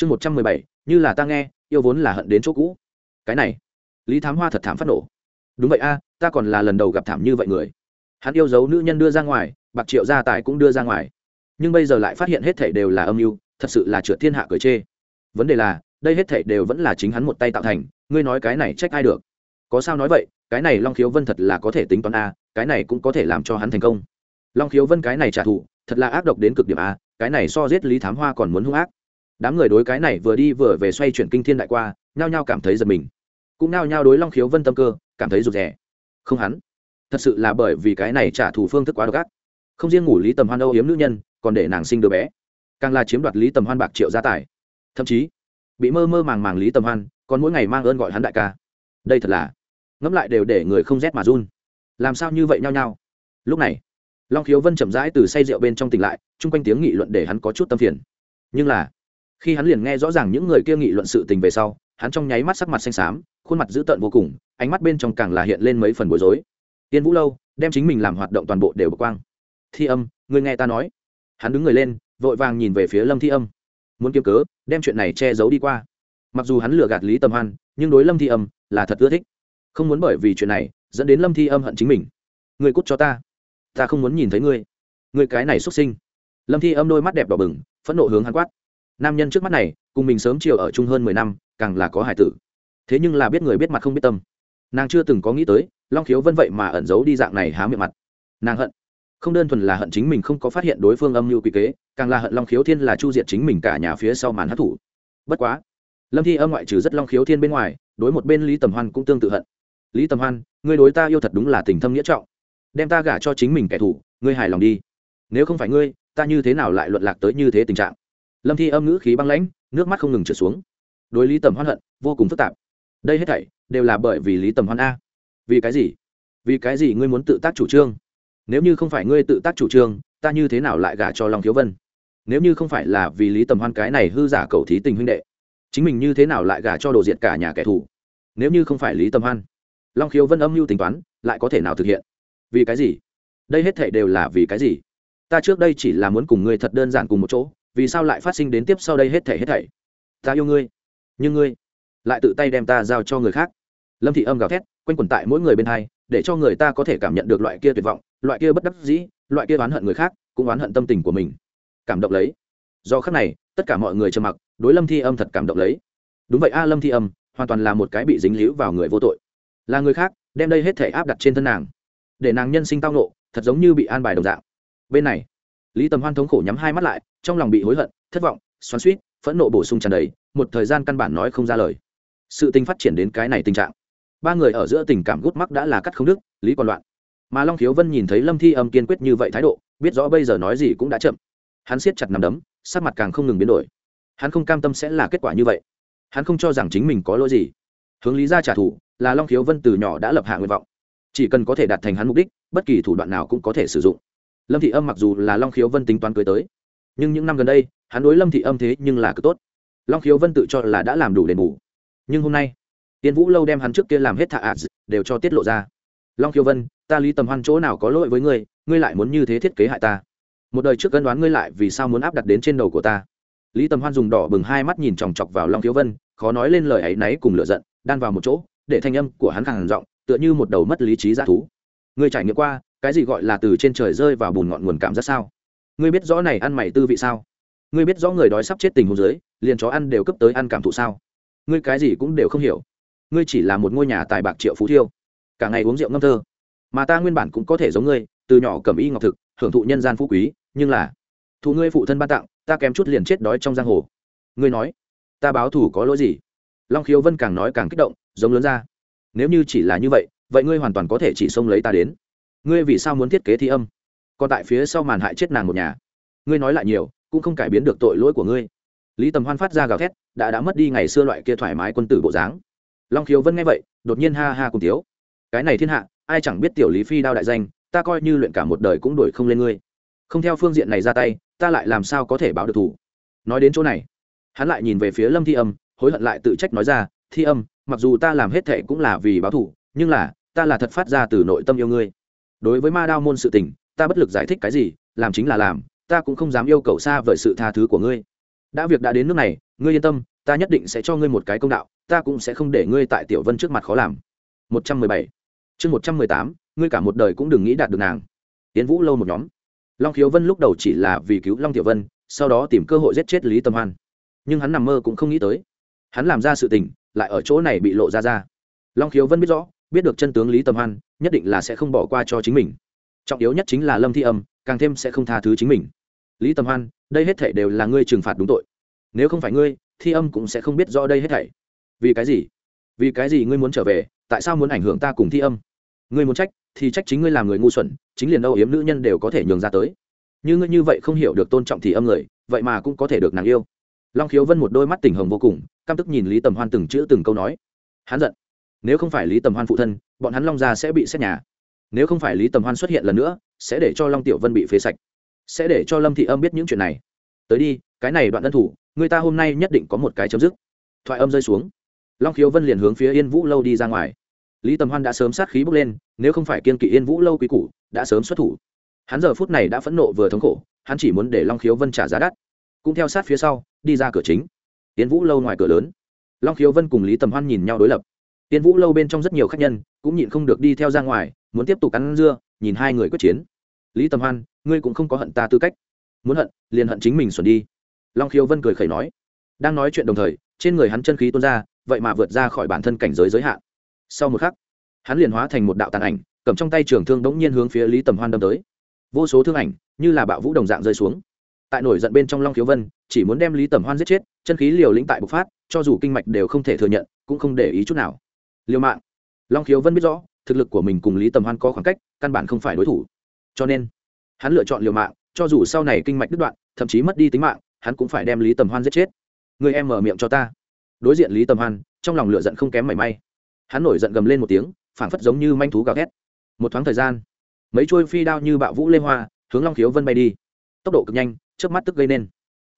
chương một trăm mười bảy, như là ta nghe, yêu vốn là hận đến chỗ cũ. Cái này, lý thám hoa thật thảm phát nổ. Đúng vậy a, ta còn là lần đầu gặp thảm như vậy người. Hắn yêu dấu nữ nhân đưa ra ngoài, bạc triệu gia tài cũng đưa ra ngoài. Nhưng bây giờ lại phát hiện hết thảy đều là âm mưu, thật sự là trượt thiên hạ cười chê. Vấn đề là, đây hết thảy đều vẫn là chính hắn một tay tạo thành, ngươi nói cái này trách ai được? Có sao nói vậy, cái này long khiếu vân thật là có thể tính toán a, cái này cũng có thể làm cho hắn thành công. Long khiếu vân cái này trả thù, thật là ác độc đến cực điểm a, cái này so giết lý thám hoa còn muốn hung ác đám người đối cái này vừa đi vừa về xoay chuyển kinh thiên đại qua, nhao nhao cảm thấy giật mình. Cũng nao nhao đối long khiếu vân tâm cơ, cảm thấy rụt rè. Không hắn. Thật sự là bởi vì cái này trả thù phương thức quá độc ác. Không riêng ngủ lý tầm hoan âu hiếm nữ nhân, còn để nàng sinh đứa bé. Càng là chiếm đoạt lý tầm hoan bạc triệu gia tài. Thậm chí, bị mơ mơ màng màng lý tầm hoan, còn mỗi ngày mang ơn gọi hắn đại ca. Đây thật là, ngẫm lại đều để người không rét mà run. Làm sao như vậy nhao nhau lúc này, long khiếu vân chậm rãi từ say rượu bên trong tỉnh lại, chung quanh tiếng nghị luận để hắn có chút tâm phiền. Nhưng là khi hắn liền nghe rõ ràng những người kia nghị luận sự tình về sau, hắn trong nháy mắt sắc mặt xanh xám, khuôn mặt dữ tợn vô cùng, ánh mắt bên trong càng là hiện lên mấy phần bối rối. Tiên vũ lâu, đem chính mình làm hoạt động toàn bộ đều bực quang. Thi âm, người nghe ta nói. Hắn đứng người lên, vội vàng nhìn về phía lâm thi âm. Muốn kiếm cớ, đem chuyện này che giấu đi qua. Mặc dù hắn lừa gạt lý tầm hoan, nhưng đối lâm thi âm là thật ưa thích. Không muốn bởi vì chuyện này, dẫn đến lâm thi âm hận chính mình. Người cút cho ta. Ta không muốn nhìn thấy ngươi. Người cái này xuất sinh. Lâm thi âm đôi mắt đẹp đỏ bừng, phẫn nộ hướng hắn quát nam nhân trước mắt này, cùng mình sớm chiều ở chung hơn mười năm, càng là có hải tử. Thế nhưng là biết người biết mặt không biết tâm. Nàng chưa từng có nghĩ tới, long khiếu vân vậy mà ẩn giấu đi dạng này há miệng mặt. Nàng hận. Không đơn thuần là hận chính mình không có phát hiện đối phương âm mưu quy kế, càng là hận long khiếu thiên là chu diệt chính mình cả nhà phía sau màn hát thủ bất quá, lâm thi âm ngoại trừ rất long khiếu thiên bên ngoài, đối một bên lý tầm hoan cũng tương tự hận. Lý tầm hoan, ngươi đối ta yêu thật đúng là tình thâm nghĩa trọng. Đem ta gả cho chính mình kẻ thù, ngươi hài lòng đi. Nếu không phải ngươi, ta như thế nào lại luận lạc tới như thế tình trạng? Lâm thi âm ngữ khí băng lãnh, nước mắt không ngừng trượt xuống. Đối lý tầm hoan hận, vô cùng phức tạp. Đây hết thảy đều là bởi vì lý tầm hoan a. Vì cái gì? Vì cái gì ngươi muốn tự tác chủ trương? Nếu như không phải ngươi tự tác chủ trương, ta như thế nào lại gả cho long thiếu vân? Nếu như không phải là vì lý tầm hoan cái này hư giả cầu thí tình huynh đệ, chính mình như thế nào lại gả cho đồ diệt cả nhà kẻ thù? Nếu như không phải lý tầm hoan, long khiếu vân âm mưu tính toán, lại có thể nào thực hiện? Vì cái gì? Đây hết thể đều là vì cái gì? Ta trước đây chỉ là muốn cùng ngươi thật đơn giản cùng một chỗ vì sao lại phát sinh đến tiếp sau đây hết thể hết thảy? Ta yêu ngươi, nhưng ngươi lại tự tay đem ta giao cho người khác. Lâm thị âm gào thét, quanh quẩn tại mỗi người bên hai, để cho người ta có thể cảm nhận được loại kia tuyệt vọng, loại kia bất đắc dĩ, loại kia oán hận người khác, cũng oán hận tâm tình của mình. Cảm động lấy. Do khắc này, tất cả mọi người trầm mặc, đối lâm thi âm thật cảm động lấy. Đúng vậy a, lâm thi âm, hoàn toàn là một cái bị dính líu vào người vô tội. Là người khác, đem đây hết thể áp đặt trên thân nàng. Để nàng nhân sinh tao nộ thật giống như bị an bài đồng dạng. Bên này lý tầm hoan thống khổ nhắm hai mắt lại, trong lòng bị hối hận, thất vọng, xoắn suýt phẫn nộ bổ sung tràn đầy, một thời gian căn bản nói không ra lời. Sự tình phát triển đến cái này tình trạng. Ba người ở giữa tình cảm gút mắc đã là cắt không đức lý còn loạn. Mà long khiếu vân nhìn thấy lâm thi âm kiên quyết như vậy thái độ, biết rõ bây giờ nói gì cũng đã chậm. Hắn siết chặt nằm đấm, sắc mặt càng không ngừng biến đổi. Hắn không cam tâm sẽ là kết quả như vậy. Hắn không cho rằng chính mình có lỗi gì. Hướng lý ra trả thù, là long khiếu vân từ nhỏ đã lập hạ nguyện vọng. Chỉ cần có thể đạt thành hắn mục đích, bất kỳ thủ đoạn nào cũng có thể sử dụng lâm thị âm mặc dù là long khiếu vân tính toán cưới tới, nhưng những năm gần đây, hắn đối lâm thị âm thế nhưng là cực tốt. Long khiếu vân tự cho là đã làm đủ đền bù. Nhưng hôm nay, tiên vũ lâu đem hắn trước kia làm hết thạ ạt, đều cho tiết lộ ra. Long khiếu vân, ta lý tầm hoan chỗ nào có lỗi với ngươi ngươi lại muốn như thế thiết kế hại ta. Một đời trước cân đoán ngươi lại vì sao muốn áp đặt đến trên đầu của ta. Lý tầm hoan dùng đỏ bừng hai mắt nhìn chòng chọc vào long khiếu vân, khó nói lên lời ấy náy cùng lựa giận, đan vào một chỗ, để thanh âm của hắn càng giọng, tựa như một đầu mất lý trí g thú. Ngươi trải nghiệm qua cái gì gọi là từ trên trời rơi vào bùn ngọn nguồn cảm giác sao? Ngươi biết rõ này ăn mày tư vị sao? Ngươi biết rõ người đói sắp chết tình hồ dưới, liền chó ăn đều cấp tới ăn cảm thụ sao? Ngươi cái gì cũng đều không hiểu. Ngươi chỉ là một ngôi nhà tài bạc triệu phú thiêu. Cả ngày uống rượu ngâm thơ. Mà ta nguyên bản cũng có thể giống ngươi, từ nhỏ cầm y ngọc thực, hưởng thụ nhân gian phú quý, nhưng là, thụ ngươi phụ thân ban tặng, ta kém chút liền chết đói trong giang hồ. Ngươi nói, ta báo thủ có lỗi gì? Long khiếu vân càng nói càng kích động, giống lớn ra. Nếu như chỉ là như vậy vậy ngươi hoàn toàn có thể chỉ xông lấy ta đến ngươi vì sao muốn thiết kế thi âm? Còn tại phía sau màn hại chết nàng một nhà. Ngươi nói lại nhiều, cũng không cải biến được tội lỗi của ngươi. Lý tầm hoan phát ra gào thét, đã đã mất đi ngày xưa loại kia thoải mái quân tử bộ dáng. Long khiếu vân nghe vậy, đột nhiên ha ha cùng tiếu. Cái này thiên hạ, ai chẳng biết tiểu lý phi đao đại danh, ta coi như luyện cả một đời cũng đổi không lên ngươi. Không theo phương diện này ra tay, ta lại làm sao có thể báo được thủ nói đến chỗ này, hắn lại nhìn về phía lâm thi âm, hối hận lại tự trách nói ra, thi âm, mặc dù ta làm hết thệ cũng là vì báo thủ nhưng là, ta là thật phát ra từ nội tâm yêu ngươi đối với ma đao môn sự tình, ta bất lực giải thích cái gì, làm chính là làm, ta cũng không dám yêu cầu xa vời sự tha thứ của ngươi. Đã việc đã đến nước này, ngươi yên tâm, ta nhất định sẽ cho ngươi một cái công đạo, ta cũng sẽ không để ngươi tại tiểu vân trước mặt khó làm. Một trăm mười bảy. Chương một trăm mười tám, ngươi cả một đời cũng đừng nghĩ đạt được nàng. Tiến vũ lâu một nhóm. Long khiếu vân lúc đầu chỉ là vì cứu long tiểu vân, sau đó tìm cơ hội giết chết lý tâm hoan. Nhưng hắn nằm mơ cũng không nghĩ tới. Hắn làm ra sự tình, lại ở chỗ này bị lộ ra ra. Long khiếu vân biết rõ biết được chân tướng lý tâm hoan, nhất định là sẽ không bỏ qua cho chính mình. Trọng yếu nhất chính là lâm thi âm, càng thêm sẽ không tha thứ chính mình. Lý tâm hoan, đây hết thảy đều là ngươi trừng phạt đúng tội. Nếu không phải ngươi, thi âm cũng sẽ không biết rõ đây hết thảy. Vì cái gì? Vì cái gì ngươi muốn trở về? Tại sao muốn ảnh hưởng ta cùng thi âm? Ngươi muốn trách, thì trách chính ngươi làm người ngu xuẩn, chính liền âu yếm nữ nhân đều có thể nhường ra tới. Như ngươi như vậy không hiểu được tôn trọng thì âm người, vậy mà cũng có thể được nàng yêu. Long khiếu vân một đôi mắt tỉnh hồng vô cùng, căm tức nhìn lý tầm hoan từng chữ từng câu nói. Hắn giận nếu không phải lý tầm hoan phụ thân, bọn hắn long gia sẽ bị xét nhà. Nếu không phải lý tầm hoan xuất hiện lần nữa, sẽ để cho long tiểu vân bị phế sạch. Sẽ để cho lâm thị âm biết những chuyện này. Tới đi, cái này đoạn ân thủ, người ta hôm nay nhất định có một cái chấm dứt. Thoại âm rơi xuống. Long khiếu vân liền hướng phía yên vũ lâu đi ra ngoài. Lý tầm hoan đã sớm sát khí bốc lên, nếu không phải kiên kỵ yên vũ lâu quý củ, đã sớm xuất thủ. Hắn giờ phút này đã phẫn nộ vừa thống khổ, hắn chỉ muốn để long khiếu vân trả giá đắt. Cũng theo sát phía sau, đi ra cửa chính. Yên vũ lâu ngoài cửa lớn. Long khiếu vân cùng lý tầm hoan nhìn nhau đối lập. Tiên vũ lâu bên trong rất nhiều khách nhân, cũng nhịn không được đi theo ra ngoài, muốn tiếp tục ăn dưa, nhìn hai người quyết chiến. Lý tầm hoan, ngươi cũng không có hận ta tư cách. Muốn hận, liền hận chính mình xuẩn đi. Long khiếu vân cười khẩy nói. Đang nói chuyện đồng thời, trên người hắn chân khí tuôn ra, vậy mà vượt ra khỏi bản thân cảnh giới giới hạn. Sau một khắc, hắn liền hóa thành một đạo tàn ảnh, cầm trong tay trường thương đống nhiên hướng phía lý tầm hoan đâm tới. Vô số thương ảnh, như là bạo vũ đồng dạng rơi xuống. Tại nổi giận bên trong long khiếu vân, chỉ muốn đem lý tầm hoan giết chết, chân khí liều lĩnh tại bộc phát, cho dù kinh mạch đều không thể thừa nhận, cũng không để ý chút nào liều mạng. Long khiếu vân biết rõ, thực lực của mình cùng lý tầm hoan có khoảng cách, căn bản không phải đối thủ. Cho nên, hắn lựa chọn liều mạng, cho dù sau này kinh mạch đứt đoạn, thậm chí mất đi tính mạng, hắn cũng phải đem lý tầm hoan giết chết. Người em mở miệng cho ta. Đối diện lý tầm hoan, trong lòng lửa giận không kém mảy may. Hắn nổi giận gầm lên một tiếng, phảng phất giống như manh thú gào thét. Một thoáng thời gian, mấy trôi phi đao như bạo vũ lê hoa, hướng long khiếu vân bay đi. Tốc độ cực nhanh trước mắt tức gây nên.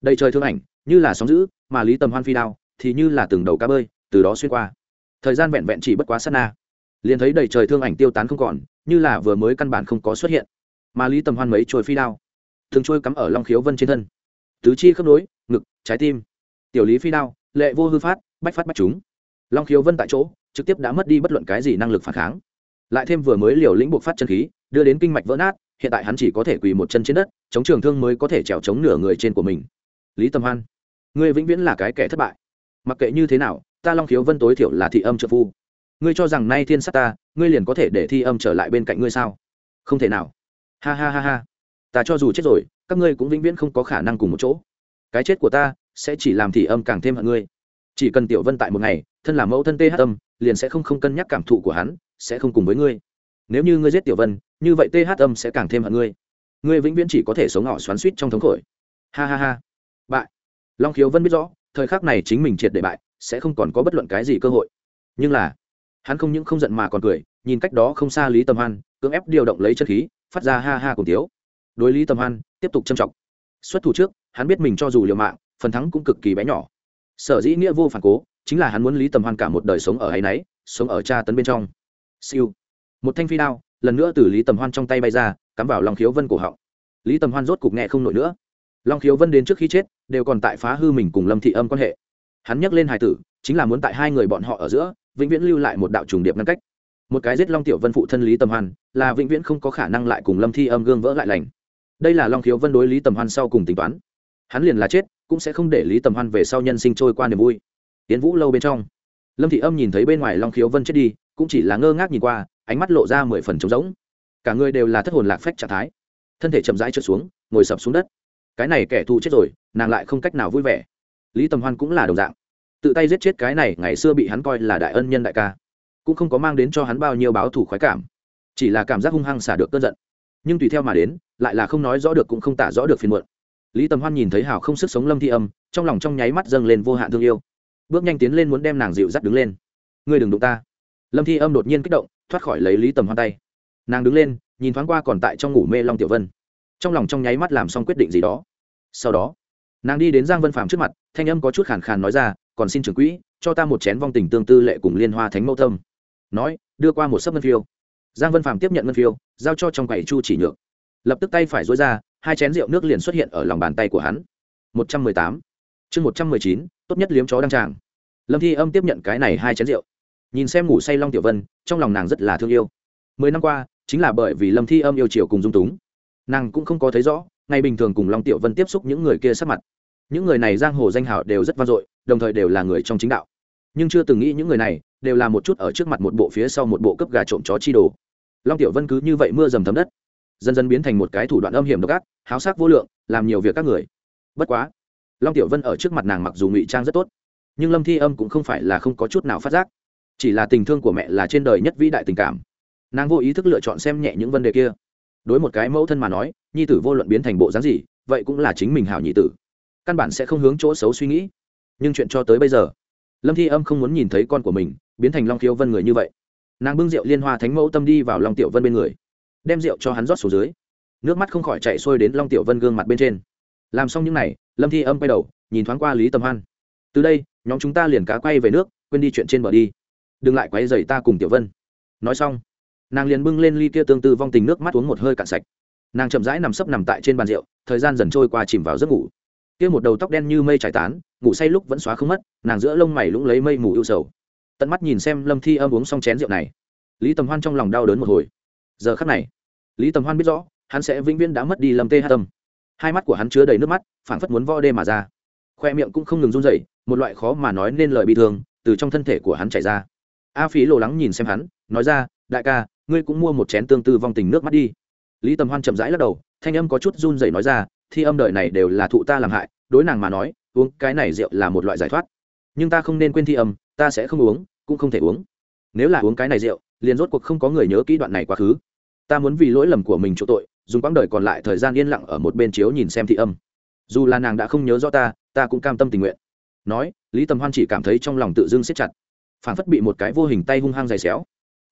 Đầy trời thương ảnh, như là sóng giữ mà lý tầm hoan phi đao thì như là từng đầu cá bơi, từ đó xuyên qua thời gian vẹn vẹn chỉ bất quá sát na. Liền thấy đầy trời thương ảnh tiêu tán không còn, như là vừa mới căn bản không có xuất hiện. Mà lý tầm hoan mấy trôi phi đao, thường trôi cắm ở long khiếu vân trên thân. Tứ chi khớp nối, ngực, trái tim. Tiểu lý phi đao, lệ vô hư phát, bách phát bách chúng. Long khiếu vân tại chỗ, trực tiếp đã mất đi bất luận cái gì năng lực phản kháng. Lại thêm vừa mới liều lĩnh buộc phát chân khí, đưa đến kinh mạch vỡ nát, hiện tại hắn chỉ có thể quỳ một chân trên đất, chống trường thương mới có thể trèo chống nửa người trên của mình. Lý Tầm hoan, ngươi vĩnh viễn là cái kẻ thất bại. Mặc kệ như thế nào ta long khiếu vân tối thiểu là thị âm trợ phu. Ngươi cho rằng nay thiên sát ta, ngươi liền có thể để thi âm trở lại bên cạnh ngươi sao? Không thể nào. Ha ha ha ha. Ta cho dù chết rồi, các ngươi cũng vĩnh viễn không có khả năng cùng một chỗ. Cái chết của ta sẽ chỉ làm thị âm càng thêm hận ngươi. Chỉ cần tiểu vân tại một ngày, thân là mẫu thân tê hát âm, liền sẽ không không cân nhắc cảm thụ của hắn, sẽ không cùng với ngươi. Nếu như ngươi giết tiểu vân, như vậy th âm sẽ càng thêm hận ngươi. Ngươi vĩnh viễn chỉ có thể sống ngỏ xoắn suýt trong thống khổ. Ha ha ha. Bại. Long khiếu vân biết rõ, thời khắc này chính mình triệt để bại sẽ không còn có bất luận cái gì cơ hội. Nhưng là, hắn không những không giận mà còn cười, nhìn cách đó không xa lý tâm hoan, cưỡng ép điều động lấy chân khí, phát ra ha ha cùng tiếu. Đối lý tâm hoan, tiếp tục châm trọng. Xuất thủ trước, hắn biết mình cho dù liều mạng, phần thắng cũng cực kỳ bé nhỏ. Sở dĩ nghĩa vô phản cố, chính là hắn muốn lý tầm hoan cả một đời sống ở hay náy, sống ở tra tấn bên trong. Siêu. Một thanh phi đao, lần nữa từ lý tầm hoan trong tay bay ra, cắm vào lòng khiếu vân cổ họng. Lý tầm hoan rốt cục nghe không nổi nữa. Long khiếu vân đến trước khi chết, đều còn tại phá hư mình cùng lâm thị âm quan hệ hắn nhắc lên hài tử, chính là muốn tại hai người bọn họ ở giữa, vĩnh viễn lưu lại một đạo trùng điệp ngăn cách. Một cái giết long tiểu vân phụ thân lý tầm hoan, là vĩnh viễn không có khả năng lại cùng lâm thi âm gương vỡ lại lành. Đây là long khiếu vân đối lý tầm hoan sau cùng tính toán. Hắn liền là chết, cũng sẽ không để lý tầm hoan về sau nhân sinh trôi qua niềm vui. Tiến vũ lâu bên trong, lâm thị âm nhìn thấy bên ngoài long khiếu vân chết đi, cũng chỉ là ngơ ngác nhìn qua, ánh mắt lộ ra mười phần trống rỗng. Cả người đều là thất hồn lạc phách trạng thái. Thân thể chậm rãi trượt xuống, ngồi sập xuống đất. Cái này kẻ thù chết rồi, nàng lại không cách nào vui vẻ lý tầm hoan cũng là đồng dạng. Tự tay giết chết cái này ngày xưa bị hắn coi là đại ân nhân đại ca, cũng không có mang đến cho hắn bao nhiêu báo thù khoái cảm, chỉ là cảm giác hung hăng xả được cơn giận. Nhưng tùy theo mà đến, lại là không nói rõ được cũng không tả rõ được phiền muộn. Lý tầm hoan nhìn thấy hào không sức sống lâm thi âm, trong lòng trong nháy mắt dâng lên vô hạn thương yêu. Bước nhanh tiến lên muốn đem nàng dịu dắt đứng lên. Ngươi đừng đụng ta. Lâm thi âm đột nhiên kích động, thoát khỏi lấy lý tầm hoan tay. Nàng đứng lên, nhìn thoáng qua còn tại trong ngủ mê long tiểu vân. Trong lòng trong nháy mắt làm xong quyết định gì đó. Sau đó nàng đi đến giang vân phạm trước mặt, thanh âm có chút khàn khàn nói ra, còn xin trưởng quỹ, cho ta một chén vong tình tương tư lệ cùng liên hoa thánh mẫu tâm nói, đưa qua một sấp ngân phiêu. Giang vân phạm tiếp nhận ngân phiêu, giao cho trong quầy chu chỉ nhược. Lập tức tay phải dối ra, hai chén rượu nước liền xuất hiện ở lòng bàn tay của hắn. Một trăm mười tám. Chương một trăm mười chín, tốt nhất liếm chó đăng tràng. Lâm thi âm tiếp nhận cái này hai chén rượu. Nhìn xem ngủ say long tiểu vân, trong lòng nàng rất là thương yêu. Mười năm qua, chính là bởi vì lâm thi âm yêu chiều cùng dung túng. Nàng cũng không có thấy rõ ngày bình thường cùng long tiểu vân tiếp xúc những người kia sắp mặt. Những người này giang hồ danh hào đều rất vang dội, đồng thời đều là người trong chính đạo. Nhưng chưa từng nghĩ những người này đều là một chút ở trước mặt một bộ phía sau một bộ cấp gà trộm chó chi đồ. Long tiểu vân cứ như vậy mưa dầm thấm đất, dần dần biến thành một cái thủ đoạn âm hiểm độc ác, háo sắc vô lượng, làm nhiều việc các người. Bất quá, long tiểu vân ở trước mặt nàng mặc dù ngụy trang rất tốt, nhưng lâm thi âm cũng không phải là không có chút nào phát giác. Chỉ là tình thương của mẹ là trên đời nhất vĩ đại tình cảm. Nàng vô ý thức lựa chọn xem nhẹ những vấn đề kia đối một cái mẫu thân mà nói, nhi tử vô luận biến thành bộ dáng gì, vậy cũng là chính mình hảo nhị tử. Căn bản sẽ không hướng chỗ xấu suy nghĩ. Nhưng chuyện cho tới bây giờ, lâm thi âm không muốn nhìn thấy con của mình biến thành long khiếu vân người như vậy. Nàng bưng rượu liên hoa thánh mẫu tâm đi vào long tiểu vân bên người, đem rượu cho hắn rót xuống dưới. Nước mắt không khỏi chạy xuôi đến long tiểu vân gương mặt bên trên. Làm xong những n à y lâm thi âm quay đầu, nhìn thoáng qua lý tầm hoan. Từ đây, nhóm chúng ta liền cá quay về nước, quên đi chuyện trên bờ đi. Đừng lại quay dày ta cùng tiểu vân. Nói xong nàng liền bưng lên ly kia tương tư vong tình nước mắt uống một hơi cạn sạch. Nàng chậm rãi nằm sấp nằm tại trên bàn rượu, thời gian dần trôi qua chìm vào giấc ngủ. Kia một đầu tóc đen như mây trải tán, ngủ say lúc vẫn xóa không mất, nàng giữa lông mày lũng lấy mây mù ưu sầu. Tận mắt nhìn xem lâm thi âm uống xong chén rượu này. Lý tầm hoan trong lòng đau đớn một hồi. Giờ khắc này, lý tầm hoan biết rõ, hắn sẽ vĩnh viễn đã mất đi lâm tê hát tâm. Hai mắt của hắn chứa đầy nước mắt, phảng phất muốn vo đê mà ra. Khoe miệng cũng không ngừng run rẩy, một loại khó mà nói nên lời bị thương từ trong thân thể của hắn chảy ra. A phí lo lắng nhìn xem hắn, nói ra, đại ca ngươi cũng mua một chén tương tư vong tình nước mắt đi. Lý tầm hoan chậm rãi lắc đầu, thanh âm có chút run rẩy nói ra, thi âm đời này đều là thụ ta làm hại, đối nàng mà nói, uống cái này rượu là một loại giải thoát. Nhưng ta không nên quên thi âm, ta sẽ không uống, cũng không thể uống. Nếu là uống cái này rượu, liền rốt cuộc không có người nhớ kỹ đoạn này quá khứ. Ta muốn vì lỗi lầm của mình chỗ tội, dùng quãng đời còn lại thời gian yên lặng ở một bên chiếu nhìn xem thị âm. Dù là nàng đã không nhớ rõ ta ta cũng cam tâm tình nguyện. Nói, lý tầm hoan chỉ cảm thấy trong lòng tự dưng siết chặt. Phản phất bị một cái vô hình tay hung hăng dày xéo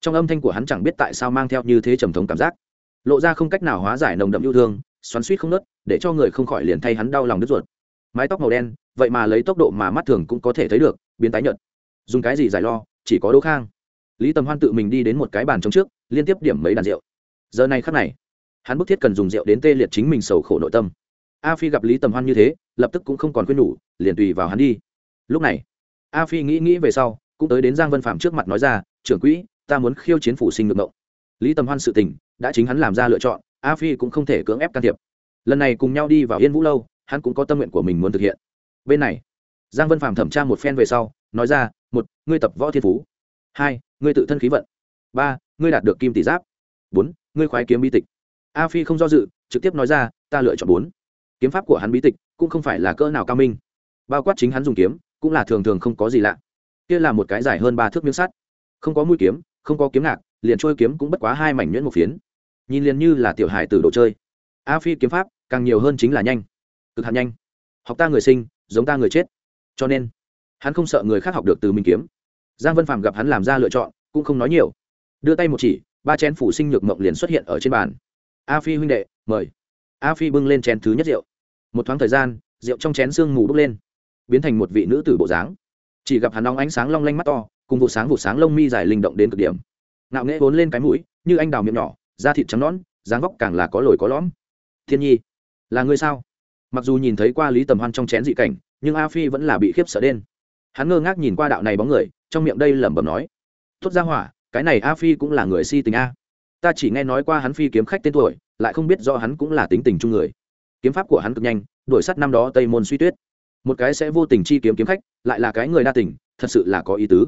trong âm thanh của hắn chẳng biết tại sao mang theo như thế trầm thống cảm giác. Lộ ra không cách nào hóa giải nồng đậm yêu thương, xoắn suýt không nớt, để cho người không khỏi liền thay hắn đau lòng đứt ruột. Mái tóc màu đen, vậy mà lấy tốc độ mà mắt thường cũng có thể thấy được, biến tái nhợt. Dùng cái gì giải lo, chỉ có đỗ khang. Lý tầm hoan tự mình đi đến một cái bàn trống trước, liên tiếp điểm mấy đàn rượu. Giờ này khắc này, hắn bức thiết cần dùng rượu đến tê liệt chính mình sầu khổ nội tâm. A phi gặp lý tầm hoan như thế, lập tức cũng không còn khuyên nhủ, liền tùy vào hắn đi. Lúc này, a phi nghĩ nghĩ về sau, cũng tới đến giang vân phạm trước mặt nói ra, trưởng quỹ ta muốn khiêu chiến phủ sinh ngược mộng. Lý tầm hoan sự tình, đã chính hắn làm ra lựa chọn, a phi cũng không thể cưỡng ép can thiệp. Lần này cùng nhau đi vào yên vũ lâu, hắn cũng có tâm nguyện của mình muốn thực hiện. Bên này, giang vân phạm thẩm tra một phen về sau, nói ra, một, ngươi tập võ thiên phú. Hai, ngươi tự thân khí vận. Ba, ngươi đạt được kim tỷ giáp. Bốn, ngươi khoái kiếm bi tịch. A phi không do dự, trực tiếp nói ra, ta lựa chọn bốn. Kiếm pháp của hắn bí tịch cũng không phải là cỡ nào cao minh. Bao quát chính hắn dùng kiếm, cũng là thường thường không có gì lạ. Kia là một cái dài hơn ba thước miếng sắt. Không có mũi kiếm không có kiếm ngạc, liền trôi kiếm cũng bất quá hai mảnh nhuyễn một phiến. Nhìn liền như là tiểu hải từ đồ chơi. A phi kiếm pháp, càng nhiều hơn chính là nhanh. Cực hạn nhanh. Học ta người sinh, giống ta người chết. Cho nên, hắn không sợ người khác học được từ mình kiếm. Giang vân phạm gặp hắn làm ra lựa chọn, cũng không nói nhiều. Đưa tay một chỉ, ba chén phủ sinh nhược mộng liền xuất hiện ở trên bàn. A phi huynh đệ, mời. A phi bưng lên chén thứ nhất rượu. Một thoáng thời gian, rượu trong chén sương mù bốc lên, biến thành một vị nữ tử bộ dáng. Chỉ gặp hắn nóng ánh sáng long lanh mắt to cùng vụ sáng vụ sáng lông mi dài linh động đến cực điểm. Ngạo nghễ vốn lên cái mũi, như anh đào miệng nhỏ, da thịt trắng nón dáng vóc càng là có lồi có lõm. Thiên nhi, là ngươi sao? Mặc dù nhìn thấy qua lý tầm hoan trong chén dị cảnh, nhưng a phi vẫn là bị khiếp sợ đen hắn ngơ ngác nhìn qua đạo này bóng người, trong miệng đây lẩm bẩm nói thốt ra hỏa, cái này a phi cũng là người si tình a. Ta chỉ nghe nói qua hắn phi kiếm khách tên tuổi, lại không biết do hắn cũng là tính tình chung người. Kiếm pháp của hắn cực nhanh, đuổi sắt năm đó tây môn suy tuyết. Một cái sẽ vô tình chi kiếm kiếm khách, lại là cái người đa tình, thật sự là có ý tứ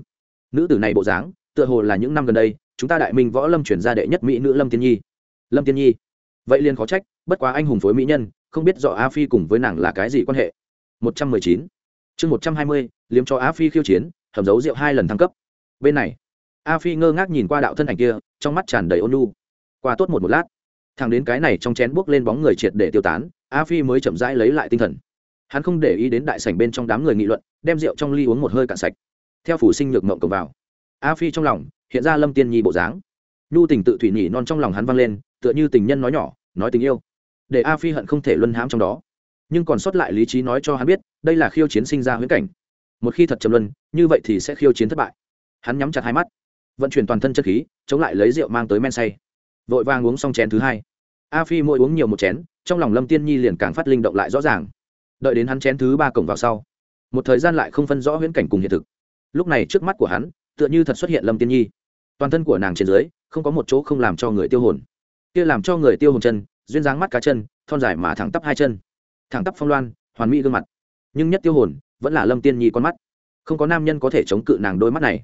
nữ tử này bộ dáng, tựa hồ là những năm gần đây, chúng ta đại minh võ lâm chuyển ra đệ nhất mỹ nữ lâm tiên nhi. Lâm tiên nhi. Vậy liền khó trách, bất quá anh hùng phối mỹ nhân, không biết rõ a phi cùng với nàng là cái gì quan hệ. Một trăm mười chín. Chương một trăm hai mươi, liếm cho a phi khiêu chiến, hầm dấu rượu hai lần thăng cấp. Bên này, a phi ngơ ngác nhìn qua đạo thân ảnh kia, trong mắt tràn đầy ôn lu qua tốt một một lát, thằng đến cái này trong chén buốc lên bóng người triệt để tiêu tán, a phi mới chậm rãi lấy lại tinh thần. Hắn không để ý đến đại sảnh bên trong đám người nghị luận, đem rượu trong ly uống một hơi cạn sạch theo phủ sinh nhược mộng cầm vào. A phi trong lòng hiện ra lâm tiên nhi bộ dáng. Nhu tình tự thủy nhỉ non trong lòng hắn vang lên, tựa như tình nhân nói nhỏ, nói tình yêu. Để a phi hận không thể luân hãm trong đó. Nhưng còn sót lại lý trí nói cho hắn biết, đây là khiêu chiến sinh ra huyễn cảnh. Một khi thật trầm luân, như vậy thì sẽ khiêu chiến thất bại. Hắn nhắm chặt hai mắt, vận chuyển toàn thân chất khí, chống lại lấy rượu mang tới men say. Vội vàng uống xong chén thứ hai. A phi mỗi uống nhiều một chén, trong lòng lâm tiên nhi liền càng phát linh động lại rõ ràng. Đợi đến hắn chén thứ ba cổng vào sau, một thời gian lại không phân rõ huyễn cảnh cùng hiện thực lúc này trước mắt của hắn, tựa như thật xuất hiện lâm tiên nhi. Toàn thân của nàng trên dưới, không có một chỗ không làm cho người tiêu hồn. Kia làm cho người tiêu hồn chân, duyên dáng mắt cá chân, thon dài mà thẳng tắp hai chân. Thẳng tắp phong loan, hoàn mỹ gương mặt. Nhưng nhất tiêu hồn, vẫn là lâm tiên nhi con mắt. Không có nam nhân có thể chống cự nàng đôi mắt này.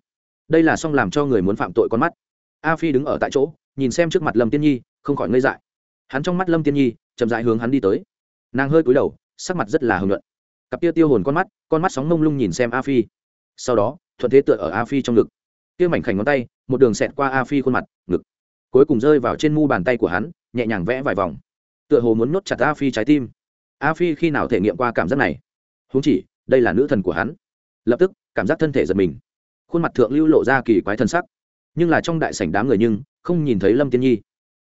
Đây là xong làm cho người muốn phạm tội con mắt. A phi đứng ở tại chỗ, nhìn xem trước mặt lâm tiên nhi, không khỏi ngây dại. Hắn trong mắt lâm tiên nhi, chậm dại hướng hắn đi tới. Nàng hơi cúi đầu, sắc mặt rất là hưng luận cặp tia tiêu hồn con mắt con mắt sóng mông lung nhìn xem a phi sau đó, thuận thế tựa ở a phi trong ngực. Kia mảnh khảnh ngón tay, một đường xẹt qua a phi khuôn mặt, ngực. Cuối cùng rơi vào trên mu bàn tay của hắn, nhẹ nhàng vẽ vài vòng. Tựa hồ muốn nốt chặt a phi trái tim. A phi khi nào thể nghiệm qua cảm giác này? Húng chỉ, đây là nữ thần của hắn. Lập tức, cảm giác thân thể giật mình. Khuôn mặt thượng lưu lộ ra kỳ quái thân sắc. Nhưng là trong đại sảnh đám người nhưng, không nhìn thấy lâm tiên nhi.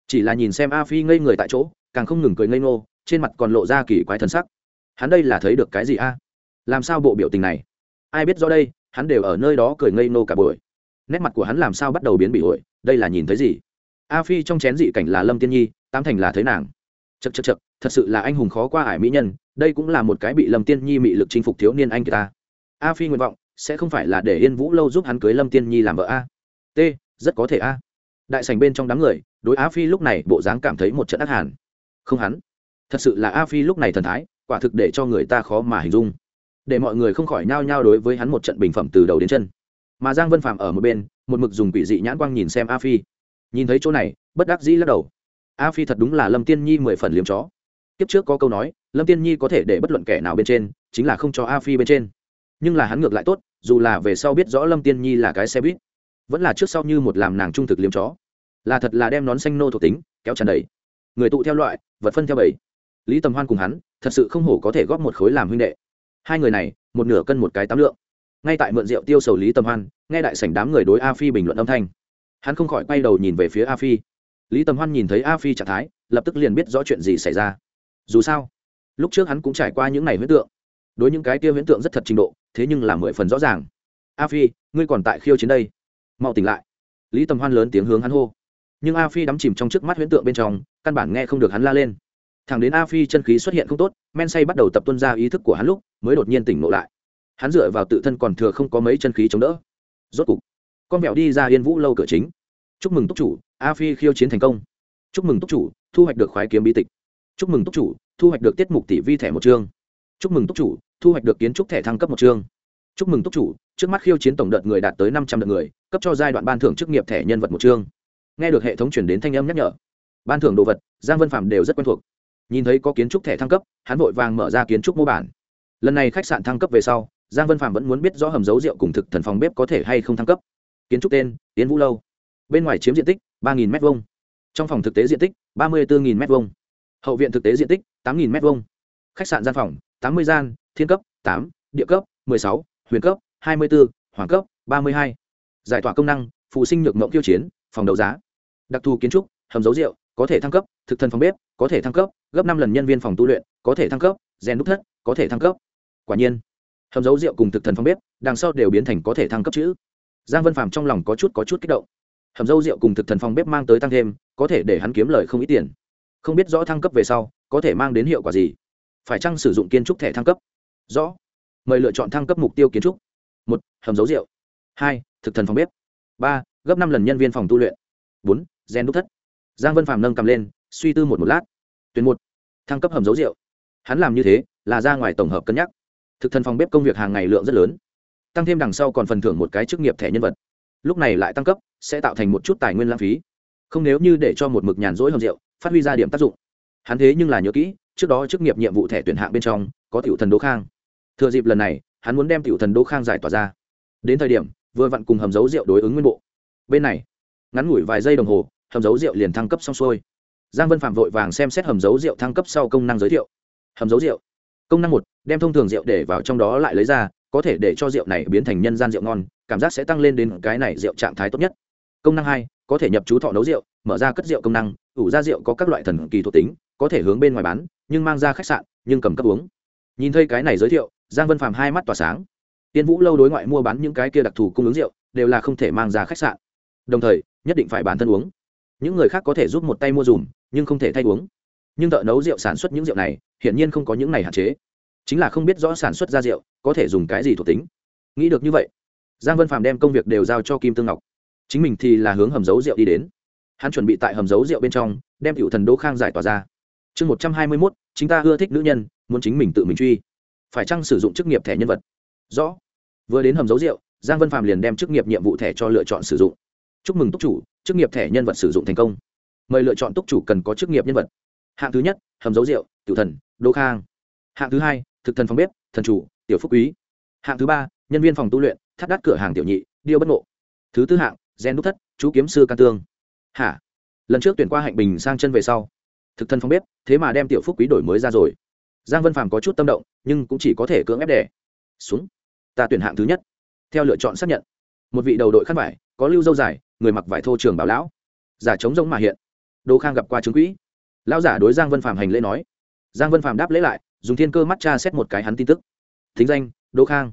Chỉ là nhìn xem a phi ngây người tại chỗ, càng không ngừng cười ngây ngô, trên mặt còn lộ ra kỳ quái thân sắc. Hắn đây là thấy được cái gì a? Làm sao bộ biểu tình này? Ai biết rõ đây? Hắn đều ở nơi đó cười ngây nô cả buổi. Nét mặt của hắn làm sao bắt đầu biến bị ổi, đây là nhìn thấy gì? A phi trong chén dị cảnh là lâm tiên nhi tam thành là thấy nàng. Chật chật chật thật sự là anh hùng khó qua ải mỹ nhân, đây cũng là một cái bị lâm tiên nhi mị lực chinh phục thiếu niên anh ta. A phi nguyện vọng, sẽ không phải là để yên vũ lâu giúp hắn cưới lâm tiên nhi làm vợ a. T, rất có thể a. Đại sành bên trong đám người, đối a phi lúc này bộ dáng cảm thấy một trận ác hàn. Không hắn. Thật sự là a phi lúc này thần thái, quả thực để cho người ta khó mà hình dung để mọi người không khỏi nhao nhao đối với hắn một trận bình phẩm từ đầu đến chân. Mà giang vân phạm ở một bên, một mực dùng quỷ dị nhãn quang nhìn xem a phi. Nhìn thấy chỗ này, bất đắc dĩ lắc đầu. A phi thật đúng là lâm tiên nhi mười phần liếm chó. Kiếp trước có câu nói, lâm tiên nhi có thể để bất luận kẻ nào bên trên, chính là không cho a phi bên trên. Nhưng là hắn ngược lại tốt, dù là về sau biết rõ lâm tiên nhi là cái xe buýt, vẫn là trước sau như một làm nàng trung thực liếm chó. Là thật là đem nón xanh nô thuộc tính, kéo tràn đầy. Người tụ theo loại, vật phân theo bảy lý tầm hoan cùng hắn, thật sự không hổ có thể góp một khối làm huynh đệ hai người này, một nửa cân một cái tám lượng. Ngay tại mượn rượu tiêu sầu lý tầm hoan, nghe đại sảnh đám người đối a phi bình luận âm thanh. Hắn không khỏi quay đầu nhìn về phía a phi. Lý tầm hoan nhìn thấy a phi trạng thái, lập tức liền biết rõ chuyện gì xảy ra. Dù sao, lúc trước hắn cũng trải qua những ngày huyễn tượng. Đối những cái kia huyễn tượng rất thật trình độ, thế nhưng là mười phần rõ ràng. A phi, ngươi còn tại khiêu chiến đây. Mau tỉnh lại. Lý tầm hoan lớn tiếng hướng hắn hô. Nhưng a phi đắm chìm trong trước mắt huyễn tượng bên trong, căn bản nghe không được hắn la lên thằng đến a phi chân khí xuất hiện không tốt, men say bắt đầu tập tuân ra ý thức của hắn lúc, mới đột nhiên tỉnh ngộ lại. Hắn dựa vào tự thân còn thừa không có mấy chân khí chống đỡ. Rốt cục, con mèo đi ra yên vũ lâu cửa chính. Chúc mừng túc chủ, a phi khiêu chiến thành công. Chúc mừng túc chủ, thu hoạch được khoái kiếm bí tịch. Chúc mừng túc chủ, thu hoạch được tiết mục tỷ vi thẻ một chương. Chúc mừng túc chủ, thu hoạch được kiến trúc thẻ thăng cấp một chương. Chúc mừng túc chủ, trước mắt khiêu chiến tổng đợt người đạt tới năm trăm đợt người, cấp cho giai đoạn ban thưởng chức nghiệp thẻ nhân vật một chương. Nghe được hệ thống chuyển đến thanh âm nhắc nhở. Ban thưởng đồ vật, giang vân phạm đều rất quen thuộc nhìn thấy có kiến trúc thẻ thăng cấp, hắn vội vàng mở ra kiến trúc mô bản. Lần này khách sạn thăng cấp về sau, giang vân phạm vẫn muốn biết rõ hầm dấu rượu cùng thực thần phòng bếp có thể hay không thăng cấp. Kiến trúc tên tiến vũ lâu. Bên ngoài chiếm diện tích ba m hai trong phòng thực tế diện tích ba mươi bốn m hai hậu viện thực tế diện tích tám m hai khách sạn gian phòng, tám mươi gian, thiên cấp, tám, địa cấp m ộ ư ơ i sáu, huyền cấp, hai mươi bốn hoàng cấp, ba mươi hai. Giải tỏa công năng, phụ sinh nhược mộng tiêu chiến, phòng đấu giá. Đặc thù kiến trúc, hầm dấu rượu có thể thăng cấp, thực thần phòng bếp, có thể thăng cấp, gấp năm lần nhân viên phòng tu luyện, có thể thăng cấp, rèn đúc thất, có thể thăng cấp. Quả nhiên, hầm dấu rượu cùng thực thần phòng bếp, đằng sau đều biến thành có thể thăng cấp chữ. Giang vân phàm trong lòng có chút có chút kích động. Hầm dấu rượu cùng thực thần phòng bếp mang tới tăng thêm, có thể để hắn kiếm lời không ít tiền. Không biết rõ thăng cấp về sau, có thể mang đến hiệu quả gì. Phải chăng sử dụng kiến trúc thẻ thăng cấp? Rõ. Mời lựa chọn thăng cấp mục tiêu kiến trúc. Một, hầm dấu rượu. Hai, thực thần phòng bếp. Ba, gấp năm lần nhân viên phòng tu luyện. Bốn gen đúc thất giang vân phàm nâng cầm lên, suy tư một một lát. Tuyển một, thăng cấp hầm dấu rượu. Hắn làm như thế, là ra ngoài tổng hợp cân nhắc. Thực thần phòng bếp công việc hàng ngày lượng rất lớn. Tăng thêm đằng sau còn phần thưởng một cái chức nghiệp thẻ nhân vật. Lúc này lại tăng cấp, sẽ tạo thành một chút tài nguyên lãng phí. Không nếu như để cho một mực nhàn rỗi hầm rượu, phát huy ra điểm tác dụng. Hắn thế nhưng là nhớ kỹ, trước đó chức nghiệp nhiệm vụ thẻ tuyển hạng bên trong, có tiểu thần đỗ khang. Thừa dịp lần này, hắn muốn đem tiểu thần đỗ khang giải tỏa ra. Đến thời điểm, vừa vặn cùng hầm dấu rượu đối ứng nguyên bộ. Bên này, ngắn ngủi vài giây đồng hồ hầm dấu rượu liền thăng cấp xong xuôi. Giang vân phạm vội vàng xem xét hầm dấu rượu thăng cấp sau công năng giới thiệu. Hầm dấu rượu. Công năng một, đem thông thường rượu để vào trong đó lại lấy ra, có thể để cho rượu này biến thành nhân gian rượu ngon, cảm giác sẽ tăng lên đến cái này rượu trạng thái tốt nhất. Công năng hai, có thể nhập chú thọ nấu rượu, mở ra cất rượu công năng, ủ ra rượu có các loại thần kỳ thuộc tính, có thể hướng bên ngoài bán, nhưng mang ra khách sạn, nhưng cầm cấp uống. Nhìn thấy cái này giới thiệu, giang vân phàm hai mắt tỏa sáng. Tiên vũ lâu đối ngoại mua bán những cái kia đặc thù cung ứng rượu, đều là không thể mang ra khách sạn. Đồng thời, nhất định phải bán thân uống những người khác có thể giúp một tay mua dùm, nhưng không thể thay uống. Nhưng thợ nấu rượu sản xuất những rượu này, hiển nhiên không có những này hạn chế. Chính là không biết rõ sản xuất ra rượu, có thể dùng cái gì thuộc tính. Nghĩ được như vậy, giang vân Phạm đem công việc đều giao cho kim tương ngọc. Chính mình thì là hướng hầm dấu rượu đi đến. Hắn chuẩn bị tại hầm dấu rượu bên trong, đem cựu thần đỗ khang giải tỏa ra. Chương một trăm hai mươi mốt chúng ta ưa thích nữ nhân, muốn chính mình tự mình truy. Phải chăng sử dụng chức nghiệp thẻ nhân vật? Rõ. Vừa đến hầm dấu rượu, giang vân Phạm liền đem chức nghiệp nhiệm vụ thẻ cho lựa chọn sử dụng. Chúc mừng túc chủ chức nghiệp thẻ nhân vật sử dụng thành công. Mời lựa chọn túc chủ cần có chức nghiệp nhân vật. Hạng thứ nhất, hầm dấu rượu, tiểu thần, đỗ khang. Hạng thứ hai, thực thần phòng bếp, thần chủ, tiểu phúc quý. Hạng thứ ba, nhân viên phòng tu luyện, thắt đắt cửa hàng tiểu nhị, điêu bất ngộ. Thứ tư hạng, gen đúc thất, chú kiếm sư can tương. Hả? Lần trước tuyển qua hạnh bình sang chân về sau, thực thân phong bếp, thế mà đem tiểu phúc quý đổi mới ra rồi. Giang vân phàm có chút tâm động, nhưng cũng chỉ có thể cưỡng ép đẻ xuống, ta tuyển hạng thứ nhất. Theo lựa chọn xác nhận, một vị đầu đội khăn vải, có lưu dâu dài người mặc vải thô trường bảo lão. Giả chống giống mà hiện. Đỗ khang gặp qua chứng quỹ. Lão giả đối giang vân phàm hành lễ nói. Giang vân phàm đáp lễ lại, dùng thiên cơ mắt tra xét một cái hắn tin tức. Thính danh, đỗ khang.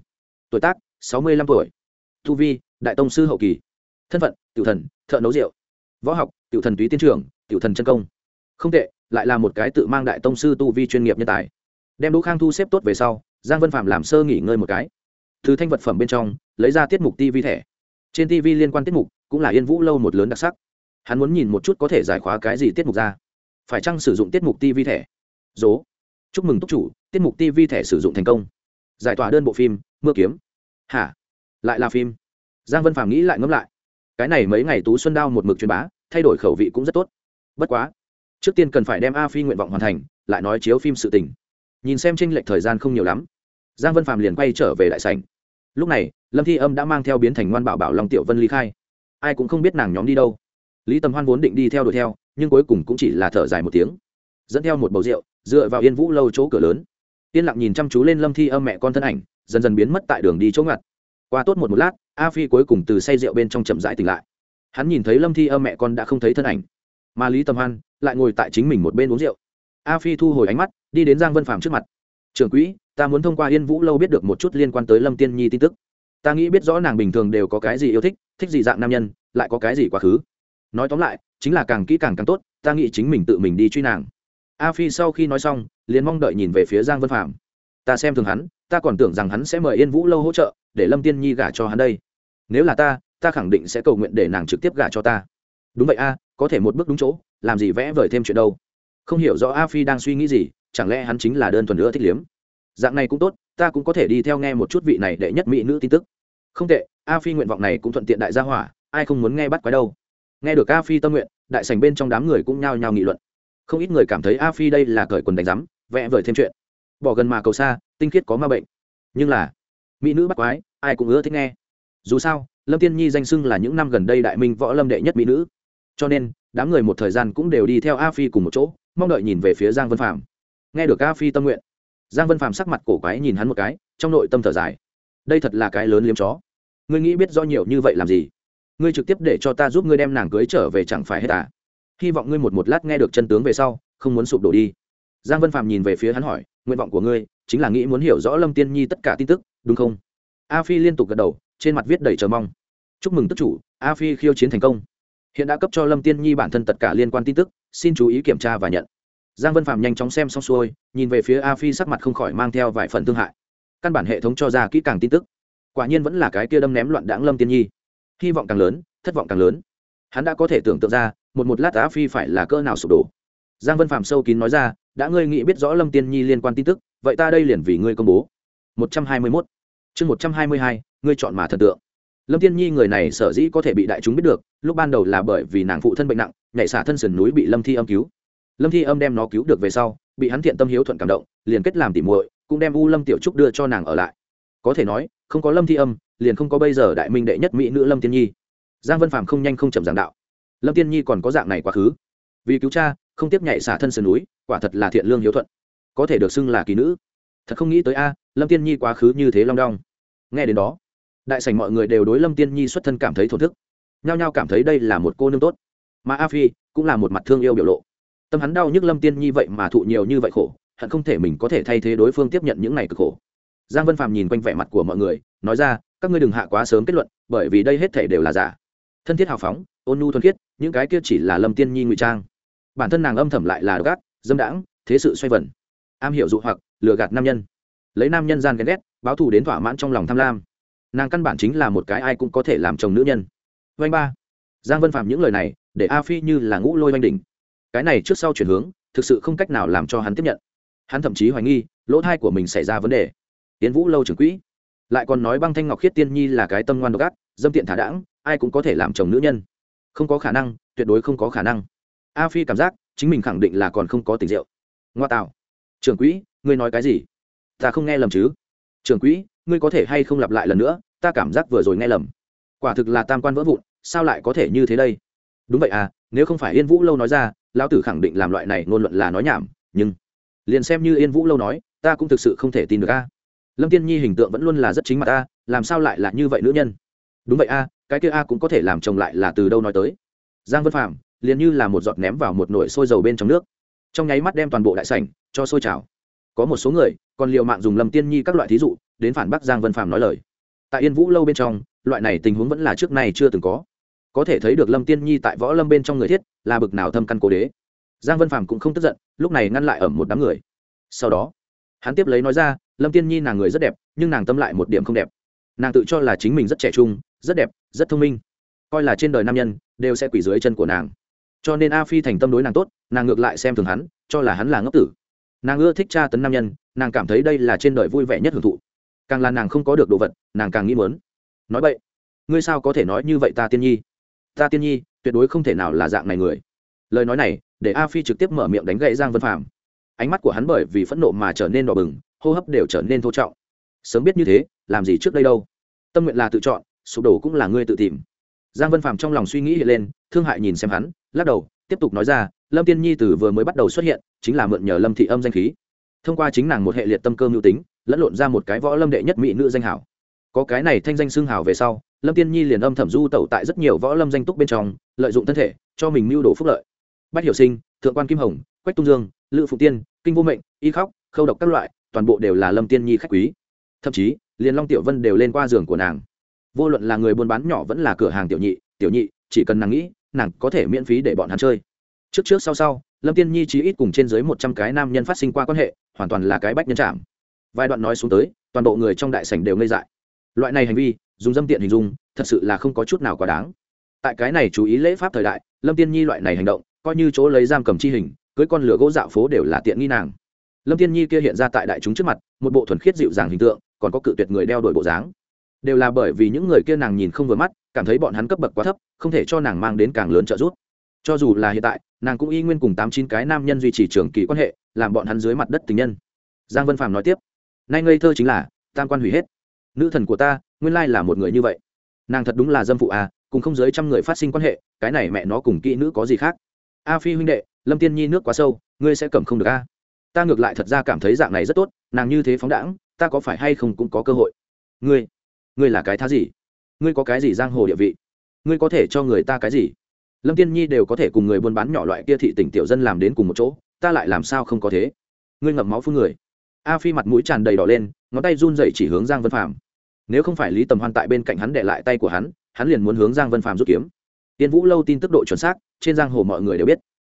Tuổi tác, sáu mươi lăm tuổi. Tu vi, đại tông sư hậu kỳ. Thân phận, tiểu thần, thợ nấu rượu. Võ học, tiểu thần túy tiên trưởng, tiểu thần chân công. Không tệ, lại là một cái tự mang đại tông sư tu vi chuyên nghiệp nhân tài. Đem đỗ khang thu xếp tốt về sau, giang vân phạm làm sơ nghỉ ngơi một cái. Từ thanh vật phẩm bên trong, lấy ra tiết mục tv thẻ. Trên tv liên quan tiết mục cũng là yên vũ lâu một lớn đặc sắc. Hắn muốn nhìn một chút có thể giải khóa cái gì tiết mục ra. Phải chăng sử dụng tiết mục tv thẻ? Dố. Chúc mừng túc chủ, tiết mục tv thẻ sử dụng thành công. Giải tỏa đơn bộ phim, mưa kiếm. Hả? Lại là phim. Giang vân phàm nghĩ lại ngẫm lại. Cái này mấy ngày tú xuân đao một mực truyền bá, thay đổi khẩu vị cũng rất tốt. Bất quá, trước tiên cần phải đem a phi nguyện vọng hoàn thành, lại nói chiếu phim sự tình. Nhìn xem tranh lệch thời gian không nhiều lắm, giang vân phàm liền quay trở về đại sảnh. Lúc này, lâm thi âm đã mang theo biến thành ngoan bảo bảo long tiểu vân ly khai ai cũng không biết nàng nhóm đi đâu. Lý tầm hoan vốn định đi theo đuổi theo, nhưng cuối cùng cũng chỉ là thở dài một tiếng. Dẫn theo một bầu rượu, dựa vào yên vũ lâu chỗ cửa lớn. Yên lặng nhìn chăm chú lên lâm thi âm mẹ con thân ảnh, dần dần biến mất tại đường đi chỗ ngặt. Qua tốt một một lát, a phi cuối cùng từ say rượu bên trong chậm rãi tỉnh lại. Hắn nhìn thấy lâm thi âm mẹ con đã không thấy thân ảnh, mà lý tầm hoan lại ngồi tại chính mình một bên uống rượu. A phi thu hồi ánh mắt, đi đến giang vân Phàm trước mặt. Trưởng quỹ, ta muốn thông qua yên vũ lâu biết được một chút liên quan tới lâm tiên nhi tin tức ta nghĩ biết rõ nàng bình thường đều có cái gì yêu thích thích gì dạng nam nhân, lại có cái gì quá khứ. Nói tóm lại, chính là càng kỹ càng càng tốt, ta nghĩ chính mình tự mình đi truy nàng. A phi sau khi nói xong, liền mong đợi nhìn về phía giang vân phạm. Ta xem thường hắn, ta còn tưởng rằng hắn sẽ mời yên vũ lâu hỗ trợ, để lâm tiên nhi gả cho hắn đây. Nếu là ta ta khẳng định sẽ cầu nguyện để nàng trực tiếp gả cho ta. Đúng vậy a, có thể một bước đúng chỗ, làm gì vẽ vời thêm chuyện đâu. Không hiểu rõ a phi đang suy nghĩ gì, chẳng lẽ hắn chính là đơn thuần nữa thích liếm. Dạng này cũng tốt ta cũng có thể đi theo nghe một chút vị này để nhất mỹ nữ tin tức. Không tệ, a phi nguyện vọng này cũng thuận tiện đại gia hỏa, ai không muốn nghe bắt quái đâu. Nghe được a phi tâm nguyện, đại sành bên trong đám người cũng nhao nhao nghị luận. Không ít người cảm thấy a phi đây là cởi quần đánh rắm vẽ vời thêm chuyện. Bỏ gần mà cầu xa, tinh khiết có ma bệnh. Nhưng là, mỹ nữ bắt quái, ai cũng ưa thích nghe. Dù sao, lâm tiên nhi danh xưng là những năm gần đây đại minh võ lâm đệ nhất mỹ nữ. Cho nên, đám người một thời gian cũng đều đi theo a phi cùng một chỗ, mong đợi nhìn về phía giang vân phạm. Nghe được a phi tâm nguyện giang vân Phàm sắc mặt cổ quái nhìn hắn một cái, trong nội tâm thở dài. Đây thật là cái lớn liếm chó. Ngươi nghĩ biết do nhiều như vậy làm gì? Ngươi trực tiếp để cho ta giúp ngươi đem nàng cưới trở về chẳng phải hết à? Hy vọng ngươi một một lát nghe được chân tướng về sau, không muốn sụp đổ đi. Giang vân phạm nhìn về phía hắn hỏi, nguyện vọng của ngươi chính là nghĩ muốn hiểu rõ lâm tiên nhi tất cả tin tức, đúng không? A phi liên tục gật đầu, trên mặt viết đầy chờ mong. Chúc mừng tức chủ, a phi khiêu chiến thành công. Hiện đã cấp cho lâm tiên nhi bản thân tất cả liên quan tin tức, xin chú ý kiểm tra và nhận giang vân phạm nhanh chóng xem xong xuôi, nhìn về phía a phi sắc mặt không khỏi mang theo vài phần thương hại. Căn bản hệ thống cho ra kỹ càng tin tức. Quả nhiên vẫn là cái kia đâm ném loạn đãng lâm tiên nhi. Hy vọng càng lớn, thất vọng càng lớn. Hắn đã có thể tưởng tượng ra, một một lát a phi phải là cỡ nào sụp đổ. Giang vân phạm sâu kín nói ra, đã ngươi nghĩ biết rõ lâm tiên nhi liên quan tin tức, vậy ta đây liền vì ngươi công bố. Một trăm hai mươi mốt. Chương một trăm hai mươi hai, ngươi chọn mà thần tượng. Lâm tiên nhi người này sở dĩ có thể bị đại chúng biết được, lúc ban đầu là bởi vì nàng phụ thân bệnh nặng, nhảy xả thân sườn núi bị lâm thi âm cứu lâm thi âm đem nó cứu được về sau, bị hắn thiện tâm hiếu thuận cảm động, liền kết làm tỉ muội, cũng đem u lâm tiểu trúc đưa cho nàng ở lại. Có thể nói, không có lâm thi âm, liền không có bây giờ đại minh đệ nhất mỹ nữ lâm tiên nhi. Giang vân phàm không nhanh không chậm giảng đạo. Lâm tiên nhi còn có dạng này quá khứ. Vì cứu cha, không tiếp nhảy xả thân sườn núi, quả thật là thiện lương hiếu thuận. Có thể được xưng là kỳ nữ. Thật không nghĩ tới a, lâm tiên nhi quá khứ như thế long đong. Nghe đến đó, đại sảnh mọi người đều đối lâm tiên nhi xuất thân cảm thấy thổn thức. Nhao nhao cảm thấy đây là một cô nương tốt. Mà a phi cũng là một mặt thương yêu biểu lộ tâm hắn đau nhức lâm tiên nhi vậy mà thụ nhiều như vậy khổ, hận không thể mình có thể thay thế đối phương tiếp nhận những này cực khổ. Giang vân phàm nhìn quanh vẻ mặt của mọi người, nói ra, các ngươi đừng hạ quá sớm kết luận, bởi vì đây hết thể đều là giả. Thân thiết hào phóng, ôn nhu thuần khiết, những cái kia chỉ là lâm tiên nhi ngụy trang. Bản thân nàng âm thầm lại là gác dâm đãng, thế sự xoay vần. Am hiểu dụ hoặc, lừa gạt nam nhân. Lấy nam nhân gian ghen ghét, báo thù đến thỏa mãn trong lòng tham lam. Nàng căn bản chính là một cái ai cũng có thể làm chồng nữ nhân. Vanh ba. Giang vân phạm những lời này, để a phi như là ngũ lôi oanh đỉnh cái này trước sau chuyển hướng, thực sự không cách nào làm cho hắn tiếp nhận. Hắn thậm chí hoài nghi, lỗ thai của mình xảy ra vấn đề. Tiến vũ lâu trưởng quỹ. Lại còn nói băng thanh ngọc khiết tiên nhi là cái tâm ngoan độc ác, dâm tiện thả đãng, ai cũng có thể làm chồng nữ nhân. Không có khả năng, tuyệt đối không có khả năng. A phi cảm giác, chính mình khẳng định là còn không có tình rượu. Ngoa tạo. Trưởng quỹ, ngươi nói cái gì? Ta không nghe lầm chứ? Trưởng quỹ, ngươi có thể hay không lặp lại lần nữa, ta cảm giác vừa rồi nghe lầm. Quả thực là tam quan vỡ vụn, sao lại có thể như thế đây? Đúng vậy à nếu không phải yên vũ lâu nói ra, lão tử khẳng định làm loại này ngôn luận là nói nhảm, nhưng liền xem như yên vũ lâu nói, ta cũng thực sự không thể tin được a. Lâm tiên nhi hình tượng vẫn luôn là rất chính mặt a, làm sao lại là như vậy nữ nhân? Đúng vậy a, cái kia a cũng có thể làm chồng lại là từ đâu nói tới? Giang vân phạm liền như là một giọt ném vào một nồi sôi dầu bên trong nước. Trong nháy mắt đem toàn bộ đại sảnh cho sôi trào. Có một số người còn liều mạng dùng lâm tiên nhi các loại thí dụ đến phản bác giang vân phạm nói lời. Tại yên vũ lâu bên trong, loại này tình huống vẫn là trước nay chưa từng có có thể thấy được lâm tiên nhi tại võ lâm bên trong người thiết là bực nào thâm căn cố đế. Giang vân phàm cũng không tức giận, lúc này ngăn lại ở một đám người. Sau đó, hắn tiếp lấy nói ra, lâm tiên nhi nàng người rất đẹp, nhưng nàng tâm lại một điểm không đẹp. Nàng tự cho là chính mình rất trẻ trung, rất đẹp, rất thông minh. Coi là trên đời nam nhân, đều sẽ quỷ dưới chân của nàng. Cho nên a phi thành tâm đối nàng tốt, nàng ngược lại xem thường hắn, cho là hắn là ngốc tử. Nàng ưa thích tra tấn nam nhân, nàng cảm thấy đây là trên đời vui vẻ nhất hưởng thụ. Càng là nàng không có được đồ vật, nàng càng nghĩ mớn nói vậy, ngươi sao có thể nói như vậy ta tiên nhi? Ta tiên nhi, tuyệt đối không thể nào là dạng này người. Lời nói này, để a phi trực tiếp mở miệng đánh gậy giang vân phạm ánh mắt của hắn bởi vì phẫn nộ mà trở nên đỏ bừng, hô hấp đều trở nên thô trọng. Sớm biết như thế, làm gì trước đây đâu? Tâm nguyện là tự chọn, sụp đổ cũng là ngươi tự tìm. Giang vân phạm trong lòng suy nghĩ hiện lên, thương hại nhìn xem hắn, lắc đầu, tiếp tục nói ra, lâm tiên nhi từ vừa mới bắt đầu xuất hiện, chính là mượn nhờ lâm thị âm danh khí. Thông qua chính nàng một hệ liệt tâm cơ mưu tính, lẫn lộn ra một cái võ lâm đệ nhất mỹ nữ danh hảo. Có cái này thanh danh xương hào về sau lâm tiên nhi liền âm thầm du tẩu tại rất nhiều võ lâm danh túc bên trong, lợi dụng thân thể, cho mình mưu đồ phúc lợi. Bách hiểu sinh, thượng quan kim hồng, quách tung dương lự phụ tiên, kinh vô mệnh, y khóc, khâu độc các loại, toàn bộ đều là lâm tiên nhi khách quý. Thậm chí, liền long tiểu vân đều lên qua giường của nàng. Vô luận là người buôn bán nhỏ vẫn là cửa hàng tiểu nhị tiểu nhị, chỉ cần nàng nghĩ, nàng có thể miễn phí để bọn hắn chơi. Trước trước sau sau, lâm tiên nhi chỉ ít cùng trên dưới một trăm cái nam nhân phát sinh qua quan hệ, hoàn toàn là cái bách nhân chạm. vài đoạn nói xuống tới, toàn bộ người trong đại sảnh đều ngây dại. Loại này hành vi dùng dâm tiện hình dung, thật sự là không có chút nào quá đáng. Tại cái này chú ý lễ pháp thời đại, lâm tiên nhi loại này hành động, coi như chỗ lấy giam cầm chi hình, cưới con lửa gỗ dạo phố đều là tiện nghi nàng. Lâm tiên nhi kia hiện ra tại đại chúng trước mặt, một bộ thuần khiết dịu dàng hình tượng, còn có cự tuyệt người đeo đổi bộ dáng. Đều là bởi vì những người kia nàng nhìn không vừa mắt, cảm thấy bọn hắn cấp bậc quá thấp, không thể cho nàng mang đến càng lớn trợ giúp. Cho dù là hiện tại, nàng cũng y nguyên cùng tám chín cái nam nhân duy trì trường kỳ quan hệ, làm bọn hắn dưới mặt đất tình nhân. Giang vân phạm nói tiếp, nay ngây thơ chính là, tam quan hủy hết nữ thần của ta, nguyên lai là một người như vậy. Nàng thật đúng là dâm phụ à cùng không dưới trăm người phát sinh quan hệ, cái này mẹ nó cùng kỹ nữ có gì khác? A phi huynh đệ, lâm tiên nhi nước quá sâu, ngươi sẽ cầm không được a ta ngược lại thật ra cảm thấy dạng này rất tốt, nàng như thế phóng đãng, ta có phải hay không cũng có cơ hội. Ngươi ngươi là cái thá gì? Ngươi có cái gì giang hồ địa vị? Ngươi có thể cho người ta cái gì? Lâm tiên nhi đều có thể cùng người buôn bán nhỏ loại kia thị tỉnh tiểu dân làm đến cùng một chỗ, ta lại làm sao không có thế? Ngươi ngậm máu phương người. A phi mặt mũi tràn đầy đỏ lên, ngón tay run dậy chỉ hướng giang vân phạm nếu không phải lý tầm hoan tại bên cạnh hắn để lại tay của hắn hắn liền muốn hướng giang vân phạm rút kiếm. Tiên vũ lâu tin tức độ chuẩn xác, trên giang hồ mọi người đều biết.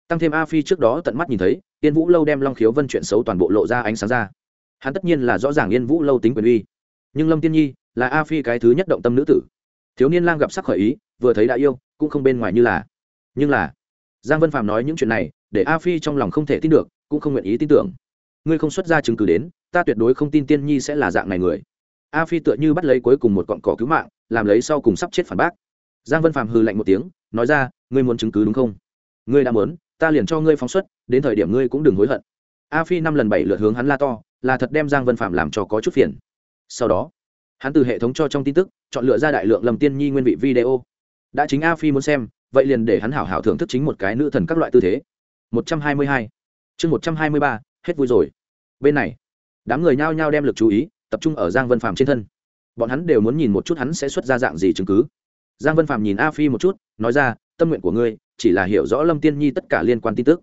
Tăng thêm a phi trước đó tận mắt nhìn thấy, tiên vũ lâu đem long khiếu vân chuyện xấu toàn bộ lộ ra ánh sáng ra. Hắn tất nhiên là rõ ràng yên vũ lâu tính quyền uy. Nhưng lâm tiên nhi là a phi cái thứ nhất động tâm nữ tử. Thiếu niên lang gặp sắc khởi ý, vừa thấy đã yêu, cũng không bên ngoài như là. Nhưng là, giang vân phạm nói những chuyện này, để a phi trong lòng không thể tin được, cũng không nguyện ý tin tưởng. Ngươi không xuất ra chứng cứ đến, ta tuyệt đối không tin tiên nhi sẽ là dạng này người a phi tựa như bắt lấy cuối cùng một cọn cỏ cứu mạng, làm lấy sau cùng sắp chết phản bác. Giang vân phạm hừ lạnh một tiếng, nói ra, ngươi muốn chứng cứ đúng không? Ngươi đã muốn, ta liền cho ngươi phóng xuất, đến thời điểm ngươi cũng đừng hối hận. A phi năm lần bảy lượt hướng hắn la to, là thật đem giang vân phạm làm cho có chút phiền. Sau đó, hắn từ hệ thống cho trong tin tức, chọn lựa ra đại lượng lầm tiên nhi nguyên vị video. Đã chính a phi muốn xem, vậy liền để hắn hảo hảo thưởng thức chính một cái nữ thần các loại tư thế. Một trăm hai mươi hai. Chương một trăm hai mươi ba, hết vui rồi. Bên này, đám người nhao nhao đem lực chú ý tập trung ở giang vân phàm trên thân. Bọn hắn đều muốn nhìn một chút hắn sẽ xuất ra dạng gì chứng cứ. Giang vân phàm nhìn a phi một chút, nói ra, tâm nguyện của ngươi chỉ là hiểu rõ lâm tiên nhi tất cả liên quan tin tức.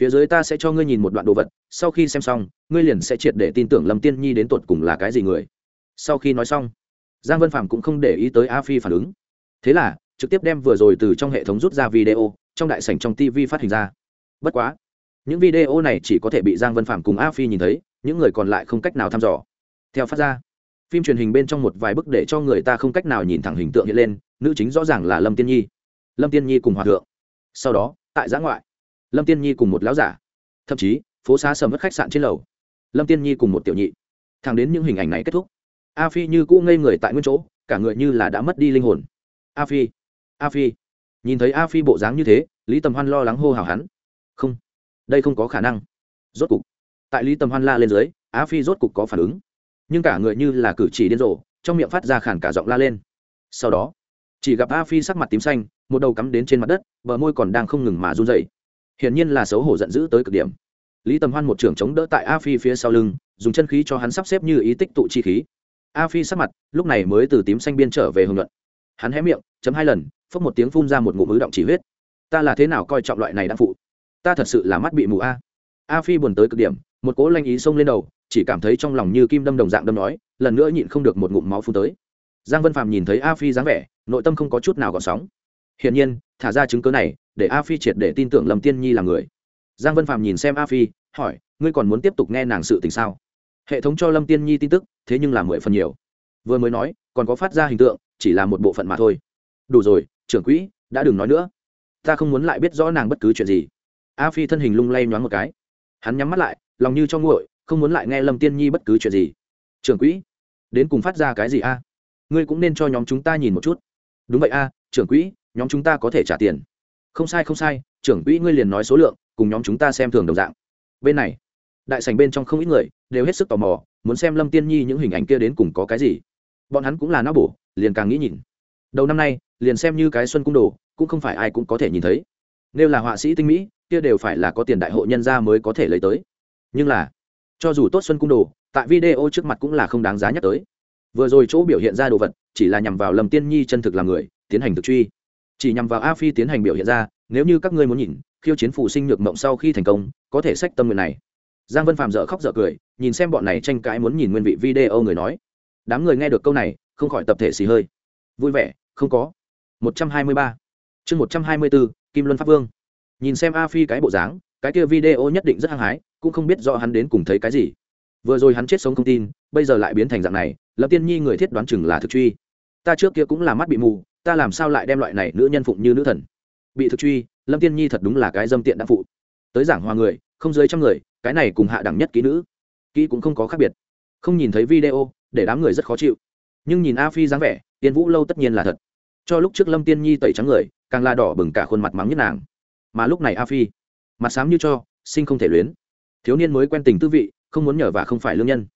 Phía dưới ta sẽ cho ngươi nhìn một đoạn đồ vật, sau khi xem xong, ngươi liền sẽ triệt để tin tưởng lâm tiên nhi đến tột cùng là cái gì người. Sau khi nói xong, giang vân phạm cũng không để ý tới a phi phản ứng. Thế là, trực tiếp đem vừa rồi từ trong hệ thống rút ra video, trong đại sảnh trong tv phát hình ra. Bất quá, những video này chỉ có thể bị giang vân phạm cùng a phi nhìn thấy, những người còn lại không cách nào thăm dò theo phát ra, phim truyền hình bên trong một vài bức để cho người ta không cách nào nhìn thẳng hình tượng hiện lên, nữ chính rõ ràng là lâm tiên nhi. Lâm tiên nhi cùng hòa thượng. Sau đó, tại giã ngoại, lâm tiên nhi cùng một lão giả. Thậm chí, phố xá sầm mất khách sạn trên lầu. Lâm tiên nhi cùng một tiểu nhị. Thẳng đến những hình ảnh này kết thúc, a phi như cũ ngây người tại nguyên chỗ, cả người như là đã mất đi linh hồn. A phi a phi. Nhìn thấy a phi bộ dáng như thế, lý tầm hoan lo lắng hô hào hắn. Không, đây không có khả năng. Rốt cục, tại lý tầm hoan la lên dưới, a phi rốt cục có phản ứng nhưng cả người như là cử chỉ điên rồ, trong miệng phát ra khản cả giọng la lên. Sau đó, chỉ gặp a phi sắc mặt tím xanh, một đầu cắm đến trên mặt đất, bờ môi còn đang không ngừng mà run dậy hiển nhiên là xấu hổ giận dữ tới cực điểm. Lý tầm hoan một trưởng chống đỡ tại a phi phía sau lưng, dùng chân khí cho hắn sắp xếp như ý tích tụ chi khí. A phi sắc mặt, lúc này mới từ tím xanh biên trở về hưởng luận. Hắn hé miệng, chấm hai lần, phốc một tiếng phun ra một ngụm ứ động chỉ huyết. Ta là thế nào coi trọng loại này đang phụ? Ta thật sự là mắt bị mù a. A phi buồn tới cực điểm, một cỗ lanh ý xông lên đầu chỉ cảm thấy trong lòng như kim đâm đồng dạng đâm nói, lần nữa nhịn không được một ngụm máu phun tới. Giang vân phạm nhìn thấy a phi dáng vẻ, nội tâm không có chút nào gọn sóng. Hiển nhiên, thả ra chứng cớ này, để a phi triệt để tin tưởng lầm tiên nhi là người. Giang vân phạm nhìn xem a phi, hỏi, ngươi còn muốn tiếp tục nghe nàng sự tình sao? Hệ thống cho lâm tiên nhi tin tức, thế nhưng là mười phần nhiều. Vừa mới nói, còn có phát ra hình tượng, chỉ là một bộ phận mà thôi. Đủ rồi, trưởng quỹ, đã đừng nói nữa. Ta không muốn lại biết rõ nàng bất cứ chuyện gì. A phi thân hình lung lay nhoáng một cái. Hắn nhắm mắt lại, lòng như cho nguội không muốn lại nghe lâm tiên nhi bất cứ chuyện gì. Trưởng quỹ, đến cùng phát ra cái gì a? Ngươi cũng nên cho nhóm chúng ta nhìn một chút. Đúng vậy a, trưởng quỹ, nhóm chúng ta có thể trả tiền. Không sai không sai, trưởng quỹ ngươi liền nói số lượng, cùng nhóm chúng ta xem thường đồng dạng. Bên này, đại sành bên trong không ít người, đều hết sức tò mò, muốn xem lâm tiên nhi những hình ảnh kia đến cùng có cái gì. Bọn hắn cũng là náo bổ, liền càng nghĩ nhìn. Đầu năm nay, liền xem như cái xuân cung đồ, cũng không phải ai cũng có thể nhìn thấy. Nếu là họa sĩ tinh mỹ, kia đều phải là có tiền đại hộ nhân ra mới có thể lấy tới. Nhưng là cho dù tốt xuân cung đồ, tại video trước mặt cũng là không đáng giá nhắc tới. Vừa rồi chỗ biểu hiện ra đồ vật, chỉ là nhằm vào lầm tiên nhi chân thực làm người, tiến hành thực truy. Chỉ nhằm vào a phi tiến hành biểu hiện ra, nếu như các ngươi muốn nhìn, khiêu chiến phụ sinh nhược mộng sau khi thành công, có thể sách tâm nguyện này. Giang vân phạm dở khóc dở cười, nhìn xem bọn này tranh cãi muốn nhìn nguyên vị video người nói. Đám người nghe được câu này, không khỏi tập thể xì hơi. Vui vẻ, không có. Một trăm hai mươi ba. Chương một trăm hai mươi bốn kim luân pháp vương. Nhìn xem a phi cái bộ dáng, cái kia video nhất định rất hăng hái cũng không biết rõ hắn đến cùng thấy cái gì. Vừa rồi hắn chết sống không tin, bây giờ lại biến thành dạng này Lâm tiên nhi người thiết đoán chừng là thực truy. Ta trước kia cũng là mắt bị mù, ta làm sao lại đem loại này nữ nhân phụng như nữ thần? Bị thực truy, lâm tiên nhi thật đúng là cái dâm tiện đã phụ. Tới giảng hòa người, không dưới trăm người, cái này cùng hạ đẳng nhất kỹ nữ, kỹ cũng không có khác biệt. Không nhìn thấy video, để đám người rất khó chịu. Nhưng nhìn a phi dáng vẻ, tiên vũ lâu tất nhiên là thật. Cho lúc trước lâm tiên nhi tẩy trắng người, càng la đỏ bừng cả khuôn mặt mắng nhất nàng. Mà lúc này a phi, mặt sám như cho sinh không thể luyến thiếu niên mới quen tình tư vị, không muốn nhờ và không phải lương nhân.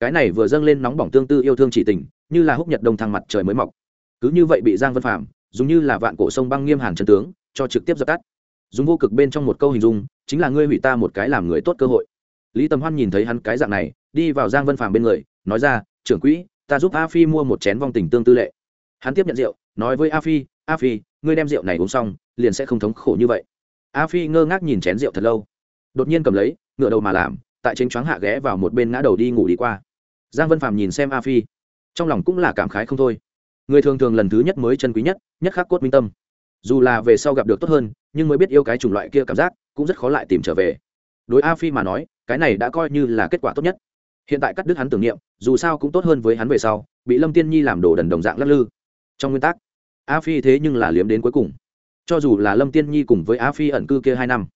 Cái này vừa dâng lên nóng bỏng tương tư yêu thương chỉ tình, như là húc nhật đông thăng mặt trời mới mọc. Cứ như vậy bị giang vân phạm, dùng như là vạn cổ sông băng nghiêm hàn chân tướng, cho trực tiếp dập tắt. Dùng vô cực bên trong một câu hình dung, chính là ngươi hủy ta một cái làm người tốt cơ hội. Lý tầm hoan nhìn thấy hắn cái dạng này, đi vào giang vân phạm bên người, nói ra, trưởng quỹ, ta giúp a phi mua một chén vong tình tương tư lệ. Hắn tiếp nhận rượu, nói với a phi a phi, ngươi đem rượu này uống xong, liền sẽ không thống khổ như vậy. A phi ngơ ngác nhìn chén rượu thật lâu. Đột nhiên cầm lấy ngựa đầu mà làm, tại chính choáng hạ ghé vào một bên ngã đầu đi ngủ đi qua. Giang vân phàm nhìn xem a phi, trong lòng cũng là cảm khái không thôi. Người thường thường lần thứ nhất mới chân quý nhất nhất khắc cốt minh tâm. Dù là về sau gặp được tốt hơn, nhưng mới biết yêu cái chủng loại kia cảm giác, cũng rất khó lại tìm trở về. Đối a phi mà nói, cái này đã coi như là kết quả tốt nhất. Hiện tại cắt đứt hắn tưởng niệm, dù sao cũng tốt hơn với hắn về sau, bị lâm tiên nhi làm đồ đần đồng dạng lắc lư. Trong nguyên tắc, a phi thế nhưng là liếm đến cuối cùng. Cho dù là lâm tiên nhi cùng với a phi ẩn cư kia hai năm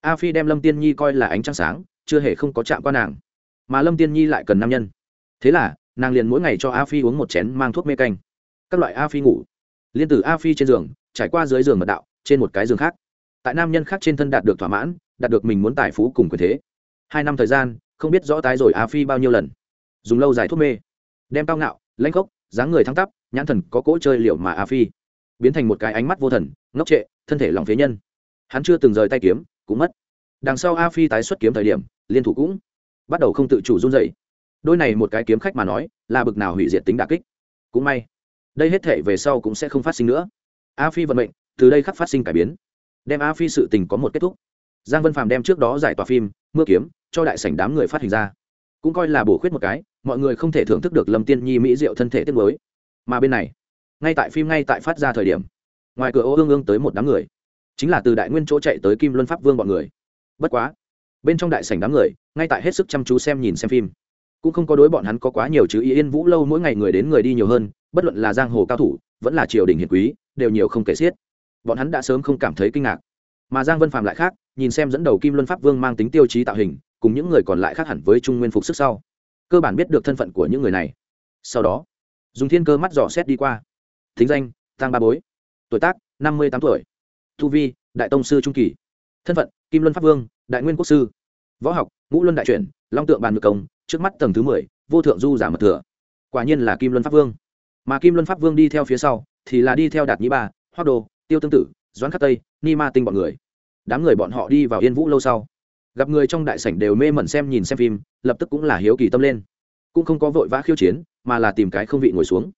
a phi đem lâm tiên nhi coi là ánh trăng sáng, chưa hề không có chạm qua nàng. Mà lâm tiên nhi lại cần nam nhân. Thế là, nàng liền mỗi ngày cho a phi uống một chén mang thuốc mê canh. Các loại a phi ngủ. Liên từ a phi trên giường, trải qua dưới giường mật đạo, trên một cái giường khác. Tại nam nhân khác trên thân đạt được thỏa mãn, đạt được mình muốn tài phú cùng quyền thế. Hai năm thời gian, không biết rõ tái rồi a phi bao nhiêu lần. Dùng lâu dài thuốc mê. Đem cao ngạo lanh khốc, dáng người thăng tắp, nhãn thần có cỗ chơi liệu mà a phi. Biến thành một cái ánh mắt vô thần, ngốc trệ, thân thể lòng phế nhân. Hắn chưa từng rời tay kiếm cũng mất. Đằng sau a phi tái xuất kiếm thời điểm, liên thủ cũng bắt đầu không tự chủ run dậy đôi này một cái kiếm khách mà nói, là bực nào hủy diệt tính đà kích. Cũng may, đây hết thể về sau cũng sẽ không phát sinh nữa. A phi vận mệnh, từ đây khắc phát sinh cải biến. Đem a phi sự tình có một kết thúc. Giang vân phàm đem trước đó giải tỏa phim, mưa kiếm, cho đại sảnh đám người phát hình ra. Cũng coi là bổ khuyết một cái, mọi người không thể thưởng thức được lâm tiên nhi mỹ diệu thân thể tiết mới. Mà bên này, ngay tại phim ngay tại phát ra thời điểm, ngoài cửa ô ương ương tới một đám người chính là từ đại nguyên chỗ chạy tới kim luân pháp vương bọn người. Bất quá, bên trong đại sảnh đám người, ngay tại hết sức chăm chú xem nhìn xem phim. Cũng không có đối bọn hắn có quá nhiều chứ ý yên vũ lâu mỗi ngày người đến người đi nhiều hơn, bất luận là giang hồ cao thủ, vẫn là triều đình hiền quý, đều nhiều không kể xiết. Bọn hắn đã sớm không cảm thấy kinh ngạc. Mà giang vân phạm lại khác, nhìn xem dẫn đầu kim luân pháp vương mang tính tiêu chí tạo hình, cùng những người còn lại khác hẳn với trung nguyên phục sức sau. Cơ bản biết được thân phận của những người này. Sau đó dùng thiên cơ mắt dò xét đi qua. Thính danh tăng ba bối. Tuổi tác, năm mươi tám tuổi thu vi đại tông sư trung kỳ. Thân phận kim luân pháp vương đại nguyên quốc sư. Võ học ngũ luân đại truyện long tượng bàn ngược công trước mắt tầng thứ mười vô thượng du giả mật thừa. Quả nhiên là kim luân pháp vương. Mà kim luân pháp vương đi theo phía sau thì là đi theo đạt nhĩ ba hoác đồ tiêu tương tử, doãn khắc tây ni ma tinh bọn người. Đám người bọn họ đi vào yên vũ lâu sau. Gặp người trong đại sảnh đều mê mẩn xem nhìn xem phim lập tức cũng là hiếu kỳ tâm lên. Cũng không có vội vã khiêu chiến mà là tìm cái không vị ngồi xuống.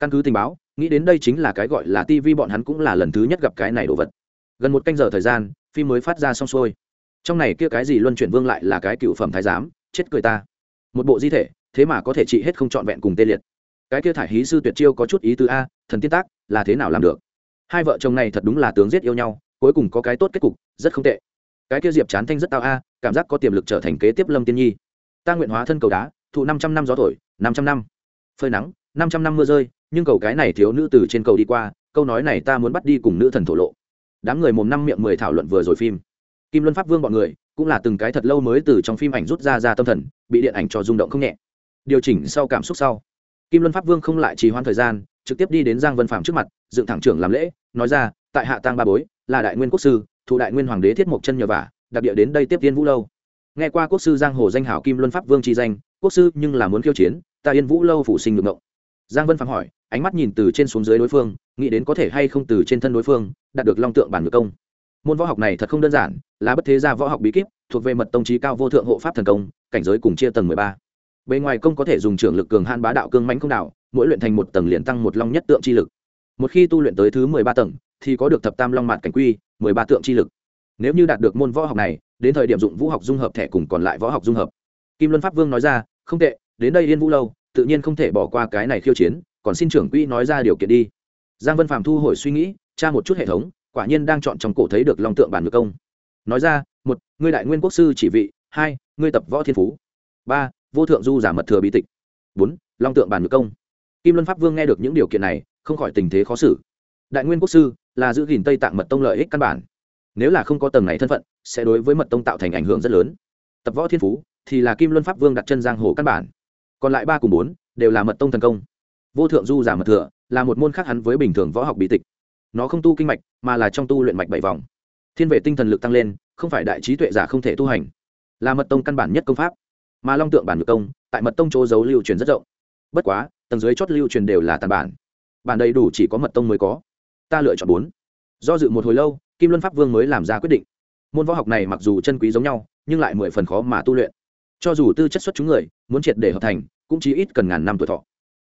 Căn cứ tình báo nghĩ đến đây chính là cái gọi là tivi bọn hắn cũng là lần thứ nhất gặp cái này đồ vật gần một canh giờ thời gian, phim mới phát ra xong xuôi. Trong này kia cái gì luân chuyển vương lại là cái cựu phẩm thái giám, chết cười ta. Một bộ di thể, thế mà có thể trị hết không trọn vẹn cùng tê liệt. Cái kia thải hí sư tuyệt chiêu có chút ý tứ a, thần tiên tác, là thế nào làm được? Hai vợ chồng này thật đúng là tướng giết yêu nhau, cuối cùng có cái tốt kết cục, rất không tệ. Cái kia diệp chán thanh rất tao a, cảm giác có tiềm lực trở thành kế tiếp lâm tiên nhi. Ta nguyện hóa thân cầu đá, thụ năm trăm năm gió thổi, năm trăm năm. Phơi nắng, năm trăm năm mưa rơi, nhưng cầu cái này thiếu nữ từ trên cầu đi qua, câu nói này ta muốn bắt đi cùng nữ thần thổ lộ đám người mồm năm miệng mười thảo luận vừa rồi phim. Kim luân pháp vương bọn người cũng là từng cái thật lâu mới từ trong phim ảnh rút ra ra tâm thần, bị điện ảnh cho rung động không nhẹ. Điều chỉnh sau cảm xúc sau, kim luân pháp vương không lại trì hoãn thời gian, trực tiếp đi đến giang vân phạm trước mặt, dựng thẳng trưởng làm lễ, nói ra, tại hạ tang ba bối, là đại nguyên quốc sư, thụ đại nguyên hoàng đế thiết mộc chân nhờ vả, đặc địa đến đây tiếp tiên vũ lâu. Nghe qua quốc sư giang hồ danh hảo kim luân pháp vương tri danh, quốc sư nhưng là muốn khiêu chiến, ta yên vũ lâu phủ sinh ngược ngộng giang vân phạm hỏi ánh mắt nhìn từ trên xuống dưới đối phương, nghĩ đến có thể hay không từ trên thân đối phương, đạt được long tượng bản ngược công. Môn võ học này thật không đơn giản, là bất thế gia võ học bí kíp, thuộc về mật tông trí cao vô thượng hộ pháp thần công, cảnh giới cùng chia tầng mười ba. Bề ngoài công có thể dùng trưởng lực cường han bá đạo cương mãnh không đạo mỗi luyện thành một tầng liền tăng một long nhất tượng chi lực. Một khi tu luyện tới thứ mười ba tầng, thì có được thập tam long mạt cảnh quy, mười ba tượng chi lực. Nếu như đạt được môn võ học này, đến thời điểm dụng vũ học dung hợp thẻ cùng còn lại võ học dung hợp. Kim luân pháp vương nói ra, không tệ, đến đây yên vũ lâu, tự nhiên không thể bỏ qua cái này khiêu chiến còn xin trưởng quỹ nói ra điều kiện đi. Giang vân phạm thu hồi suy nghĩ, tra một chút hệ thống, quả nhiên đang chọn trong cổ thấy được long tượng bản ngược công. Nói ra, một, ngươi đại nguyên quốc sư chỉ vị, hai, ngươi tập võ thiên phú, ba, vô thượng du giả mật thừa bí tịch, bốn, long tượng bản ngược công. Kim luân pháp vương nghe được những điều kiện này, không khỏi tình thế khó xử. Đại nguyên quốc sư là giữ gìn tây tạng mật tông lợi ích căn bản. Nếu là không có tầng này thân phận, sẽ đối với mật tông tạo thành ảnh hưởng rất lớn. Tập võ thiên phú thì là kim luân pháp vương đặt chân giang hồ căn bản. Còn lại ba cùng bốn đều là mật tông thần công vô thượng du giả mật thừa là một môn khác hắn với bình thường võ học bí tịch. Nó không tu kinh mạch, mà là trong tu luyện mạch bảy vòng. Thiên vệ tinh thần lực tăng lên, không phải đại trí tuệ giả không thể tu hành. Là mật tông căn bản nhất công pháp. Mà long tượng bản ngược công, tại mật tông chỗ giấu lưu truyền rất rộng. Bất quá, tầng dưới chót lưu truyền đều là tàn bản. Bản đầy đủ chỉ có mật tông mới có. Ta lựa chọn bốn. Do dự một hồi lâu, kim luân pháp vương mới làm ra quyết định. Môn võ học này mặc dù chân quý giống nhau, nhưng lại mười phần khó mà tu luyện. Cho dù tư chất xuất chúng người, muốn triệt để hợp thành, cũng chỉ ít cần ngàn năm tuổi thọ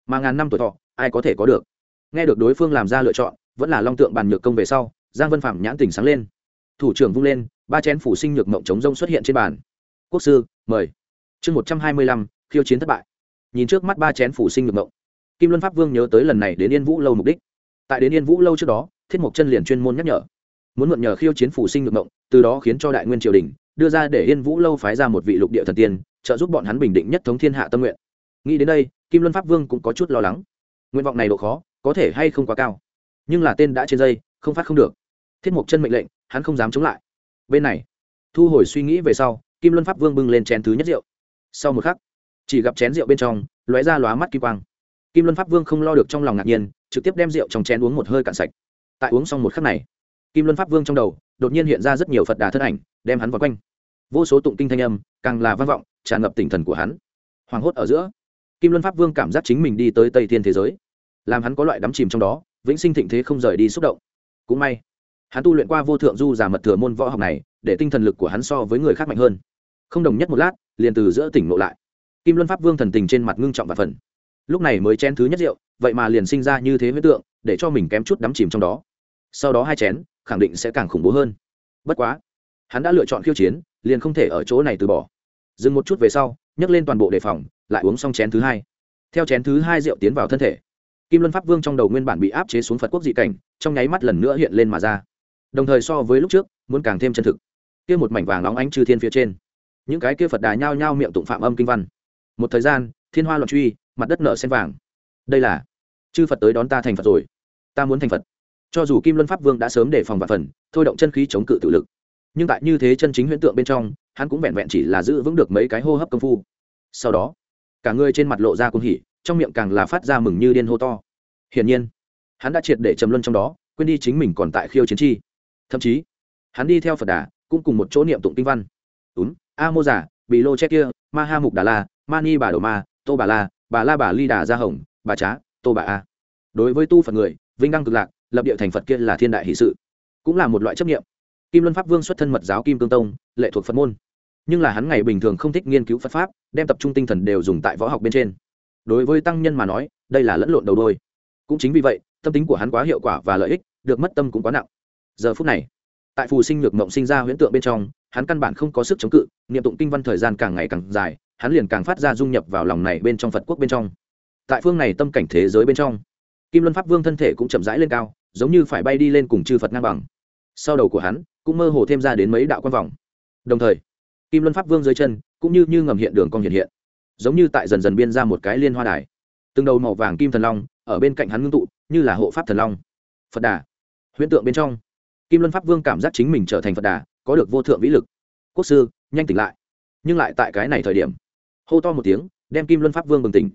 mà ngàn năm tuổi thọ, ai có thể có được? Nghe được đối phương làm ra lựa chọn, vẫn là long tượng bàn nhược công về sau, giang vân phạm nhãn tỉnh sáng lên. Thủ trưởng vung lên, ba chén phủ sinh nhược mộng chống rông xuất hiện trên bàn. Quốc sư, mời. Chương một trăm hai mươi lăm, khiêu chiến thất bại. Nhìn trước mắt ba chén phủ sinh nhược mộng, kim luân pháp vương nhớ tới lần này đến yên vũ lâu mục đích. Tại đến yên vũ lâu trước đó, thiết mộc chân liền chuyên môn nhắc nhở. Muốn mượn nhờ khiêu chiến phủ sinh nhược mộng, từ đó khiến cho đại nguyên triều đình đưa ra để yên vũ lâu phái ra một vị lục địa thần tiên, trợ giúp bọn hắn bình định nhất thống thiên hạ tâm nguyện nghĩ đến đây, kim luân pháp vương cũng có chút lo lắng. Nguyện vọng này độ khó, có thể hay không quá cao. Nhưng là tên đã trên dây, không phát không được. Thiết mộc chân mệnh lệnh, hắn không dám chống lại. Bên này, thu hồi suy nghĩ về sau, kim luân pháp vương bưng lên chén thứ nhất rượu. Sau một khắc, chỉ gặp chén rượu bên trong, lóe ra lóa mắt kim quang. Kim luân pháp vương không lo được trong lòng ngạc nhiên, trực tiếp đem rượu trong chén uống một hơi cạn sạch. Tại uống xong một khắc này, kim luân pháp vương trong đầu, đột nhiên hiện ra rất nhiều phật đà thân ảnh, đem hắn vào quanh. Vô số tụng kinh thanh âm, càng là vang vọng, tràn ngập tinh thần của hắn. Hoảng hốt ở giữa kim luân pháp vương cảm giác chính mình đi tới tây thiên thế giới. Làm hắn có loại đắm chìm trong đó, vĩnh sinh thịnh thế không rời đi xúc động. Cũng may, hắn tu luyện qua vô thượng du giả mật thừa môn võ học này, để tinh thần lực của hắn so với người khác mạnh hơn. Không đồng nhất một lát, liền từ giữa tỉnh ngộ lại. Kim luân pháp vương thần tình trên mặt ngưng trọng và phần. Lúc này mới chén thứ nhất rượu, vậy mà liền sinh ra như thế huyết tượng, để cho mình kém chút đắm chìm trong đó. Sau đó hai chén, khẳng định sẽ càng khủng bố hơn. Bất quá, hắn đã lựa chọn khiêu chiến, liền không thể ở chỗ này từ bỏ. Dừng một chút về sau nhấc lên toàn bộ đề phòng, lại uống xong chén thứ hai. Theo chén thứ hai rượu tiến vào thân thể, kim luân pháp vương trong đầu nguyên bản bị áp chế xuống phật quốc dị cảnh, trong nháy mắt lần nữa hiện lên mà ra. Đồng thời so với lúc trước, muốn càng thêm chân thực. Kia một mảnh vàng nóng ánh trừ thiên phía trên, những cái kia phật đà nhao nhao miệng tụng phạm âm kinh văn. Một thời gian, thiên hoa loạn truy, mặt đất nở sen vàng. Đây là, chư phật tới đón ta thành phật rồi. Ta muốn thành phật. Cho dù kim luân pháp vương đã sớm đề phòng và phần, thôi động chân khí chống cự tự lực. Nhưng tại như thế chân chính huyễn tượng bên trong hắn cũng vẹn vẹn chỉ là giữ vững được mấy cái hô hấp công phu. Sau đó, cả người trên mặt lộ ra cung hỉ, trong miệng càng là phát ra mừng như điên hô to. Hiển nhiên, hắn đã triệt để trầm luân trong đó, quên đi chính mình còn tại khiêu chiến chi. Thậm chí, hắn đi theo phật đà, cũng cùng một chỗ niệm tụng kinh văn. Ún a mô giả bị lô che kia, ma ha mục đà la, ma ni bà đồ ma, tô bà la bà la bà ly đà gia hồng, bà trá, tô bà a. Đối với tu phật người, vinh đăng cực lạc, lập địa thành phật kia là thiên đại hỷ sự. Cũng là một loại chấp nghiệm kim luân pháp vương xuất thân mật giáo kim cương tông, lệ thuộc phật môn. Nhưng là hắn ngày bình thường không thích nghiên cứu phật pháp, đem tập trung tinh thần đều dùng tại võ học bên trên. Đối với tăng nhân mà nói, đây là lẫn lộn đầu đôi. Cũng chính vì vậy, tâm tính của hắn quá hiệu quả và lợi ích, được mất tâm cũng quá nặng. Giờ phút này, tại phù sinh nhược mộng sinh ra huyễn tượng bên trong, hắn căn bản không có sức chống cự, niệm tụng kinh văn thời gian càng ngày càng dài, hắn liền càng phát ra dung nhập vào lòng này bên trong phật quốc bên trong. Tại phương này tâm cảnh thế giới bên trong, kim luân pháp vương thân thể cũng chậm rãi lên cao, giống như phải bay đi lên cùng chư phật ngang bằng. Sau đầu của hắn cũng mơ hồ thêm ra đến mấy đạo quan vòng. Đồng thời, kim luân pháp vương dưới chân cũng như như ngầm hiện đường cong hiện hiện, giống như tại dần dần biên ra một cái liên hoa đài. Từng đầu màu vàng kim thần long ở bên cạnh hắn ngưng tụ, như là hộ pháp thần long. Phật đà. Huyễn tượng bên trong, kim luân pháp vương cảm giác chính mình trở thành phật đà, có được vô thượng vĩ lực. Quốc sư, nhanh tỉnh lại. Nhưng lại tại cái này thời điểm, hô to một tiếng, đem kim luân pháp vương bừng tỉnh.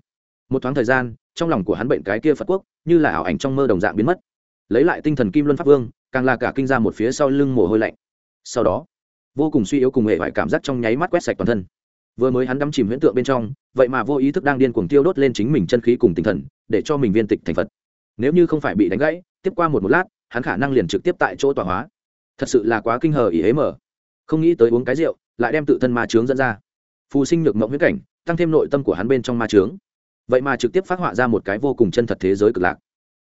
Một thoáng thời gian, trong lòng của hắn bệnh cái kia phật quốc, như là ảo ảnh trong mơ đồng dạng biến mất. Lấy lại tinh thần kim luân pháp vương càng là cả kinh ra một phía sau lưng mồ hôi lạnh. Sau đó, vô cùng suy yếu cùng hệ vải cảm giác trong nháy mắt quét sạch toàn thân. Vừa mới hắn đắm chìm huyễn tượng bên trong, vậy mà vô ý thức đang điên cuồng tiêu đốt lên chính mình chân khí cùng tinh thần, để cho mình viên tịch thành phật. Nếu như không phải bị đánh gãy, tiếp qua một một lát, hắn khả năng liền trực tiếp tại chỗ tọa hóa. Thật sự là quá kinh hờ ý hế mở. Không nghĩ tới uống cái rượu, lại đem tự thân ma trướng dẫn ra. Phù sinh nhược mộng huyễn cảnh, tăng thêm nội tâm của hắn bên trong ma trướng vậy mà trực tiếp phát họa ra một cái vô cùng chân thật thế giới cực lạc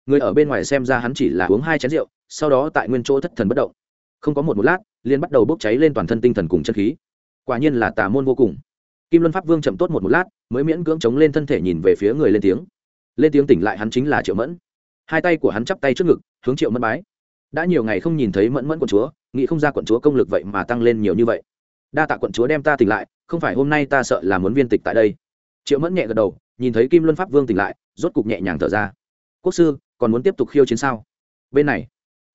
người ở bên ngoài xem ra hắn chỉ là uống hai chén rượu, sau đó tại nguyên chỗ thất thần bất động. Không có một một lát liên bắt đầu bốc cháy lên toàn thân tinh thần cùng chân khí. Quả nhiên là tà môn vô cùng. Kim luân pháp vương chậm tốt một một lát, mới miễn cưỡng chống lên thân thể nhìn về phía người lên tiếng. Lên tiếng tỉnh lại hắn chính là triệu mẫn. Hai tay của hắn chắp tay trước ngực, hướng triệu mẫn bái. Đã nhiều ngày không nhìn thấy mẫn mẫn quận chúa, nghĩ không ra quận chúa công lực vậy mà tăng lên nhiều như vậy. Đa tạ quận chúa đem ta tỉnh lại, không phải hôm nay ta sợ là muốn viên tịch tại đây. Triệu mẫn nhẹ gật đầu, nhìn thấy kim luân pháp vương tỉnh lại, rốt cục nhẹ nhàng thở ra. Quốc sư còn muốn tiếp tục khiêu chiến sao? Bên này,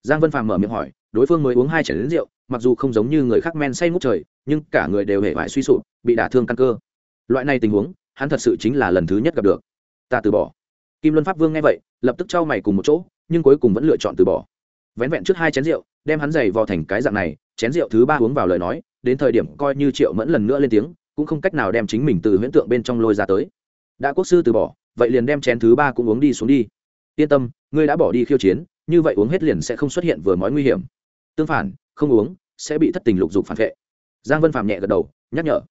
giang vân phàm mở miệng hỏi, đối phương mới uống hai chén rượu, mặc dù không giống như người khác men say ngút trời, nhưng cả người đều hề vải suy sụp, bị đả thương căn cơ. Loại này tình huống, hắn thật sự chính là lần thứ nhất gặp được. Ta từ bỏ. Kim luân pháp vương nghe vậy, lập tức trao mày cùng một chỗ, nhưng cuối cùng vẫn lựa chọn từ bỏ. Vén vẹn trước hai chén rượu, đem hắn giày vò thành cái dạng này, chén rượu thứ ba uống vào lời nói, đến thời điểm coi như triệu mẫn lần nữa lên tiếng, cũng không cách nào đem chính mình từ huyễn tượng bên trong lôi ra tới. Đã quốc sư từ bỏ, vậy liền đem chén thứ ba cũng uống đi xuống đi yên tâm, ngươi đã bỏ đi khiêu chiến, như vậy uống hết liền sẽ không xuất hiện vừa mói nguy hiểm. Tương phản, không uống, sẽ bị thất tình lục dục phản vệ. Giang vân phạm nhẹ gật đầu, nhắc nhở.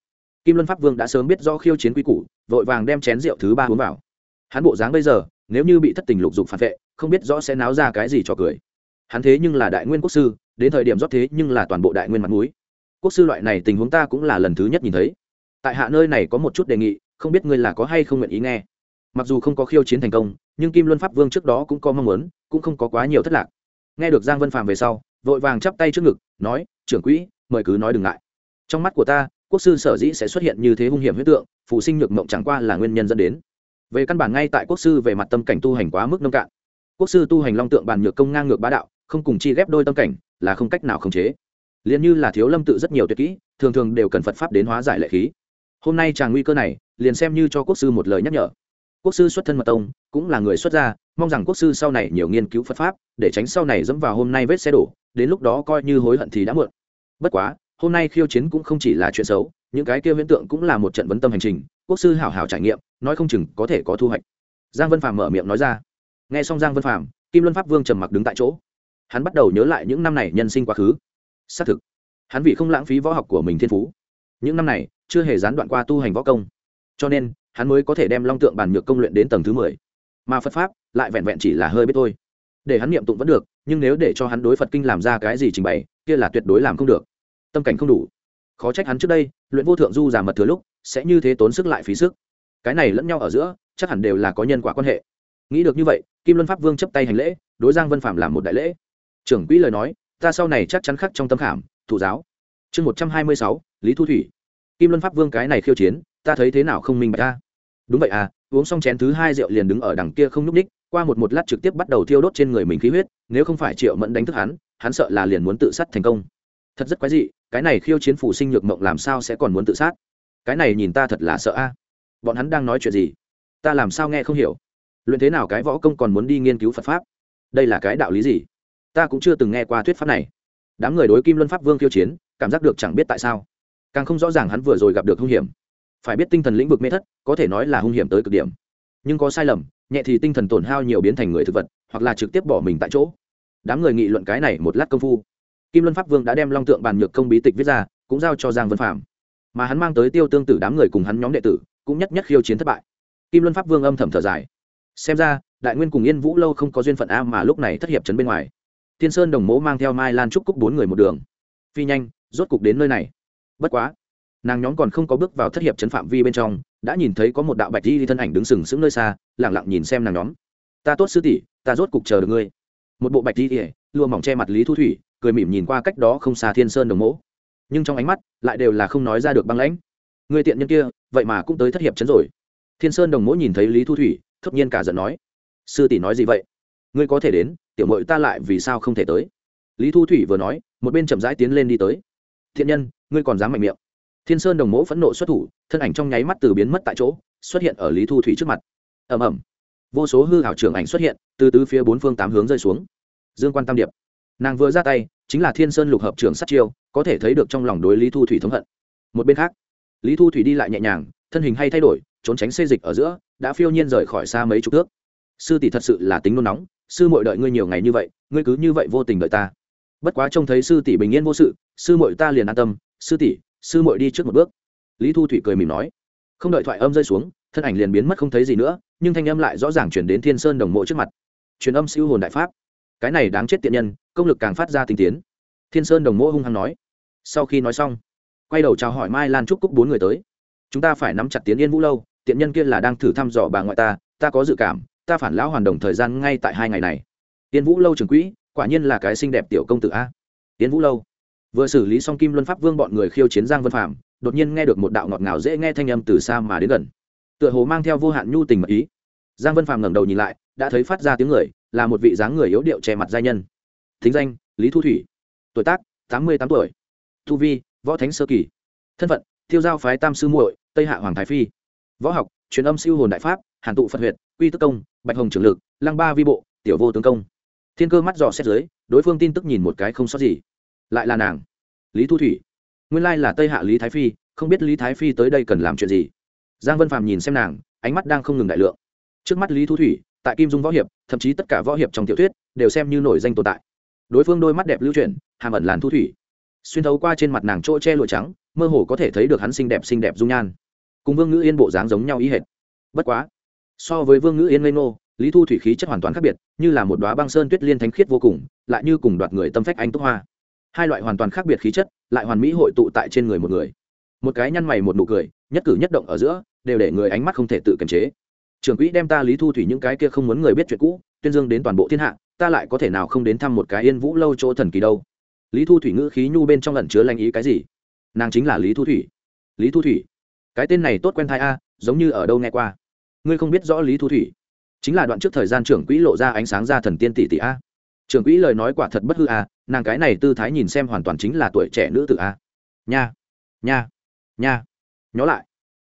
Kim luân pháp vương đã sớm biết do khiêu chiến quy củ, vội vàng đem chén rượu thứ ba uống vào. Hắn bộ dáng bây giờ, nếu như bị thất tình lục dục phản vệ, không biết rõ sẽ náo ra cái gì cho cười. Hắn thế nhưng là đại nguyên quốc sư, đến thời điểm rót thế nhưng là toàn bộ đại nguyên mặt núi quốc sư loại này tình huống ta cũng là lần thứ nhất nhìn thấy. Tại hạ nơi này có một chút đề nghị, không biết ngươi là có hay không nguyện ý nghe mặc dù không có khiêu chiến thành công, nhưng kim luân pháp vương trước đó cũng có mong muốn, cũng không có quá nhiều thất lạc. Nghe được giang vân phàm về sau, vội vàng chắp tay trước ngực, nói, trưởng quỹ, mời cứ nói đừng ngại. Trong mắt của ta, quốc sư sở dĩ sẽ xuất hiện như thế hung hiểm huyết tượng phụ sinh nhược mộng chẳng qua là nguyên nhân dẫn đến. Về căn bản ngay tại quốc sư về mặt tâm cảnh tu hành quá mức nông cạn. Quốc sư tu hành long tượng bàn nhược công ngang ngược bá đạo, không cùng chi ghép đôi tâm cảnh, là không cách nào khống chế. Liền như là thiếu lâm tự rất nhiều tuyệt kỹ, thường thường đều cần phật pháp đến hóa giải lệ khí. Hôm nay chàng nguy cơ này, liền xem như cho quốc sư một lời nhắc nhở quốc sư xuất thân mật tông, cũng là người xuất gia, mong rằng quốc sư sau này nhiều nghiên cứu phật pháp, để tránh sau này dẫm vào hôm nay vết xe đổ, đến lúc đó coi như hối hận thì đã muộn. Bất quá, hôm nay khiêu chiến cũng không chỉ là chuyện xấu, những cái kia viễn tượng cũng là một trận vấn tâm hành trình, quốc sư hảo hảo trải nghiệm, nói không chừng có thể có thu hoạch. Giang vân phàm mở miệng nói ra. Nghe xong giang vân phàm, kim luân pháp vương trầm mặc đứng tại chỗ. Hắn bắt đầu nhớ lại những năm này nhân sinh quá khứ. Xác thực, hắn vì không lãng phí võ học của mình thiên phú. Những năm này, chưa hề gián đoạn qua tu hành võ công. Cho nên hắn mới có thể đem long tượng bàn nhược công luyện đến tầng thứ mười. Mà phật pháp lại vẹn vẹn chỉ là hơi biết thôi. Để hắn niệm tụng vẫn được, nhưng nếu để cho hắn đối phật kinh làm ra cái gì trình bày, kia là tuyệt đối làm không được. Tâm cảnh không đủ. Khó trách hắn trước đây, luyện vô thượng du giả mật thừa lúc, sẽ như thế tốn sức lại phí sức. Cái này lẫn nhau ở giữa, chắc hẳn đều là có nhân quả quan hệ. Nghĩ được như vậy, kim luân pháp vương chấp tay hành lễ, đối giang vân phạm làm một đại lễ. Trưởng quỹ lời nói, ta sau này chắc chắn khắc trong tâm khảm, thủ giáo. Chương một trăm hai mươi sáu, lý thu thủy. Kim luân pháp vương cái này khiêu chiến ta thấy thế nào không minh bạch ta? Đúng vậy à uống xong chén thứ hai rượu liền đứng ở đằng kia không nhúc ních qua một một lát trực tiếp bắt đầu thiêu đốt trên người mình khí huyết, nếu không phải triệu mẫn đánh thức hắn hắn sợ là liền muốn tự sát thành công. Thật rất quái dị, cái này khiêu chiến phủ sinh nhược mộng làm sao sẽ còn muốn tự sát? Cái này nhìn ta thật là sợ a. Bọn hắn đang nói chuyện gì? Ta làm sao nghe không hiểu? Luyện thế nào cái võ công còn muốn đi nghiên cứu phật pháp? Đây là cái đạo lý gì? Ta cũng chưa từng nghe qua thuyết pháp này. Đám người đối kim luân pháp vương khiêu chiến, cảm giác được chẳng biết tại sao. Càng không rõ ràng hắn vừa rồi gặp được hung hiểm phải biết tinh thần lĩnh vực mê thất, có thể nói là hung hiểm tới cực điểm. Nhưng có sai lầm, nhẹ thì tinh thần tổn hao nhiều biến thành người thực vật, hoặc là trực tiếp bỏ mình tại chỗ. Đám người nghị luận cái này một lát công phu. Kim luân pháp vương đã đem long tượng bàn nhược công bí tịch viết ra, cũng giao cho giang vân phạm. Mà hắn mang tới tiêu tương tử đám người cùng hắn nhóm đệ tử, cũng nhất nhất khiêu chiến thất bại. Kim luân pháp vương âm thầm thở dài. Xem ra, đại nguyên cùng yên vũ lâu không có duyên phận a mà lúc này thất hiệp trấn bên ngoài. Thiên sơn đồng mố mang theo mai lan trúc cúc bốn người một đường. Phi nhanh, rốt cục đến nơi này. Bất quá nàng nhóm còn không có bước vào thất hiệp chấn phạm vi bên trong, đã nhìn thấy có một đạo bạch di thân ảnh đứng sừng sững nơi xa lẳng lặng nhìn xem nàng nhóm. Ta tốt sư tỷ, ta rốt cục chờ được ngươi. Một bộ bạch di ỉa lùa mỏng che mặt lý thu thủy, cười mỉm nhìn qua cách đó không xa thiên sơn đồng mỗ. Nhưng trong ánh mắt, lại đều là không nói ra được băng lãnh. Người tiện nhân kia, vậy mà cũng tới thất hiệp chấn rồi. Thiên sơn đồng mỗ nhìn thấy lý thu thủy thấp nhiên cả giận nói, sư tỷ nói gì vậy? Ngươi có thể đến, tiểu mội ta lại vì sao không thể tới? Lý thu thủy vừa nói, một bên chậm rãi tiến lên đi tới. Thiện nhân, ngươi còn dám mạnh miệng? Thiên sơn đồng mỗ phẫn nộ xuất thủ, thân ảnh trong nháy mắt từ biến mất tại chỗ, xuất hiện ở lý thu thủy trước mặt. Ẩm ẩm vô số hư hảo trưởng ảnh xuất hiện, từ tứ phía bốn phương tám hướng rơi xuống. Dương quan tam điệp. Nàng vừa ra tay, chính là thiên sơn lục hợp trường sát chiêu, có thể thấy được trong lòng đối lý thu thủy thống hận. Một bên khác, lý thu thủy đi lại nhẹ nhàng, thân hình hay thay đổi, trốn tránh xê dịch ở giữa, đã phiêu nhiên rời khỏi xa mấy chục thước. Sư tỷ thật sự là tính nôn nóng, sư muội đợi ngươi nhiều ngày như vậy, ngươi cứ như vậy vô tình đợi ta. Bất quá trông thấy sư tỷ bình yên vô sự, sư muội ta liền an tâm, sư tỷ sư muội đi trước một bước. Lý thu thủy cười mỉm nói. Không đợi thoại âm rơi xuống, thân ảnh liền biến mất không thấy gì nữa, nhưng thanh âm lại rõ ràng chuyển đến thiên sơn đồng mộ trước mặt. Truyền âm siêu hồn đại pháp. Cái này đáng chết tiện nhân, công lực càng phát ra tinh tiến. Thiên sơn đồng mộ hung hăng nói. Sau khi nói xong, quay đầu chào hỏi mai lan trúc cúc bốn người tới. Chúng ta phải nắm chặt tiến yên vũ lâu, tiện nhân kia là đang thử thăm dò bà ngoại ta ta có dự cảm, ta phản lão hoàn đồng thời gian ngay tại hai ngày này. Yên vũ lâu trường quỹ, quả nhiên là cái xinh đẹp tiểu công tử a. Yên vũ lâu vừa xử lý xong kim luân pháp vương bọn người khiêu chiến giang vân phạm đột nhiên nghe được một đạo ngọt ngào dễ nghe thanh âm từ xa mà đến gần. Tựa hồ mang theo vô hạn nhu tình mật ý. Giang vân phạm ngẩng đầu nhìn lại, đã thấy phát ra tiếng người, là một vị dáng người yếu điệu che mặt giai nhân. Thính danh, lý thu thủy. Tuổi tác, tám mươi tám tuổi. Thu vi, võ thánh sơ kỳ. Thân phận, Thiêu giao phái tam sư muội, tây hạ hoàng thái phi. Võ học, truyền âm siêu hồn đại pháp, hàn tụ phật huyệt, quy tức công, bạch hồng trường lực, lăng ba vi bộ, tiểu vô tướng công. Thiên cơ mắt dò xét dưới, đối phương tin tức nhìn một cái không sót gì lại là nàng. Lý thu thủy. Nguyên lai là tây hạ lý thái phi, không biết lý thái phi tới đây cần làm chuyện gì. Giang vân phàm nhìn xem nàng, ánh mắt đang không ngừng đại lượng. Trước mắt lý thu thủy, tại kim dung võ hiệp, thậm chí tất cả võ hiệp trong tiểu thuyết, đều xem như nổi danh tồn tại. Đối phương đôi mắt đẹp lưu chuyển, hàm ẩn làn thu thủy. Xuyên thấu qua trên mặt nàng chỗ che lụa trắng, mơ hồ có thể thấy được hắn xinh đẹp xinh đẹp dung nhan. Cùng vương ngữ yên bộ dáng giống nhau ý hệt. Bất quá, so với vương ngữ yên lê ngô, lý thu thủy khí chất hoàn toàn khác biệt, như là một đoá băng sơn tuyết liên thánh khiết vô cùng, lại như cùng đoạt người tâm phách anh túc hoa hai loại hoàn toàn khác biệt khí chất, lại hoàn mỹ hội tụ tại trên người một người. Một cái nhăn mày một nụ cười, nhất cử nhất động ở giữa, đều để người ánh mắt không thể tự kiềm chế. Trưởng quỹ đem ta lý thu thủy những cái kia không muốn người biết chuyện cũ, tuyên dương đến toàn bộ thiên hạ, ta lại có thể nào không đến thăm một cái yên vũ lâu chỗ thần kỳ đâu? Lý thu thủy ngữ khí nhu bên trong lần chứa lanh ý cái gì? Nàng chính là lý thu thủy. Lý thu thủy? Cái tên này tốt quen thai a, giống như ở đâu nghe qua? Ngươi không biết rõ lý thu thủy? Chính là đoạn trước thời gian trưởng quỹ lộ ra ánh sáng ra thần tiên tỷ tỷ a trưởng quỹ lời nói quả thật bất hư a nàng cái này tư thái nhìn xem hoàn toàn chính là tuổi trẻ nữ tử a nha nha nha. Nhó lại.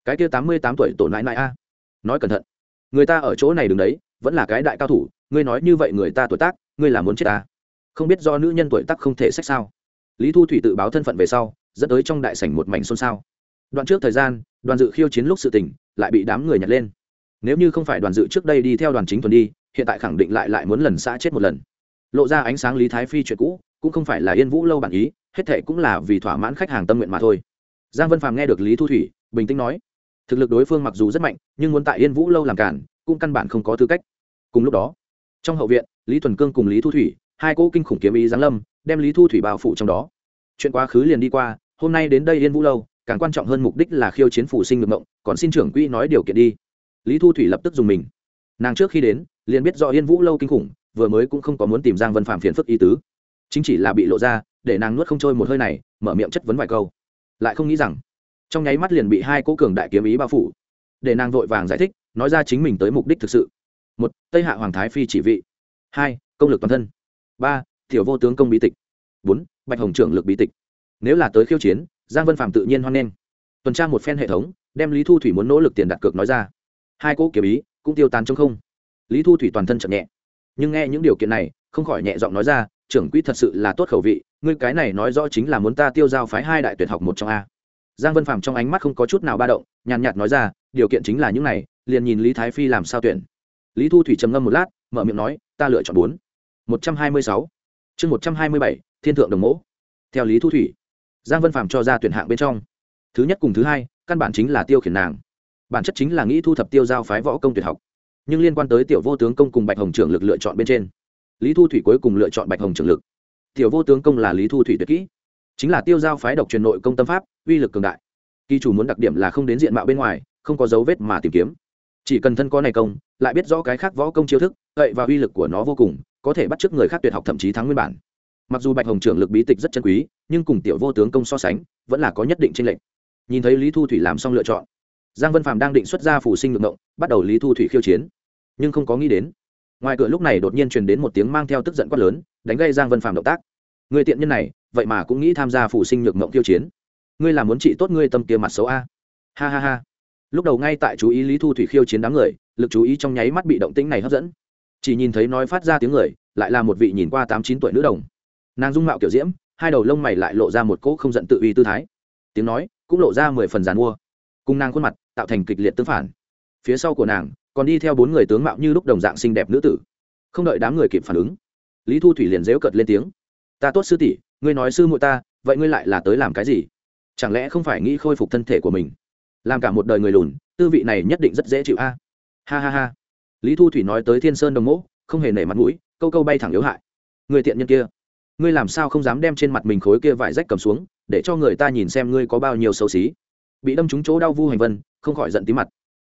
Cái kia tám mươi tám tuổi tổn lại lại a à. nói cẩn thận. Người ta ở chỗ này đứng đấy, vẫn là cái đại cao thủ, ngươi nói như vậy người ta tuổi tác, ngươi là muốn chết ta không biết do nữ nhân tuổi tác không thể sách sao. Lý thu thủy tự báo thân phận về sau, dẫn tới trong đại sảnh một mảnh xôn xao. Đoạn trước thời gian, đoàn dự khiêu chiến lúc sự tình, lại bị đám người nhặt lên. Nếu như không phải đoàn dự trước đây đi theo đoàn chính thuần đi, hiện tại khẳng định lại lại muốn lần xã chết một lần lộ ra ánh sáng lý thái phi chuyện cũ, cũng không phải là yên vũ lâu bản ý, hết thệ cũng là vì thỏa mãn khách hàng tâm nguyện mà thôi. Giang vân phàm nghe được lý thu thủy, bình tĩnh nói, thực lực đối phương mặc dù rất mạnh, nhưng muốn tại yên vũ lâu làm cản, cũng căn bản không có tư cách. Cùng lúc đó, trong hậu viện, lý thuần cương cùng lý thu thủy, hai cỗ kinh khủng kiếm ý giáng lâm, đem lý thu thủy bao phủ trong đó. Chuyện quá khứ liền đi qua, hôm nay đến đây yên vũ lâu, càng quan trọng hơn mục đích là khiêu chiến phủ sinh ngược mộng, còn xin trưởng quỹ nói điều kiện đi. Lý thu thủy lập tức dùng mình. Nàng trước khi đến, liền biết do yên vũ lâu kinh khủng vừa mới cũng không có muốn tìm giang vân phạm phiền phức ý tứ. Chính chỉ là bị lộ ra, để nàng nuốt không trôi một hơi này, mở miệng chất vấn vài câu. Lại không nghĩ rằng, trong nháy mắt liền bị hai cỗ cường đại kiếm ý bao phủ. Để nàng vội vàng giải thích, nói ra chính mình tới mục đích thực sự. Một, tây hạ hoàng thái phi chỉ vị. Hai, công lực toàn thân. Ba, tiểu vô tướng công bí tịch. Bốn, bạch hồng trưởng lực bí tịch. Nếu là tới khiêu chiến, giang vân phạm tự nhiên hoan nghênh. Tuần tra một phen hệ thống, đem lý thu thủy muốn nỗ lực tiền đặt cược nói ra. Hai cỗ kiếm ý cũng tiêu tan trong không. Lý thu thủy toàn thân chậm nhẹ nhưng nghe những điều kiện này, không khỏi nhẹ giọng nói ra, trưởng quỹ thật sự là tốt khẩu vị, ngươi cái này nói rõ chính là muốn ta tiêu giao phái hai đại tuyệt học một trong a. Giang vân phàm trong ánh mắt không có chút nào ba động, nhàn nhạt nói ra, điều kiện chính là những này, liền nhìn lý thái phi làm sao tuyển. Lý thu thủy trầm ngâm một lát, mở miệng nói, ta lựa chọn bốn. Một trăm hai mươi sáu. Chương một trăm hai mươi bảy, thiên thượng đồng mẫu theo lý thu thủy, giang vân phàm cho ra tuyển hạng bên trong. Thứ nhất cùng thứ hai, căn bản chính là tiêu khiển nàng. Bản chất chính là nghĩ thu thập tiêu giao phái võ công tuyệt học nhưng liên quan tới tiểu vô tướng công cùng bạch hồng trưởng lực lựa chọn bên trên. Lý thu thủy cuối cùng lựa chọn bạch hồng trưởng lực. Tiểu vô tướng công là lý thu thủy tuyệt kỹ. Chính là tiêu giao phái độc truyền nội công tâm pháp, uy lực cường đại. Kỳ chủ muốn đặc điểm là không đến diện mạo bên ngoài, không có dấu vết mà tìm kiếm. Chỉ cần thân có này công, lại biết rõ cái khác võ công chiêu thức, vậy và uy lực của nó vô cùng, có thể bắt chước người khác tuyệt học thậm chí thắng nguyên bản. Mặc dù bạch hồng trưởng lực bí tịch rất chân quý, nhưng cùng tiểu vô tướng công so sánh, vẫn là có nhất định tranh lệch. Nhìn thấy lý thu thủy làm xong lựa chọn giang vân phạm đang định xuất ra phủ sinh ngược ngộng, bắt đầu lý thu thủy khiêu chiến. Nhưng không có nghĩ đến, ngoài cửa lúc này đột nhiên truyền đến một tiếng mang theo tức giận quát lớn, đánh gây giang vân phạm động tác. Người tiện nhân này, vậy mà cũng nghĩ tham gia phủ sinh nhược mộng khiêu chiến. Ngươi là muốn trị tốt ngươi tâm kia mặt xấu a? Ha ha ha. Lúc đầu ngay tại chú ý lý thu thủy khiêu chiến đám người, lực chú ý trong nháy mắt bị động tĩnh này hấp dẫn. Chỉ nhìn thấy nói phát ra tiếng người, lại là một vị nhìn qua tám chín tuổi nữ đồng. Nàng dung mạo kiểu diễm, hai đầu lông mày lại lộ ra một cỗ không giận tự uy tư thái. Tiếng nói cũng lộ ra mười phần giàn mua. Cùng nàng khuôn mặt tạo thành kịch liệt tương phản. Phía sau của nàng, còn đi theo bốn người tướng mạo như lúc đồng dạng xinh đẹp nữ tử. Không đợi đám người kịp phản ứng, lý thu thủy liền dễu cợt lên tiếng. Ta tốt sư tỷ, ngươi nói sư muội ta, vậy ngươi lại là tới làm cái gì? Chẳng lẽ không phải nghĩ khôi phục thân thể của mình? Làm cả một đời người lùn, tư vị này nhất định rất dễ chịu a. Ha ha ha. Lý thu thủy nói tới thiên sơn đồng mỗ, không hề nể mặt mũi, câu câu bay thẳng yếu hại. Người tiện nhân kia, ngươi làm sao không dám đem trên mặt mình khối kia vải rách cầm xuống, để cho người ta nhìn xem ngươi có bao nhiêu xấu xí? Bị đâm trúng chỗ đau vu hành vân không khỏi giận tí mặt.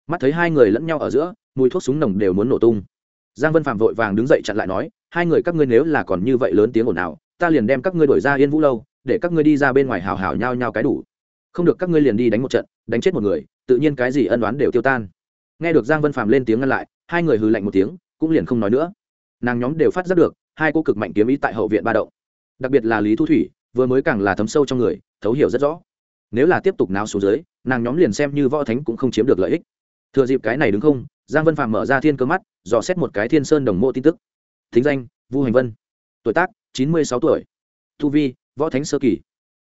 Mắt thấy hai người lẫn nhau ở giữa, mùi thuốc súng nồng đều muốn nổ tung. Giang vân phạm vội vàng đứng dậy chặn lại nói, hai người các ngươi nếu là còn như vậy lớn tiếng ồn ào, ta liền đem các ngươi đổi ra yên vũ lâu, để các ngươi đi ra bên ngoài hào hào nhao nhao cái đủ. Không được các ngươi liền đi đánh một trận, đánh chết một người, tự nhiên cái gì ân oán đều tiêu tan. Nghe được giang vân phạm lên tiếng ngăn lại, hai người hừ lạnh một tiếng, cũng liền không nói nữa. Nàng nhóm đều phát giác được, hai cô cực mạnh kiếm ý tại hậu viện ba động. Đặc biệt là lý thu thủy, vừa mới càng là thấm sâu trong người, thấu hiểu rất rõ nếu là tiếp tục náo xuống dưới, nàng nhóm liền xem như võ thánh cũng không chiếm được lợi ích. Thừa dịp cái này đứng không, giang vân phạm mở ra thiên cơ mắt, dò xét một cái thiên sơn đồng mộ tin tức. Thính danh, vu hành vân. Tuổi tác, chín mươi sáu tuổi. Thu vi, võ thánh sơ kỳ.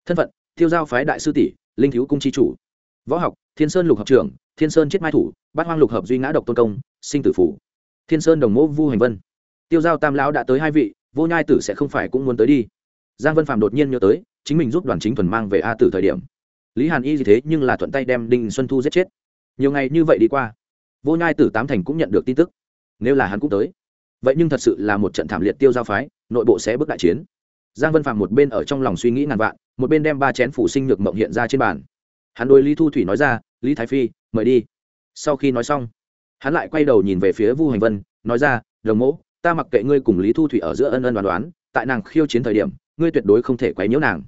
Thân phận, tiêu giao phái đại sư tỷ, linh thiếu cung chi chủ. Võ học, thiên sơn lục hợp trưởng, thiên sơn chiết mai thủ, bát hoang lục hợp duy ngã độc tôn công, sinh tử phủ. Thiên sơn đồng mộ, vu hành vân. Tiêu giao tam lão đã tới hai vị, vô nhai tử sẽ không phải cũng muốn tới đi. Giang vân phạm đột nhiên nhớ tới, chính mình giúp đoàn chính thuần mang về a tử thời điểm lý hàn y gì thế nhưng là thuận tay đem đinh xuân thu giết chết nhiều ngày như vậy đi qua vô nhai tử tám thành cũng nhận được tin tức nếu là hắn cũng tới vậy nhưng thật sự là một trận thảm liệt tiêu giao phái nội bộ sẽ bước đại chiến giang vân phạm một bên ở trong lòng suy nghĩ ngàn vạn một bên đem ba chén phủ sinh nhược mộng hiện ra trên bàn hắn đôi lý thu thủy nói ra lý thái phi mời đi sau khi nói xong hắn lại quay đầu nhìn về phía vu hành vân nói ra đồng mẫu ta mặc kệ ngươi cùng lý thu thủy ở giữa ân ân đoán đoán tại nàng khiêu chiến thời điểm ngươi tuyệt đối không thể quấy nhiễu nàng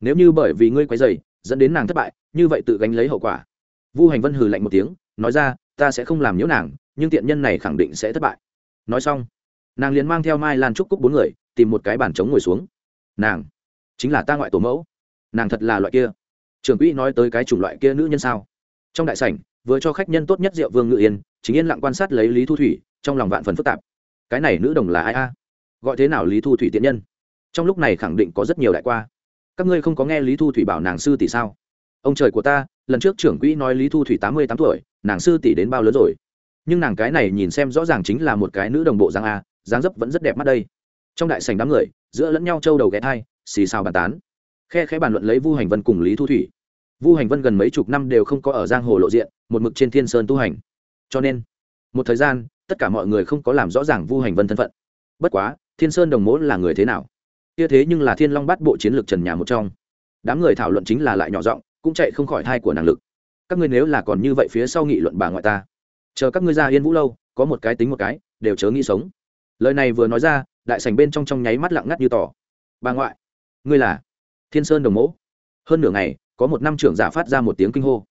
nếu như bởi vì ngươi quấy dày dẫn đến nàng thất bại, như vậy tự gánh lấy hậu quả. Vu hành vân hừ lạnh một tiếng, nói ra, ta sẽ không làm nhiễu nàng, nhưng tiện nhân này khẳng định sẽ thất bại. Nói xong, nàng liền mang theo mai lan trúc cúc bốn người, tìm một cái bàn trống ngồi xuống. Nàng, chính là ta ngoại tổ mẫu. Nàng thật là loại kia. Trưởng quỹ nói tới cái chủng loại kia nữ nhân sao? Trong đại sảnh, vừa cho khách nhân tốt nhất rượu vương ngự yên, chính yên lặng quan sát lấy lý thu thủy, trong lòng vạn phần phức tạp. Cái này nữ đồng là ai a? Gọi thế nào lý thu thủy tiện nhân? Trong lúc này khẳng định có rất nhiều đại qua các ngươi không có nghe lý thu thủy bảo nàng sư tỷ sao? Ông trời của ta, lần trước trưởng quỹ nói lý thu thủy tám mươi tám tuổi, nàng sư tỷ đến bao lớn rồi? Nhưng nàng cái này nhìn xem rõ ràng chính là một cái nữ đồng bộ giang a, dáng dấp vẫn rất đẹp mắt đây. Trong đại sành đám người, giữa lẫn nhau trâu đầu ghé thai, xì xào bàn tán. Khe khẽ bàn luận lấy vu hành vân cùng lý thu thủy. Vu hành vân gần mấy chục năm đều không có ở giang hồ lộ diện, một mực trên thiên sơn tu hành. Cho nên, một thời gian, tất cả mọi người không có làm rõ ràng vu hành vân thân phận. Bất quá, thiên sơn đồng mỗ là người thế nào? Kia thế nhưng là thiên long bắt bộ chiến lược trần nhà một trong. Đám người thảo luận chính là lại nhỏ giọng, cũng chạy không khỏi thai của năng lực. Các ngươi nếu là còn như vậy phía sau nghị luận bà ngoại ta, chờ các ngươi ra yên vũ lâu, có một cái tính một cái, đều chớ nghĩ sống. Lời này vừa nói ra, đại sảnh bên trong trong nháy mắt lặng ngắt như tỏ bà ngoại, ngươi là thiên sơn đồng mẫu hơn nửa ngày, có một năm trưởng giả phát ra một tiếng kinh hô.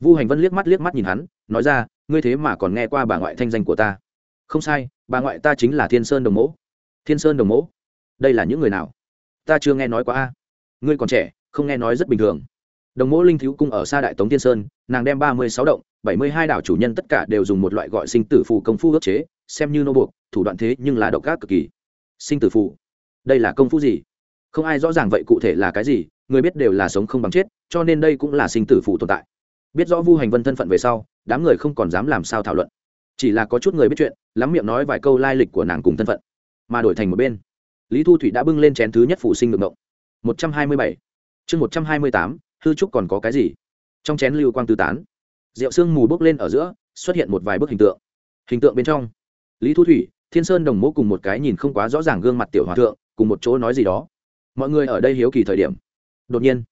Vu hành vân liếc mắt liếc mắt nhìn hắn, nói ra, ngươi thế mà còn nghe qua bà ngoại thanh danh của ta. Không sai, bà ngoại ta chính là thiên sơn đồng mẫu thiên sơn đồng mẫu đây là những người nào? Ta chưa nghe nói qua a. Ngươi còn trẻ, không nghe nói rất bình thường. Đồng mẫu linh thiếu cung ở xa đại tống tiên sơn, nàng đem ba mươi sáu động, bảy mươi hai đảo chủ nhân tất cả đều dùng một loại gọi sinh tử phù công phu ước chế, xem như nô buộc, thủ đoạn thế nhưng là độc ác cực kỳ. Sinh tử phù, đây là công phu gì? Không ai rõ ràng vậy cụ thể là cái gì, người biết đều là sống không bằng chết, cho nên đây cũng là sinh tử phù tồn tại. Biết rõ vu hành vân thân phận về sau, đám người không còn dám làm sao thảo luận. Chỉ là có chút người biết chuyện, lắm miệng nói vài câu lai lịch của nàng cùng thân phận, mà đổi thành một bên lý thu thủy đã bưng lên chén thứ nhất phủ sinh ngược ngộng. Một trăm hai mươi bảy. Chương một trăm hai mươi tám, hư trúc còn có cái gì? Trong chén lưu quang tư tán, rượu sương mù bốc lên ở giữa, xuất hiện một vài bức hình tượng. Hình tượng bên trong, lý thu thủy, thiên sơn đồng mẫu cùng một cái nhìn không quá rõ ràng gương mặt tiểu hòa thượng, cùng một chỗ nói gì đó. Mọi người ở đây hiếu kỳ thời điểm. Đột nhiên,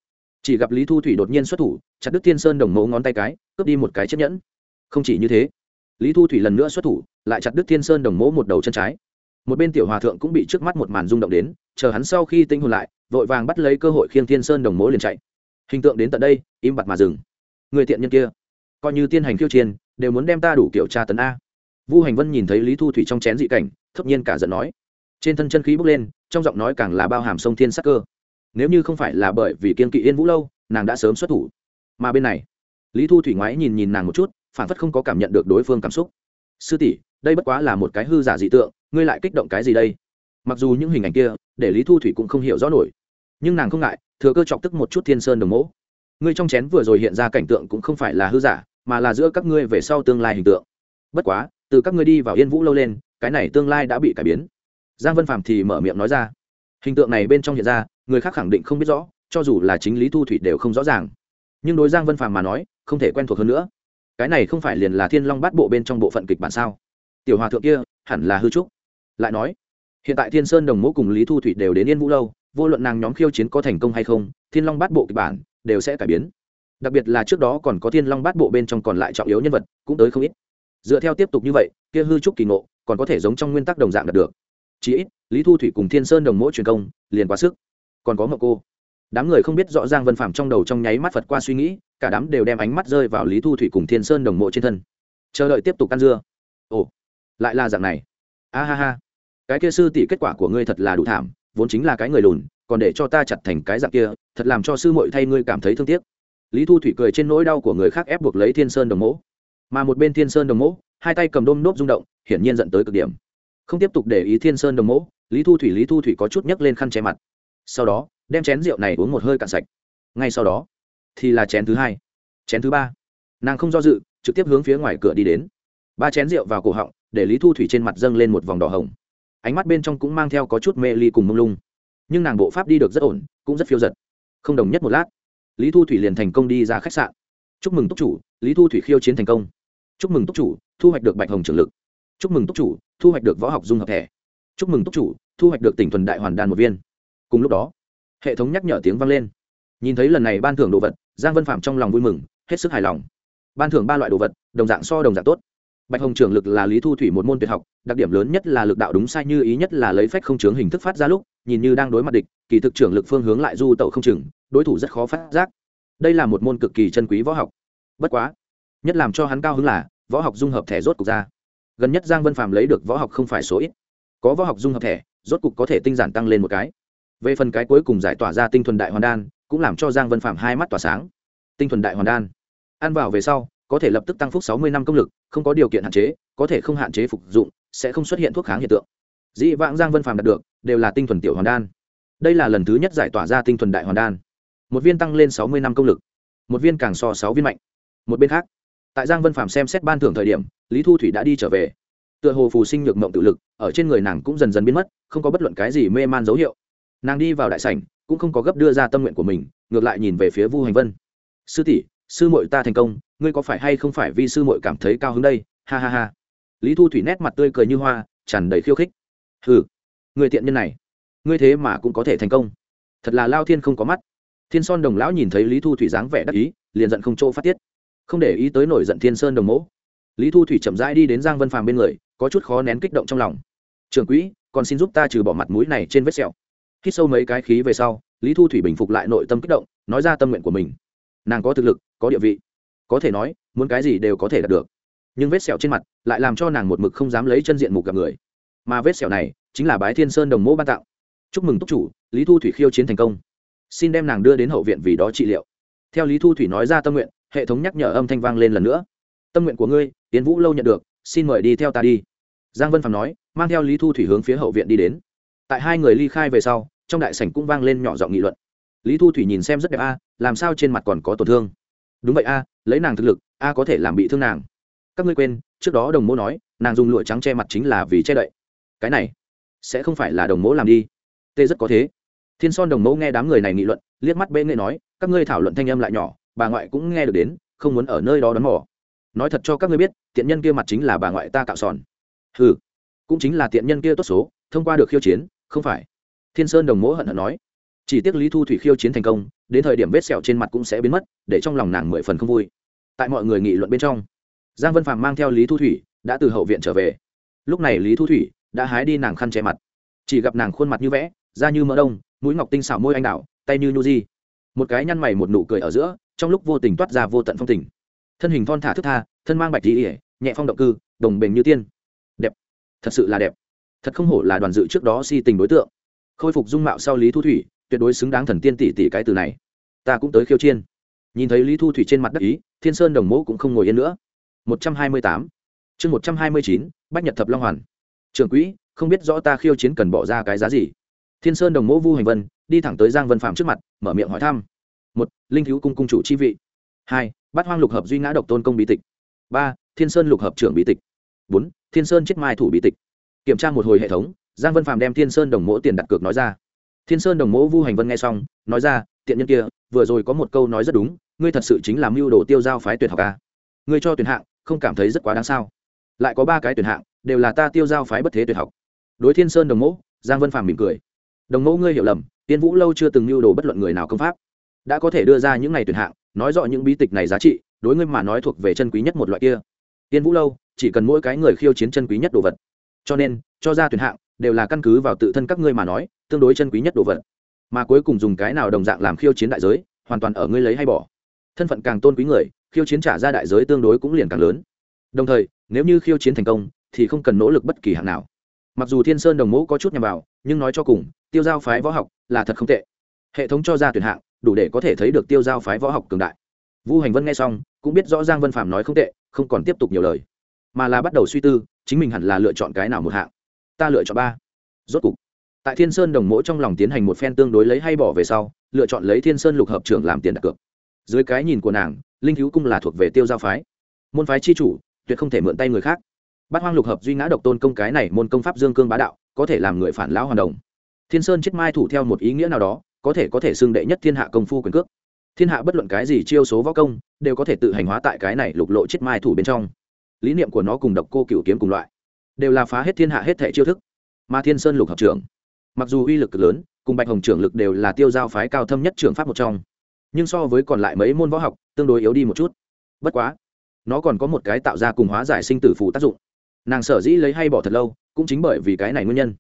chỉ gặp lý thu thủy đột nhiên xuất thủ, chặt đứt thiên sơn đồng mẫu ngón tay cái, cướp đi một cái chiếc nhẫn. Không chỉ như thế, lý thu thủy lần nữa xuất thủ, lại chặt đứt thiên sơn đồng mẫu một đầu chân trái một bên tiểu hòa thượng cũng bị trước mắt một màn rung động đến, chờ hắn sau khi tinh hồn lại, vội vàng bắt lấy cơ hội khiêng thiên sơn đồng mối liền chạy. Hình tượng đến tận đây, im bặt mà dừng. Người tiện nhân kia, coi như tiên hành khiêu chiên đều muốn đem ta đủ kiểu tra tấn a. Vu hành vân nhìn thấy lý thu thủy trong chén dị cảnh, thấp nhiên cả giận nói. Trên thân chân khí bốc lên, trong giọng nói càng là bao hàm sông thiên sắc cơ. Nếu như không phải là bởi vì kiên kỵ yên vũ lâu, nàng đã sớm xuất thủ. Mà bên này, lý thu thủy ngoái nhìn nhìn nàng một chút, phản phất không có cảm nhận được đối phương cảm xúc. Sư tỷ, đây bất quá là một cái hư giả dị tượng ngươi lại kích động cái gì đây? Mặc dù những hình ảnh kia để lý thu thủy cũng không hiểu rõ nổi, nhưng nàng không ngại, thừa cơ chọc tức một chút thiên sơn đồng mẫu ngươi trong chén vừa rồi hiện ra cảnh tượng cũng không phải là hư giả, mà là giữa các ngươi về sau tương lai hình tượng. Bất quá, từ các ngươi đi vào yên vũ lâu lên, cái này tương lai đã bị cải biến. Giang vân phạm thì mở miệng nói ra. Hình tượng này bên trong hiện ra, người khác khẳng định không biết rõ, cho dù là chính lý thu thủy đều không rõ ràng. Nhưng đối giang vân phạm mà nói, không thể quen thuộc hơn nữa. Cái này không phải liền là thiên long bát bộ bên trong bộ phận kịch bản sao? Tiểu hòa thượng kia, hẳn là hư trúc lại nói, hiện tại thiên sơn đồng mẫu cùng lý thu thủy đều đến yên vũ lâu, vô luận nàng nhóm khiêu chiến có thành công hay không, thiên long bát bộ kịch bản đều sẽ cải biến. Đặc biệt là trước đó còn có thiên long bát bộ bên trong còn lại trọng yếu nhân vật, cũng tới không ít. Dựa theo tiếp tục như vậy, kia hư trúc kỳ ngộ còn có thể giống trong nguyên tắc đồng dạng đạt được. Chỉ ít, lý thu thủy cùng thiên sơn đồng mỗi truyền công, liền quá sức. Còn có mậu cô. Đám người không biết rõ ràng vân phạm trong đầu trong nháy mắt phật qua suy nghĩ, cả đám đều đem ánh mắt rơi vào lý thu thủy cùng thiên sơn đồng mộ trên thân. Chờ đợi tiếp tục ăn dưa. Ồ, lại là dạng này. A ha ha cái kia sư tỷ kết quả của ngươi thật là đủ thảm, vốn chính là cái người lùn, còn để cho ta chặt thành cái dạng kia, thật làm cho sư muội thay ngươi cảm thấy thương tiếc. Lý thu thủy cười trên nỗi đau của người khác ép buộc lấy thiên sơn đồng mẫu mà một bên thiên sơn đồng mẫu hai tay cầm đôm nốt rung động, hiển nhiên dẫn tới cực điểm. Không tiếp tục để ý thiên sơn đồng mẫu lý thu thủy, lý thu thủy có chút nhấc lên khăn che mặt. Sau đó, đem chén rượu này uống một hơi cạn sạch. Ngay sau đó, thì là chén thứ hai. Chén thứ ba. Nàng không do dự, trực tiếp hướng phía ngoài cửa đi đến. Ba chén rượu vào cổ họng, để lý thu thủy trên mặt dâng lên một vòng đỏ hồng ánh mắt bên trong cũng mang theo có chút mê ly cùng mông lung. Nhưng nàng bộ pháp đi được rất ổn, cũng rất phiêu giật. Không đồng nhất một lát, lý thu thủy liền thành công đi ra khách sạn. Chúc mừng túc chủ, lý thu thủy khiêu chiến thành công. Chúc mừng túc chủ, thu hoạch được bạch hồng trường lực. Chúc mừng túc chủ, thu hoạch được võ học dung hợp thẻ chúc mừng túc chủ, thu hoạch được tỉnh thuần đại hoàn đan một viên. Cùng lúc đó, hệ thống nhắc nhở tiếng vang lên. Nhìn thấy lần này ban thưởng đồ vật, giang vân phạm trong lòng vui mừng, hết sức hài lòng. Ban thưởng ba loại đồ vật, đồng dạng so đồng dạng tốt bạch hồng trưởng lực là lý thu thủy một môn tuyệt học, đặc điểm lớn nhất là lực đạo đúng sai như ý nhất là lấy phách không chướng hình thức phát ra lúc, nhìn như đang đối mặt địch, kỳ thực trưởng lực phương hướng lại du tẩu không chừng, đối thủ rất khó phát giác. Đây là một môn cực kỳ chân quý võ học. Bất quá, nhất làm cho hắn cao hứng là, võ học dung hợp thẻ rốt cục ra. Gần nhất giang vân phạm lấy được võ học không phải số ít. Có võ học dung hợp thẻ, rốt cục có thể tinh giản tăng lên một cái. Về phần cái cuối cùng giải tỏa ra tinh thuần đại hoàn đan, cũng làm cho giang vân phạm hai mắt tỏa sáng. Tinh thuần đại hoàn đan. Ăn vào về sau có thể lập tức tăng phúc sáu mươi năm công lực, không có điều kiện hạn chế, có thể không hạn chế phục dụng, sẽ không xuất hiện thuốc kháng hiện tượng. Dĩ vãng giang vân phàm đạt được, đều là tinh thuần tiểu hoàn đan. Đây là lần thứ nhất giải tỏa ra tinh thuần đại hoàn đan. Một viên tăng lên sáu mươi năm công lực, một viên càng so sáu viên mạnh. Một bên khác, tại giang vân phàm xem xét ban thưởng thời điểm, lý thu thủy đã đi trở về. Tựa hồ phù sinh nhược mộng tự lực, ở trên người nàng cũng dần dần biến mất, không có bất luận cái gì mê man dấu hiệu. Nàng đi vào đại sảnh, cũng không có gấp đưa ra tâm nguyện của mình, ngược lại nhìn về phía vu hành vân. Sư tỷ, sư muội ta thành công ngươi có phải hay không phải vi sư muội cảm thấy cao hứng đây? Ha ha ha. Lý thu thủy nét mặt tươi cười như hoa, tràn đầy khiêu khích. Hừ, người tiện nhân này. Ngươi thế mà cũng có thể thành công. Thật là lao thiên không có mắt. Thiên son đồng lão nhìn thấy lý thu thủy dáng vẻ đắc ý, liền giận không chỗ phát tiết. Không để ý tới nổi giận thiên sơn đồng mẫu lý thu thủy chậm rãi đi đến giang vân phàm bên người, có chút khó nén kích động trong lòng. Trường quỹ, còn xin giúp ta trừ bỏ mặt mũi này trên vết sẹo. Hít sâu mấy cái khí về sau, lý thu thủy bình phục lại nội tâm kích động, nói ra tâm nguyện của mình. Nàng có thực lực, có địa vị có thể nói, muốn cái gì đều có thể đạt được. Nhưng vết sẹo trên mặt lại làm cho nàng một mực không dám lấy chân diện mục gặp người. Mà vết sẹo này chính là bái thiên sơn đồng mẫu ban tặng chúc mừng túc chủ, lý thu thủy khiêu chiến thành công. Xin đem nàng đưa đến hậu viện vì đó trị liệu. Theo lý thu thủy nói ra tâm nguyện, hệ thống nhắc nhở âm thanh vang lên lần nữa. Tâm nguyện của ngươi tiến vũ lâu nhận được, xin mời đi theo ta đi. Giang vân phạm nói, mang theo lý thu thủy hướng phía hậu viện đi đến. Tại hai người ly khai về sau, trong đại sảnh cũng vang lên nhỏ giọng nghị luận. Lý thu thủy nhìn xem rất đẹp a, làm sao trên mặt còn có tổn thương? Đúng vậy a lấy nàng thực lực, a có thể làm bị thương nàng. Các ngươi quên, trước đó đồng mô nói, nàng dùng lụa trắng che mặt chính là vì che đậy. Cái này, sẽ không phải là đồng mô làm đi. Tê rất có thế. Thiên son đồng mẫu nghe đám người này nghị luận, liếc mắt bê nghệ nói, các ngươi thảo luận thanh âm lại nhỏ, bà ngoại cũng nghe được đến, không muốn ở nơi đó đón mỏ nói thật cho các ngươi biết, tiện nhân kia mặt chính là bà ngoại ta cạo sòn. Ừ cũng chính là tiện nhân kia tốt số, thông qua được khiêu chiến, không phải. Thiên sơn đồng mẫu hận hận nói chỉ tiếc lý thu thủy khiêu chiến thành công, đến thời điểm vết sẹo trên mặt cũng sẽ biến mất, để trong lòng nàng mười phần không vui. Tại mọi người nghị luận bên trong, giang vân phàm mang theo lý thu thủy đã từ hậu viện trở về. Lúc này lý thu thủy đã hái đi nàng khăn che mặt. Chỉ gặp nàng khuôn mặt như vẽ, da như mỡ đông, mũi ngọc tinh xảo môi anh đạo tay như nhu di. Một cái nhăn mày một nụ cười ở giữa, trong lúc vô tình toát ra vô tận phong tình. Thân hình thon thả thức tha, thân mang bạch tỉ ỉa nhẹ phong động cư, đồng bền như tiên. Đẹp. Thật sự là đẹp. Thật không hổ là đoàn dự trước đó si tình đối tượng. Khôi phục dung mạo sau lý thu thủy tuyệt đối xứng đáng thần tiên tỷ tỷ cái từ này. Ta cũng tới khiêu chiên. Nhìn thấy lý thu thủy trên mặt đắc ý, thiên sơn đồng mẫu cũng không ngồi yên nữa. Một trăm hai mươi tám. Chương một trăm hai mươi chín, bách nhật thập long hoàn. Trưởng quỹ, không biết rõ ta khiêu chiến cần bỏ ra cái giá gì. Thiên sơn đồng mẫu vu hành vân, đi thẳng tới giang vân phạm trước mặt, mở miệng hỏi thăm. Một, linh thiếu cung cung chủ chi vị. Hai, bát hoang lục hợp duy ngã độc tôn công bí tịch. Ba, thiên sơn lục hợp trưởng bí tịch. Bốn, thiên sơn chết mai thủ bí tịch. Kiểm tra một hồi hệ thống, giang vân phạm đem thiên sơn đồng mỗ tiền đặt cược nói ra thiên sơn đồng mẫu vu hành vân nghe xong, nói ra, tiện nhân kia, vừa rồi có một câu nói rất đúng, ngươi thật sự chính là mưu đồ tiêu giao phái tuyệt học ca ngươi cho tuyển hạng, không cảm thấy rất quá đáng sao? Lại có ba cái tuyển hạng, đều là ta tiêu giao phái bất thế tuyệt học. Đối thiên sơn đồng mẫu giang vân phàm mỉm cười. Đồng mẫu ngươi hiểu lầm, tiên vũ lâu chưa từng mưu đồ bất luận người nào công pháp. Đã có thể đưa ra những ngày tuyển hạng, nói rõ những bí tịch này giá trị, đối ngươi mà nói thuộc về chân quý nhất một loại kia. Tiên vũ lâu, chỉ cần mỗi cái người khiêu chiến chân quý nhất đồ vật. Cho nên, cho ra tuyển hạng, đều là căn cứ vào tự thân các ngươi mà nói tương đối chân quý nhất đồ vật. Mà cuối cùng dùng cái nào đồng dạng làm khiêu chiến đại giới, hoàn toàn ở ngươi lấy hay bỏ. Thân phận càng tôn quý người, khiêu chiến trả ra đại giới tương đối cũng liền càng lớn. Đồng thời, nếu như khiêu chiến thành công, thì không cần nỗ lực bất kỳ hạng nào. Mặc dù thiên sơn đồng mẫu có chút nhằm vào, nhưng nói cho cùng, tiêu giao phái võ học là thật không tệ. Hệ thống cho ra tuyển hạng, đủ để có thể thấy được tiêu giao phái võ học cường đại. Vu hành vân nghe xong, cũng biết rõ giang vân phạm nói không tệ, không còn tiếp tục nhiều lời. Mà là bắt đầu suy tư, chính mình hẳn là lựa chọn cái nào một hạng. Ta lựa chọn ba. Rốt cục tại thiên sơn đồng mẫu trong lòng tiến hành một phen tương đối lấy hay bỏ về sau, lựa chọn lấy thiên sơn lục hợp trưởng làm tiền đặt cược. Dưới cái nhìn của nàng, linh thiếu cung là thuộc về tiêu giao phái. Môn phái chi chủ, tuyệt không thể mượn tay người khác. Bát hoang lục hợp duy ngã độc tôn công cái này môn công pháp dương cương bá đạo, có thể làm người phản lão hoàn đồng. Thiên sơn chết mai thủ theo một ý nghĩa nào đó, có thể có thể xưng đệ nhất thiên hạ công phu quyền cước. Thiên hạ bất luận cái gì chiêu số võ công, đều có thể tự hành hóa tại cái này lục lộ chết mai thủ bên trong. Lý niệm của nó cùng độc cô cựu kiếm cùng loại, đều là phá hết thiên hạ hết thể chiêu thức. Mà thiên sơn lục hợp trưởng mặc dù uy lực cực lớn, cùng bạch hồng trưởng lực đều là tiêu giao phái cao thâm nhất trường pháp một trong, nhưng so với còn lại mấy môn võ học, tương đối yếu đi một chút. Bất quá, nó còn có một cái tạo ra cùng hóa giải sinh tử phù tác dụng. Nàng sở dĩ lấy hay bỏ thật lâu, cũng chính bởi vì cái này nguyên nhân.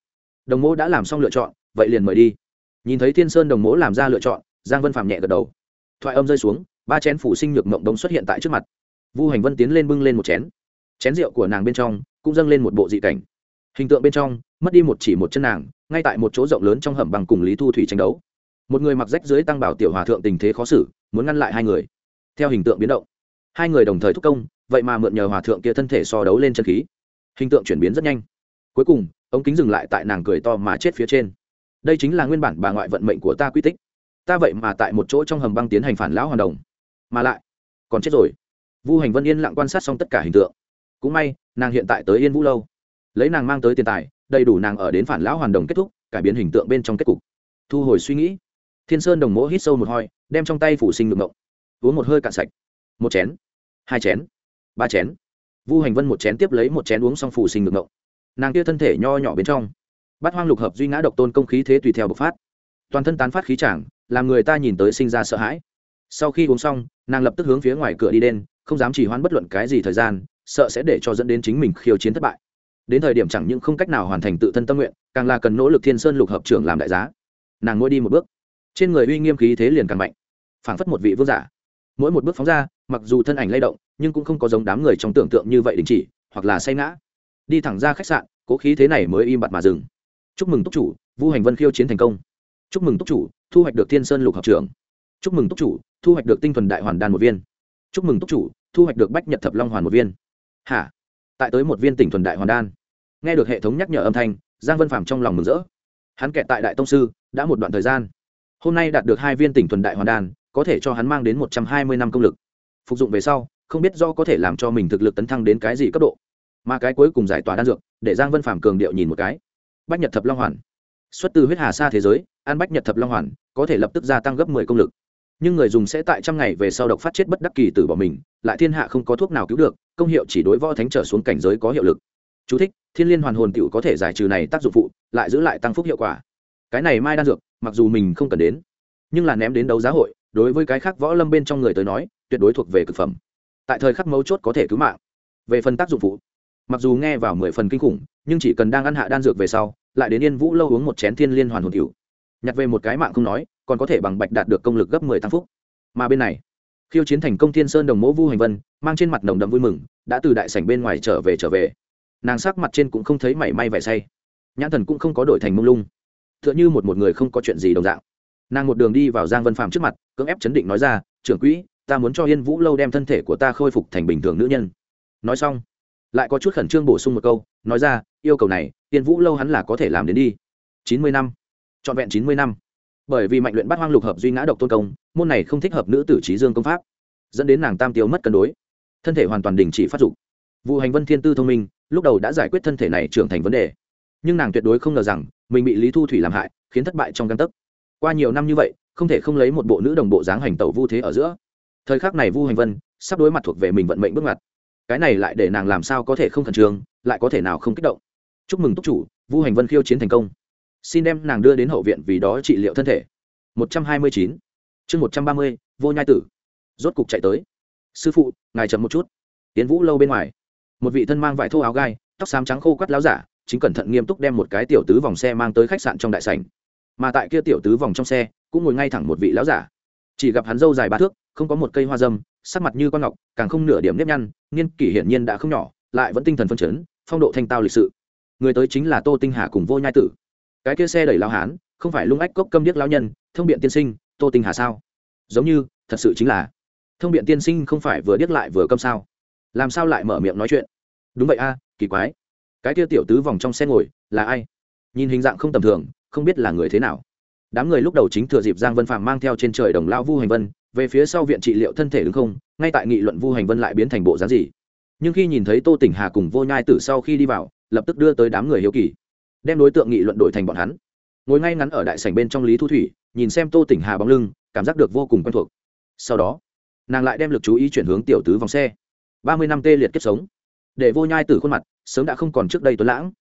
Đồng mỗ đã làm xong lựa chọn, vậy liền mời đi. Nhìn thấy thiên sơn đồng mỗ làm ra lựa chọn, giang vân phạm nhẹ gật đầu. Thoại âm rơi xuống, ba chén phủ sinh nhược mộng đông xuất hiện tại trước mặt. Vu hành vân tiến lên bưng lên một chén. Chén rượu của nàng bên trong, cũng dâng lên một bộ dị cảnh. Hình tượng bên trong mất đi một chỉ một chân nàng, ngay tại một chỗ rộng lớn trong hầm bằng cùng lý thu thủy tranh đấu. Một người mặc rách dưới tăng bảo tiểu hòa thượng tình thế khó xử, muốn ngăn lại hai người. Theo hình tượng biến động, hai người đồng thời thúc công, vậy mà mượn nhờ hòa thượng kia thân thể so đấu lên chân khí. Hình tượng chuyển biến rất nhanh. Cuối cùng, ống kính dừng lại tại nàng cười to mà chết phía trên. Đây chính là nguyên bản bà ngoại vận mệnh của ta quy tích. Ta vậy mà tại một chỗ trong hầm băng tiến hành phản lão hoàn đồng. Mà lại, còn chết rồi. Vu hành vân yên lặng quan sát xong tất cả hình tượng. Cũng may, nàng hiện tại tới yên vũ lâu. Lấy nàng mang tới tiền tài đầy đủ nàng ở đến phản lão hoàn đồng kết thúc, cải biến hình tượng bên trong kết cục. Thu hồi suy nghĩ, thiên sơn đồng mỗ hít sâu một hoi đem trong tay phủ sinh ngực ngộng, uống một hơi cạn sạch. Một chén, hai chén, ba chén. Vu hành vân một chén tiếp lấy một chén uống xong phủ sinh ngực ngộng. Nàng kia thân thể nho nhỏ bên trong, bát hoang lục hợp duy ngã độc tôn công khí thế tùy theo bộc phát. Toàn thân tán phát khí chảng làm người ta nhìn tới sinh ra sợ hãi. Sau khi uống xong, nàng lập tức hướng phía ngoài cửa đi đen không dám chỉ hoãn bất luận cái gì thời gian, sợ sẽ để cho dẫn đến chính mình khiêu chiến thất bại đến thời điểm chẳng những không cách nào hoàn thành tự thân tâm nguyện, càng là cần nỗ lực thiên sơn lục hợp trưởng làm đại giá. Nàng ngôi đi một bước. Trên người uy nghiêm khí thế liền càng mạnh. Phảng phất một vị vương giả. Mỗi một bước phóng ra, mặc dù thân ảnh lay động, nhưng cũng không có giống đám người trong tưởng tượng như vậy đình chỉ, hoặc là say ngã. Đi thẳng ra khách sạn, cố khí thế này mới im bặt mà dừng. Chúc mừng túc chủ, vu hành vân khiêu chiến thành công. Chúc mừng túc chủ, thu hoạch được thiên sơn lục học trưởng. Chúc mừng túc chủ, thu hoạch được tinh thuần đại hoàn đan một viên. Chúc mừng túc chủ, thu hoạch được bách nhật thập long hoàn một viên. Hả? Tại tới một viên tỉnh thuần đại hoàn đan. Nghe được hệ thống nhắc nhở âm thanh, giang vân phạm trong lòng mừng rỡ. Hắn kẹt tại đại tông sư, đã một đoạn thời gian. Hôm nay đạt được hai viên tỉnh thuần đại hoàn đan, có thể cho hắn mang đến một trăm hai mươi năm công lực. Phục dụng về sau, không biết do có thể làm cho mình thực lực tấn thăng đến cái gì cấp độ. Mà cái cuối cùng giải tỏa đan dược, để giang vân phạm cường điệu nhìn một cái. Bách nhật thập long hoàn. Xuất từ huyết hà xa thế giới, ăn bách nhật thập long hoàn, có thể lập tức gia tăng gấp mười công lực. Nhưng người dùng sẽ tại trăm ngày về sau độc phát chết bất đắc kỳ tử bỏ mình, lại thiên hạ không có thuốc nào cứu được công hiệu chỉ đối võ thánh trở xuống cảnh giới có hiệu lực. Chú thích, thiên liên hoàn hồn tiểu có thể giải trừ này tác dụng phụ lại giữ lại tăng phúc hiệu quả. Cái này mai đan dược mặc dù mình không cần đến nhưng là ném đến đấu giá hội đối với cái khác võ lâm bên trong người tới nói tuyệt đối thuộc về cực phẩm. Tại thời khắc mấu chốt có thể cứu mạng. Về phần tác dụng phụ mặc dù nghe vào mười phần kinh khủng nhưng chỉ cần đang ăn hạ đan dược về sau lại đến yên vũ lâu uống một chén thiên liên hoàn hồn tiểu. Nhặt về một cái mạng không nói còn có thể bằng bạch đạt được công lực gấp mười tăng phúc. Mà bên này khiêu chiến thành công thiên sơn đồng mẫu vu hành vân, mang trên mặt nồng đậm vui mừng, đã từ đại sảnh bên ngoài trở về trở về. Nàng sắc mặt trên cũng không thấy mảy may vẻ say. Nhãn thần cũng không có đổi thành mông lung. T h ư ợ n h ư một một người không có chuyện gì đồng dạng. Nàng một đường đi vào giang vân phàm trước mặt, cưỡng ép chấn định nói ra, trưởng quỹ, ta muốn cho yên vũ lâu đem thân thể của ta khôi phục thành bình thường nữ nhân. Nói xong, lại có chút khẩn trương bổ sung một câu, nói ra, yêu cầu này, yên vũ lâu hắn là có thể làm đến đi. Chín mươi năm. Trọn vẹn chín mươi năm bởi vì mạnh luyện bắt hoang lục hợp duy ngã độc tôn công, môn này không thích hợp nữ tử trí dương công pháp, dẫn đến nàng tam tiêu mất cân đối, thân thể hoàn toàn đình chỉ phát dục. Vụ hành vân thiên tư thông minh, lúc đầu đã giải quyết thân thể này trưởng thành vấn đề, nhưng nàng tuyệt đối không ngờ rằng, mình bị lý thu thủy làm hại, khiến thất bại trong căn tấc. Qua nhiều năm như vậy, không thể không lấy một bộ nữ đồng bộ dáng hành tẩu vu thế ở giữa. Thời khắc này vu hành vân sắp đối mặt thuộc về mình vận mệnh bước ngoặt. Cái này lại để nàng làm sao có thể không khẩn trương, lại có thể nào không kích động. Chúc mừng túc chủ, vu hành vân khiêu chiến thành công xin đem nàng đưa đến hậu viện vì đó trị liệu thân thể. Một trăm hai mươi chín. Chương một trăm ba mươi, vô nhai tử. Rốt cục chạy tới. Sư phụ, ngài chậm một chút. Tiến vũ lâu bên ngoài. Một vị thân mang vải thô áo gai, tóc xám trắng khô quắt láo giả, chính cẩn thận nghiêm túc đem một cái tiểu tứ vòng xe mang tới khách sạn trong đại sảnh. Mà tại kia tiểu tứ vòng trong xe, cũng ngồi ngay thẳng một vị láo giả. Chỉ gặp hắn dâu dài ba thước, không có một cây hoa dâm, sắc mặt như con ngọc, càng không nửa điểm nếp nhăn, nghiên kỷ hiển nhiên đã không nhỏ, lại vẫn tinh thần phân chấn, phong độ thanh tao lịch sự. Người tới chính là tô tinh hà cùng vô nhai tử cái kia xe đẩy lao hán, không phải lung ách cốc câm điếc lao nhân, thông biện tiên sinh, tô tinh hà sao? Giống như, thật sự chính là. Thông biện tiên sinh không phải vừa điếc lại vừa câm sao? Làm sao lại mở miệng nói chuyện? Đúng vậy a, kỳ quái. Cái kia tiểu tứ vòng trong xe ngồi, là ai? Nhìn hình dạng không tầm thường, không biết là người thế nào. Đám người lúc đầu chính thừa dịp giang vân phạm mang theo trên trời đồng lao vu hành vân, về phía sau viện trị liệu thân thể đúng không, ngay tại nghị luận vu hành vân lại biến thành bộ dáng gì. Nhưng khi nhìn thấy tô tỉnh hà cùng vô nhai tử sau khi đi vào, lập tức đưa tới đám người hiếu kỳ đem đối tượng nghị luận đổi thành bọn hắn. Ngồi ngay ngắn ở đại sảnh bên trong lý thu thủy, nhìn xem tô tỉnh hà bóng lưng, cảm giác được vô cùng quen thuộc. Sau đó, nàng lại đem l ự c chú ý chuyển hướng tiểu tứ vòng xe. Ba mươi năm tê liệt kiếp sống. Để vô nhai từ khuôn mặt, sớm đã không còn trước đây tuấn lãng.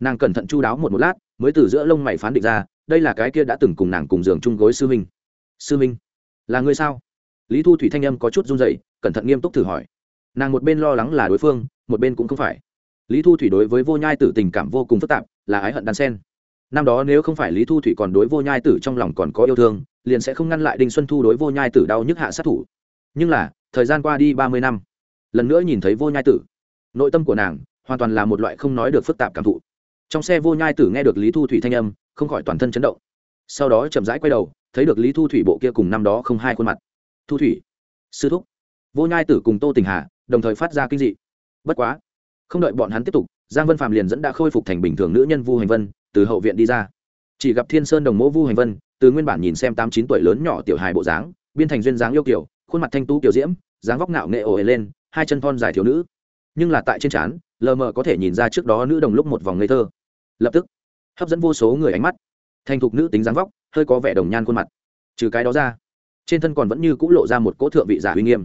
Nàng cẩn thận chu đáo một một lát, mới từ giữa lông mày phán định ra, đây là cái kia đã từng cùng nàng cùng giường chung gối sư minh sư minh là người sao? Lý thu thủy thanh âm có chút run dậy cẩn thận nghiêm túc thử hỏi. Nàng một bên lo lắng là đối phương, một bên cũng không phải. Lý thu thủy đối với vô nhai tử tình cảm vô cùng phức tạp là ái hận đan sen. Năm đó nếu không phải lý thu thủy còn đối vô nhai tử trong lòng còn có yêu thương, liền sẽ không ngăn lại đinh xuân thu đối vô nhai tử đau nhức hạ sát thủ. Nhưng là, thời gian qua đi ba mươi năm, lần nữa nhìn thấy vô nhai tử, nội tâm của nàng hoàn toàn là một loại không nói được phức tạp cảm thụ. Trong xe vô nhai tử nghe được lý thu thủy thanh âm, không khỏi toàn thân chấn động. Sau đó chậm rãi quay đầu, thấy được lý thu thủy bộ kia cùng năm đó không hai khuôn mặt. Thu thủy, sư thúc. Vô nhai tử cùng tô tình hà đồng thời phát ra kinh dị. Bất quá, không đợi bọn hắn tiếp tục giang vân phạm liền dẫn đã khôi phục thành bình thường nữ nhân vu hành vân, từ hậu viện đi ra. Chỉ gặp thiên sơn đồng mẫu vu hành vân, từ nguyên bản nhìn xem tám chín tuổi lớn nhỏ tiểu hài bộ dáng, biên thành duyên dáng yêu kiểu, khuôn mặt thanh tú kiểu diễm, dáng vóc ngạo nghệ ồ lên, hai chân thon dài thiếu nữ. Nhưng là tại trên trán, lờ mờ có thể nhìn ra trước đó nữ đồng lúc một vòng ngây thơ. Lập tức, hấp dẫn vô số người ánh mắt. Thành thục nữ tính dáng vóc, hơi có vẻ đồng nhan khuôn mặt. Trừ cái đó ra, trên thân còn vẫn như c ũ lộ ra một cỗ thượng vị giả uy nghiêm.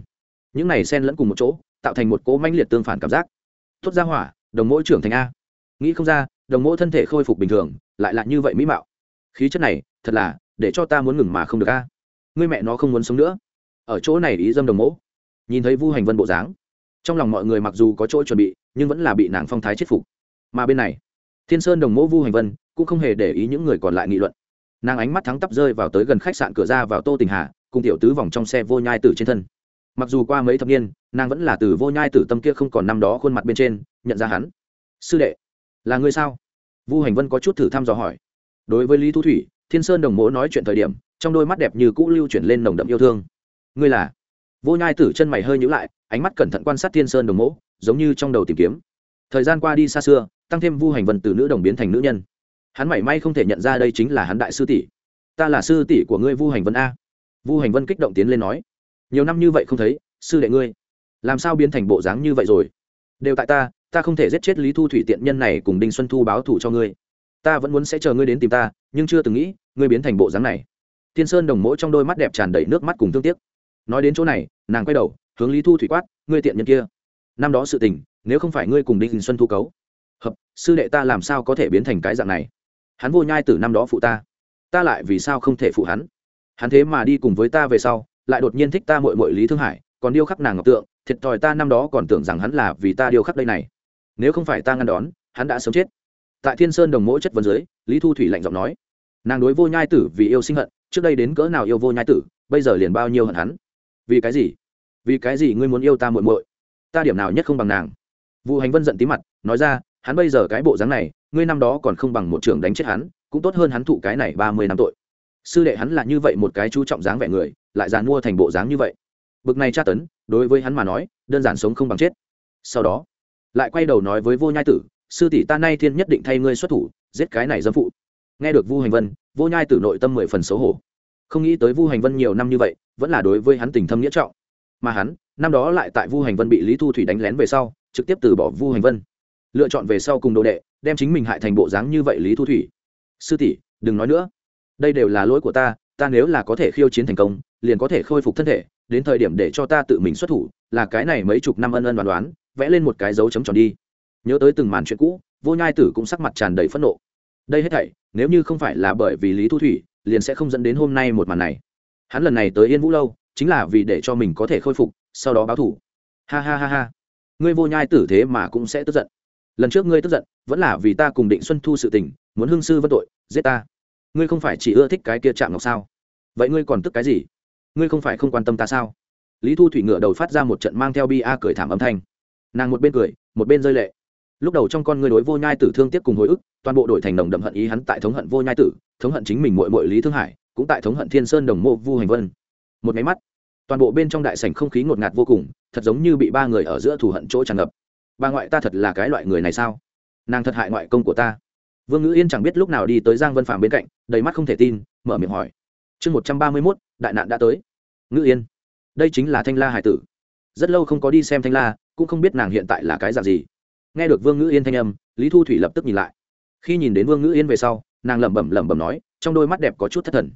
Những này xen lẫn cùng một chỗ, tạo thành một cỗ mãnh liệt tương phản cảm giác. Thốt ra hỏa đồng mỗi trưởng thành a. Nghĩ không ra, đồng mỗi thân thể khôi phục bình thường, lại là như vậy mỹ mạo. Khí chất này, thật là, để cho ta muốn ngừng mà không được a. Người mẹ nó không muốn sống nữa. Ở chỗ này ý dâm đồng mẫu nhìn thấy vu hành vân bộ dáng, trong lòng mọi người mặc dù có chỗ chuẩn bị, nhưng vẫn là bị nàng phong thái chết phục. Mà bên này, thiên sơn đồng mẫu vu hành vân cũng không hề để ý những người còn lại nghị luận. Nàng ánh mắt thắng tắp rơi vào tới gần khách sạn cửa ra vào tô tình hà, cùng tiểu tứ vòng trong xe vô nhai tử trên thân mặc dù qua mấy thập niên, nàng vẫn là từ vô nhai tử tâm kia không còn năm đó khuôn mặt bên trên, nhận ra hắn. Sư đệ, là người sao? Vu hành vân có chút thử thăm dò hỏi. Đối với lý thu thủy, thiên sơn đồng mỗ nói chuyện thời điểm, trong đôi mắt đẹp như cũ lưu chuyển lên nồng đậm yêu thương. Ngươi là? Vô nhai tử chân mày hơi nhữ lại, ánh mắt cẩn thận quan sát thiên sơn đồng mỗ, giống như trong đầu tìm kiếm. Thời gian qua đi xa xưa, tăng thêm vu hành vân từ nữ đồng biến thành nữ nhân. Hắn mảy may không thể nhận ra đây chính là hắn đại sư tỷ. Ta là sư tỷ của ngươi vu hành vân a. Vu hành vân kích động tiến lên nói nhiều năm như vậy không thấy, sư đệ ngươi, làm sao biến thành bộ dáng như vậy rồi? Đều tại ta ta không thể giết chết lý thu thủy tiện nhân này cùng đinh xuân thu báo thù cho ngươi. Ta vẫn muốn sẽ chờ ngươi đến tìm ta, nhưng chưa từng nghĩ, ngươi biến thành bộ dáng này. Thiên sơn đồng mỗi trong đôi mắt đẹp tràn đầy nước mắt cùng thương tiếc. Nói đến chỗ này, nàng quay đầu, hướng lý thu thủy quát, ngươi tiện nhân kia, năm đó sự tình, nếu không phải ngươi cùng đinh xuân thu cấu, hợp, sư đệ ta làm sao có thể biến thành cái dạng này? Hắn vô nhai từ năm đó phụ ta ta lại vì sao không thể phụ hắn? Hắn thế mà đi cùng với ta về sau lại đột nhiên thích ta mội mội lý thương hải, còn điêu khắc nàng ngọc tượng, thiệt thòi ta năm đó còn tưởng rằng hắn là vì ta điêu khắc đây này. Nếu không phải ta ngăn đón, hắn đã sớm chết. Tại thiên sơn đồng mỗi chất vấn dưới, lý thu thủy lạnh giọng nói, nàng đối vô nhai tử vì yêu sinh hận, trước đây đến cỡ nào yêu vô nhai tử, bây giờ liền bao nhiêu hận hắn. Vì cái gì? Vì cái gì ngươi muốn yêu ta muội muội? Ta điểm nào nhất không bằng nàng? Vụ hành vân giận tí mặt, nói ra, hắn bây giờ cái bộ dáng này, ngươi năm đó còn không bằng một trường đánh chết hắn, cũng tốt hơn hắn thụ cái này ba mươi năm tội. Sư đệ hắn là như vậy một cái chú trọng dáng vẻ người lại dàn mua thành bộ dáng như vậy. Bực này tra tấn, đối với hắn mà nói, đơn giản sống không bằng chết. Sau đó, lại quay đầu nói với vô nhai tử, sư tỷ ta nay thiên nhất định thay ngươi xuất thủ, giết cái này dâm phụ. Nghe được vu hành vân, vô nhai tử nội tâm mười phần xấu hổ. Không nghĩ tới vu hành vân nhiều năm như vậy, vẫn là đối với hắn tình thâm nghĩa trọng. Mà hắn, năm đó lại tại vu hành vân bị lý thu thủy đánh lén về sau, trực tiếp từ bỏ vu hành vân. Lựa chọn về sau cùng đồ đệ, đem chính mình hại thành bộ dáng như vậy lý thu thủy. Sư tỷ, đừng nói nữa. Đây đều là lỗi của ta ta nếu là có thể khiêu chiến thành công, liền có thể khôi phục thân thể, đến thời điểm để cho ta tự mình xuất thủ, là cái này mấy chục năm ân ân đoán đoán, vẽ lên một cái dấu chấm tròn đi. Nhớ tới từng màn chuyện cũ, vô nhai tử cũng sắc mặt tràn đầy phẫn nộ. Đây hết thảy, nếu như không phải là bởi vì lý thu thủy, liền sẽ không dẫn đến hôm nay một màn này. Hắn lần này tới yên vũ lâu, chính là vì để cho mình có thể khôi phục, sau đó báo thủ. Ha ha ha ha. Ngươi vô nhai tử thế mà cũng sẽ tức giận. Lần trước ngươi tức giận, vẫn là vì ta cùng định xuân thu sự tình, muốn hương sư vân tội, giết ta ngươi không phải chỉ ưa thích cái kia chạm ngọc sao? Vậy ngươi còn tức cái gì? Ngươi không phải không quan tâm ta sao? Lý thu thủy ngựa đầu phát ra một trận mang theo bi a cười thảm âm thanh. Nàng một bên cười, một bên rơi lệ. Lúc đầu trong con ngươi đối vô nhai tử thương tiếc cùng hồi ức, toàn bộ đổi thành đồng đậm hận ý hắn tại thống hận vô nhai tử, thống hận chính mình mội mội lý thương hải, cũng tại thống hận thiên sơn đồng mộ vu hành vân. Một máy mắt, toàn bộ bên trong đại sảnh không khí ngột ngạt vô cùng, thật giống như bị ba người ở giữa thù hận chỗ tràn ngập. Bà ngoại ta thật là cái loại người này sao? Nàng thật hại ngoại công của ta vương ngữ yên chẳng biết lúc nào đi tới giang vân phàm bên cạnh, đầy mắt không thể tin, mở miệng hỏi. Chương một trăm ba mươi mốt, đại nạn đã tới. Ngữ yên, đây chính là thanh la hải tử. Rất lâu không có đi xem thanh la, cũng không biết nàng hiện tại là cái dạng gì. Nghe được vương ngữ yên thanh âm, lý thu thủy lập tức nhìn lại. Khi nhìn đến vương ngữ yên về sau, nàng lẩm bẩm lẩm bẩm nói, trong đôi mắt đẹp có chút thất thần.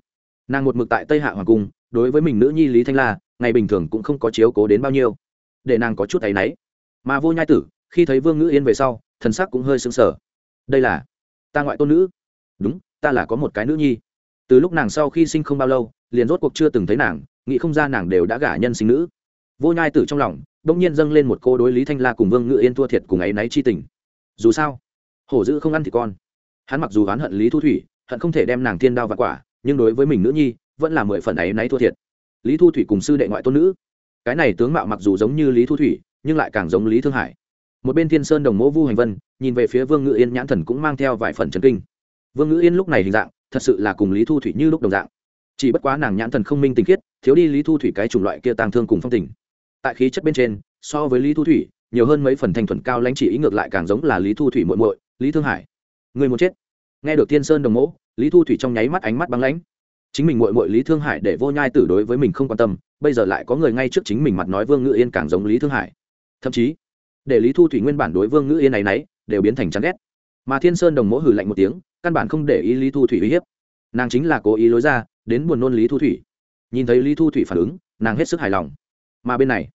Nàng một mực tại tây hạ hoàng cung, đối với mình nữ nhi lý thanh la, ngày bình thường cũng không có chiếu cố đến bao nhiêu. Để nàng có chút áy náy. Mà vô nhai tử, khi thấy vương ngữ yên về sau, thần sắc cũng hơi sững sờ. Đây là ta ngoại tôn nữ. Đúng, ta là có một cái nữ nhi. Từ lúc nàng sau khi sinh không bao lâu, liền rốt cuộc chưa từng thấy nàng, nghĩ không ra nàng đều đã gả nhân sinh nữ. Vô nhai tử trong lòng đông nhiên dâng lên một cô đối lý thanh la cùng vương ngự yên thua thiệt cùng ấy náy chi tình. Dù sao, hổ dữ không ăn thì con. Hắn mặc dù oán hận lý thu thủy, hận không thể đem nàng thiên đao và quả, nhưng đối với mình nữ nhi, vẫn là mười phần ấy náy thua thiệt. Lý thu thủy cùng sư đệ ngoại tôn nữ. Cái này tướng mạo mặc dù giống như lý thu thủy, nhưng lại càng giống lý thương hải một bên thiên sơn đồng mẫu vu hành vân nhìn về phía vương ngự yên nhãn thần cũng mang theo vài phần trần kinh vương ngự yên lúc này hình dạng thật sự là cùng lý thu thủy như lúc đồng dạng chỉ bất quá nàng nhãn thần không minh tình khiết thiếu đi lý thu thủy cái chủng loại kia tàng thương cùng phong tình tại khí chất bên trên so với lý thu thủy nhiều hơn mấy phần thành thuần cao lãnh chỉ ý ngược lại càng giống là lý thu thủy muội muội lý thương hải người muốn chết nghe được thiên sơn đồng mẫu lý thu thủy trong nháy mắt ánh mắt băng lãnh chính mình muội muội lý thương hải để vô nhai tử đối với mình không quan tâm bây giờ lại có người ngay trước chính mình mặt nói vương ngự yên càng giống lý thương hải thậm chí để lý thu thủy nguyên bản đối vương ngữ yên này nấy đều biến thành chán ghét. Mà thiên sơn đồng mỗ hử lạnh một tiếng, căn bản không để ý lý thu thủy uy hiếp. Nàng chính là cố ý lối ra, đến buồn nôn lý thu thủy. Nhìn thấy lý thu thủy phản ứng, nàng hết sức hài lòng. Mà bên này,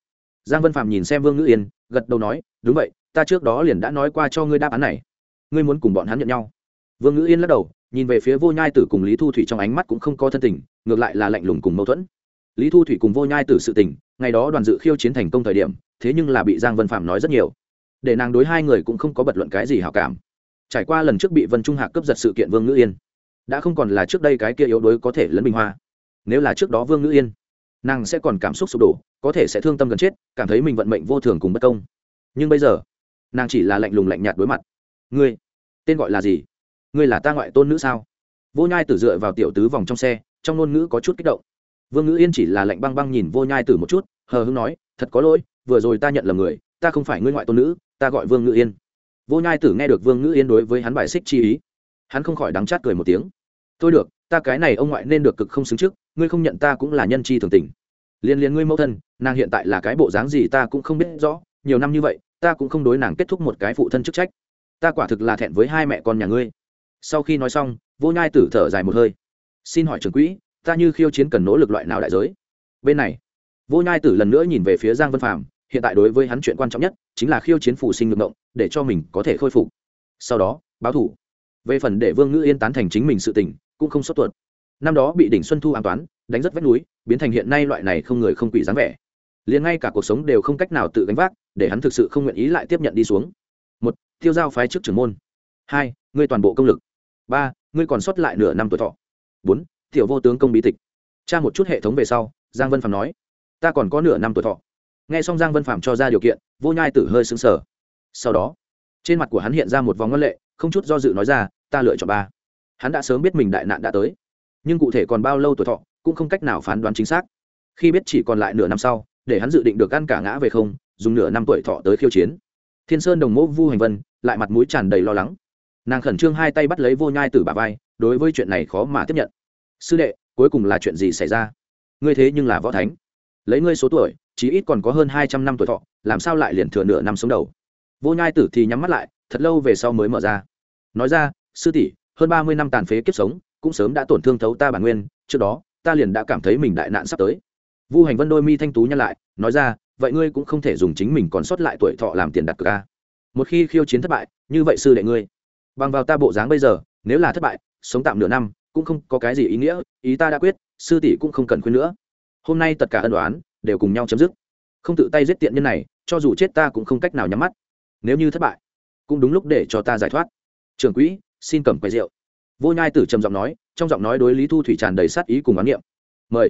giang vân phạm nhìn xem vương ngữ yên, gật đầu nói, đúng vậy, ta trước đó liền đã nói qua cho ngươi đáp án này. Ngươi muốn cùng bọn hắn nhận nhau. Vương ngữ yên lắc đầu, nhìn về phía vô nhai tử cùng lý thu thủy trong ánh mắt cũng không có thân tình, ngược lại là lạnh lùng cùng mâu thuẫn. Lý thu thủy cùng vô nhai tử sự tình, ngày đó đoàn dự khiêu chiến thành công thời điểm thế nhưng là bị giang vân phạm nói rất nhiều. Để nàng đối hai người cũng không có bật luận cái gì hảo cảm. Trải qua lần trước bị vân trung hạc cướp giật sự kiện vương ngữ yên, đã không còn là trước đây cái kia yếu đuối có thể lấn bình hoa. Nếu là trước đó vương ngữ yên, nàng sẽ còn cảm xúc sụp đổ, có thể sẽ thương tâm gần chết, cảm thấy mình vận mệnh vô thường cùng bất công. Nhưng bây giờ, nàng chỉ là lạnh lùng lạnh nhạt đối mặt. Ngươi, tên gọi là gì? Ngươi là ta ngoại tôn nữ sao? Vô nhai tử dựa vào tiểu tứ vòng trong xe, trong ngôn ngữ có chút kích động. Vương ngữ yên chỉ là lạnh băng băng nhìn vô nhai tử một chút, hờ hưng nói, thật có lỗi vừa rồi ta nhận là người, ta không phải ngươi ngoại tôn nữ, ta gọi vương ngữ yên. Vô nhai tử nghe được vương ngữ yên đối với hắn bài xích chi ý, hắn không khỏi đắng chát cười một tiếng. Tôi được, ta cái này ông ngoại nên được cực không xứng trước, ngươi không nhận ta cũng là nhân chi thường tình. Liên liên ngươi mẫu thân, nàng hiện tại là cái bộ dáng gì ta cũng không biết rõ, nhiều năm như vậy, ta cũng không đối nàng kết thúc một cái phụ thân chức trách. Ta quả thực là thẹn với hai mẹ con nhà ngươi. Sau khi nói xong, vô nhai tử thở dài một hơi. Xin hỏi trưởng quỹ, ta như khiêu chiến cần nỗ lực loại nào đại giới? Bên này, vô nhai tử lần nữa nhìn về phía giang vân phạm hiện tại đối với hắn chuyện quan trọng nhất chính là khiêu chiến phụ sinh ngược động để cho mình có thể khôi phục. Sau đó, báo thủ. Về phần để vương ngữ yên tán thành chính mình sự tình, cũng không xuất tuột năm đó bị đỉnh xuân thu an toán, đánh rất vách núi, biến thành hiện nay loại này không người không quỷ dáng vẻ. Liền ngay cả cuộc sống đều không cách nào tự gánh vác, để hắn thực sự không nguyện ý lại tiếp nhận đi xuống. Một, tiêu giao phái trước trưởng môn. Hai, ngươi toàn bộ công lực. Ba, ngươi còn sót lại nửa năm tuổi thọ. Bốn, tiểu vô tướng công bí tịch. Tra một chút hệ thống về sau, giang vân phạm nói, ta còn có nửa năm tuổi thọ nghe xong giang vân phạm cho ra điều kiện, vô nhai tử hơi xứng sở sau đó, trên mặt của hắn hiện ra một vòng ngân lệ, không chút do dự nói ra, ta lựa chọn ba. Hắn đã sớm biết mình đại nạn đã tới, nhưng cụ thể còn bao lâu tuổi thọ, cũng không cách nào phán đoán chính xác. Khi biết chỉ còn lại nửa năm sau, để hắn dự định được ăn cả ngã về không, dùng nửa năm tuổi thọ tới khiêu chiến. Thiên sơn đồng mẫu vu hành vân, lại mặt mũi tràn đầy lo lắng. Nàng khẩn trương hai tay bắt lấy vô nhai từ bà vai, đối với chuyện này khó mà tiếp nhận. Sư đệ, cuối cùng là chuyện gì xảy ra? Ngươi thế nhưng là võ thánh. Lấy ngươi số tuổi chí ít còn có hơn hai trăm năm tuổi thọ, làm sao lại liền thừa nửa năm sống đầu? Vô nhai tử thì nhắm mắt lại, thật lâu về sau mới mở ra. Nói ra, sư tỷ, hơn ba mươi năm tàn phế kiếp sống, cũng sớm đã tổn thương thấu ta bản nguyên, trước đó, ta liền đã cảm thấy mình đại nạn sắp tới. Vu hành vân đôi mi thanh tú nhăn lại, nói ra, vậy ngươi cũng không thể dùng chính mình còn sót lại tuổi thọ làm tiền đặt cược a. Một khi khiêu chiến thất bại, như vậy sư đệ ngươi, bằng vào ta bộ dáng bây giờ, nếu là thất bại, sống tạm nửa năm, cũng không có cái gì ý nghĩa, ý ta đã quyết, sư tỷ cũng không cần khuyên nữa. Hôm nay tất cả ân đoán đều cùng nhau chấm dứt. Không tự tay giết tiện nhân này, cho dù chết ta cũng không cách nào nhắm mắt. Nếu như thất bại, cũng đúng lúc để cho ta giải thoát. Trưởng quỹ, xin cầm quầy rượu. Vô nhai tử trầm giọng nói, trong giọng nói đối lý thu thủy tràn đầy sát ý cùng oán niệm. Mời.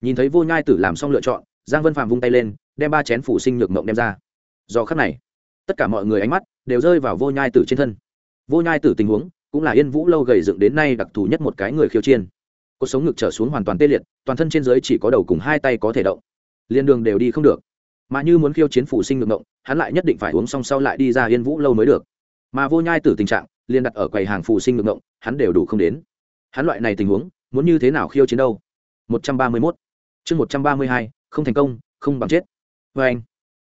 Nhìn thấy vô nhai tử làm xong lựa chọn, giang vân phạm vung tay lên, đem ba chén phủ sinh nhược mộng đem ra. Do khắc này, tất cả mọi người ánh mắt đều rơi vào vô nhai tử trên thân. Vô nhai tử tình huống cũng là yên vũ lâu gầy dựng đến nay đặc thù nhất một cái người khiêu chiên cuộc sống ngực trở xuống hoàn toàn tê liệt, toàn thân trên dưới chỉ có đầu cùng hai tay có thể động liên đường đều đi không được. Mà như muốn khiêu chiến phủ sinh ngược ngộng, hắn lại nhất định phải uống xong sau lại đi ra yên vũ lâu mới được. Mà vô nhai tử tình trạng liên đặt ở quầy hàng phủ sinh ngược ngộng, hắn đều đủ không đến. Hắn loại này tình huống, muốn như thế nào khiêu chiến đâu? Một trăm ba mươi mốt. Chương một trăm ba mươi hai, không thành công, không bằng chết. Vê anh,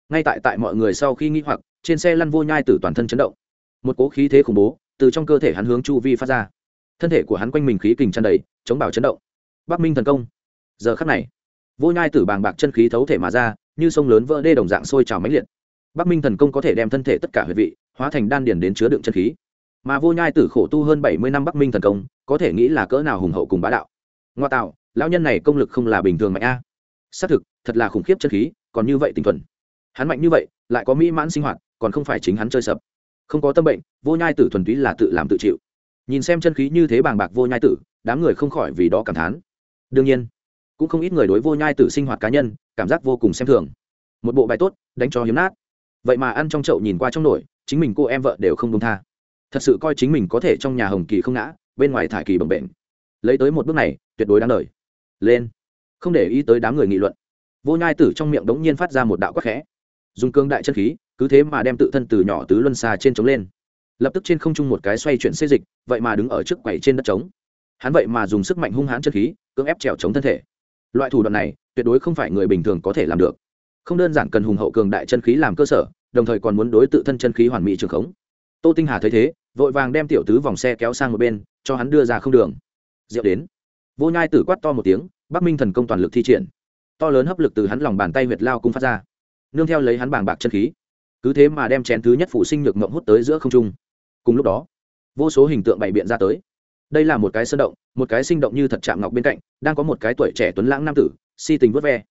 ngay tại tại mọi người sau khi nghĩ hoặc, trên xe lăn vô nhai tử toàn thân chấn động. Một cố khí thế khủng bố, từ trong cơ thể hắn hướng chu vi phát ra. Thân thể của hắn quanh mình khí kình chăn đầy, chống bảo chấn động. Bắc minh thần công. Giờ khắc này vô nhai tử bàng bạc chân khí thấu thể mà ra, như sông lớn vỡ đê đồng dạng sôi trào mãnh liệt. Bắc minh thần công có thể đem thân thể tất cả huyệt vị, hóa thành đan điền đến chứa đựng chân khí. Mà vô nhai tử khổ tu hơn bảy mươi năm bắc minh thần công, có thể nghĩ là cỡ nào hùng hậu cùng bá đạo. Ngoa tạo, lão nhân này công lực không là bình thường mạnh a. Xác thực, thật là khủng khiếp chân khí, còn như vậy tinh thuần. Hắn mạnh như vậy, lại có mỹ mãn sinh hoạt, còn không phải chính hắn chơi sập. Không có tâm bệnh, vô nhai tử thuần túy là tự làm tự chịu. Nhìn xem chân khí như thế bàng bạc vô nhai tử, đám người không khỏi vì đó cảm thán. Đương nhiên cũng không ít người đối vô nhai tử sinh hoạt cá nhân, cảm giác vô cùng xem thường. Một bộ bài tốt, đánh cho hiếm nát. Vậy mà ăn trong chậu nhìn qua trong nổi, chính mình cô em vợ đều không đông tha. Thật sự coi chính mình có thể trong nhà hồng kỳ không ngã, bên ngoài thải kỳ bồng bệnh lấy tới một bước này, tuyệt đối đáng đời lên. Không để ý tới đám người nghị luận. Vô nhai tử trong miệng đống nhiên phát ra một đạo quắc khẽ. Dùng cương đại chân khí, cứ thế mà đem tự thân từ nhỏ tứ luân xa trên trống lên. Lập tức trên không trung một cái xoay chuyển xê dịch, vậy mà đứng ở trước quầy trên đất trống. Hắn vậy mà dùng sức mạnh hung hãn chân khí, cưỡng ép trèo chống thân thể loại thủ đoạn này, tuyệt đối không phải người bình thường có thể làm được. Không đơn giản cần hùng hậu cường đại chân khí làm cơ sở, đồng thời còn muốn đối tự thân chân khí hoàn mỹ trường khống. Tô tinh hà thấy thế, vội vàng đem tiểu tứ vòng xe kéo sang một bên, cho hắn đưa ra không đường. Diệu đến. Vô nhai tử quát to một tiếng, bắc minh thần công toàn lực thi triển. To lớn hấp lực từ hắn lòng bàn tay huyệt lao cung phát ra. Nương theo lấy hắn bàng bạc chân khí. Cứ thế mà đem chén thứ nhất phủ sinh nhược mộng hút tới giữa không trung. Cùng lúc đó, vô số hình tượng bày biện ra tới đây là một cái sơn động, một cái sinh động như thật chạm ngọc bên cạnh, đang có một cái tuổi trẻ tuấn lãng nam tử, si tình vớt ve.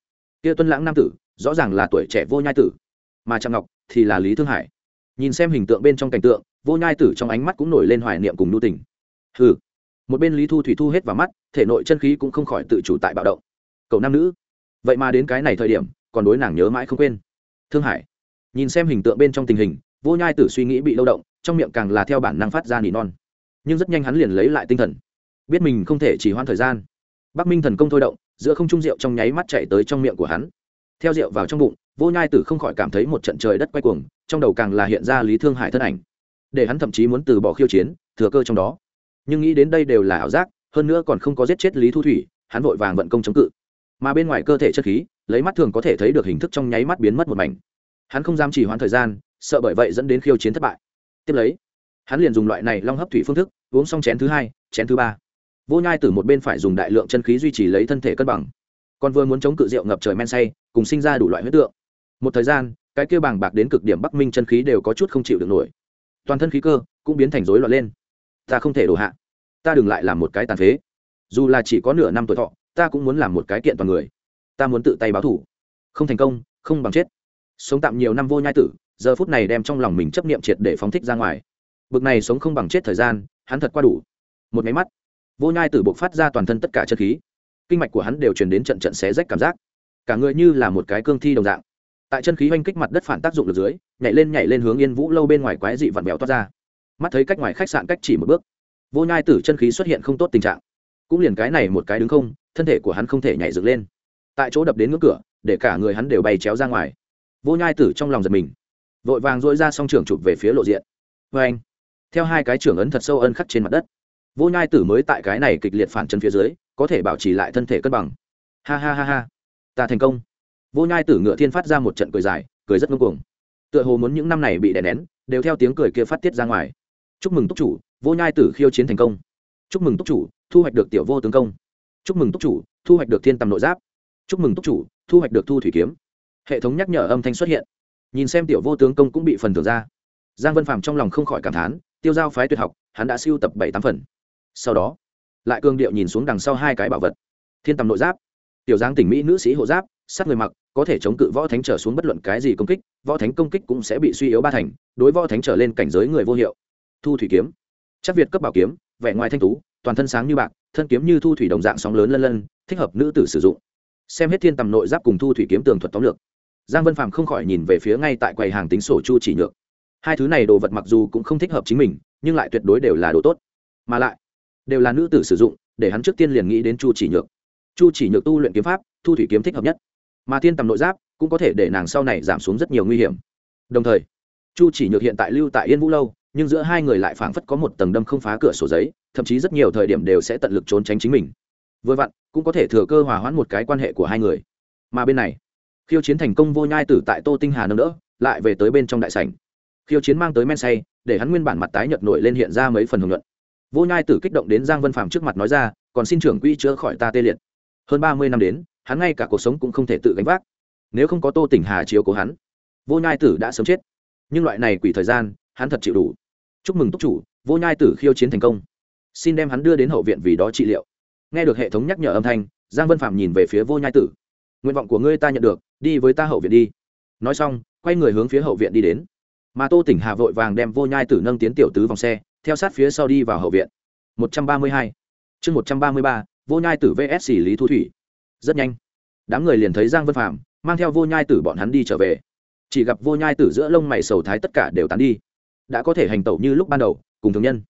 Kia tuấn lãng nam tử, rõ ràng là tuổi trẻ vô nhai tử. Mà chạm ngọc thì là lý thương hải. Nhìn xem hình tượng bên trong cảnh tượng, vô nhai tử trong ánh mắt cũng nổi lên hoài niệm cùng nu tình. Hừ. Một bên lý thu thủy thu hết vào mắt, thể nội chân khí cũng không khỏi tự chủ tại bạo động. Cậu nam nữ. Vậy mà đến cái này thời điểm, còn đối nàng nhớ mãi không quên. Thương hải. Nhìn xem hình tượng bên trong tình hình, vô nhai tử suy nghĩ bị lâu động, trong miệng càng là theo bản năng phát ra nỉ non nhưng rất nhanh hắn liền lấy lại tinh thần. Biết mình không thể chỉ hoãn thời gian. Bắc minh thần công thôi động, giữa không trung rượu trong nháy mắt chạy tới trong miệng của hắn. Theo rượu vào trong bụng, vô nhai tử không khỏi cảm thấy một trận trời đất quay cuồng, trong đầu càng là hiện ra lý thương hải thân ảnh. Để hắn thậm chí muốn từ bỏ khiêu chiến, thừa cơ trong đó. Nhưng nghĩ đến đây đều là ảo giác, hơn nữa còn không có giết chết lý thu thủy, hắn vội vàng vận công chống cự. Mà bên ngoài cơ thể chất khí, lấy mắt thường có thể thấy được hình thức trong nháy mắt biến mất một mảnh. Hắn không dám chỉ hoãn thời gian, sợ bởi vậy dẫn đến khiêu chiến thất bại. Tiếp lấy hắn liền dùng loại này long hấp thủy phương thức, uống xong chén thứ hai, chén thứ ba. Vô nhai từ một bên phải dùng đại lượng chân khí duy trì lấy thân thể cân bằng. Còn vừa muốn chống cự rượu ngập trời men say, cùng sinh ra đủ loại huyết tượng. Một thời gian, cái kia bàng bạc đến cực điểm bắc minh chân khí đều có chút không chịu được nổi. Toàn thân khí cơ cũng biến thành rối loạn lên. Ta không thể đổ hạ. Ta đừng lại làm một cái tàn phế. Dù là chỉ có nửa năm tuổi thọ, ta cũng muốn làm một cái kiện toàn người. Ta muốn tự tay báo thủ. Không thành công, không bằng chết. Sống tạm nhiều năm vô nhai tử, giờ phút này đem trong lòng mình chấp niệm triệt để phóng thích ra ngoài bực này sống không bằng chết thời gian, hắn thật qua đủ. Một máy mắt, vô nhai tử buộc phát ra toàn thân tất cả chân khí. Kinh mạch của hắn đều truyền đến trận trận xé rách cảm giác. Cả người như là một cái cương thi đồng dạng. Tại chân khí oanh kích mặt đất phản tác dụng lực dưới, nhảy lên nhảy lên hướng yên vũ lâu bên ngoài quái dị vặn vẹo toát ra. Mắt thấy cách ngoài khách sạn cách chỉ một bước, vô nhai tử chân khí xuất hiện không tốt tình trạng. Cũng liền cái này một cái đứng không, thân thể của hắn không thể nhảy dựng lên. Tại chỗ đập đến ngưỡng cửa, để cả người hắn đều bay chéo ra ngoài. Vô nhai tử trong lòng giật mình, vội vàng dội ra song trường trưởng chụp về phía lộ diện. Vê anh theo hai cái trưởng ấn thật sâu ân khắc trên mặt đất. Vô nhai tử mới tại cái này kịch liệt phản chân phía dưới, có thể bảo trì lại thân thể cân bằng. Ha ha ha ha. Ta thành công. Vô nhai tử ngựa thiên phát ra một trận cười dài, cười rất ngưng cuồng. Tựa hồ muốn những năm này bị đè nén, đều theo tiếng cười kia phát tiết ra ngoài. Chúc mừng túc chủ, vô nhai tử khiêu chiến thành công. Chúc mừng túc chủ, thu hoạch được tiểu vô tướng công. Chúc mừng túc chủ, thu hoạch được thiên tầm nội giáp. Chúc mừng túc chủ, thu hoạch được thu thủy kiếm. Hệ thống nhắc nhở âm thanh xuất hiện. Nhìn xem tiểu vô tướng công cũng bị phần thưởng ra. Giang vân phàm trong lòng không khỏi cảm thán tiêu giao phái tuyệt học, hắn đã siêu tập bảy tám phần. Sau đó, lại cương điệu nhìn xuống đằng sau hai cái bảo vật. Thiên tầm nội giáp, tiểu giang tỉnh mỹ nữ sĩ hộ giáp, sát người mặc, có thể chống cự võ thánh trở xuống bất luận cái gì công kích, võ thánh công kích cũng sẽ bị suy yếu ba thành, đối võ thánh trở lên cảnh giới người vô hiệu. Thu thủy kiếm, chắc việt cấp bảo kiếm, vẻ ngoài thanh tú, toàn thân sáng như bạc, thân kiếm như thu thủy đồng dạng sóng lớn lân lân, thích hợp nữ tử sử dụng. Xem hết thiên tầm nội giáp cùng thu thủy kiếm tường thuật tóm lược, giang vân phàm không khỏi nhìn về phía ngay tại quầy hàng tính sổ chu chỉ nhược hai thứ này đồ vật mặc dù cũng không thích hợp chính mình, nhưng lại tuyệt đối đều là đồ tốt. Mà lại, đều là nữ tử sử dụng, để hắn trước tiên liền nghĩ đến chu chỉ nhược. Chu chỉ nhược tu luyện kiếm pháp, thu thủy kiếm thích hợp nhất. Mà thiên tầm nội giáp cũng có thể để nàng sau này giảm xuống rất nhiều nguy hiểm. Đồng thời, chu chỉ nhược hiện tại lưu tại yên vũ lâu, nhưng giữa hai người lại phảng phất có một tầng đâm không phá cửa sổ giấy, thậm chí rất nhiều thời điểm đều sẽ tận lực trốn tránh chính mình. Vừa vặn, cũng có thể thừa cơ hòa hoãn một cái quan hệ của hai người. Mà bên này, khiêu chiến thành công vô nhai tử tại tô tinh hà nâng đỡ, lại về tới bên trong đại sảnh khiêu chiến mang tới men say, để hắn nguyên bản mặt tái nhợt nổi lên hiện ra mấy phần hưởng luận vô nhai tử kích động đến giang vân phạm trước mặt nói ra, còn xin trưởng quỹ chữa khỏi ta tê liệt. Hơn ba mươi năm đến, hắn ngay cả cuộc sống cũng không thể tự gánh vác. Nếu không có tô tỉnh hà chiếu cố hắn, vô nhai tử đã sớm chết. Nhưng loại này quỷ thời gian, hắn thật chịu đủ. Chúc mừng túc chủ, vô nhai tử khiêu chiến thành công. Xin đem hắn đưa đến hậu viện vì đó trị liệu. Nghe được hệ thống nhắc nhở âm thanh, giang vân phạm nhìn về phía vô nhai tử. Nguyện vọng của ngươi ta nhận được, đi với ta hậu viện đi. Nói xong, quay người hướng phía hậu viện đi đến mà tô tỉnh hà vội vàng đem vô nhai tử nâng tiến tiểu tứ vòng xe, theo sát phía sau đi vào hậu viện. Một trăm ba mươi hai. Chương một trăm ba mươi ba, vô nhai tử vs xử lý thu thủy. Rất nhanh, đám người liền thấy giang vân phạm mang theo vô nhai tử bọn hắn đi trở về. Chỉ gặp vô nhai tử giữa lông mày sầu thái tất cả đều tán đi. Đã có thể hành tẩu như lúc ban đầu, cùng thường nhân.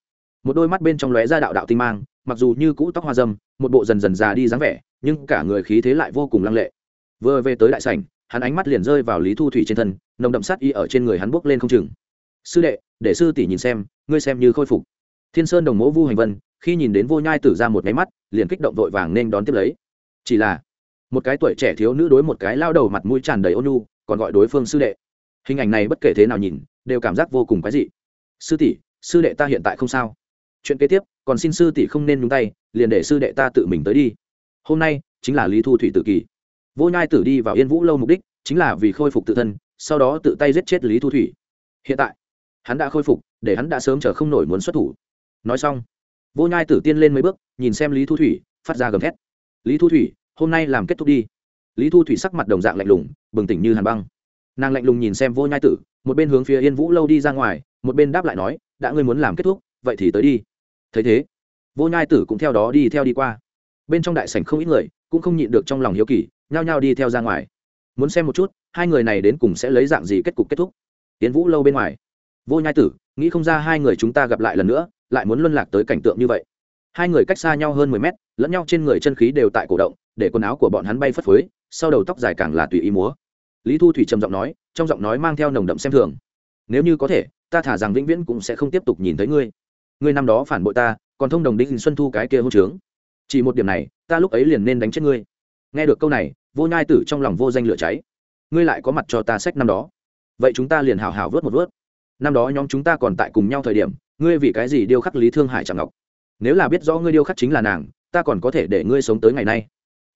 Một đôi mắt bên trong lóe ra đạo đạo tinh mang, mặc dù như cũ tóc hoa dâm, một bộ dần dần già đi dáng vẻ, nhưng cả người khí thế lại vô cùng lăng lệ. Vừa về tới đại sảnh hắn ánh mắt liền rơi vào lý thu thủy trên thân nồng đậm sát y ở trên người hắn buốc lên không chừng sư đệ để sư tỷ nhìn xem ngươi xem như khôi phục thiên sơn đồng mỗ vu hành vân khi nhìn đến vô nhai tử ra một máy mắt liền kích động vội vàng nên đón tiếp lấy chỉ là một cái tuổi trẻ thiếu nữ đối một cái lao đầu mặt mũi tràn đầy ôn nhu còn gọi đối phương sư đệ hình ảnh này bất kể thế nào nhìn đều cảm giác vô cùng quái dị sư tỷ sư đệ ta hiện tại không sao chuyện kế tiếp còn xin sư tỷ không nên nhúng tay liền để sư đệ ta tự mình tới đi hôm nay chính là lý thu thủy tự kỳ vô nhai tử đi vào yên vũ lâu mục đích chính là vì khôi phục tự thân, sau đó tự tay giết chết lý thu thủy. Hiện tại, hắn đã khôi phục, để hắn đã sớm chờ không nổi muốn xuất thủ. Nói xong, vô nhai tử tiên lên mấy bước, nhìn xem lý thu thủy, phát ra gầm thét. Lý thu thủy, hôm nay làm kết thúc đi. Lý thu thủy sắc mặt đồng dạng lạnh lùng, bừng tỉnh như hàn băng. Nàng lạnh lùng nhìn xem vô nhai tử, một bên hướng phía yên vũ lâu đi ra ngoài, một bên đáp lại nói, đã ngươi muốn làm kết thúc, vậy thì tới đi. Thấy thế, vô nhai tử cũng theo đó đi theo đi qua. Bên trong đại sảnh không ít người, cũng không nhịn được trong lòng hiếu kỳ nhao nhao đi theo ra ngoài. Muốn xem một chút, hai người này đến cùng sẽ lấy dạng gì kết cục kết thúc. Tiến vũ lâu bên ngoài. Vô nhai tử, nghĩ không ra hai người chúng ta gặp lại lần nữa, lại muốn luân lạc tới cảnh tượng như vậy. Hai người cách xa nhau hơn mười mét, lẫn nhau trên người chân khí đều tại cổ động, để quần áo của bọn hắn bay phất phới, sau đầu tóc dài càng là tùy ý múa. Lý thu thủy trầm giọng nói, trong giọng nói mang theo nồng đậm xem thường. Nếu như có thể, ta thả rằng vĩnh viễn cũng sẽ không tiếp tục nhìn thấy ngươi. Ngươi năm đó phản bội ta, còn thông đồng đinh xuân thu cái kia hôn trướng. Chỉ một điểm này, ta lúc ấy liền nên đánh chết ngươi. Nghe được câu này vô nhai tử trong lòng vô danh lửa cháy. Ngươi lại có mặt cho ta sách năm đó. Vậy chúng ta liền hào hào vớt một vớt. Năm đó nhóm chúng ta còn tại cùng nhau thời điểm, ngươi vì cái gì điêu khắc lý thương hải chẳng ngọc? Nếu là biết rõ ngươi điêu khắc chính là nàng, ta còn có thể để ngươi sống tới ngày nay.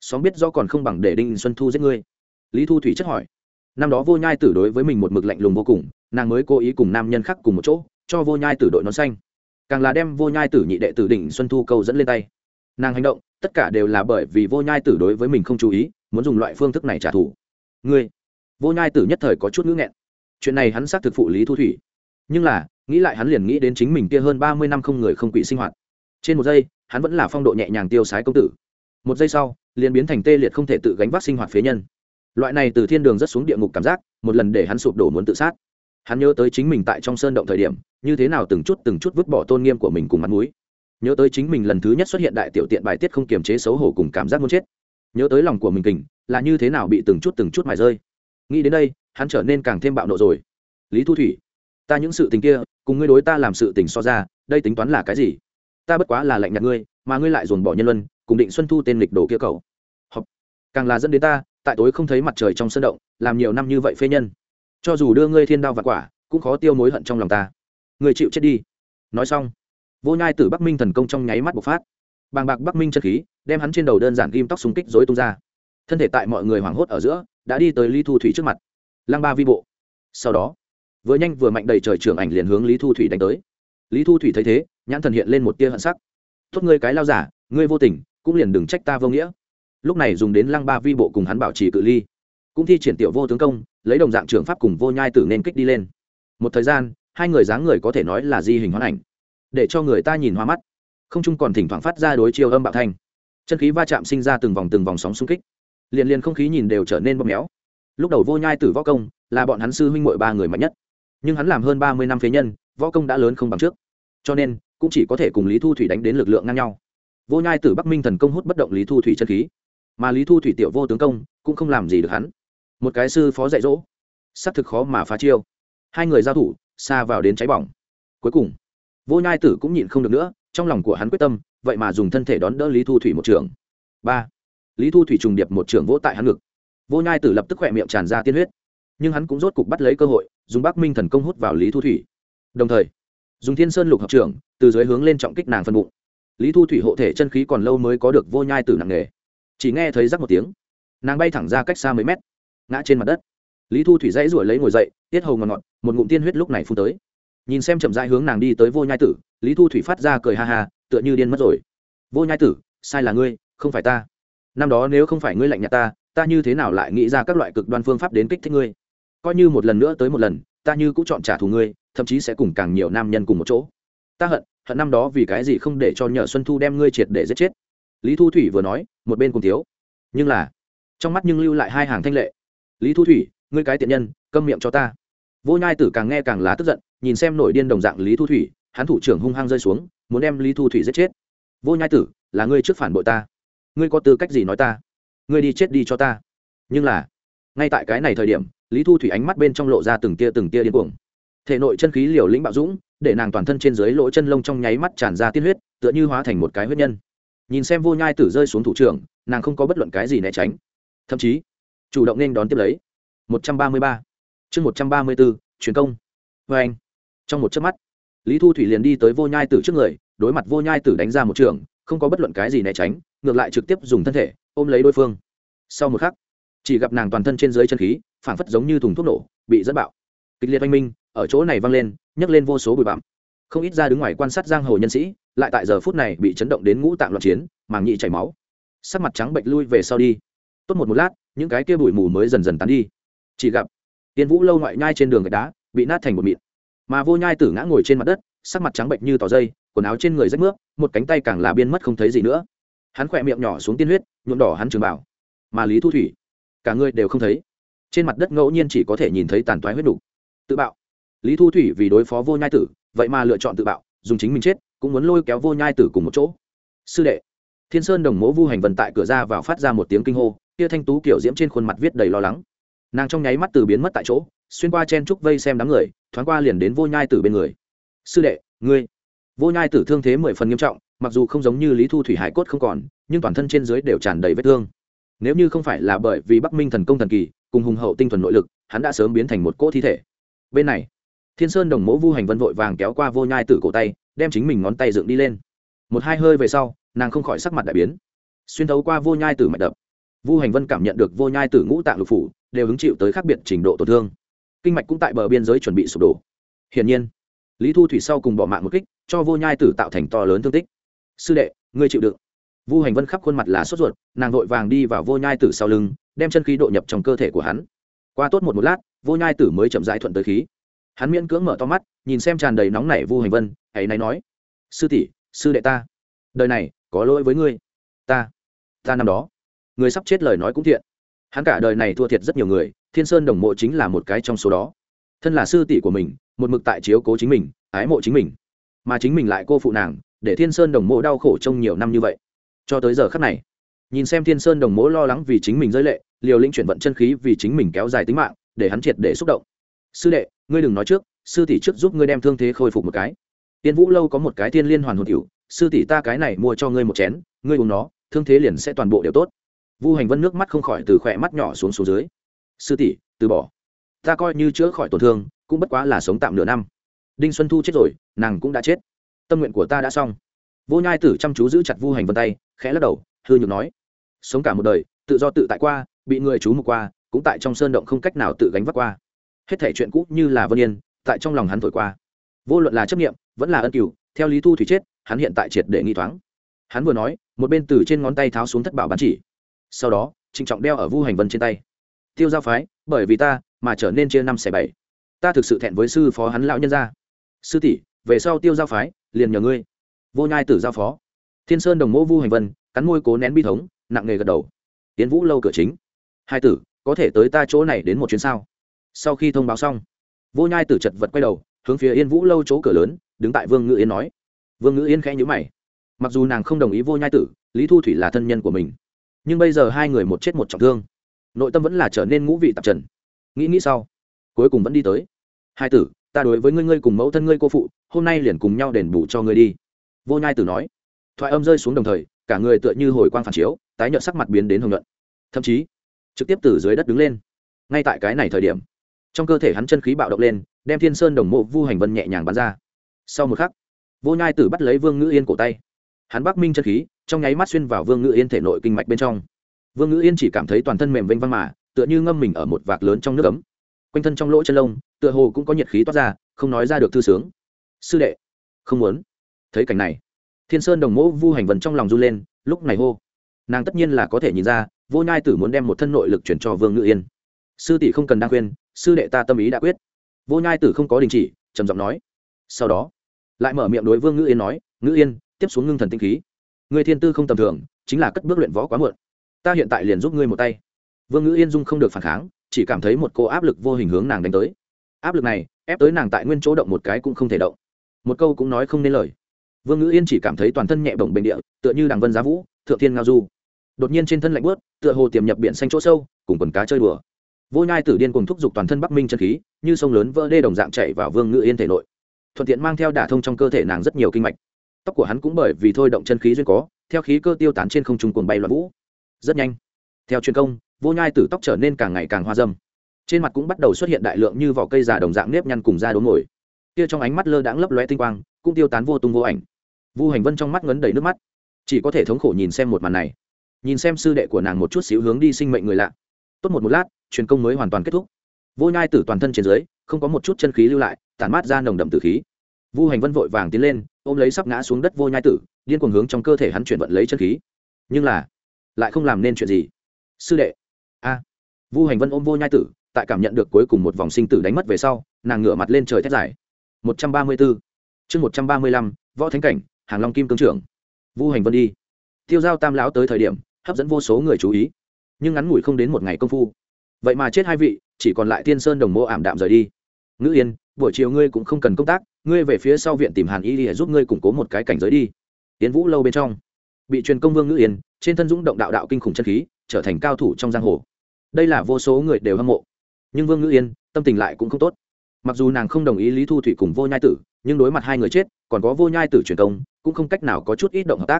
Xóm biết rõ còn không bằng để đinh xuân thu giết ngươi. Lý thu thủy chất hỏi. Năm đó vô nhai tử đối với mình một mực lạnh lùng vô cùng, nàng mới cố ý cùng nam nhân khác cùng một chỗ, cho vô nhai tử đội nón xanh. Càng là đem vô nhai tử nhị đệ tử đỉnh xuân thu câu dẫn lên tay. Nàng hành động, tất cả đều là bởi vì vô nhai tử đối với mình không chú ý muốn dùng loại phương thức này trả thù. Ngươi, vô nhai tử nhất thời có chút ngữ nghẹn. Chuyện này hắn xác thực phụ lý thu thủy. Nhưng là, nghĩ lại hắn liền nghĩ đến chính mình kia hơn ba mươi năm không người không quỷ sinh hoạt. Trên một giây, hắn vẫn là phong độ nhẹ nhàng tiêu sái công tử. Một giây sau, liền biến thành tê liệt không thể tự gánh vác sinh hoạt phế nhân. Loại này từ thiên đường rất xuống địa ngục cảm giác, một lần để hắn sụp đổ muốn tự sát. Hắn nhớ tới chính mình tại trong sơn động thời điểm, như thế nào từng chút từng chút vứt bỏ tôn nghiêm của mình cùng mặt mũi. Nhớ tới chính mình lần thứ nhất xuất hiện đại tiểu tiện bài tiết không kiềm chế xấu hổ cùng cảm giác muốn chết nhớ tới lòng của mình kình, là như thế nào bị từng chút từng chút mài rơi. Nghĩ đến đây, hắn trở nên càng thêm bạo nộ rồi. Lý thu thủy, ta những sự tình kia, cùng ngươi đối ta làm sự tình so ra, đây tính toán là cái gì? Ta bất quá là lạnh nhạt ngươi, mà ngươi lại dồn bỏ nhân luân, cùng định xuân thu tên lịch đồ kia cầu Học. càng là dẫn đến ta, tại tối không thấy mặt trời trong sân động, làm nhiều năm như vậy phế nhân. Cho dù đưa ngươi thiên đao và quả, cũng khó tiêu mối hận trong lòng ta. Người chịu chết đi. Nói xong, vô nhai tử bắc minh thần công trong nháy mắt bộc phát. Bàng bạc bắc minh chân khí đem hắn trên đầu đơn giản ghim tóc súng kích dối tung ra. Thân thể tại mọi người hoảng hốt ở giữa, đã đi tới lý thu thủy trước mặt. Lăng ba vi bộ. Sau đó, vừa nhanh vừa mạnh đầy trời trưởng ảnh liền hướng lý thu thủy đánh tới. Lý thu thủy thấy thế, nhãn thần hiện lên một tia hận sắc. Tốt ngươi cái lao giả, ngươi vô tình, cũng liền đừng trách ta vô nghĩa. Lúc này dùng đến lăng ba vi bộ cùng hắn bảo trì cự ly. Cũng thi triển tiểu vô tướng công, lấy đồng dạng trưởng pháp cùng vô nhai tử nên kích đi lên. Một thời gian, hai người dáng người có thể nói là di hình hoán ảnh. Để cho người ta nhìn hoa mắt. Không chung còn thỉnh thoảng phát ra đối chiêu âm bạo thanh chân khí va chạm sinh ra từng vòng từng vòng sóng xung kích. Liền liền không khí nhìn đều trở nên bóp méo. Lúc đầu vô nhai tử võ công, là bọn hắn sư huynh mội ba người mạnh nhất. Nhưng hắn làm hơn ba mươi năm phế nhân, võ công đã lớn không bằng trước. Cho nên, cũng chỉ có thể cùng lý thu thủy đánh đến lực lượng ngang nhau. Vô nhai tử bắc minh thần công hút bất động lý thu thủy chân khí. Mà lý thu thủy tiểu vô tướng công, cũng không làm gì được hắn. Một cái sư phó dạy dỗ. Xác thực khó mà phá chiêu. Hai người giao thủ, xa vào đến cháy bỏng. Cuối cùng, vô nhai tử cũng nhịn không được nữa, trong lòng của hắn quyết tâm vậy mà dùng thân thể đón đỡ lý thu thủy một trường. Ba. Lý thu thủy trùng điệp một trường vỗ tại hắn ngực. Vô nhai tử lập tức khỏe miệng tràn ra tiên huyết. Nhưng hắn cũng rốt cục bắt lấy cơ hội, dùng bắc minh thần công hút vào lý thu thủy. Đồng thời, dùng thiên sơn lục học trưởng, từ dưới hướng lên trọng kích nàng phân bụng. Lý thu thủy hộ thể chân khí còn lâu mới có được vô nhai tử nặng nghề chỉ nghe thấy rắc một tiếng, nàng bay thẳng ra cách xa mấy mét, ngã trên mặt đất. Lý thu thủy dãy ruổi lấy ngồi dậy, tiết hầu ngọt ngọt, một ngụm tiên huyết lúc này phun tới nhìn xem chậm rãi hướng nàng đi tới vô nhai tử, lý thu thủy phát ra cười ha ha, tựa như điên mất rồi. Vô nhai tử, sai là ngươi, không phải ta. Năm đó nếu không phải ngươi lạnh nhạt ta ta như thế nào lại nghĩ ra các loại cực đoan phương pháp đến kích thích ngươi? Coi như một lần nữa tới một lần, ta như cũng chọn trả thù ngươi, thậm chí sẽ cùng càng nhiều nam nhân cùng một chỗ. Ta hận hận năm đó vì cái gì không để cho nhờ xuân thu đem ngươi triệt để giết chết. Lý thu thủy vừa nói, một bên cùng thiếu. Nhưng là, trong mắt nhưng lưu lại hai hàng thanh lệ. Lý thu thủy, ngươi cái tiện nhân, câm miệng cho ta vô nhai tử càng nghe càng lá tức giận, nhìn xem nổi điên đồng dạng lý thu thủy, hắn thủ trưởng hung hăng rơi xuống, muốn đem lý thu thủy giết chết. Vô nhai tử, là ngươi trước phản bội ta. Ngươi có tư cách gì nói ta? Ngươi đi chết đi cho ta. Nhưng là, ngay tại cái này thời điểm, lý thu thủy ánh mắt bên trong lộ ra từng tia từng tia điên cuồng. Thể nội chân khí liều lĩnh bạo dũng, để nàng toàn thân trên dưới lỗ chân lông trong nháy mắt tràn ra tiên huyết, tựa như hóa thành một cái huyết nhân. Nhìn xem vô nhai tử rơi xuống thủ trưởng, nàng không có bất luận cái gì né tránh. Thậm chí, chủ động nên đón tiếp lấy. 133 chương một trăm ba mươi bốn, truyền công. Vê anh. Trong một chớp mắt, lý thu thủy liền đi tới vô nhai tử trước người, đối mặt vô nhai tử đánh ra một trường, không có bất luận cái gì né tránh, ngược lại trực tiếp dùng thân thể, ôm lấy đối phương. Sau một khắc, chỉ gặp nàng toàn thân trên dưới chân khí, phảng phất giống như thùng thuốc nổ, bị dẫn bạo. Kịch liệt oanh minh, ở chỗ này vang lên, nhấc lên vô số bụi bặm. Không ít ra đứng ngoài quan sát giang hồ nhân sĩ, lại tại giờ phút này bị chấn động đến ngũ tạng loạn chiến, màng nhị chảy máu. Sắc mặt trắng bệnh lui về sau đi. Tốt một một lát, những cái kia bụi mù mới dần dần tán đi. Chỉ gặp tiên vũ lâu ngoại nhai trên đường gạch đá, bị nát thành một mịn. Mà vô nhai tử ngã ngồi trên mặt đất, sắc mặt trắng bệnh như tỏ dây, quần áo trên người rách nước một cánh tay càng là biên mất không thấy gì nữa. Hắn khỏe miệng nhỏ xuống tiên huyết, nhuộm đỏ hắn trường bảo mà lý thu thủy, cả người đều không thấy. Trên mặt đất ngẫu nhiên chỉ có thể nhìn thấy tàn toái huyết đủ. tự bạo. Lý thu thủy vì đối phó vô nhai tử, vậy mà lựa chọn tự bạo, dùng chính mình chết, cũng muốn lôi kéo vô nhai tử cùng một chỗ. Sư đệ, thiên sơn đồng mỗ vu hành vần tại cửa ra vào phát ra một tiếng kinh hô, kia thanh tú kiểu diễm trên khuôn mặt viết đầy lo lắng nàng trong nháy mắt từ biến mất tại chỗ, xuyên qua chen trúc vây xem đám người, thoáng qua liền đến vô nhai tử bên người. Sư đệ, ngươi. Vô nhai tử thương thế mười phần nghiêm trọng, mặc dù không giống như lý thu thủy hải cốt không còn, nhưng toàn thân trên dưới đều tràn đầy vết thương. Nếu như không phải là bởi vì bắc minh thần công thần kỳ, cùng hùng hậu tinh thuần nội lực, hắn đã sớm biến thành một cỗ thi thể. Bên này, thiên sơn đồng mỗ vu hành vân vội vàng kéo qua vô nhai tử cổ tay, đem chính mình ngón tay dựng đi lên. Một hai hơi về sau, nàng không khỏi sắc mặt đại biến. Xuyên thấu qua vô nhai tử mạch đập, vu hành vân cảm nhận được vô nhai tử ngũ tạng lục phủ đều hứng chịu tới khác biệt trình độ tổn thương. Kinh mạch cũng tại bờ biên giới chuẩn bị sụp đổ. Hiển nhiên, lý thu thủy sau cùng bỏ mạng một kích, cho vô nhai tử tạo thành to lớn thương tích. Sư đệ, ngươi chịu đựng. Vu hành vân khắp khuôn mặt là sốt ruột, nàng vội vàng đi vào vô nhai tử sau lưng, đem chân khí độ nhập trong cơ thể của hắn. Qua tốt một một lát, vô nhai tử mới chậm rãi thuận tới khí. Hắn miễn cưỡng mở to mắt, nhìn xem tràn đầy nóng nảy vu hành vân hãy náy nói, sư tỷ, sư đệ ta, đời này có lỗi với ngươi. Ta ta năm đó, người sắp chết lời nói cũng thiện hắn cả đời này thua thiệt rất nhiều người, thiên sơn đồng mộ chính là một cái trong số đó. Thân là sư tỷ của mình, một mực tại chiếu cố chính mình, ái mộ chính mình. Mà chính mình lại cô phụ nàng, để thiên sơn đồng mộ đau khổ trong nhiều năm như vậy. Cho tới giờ khắc này, nhìn xem thiên sơn đồng mộ lo lắng vì chính mình rơi lệ, liều lĩnh chuyển vận chân khí vì chính mình kéo dài tính mạng, để hắn triệt để xúc động. Sư đệ, ngươi đừng nói trước, sư tỷ trước giúp ngươi đem thương thế khôi phục một cái. Tiên vũ lâu có một cái thiên liên hoàn hồn cửu, sư tỷ ta cái này mua cho ngươi một chén, ngươi uống nó, thương thế liền sẽ toàn bộ đều tốt vu hành vân nước mắt không khỏi từ khỏe mắt nhỏ xuống xuống dưới. Sư tỷ, từ bỏ. Ta coi như chữa khỏi tổn thương, cũng bất quá là sống tạm nửa năm. Đinh xuân thu chết rồi, nàng cũng đã chết. Tâm nguyện của ta đã xong. Vô nhai tử chăm chú giữ chặt vu hành vân tay, khẽ lắc đầu, hư nhược nói, sống cả một đời, tự do tự tại qua, bị người chú mục qua, cũng tại trong sơn động không cách nào tự gánh vác qua. Hết thể chuyện cũ như là vân yên, tại trong lòng hắn thổi qua. Vô luận là chấp nghiệm vẫn là ân cửu, theo lý thu thủy chết, hắn hiện tại triệt để nghi thoáng. Hắn vừa nói, một bên từ trên ngón tay tháo xuống thất bảo bán chỉ sau đó, trịnh trọng đeo ở vu hành vân trên tay. Tiêu giao phái, bởi vì ta mà trở nên chia năm xẻ bảy. Ta thực sự thẹn với sư phó hắn lão nhân gia. Sư tỷ, về sau tiêu giao phái, liền nhờ ngươi. Vô nhai tử giao phó. Thiên sơn đồng mô vu hành vân, cắn môi cố nén bi thống, nặng nề gật đầu. Tiến vũ lâu cửa chính. Hai tử, có thể tới ta chỗ này đến một chuyến sao? Sau khi thông báo xong, vô nhai tử chật vật quay đầu, hướng phía yên vũ lâu chỗ cửa lớn, đứng tại vương ngự yên nói. Vương ngự yên khẽ nhữ mày. Mặc dù nàng không đồng ý vô nhai tử, lý thu thủy là thân nhân của mình nhưng bây giờ hai người một chết một trọng thương, nội tâm vẫn là trở nên ngũ vị tạp trần. Nghĩ nghĩ sau, cuối cùng vẫn đi tới. Hai tử, ta đối với ngươi ngươi cùng mẫu thân ngươi cô phụ, hôm nay liền cùng nhau đền bù cho ngươi đi. Vô nhai tử nói. Thoại âm rơi xuống đồng thời, cả người tựa như hồi quang phản chiếu, tái nhợt sắc mặt biến đến hồng nhuận. Thậm chí, trực tiếp từ dưới đất đứng lên. Ngay tại cái này thời điểm, trong cơ thể hắn chân khí bạo động lên, đem thiên sơn đồng mộ vu hành vân nhẹ nhàng bắn ra. Sau một khắc, vô nhai tử bắt lấy vương ngữ yên cổ tay hắn bắc minh chân khí, trong nháy mắt xuyên vào vương ngữ yên thể nội kinh mạch bên trong. Vương ngữ yên chỉ cảm thấy toàn thân mềm vênh văng mà, tựa như ngâm mình ở một vạc lớn trong nước ấm. Quanh thân trong lỗ chân lông, tựa hồ cũng có nhiệt khí toát ra, không nói ra được thư sướng. Sư đệ, không muốn. Thấy cảnh này, thiên sơn đồng mẫu vu hành vần trong lòng run lên, lúc này hô. Nàng tất nhiên là có thể nhìn ra, vô nhai tử muốn đem một thân nội lực chuyển cho vương ngự yên. Sư tỷ không cần đa khuyên, sư đệ ta tâm ý đã quyết. Vô nhai tử không có đình chỉ, trầm giọng nói. Sau đó, lại mở miệng đối vương ngự yên nói ngự yên tiếp xuống ngưng thần tinh khí. Người thiên tư không tầm thường, chính là cất bước luyện võ quá muộn. Ta hiện tại liền giúp ngươi một tay. Vương ngữ yên dung không được phản kháng, chỉ cảm thấy một cô áp lực vô hình hướng nàng đánh tới. Áp lực này, ép tới nàng tại nguyên chỗ động một cái cũng không thể động. Một câu cũng nói không nên lời. Vương ngữ yên chỉ cảm thấy toàn thân nhẹ bổng bệnh địa, tựa như đằng vân giá vũ, thượng thiên ngao du. Đột nhiên trên thân lạnh bớt tựa hồ tiềm nhập biển xanh chỗ sâu, cùng quần cá chơi đùa. Vô nhai tử điên cùng thúc giục toàn thân bắc minh chân khí, như sông lớn vỡ đê đồng dạng chảy vào vương ngữ yên thể nội. Thuận tiện mang theo đả thông trong cơ thể nàng rất nhiều kinh mạch tóc của hắn cũng bởi vì thôi động chân khí duyên có, theo khí cơ tiêu tán trên không trung cuồng bay loạn vũ. Rất nhanh, theo truyền công, vô nhai tử tóc trở nên càng ngày càng hoa dâm. Trên mặt cũng bắt đầu xuất hiện đại lượng như vỏ cây già đồng dạng nếp nhăn cùng da đốm ngồi. Kia trong ánh mắt lơ đãng lấp lóe tinh quang, cũng tiêu tán vô tung vô ảnh. Vu hành vân trong mắt ngấn đầy nước mắt. Chỉ có thể thống khổ nhìn xem một màn này. Nhìn xem sư đệ của nàng một chút xíu hướng đi sinh mệnh người lạ. Tốt một một lát, truyền công mới hoàn toàn kết thúc. Vô nhai tử toàn thân trên dưới, không có một chút chân khí lưu lại, tản mát ra nồng đậm tử khí vu hành vân vội vàng tiến lên, ôm lấy sắp ngã xuống đất vô nhai tử, điên cuồng hướng trong cơ thể hắn chuyển vận lấy chân khí. Nhưng là, lại không làm nên chuyện gì. Sư đệ. A. Vu hành vân ôm vô nhai tử, tại cảm nhận được cuối cùng một vòng sinh tử đánh mất về sau, nàng ngửa mặt lên trời thét dài. Một trăm ba mươi bốn chương một trăm ba mươi lăm, võ thánh cảnh, hàng long kim cương trưởng. Vu hành vân đi. Tiêu giao tam lão tới thời điểm, hấp dẫn vô số người chú ý. Nhưng ngắn ngủi không đến một ngày công phu. Vậy mà chết hai vị, chỉ còn lại tiên sơn đồng mô ảm đạm rời đi. Ngữ yên buổi chiều ngươi cũng không cần công tác, ngươi về phía sau viện tìm hàn y để giúp ngươi củng cố một cái cảnh giới đi. Tiến vũ lâu bên trong, bị truyền công vương ngữ yên, trên thân dũng động đạo đạo kinh khủng chân khí, trở thành cao thủ trong giang hồ. Đây là vô số người đều hâm mộ. Nhưng vương ngữ yên, tâm tình lại cũng không tốt. Mặc dù nàng không đồng ý lý thu thủy cùng vô nhai tử, nhưng đối mặt hai người chết, còn có vô nhai tử truyền công, cũng không cách nào có chút ít động hợp tác.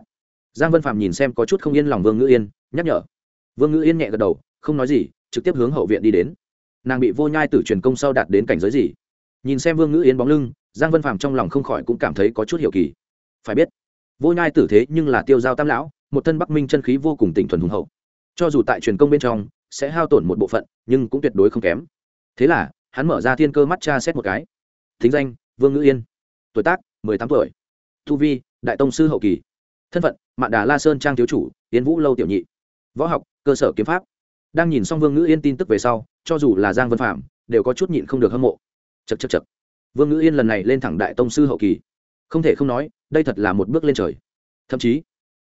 Giang vân phạm nhìn xem có chút không yên lòng vương ngữ yên, nhắc nhở. Vương ngữ yên nhẹ gật đầu, không nói gì, trực tiếp hướng hậu viện đi đến. Nàng bị vô nhai tử truyền công sau đạt đến cảnh giới gì? Nhìn xem vương ngữ yên bóng lưng, giang vân phạm trong lòng không khỏi cũng cảm thấy có chút hiểu kỳ. Phải biết, vô nhai tử thế nhưng là tiêu giao tam lão, một thân bắc minh chân khí vô cùng tỉnh thuần hùng hậu. Cho dù tại truyền công bên trong, sẽ hao tổn một bộ phận, nhưng cũng tuyệt đối không kém. Thế là, hắn mở ra thiên cơ mắt cha xét một cái. Thính danh, vương ngữ yên. Tuổi tác, mười tám tuổi. Thu vi, đại tông sư hậu kỳ. Thân phận, mạn đà la sơn trang thiếu chủ tiến vũ lâu tiểu nhị. Võ học, cơ sở kiếm pháp. Đang nhìn xong vương ngữ yên tin tức về sau, cho dù là giang vân phạm đều có chút nhịn không được hâm mộ chật chật chật vương ngữ yên lần này lên thẳng đại tông sư hậu kỳ. Không thể không nói, đây thật là một bước lên trời. Thậm chí,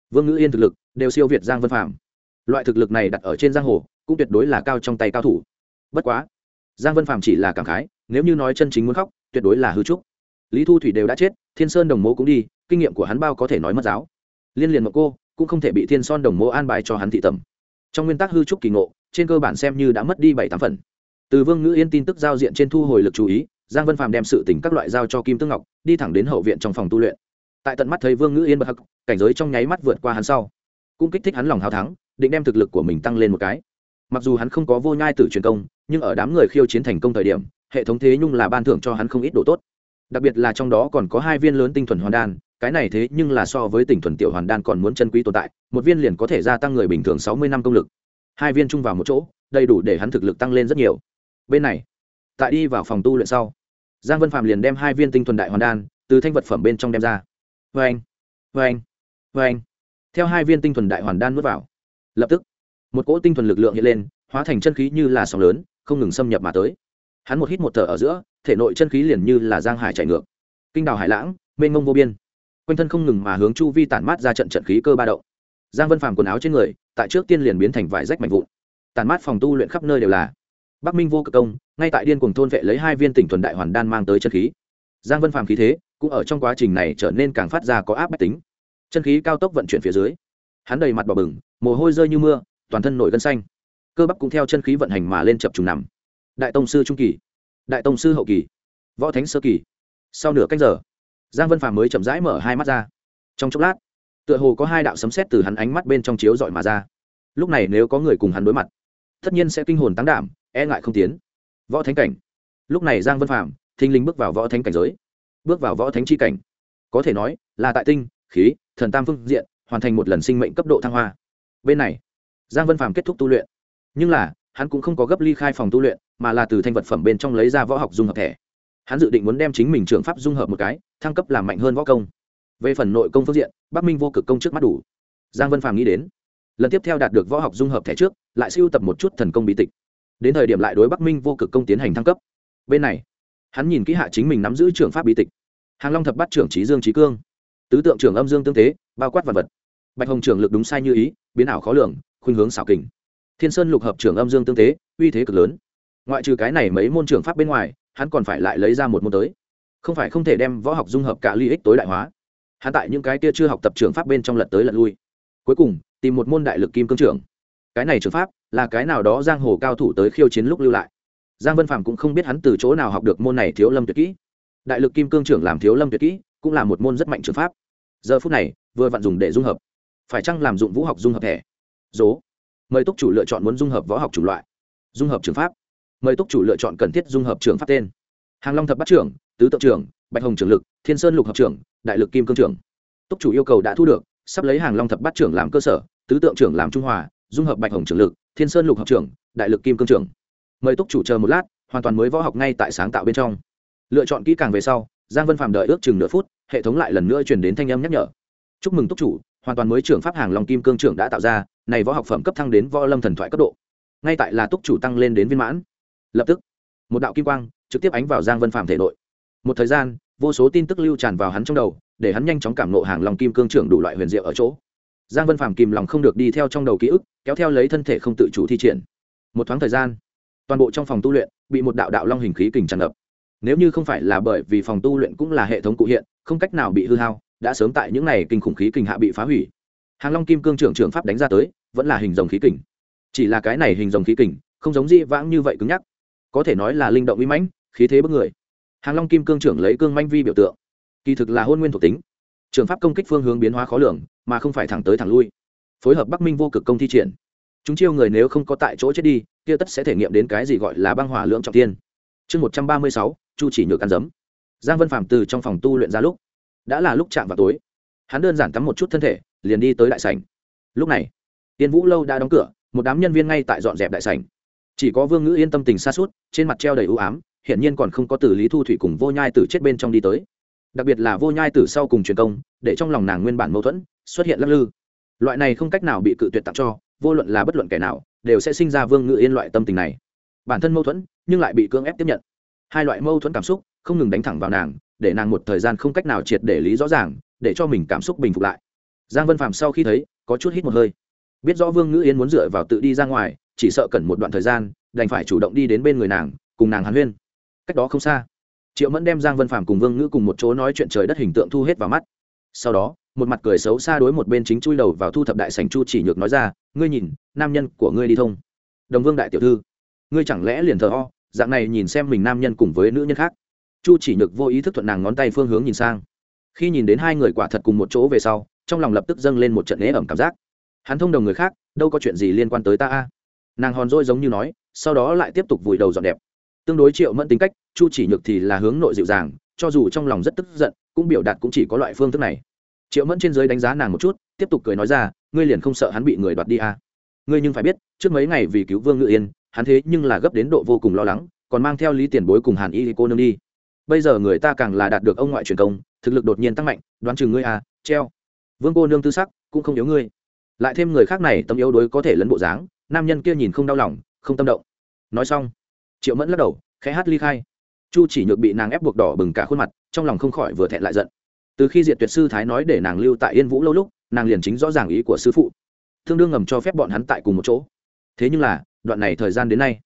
vương ngữ yên thực lực đều siêu việt giang vân phạm loại thực lực này đặt ở trên giang hồ, cũng tuyệt đối là cao trong tay cao thủ. Bất quá, giang vân phạm chỉ là cảm khái, nếu như nói chân chính muốn khóc, tuyệt đối là hư trúc. Lý thu thủy đều đã chết, thiên sơn đồng Mô cũng đi, kinh nghiệm của hắn bao có thể nói mất giáo. Liên liền một cô cũng không thể bị thiên son đồng Mô an bài cho hắn thị tầm trong nguyên tắc hư trúc kỳ ngộ, trên cơ bản xem như đã mất đi bảy tám phần. Từ vương ngữ yên tin tức giao diện trên thu hồi lực chú ý giang vân phàm đem sự tình các loại giao cho kim tương ngọc, đi thẳng đến hậu viện trong phòng tu luyện. Tại tận mắt thấy vương ngữ yên bậc hắc, cảnh giới trong nháy mắt vượt qua hắn sau, cũng kích thích hắn lòng hào thắng, định đem thực lực của mình tăng lên một cái. Mặc dù hắn không có vô nhai tử truyền công, nhưng ở đám người khiêu chiến thành công thời điểm, hệ thống thế nhung là ban thưởng cho hắn không ít đồ tốt. Đặc biệt là trong đó còn có hai viên lớn tinh thuần hoàn đan, cái này thế nhưng là so với tỉnh thuần tiểu hoàn đan còn muốn chân quý tồn tại, một viên liền có thể gia tăng người bình thường sáu mươi năm công lực. Hai viên chung vào một chỗ, đầy đủ để hắn thực lực tăng lên rất nhiều. Bên này, tại đi vào phòng tu luyện sau giang vân phạm liền đem hai viên tinh thuần đại hoàn đan từ thanh vật phẩm bên trong đem ra. Vê anh vê anh vê anh theo hai viên tinh thuần đại hoàn đan nuốt vào, lập tức, một cỗ tinh thuần lực lượng hiện lên, hóa thành chân khí như là sóng lớn, không ngừng xâm nhập mà tới. Hắn một hít một thở ở giữa, thể nội chân khí liền như là giang hải chạy ngược. Kinh đào hải lãng, mênh mông vô biên. Quanh thân không ngừng mà hướng chu vi tản mát ra trận trận khí cơ ba động. Giang vân phàm quần áo trên người, tại trước tiên liền biến thành vải rách mạnh vụn. Tản mát phòng tu luyện khắp nơi đều là bắc minh vô cực công, ngay tại điên cùng thôn vệ lấy hai viên tỉnh thuần đại hoàn đan mang tới chân khí. Giang vân phàm khí thế cũng ở trong quá trình này trở nên càng phát ra có áp bách tính. Chân khí cao tốc vận chuyển phía dưới, hắn đầy mặt bỏ bừng, mồ hôi rơi như mưa, toàn thân nổi gân xanh. Cơ bắp cũng theo chân khí vận hành mà lên chập trùng nằm. Đại tông sư trung kỳ, đại tông sư hậu kỳ, võ thánh sơ kỳ. Sau nửa cách giờ, giang vân phàm mới chậm rãi mở hai mắt ra. Trong chốc lát, tựa hồ có hai đạo sấm sét từ hắn ánh mắt bên trong chiếu dọi mà ra. Lúc này nếu có người cùng hắn đối mặt, tất nhiên sẽ kinh hồn tăng đảm e ngại không tiến. Võ thánh cảnh. Lúc này giang vân phạm thinh linh bước vào võ thánh cảnh giới. Bước vào võ thánh chi cảnh. Có thể nói, là tại tinh, khí, thần tam phương diện, hoàn thành một lần sinh mệnh cấp độ thăng hoa. Bên này, giang vân phạm kết thúc tu luyện. Nhưng là, hắn cũng không có gấp ly khai phòng tu luyện, mà là từ thanh vật phẩm bên trong lấy ra võ học dung hợp thẻ. Hắn dự định muốn đem chính mình trường pháp dung hợp một cái, thăng cấp làm mạnh hơn võ công. Về phần nội công phương diện, bắc minh vô cực công trước mắt đủ. Giang vân phàm nghĩ đến, lần tiếp theo đạt được võ học dung hợp thẻ trước, lại siêu tập một chút thần công bí tịch đến thời điểm lại đối bắc minh vô cực công tiến hành thăng cấp bên này hắn nhìn kỹ hạ chính mình nắm giữ trường pháp bí tịch hàng long thập bắt trưởng trí dương trí cương tứ tượng trưởng âm dương tương tế bao quát vật vật bạch hồng trưởng lực đúng sai như ý biến ảo khó lường khuynh hướng xảo kình thiên sơn lục hợp trưởng âm dương tương tế uy thế cực lớn ngoại trừ cái này mấy môn trưởng pháp bên ngoài hắn còn phải lại lấy ra một môn tới không phải không thể đem võ học dung hợp cả ly ích tối đại hóa hắn tại những cái kia chưa học tập trường pháp bên trong lật tới lật lui cuối cùng tìm một môn đại lực kim cương trưởng cái này trường pháp là cái nào đó giang hồ cao thủ tới khiêu chiến lúc lưu lại. Giang vân phạm cũng không biết hắn từ chỗ nào học được môn này thiếu lâm tuyệt kỹ. Đại lực kim cương trưởng làm thiếu lâm tuyệt kỹ, cũng là một môn rất mạnh trường pháp. Giờ phút này, vừa vặn dùng để dung hợp. Phải chăng làm dụng vũ học dung hợp thẻ? Dố. Mời túc chủ lựa chọn muốn dung hợp võ học chủng loại. Dung hợp trường pháp. Mời túc chủ lựa chọn cần thiết dung hợp trường pháp tên. Hàng long thập bắt trưởng, tứ tự trưởng, bạch hồng trưởng lực, thiên sơn lục hợp trưởng, đại lực kim cương trưởng. Túc chủ yêu cầu đã thu được, sắp lấy hàng long thập bắt trưởng làm cơ sở, tứ tượng trưởng làm trung hòa, dung hợp bạch hồng trưởng lực thiên sơn lục học trưởng, đại lực kim cương trưởng. Mời túc chủ chờ một lát, hoàn toàn mới võ học ngay tại sáng tạo bên trong. Lựa chọn kỹ càng về sau, giang vân phạm đợi ước chừng nửa phút, hệ thống lại lần nữa truyền đến thanh âm nhắc nhở. Chúc mừng túc chủ, hoàn toàn mới trưởng pháp hàng long kim cương trưởng đã tạo ra, này võ học phẩm cấp thăng đến võ lâm thần thoại cấp độ. Ngay tại là túc chủ tăng lên đến viên mãn. Lập tức, một đạo kim quang trực tiếp ánh vào giang vân phạm thể nội. Một thời gian, vô số tin tức lưu tràn vào hắn trong đầu, để hắn nhanh chóng cảm nộ hàng lòng kim cương trưởng đủ loại huyền diệu ở chỗ giang vân phàm kìm lòng không được đi theo trong đầu ký ức, kéo theo lấy thân thể không tự chủ thi triển. Một thoáng thời gian, toàn bộ trong phòng tu luyện bị một đạo đạo long hình khí kình tràn ngập. Nếu như không phải là bởi vì phòng tu luyện cũng là hệ thống cụ hiện, không cách nào bị hư hao, đã sớm tại những này kinh khủng khí kình hạ bị phá hủy. Hàng long kim cương trưởng trưởng pháp đánh ra tới, vẫn là hình dòng khí kình. Chỉ là cái này hình dòng khí kình, không giống di vãng như vậy cứng nhắc. Có thể nói là linh động uy mãnh, khí thế bức người. Hàng long kim cương trưởng lấy cương manh vi biểu tượng. Kỳ thực là hôn nguyên thuộc tính trường pháp công kích phương hướng biến hóa khó lường, mà không phải thẳng tới thẳng lui. Phối hợp bắc minh vô cực công thi triển. Chúng chiêu người nếu không có tại chỗ chết đi, kia tất sẽ thể nghiệm đến cái gì gọi là băng hỏa lượng trọng tiên chương một trăm ba mươi sáu, chu chỉ nhược ăn dấm. Giang vân phạm từ trong phòng tu luyện ra lúc, đã là lúc chạm vào tối. Hắn đơn giản tắm một chút thân thể, liền đi tới đại sảnh. Lúc này, tiên vũ lâu đã đóng cửa, một đám nhân viên ngay tại dọn dẹp đại sảnh. Chỉ có vương ngữ yên tâm tình xa suốt trên mặt treo đầy ưu ám, hiển nhiên còn không có tử lý thu thủy cùng vô nhai tử chết bên trong đi tới đặc biệt là vô nhai tử sau cùng truyền công, để trong lòng nàng nguyên bản mâu thuẫn xuất hiện lắc lư. Loại này không cách nào bị cự tuyệt tặng cho, vô luận là bất luận kẻ nào, đều sẽ sinh ra vương ngự yên loại tâm tình này. Bản thân mâu thuẫn, nhưng lại bị cưỡng ép tiếp nhận. Hai loại mâu thuẫn cảm xúc không ngừng đánh thẳng vào nàng, để nàng một thời gian không cách nào triệt để lý rõ ràng, để cho mình cảm xúc bình phục lại. Giang vân phạm sau khi thấy, có chút hít một hơi. Biết rõ vương ngữ yên muốn dựa vào tự đi ra ngoài, chỉ sợ cần một đoạn thời gian, đành phải chủ động đi đến bên người nàng, cùng nàng hàn huyên. Cách đó không xa triệu mẫn đem giang vân phạm cùng vương ngữ cùng một chỗ nói chuyện trời đất hình tượng thu hết vào mắt. Sau đó, một mặt cười xấu xa đối một bên chính chui đầu vào thu thập đại sành chu chỉ nhược nói ra, ngươi nhìn, nam nhân của ngươi đi thông. Đồng vương đại tiểu thư, ngươi chẳng lẽ liền thờ o, dạng này nhìn xem mình nam nhân cùng với nữ nhân khác? Chu chỉ nhược vô ý thức thuận nàng ngón tay phương hướng nhìn sang. Khi nhìn đến hai người quả thật cùng một chỗ về sau, trong lòng lập tức dâng lên một trận ế ẩm cảm giác. Hắn thông đồng người khác, đâu có chuyện gì liên quan tới ta a? Nàng hòn rỗi giống như nói, sau đó lại tiếp tục vùi đầu dọn đẹp tương đối triệu mẫn tính cách, chu chỉ nhược thì là hướng nội dịu dàng, cho dù trong lòng rất tức giận, cũng biểu đạt cũng chỉ có loại phương thức này. Triệu mẫn trên giới đánh giá nàng một chút, tiếp tục cười nói ra, ngươi liền không sợ hắn bị người đoạt đi à. ngươi nhưng phải biết, trước mấy ngày vì cứu vương ngự yên, hắn thế nhưng là gấp đến độ vô cùng lo lắng, còn mang theo lý tiền bối cùng hàn y cô nương đi. Bây giờ người ta càng là đạt được ông ngoại truyền công, thực lực đột nhiên tăng mạnh, đoán chừng ngươi à? Treo. Vương cô nương tư sắc, cũng không yếu ngươi. Lại thêm người khác này tâm yếu đối có thể lấn bộ dáng, nam nhân kia nhìn không đau lòng, không tâm động. Nói xong triệu mẫn lắc đầu, khẽ hát ly khai. Chu chỉ nhược bị nàng ép buộc đỏ bừng cả khuôn mặt, trong lòng không khỏi vừa thẹn lại giận. Từ khi diệt tuyệt sư thái nói để nàng lưu tại yên vũ lâu lúc, nàng liền chính rõ ràng ý của sư phụ. Thương đương ngầm cho phép bọn hắn tại cùng một chỗ. Thế nhưng là, đoạn này thời gian đến nay,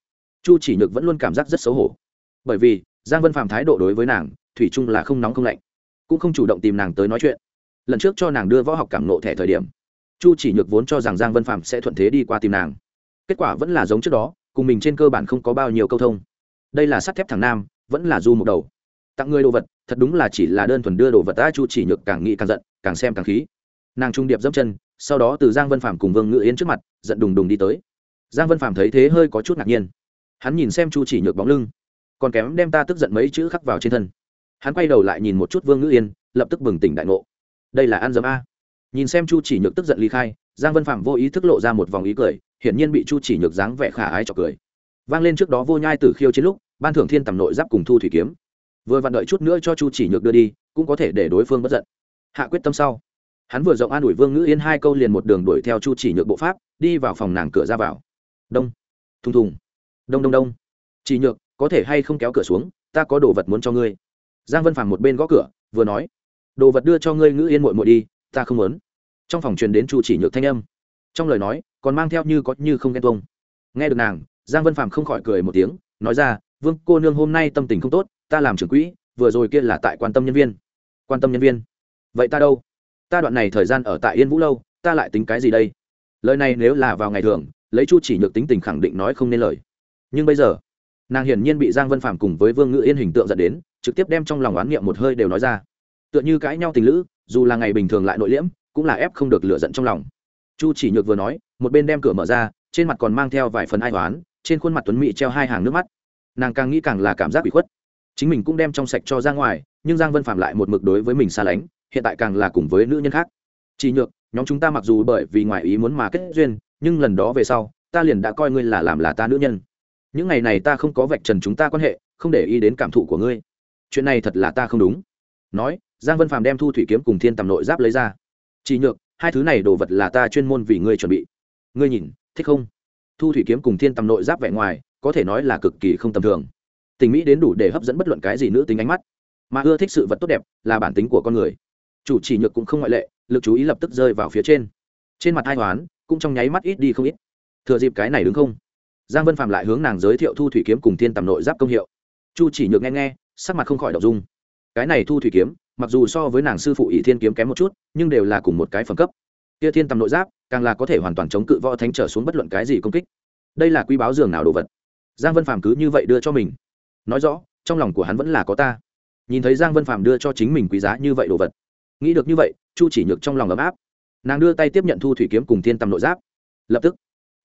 chu chỉ nhược vẫn luôn cảm giác rất xấu hổ. Bởi vì, giang vân phạm thái độ đối với nàng, thủy chung là không nóng không lạnh, cũng không chủ động tìm nàng tới nói chuyện. Lần trước cho nàng đưa võ học cảm nộ thẻ thời điểm, chu chỉ nhược vốn cho rằng giang vân phạm sẽ thuận thế đi qua tìm nàng. Kết quả vẫn là giống trước đó cùng mình trên cơ bản không có bao nhiêu câu thông. Đây là sắt thép thằng nam, vẫn là du một đầu. Tặng người đồ vật, thật đúng là chỉ là đơn thuần đưa đồ vật ta chu chỉ nhược càng nghĩ càng giận, càng xem càng khí. Nàng trung điệp dẫm chân, sau đó từ giang vân phạm cùng vương ngự yên trước mặt, giận đùng đùng đi tới. Giang vân phạm thấy thế hơi có chút ngạc nhiên. Hắn nhìn xem chu chỉ nhược bóng lưng, còn kém đem ta tức giận mấy chữ khắc vào trên thân. Hắn quay đầu lại nhìn một chút vương ngự yên, lập tức bừng tỉnh đại ngộ. Đây là ăn dấm a nhìn xem chu chỉ nhược tức giận ly khai, giang vân phạm vô ý thức lộ ra một vòng ý cười, hiển nhiên bị chu chỉ nhược dáng vẻ khả ái cho cười. Vang lên trước đó vô nhai tử khiêu chiến lúc, ban thưởng thiên tầm nội giáp cùng thu thủy kiếm. Vừa vặn đợi chút nữa cho chu chỉ nhược đưa đi, cũng có thể để đối phương bất giận. Hạ quyết tâm sau, hắn vừa rộng an ủi vương ngữ yên hai câu liền một đường đuổi theo chu chỉ nhược bộ pháp, đi vào phòng nàng cửa ra vào. Đông, thùng thùng. Đông đông đông. Chỉ nhược, có thể hay không kéo cửa xuống, ta có đồ vật muốn cho ngươi. Giang vân phàm một bên gõ cửa, vừa nói. Đồ vật đưa cho ngươi ngữ yên muội muội đi, ta không muốn trong phòng truyền đến chu chỉ nhược thanh âm. Trong lời nói, còn mang theo như có như không ghen tuông. Nghe được nàng, giang vân phàm không khỏi cười một tiếng, nói ra, vương cô nương hôm nay tâm tình không tốt, ta làm trưởng quỹ, vừa rồi kia là tại quan tâm nhân viên. Quan tâm nhân viên? Vậy ta đâu? Ta đoạn này thời gian ở tại yên vũ lâu, ta lại tính cái gì đây? Lời này nếu là vào ngày thường, lấy chu chỉ nhược tính tình khẳng định nói không nên lời. Nhưng bây giờ, nàng hiển nhiên bị giang vân phạm cùng với vương ngự yên hình tượng dẫn đến, trực tiếp đem trong lòng oán niệm một hơi đều nói ra. Tựa như cãi nhau tình lữ, dù là ngày bình thường lại nội liễm cũng là ép không được lựa giận trong lòng. Chu chỉ nhược vừa nói, một bên đem cửa mở ra, trên mặt còn mang theo vài phần ai toán trên khuôn mặt tuấn mỹ treo hai hàng nước mắt. Nàng càng nghĩ càng là cảm giác bị khuất. Chính mình cũng đem trong sạch cho ra ngoài, nhưng giang vân phạm lại một mực đối với mình xa lánh, hiện tại càng là cùng với nữ nhân khác. Chỉ nhược, nhóm chúng ta mặc dù bởi vì ngoại ý muốn mà kết duyên, nhưng lần đó về sau, ta liền đã coi ngươi là làm là ta nữ nhân. Những ngày này ta không có vạch trần chúng ta quan hệ, không để ý đến cảm thụ của ngươi. Chuyện này thật là ta không đúng. Nói, giang vân phàm đem thu thủy kiếm cùng thiên tầm nội giáp lấy ra chỉ nhược, hai thứ này đồ vật là ta chuyên môn vì ngươi chuẩn bị. Ngươi nhìn, thích không? Thu thủy kiếm cùng thiên tầm nội giáp vẻ ngoài, có thể nói là cực kỳ không tầm thường. Tình mỹ đến đủ để hấp dẫn bất luận cái gì nữ tính ánh mắt. Mà ưa thích sự vật tốt đẹp, là bản tính của con người. Chủ chỉ nhược cũng không ngoại lệ, lực chú ý lập tức rơi vào phía trên. Trên mặt hai hoán, cũng trong nháy mắt ít đi không ít. Thừa dịp cái này đứng không? Giang vân phạm lại hướng nàng giới thiệu thu thủy kiếm cùng thiên tầm nội giáp công hiệu. Chu chỉ nhược nghe nghe, sắc mặt không khỏi đọc dung cái này thu thủy kiếm mặc dù so với nàng sư phụ ỷ thiên kiếm kém một chút, nhưng đều là cùng một cái phẩm cấp. Kia thiên tầm nội giáp, càng là có thể hoàn toàn chống cự võ thánh trở xuống bất luận cái gì công kích. Đây là quý báo dường nào đồ vật? Giang vân phàm cứ như vậy đưa cho mình. Nói rõ, trong lòng của hắn vẫn là có ta. Nhìn thấy giang vân phàm đưa cho chính mình quý giá như vậy đồ vật, nghĩ được như vậy, chu chỉ nhược trong lòng ấm áp. Nàng đưa tay tiếp nhận thu thủy kiếm cùng thiên tầm nội giáp. Lập tức,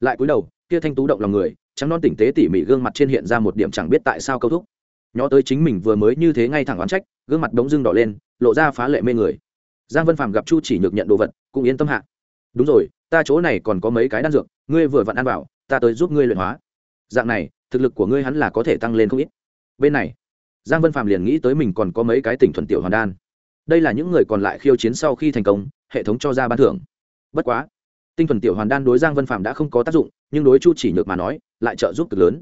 lại cúi đầu, kia thanh tú động lòng người, trắng non tỉnh tế tỉ mỉ gương mặt trên hiện ra một điểm chẳng biết tại sao câu thúc nhó tới chính mình vừa mới như thế ngay thẳng oán trách, gương mặt đống dưng đỏ lên, lộ ra phá lệ mê người. Giang vân phàm gặp chu chỉ nhược nhận đồ vật, cũng yên tâm hạ. Đúng rồi, ta chỗ này còn có mấy cái đan dược, ngươi vừa vặn ăn vào, ta tới giúp ngươi luyện hóa. Dạng này, thực lực của ngươi hắn là có thể tăng lên không ít. Bên này, giang vân phạm liền nghĩ tới mình còn có mấy cái tỉnh thuần tiểu hoàn đan. Đây là những người còn lại khiêu chiến sau khi thành công, hệ thống cho ra ban thưởng. Bất quá, tinh thuần tiểu hoàn đan đối giang vân phạm đã không có tác dụng, nhưng đối chu chỉ nhược mà nói, lại trợ giúp cực lớn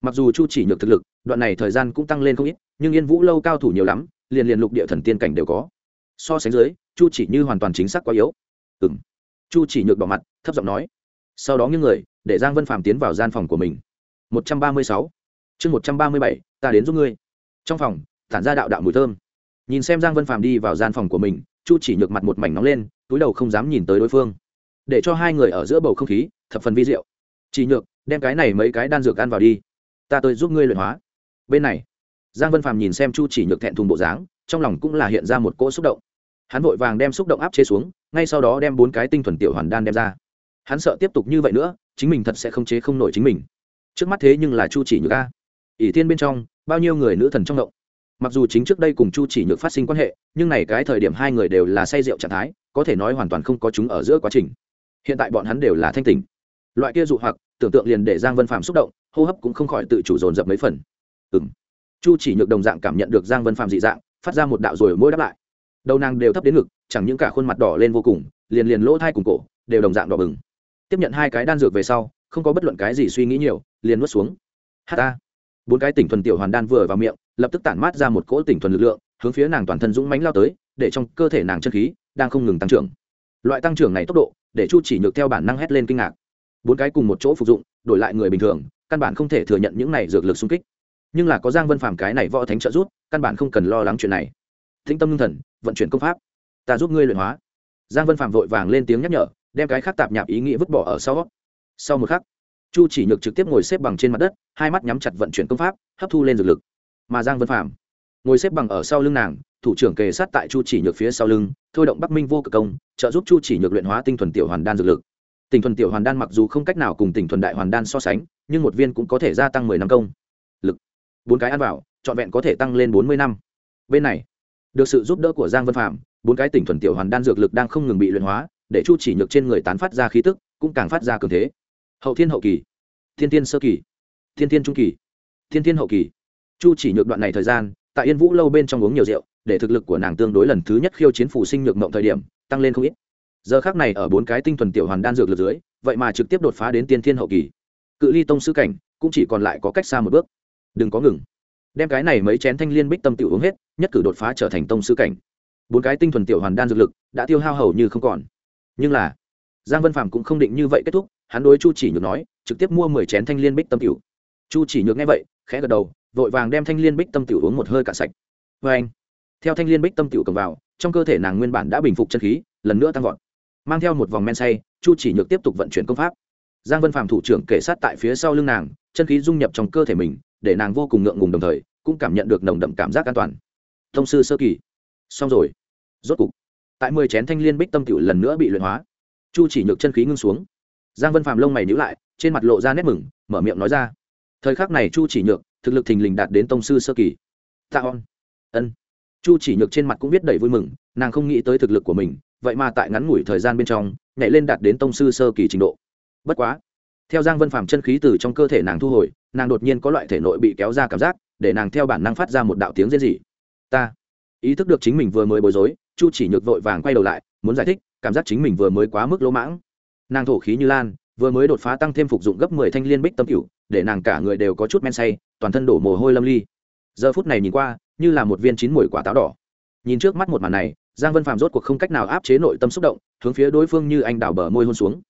mặc dù chu chỉ nhược thực lực, đoạn này thời gian cũng tăng lên không ít, nhưng yên vũ lâu cao thủ nhiều lắm, liền liền lục địa thần tiên cảnh đều có. So sánh dưới, chu chỉ như hoàn toàn chính xác quá yếu. Ừ m chu chỉ nhược đỏ mặt, thấp giọng nói. Sau đó những người, để giang vân phàm tiến vào gian phòng của mình. Một trăm ba mươi sáu. Chương một trăm ba mươi bảy, ta đến giúp ngươi. Trong phòng tản ra đạo đạo mùi thơm. Nhìn xem giang vân phàm đi vào gian phòng của mình, chu chỉ nhược mặt một mảnh nóng lên, túi đầu không dám nhìn tới đối phương. Để cho hai người ở giữa bầu không khí, thập phần vi diệu. Chỉ nhược, đem cái này mấy cái đan dược ăn vào đi ta tới giúp ngươi luyện hóa. Bên này, giang vân phạm nhìn xem chu chỉ nhược thẹn thùng bộ dáng, trong lòng cũng là hiện ra một cỗ xúc động. Hắn vội vàng đem xúc động áp chế xuống, ngay sau đó đem bốn cái tinh thuần tiểu hoàn đan đem ra. Hắn sợ tiếp tục như vậy nữa, chính mình thật sẽ không chế không nổi chính mình. Trước mắt thế nhưng là chu chỉ nhược a. Ỷ thiên bên trong, bao nhiêu người nữ thần trong động. Mặc dù chính trước đây cùng chu chỉ nhược phát sinh quan hệ, nhưng này cái thời điểm hai người đều là say rượu trạng thái, có thể nói hoàn toàn không có chúng ở giữa quá trình. Hiện tại bọn hắn đều là thanh tình loại kia dụ hoặc, tưởng tượng liền để giang vân phạm xúc động hô hấp cũng không khỏi tự chủ dồn dập mấy phần. Ừng chu chỉ nhược đồng dạng cảm nhận được giang vân phạm dị dạng, phát ra một đạo rồi mỗi đáp lại. Đầu nàng đều thấp đến ngực, chẳng những cả khuôn mặt đỏ lên vô cùng, liền liền lỗ thai cùng cổ đều đồng dạng đỏ bừng. Tiếp nhận hai cái đan dược về sau, không có bất luận cái gì suy nghĩ nhiều, liền nuốt xuống. Hát ta. Bốn cái tỉnh thuần tiểu hoàn đan vừa vào miệng, lập tức tản mát ra một cỗ tỉnh thuần lực lượng, hướng phía nàng toàn thân dũng mánh lao tới, để trong cơ thể nàng chân khí đang không ngừng tăng trưởng. Loại tăng trưởng này tốc độ, để chu chỉ nhược theo bản năng hét lên kinh ngạc. Bốn cái cùng một chỗ phục dụng, đổi lại người bình thường căn bản không thể thừa nhận những này dược lực xung kích. Nhưng là có giang vân phàm cái này võ thánh trợ giúp, căn bản không cần lo lắng chuyện này. Thính tâm ngưng thần vận chuyển công pháp. Ta giúp ngươi luyện hóa. Giang vân phạm vội vàng lên tiếng nhắc nhở đem cái khác tạp nhạp ý nghĩa vứt bỏ ở sau. Sau một khắc chu chỉ nhược trực tiếp ngồi xếp bằng trên mặt đất hai mắt nhắm chặt vận chuyển công pháp hấp thu lên dược lực. Mà giang vân phạm ngồi xếp bằng ở sau lưng nàng thủ trưởng kề sát tại chu chỉ nhược phía sau lưng thôi động bắc minh vô cực công trợ giúp chu chỉ nhược luyện hóa tinh thuần tiểu hoàn đan dược lực tỉnh thuần tiểu hoàn đan mặc dù không cách nào cùng tỉnh thuần đại hoàn đan so sánh, nhưng một viên cũng có thể gia tăng mười năm công. Lực. Bốn cái ăn vào, trọn vẹn có thể tăng lên bốn mươi năm. Bên này, được sự giúp đỡ của giang vân phạm, bốn cái tỉnh thuần tiểu hoàn đan dược lực đang không ngừng bị luyện hóa, để chu chỉ nhược trên người tán phát ra khí tức, cũng càng phát ra cường thế. Hậu thiên hậu kỳ. Thiên Thiên sơ kỳ. Thiên Thiên trung kỳ. Thiên Thiên hậu kỳ. Chu chỉ nhược đoạn này thời gian, tại yên vũ lâu bên trong uống nhiều rượu, để thực lực của nàng tương đối lần thứ nhất khiêu chiến phủ sinh nhược mộng thời điểm, tăng lên không ít giờ khác này ở bốn cái tinh thuần tiểu hoàn đan dược lực dưới, vậy mà trực tiếp đột phá đến tiên thiên hậu kỳ. Cự ly tông sư cảnh, cũng chỉ còn lại có cách xa một bước. Đừng có ngừng. Đem cái này mấy chén thanh liên bích tâm tiểu uống hết, nhất cử đột phá trở thành tông sư cảnh. Bốn cái tinh thuần tiểu hoàn đan dược lực, đã tiêu hao hầu như không còn. Nhưng là, giang vân phạm cũng không định như vậy kết thúc, hắn đối chu chỉ nhược nói, trực tiếp mua mười chén thanh liên bích tâm tiểu. Chu chỉ nhược nghe vậy, khẽ gật đầu, vội vàng đem thanh liên bích tâm tiểu uống một hơi cạn sạch. Vê anh theo thanh liên bích tâm tiểu cầm vào, trong cơ thể nàng nguyên bản đã bình phục chân khí, lần nữa tăng vọt mang theo một vòng men say, chu chỉ nhược tiếp tục vận chuyển công pháp. Giang vân phạm thủ trưởng kể sát tại phía sau lưng nàng, chân khí dung nhập trong cơ thể mình, để nàng vô cùng ngượng ngùng đồng thời, cũng cảm nhận được nồng đậm cảm giác an toàn. Thông sư sơ kỳ. Xong rồi. Rốt cục, tại mười chén thanh liên bích tâm tiểu lần nữa bị luyện hóa, chu chỉ nhược chân khí ngưng xuống. Giang vân phạm lông mày nhíu lại, trên mặt lộ ra nét mừng, mở miệng nói ra. Thời khắc này chu chỉ nhược, thực lực thình lình đạt đến tông sư sơ kỳ. Tạ on ân. Chu chỉ nhược trên mặt cũng biết đầy vui mừng, nàng không nghĩ tới thực lực của mình vậy mà tại ngắn ngủi thời gian bên trong, nhảy lên đạt đến tông sư sơ kỳ trình độ. Bất quá, theo giang vân phàm chân khí từ trong cơ thể nàng thu hồi, nàng đột nhiên có loại thể nội bị kéo ra cảm giác, để nàng theo bản năng phát ra một đạo tiếng rên rỉ. Ta ý thức được chính mình vừa mới bối rối, chu chỉ nhược vội vàng quay đầu lại, muốn giải thích, cảm giác chính mình vừa mới quá mức lỗ mãng. Nàng thổ khí như lan, vừa mới đột phá tăng thêm phục dụng gấp mười thanh liên bích tâm cửu, để nàng cả người đều có chút men say, toàn thân đổ mồ hôi lâm ly. Giờ phút này nhìn qua, như là một viên chín mùi quả táo đỏ. Nhìn trước mắt một màn này giang vân phạm rốt cuộc không cách nào áp chế nội tâm xúc động, hướng phía đối phương như anh đào bờ môi hôn xuống.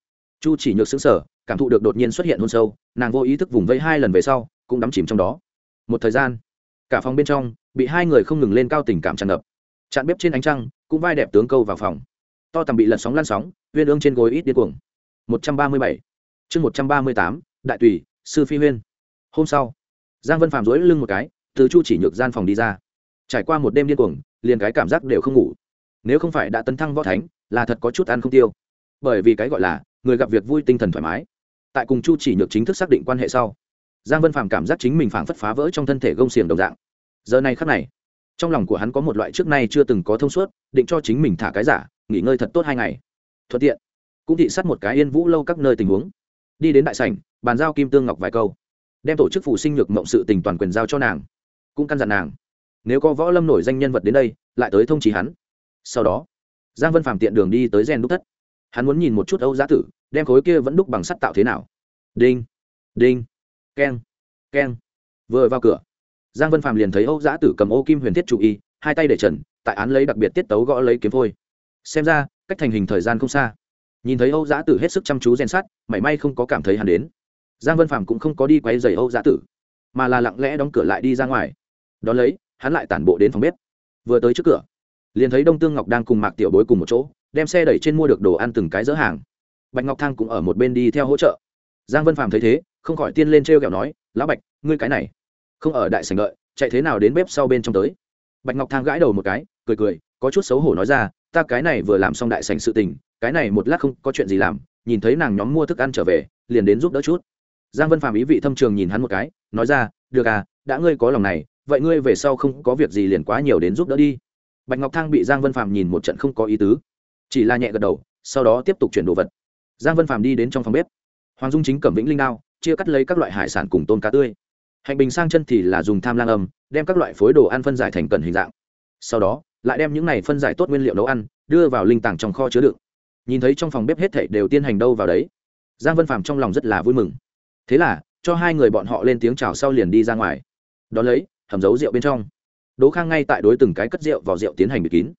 Chu chỉ nhược xứng sở cảm thụ được đột nhiên xuất hiện hôn sâu, nàng vô ý thức vùng vây hai lần về sau, cũng đắm chìm trong đó. Một thời gian, cả phòng bên trong, bị hai người không ngừng lên cao tình cảm tràn ngập. Chặn bếp trên ánh trăng, cũng vai đẹp tướng câu vào phòng. To tầm bị lật sóng lan sóng uyên ương trên gối ít điên cuồng. Một trăm ba mươi bảy. Chương một trăm ba mươi tám, đại tùy, sư phi huyên. Hôm sau, giang vân phạm dối lưng một cái, từ chu chỉ nhược gian phòng đi ra. Trải qua một đêm điên cuồng, liền cái cảm giác đều không ngủ nếu không phải đã tấn thăng võ thánh, là thật có chút ăn không tiêu. Bởi vì cái gọi là, người gặp việc vui tinh thần thoải mái. Tại cùng chu chỉ nhược chính thức xác định quan hệ sau, giang vân phàm cảm giác chính mình phảng phất phá vỡ trong thân thể gông xiềng đồng dạng. Giờ này khắc này, trong lòng của hắn có một loại trước nay chưa từng có thông suốt, định cho chính mình thả cái giả, nghỉ ngơi thật tốt hai ngày. Thuận tiện, cũng thị sát một cái yên vũ lâu các nơi tình huống. Đi đến đại sảnh, bàn giao kim tương ngọc vài câu. Đem tổ chức phụ sinh nhược mộng sự tình toàn quyền giao cho nàng, cũng căn dặn nàng, nếu có võ lâm nổi danh nhân vật đến đây, lại tới thông trí hắn sau đó, giang vân phạm tiện đường đi tới gen đúc thất. Hắn muốn nhìn một chút âu giá tử, đem khối kia vẫn đúc bằng sắt tạo thế nào. Đinh đinh, keng keng. Vừa vào cửa, giang vân phạm liền thấy âu giá tử cầm ô kim huyền thiết chủ y, hai tay để trần, tại án lấy đặc biệt tiết tấu gõ lấy kiếm phôi. Xem ra, cách thành hình thời gian không xa. Nhìn thấy âu giá tử hết sức chăm chú rèn sát mảy may không có cảm thấy hắn đến. Giang vân phạm cũng không có đi quay dày âu giá tử, mà là lặng lẽ đóng cửa lại đi ra ngoài. Đón lấy, hắn lại tản bộ đến phòng bếp. Vừa tới trước cửa liền thấy đông tương ngọc đang cùng mạc tiểu bối cùng một chỗ, đem xe đẩy trên mua được đồ ăn từng cái dỡ hàng. Bạch ngọc thang cũng ở một bên đi theo hỗ trợ. Giang vân phàm thấy thế, không khỏi tiên lên t r e o kẹo nói, lão bạch, ngươi cái này, không ở đại sành đợi, chạy thế nào đến bếp sau bên trong tới? Bạch ngọc thang gãi đầu một cái, cười cười, có chút xấu hổ nói ra, ta cái này vừa làm xong đại sành sự tình, cái này một lát không có chuyện gì làm, nhìn thấy nàng nhóm mua thức ăn trở về, liền đến giúp đỡ chút. Giang vân phàm ý vị thâm trường nhìn hắn một cái, nói ra, được à đã ngươi có lòng này, vậy ngươi về sau không có việc gì liền quá nhiều đến giúp đỡ đi bạch ngọc thang bị giang vân phàm nhìn một trận không có ý tứ, chỉ là nhẹ gật đầu, sau đó tiếp tục chuyển đồ vật. Giang vân phàm đi đến trong phòng bếp. Hoàng dung chính cầm vĩnh linh đao, chia cắt lấy các loại hải sản cùng tôm cá tươi. Hạnh bình sang chân thì là dùng tham lang âm, đem các loại phối đồ ăn phân giải thành cần hình dạng. Sau đó, lại đem những này phân giải tốt nguyên liệu nấu ăn, đưa vào linh tảng trong kho chứa đựng. Nhìn thấy trong phòng bếp hết thảy đều tiến hành đâu vào đấy, giang vân phàm trong lòng rất là vui mừng. Thế là, cho hai người bọn họ lên tiếng chào sau liền đi ra ngoài. Đón lấy, hầm giấu rượu bên trong đỗ khang ngay tại đối từng cái cất rượu vào rượu tiến hành bịt kín.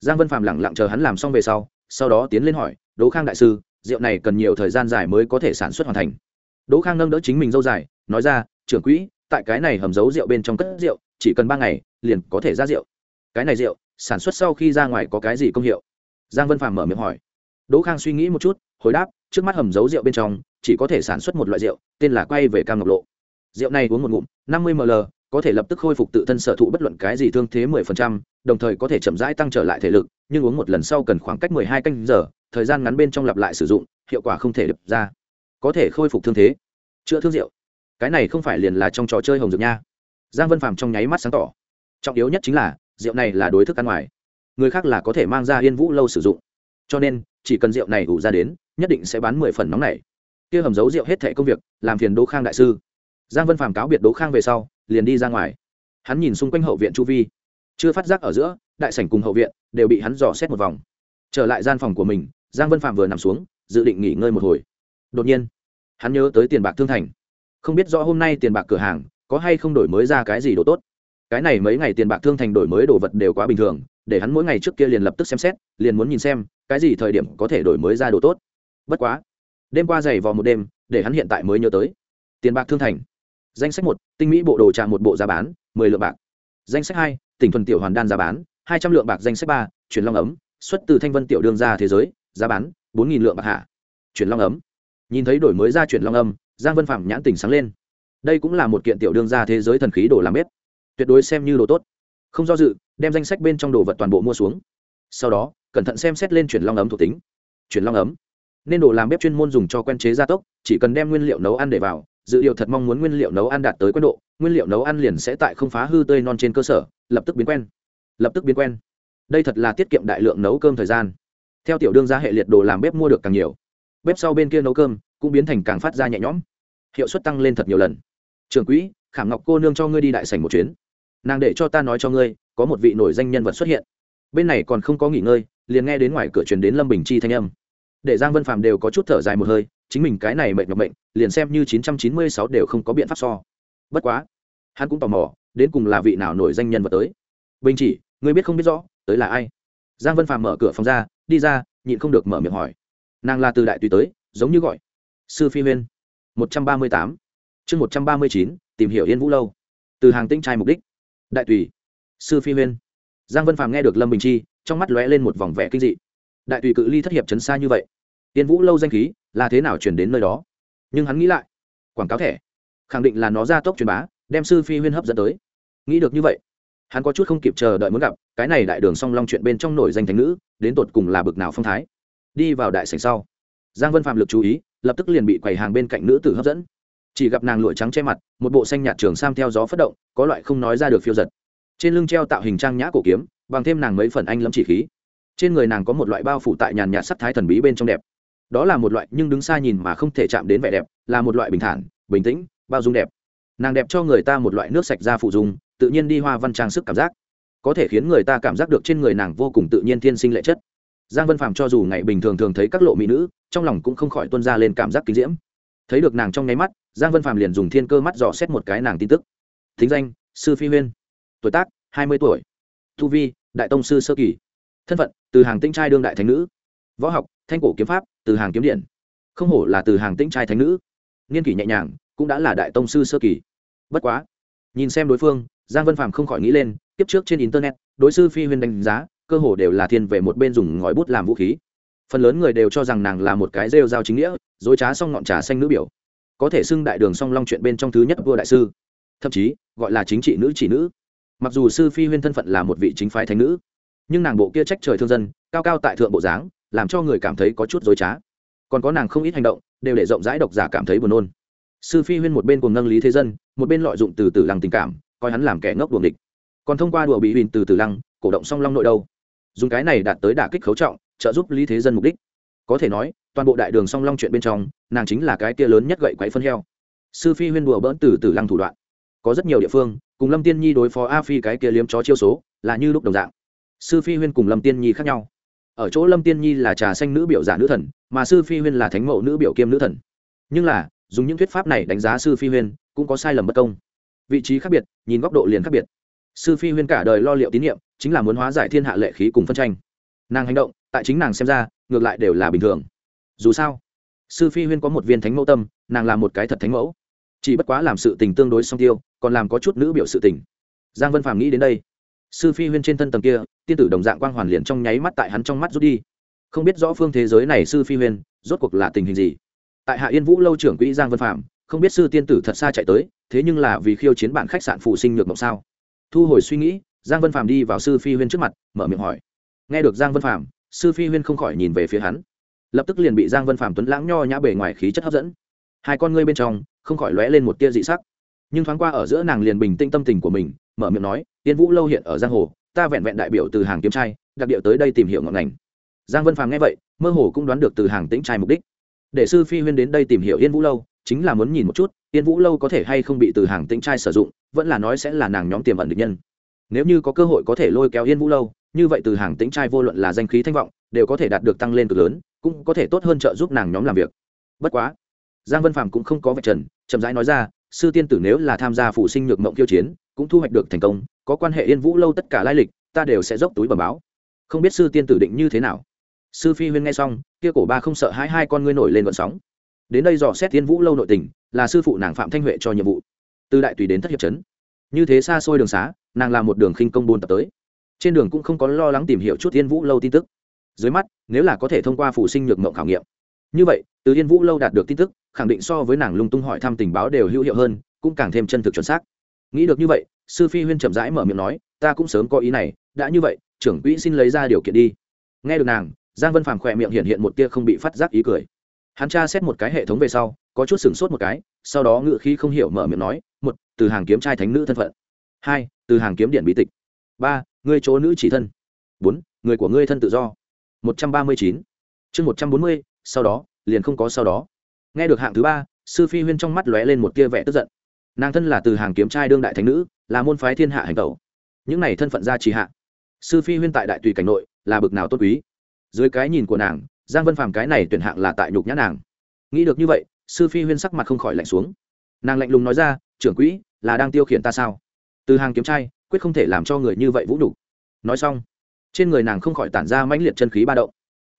Giang vân phàm lẳng lặng chờ hắn làm xong về sau sau đó tiến lên hỏi, đỗ khang đại sư, rượu này cần nhiều thời gian dài mới có thể sản xuất hoàn thành? Đỗ khang nâng đỡ chính mình dâu dài, nói ra, trưởng quỹ, tại cái này hầm giấu rượu bên trong cất rượu, chỉ cần ba ngày, liền có thể ra rượu. Cái này rượu, sản xuất sau khi ra ngoài có cái gì công hiệu? Giang vân phàm mở miệng hỏi. Đỗ khang suy nghĩ một chút, hồi đáp, trước mắt hầm giấu rượu bên trong, chỉ có thể sản xuất một loại rượu, tên là quay về cam ngọc lộ. Rượu này uống một ngụm, năm mươi ml có thể lập tức khôi phục tự thân sở thụ bất luận cái gì thương thế 10%, đồng thời có thể chậm rãi tăng trở lại thể lực, nhưng uống một lần sau cần khoảng cách 12 canh giờ, thời gian ngắn bên trong lặp lại sử dụng, hiệu quả không thể được ra. Có thể khôi phục thương thế, chữa thương rượu. Cái này không phải liền là trong trò chơi hồng dược nha. Giang Vân Phàm trong nháy mắt sáng tỏ. Trọng yếu nhất chính là, rượu này là đối thức ăn ngoài. Người khác là có thể mang ra Yên Vũ lâu sử dụng. Cho nên, chỉ cần rượu này ủ ra đến, nhất định sẽ bán 10 phần nóng này. Kia hầm giấu rượu hết thảy công việc, làm phiền Đỗ Khang đại sư. Giang Vân Phàm cáo biệt Đỗ Khang về sau, liền đi ra ngoài. Hắn nhìn xung quanh hậu viện chu vi. Chưa phát giác ở giữa, đại sảnh cùng hậu viện đều bị hắn dò xét một vòng. Trở lại gian phòng của mình, giang vân phạm vừa nằm xuống, dự định nghỉ ngơi một hồi. Đột nhiên, hắn nhớ tới tiền bạc thương thành. Không biết rõ hôm nay tiền bạc cửa hàng có hay không đổi mới ra cái gì đồ tốt. Cái này mấy ngày tiền bạc thương thành đổi mới đồ vật đều quá bình thường, để hắn mỗi ngày trước kia liền lập tức xem xét, liền muốn nhìn xem cái gì thời điểm có thể đổi mới ra đồ tốt. Bất quá, đêm qua dày vò một đêm, để hắn hiện tại mới nhớ tới. Tiền bạc thương thành danh sách một, tinh mỹ bộ đồ trà một bộ giá bán, mười lượng bạc. Danh sách hai, tỉnh thuần tiểu hoàn đan giá bán, hai trăm lượng bạc. Danh sách ba, chuyển long ấm, xuất từ thanh vân tiểu đương ra thế giới, giá bán, bốn nghìn lượng bạc hạ. Chuyển long ấm. Nhìn thấy đổi mới ra chuyển long âm, giang vân phạm nhãn tỉnh sáng lên. Đây cũng là một kiện tiểu đương ra thế giới thần khí đồ làm bếp. Tuyệt đối xem như đồ tốt. Không do dự, đem danh sách bên trong đồ vật toàn bộ mua xuống. Sau đó, cẩn thận xem xét lên chuyển long ấm thuộc tính. Chuyển long ấm nên đồ làm bếp chuyên môn dùng cho quen chế gia tốc, chỉ cần đem nguyên liệu nấu ăn để vào, dự liệu thật mong muốn nguyên liệu nấu ăn đạt tới quen độ, nguyên liệu nấu ăn liền sẽ tại không phá hư tươi non trên cơ sở, lập tức biến quen. Lập tức biến quen. Đây thật là tiết kiệm đại lượng nấu cơm thời gian. Theo tiểu đương gia hệ liệt đồ làm bếp mua được càng nhiều, bếp sau bên kia nấu cơm cũng biến thành càng phát ra nhẹ nhõm. Hiệu suất tăng lên thật nhiều lần. Trường quỹ, khảm ngọc cô nương cho ngươi đi đại sảnh một chuyến. Nàng để cho ta nói cho ngươi, có một vị nổi danh nhân vật xuất hiện. Bên này còn không có nghỉ ngơi, liền nghe đến ngoài cửa truyền đến lâm bình chi thanh âm để giang vân phàm đều có chút thở dài một hơi, chính mình cái này mệnh nhọc mệnh liền xem như chín trăm chín mươi sáu đều không có biện pháp so. Bất quá, hắn cũng tò mò, đến cùng là vị nào nổi danh nhân vật tới. Bình chỉ, ngươi biết không biết rõ, tới là ai? Giang vân phàm mở cửa phòng ra, đi ra, nhịn không được mở miệng hỏi. Nàng là từ đại tùy tới, giống như gọi. Sư phi huyên. một trăm ba mươi tám. Chương một trăm ba mươi chín, tìm hiểu yên vũ lâu. Từ hàng tinh trai mục đích. Đại tùy. Sư phi huyên. Giang vân phàm nghe được lâm bình chi, trong mắt lóe lên một vòng vẻ kinh dị. Đại tùy cự ly thất hiệp chấn xa như vậy. Tiên vũ lâu danh khí là thế nào chuyển đến nơi đó? Nhưng hắn nghĩ lại, quảng cáo thẻ, khẳng định là nó ra tốc truyền bá, đem sư phi huyên hấp dẫn tới. Nghĩ được như vậy, hắn có chút không kịp chờ đợi muốn gặp cái này đại đường song long chuyện bên trong nổi danh thánh nữ, đến tột cùng là bực nào phong thái. Đi vào đại sảnh sau, giang vân phạm lực chú ý, lập tức liền bị quầy hàng bên cạnh nữ tử hấp dẫn. Chỉ gặp nàng lụa trắng che mặt, một bộ xanh nhạt trường sam theo gió phất động, có loại không nói ra được phiêu giật. Trên lưng treo tạo hình trang nhã cổ kiếm, bằng thêm nàng mấy phần anh lâm chỉ khí. Trên người nàng có một loại bao phủ tại nhàn nhạt sắc thái thần bí bên trong đẹp đó là một loại nhưng đứng xa nhìn mà không thể chạm đến vẻ đẹp, là một loại bình thản, bình tĩnh, bao dung đẹp. Nàng đẹp cho người ta một loại nước sạch da phụ dung, tự nhiên đi hoa văn trang sức cảm giác. Có thể khiến người ta cảm giác được trên người nàng vô cùng tự nhiên thiên sinh lệ chất. Giang vân phạm cho dù ngày bình thường thường thấy các lộ mỹ nữ, trong lòng cũng không khỏi tuân ra lên cảm giác kinh diễm. Thấy được nàng trong nháy mắt, giang vân phạm liền dùng thiên cơ mắt dò xét một cái nàng tin tức. Thính danh, sư phi huyên. Tuổi tác, hai mươi tuổi. Thu vi, đại tông sư sơ kỳ. Thân phận, từ hàng tinh trai đương đại thánh nữ. Võ học thanh cổ kiếm pháp, từ hàng kiếm điện. Không hổ là từ hàng tĩnh trai thánh nữ. Niên kỷ nhẹ nhàng, cũng đã là đại tông sư sơ kỳ. Bất quá, nhìn xem đối phương, giang vân phạm không khỏi nghĩ lên Tiếp trước trên internet, đối sư phi huyên đánh giá, cơ hồ đều là thiên về một bên dùng ngòi bút làm vũ khí. Phần lớn người đều cho rằng nàng là một cái rêu giao chính nghĩa, dối trá xong ngọn trà xanh nữ biểu. Có thể xưng đại đường song long chuyện bên trong thứ nhất vua đại sư. Thậm chí, gọi là chính trị nữ chỉ nữ. Mặc dù sư phi huyên thân phận là một vị chính phái thánh nữ, nhưng nàng bộ kia trách trời thương dân, cao cao tại thượng bộ dáng làm cho người cảm thấy có chút dối trá. Còn có nàng không ít hành động, đều để rộng rãi độc giả cảm thấy buồn nôn. Sư phi huyên một bên cùng nâng lý thế dân, một bên lợi dụng từ từ lăng tình cảm, coi hắn làm kẻ ngốc đuồng địch. Còn thông qua đùa bị huỳnh từ từ lăng, cổ động song long nội đâu. Dùng cái này đạt tới đả kích khấu trọng, trợ giúp lý thế dân mục đích. Có thể nói, toàn bộ đại đường song long chuyện bên trong, nàng chính là cái kia lớn nhất gậy quậy phân heo. Sư phi huyên đùa bỡn từ từ lăng thủ đoạn. Có rất nhiều địa phương, cùng lâm tiên nhi đối phó a phi cái kia liếm chó chiêu số, là như lúc đồng dạng. Sư phi huyên cùng lâm tiên nhi khác nhau ở chỗ lâm tiên nhi là trà xanh nữ biểu giả nữ thần, mà sư phi huyên là thánh mẫu nữ biểu kiêm nữ thần. Nhưng là, dùng những thuyết pháp này đánh giá sư phi huyên, cũng có sai lầm bất công. Vị trí khác biệt, nhìn góc độ liền khác biệt. Sư phi huyên cả đời lo liệu tín nhiệm, chính là muốn hóa giải thiên hạ lệ khí cùng phân tranh. Nàng hành động, tại chính nàng xem ra, ngược lại đều là bình thường. Dù sao, sư phi huyên có một viên thánh mẫu tâm, nàng là một cái thật thánh mẫu. Chỉ bất quá làm sự tình tương đối song tiêu, còn làm có chút nữ biểu sự tình. Giang vân phàm nghĩ đến đây sư phi huyên trên thân tầng kia, tiên tử đồng dạng quang hoàn liền trong nháy mắt tại hắn trong mắt rút đi. Không biết rõ phương thế giới này sư phi huyên, rốt cuộc là tình hình gì? Tại hạ yên vũ lâu trưởng quỹ giang vân phạm, không biết sư tiên tử thật xa chạy tới, thế nhưng là vì khiêu chiến bạn khách sạn phụ sinh nhược mộng sao? Thu hồi suy nghĩ, giang vân phạm đi vào sư phi huyên trước mặt, mở miệng hỏi. Nghe được giang vân phạm, sư phi huyên không khỏi nhìn về phía hắn. Lập tức liền bị giang vân phạm tuấn lãng nho nhã bề ngoài khí chất hấp dẫn. Hai con ngươi bên trong, không khỏi lóe lên một tia dị sắc nhưng thoáng qua ở giữa nàng liền bình tĩnh tâm tình của mình, mở miệng nói, tiên vũ lâu hiện ở giang hồ, ta vẹn vẹn đại biểu từ hàng kiếm trai, đặc điệu tới đây tìm hiểu ngọn ngành. Giang vân phàm nghe vậy, mơ hồ cũng đoán được từ hàng tĩnh trai mục đích. Để sư phi huyên đến đây tìm hiểu yên vũ lâu, chính là muốn nhìn một chút, yên vũ lâu có thể hay không bị từ hàng tĩnh trai sử dụng, vẫn là nói sẽ là nàng nhóm tiềm ẩn địch nhân. Nếu như có cơ hội có thể lôi kéo yên vũ lâu, như vậy từ hàng tĩnh trai vô luận là danh khí thanh vọng, đều có thể đạt được tăng lên cực lớn, cũng có thể tốt hơn trợ giúp nàng nhóm làm việc. Bất quá, giang vân phàm cũng không có vạch trần, chậm rãi nói ra sư tiên tử nếu là tham gia phụ sinh nhược mộng kiêu chiến, cũng thu hoạch được thành công, có quan hệ yên vũ lâu tất cả lai lịch, ta đều sẽ dốc túi bẩm báo. Không biết sư tiên tử định như thế nào? Sư phi huyên nghe xong, kia cổ ba không sợ hai hai con ngươi nổi lên vận sóng. Đến đây dò xét tiên vũ lâu nội tình, là sư phụ nàng phạm thanh huệ cho nhiệm vụ. Từ đại tùy đến thất hiệp trấn như thế xa xôi đường xá, nàng làm một đường khinh công buôn tập tới. Trên đường cũng không có lo lắng tìm hiểu chút yên vũ lâu tin tức. Dưới mắt, nếu là có thể thông qua phụ sinh nhược mộng khảo nghiệm. Như vậy, từ yên vũ lâu đạt được tin tức khẳng định so với nàng lung tung hỏi thăm tình báo đều hữu hiệu hơn, cũng càng thêm chân thực chuẩn xác. Nghĩ được như vậy, sư phi huyên chậm rãi mở miệng nói, ta cũng sớm có ý này, đã như vậy, trưởng quỹ xin lấy ra điều kiện đi. Nghe được nàng, giang vân phàm khỏe miệng hiện hiện một tia không bị phát giác ý cười. Hắn tra xét một cái hệ thống về sau, có chút sửng sốt một cái, sau đó ngự khí không hiểu mở miệng nói, một, từ hàng kiếm trai thánh nữ thân phận. Hai, từ hàng kiếm điện bí tịch. Ba người chỗ nữ chỉ thân. Bốn, người của ngươi thân tự do. Một trăm ba mươi chín. Chương một trăm bốn mươi, sau đó, liền không có sau đó nghe được hạng thứ ba, sư phi huyên trong mắt lóe lên một tia vẻ tức giận. Nàng thân là từ hàng kiếm trai đương đại thánh nữ, là môn phái thiên hạ hành tẩu. Những này thân phận gia trì hạ, sư phi huyên tại đại tùy cảnh nội là bực nào tốt quý. Dưới cái nhìn của nàng, giang vân phàm cái này tuyển hạng là tại nhục nhã nàng. Nghĩ được như vậy, sư phi huyên sắc mặt không khỏi lạnh xuống. Nàng lạnh lùng nói ra, trưởng quỹ, là đang tiêu khiển ta sao? Từ hàng kiếm trai, quyết không thể làm cho người như vậy vũ đủ nói xong, trên người nàng không khỏi tản ra mãnh liệt chân khí ba động.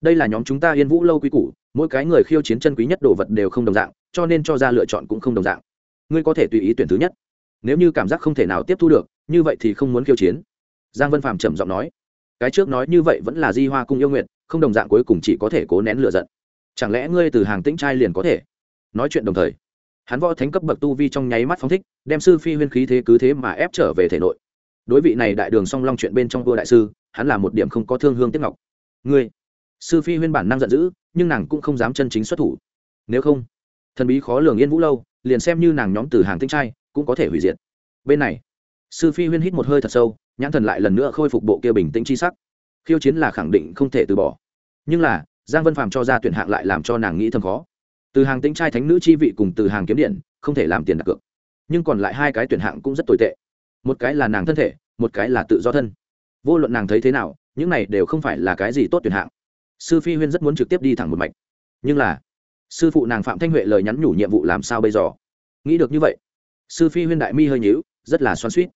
Đây là nhóm chúng ta yên vũ lâu quý củ mỗi cái người khiêu chiến chân quý nhất đồ vật đều không đồng dạng, cho nên cho ra lựa chọn cũng không đồng dạng. Ngươi có thể tùy ý tuyển thứ nhất. Nếu như cảm giác không thể nào tiếp thu được, như vậy thì không muốn khiêu chiến. Giang vân phạm trầm giọng nói. Cái trước nói như vậy vẫn là di hoa cung yêu nguyện không đồng dạng cuối cùng chỉ có thể cố nén lựa giận. Chẳng lẽ ngươi từ hàng tĩnh trai liền có thể? Nói chuyện đồng thời, hắn võ thánh cấp bậc tu vi trong nháy mắt phóng thích, đem sư phi huyên khí thế cứ thế mà ép trở về thể nội. Đối vị này đại đường song long chuyện bên trong vua đại sư, hắn là một điểm không có thương hương tiếp ngọc. Ngươi sư phi huyên bản năng giận dữ, nhưng nàng cũng không dám chân chính xuất thủ. Nếu không, thần bí khó lường yên vũ lâu, liền xem như nàng nhóm từ hàng tinh trai, cũng có thể hủy diệt. Bên này, sư phi huyên hít một hơi thật sâu, nhãn thần lại lần nữa khôi phục bộ kia bình tĩnh c h i sắc. Khiêu chiến là khẳng định không thể từ bỏ. Nhưng là, giang vân phàm cho ra tuyển hạng lại làm cho nàng nghĩ thầm khó. Từ hàng tĩnh trai thánh nữ chi vị cùng từ hàng kiếm điện, không thể làm tiền đặt cược. Nhưng còn lại hai cái tuyển hạng cũng rất tồi tệ. Một cái là nàng thân thể, một cái là tự do thân. Vô luận nàng thấy thế nào, những này đều không phải là cái gì tốt tuyển hạng sư phi huyên rất muốn trực tiếp đi thẳng một mạch. Nhưng là, sư phụ nàng phạm thanh huệ lời nhắn nhủ nhiệm vụ làm sao bây giờ? Nghĩ được như vậy, sư phi huyên đại mi hơi nhíu, rất là xoan suýt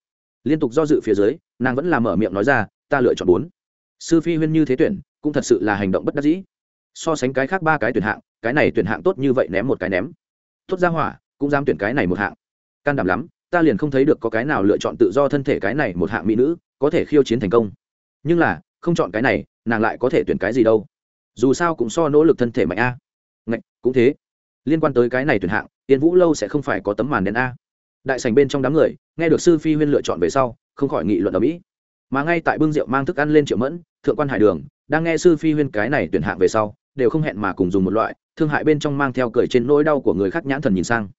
liên tục do dự phía dưới, nàng vẫn làm mở miệng nói ra, ta lựa chọn bốn. Sư phi huyên như thế tuyển, cũng thật sự là hành động bất đắc dĩ. So sánh cái khác ba cái tuyển hạng, cái này tuyển hạng tốt như vậy ném một cái ném. Tốt ra hỏa, cũng dám tuyển cái này một hạng. Can đảm lắm, ta liền không thấy được có cái nào lựa chọn tự do thân thể cái này một hạng mỹ nữ, có thể khiêu chiến thành công. Nhưng là, không chọn cái này, nàng lại có thể tuyển cái gì đâu? Dù sao cũng so nỗ lực thân thể mạnh a. Ngạch, cũng thế. Liên quan tới cái này tuyển hạng tiên vũ lâu sẽ không phải có tấm màn đen a. Đại sành bên trong đám người, nghe được sư phi huyên lựa chọn về sau, không khỏi nghị luận ở mỹ. Mà ngay tại bưng rượu mang thức ăn lên triệu mẫn, thượng quan hải đường, đang nghe sư phi huyên cái này tuyển hạng về sau, đều không hẹn mà cùng dùng một loại, thương hại bên trong mang theo cười trên nỗi đau của người khác nhãn thần nhìn sang.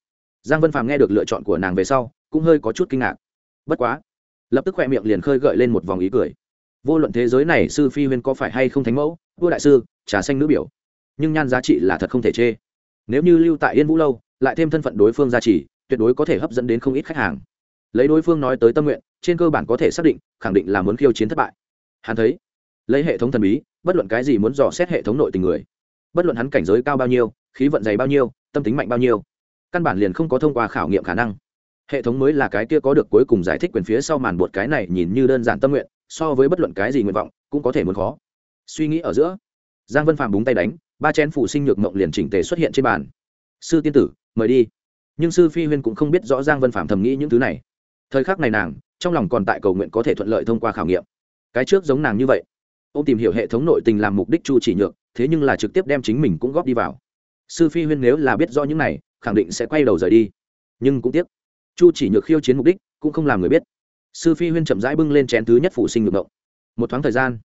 Giang vân phàm nghe được lựa chọn của nàng về sau, cũng hơi có chút kinh ngạc. Bất quá, lập tức khoe miệng liền khơi gợi lên một vòng ý cười. Vô luận thế giới này sư phi huyên có phải hay không thánh mẫu, vua đại sư trà xanh nữ biểu. Nhưng nhan giá trị là thật không thể chê. Nếu như lưu tại yên vũ lâu, lại thêm thân phận đối phương gia trì, tuyệt đối có thể hấp dẫn đến không ít khách hàng. Lấy đối phương nói tới tâm nguyện, trên cơ bản có thể xác định, khẳng định là muốn khiêu chiến thất bại. Hắn thấy, lấy hệ thống thần bí, bất luận cái gì muốn dò xét hệ thống nội tình người, bất luận hắn cảnh giới cao bao nhiêu, khí vận dày bao nhiêu, tâm tính mạnh bao nhiêu, căn bản liền không có thông qua khảo nghiệm khả năng. Hệ thống mới là cái kia có được cuối cùng giải thích quyền phía sau màn bột cái này nhìn như đơn giản tâm nguyện, so với bất luận cái gì nguyện vọng, cũng có thể muốn khó. Suy nghĩ ở giữa giang vân phạm búng tay đánh, ba chén phụ sinh nhược mộng liền chỉnh tề xuất hiện trên bàn. Sư tiên tử, mời đi. Nhưng sư phi huyên cũng không biết rõ giang vân phạm thầm nghĩ những thứ này. Thời khắc này nàng, trong lòng còn tại cầu nguyện có thể thuận lợi thông qua khảo nghiệm. Cái trước giống nàng như vậy ô tìm hiểu hệ thống nội tình làm mục đích chu chỉ nhược, thế nhưng là trực tiếp đem chính mình cũng góp đi vào. Sư phi huyên nếu là biết rõ những này, khẳng định sẽ quay đầu rời đi. Nhưng cũng tiếc, chu chỉ nhược khiêu chiến mục đích cũng không làm người biết. Sư phi huyên chậm rãi bưng lên chén thứ nhất phủ sinh nhược. động một thoáng thời gian,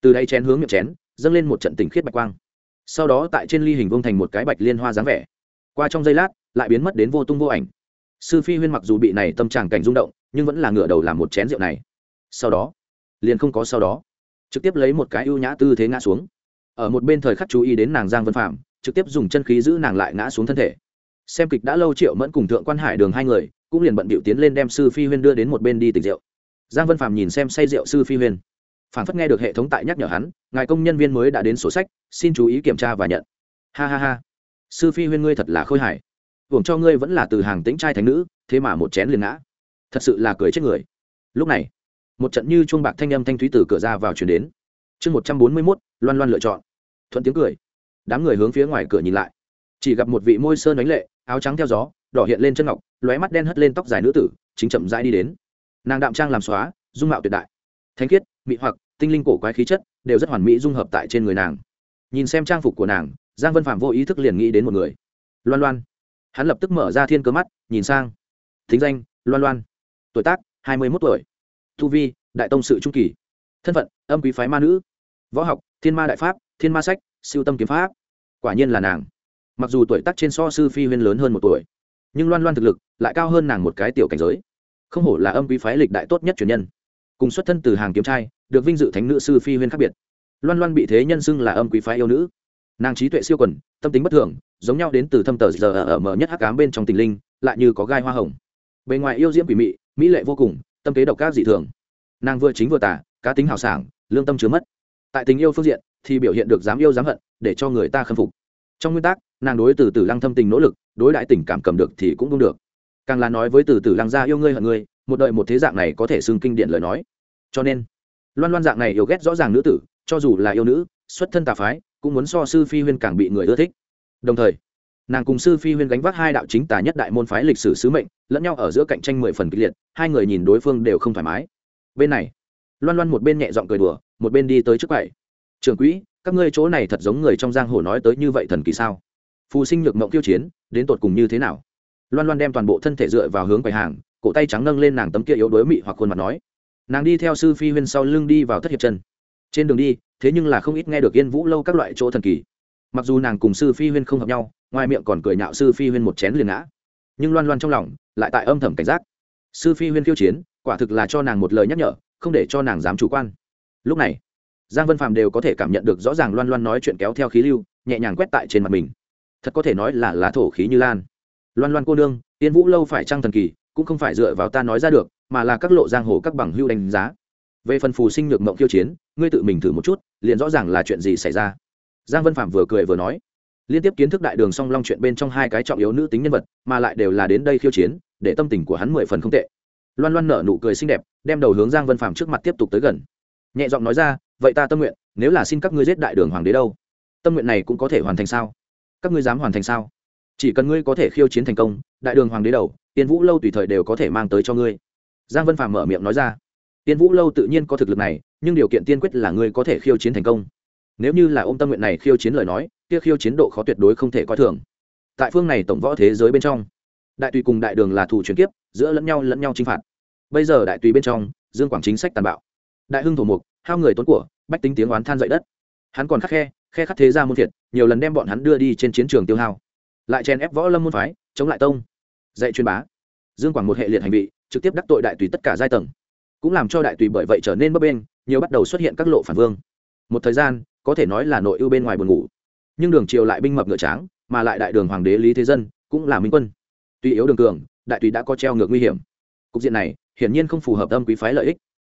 từ đây chén hướng miệng chén dâng lên một trận tình khiết bạch quang. Sau đó tại trên ly hình vông thành một cái bạch liên hoa dáng vẻ. Qua trong giây lát, lại biến mất đến vô tung vô ảnh. Sư phi huyên mặc dù bị này tâm trạng cảnh rung động, nhưng vẫn là ngửa đầu làm một chén rượu này. Sau đó, liền không có sau đó. Trực tiếp lấy một cái ưu nhã tư thế ngã xuống. Ở một bên thời khắc chú ý đến nàng giang vân phạm, trực tiếp dùng chân khí giữ nàng lại ngã xuống thân thể. Xem kịch đã lâu triệu mẫn cùng thượng quan hải đường hai người, cũng liền bận bịu tiến lên đem sư phi huyên đưa đến một bên đi tịch rượu. Giang vân phạm nhìn xem say rượu sư phi huyên phản phất nghe được hệ thống tại nhắc nhở hắn, ngài công nhân viên mới đã đến sổ sách, xin chú ý kiểm tra và nhận. Ha ha ha. Sư phi huyên ngươi thật là khôi hài. Hưởng cho ngươi vẫn là từ hàng tĩnh trai thành nữ, thế mà một chén liền ngã. Thật sự là cười chết người. Lúc này, một trận như chuông bạc thanh âm thanh thúy từ cửa ra vào chuyển đến. Chương một trăm bốn mươi mốt, loan loan lựa chọn. Thuận tiếng cười. Đám người hướng phía ngoài cửa nhìn lại. Chỉ gặp một vị môi sơn đánh lệ, áo trắng theo gió, đỏ hiện lên chân ngọc, lóe mắt đen hất lên tóc dài nữ tử, chính chậm rãi đi đến. Nàng đạm trang làm xóa, dung mạo tuyệt đại. Thanh khiết, mị hoặc tinh linh cổ quái khí chất đều rất hoàn mỹ dung hợp tại trên người nàng. Nhìn xem trang phục của nàng, giang vân phạm vô ý thức liền nghĩ đến một người. Loan loan. Hắn lập tức mở ra thiên cơ mắt, nhìn sang. Thính danh, loan loan. Tuổi tác, hai mươi mốt tuổi. Thu vi, đại tông sự trung kỳ. Thân phận, âm quý phái ma nữ. Võ học, thiên ma đại pháp, thiên ma sách, siêu tâm kiếm pháp. Quả nhiên là nàng. Mặc dù tuổi tác trên so sư phi huyên lớn hơn một tuổi, nhưng loan loan thực lực lại cao hơn nàng một cái tiểu cảnh giới. Không hổ là âm quý phái lịch đại tốt nhất truyền nhân. Cùng xuất thân từ hàng kiếm trai được vinh dự thánh nữ sư phi huyên khác biệt. Loan loan bị thế nhân xưng là âm quý phái yêu nữ. Nàng trí tuệ siêu quần, tâm tính bất thường, giống nhau đến từ thâm tờ giờ ở mở nhất hắc cám bên trong tình linh, lại như có gai hoa hồng. Bề ngoài yêu diễm quỷ mị, mỹ lệ vô cùng, tâm kế độc các dị thường. Nàng vừa chính vừa tả cá tính hào sảng, lương tâm chứa mất. Tại tình yêu phương diện, thì biểu hiện được dám yêu dám hận, để cho người ta khâm phục. Trong nguyên tắc, nàng đối từ từ lăng thâm tình nỗ lực, đối đại tình cảm cầm được thì cũng không được. Càng là nói với từ từ lăng gia yêu ngươi hận ngươi, một đời một thế dạng này có thể xưng kinh điển lời nói. Cho nên loan loan dạng này yêu ghét rõ ràng nữ tử, cho dù là yêu nữ, xuất thân tà phái, cũng muốn so sư phi huyên càng bị người ưa thích. Đồng thời, nàng cùng sư phi huyên gánh vác hai đạo chính tà nhất đại môn phái lịch sử sứ mệnh, lẫn nhau ở giữa cạnh tranh mười phần kịch liệt, hai người nhìn đối phương đều không thoải mái. Bên này, loan loan một bên nhẹ giọng cười đùa, một bên đi tới trước bảy trường quỹ, các ngươi chỗ này thật giống người trong giang hồ nói tới như vậy thần kỳ sao? Phù sinh nhược mộng tiêu chiến, đến tột cùng như thế nào? Loan loan đem toàn bộ thân thể dựa vào hướng quầy hàng, cổ tay trắng nâng lên nàng tấm kia yếu đuối mị hoặc khuôn mặt nói nàng đi theo sư phi huyên sau lưng đi vào thất hiệp chân trên đường đi, thế nhưng là không ít nghe được yên vũ lâu các loại chỗ thần kỳ. Mặc dù nàng cùng sư phi huyên không hợp nhau, ngoài miệng còn cười nhạo sư phi huyên một chén liền ngã. Nhưng loan loan trong lòng, lại tại âm thầm cảnh giác. Sư phi huyên khiêu chiến, quả thực là cho nàng một lời nhắc nhở, không để cho nàng dám chủ quan. Lúc này, giang vân phạm đều có thể cảm nhận được rõ ràng loan loan nói chuyện kéo theo khí lưu, nhẹ nhàng quét tại trên mặt mình. Thật có thể nói là lá thổ khí như lan. Loan loan cô nương tiên vũ lâu phải trăng thần kỳ cũng không phải dựa vào ta nói ra được, mà là các lộ giang hồ các bằng hưu đánh giá. Về phần phù sinh nhược mộng kiêu chiến, ngươi tự mình thử một chút, liền rõ ràng là chuyện gì xảy ra. Giang vân phạm vừa cười vừa nói. Liên tiếp kiến thức đại đường song long chuyện bên trong hai cái trọng yếu nữ tính nhân vật, mà lại đều là đến đây khiêu chiến, để tâm tình của hắn mười phần không tệ. Loan loan nở nụ cười xinh đẹp, đem đầu hướng giang vân phạm trước mặt tiếp tục tới gần. Nhẹ giọng nói ra, vậy ta tâm nguyện, nếu là xin các ngươi giết đại đường hoàng đế đâu, tâm nguyện này cũng có thể hoàn thành sao? Các ngươi dám hoàn thành sao? Chỉ cần ngươi có thể khiêu chiến thành công, đại đường hoàng đế đầu tiên vũ lâu tùy thời đều có thể mang tới cho ngươi. Giang vân phạm mở miệng nói ra. Tiên vũ lâu tự nhiên có thực lực này, nhưng điều kiện tiên quyết là ngươi có thể khiêu chiến thành công. Nếu như là ôm tâm nguyện này khiêu chiến lời nói, kia khiêu chiến độ khó tuyệt đối không thể coi thường. Tại phương này tổng võ thế giới bên trong, đại tùy cùng đại đường là thủ chuyển kiếp, giữa lẫn nhau lẫn nhau chinh phạt. Bây giờ đại tùy bên trong, dương quảng chính sách tàn bạo. Đại hưng thổ mục, hao người tốn của, bách tính tiếng oán than dậy đất. Hắn còn khắc khe khe khắc thế ra môn thiệt, nhiều lần đem bọn hắn đưa đi trên chiến trường tiêu hao. Lại chèn ép võ lâm môn phái, chống lại tông dạy truyền bá. Dương quảng một hệ liệt hành vi trực tiếp đắc tội đại tùy tất cả giai tầng. Cũng làm cho đại tùy bởi vậy trở nên bấp bên nhiều bắt đầu xuất hiện các lộ phản vương. Một thời gian, có thể nói là nội ưu bên ngoài buồn ngủ. Nhưng đường triều lại binh mập ngựa tráng, mà lại đại đường hoàng đế lý thế dân cũng là minh quân. Tuy yếu đường cường, đại tùy đã có treo ngược nguy hiểm. Cục diện này, hiển nhiên không phù hợp tâm quý phái lợi ích.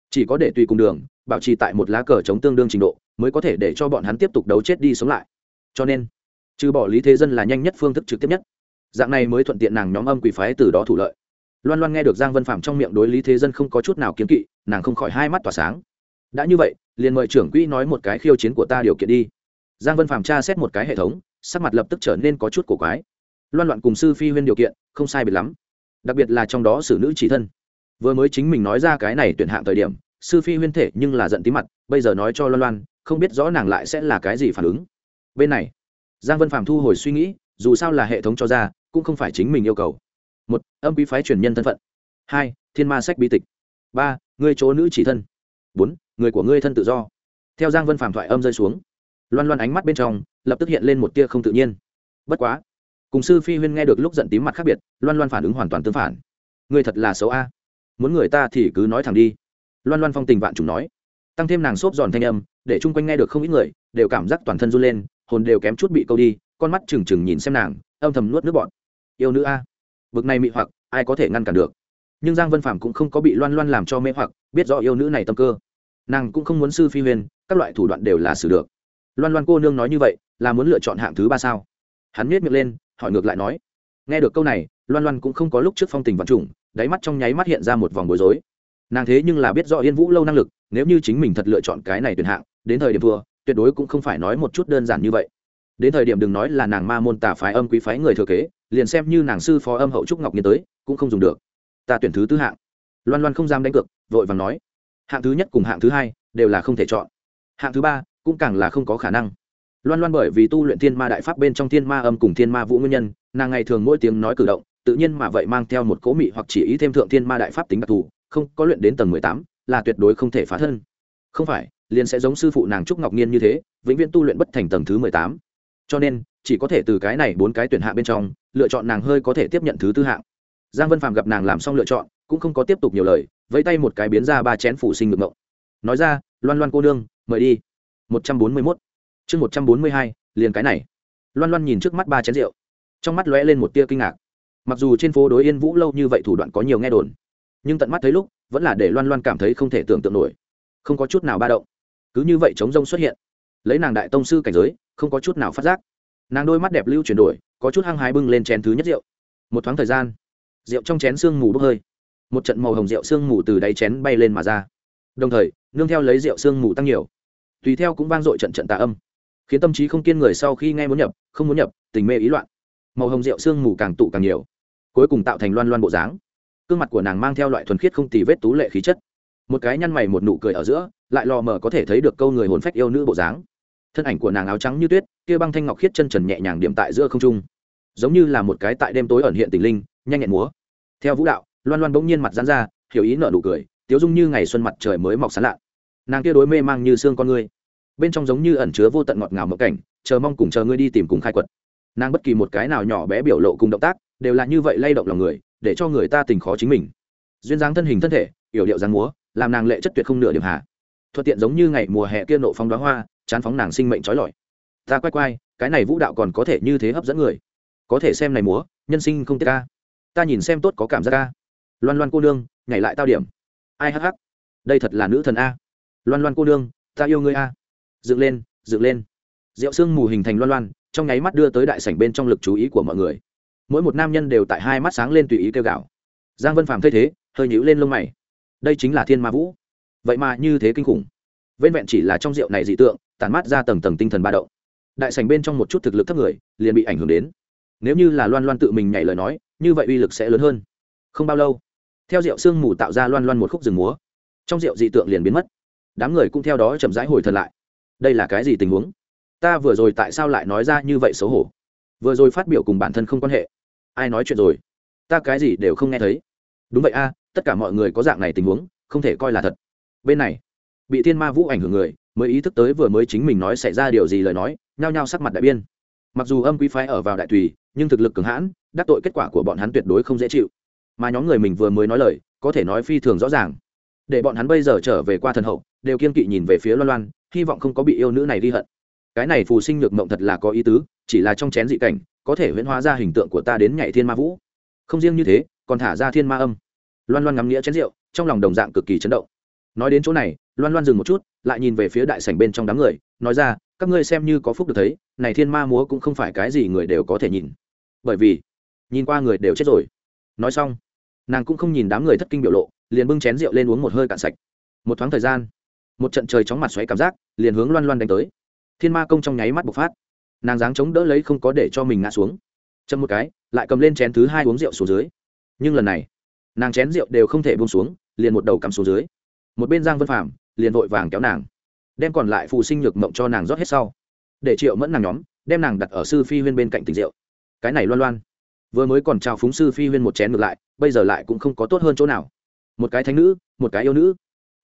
Chỉ có để tùy cùng đường, bảo trì tại một lá cờ chống tương đương trình độ, mới có thể để cho bọn hắn tiếp tục đấu chết đi sống lại. Cho nên, trừ bỏ lý thế dân là nhanh nhất phương thức trực tiếp nhất dạng này mới thuận tiện nàng nhóm âm quỷ phái từ đó thủ lợi. Loan loan nghe được giang vân phạm trong miệng đối lý thế dân không có chút nào kiếm kỵ, nàng không khỏi hai mắt tỏa sáng. Đã như vậy, liền mời trưởng quỹ nói một cái khiêu chiến của ta điều kiện đi. Giang vân phạm tra xét một cái hệ thống, sắc mặt lập tức trở nên có chút cổ quái. Loan loạn cùng sư phi huyên điều kiện, không sai biệt lắm. Đặc biệt là trong đó xử nữ chỉ thân. Vừa mới chính mình nói ra cái này tuyển hạng thời điểm, sư phi huyên thể nhưng là giận tí mặt, bây giờ nói cho loan loan, không biết rõ nàng lại sẽ là cái gì phản ứng. Bên này, giang vân phạm thu hồi suy nghĩ, dù sao là hệ thống cho ra cũng không phải chính mình yêu cầu. Một, âm quý phái truyền nhân thân phận. Hai, thiên ma sách bí tịch. Ba người chỗ nữ chỉ thân. Bốn, người của ngươi thân tự do. Theo giang vân phàm thoại âm rơi xuống, loan loan ánh mắt bên trong lập tức hiện lên một tia không tự nhiên. Bất quá, cùng sư phi huyên nghe được lúc giận tím mặt khác biệt, loan loan phản ứng hoàn toàn tương phản. Người thật là xấu a. Muốn người ta thì cứ nói thẳng đi. Loan loan phong tình vạn trùng nói. Tăng thêm nàng xốp giòn thanh âm, để chung quanh nghe được không ít người, đều cảm giác toàn thân run lên, hồn đều kém chút bị câu đi, con mắt trừng trừng nhìn xem nàng âm thầm nuốt nước bọn yêu nữ a. Vực này mị hoặc, ai có thể ngăn cản được? Nhưng giang vân phạm cũng không có bị loan loan làm cho mê hoặc, biết rõ yêu nữ này tâm cơ. Nàng cũng không muốn sư phi huyền, các loại thủ đoạn đều là xử được. Loan loan cô nương nói như vậy, là muốn lựa chọn hạng thứ ba sao? Hắn miết miệng lên, hỏi ngược lại nói. Nghe được câu này, loan loan cũng không có lúc trước phong tình vật trùng, đáy mắt trong nháy mắt hiện ra một vòng bối rối. Nàng thế nhưng là biết rõ yên vũ lâu năng lực, nếu như chính mình thật lựa chọn cái này tuyển hạng, đến thời điểm vừa, tuyệt đối cũng không phải nói một chút đơn giản như vậy đến thời điểm đừng nói là nàng ma môn tà phái âm quý phái người thừa kế, liền xem như nàng sư phó âm hậu trúc ngọc nhiên tới, cũng không dùng được. Ta tuyển thứ tư hạng. Loan loan không dám đánh cược, vội vàng nói. Hạng thứ nhất cùng hạng thứ hai đều là không thể chọn. Hạng thứ ba cũng càng là không có khả năng. Loan loan bởi vì tu luyện thiên ma đại pháp bên trong thiên ma âm cùng thiên ma vũ nguyên nhân, nàng ngày thường mỗi tiếng nói cử động, tự nhiên mà vậy mang theo một cố mị hoặc chỉ ý thêm thượng thiên ma đại pháp tính đặc thù, không có luyện đến tầng mười tám là tuyệt đối không thể phá thân. Không phải, liền sẽ giống sư phụ nàng trúc ngọc nhiên như thế, vĩnh viễn tu luyện bất thành tầng thứ mười tám cho nên, chỉ có thể từ cái này bốn cái tuyển hạ bên trong, lựa chọn nàng hơi có thể tiếp nhận thứ tư hạng. Giang vân phạm gặp nàng làm xong lựa chọn, cũng không có tiếp tục nhiều lời, vẫy tay một cái biến ra ba chén phủ sinh ngực ngộng. Nói ra, loan loan cô nương, mời đi. Một trăm bốn mươi mốt. Chương một trăm bốn mươi hai, liền cái này. Loan loan nhìn trước mắt ba chén rượu, trong mắt lóe lên một tia kinh ngạc. Mặc dù trên phố đối yên vũ lâu như vậy thủ đoạn có nhiều nghe đồn, nhưng tận mắt thấy lúc, vẫn là để loan loan cảm thấy không thể tưởng tượng nổi. Không có chút nào ba động. Cứ như vậy chống rông xuất hiện lấy nàng đại tông sư cảnh giới, không có chút nào phát giác. Nàng đôi mắt đẹp lưu chuyển đổi, có chút hăng hái bưng lên chén thứ nhất rượu. Một thoáng thời gian, rượu trong chén sương mù bốc hơi. Một trận màu hồng rượu sương mù từ đáy chén bay lên mà ra. Đồng thời, nương theo lấy rượu sương mù tăng nhiều. Tùy theo cũng vang dội trận trận tà âm, khiến tâm trí không kiên người sau khi nghe muốn nhập, không muốn nhập, tình mê ý loạn. Màu hồng rượu sương mù càng tụ càng nhiều, cuối cùng tạo thành loan loan bộ dáng. Gương mặt của nàng mang theo loại thuần khiết không tì vết tú lệ khí chất. Một cái nhăn mày một nụ cười ở giữa, lại lò mờ có thể thấy được câu người hồn phách yêu nữ bộ dáng thân ảnh của nàng áo trắng như tuyết, kia băng thanh ngọc khiết chân trần nhẹ nhàng điểm tại giữa không trung. Giống như là một cái tại đêm tối ẩn hiện tình linh, nhanh nhẹn múa. Theo vũ đạo, loan loan bỗng nhiên mặt dán ra, hiểu ý nợ nụ cười, tiếu dung như ngày xuân mặt trời mới mọc sán lạ. Nàng kia đối mê mang như xương con ngươi. Bên trong giống như ẩn chứa vô tận ngọt ngào mộng cảnh, chờ mong cùng chờ ngươi đi tìm cùng khai quật. Nàng bất kỳ một cái nào nhỏ bé biểu lộ cùng động tác, đều là như vậy lay động lòng người, để cho người ta tình khó chính mình. Duyên dáng thân hình thân thể, yểu điệu dáng múa, làm nàng lệ chất tuyệt không nửa điểm hạ thuận tiện giống như ngày mùa hè kia nộ phong đoá hoa chán phóng nàng sinh mệnh trói lọi. Ta quay quay, cái này vũ đạo còn có thể như thế hấp dẫn người. Có thể xem này múa, nhân sinh không tiết ca ta nhìn xem tốt có cảm giác ca loan loan cô nương, nhảy lại tao điểm. Ai hắc hắc. Đây thật là nữ thần a. Loan loan cô nương, ta yêu ngươi a. Dựng lên dựng lên. Rượu sương mù hình thành loan loan, trong nháy mắt đưa tới đại sảnh bên trong lực chú ý của mọi người. Mỗi một nam nhân đều tại hai mắt sáng lên tùy ý kêu gạo giang vân phàm thay thế, hơi nhíu lên lông mày. Đây chính là thiên ma vũ. Vậy mà như thế kinh khủng vẹn vẹn chỉ là trong rượu này dị tượng tàn mát ra tầng tầng tinh thần ba động. Đại sảnh bên trong một chút thực lực thấp người, liền bị ảnh hưởng đến. Nếu như là loan loan tự mình nhảy lời nói, như vậy uy lực sẽ lớn hơn. Không bao lâu, theo rượu sương mù tạo ra loan loan một khúc rừng múa. Trong rượu dị tượng liền biến mất. Đám người cũng theo đó chậm rãi hồi thần lại. Đây là cái gì tình huống? Ta vừa rồi tại sao lại nói ra như vậy xấu hổ? Vừa rồi phát biểu cùng bản thân không quan hệ. Ai nói chuyện rồi? Ta cái gì đều không nghe thấy. Đúng vậy a, tất cả mọi người có dạng này tình huống, không thể coi là thật. Bên này bị thiên ma vũ ảnh hưởng người, mới ý thức tới vừa mới chính mình nói xảy ra điều gì lời nói, nhao nhao sắc mặt đại biên mặc dù âm quý phái ở vào đại tùy, nhưng thực lực cường hãn, đắc tội kết quả của bọn hắn tuyệt đối không dễ chịu. Mà nhóm người mình vừa mới nói lời, có thể nói phi thường rõ ràng. Để bọn hắn bây giờ trở về qua thần hậu, đều kiên kỵ nhìn về phía loan loan, hy vọng không có bị yêu nữ này ghi hận. Cái này phù sinh nhược mộng thật là có ý tứ, chỉ là trong chén dị cảnh, có thể huyễn hóa ra hình tượng của ta đến nhảy thiên ma vũ. Không riêng như thế, còn thả ra thiên ma âm. Loan loan ngắm nghĩa chén rượu, trong lòng đồng dạng cực kỳ chấn động nói đến chỗ này, loan loan dừng một chút, lại nhìn về phía đại sảnh bên trong đám người, nói ra, các ngươi xem như có phúc được thấy, này thiên ma múa cũng không phải cái gì người đều có thể nhìn. Bởi vì, nhìn qua người đều chết rồi. Nói xong, nàng cũng không nhìn đám người thất kinh biểu lộ, liền bưng chén rượu lên uống một hơi cạn sạch. Một thoáng thời gian, một trận trời chóng mặt xoáy cảm giác, liền hướng loan loan đánh tới. Thiên ma công trong nháy mắt bộc phát. Nàng dáng chống đỡ lấy không có để cho mình ngã xuống. Châm một cái, lại cầm lên chén thứ hai uống rượu xuống dưới. Nhưng lần này, nàng chén rượu đều không thể buông xuống, liền một đầu cắm xuống dưới một bên giang vân phạm liền vội vàng kéo nàng, đem còn lại phù sinh nhược mộng cho nàng rót hết sau, để triệu mẫn nàng nhóm, đem nàng đặt ở sư phi huyên bên cạnh tỉnh rượu. Cái này loan loan, vừa mới còn trao phúng sư phi huyên một chén ngược lại, bây giờ lại cũng không có tốt hơn chỗ nào. Một cái thánh nữ, một cái yêu nữ,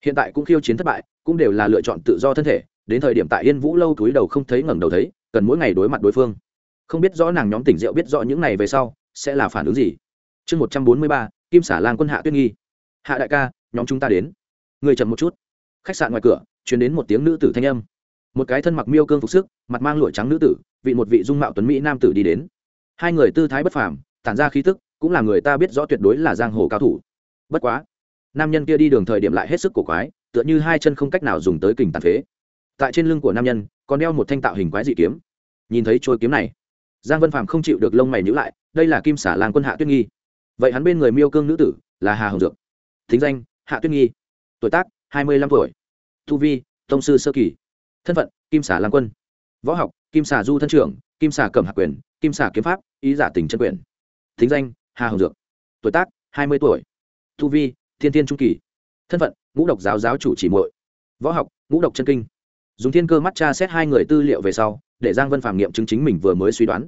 hiện tại cũng khiêu chiến thất bại, cũng đều là lựa chọn tự do thân thể, đến thời điểm tại yên vũ lâu túi đầu không thấy ngẩng đầu thấy, cần mỗi ngày đối mặt đối phương. Không biết rõ nàng nhóm tỉnh rượu biết rõ những này về sau, sẽ là phản ứng gì. Chương một trăm bốn mươi ba, kim xả lang quân hạ tuyết nghi. Hạ đại ca, nhóm chúng ta đến người chậm một chút. Khách sạn ngoài cửa chuyển đến một tiếng nữ tử thanh âm. Một cái thân mặc miêu cương phục sức, mặt mang lụa trắng nữ tử, vị một vị dung mạo tuấn mỹ nam tử đi đến. Hai người tư thái bất phàm, tản ra khí tức, cũng là người ta biết rõ tuyệt đối là giang hồ cao thủ. Bất quá, nam nhân kia đi đường thời điểm lại hết sức cổ quái, tựa như hai chân không cách nào dùng tới kình tàn phế. Tại trên lưng của nam nhân, còn đeo một thanh tạo hình quái dị kiếm. Nhìn thấy trôi kiếm này, giang vân phàm không chịu được lông mày nhữ lại, đây là kim xả làng quân hạ tuyết nghi. Vậy hắn bên người miêu cương nữ tử là hà hồng dược. Thính danh, hạ tuyết nghi tuổi tác, hai mươi lăm tuổi. Thu vi, tông sư sơ kỳ. Thân phận, kim xả lang quân. Võ học, kim xả du thân trưởng, kim xả cẩm hạ quyền, kim xả kiếm pháp, ý giả tình chân quyền. Thính danh, hà hồng dược. Tuổi tác, hai mươi tuổi. Thu vi, thiên thiên trung kỳ. Thân phận, ngũ độc giáo giáo chủ chỉ muội. Võ học, ngũ độc chân kinh. Dùng thiên cơ mắt tra xét hai người tư liệu về sau, để giang vân phàm nghiệm chứng chính mình vừa mới suy đoán.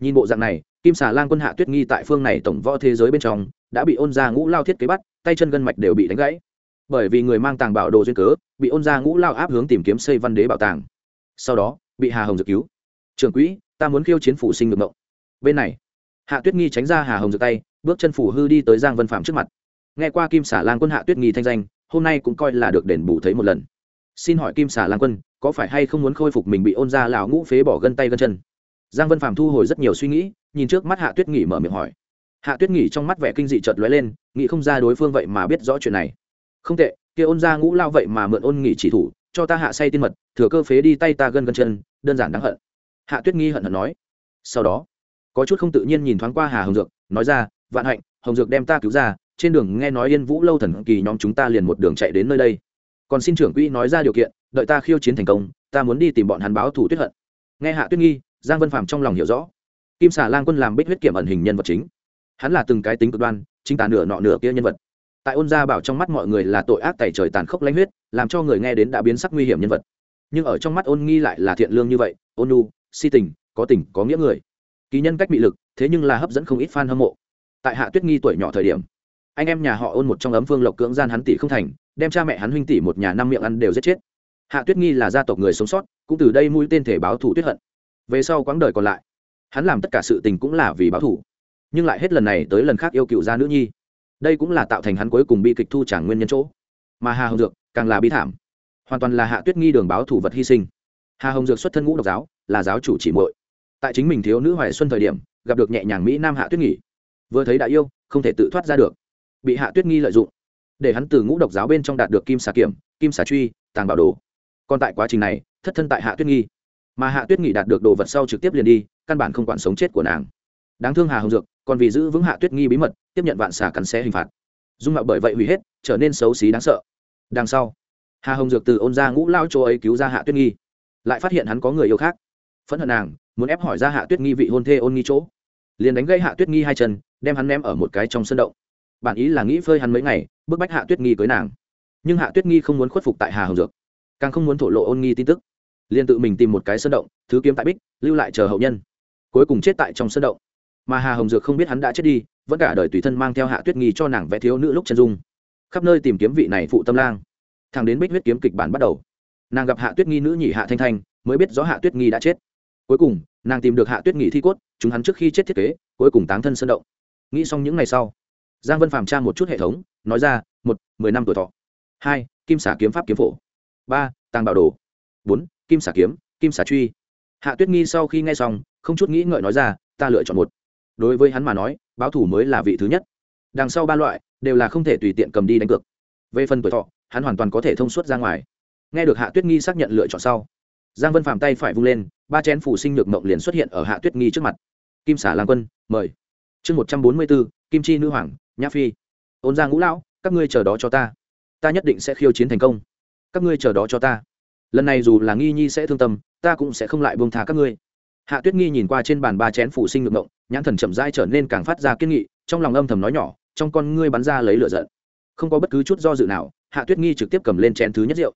Nhìn bộ dạng này, kim xà lang quân hạ tuyết nghi tại phương này tổng võ thế giới bên trong, đã bị ôn ra ngũ lao thiết kế bắt, tay chân gân mạch đều bị đánh gãy bởi vì người mang tàng bảo đồ duyên cớ, bị ôn gia ngũ lao áp hướng tìm kiếm xây văn đế bảo tàng. Sau đó, bị hà hồng dược cứu. Trưởng quỹ, ta muốn khiêu chiến phủ sinh ngược ngộng bên này, hạ tuyết nghi tránh ra hà hồng dược tay, bước chân phủ hư đi tới giang vân phạm trước mặt. Nghe qua kim xả lang quân hạ tuyết nghi thanh danh, hôm nay cũng coi là được đền bù thấy một lần. Xin hỏi kim xả lang quân, có phải hay không muốn khôi phục mình bị ôn ra lào ngũ phế bỏ gân tay gân chân? Giang vân phạm thu hồi rất nhiều suy nghĩ, nhìn trước mắt hạ tuyết nghỉ mở miệng hỏi. Hạ tuyết nghỉ trong mắt vẻ kinh dị chợt lóe lên, nghĩ không ra đối phương vậy mà biết rõ chuyện này không tệ, kia ôn ra ngũ lao vậy mà mượn ôn nghỉ chỉ thủ, cho ta hạ say tiên mật, thừa cơ phế đi tay ta gân gân chân, đơn giản đáng hận. Hạ tuyết nghi hận hận nói. Sau đó, có chút không tự nhiên nhìn thoáng qua hà hồng dược, nói ra, vạn hạnh, hồng dược đem ta cứu ra, trên đường nghe nói yên vũ lâu thần kỳ nhóm chúng ta liền một đường chạy đến nơi đây. Còn xin trưởng quỹ nói ra điều kiện, đợi ta khiêu chiến thành công, ta muốn đi tìm bọn hắn báo thủ tuyết hận. Nghe hạ tuyết nghi, giang vân phạm trong lòng hiểu rõ. Kim xà lan quân làm bích huyết kiểm ẩn hình nhân vật chính. Hắn là từng cái tính cực đoan, chính tả nửa nọ nửa kia nhân vật tại ôn gia bảo trong mắt mọi người là tội ác tẩy trời tàn khốc lãnh huyết, làm cho người nghe đến đã biến sắc nguy hiểm nhân vật. Nhưng ở trong mắt ôn nghi lại là thiện lương như vậy, ôn nu si tình, có tình, có nghĩa người. Kỳ nhân cách bị lực, thế nhưng là hấp dẫn không ít fan hâm mộ. Tại hạ tuyết nghi tuổi nhỏ thời điểm, anh em nhà họ ôn một trong ấm phương lộc cưỡng gian hắn tỷ không thành, đem cha mẹ hắn huynh tỷ một nhà năm miệng ăn đều giết chết. Hạ tuyết nghi là gia tộc người sống sót, cũng từ đây mũi tên thể báo thủ tuyết hận. Về sau quãng đời còn lại, hắn làm tất cả sự tình cũng là vì báo thủ. Nhưng lại hết lần này tới lần khác yêu cựu gia nữ nhi đây cũng là tạo thành hắn cuối cùng bi kịch thu trả nguyên nhân chỗ. Mà hà hồng dược càng là bi thảm. Hoàn toàn là hạ tuyết nghi đường báo thủ vật hy sinh. Hà hồng dược xuất thân ngũ độc giáo, là giáo chủ chỉ muội. Tại chính mình thiếu nữ hoài xuân thời điểm, gặp được nhẹ nhàng mỹ nam hạ tuyết nghỉ vừa thấy đã yêu, không thể tự thoát ra được. Bị hạ tuyết nghi lợi dụng, để hắn từ ngũ độc giáo bên trong đạt được kim xà kiểm, kim xà truy, tàng bảo đồ. Còn tại quá trình này, thất thân tại hạ tuyết nghi. Mà hạ tuyết nghỉ đạt được đồ vật sau trực tiếp liền đi, căn bản không quản sống chết của nàng đáng thương hà hồng dược, còn vì giữ vững hạ tuyết nghi bí mật, tiếp nhận vạn xà cắn xé hình phạt. Dung mạo bởi vậy hủy hết, trở nên xấu xí đáng sợ. Đằng sau, hà hồng dược từ ôn ra ngũ lao chỗ ấy cứu ra hạ tuyết nghi, lại phát hiện hắn có người yêu khác. Phẫn hận nàng, muốn ép hỏi ra hạ tuyết nghi vị hôn thê ôn nghi chỗ. Liền đánh gây hạ tuyết nghi hai chân, đem hắn ném ở một cái trong sân động. Bản ý là nghĩ phơi hắn mấy ngày, bức bách hạ tuyết nghi cưới nàng. Nhưng hạ tuyết nghi không muốn khuất phục tại hà hồng dược, càng không muốn thổ lộ ôn nghi tin tức. Liền tự mình tìm một cái sân động, thứ kiếm tại bích, lưu lại chờ hậu nhân. Cuối cùng chết tại trong sân động mà hà hồng dược không biết hắn đã chết đi, vẫn cả đời tùy thân mang theo hạ tuyết nghi cho nàng vẽ thiếu nữ lúc chân dung. Khắp nơi tìm kiếm vị này phụ tâm lang. Thằng đến bích huyết kiếm kịch bản bắt đầu. Nàng gặp hạ tuyết nghi nữ nhị hạ thanh thanh, mới biết rõ hạ tuyết nghi đã chết. Cuối cùng, nàng tìm được hạ tuyết nghi thi cốt, chúng hắn trước khi chết thiết kế, cuối cùng táng thân sân động. Nghĩ xong những ngày sau, giang vân phàm tra một chút hệ thống, nói ra, một, mười năm tuổi thọ. Hai, kim xả kiếm pháp kiếm phổ. Ba, tàng bảo đồ. Bốn, kim xả kiếm, kim xả truy. Hạ tuyết nghi sau khi nghe xong, không chút nghĩ ngợi nói ra, ta lựa chọn một đối với hắn mà nói, báo thủ mới là vị thứ nhất. Đằng sau ba loại, đều là không thể tùy tiện cầm đi đánh cược. Về phần tuổi thọ, hắn hoàn toàn có thể thông suốt ra ngoài. Nghe được hạ tuyết nghi xác nhận lựa chọn sau, giang vân phàm tay phải vung lên, ba chén phủ sinh nhược mộng liền xuất hiện ở hạ tuyết nghi trước mặt. Kim xả lang quân, mời. Chương một trăm bốn mươi bốn, kim chi nữ hoàng, nhã phi. Ôn giang ngũ lão, các ngươi chờ đó cho ta. Ta nhất định sẽ khiêu chiến thành công. Các ngươi chờ đó cho ta. Lần này dù là nghi nhi sẽ thương tâm, ta cũng sẽ không lại buông thả các ngươi hạ tuyết nghi nhìn qua trên bàn ba chén phủ sinh ngược ngộng, nhãn thần chậm dai trở nên càng phát ra kiên nghị, trong lòng âm thầm nói nhỏ, trong con ngươi bắn ra lấy lửa giận. Không có bất cứ chút do dự nào, hạ tuyết nghi trực tiếp cầm lên chén thứ nhất rượu.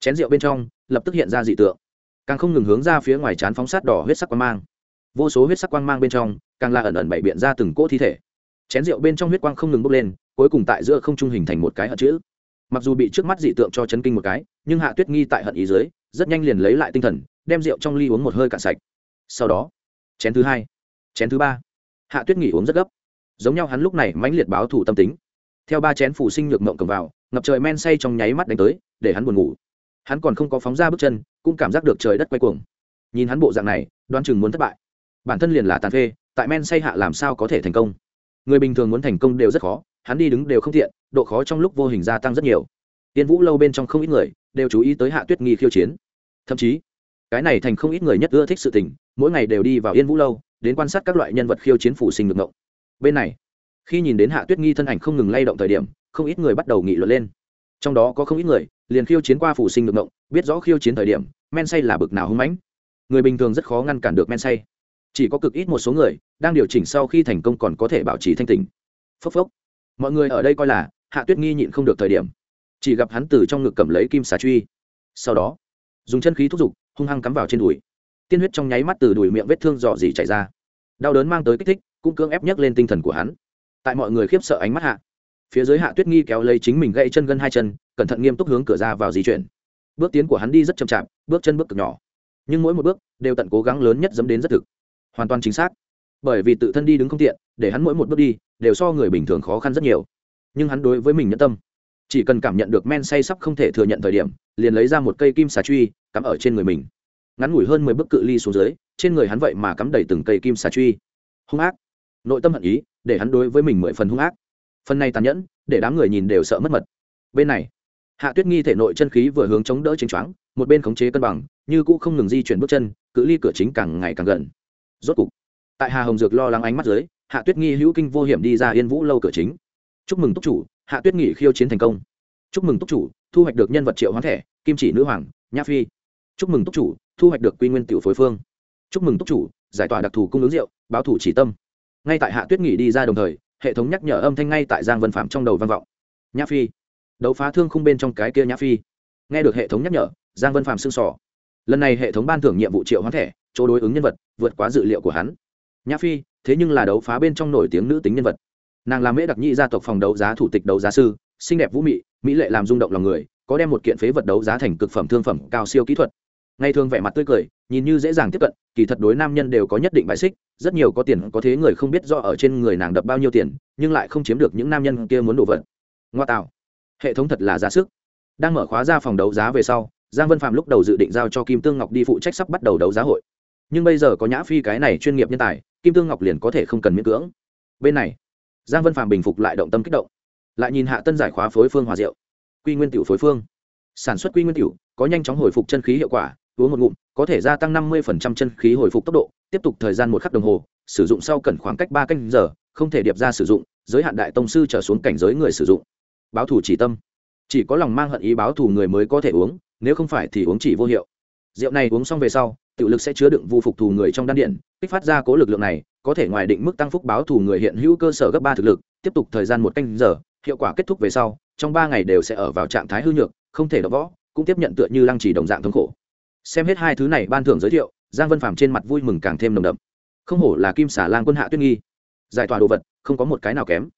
Chén rượu bên trong, lập tức hiện ra dị tượng. Càng không ngừng hướng ra phía ngoài chán phóng sát đỏ huyết sắc quang mang. Vô số huyết sắc quang mang bên trong, càng là ẩn ẩn bảy biện ra từng cỗ thi thể. Chén rượu bên trong huyết quang không ngừng bốc lên, cuối cùng tại giữa không trung hình thành một cái hận chữ. Mặc dù bị trước mắt dị tượng cho chấn kinh một cái, nhưng hạ tuyết nghi tại hận ý dưới, rất nhanh liền lấy lại tinh thần, đem rượu trong ly uống một hơi cạn sạch sau đó, chén thứ hai, chén thứ ba. Hạ tuyết nghỉ uống rất gấp. Giống nhau hắn lúc này mãnh liệt báo thủ tâm tính. Theo ba chén phủ sinh nhược mộng cầm vào, ngập trời men say trong nháy mắt đánh tới, để hắn buồn ngủ. Hắn còn không có phóng ra bước chân, cũng cảm giác được trời đất quay cuồng. Nhìn hắn bộ dạng này, đoán chừng muốn thất bại. Bản thân liền là tàn phê, tại men say hạ làm sao có thể thành công? Người bình thường muốn thành công đều rất khó, hắn đi đứng đều không thiện độ khó trong lúc vô hình gia tăng rất nhiều. Tiên vũ lâu bên trong không ít người, đều chú ý tới hạ tuyết nghi khiêu chiến. Thậm chí, cái này thành không ít người nhất ưa thích sự tình mỗi ngày đều đi vào yên vũ lâu, đến quan sát các loại nhân vật khiêu chiến phủ sinh ngược ngộng. Bên này, khi nhìn đến hạ tuyết nghi thân ảnh không ngừng lay động thời điểm, không ít người bắt đầu nghị luận lên. Trong đó có không ít người liền khiêu chiến qua phủ sinh ngược ngộng, biết rõ khiêu chiến thời điểm, men say là bực nào hung mãnh. Người bình thường rất khó ngăn cản được men say. Chỉ có cực ít một số người đang điều chỉnh sau khi thành công còn có thể bảo trì thanh tình phốc phốc. Mọi người ở đây coi là hạ tuyết nghi nhịn không được thời điểm. Chỉ gặp hắn từ trong ngực cầm lấy kim xà truy. Sau đó, dùng chân khí thúc giục, hung hăng cắm vào trên đùi tiên huyết trong nháy mắt từ đùi miệng vết thương dò dỉ chảy ra. Đau đớn mang tới kích thích, cũng cưỡng ép nhấc lên tinh thần của hắn. Tại mọi người khiếp sợ ánh mắt hạ, phía dưới hạ tuyết nghi kéo lấy chính mình gãy chân gân hai chân, cẩn thận nghiêm túc hướng cửa ra vào di chuyển. Bước tiến của hắn đi rất chậm chạp, bước chân bước cực nhỏ. Nhưng mỗi một bước đều tận cố gắng lớn nhất dẫm đến rất thực. Hoàn toàn chính xác. Bởi vì tự thân đi đứng không tiện, để hắn mỗi một bước đi, đều so người bình thường khó khăn rất nhiều. Nhưng hắn đối với mình nhẫn tâm. Chỉ cần cảm nhận được men say sắp không thể thừa nhận thời điểm, liền lấy ra một cây kim xà truy, cắm ở trên người mình ngắn ngủi hơn mười bước cự ly xuống dưới, trên người hắn vậy mà cắm đầy từng cây kim xà truy. Hung ác. Nội tâm hận ý, để hắn đối với mình mười phần hung ác. Phần này tàn nhẫn, để đám người nhìn đều sợ mất mật. Bên này, hạ tuyết nghi thể nội chân khí vừa hướng chống đỡ chính choáng, một bên khống chế cân bằng, như cũ không ngừng di chuyển bước chân, cự ly cửa chính càng ngày càng gần. Rốt cục, tại hà hồng dược lo lắng ánh mắt dưới, hạ tuyết nghi hữu kinh vô hiểm đi ra yên vũ lâu cửa chính. Chúc mừng túc chủ, hạ tuyết nghỉ khiêu chiến thành công. Chúc mừng túc chủ, thu hoạch được nhân vật triệu hoán thẻ, kim chỉ nữ hoàng, nhã phi chúc mừng túc chủ, thu hoạch được quy nguyên tiểu phối phương. Chúc mừng túc chủ, giải tỏa đặc thù cung ứng rượu, báo thủ chỉ tâm. Ngay tại hạ tuyết nghỉ đi ra đồng thời, hệ thống nhắc nhở âm thanh ngay tại giang vân phạm trong đầu vang vọng. Nhã phi. Đấu phá thương khung bên trong cái kia nhã phi. Nghe được hệ thống nhắc nhở, giang vân phạm sưng sỏ lần này hệ thống ban thưởng nhiệm vụ triệu hoán thẻ, chỗ đối ứng nhân vật, vượt quá dự liệu của hắn. Nhã phi, thế nhưng là đấu phá bên trong nổi tiếng nữ tính nhân vật. Nàng là mễ đặc nhị gia tộc phòng đấu giá thủ tịch đấu giá sư, xinh đẹp vũ mị, mỹ lệ làm rung động lòng người, có đem một kiện phế vật đấu giá thành cực phẩm thương phẩm cao siêu kỹ thuật ngày thường vẻ mặt tươi cười, nhìn như dễ dàng tiếp cận, kỳ thật đối nam nhân đều có nhất định bài xích, rất nhiều có tiền có thế người không biết do ở trên người nàng đập bao nhiêu tiền, nhưng lại không chiếm được những nam nhân kia muốn đổ vật. Ngoa tạo. Hệ thống thật là ra sức. Đang mở khóa ra phòng đấu giá về sau, giang vân phạm lúc đầu dự định giao cho kim tương ngọc đi phụ trách sắp bắt đầu đấu giá hội. Nhưng bây giờ có nhã phi cái này chuyên nghiệp nhân tài, kim tương ngọc liền có thể không cần miễn cưỡng. Bên này, giang vân phạm bình phục lại động tâm kích động. Lại nhìn hạ tân giải khóa phối phương hòa diệu. Quy nguyên tiểu phối phương. Sản xuất quy nguyên tiểu, có nhanh chóng hồi phục chân khí hiệu quả uống một ngụm, có thể gia tăng năm mươi chân khí hồi phục tốc độ, tiếp tục thời gian một khắc đồng hồ, sử dụng sau cần khoảng cách ba canh giờ, không thể điệp ra sử dụng, giới hạn đại tông sư trở xuống cảnh giới người sử dụng. Báo thủ chỉ tâm. Chỉ có lòng mang hận ý báo thù người mới có thể uống, nếu không phải thì uống chỉ vô hiệu. Rượu này uống xong về sau tự lực sẽ chứa đựng vu phục thù người trong đan điện, kích phát ra cố lực lượng này, có thể ngoài định mức tăng phúc báo thù người hiện hữu cơ sở gấp ba thực lực, tiếp tục thời gian một canh giờ, hiệu quả kết thúc về sau, trong ba ngày đều sẽ ở vào trạng thái hư nhược, không thể đọc võ, cũng tiếp nhận tựa như lăng trì đồng dạng thống khổ xem hết hai thứ này, ban thưởng giới thiệu, giang vân phàm trên mặt vui mừng càng thêm nồng đậm. Không hổ là kim xả lan quân hạ tuyết nghi. Giải tỏa đồ vật, không có một cái nào kém.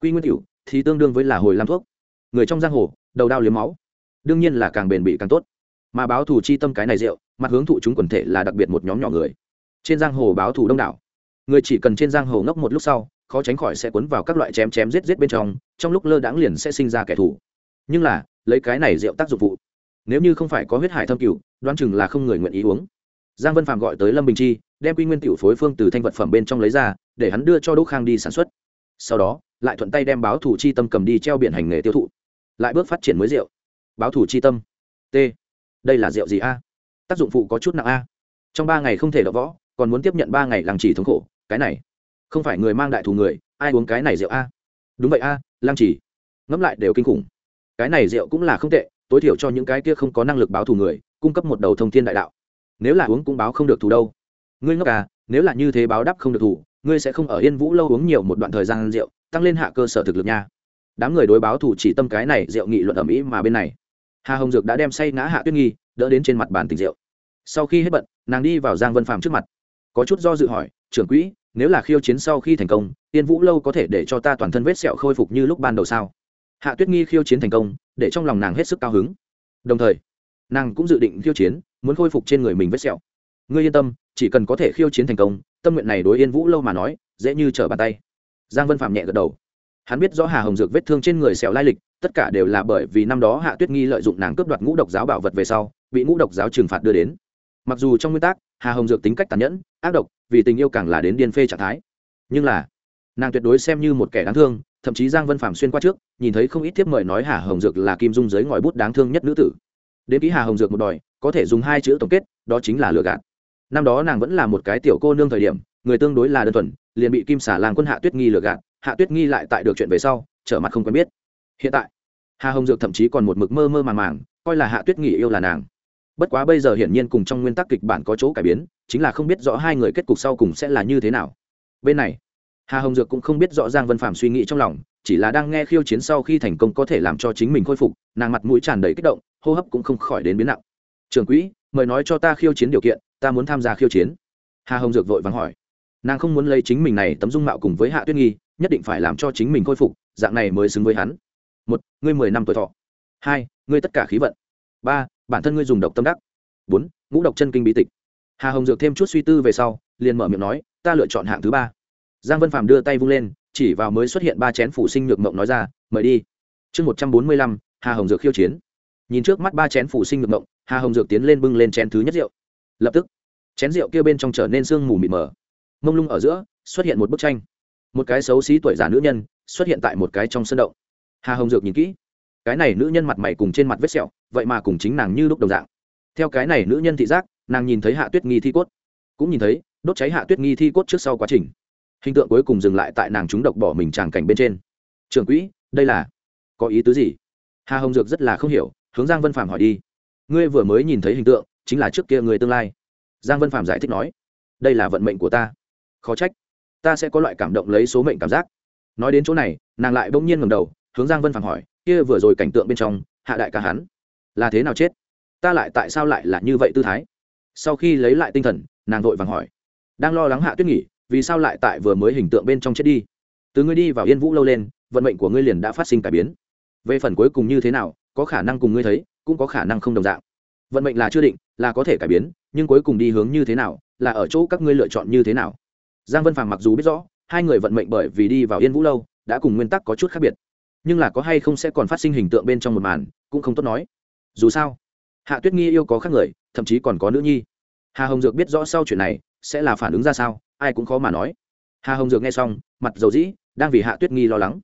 Quy nguyên cửu thì tương đương với là hồi làm thuốc. Người trong giang hồ, đầu đao liếm máu. Đương nhiên là càng bền bỉ càng tốt. Mà báo thù chi tâm cái này rượu, mặt hướng thụ chúng quần thể là đặc biệt một nhóm nhỏ người. Trên giang hồ báo thù đông đảo. Người chỉ cần trên giang hồ ngốc một lúc sau, khó tránh khỏi sẽ cuốn vào các loại chém chém giết giết bên trong trong lúc lơ đãng liền sẽ sinh ra kẻ thù. Nhưng là, lấy cái này rượu tác dụng vụ nếu như không phải có huyết hải thâm cửu đoán chừng là không người nguyện ý uống. Giang vân phạm gọi tới lâm bình chi đem quy nguyên tiểu phối phương từ thanh vật phẩm bên trong lấy ra để hắn đưa cho đỗ khang đi sản xuất. Sau đó lại thuận tay đem báo thủ chi tâm cầm đi treo biển hành nghề tiêu thụ. Lại bước phát triển mới rượu. Báo thủ chi tâm. T. Đây là rượu gì a? Tác dụng phụ có chút nặng a. Trong ba ngày không thể đọc võ còn muốn tiếp nhận ba ngày làng chỉ thống khổ. Cái này không phải người mang đại thù người ai uống cái này rượu a? Đúng vậy a à, lăng chỉ ngẫm lại đều kinh khủng. Cái này rượu cũng là không tệ tối thiểu cho những cái kia không có năng lực báo thù người, cung cấp một đầu thông thiên đại đạo. Nếu là uống cũng báo không được thù đâu. Ngươi ngốc à nếu là như thế báo đáp không được thù, ngươi sẽ không ở yên vũ lâu uống nhiều một đoạn thời gian rượu, tăng lên hạ cơ sở thực lực nha. Đám người đối báo thù chỉ tâm cái này rượu nghị luận ở mỹ mà bên này. Hà hồng dược đã đem say ngã hạ tuyết nghi, đỡ đến trên mặt bàn tình rượu. Sau khi hết bận, nàng đi vào giang vân phàm trước mặt. Có chút do dự hỏi, trưởng quỹ, nếu là khiêu chiến sau khi thành công, yên vũ lâu có thể để cho ta toàn thân vết sẹo khôi phục như lúc ban đầu sao? Hạ tuyết nghi khiêu chiến thành công, để trong lòng nàng hết sức cao hứng. Đồng thời, nàng cũng dự định khiêu chiến, muốn khôi phục trên người mình vết sẹo. Ngươi yên tâm, chỉ cần có thể khiêu chiến thành công, tâm nguyện này đối yên vũ lâu mà nói, dễ như trở bàn tay. Giang vân phạm nhẹ gật đầu. Hắn biết rõ hà hồng dược vết thương trên người sẹo lai lịch, tất cả đều là bởi vì năm đó hạ tuyết nghi lợi dụng nàng cướp đoạt ngũ độc giáo bảo vật về sau, bị ngũ độc giáo trừng phạt đưa đến. Mặc dù trong nguyên tắc, hà hồng dược tính cách tàn nhẫn, ác độc, vì tình yêu càng là đến điên phê trạng thái. Nhưng là, nàng tuyệt đối xem như một kẻ đáng thương thậm chí giang vân phạm xuyên qua trước, nhìn thấy không ít thiếp mời nói hà hồng dược là kim dung giới ngòi bút đáng thương nhất nữ tử. Đến ký hà hồng dược một đòi, có thể dùng hai chữ tổng kết, đó chính là lừa gạt. Năm đó nàng vẫn là một cái tiểu cô nương thời điểm, người tương đối là đơn thuần, liền bị kim xả làng quân hạ tuyết nghi lừa gạt, hạ tuyết nghi lại tại được chuyện về sau, trở mặt không quen biết. Hiện tại, hà hồng dược thậm chí còn một mực mơ mơ màng màng, coi là hạ tuyết nghi yêu là nàng. Bất quá bây giờ hiển nhiên cùng trong nguyên tắc kịch bản có chỗ cải biến, chính là không biết rõ hai người kết cục sau cùng sẽ là như thế nào. Bên này hà hồng dược cũng không biết rõ giang vân phạm suy nghĩ trong lòng, chỉ là đang nghe khiêu chiến sau khi thành công có thể làm cho chính mình khôi phục, nàng mặt mũi tràn đầy kích động, hô hấp cũng không khỏi đến biến nặng. Trường quỹ, mời nói cho ta khiêu chiến điều kiện, ta muốn tham gia khiêu chiến. Hà hồng dược vội vắng hỏi. Nàng không muốn lấy chính mình này tấm dung mạo cùng với hạ tuyết nghi, nhất định phải làm cho chính mình khôi phục, dạng này mới xứng với hắn. Một, ngươi mười năm tuổi thọ. Hai, ngươi tất cả khí vận. Ba, bản thân ngươi dùng độc tâm đắc. Bốn, ngũ độc chân kinh bí tịch. Hà hồng dược thêm chút suy tư về sau, liền mở miệng nói, ta lựa chọn hạng thứ ba giang vân phàm đưa tay vung lên, chỉ vào mới xuất hiện ba chén phủ sinh nhược mộng nói ra, mời đi. Chương một trăm bốn mươi lăm, hà hồng dược khiêu chiến. Nhìn trước mắt ba chén phủ sinh nhược mộng, hà hồng dược tiến lên bưng lên chén thứ nhất rượu. Lập tức, chén rượu kia bên trong trở nên sương mù mịt mờ. Mông lung ở giữa, xuất hiện một bức tranh. Một cái xấu xí tuổi già nữ nhân xuất hiện tại một cái trong sân động. Hà hồng dược nhìn kỹ, cái này nữ nhân mặt mày cùng trên mặt vết sẹo, vậy mà cùng chính nàng như lúc đồng dạng. Theo cái này nữ nhân thị giác, nàng nhìn thấy hạ tuyết nghi thi cốt. Cũng nhìn thấy, đốt cháy hạ tuyết nghi thi cốt trước sau quá trình hình tượng cuối cùng dừng lại tại nàng trúng độc bỏ mình tràng cảnh bên trên. Trường quỹ, đây là có ý tứ gì? Hà hồng dược rất là không hiểu, hướng giang vân phạm hỏi đi. Ngươi vừa mới nhìn thấy hình tượng, chính là trước kia người tương lai. Giang vân phạm giải thích nói. Đây là vận mệnh của ta. Khó trách, ta sẽ có loại cảm động lấy số mệnh cảm giác. Nói đến chỗ này, nàng lại bỗng nhiên ngầm đầu, hướng giang vân phạm hỏi, kia vừa rồi cảnh tượng bên trong, hạ đại ca hắn là thế nào chết? Ta lại tại sao lại là như vậy tư thái? Sau khi lấy lại tinh thần, nàng vội vàng hỏi, đang lo lắng hạ tuyết nghỉ vì sao lại tại vừa mới hình tượng bên trong chết đi? Từ ngươi đi vào yên vũ lâu lên, vận mệnh của ngươi liền đã phát sinh cải biến. Về phần cuối cùng như thế nào, có khả năng cùng ngươi thấy, cũng có khả năng không đồng dạng. Vận mệnh là chưa định, là có thể cải biến, nhưng cuối cùng đi hướng như thế nào, là ở chỗ các ngươi lựa chọn như thế nào. Giang vân phàm mặc dù biết rõ, hai người vận mệnh bởi vì đi vào yên vũ lâu, đã cùng nguyên tắc có chút khác biệt. Nhưng là có hay không sẽ còn phát sinh hình tượng bên trong một màn, cũng không tốt nói. Dù sao, hạ tuyết nghi yêu có khác người, thậm chí còn có nữ nhi. Hà hồng dược biết rõ sau chuyện này, sẽ là phản ứng ra sao ai cũng khó mà nói. Hà hồng dược nghe xong, mặt dầu dĩ, đang vì hạ tuyết nghi lo lắng.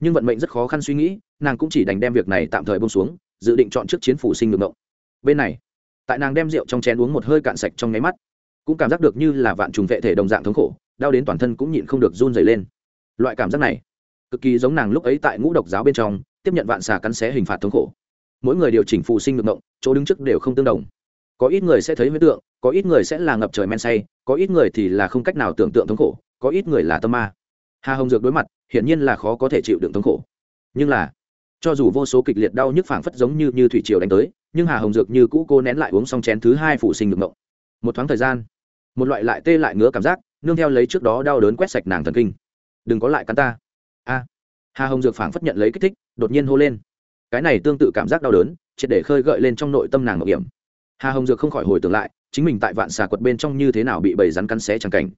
Nhưng vận mệnh rất khó khăn suy nghĩ, nàng cũng chỉ đành đem việc này tạm thời bông xuống, dự định chọn trước chiến phủ sinh ngược động bên này, tại nàng đem rượu trong chén uống một hơi cạn sạch trong nháy mắt, cũng cảm giác được như là vạn trùng vệ thể đồng dạng thống khổ, đau đến toàn thân cũng nhịn không được run dày lên. Loại cảm giác này, cực kỳ giống nàng lúc ấy tại ngũ độc giáo bên trong, tiếp nhận vạn xà cắn xé hình phạt thống khổ. Mỗi người điều chỉnh phụ sinh ngược động chỗ đứng trước đều không tương đồng. Có ít người sẽ thấy huyết tượng, có ít người sẽ là ngập trời men say có ít người thì là không cách nào tưởng tượng thống khổ, có ít người là tâm ma. Hà hồng dược đối mặt, hiển nhiên là khó có thể chịu đựng thống khổ. Nhưng là, cho dù vô số kịch liệt đau nhức phảng phất giống như như thủy triều đánh tới, nhưng hà hồng dược như cũ cô nén lại uống xong chén thứ hai phụ sinh được mộng. Một thoáng thời gian, một loại lại tê lại ngứa cảm giác, nương theo lấy trước đó đau đớn quét sạch nàng thần kinh. Đừng có lại cắn ta. A. Hà hồng dược phảng phất nhận lấy kích thích, đột nhiên hô lên. Cái này tương tự cảm giác đau đớn, triệt để khơi gợi lên trong nội tâm nàng mạo hiểm hà hồng dược không khỏi hồi tưởng lại, chính mình tại vạn xà quật bên trong như thế nào bị bầy rắn cắn xé chẳng cảnh.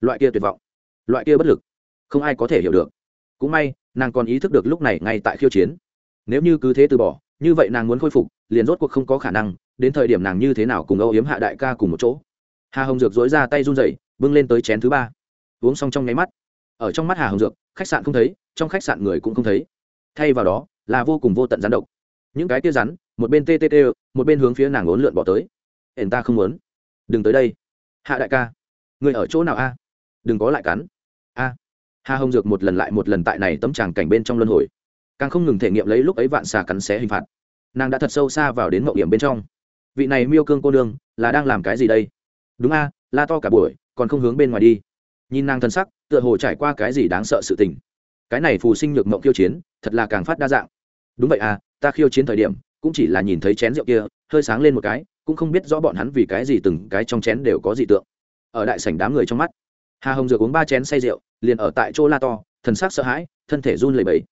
Loại kia tuyệt vọng, loại kia bất lực, không ai có thể hiểu được. Cũng may, nàng còn ý thức được lúc này ngay tại khiêu chiến. Nếu như cứ thế từ bỏ, như vậy nàng muốn khôi phục, liền rốt cuộc không có khả năng, đến thời điểm nàng như thế nào cùng âu yếm hạ đại ca cùng một chỗ. Hà hồng dược dối ra tay run dậy bưng lên tới chén thứ ba. Uống xong trong nháy mắt, ở trong mắt hà hồng dược, khách sạn không thấy, trong khách sạn người cũng không thấy. Thay vào đó, là vô cùng vô tận rắn độc. Những cái tia rắn, một bên tê tê một bên hướng phía nàng ốn lượn bỏ tới. Hển ta không muốn. Đừng tới đây. Hạ đại ca. Người ở chỗ nào a? Đừng có lại cắn. A. Hà hồng dược một lần lại một lần tại này tấm tràng cảnh bên trong luân hồi. Càng không ngừng thể nghiệm lấy lúc ấy vạn xà cắn xé hình phạt. Nàng đã thật sâu xa vào đến mậu điểm bên trong. Vị này miêu cương cô nương, là đang làm cái gì đây? Đúng a, la to cả buổi, còn không hướng bên ngoài đi. Nhìn nàng thân sắc, tựa hồ trải qua cái gì đáng sợ sự tình. Cái này phù sinh nhược mộng khiêu chiến, thật là càng phát đa dạng. Đúng vậy à ta khiêu chiến thời điểm cũng chỉ là nhìn thấy chén rượu kia, hơi sáng lên một cái, cũng không biết rõ bọn hắn vì cái gì từng cái trong chén đều có dị tượng. Ở đại sảnh đám người trong mắt, hà hồng dược uống ba chén say rượu, liền ở tại chỗ la to, thần sắc sợ hãi, thân thể run lẩy bẩy.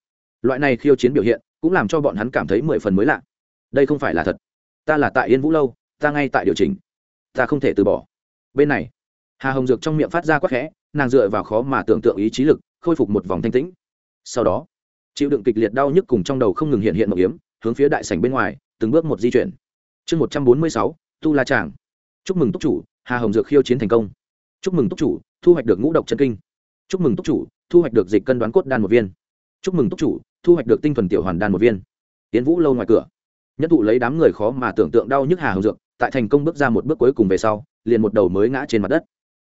Loại này khiêu chiến biểu hiện, cũng làm cho bọn hắn cảm thấy mười phần mới lạ. Đây không phải là thật. Ta là tại yên vũ lâu, ta ngay tại điều chỉnh. Ta không thể từ bỏ. Bên này, hà hồng dược trong miệng phát ra quắc khẽ, nàng dựa vào khó mà tưởng tượng ý chí lực, khôi phục một vòng thanh tĩnh. Sau đó, chịu đựng kịch liệt đau nhức cùng trong đầu không ngừng hiện hiện mộng yếm hướng phía đại sảnh bên ngoài, từng bước một di chuyển. Chương một trăm bốn mươi sáu tu la tràng. Chúc mừng túc chủ, hà hồng dược khiêu chiến thành công. Chúc mừng túc chủ, thu hoạch được ngũ độc chân kinh. Chúc mừng túc chủ, thu hoạch được dịch cân đoán cốt đan một viên. Chúc mừng túc chủ, thu hoạch được tinh thuần tiểu hoàn đan một viên. Tiến vũ lâu ngoài cửa. Nhất thụ lấy đám người khó mà tưởng tượng đau nhức hà hồng dược, tại thành công bước ra một bước cuối cùng về sau, liền một đầu mới ngã trên mặt đất.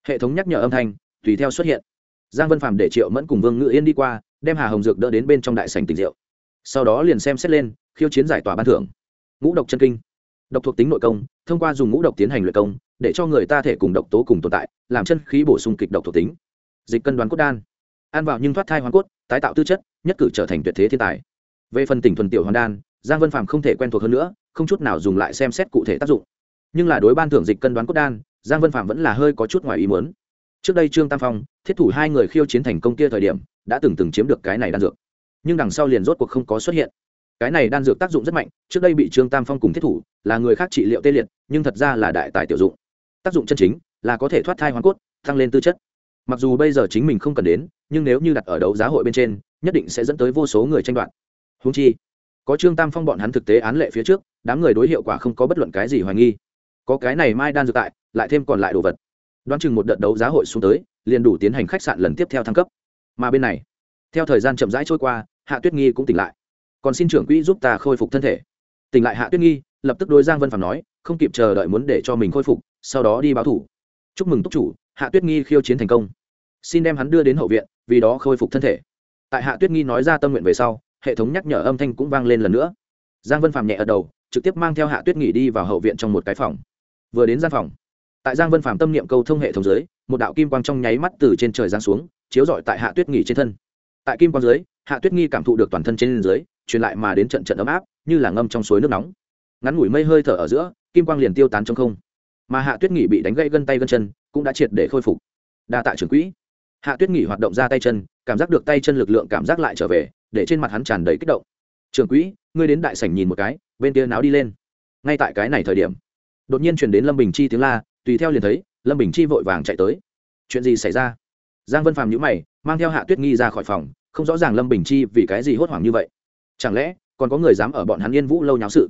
Hệ thống nhắc nhở âm thanh, tùy theo xuất hiện. Giang vân phàm để triệu mẫn cùng vương ngự yên đi qua, đem hà hồng dược đỡ đến bên trong đại sành tình rượu sau đó liền xem xét lên, khiêu chiến giải tỏa ban thưởng. Ngũ độc chân kinh. Độc thuộc tính nội công, thông qua dùng ngũ độc tiến hành luyện công, để cho người ta thể cùng độc tố cùng tồn tại, làm chân khí bổ sung kịch độc thuộc tính. Dịch cân đoán cốt đan. Ăn vào nhưng thoát thai hoàn cốt, tái tạo tư chất, nhất cử trở thành tuyệt thế thiên tài. Về phần tỉnh thuần tiểu hoàn đan, giang vân phàm không thể quen thuộc hơn nữa, không chút nào dùng lại xem xét cụ thể tác dụng. Nhưng là đối ban thưởng dịch cân đoán cốt đan, giang vân phàm vẫn là hơi có chút ngoài ý muốn. Trước đây trương tam phong, thiết thủ hai người khiêu chiến thành công kia thời điểm, đã từng từng chiếm được cái này đan dược nhưng đằng sau liền rốt cuộc không có xuất hiện. Cái này đan dược tác dụng rất mạnh, trước đây bị trương tam phong cùng thiết thủ, là người khác trị liệu tê liệt, nhưng thật ra là đại tài tiểu dụng. Tác dụng chân chính là có thể thoát thai hoàn cốt, tăng lên tư chất. Mặc dù bây giờ chính mình không cần đến, nhưng nếu như đặt ở đấu giá hội bên trên, nhất định sẽ dẫn tới vô số người tranh đoạt. Húng chi, có trương tam phong bọn hắn thực tế án lệ phía trước, đám người đối hiệu quả không có bất luận cái gì hoài nghi. Có cái này mai đan dược tại, lại thêm còn lại đồ vật. Đoán chừng một đợt đấu giá hội xuống tới, liền đủ tiến hành khách sạn lần tiếp theo thăng cấp. Mà bên này theo thời gian chậm rãi trôi qua, hạ tuyết nghi cũng tỉnh lại. Còn xin trưởng quỹ giúp ta khôi phục thân thể. Tỉnh lại hạ tuyết nghi, lập tức đối giang vân phạm nói, không kịp chờ đợi muốn để cho mình khôi phục, sau đó đi báo thủ. Chúc mừng túc chủ, hạ tuyết nghi khiêu chiến thành công. Xin đem hắn đưa đến hậu viện, vì đó khôi phục thân thể. Tại hạ tuyết nghi nói ra tâm nguyện về sau, hệ thống nhắc nhở âm thanh cũng vang lên lần nữa. Giang vân phạm nhẹ ở đầu, trực tiếp mang theo hạ tuyết nghỉ đi vào hậu viện trong một cái phòng. Vừa đến gian phòng, tại giang vân Phạm tâm niệm câu thông hệ thống dưới, một đạo kim quang trong nháy mắt từ trên trời giáng xuống, chiếu rọi tại hạ tuyết nghỉ trên thân tại kim quang dưới, hạ tuyết nghi cảm thụ được toàn thân trên dưới, truyền lại mà đến trận trận ấm áp, như là ngâm trong suối nước nóng. Ngắn ngủi mây hơi thở ở giữa, kim quang liền tiêu tán trong không. Mà hạ tuyết nghỉ bị đánh gãy gân tay gân chân, cũng đã triệt để khôi phục. Đa tạ trưởng quỹ. Hạ tuyết nghỉ hoạt động ra tay chân, cảm giác được tay chân lực lượng cảm giác lại trở về, để trên mặt hắn tràn đầy kích động. Trưởng quỹ, ngươi đến đại sảnh nhìn một cái, bên kia náo đi lên. Ngay tại cái này thời điểm, đột nhiên chuyển đến lâm bình chi tiếng la, tùy theo liền thấy, lâm bình chi vội vàng chạy tới. Chuyện gì xảy ra? Giang vân phàm nhữ mày, mang theo hạ tuyết nghi ra khỏi phòng, không rõ ràng lâm bình chi vì cái gì hốt hoảng như vậy. Chẳng lẽ, còn có người dám ở bọn hắn yên vũ lâu nháo sự?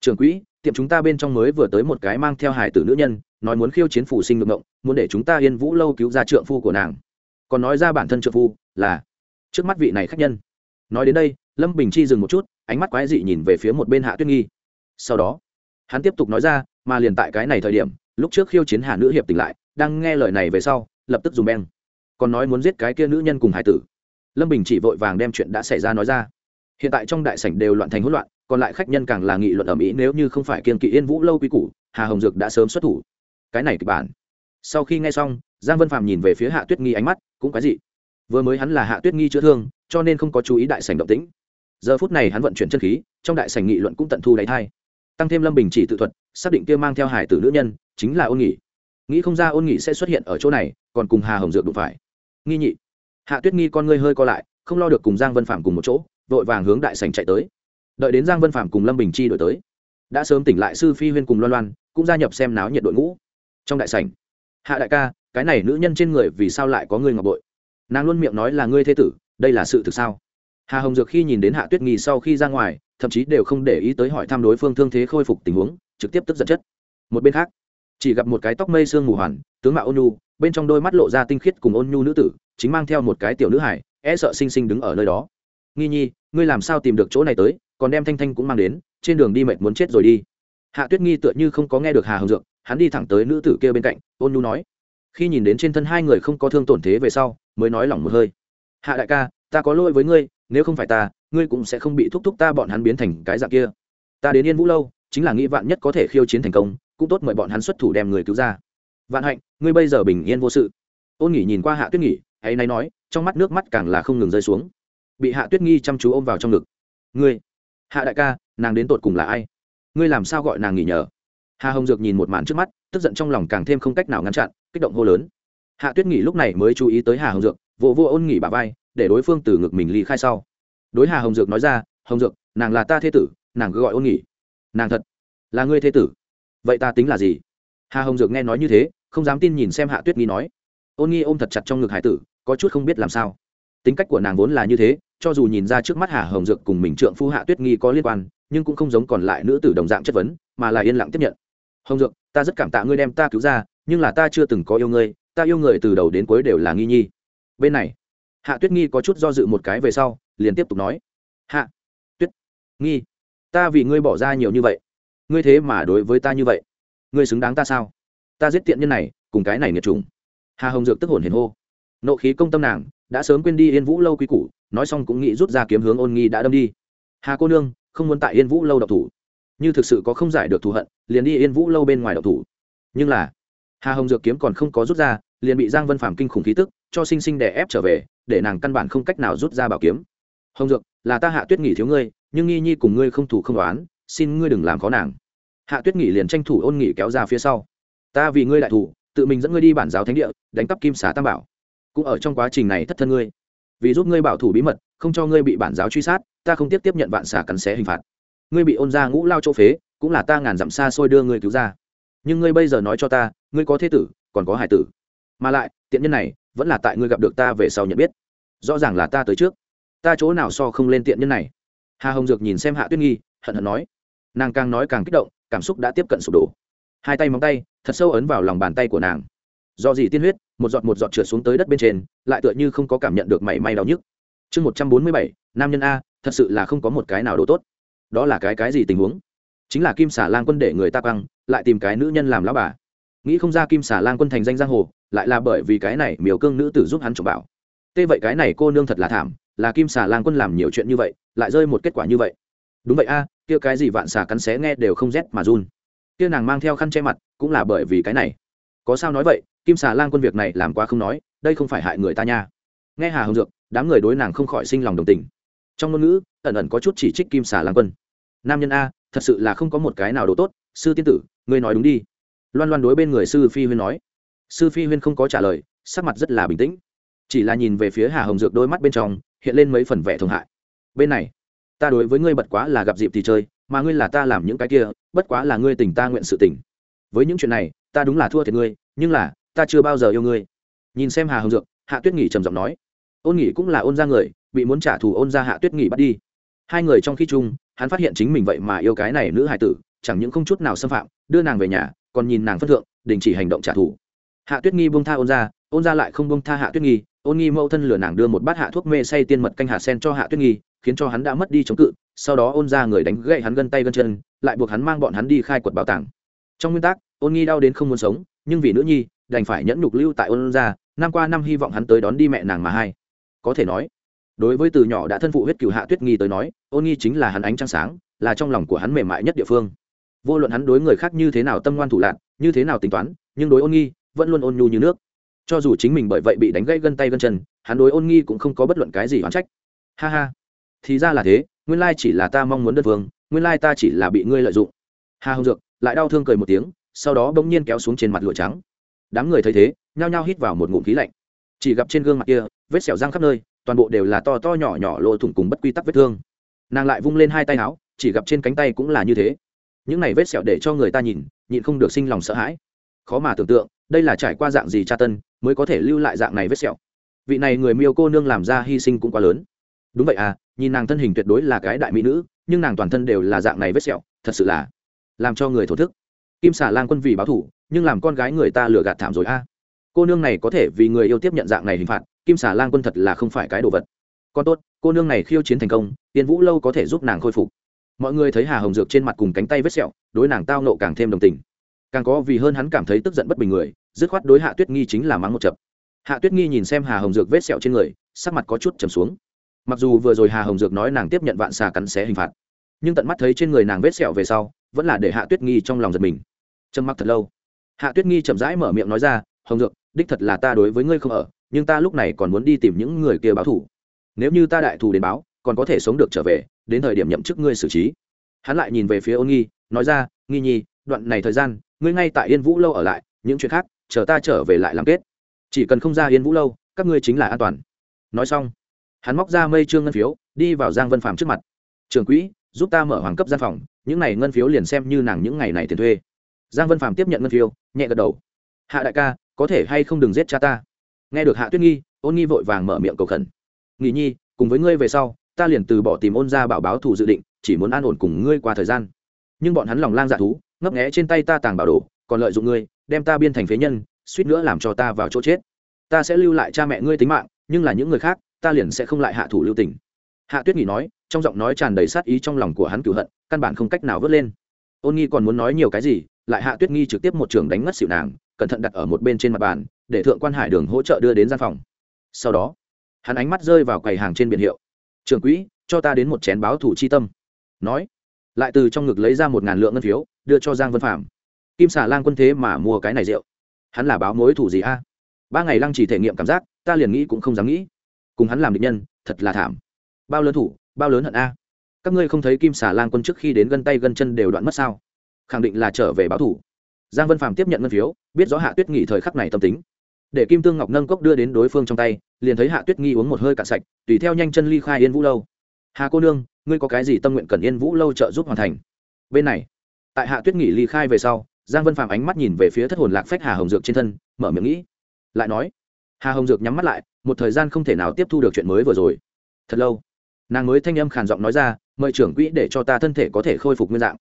Trường quỹ, tiệm chúng ta bên trong mới vừa tới một cái mang theo hải tử nữ nhân, nói muốn khiêu chiến phủ sinh ngược ngộng, muốn để chúng ta yên vũ lâu cứu ra trượng phu của nàng. Còn nói ra bản thân trượng phu, là trước mắt vị này khách nhân. Nói đến đây, lâm bình chi dừng một chút, ánh mắt quái dị nhìn về phía một bên hạ tuyết nghi. Sau đó, hắn tiếp tục nói ra, mà liền tại cái này thời điểm, lúc trước khiêu chiến hà nữ hiệp tỉnh lại, đang nghe lời này về sau, lập tức dùng beng còn nói muốn giết cái kia nữ nhân cùng hải tử. Lâm bình chỉ vội vàng đem chuyện đã xảy ra nói ra. Hiện tại trong đại sảnh đều loạn thành hỗn loạn, còn lại khách nhân càng là nghị luận ở mỹ nếu như không phải kiên kỵ yên vũ lâu quy củ, hà hồng dược đã sớm xuất thủ. Cái này kịch bản. Sau khi nghe xong, giang vân phạm nhìn về phía hạ tuyết nghi ánh mắt cũng cái gì vừa mới hắn là hạ tuyết nghi chữa thương, cho nên không có chú ý đại sảnh động tĩnh. Giờ phút này hắn vận chuyển chân khí, trong đại sảnh nghị luận cũng tận thu đáy thai. Tăng thêm lâm bình chỉ tự thuật, xác định kia mang theo hải tử nữ nhân chính là ôn nghị. Nghĩ không ra ôn nghị sẽ xuất hiện ở chỗ này, còn cùng hà hồng dược đụng phải nghi nhị. Hạ tuyết nghi con ngươi hơi co lại, không lo được cùng giang vân phạm cùng một chỗ, vội vàng hướng đại sành chạy tới. Đợi đến giang vân phạm cùng lâm bình chi đổi tới, đã sớm tỉnh lại sư phi huyên cùng loan loan, cũng gia nhập xem náo nhiệt đội ngũ. Trong đại sảnh, hạ đại ca, cái này nữ nhân trên người vì sao lại có ngươi ngọc bội? Nàng luôn miệng nói là ngươi thế tử, đây là sự thực sao? Hà hồng dược khi nhìn đến hạ tuyết nghi sau khi ra ngoài, thậm chí đều không để ý tới hỏi thăm đối phương thương thế khôi phục tình huống, trực tiếp tức giận chất. Một bên khác, chỉ gặp một cái tóc mây sương mù hoàn, tướng mạo ôn nhu bên trong đôi mắt lộ ra tinh khiết cùng ôn nhu nữ tử, chính mang theo một cái tiểu nữ hải e sợ sinh sinh đứng ở nơi đó. Nghi nhi, ngươi làm sao tìm được chỗ này tới, còn đem thanh thanh cũng mang đến, trên đường đi mệt muốn chết rồi đi. Hạ tuyết nghi tựa như không có nghe được hà hồng dược, hắn đi thẳng tới nữ tử kia bên cạnh, ôn nhu nói. Khi nhìn đến trên thân hai người không có thương tổn thế về sau, mới nói lỏng một hơi. Hạ đại ca, ta có lỗi với ngươi, nếu không phải ta, ngươi cũng sẽ không bị thúc thúc ta bọn hắn biến thành cái dạng kia. Ta đến yên vũ lâu, chính là nghĩ vạn nhất có thể khiêu chiến thành công, cũng tốt mời bọn hắn xuất thủ đem người cứu ra vạn hạnh, ngươi bây giờ bình yên vô sự. Ôn nghỉ nhìn qua hạ tuyết nghỉ hãy nay nói, trong mắt nước mắt càng là không ngừng rơi xuống. Bị hạ tuyết nghi chăm chú ôm vào trong ngực. Ngươi, hạ đại ca, nàng đến tột cùng là ai? Ngươi làm sao gọi nàng nghỉ nhờ? Hà hồng dược nhìn một màn trước mắt, tức giận trong lòng càng thêm không cách nào ngăn chặn, kích động hô lớn. Hạ tuyết nghỉ lúc này mới chú ý tới hà hồng dược vụ vô ôn nghỉ bà vai, để đối phương từ ngực mình ly khai sau. Đối hà hồng dược nói ra, hồng dược, nàng là ta thế tử, nàng cứ gọi ôn nghỉ. Nàng thật là ngươi thế tử. Vậy ta tính là gì? Hà hồng dược nghe nói như thế không dám tin nhìn xem hạ tuyết nghi nói. Ôn nghi ôm thật chặt trong ngực hải tử, có chút không biết làm sao. Tính cách của nàng vốn là như thế, cho dù nhìn ra trước mắt hà hồng dược cùng mình trượng phu hạ tuyết nghi có liên quan, nhưng cũng không giống còn lại nữ tử đồng dạng chất vấn, mà là yên lặng tiếp nhận. Hồng dược, ta rất cảm tạ ngươi đem ta cứu ra, nhưng là ta chưa từng có yêu ngươi, ta yêu người từ đầu đến cuối đều là nghi nhi. Bên này, hạ tuyết nghi có chút do dự một cái về sau, liền tiếp tục nói. Hạ tuyết nghi, ta vì ngươi bỏ ra nhiều như vậy, ngươi thế mà đối với ta như vậy, ngươi xứng đáng ta sao? Ta giết tiện nhân này, cùng cái này nghiệt trùng hà hồng dược tức hồn hiền hô. Nộ khí công tâm nàng, đã sớm quên đi yên vũ lâu quý củ, nói xong cũng nghĩ rút ra kiếm hướng ôn nghi đã đâm đi. Hà cô nương, không muốn tại yên vũ lâu độc thủ. Như thực sự có không giải được thù hận, liền đi yên vũ lâu bên ngoài độc thủ. Nhưng là, hà hồng dược kiếm còn không có rút ra, liền bị giang vân phạm kinh khủng khí tức, cho sinh sinh đè ép trở về, để nàng căn bản không cách nào rút ra bảo kiếm. Hồng dược, là ta hạ tuyết nghỉ thiếu ngươi, nhưng nghi nhi cùng ngươi không thủ không đoán, xin ngươi đừng làm khó nàng. Hạ tuyết nghỉ liền tranh thủ ôn nghỉ kéo ra phía sau ta vì ngươi đại thủ, tự mình dẫn ngươi đi bản giáo thánh địa, đánh cắp kim xá tam bảo. Cũng ở trong quá trình này thất thân ngươi. Vì giúp ngươi bảo thủ bí mật, không cho ngươi bị bản giáo truy sát, ta không tiếp tiếp nhận vạn xả cắn xé hình phạt. Ngươi bị ôn ra ngũ lao chỗ phế, cũng là ta ngàn dặm xa xôi đưa ngươi cứu ra. Nhưng ngươi bây giờ nói cho ta, ngươi có thế tử, còn có hải tử. Mà lại, tiện nhân này, vẫn là tại ngươi gặp được ta về sau nhận biết. Rõ ràng là ta tới trước. Ta chỗ nào so không lên tiện nhân này? Hà hồng dược nhìn xem hạ tuyết nghi, hận hận nói. Nàng càng nói càng kích động, cảm xúc đã tiếp cận sụp đổ. Hai tay móng tay thật sâu ấn vào lòng bàn tay của nàng. Do gì tiên huyết, một giọt một giọt trượt xuống tới đất bên trên, lại tựa như không có cảm nhận được mảy may đau nhức. Chương một trăm bốn mươi bảy, nam nhân a, thật sự là không có một cái nào đồ tốt. Đó là cái cái gì tình huống? Chính là kim xà lang quân để người ta băng lại tìm cái nữ nhân làm lão bà. Nghĩ không ra kim xà lang quân thành danh giang hồ, lại là bởi vì cái này miều cương nữ tử giúp hắn trộm bảo. Tê vậy cái này cô nương thật là thảm, là kim xà lang quân làm nhiều chuyện như vậy, lại rơi một kết quả như vậy. Đúng vậy a, kia cái gì vạn xà cắn xé nghe đều không rét mà run kia nàng mang theo khăn che mặt, cũng là bởi vì cái này. Có sao nói vậy, kim xà lan quân việc này làm quá không nói, đây không phải hại người ta nha. Nghe hà hồng dược, đám người đối nàng không khỏi sinh lòng đồng tình. Trong ngôn ngữ, ẩn ẩn có chút chỉ trích kim xà lan quân. Nam nhân a, thật sự là không có một cái nào đồ tốt, sư tiên tử, ngươi nói đúng đi. Loan loan đối bên người sư phi huyên nói. Sư phi huyên không có trả lời, sắc mặt rất là bình tĩnh. Chỉ là nhìn về phía hà hồng dược đôi mắt bên trong, hiện lên mấy phần vẻ thương hại. Bên này, ta đối với ngươi bật quá là gặp dịp thì chơi mà ngươi là ta làm những cái kia, bất quá là ngươi tình ta nguyện sự tình. Với những chuyện này, ta đúng là thua thiệt ngươi, nhưng là, ta chưa bao giờ yêu ngươi. Nhìn xem hà hồng dược, hạ tuyết nghỉ trầm giọng nói. Ôn nghỉ cũng là ôn ra người, bị muốn trả thù ôn ra hạ tuyết nghỉ bắt đi. Hai người trong khi chung, hắn phát hiện chính mình vậy mà yêu cái này nữ hải tử, chẳng những không chút nào xâm phạm, đưa nàng về nhà, còn nhìn nàng phân thượng, đình chỉ hành động trả thù. Hạ tuyết nghi buông tha ôn ra ôn ra lại không buông tha hạ tuyết nghi ôn nghi mẫu thân lừa nàng đưa một bát hạ thuốc mê say tiên mật canh hạ sen cho hạ tuyết nghi khiến cho hắn đã mất đi chống cự, sau đó ôn ra người đánh gậy hắn gân tay gân chân, lại buộc hắn mang bọn hắn đi khai quật bảo tàng. Trong nguyên tắc, ôn nghi đau đến không muốn sống, nhưng vì nữ nhi, đành phải nhẫn nhục lưu tại ôn ra, năm qua năm hy vọng hắn tới đón đi mẹ nàng mà hai có thể nói, đối với từ nhỏ đã thân phụ huyết cựu hạ tuyết nghi tới nói, ôn nghi chính là hắn ánh trăng sáng, là trong lòng của hắn mềm mại nhất địa phương. Vô luận hắn đối người khác như thế nào tâm ngoan thủ lạc như thế nào tính toán, nhưng đối ôn nghi, vẫn luôn ôn nhu như nước. Cho dù chính mình bởi vậy bị đánh gãy gân tay gân chân, hắn đối ôn nghi cũng không có bất luận cái gì oán trách. Ha ha thì ra là thế, nguyên lai chỉ là ta mong muốn đơn phương, nguyên lai ta chỉ là bị ngươi lợi dụng. Hà hồng dược lại đau thương cười một tiếng, sau đó bỗng nhiên kéo xuống trên mặt lụa trắng. Đám người thấy thế, nhao nhao hít vào một ngụm khí lạnh. Chỉ gặp trên gương mặt kia, vết sẹo răng khắp nơi, toàn bộ đều là to to nhỏ nhỏ lỗ thủng cùng bất quy tắc vết thương. Nàng lại vung lên hai tay áo, chỉ gặp trên cánh tay cũng là như thế. Những này vết sẹo để cho người ta nhìn, nhịn không được sinh lòng sợ hãi. Khó mà tưởng tượng, đây là trải qua dạng gì tra tân mới có thể lưu lại dạng này vết sẹo. Vị này người miêu cô nương làm ra hy sinh cũng quá lớn. Đúng vậy à nhìn nàng thân hình tuyệt đối là cái đại mỹ nữ, nhưng nàng toàn thân đều là dạng này vết sẹo, thật sự là làm cho người thổ thức. Kim xà lan quân vì báo thủ nhưng làm con gái người ta lừa gạt thảm rồi a. Cô nương này có thể vì người yêu tiếp nhận dạng này hình phạt, kim xà lan quân thật là không phải cái đồ vật. Con tốt, cô nương này khiêu chiến thành công, tiên vũ lâu có thể giúp nàng khôi phục. Mọi người thấy hà hồng dược trên mặt cùng cánh tay vết sẹo, đối nàng tao nộ càng thêm đồng tình. Càng có vì hơn hắn cảm thấy tức giận bất bình người, dứt khoát đối hạ tuyết nghi chính là mắng một chập. Hạ tuyết nghi nhìn xem hà hồng dược vết sẹo trên người, sắc mặt có chút trầm xuống mặc dù vừa rồi hà hồng dược nói nàng tiếp nhận vạn xà cắn xé hình phạt, nhưng tận mắt thấy trên người nàng vết sẹo về sau, vẫn là để hạ tuyết nghi trong lòng giật mình. Trầm mặc thật lâu. Hạ tuyết nghi chậm rãi mở miệng nói ra, hồng dược, đích thật là ta đối với ngươi không ở, nhưng ta lúc này còn muốn đi tìm những người kia báo thủ nếu như ta đại thù đến báo, còn có thể sống được trở về, đến thời điểm nhậm chức ngươi xử trí. Hắn lại nhìn về phía ôn nghi, nói ra, nghi nhi, đoạn này thời gian, ngươi ngay tại yên vũ lâu ở lại, những chuyện khác, chờ ta trở về lại làm kết. Chỉ cần không ra yên vũ lâu, các ngươi chính là an toàn. Nói xong hắn móc ra mây trương ngân phiếu, đi vào giang vân phạm trước mặt. Trường quỹ, giúp ta mở hoàng cấp gian phòng, những này ngân phiếu liền xem như nàng những ngày này tiền thuê. Giang vân phạm tiếp nhận ngân phiếu, nhẹ gật đầu. Hạ đại ca, có thể hay không đừng giết cha ta? Nghe được hạ tuyết nghi, ôn nghi vội vàng mở miệng cầu khẩn. Nghỉ nhi, cùng với ngươi về sau, ta liền từ bỏ tìm ôn ra bảo báo thù dự định, chỉ muốn an ổn cùng ngươi qua thời gian. Nhưng bọn hắn lòng lang dạ thú, ngấp nghẽ trên tay ta tàng bảo đồ, còn lợi dụng ngươi, đem ta biên thành phế nhân, suýt nữa làm cho ta vào chỗ chết. Ta sẽ lưu lại cha mẹ ngươi tính mạng, nhưng là những người khác ta liền sẽ không lại hạ thủ lưu tình. Hạ tuyết nghỉ nói, trong giọng nói tràn đầy sát ý trong lòng của hắn cựu hận, căn bản không cách nào vớt lên. Ôn nghi còn muốn nói nhiều cái gì, lại hạ tuyết nghi trực tiếp một trường đánh ngất xịu nàng, cẩn thận đặt ở một bên trên mặt bàn, để thượng quan hải đường hỗ trợ đưa đến gian phòng. Sau đó, hắn ánh mắt rơi vào quầy hàng trên biển hiệu. Trường quỹ, cho ta đến một chén báo thủ chi tâm. Nói, lại từ trong ngực lấy ra một ngàn lượng ngân phiếu, đưa cho giang vân phạm kim xà lang quân thế mà mua cái này rượu? Hắn là báo mối thủ gì a? Ba ngày lăng chỉ thể nghiệm cảm giác, ta liền nghĩ cũng không dám nghĩ cùng hắn làm địch nhân, thật là thảm. Bao lớn thủ, bao lớn hận a. Các ngươi không thấy kim xà lang quân trước khi đến gân tay gân chân đều đoạn mất sao? Khẳng định là trở về báo thủ. Giang vân phạm tiếp nhận ngân phiếu, biết rõ hạ tuyết nghỉ thời khắc này tâm tính. Để kim tương ngọc nâng cốc đưa đến đối phương trong tay, liền thấy hạ tuyết nghi uống một hơi cạn sạch, tùy theo nhanh chân ly khai yên vũ lâu. Hà cô nương, ngươi có cái gì tâm nguyện cần yên vũ lâu trợ giúp hoàn thành? Bên này, tại hạ tuyết nghỉ ly khai về sau, giang vân phạm ánh mắt nhìn về phía thất hồn lạc phách hà hồng dược trên thân, mở miệng nghĩ, lại nói hà hồng dược nhắm mắt lại, một thời gian không thể nào tiếp thu được chuyện mới vừa rồi. Thật lâu, nàng mới thanh âm khàn giọng nói ra, mời trưởng quỹ để cho ta thân thể có thể khôi phục nguyên dạng.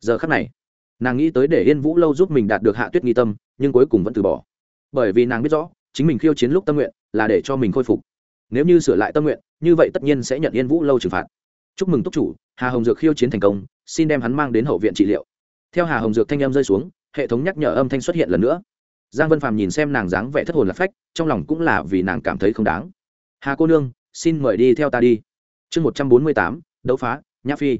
Giờ khắc này, nàng nghĩ tới để yên vũ lâu giúp mình đạt được hạ tuyết nghi tâm, nhưng cuối cùng vẫn từ bỏ. Bởi vì nàng biết rõ, chính mình khiêu chiến lúc tâm nguyện là để cho mình khôi phục. Nếu như sửa lại tâm nguyện, như vậy tất nhiên sẽ nhận yên vũ lâu trừng phạt. Chúc mừng túc chủ, hà hồng dược khiêu chiến thành công, xin đem hắn mang đến hậu viện trị liệu. Theo hà hồng dược thanh em rơi xuống, hệ thống nhắc nhở âm thanh xuất hiện lần nữa giang vân phàm nhìn xem nàng dáng vẻ thất hồn lạc phách, trong lòng cũng là vì nàng cảm thấy không đáng. Hà cô nương, xin mời đi theo ta đi. Chương một trăm bốn mươi tám, đấu phá, nhã phi.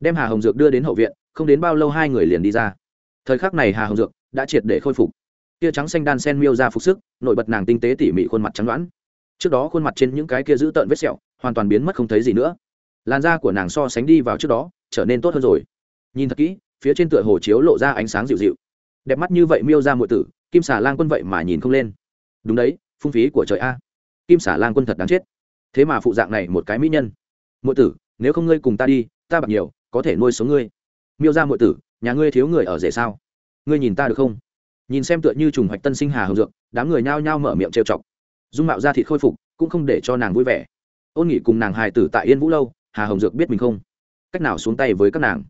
Đem hà hồng dược đưa đến hậu viện, không đến bao lâu hai người liền đi ra. Thời khắc này hà hồng dược đã triệt để khôi phục. Tia trắng xanh đan sen miêu ra phục sức, nổi bật nàng tinh tế tỉ mỉ khuôn mặt trắng loãng. trước đó khuôn mặt trên những cái kia giữ tợn vết sẹo, hoàn toàn biến mất không thấy gì nữa. Làn da của nàng so sánh đi vào trước đó, trở nên tốt hơn rồi. Nhìn thật kỹ, phía trên tựa hồ chiếu lộ ra ánh sáng dịu dịu đẹp mắt như vậy miêu ra mọi tử, kim xà lan quân vậy mà nhìn không lên. Đúng đấy, phung phí của trời a. Kim xà lan quân thật đáng chết. Thế mà phụ dạng này một cái mỹ nhân. Mọi tử, nếu không ngươi cùng ta đi, ta bạc nhiều, có thể nuôi sống ngươi. Miêu ra mọi tử, nhà ngươi thiếu người ở rể sao? Ngươi nhìn ta được không? Nhìn xem tựa như trùng hoạch tân sinh hà hồng dược, đám người nhao nhao mở miệng trêu chọc. Dung mạo ra thịt khôi phục, cũng không để cho nàng vui vẻ. Ôn nghị cùng nàng hài tử tại yên vũ lâu, hà hồng dược biết mình không? Cách nào xuống tay với các nàng?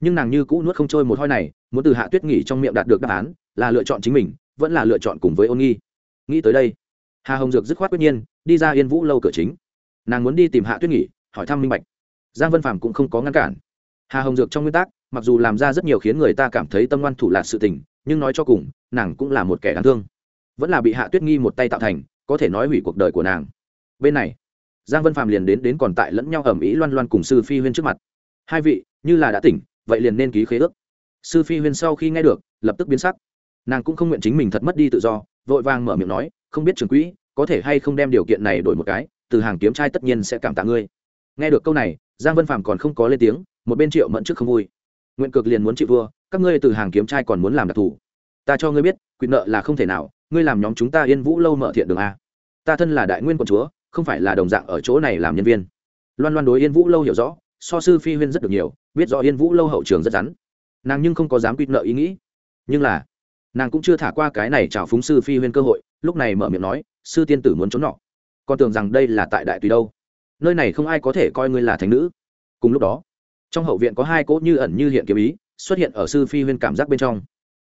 Nhưng nàng như cũ nuốt không trôi một hoi này, muốn từ hạ tuyết nghỉ trong miệng đạt được đáp án, là lựa chọn chính mình, vẫn là lựa chọn cùng với ôn nghi. Nghĩ tới đây, hà hồng dược dứt khoát quyết nhiên, đi ra yên vũ lâu cửa chính. Nàng muốn đi tìm hạ tuyết nghỉ, hỏi thăm minh bạch. Giang vân phàm cũng không có ngăn cản. Hà hồng dược trong nguyên tắc, mặc dù làm ra rất nhiều khiến người ta cảm thấy tâm ngoan thủ lạc sự tình, nhưng nói cho cùng, nàng cũng là một kẻ đáng thương. Vẫn là bị hạ tuyết nghi một tay tạo thành, có thể nói hủy cuộc đời của nàng. Bên này, giang vân phàm liền đến đến còn tại lẫn nhau ẩm ý loan loan cùng sư phi huyên trước mặt. Hai vị, như là đã tỉnh vậy liền nên ký khế ước. Sư phi huyên sau khi nghe được, lập tức biến sắc. Nàng cũng không nguyện chính mình thật mất đi tự do, vội vàng mở miệng nói, không biết trường quỹ, có thể hay không đem điều kiện này đổi một cái, từ hàng kiếm trai tất nhiên sẽ cảm tạ ngươi. Nghe được câu này, giang vân phàm còn không có lên tiếng, một bên triệu mẫn trước không vui. Nguyện cực liền muốn chịu vua, các ngươi từ hàng kiếm trai còn muốn làm đặc thù. Ta cho ngươi biết, quyền nợ là không thể nào, ngươi làm nhóm chúng ta yên vũ lâu mở thiện đường a. Ta thân là đại nguyên quận chúa, không phải là đồng dạng ở chỗ này làm nhân viên. Loan loan đối yên vũ lâu hiểu rõ, so sư phi huyên rất được nhiều biết rõ yên vũ lâu hậu trường rất rắn nàng nhưng không có dám quyết nợ ý nghĩ nhưng là nàng cũng chưa thả qua cái này chào phúng sư phi huyên cơ hội lúc này mở miệng nói sư tiên tử muốn trốn nọ con tưởng rằng đây là tại đại tùy đâu nơi này không ai có thể coi ngươi là thánh nữ cùng lúc đó trong hậu viện có hai cỗ như ẩn như hiện kiếm ý xuất hiện ở sư phi huyên cảm giác bên trong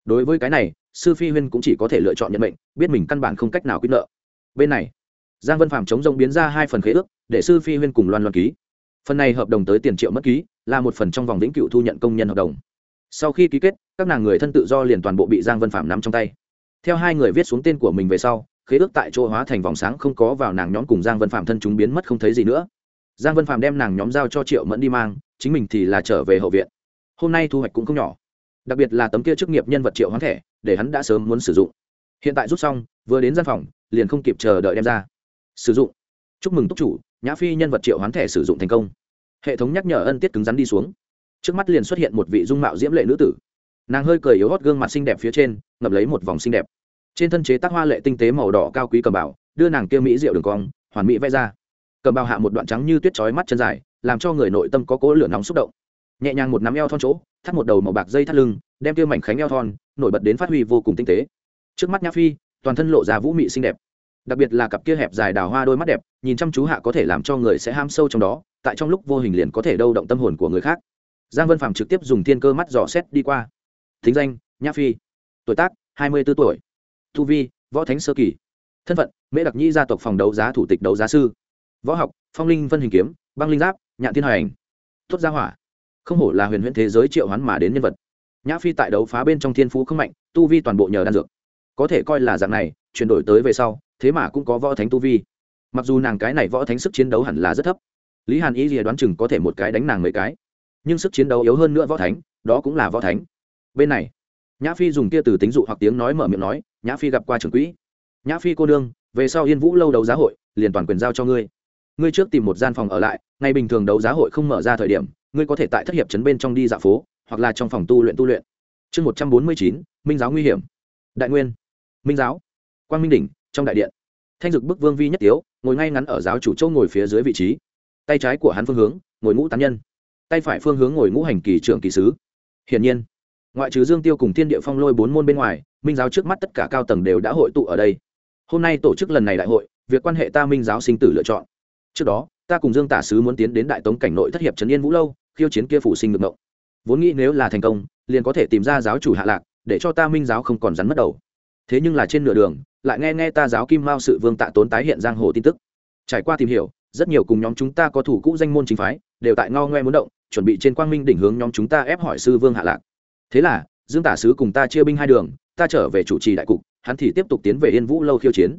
đối với cái này sư phi huyên cũng chỉ có thể lựa chọn nhận mệnh biết mình căn bản không cách nào quyết nợ bên này giang vân phạm chống rông biến ra hai phần khế ước để sư phi huyên cùng loan loan ký phần này hợp đồng tới tiền triệu mất ký là một phần trong vòng vĩnh cựu thu nhận công nhân hợp đồng. Sau khi ký kết, các nàng người thân tự do liền toàn bộ bị giang vân phạm nắm trong tay. Theo hai người viết xuống tên của mình về sau, khế ước tại chỗ hóa thành vòng sáng không có vào nàng nhóm cùng giang vân phạm thân chúng biến mất không thấy gì nữa. Giang vân phạm đem nàng nhóm giao cho triệu mẫn đi mang, chính mình thì là trở về hậu viện. Hôm nay thu hoạch cũng không nhỏ. Đặc biệt là tấm kia chức nghiệp nhân vật triệu hoán thẻ, để hắn đã sớm muốn sử dụng. Hiện tại rút xong, vừa đến gian phòng, liền không kịp chờ đợi đem ra. Sử dụng. Chúc mừng túc chủ, nhã phi nhân vật triệu hoán thẻ sử dụng thành công hệ thống nhắc nhở ân tiết cứng rắn đi xuống. Trước mắt liền xuất hiện một vị dung mạo diễm lệ nữ tử. Nàng hơi cười yếu hót gương mặt xinh đẹp phía trên ngập lấy một vòng xinh đẹp. Trên thân chế tác hoa lệ tinh tế màu đỏ cao quý cầm bảo đưa nàng kia mỹ rượu đường cong, hoàn mỹ vẽ ra. Cầm bảo hạ một đoạn trắng như tuyết trói mắt chân dài, làm cho người nội tâm có cỗ lửa nóng xúc động. Nhẹ nhàng một nắm eo thon chỗ, thắt một đầu màu bạc dây thắt lưng, đem kia mảnh khánh eo thon, nổi bật đến phát huy vô cùng tinh tế. Trước mắt nhã phi, toàn thân lộ ra vũ mị xinh đẹp. Đặc biệt là cặp kia hẹp dài đào hoa đôi mắt đẹp, nhìn chăm chú hạ có thể làm cho người sẽ ham sâu trong đó tại trong lúc vô hình liền có thể đâu động tâm hồn của người khác. Giang vân phạm trực tiếp dùng thiên cơ mắt dò xét đi qua. Thính danh, nhã phi. Tuổi tác, hai mươi b ố tuổi. Thu vi, võ thánh sơ kỳ. Thân phận, mễ đặc nhi gia tộc phòng đấu giá thủ tịch đấu giá sư. Võ học, phong linh vân hình kiếm, băng linh giáp, nhạn thiên hoành. Tuất gia hỏa. Không hổ là huyền huyễn thế giới triệu hoán mà đến nhân vật. Nhã phi tại đấu phá bên trong thiên phú không mạnh, tu vi toàn bộ nhờ đan dược. Có thể coi là dạng này, chuyển đổi tới về sau, thế mà cũng có võ thánh tu vi. Mặc dù nàng cái này võ thánh sức chiến đấu hẳn là rất thấp lý hàn y rìa đoán chừng có thể một cái đánh nàng mấy cái. Nhưng sức chiến đấu yếu hơn nữa võ thánh, đó cũng là võ thánh. Bên này, nhã phi dùng kia từ tính dụ hoặc tiếng nói mở miệng nói, nhã phi gặp qua trưởng quỹ. Nhã phi cô đương về sau yên vũ lâu đấu giá hội, liền toàn quyền giao cho ngươi. Ngươi trước tìm một gian phòng ở lại, ngày bình thường đấu giá hội không mở ra thời điểm, ngươi có thể tại thất hiệp trấn bên trong đi dạo phố, hoặc là trong phòng tu luyện tu luyện. Chương một trăm bốn mươi chín, minh giáo nguy hiểm. Đại nguyên. Minh giáo. Quang minh đỉnh, trong đại điện. Thanh dực bức vương vi nhất tiếu, ngồi ngay ngắn ở giáo chủ châu ngồi phía dưới vị trí tay trái của hắn phương hướng, ngồi ngũ tán nhân. Tay phải phương hướng ngồi ngũ hành kỳ trưởng kỳ sứ. Hiển nhiên, ngoại trừ dương tiêu cùng thiên địa phong lôi bốn môn bên ngoài, minh giáo trước mắt tất cả cao tầng đều đã hội tụ ở đây. Hôm nay tổ chức lần này đại hội, việc quan hệ ta minh giáo sinh tử lựa chọn. Trước đó, ta cùng dương tả sứ muốn tiến đến đại tống cảnh nội thất hiệp trấn yên vũ lâu, khiêu chiến kia phủ sinh được ngộng vốn nghĩ nếu là thành công, liền có thể tìm ra giáo chủ hạ lạc, để cho ta minh giáo không còn rắn mất đầu. Thế nhưng là trên nửa đường, lại nghe nghe ta giáo kim mao sự vương tạ tốn tái hiện giang hồ tin tức. Trải qua tìm hiểu rất nhiều cùng nhóm chúng ta có thủ cũ danh môn chính phái, đều tại ngao ngoe muốn động, chuẩn bị trên quang minh đỉnh hướng nhóm chúng ta ép hỏi sư vương hạ lạc. Thế là, dương tả sứ cùng ta chia binh hai đường, ta trở về chủ trì đại cục, hắn thì tiếp tục tiến về yên vũ lâu khiêu chiến.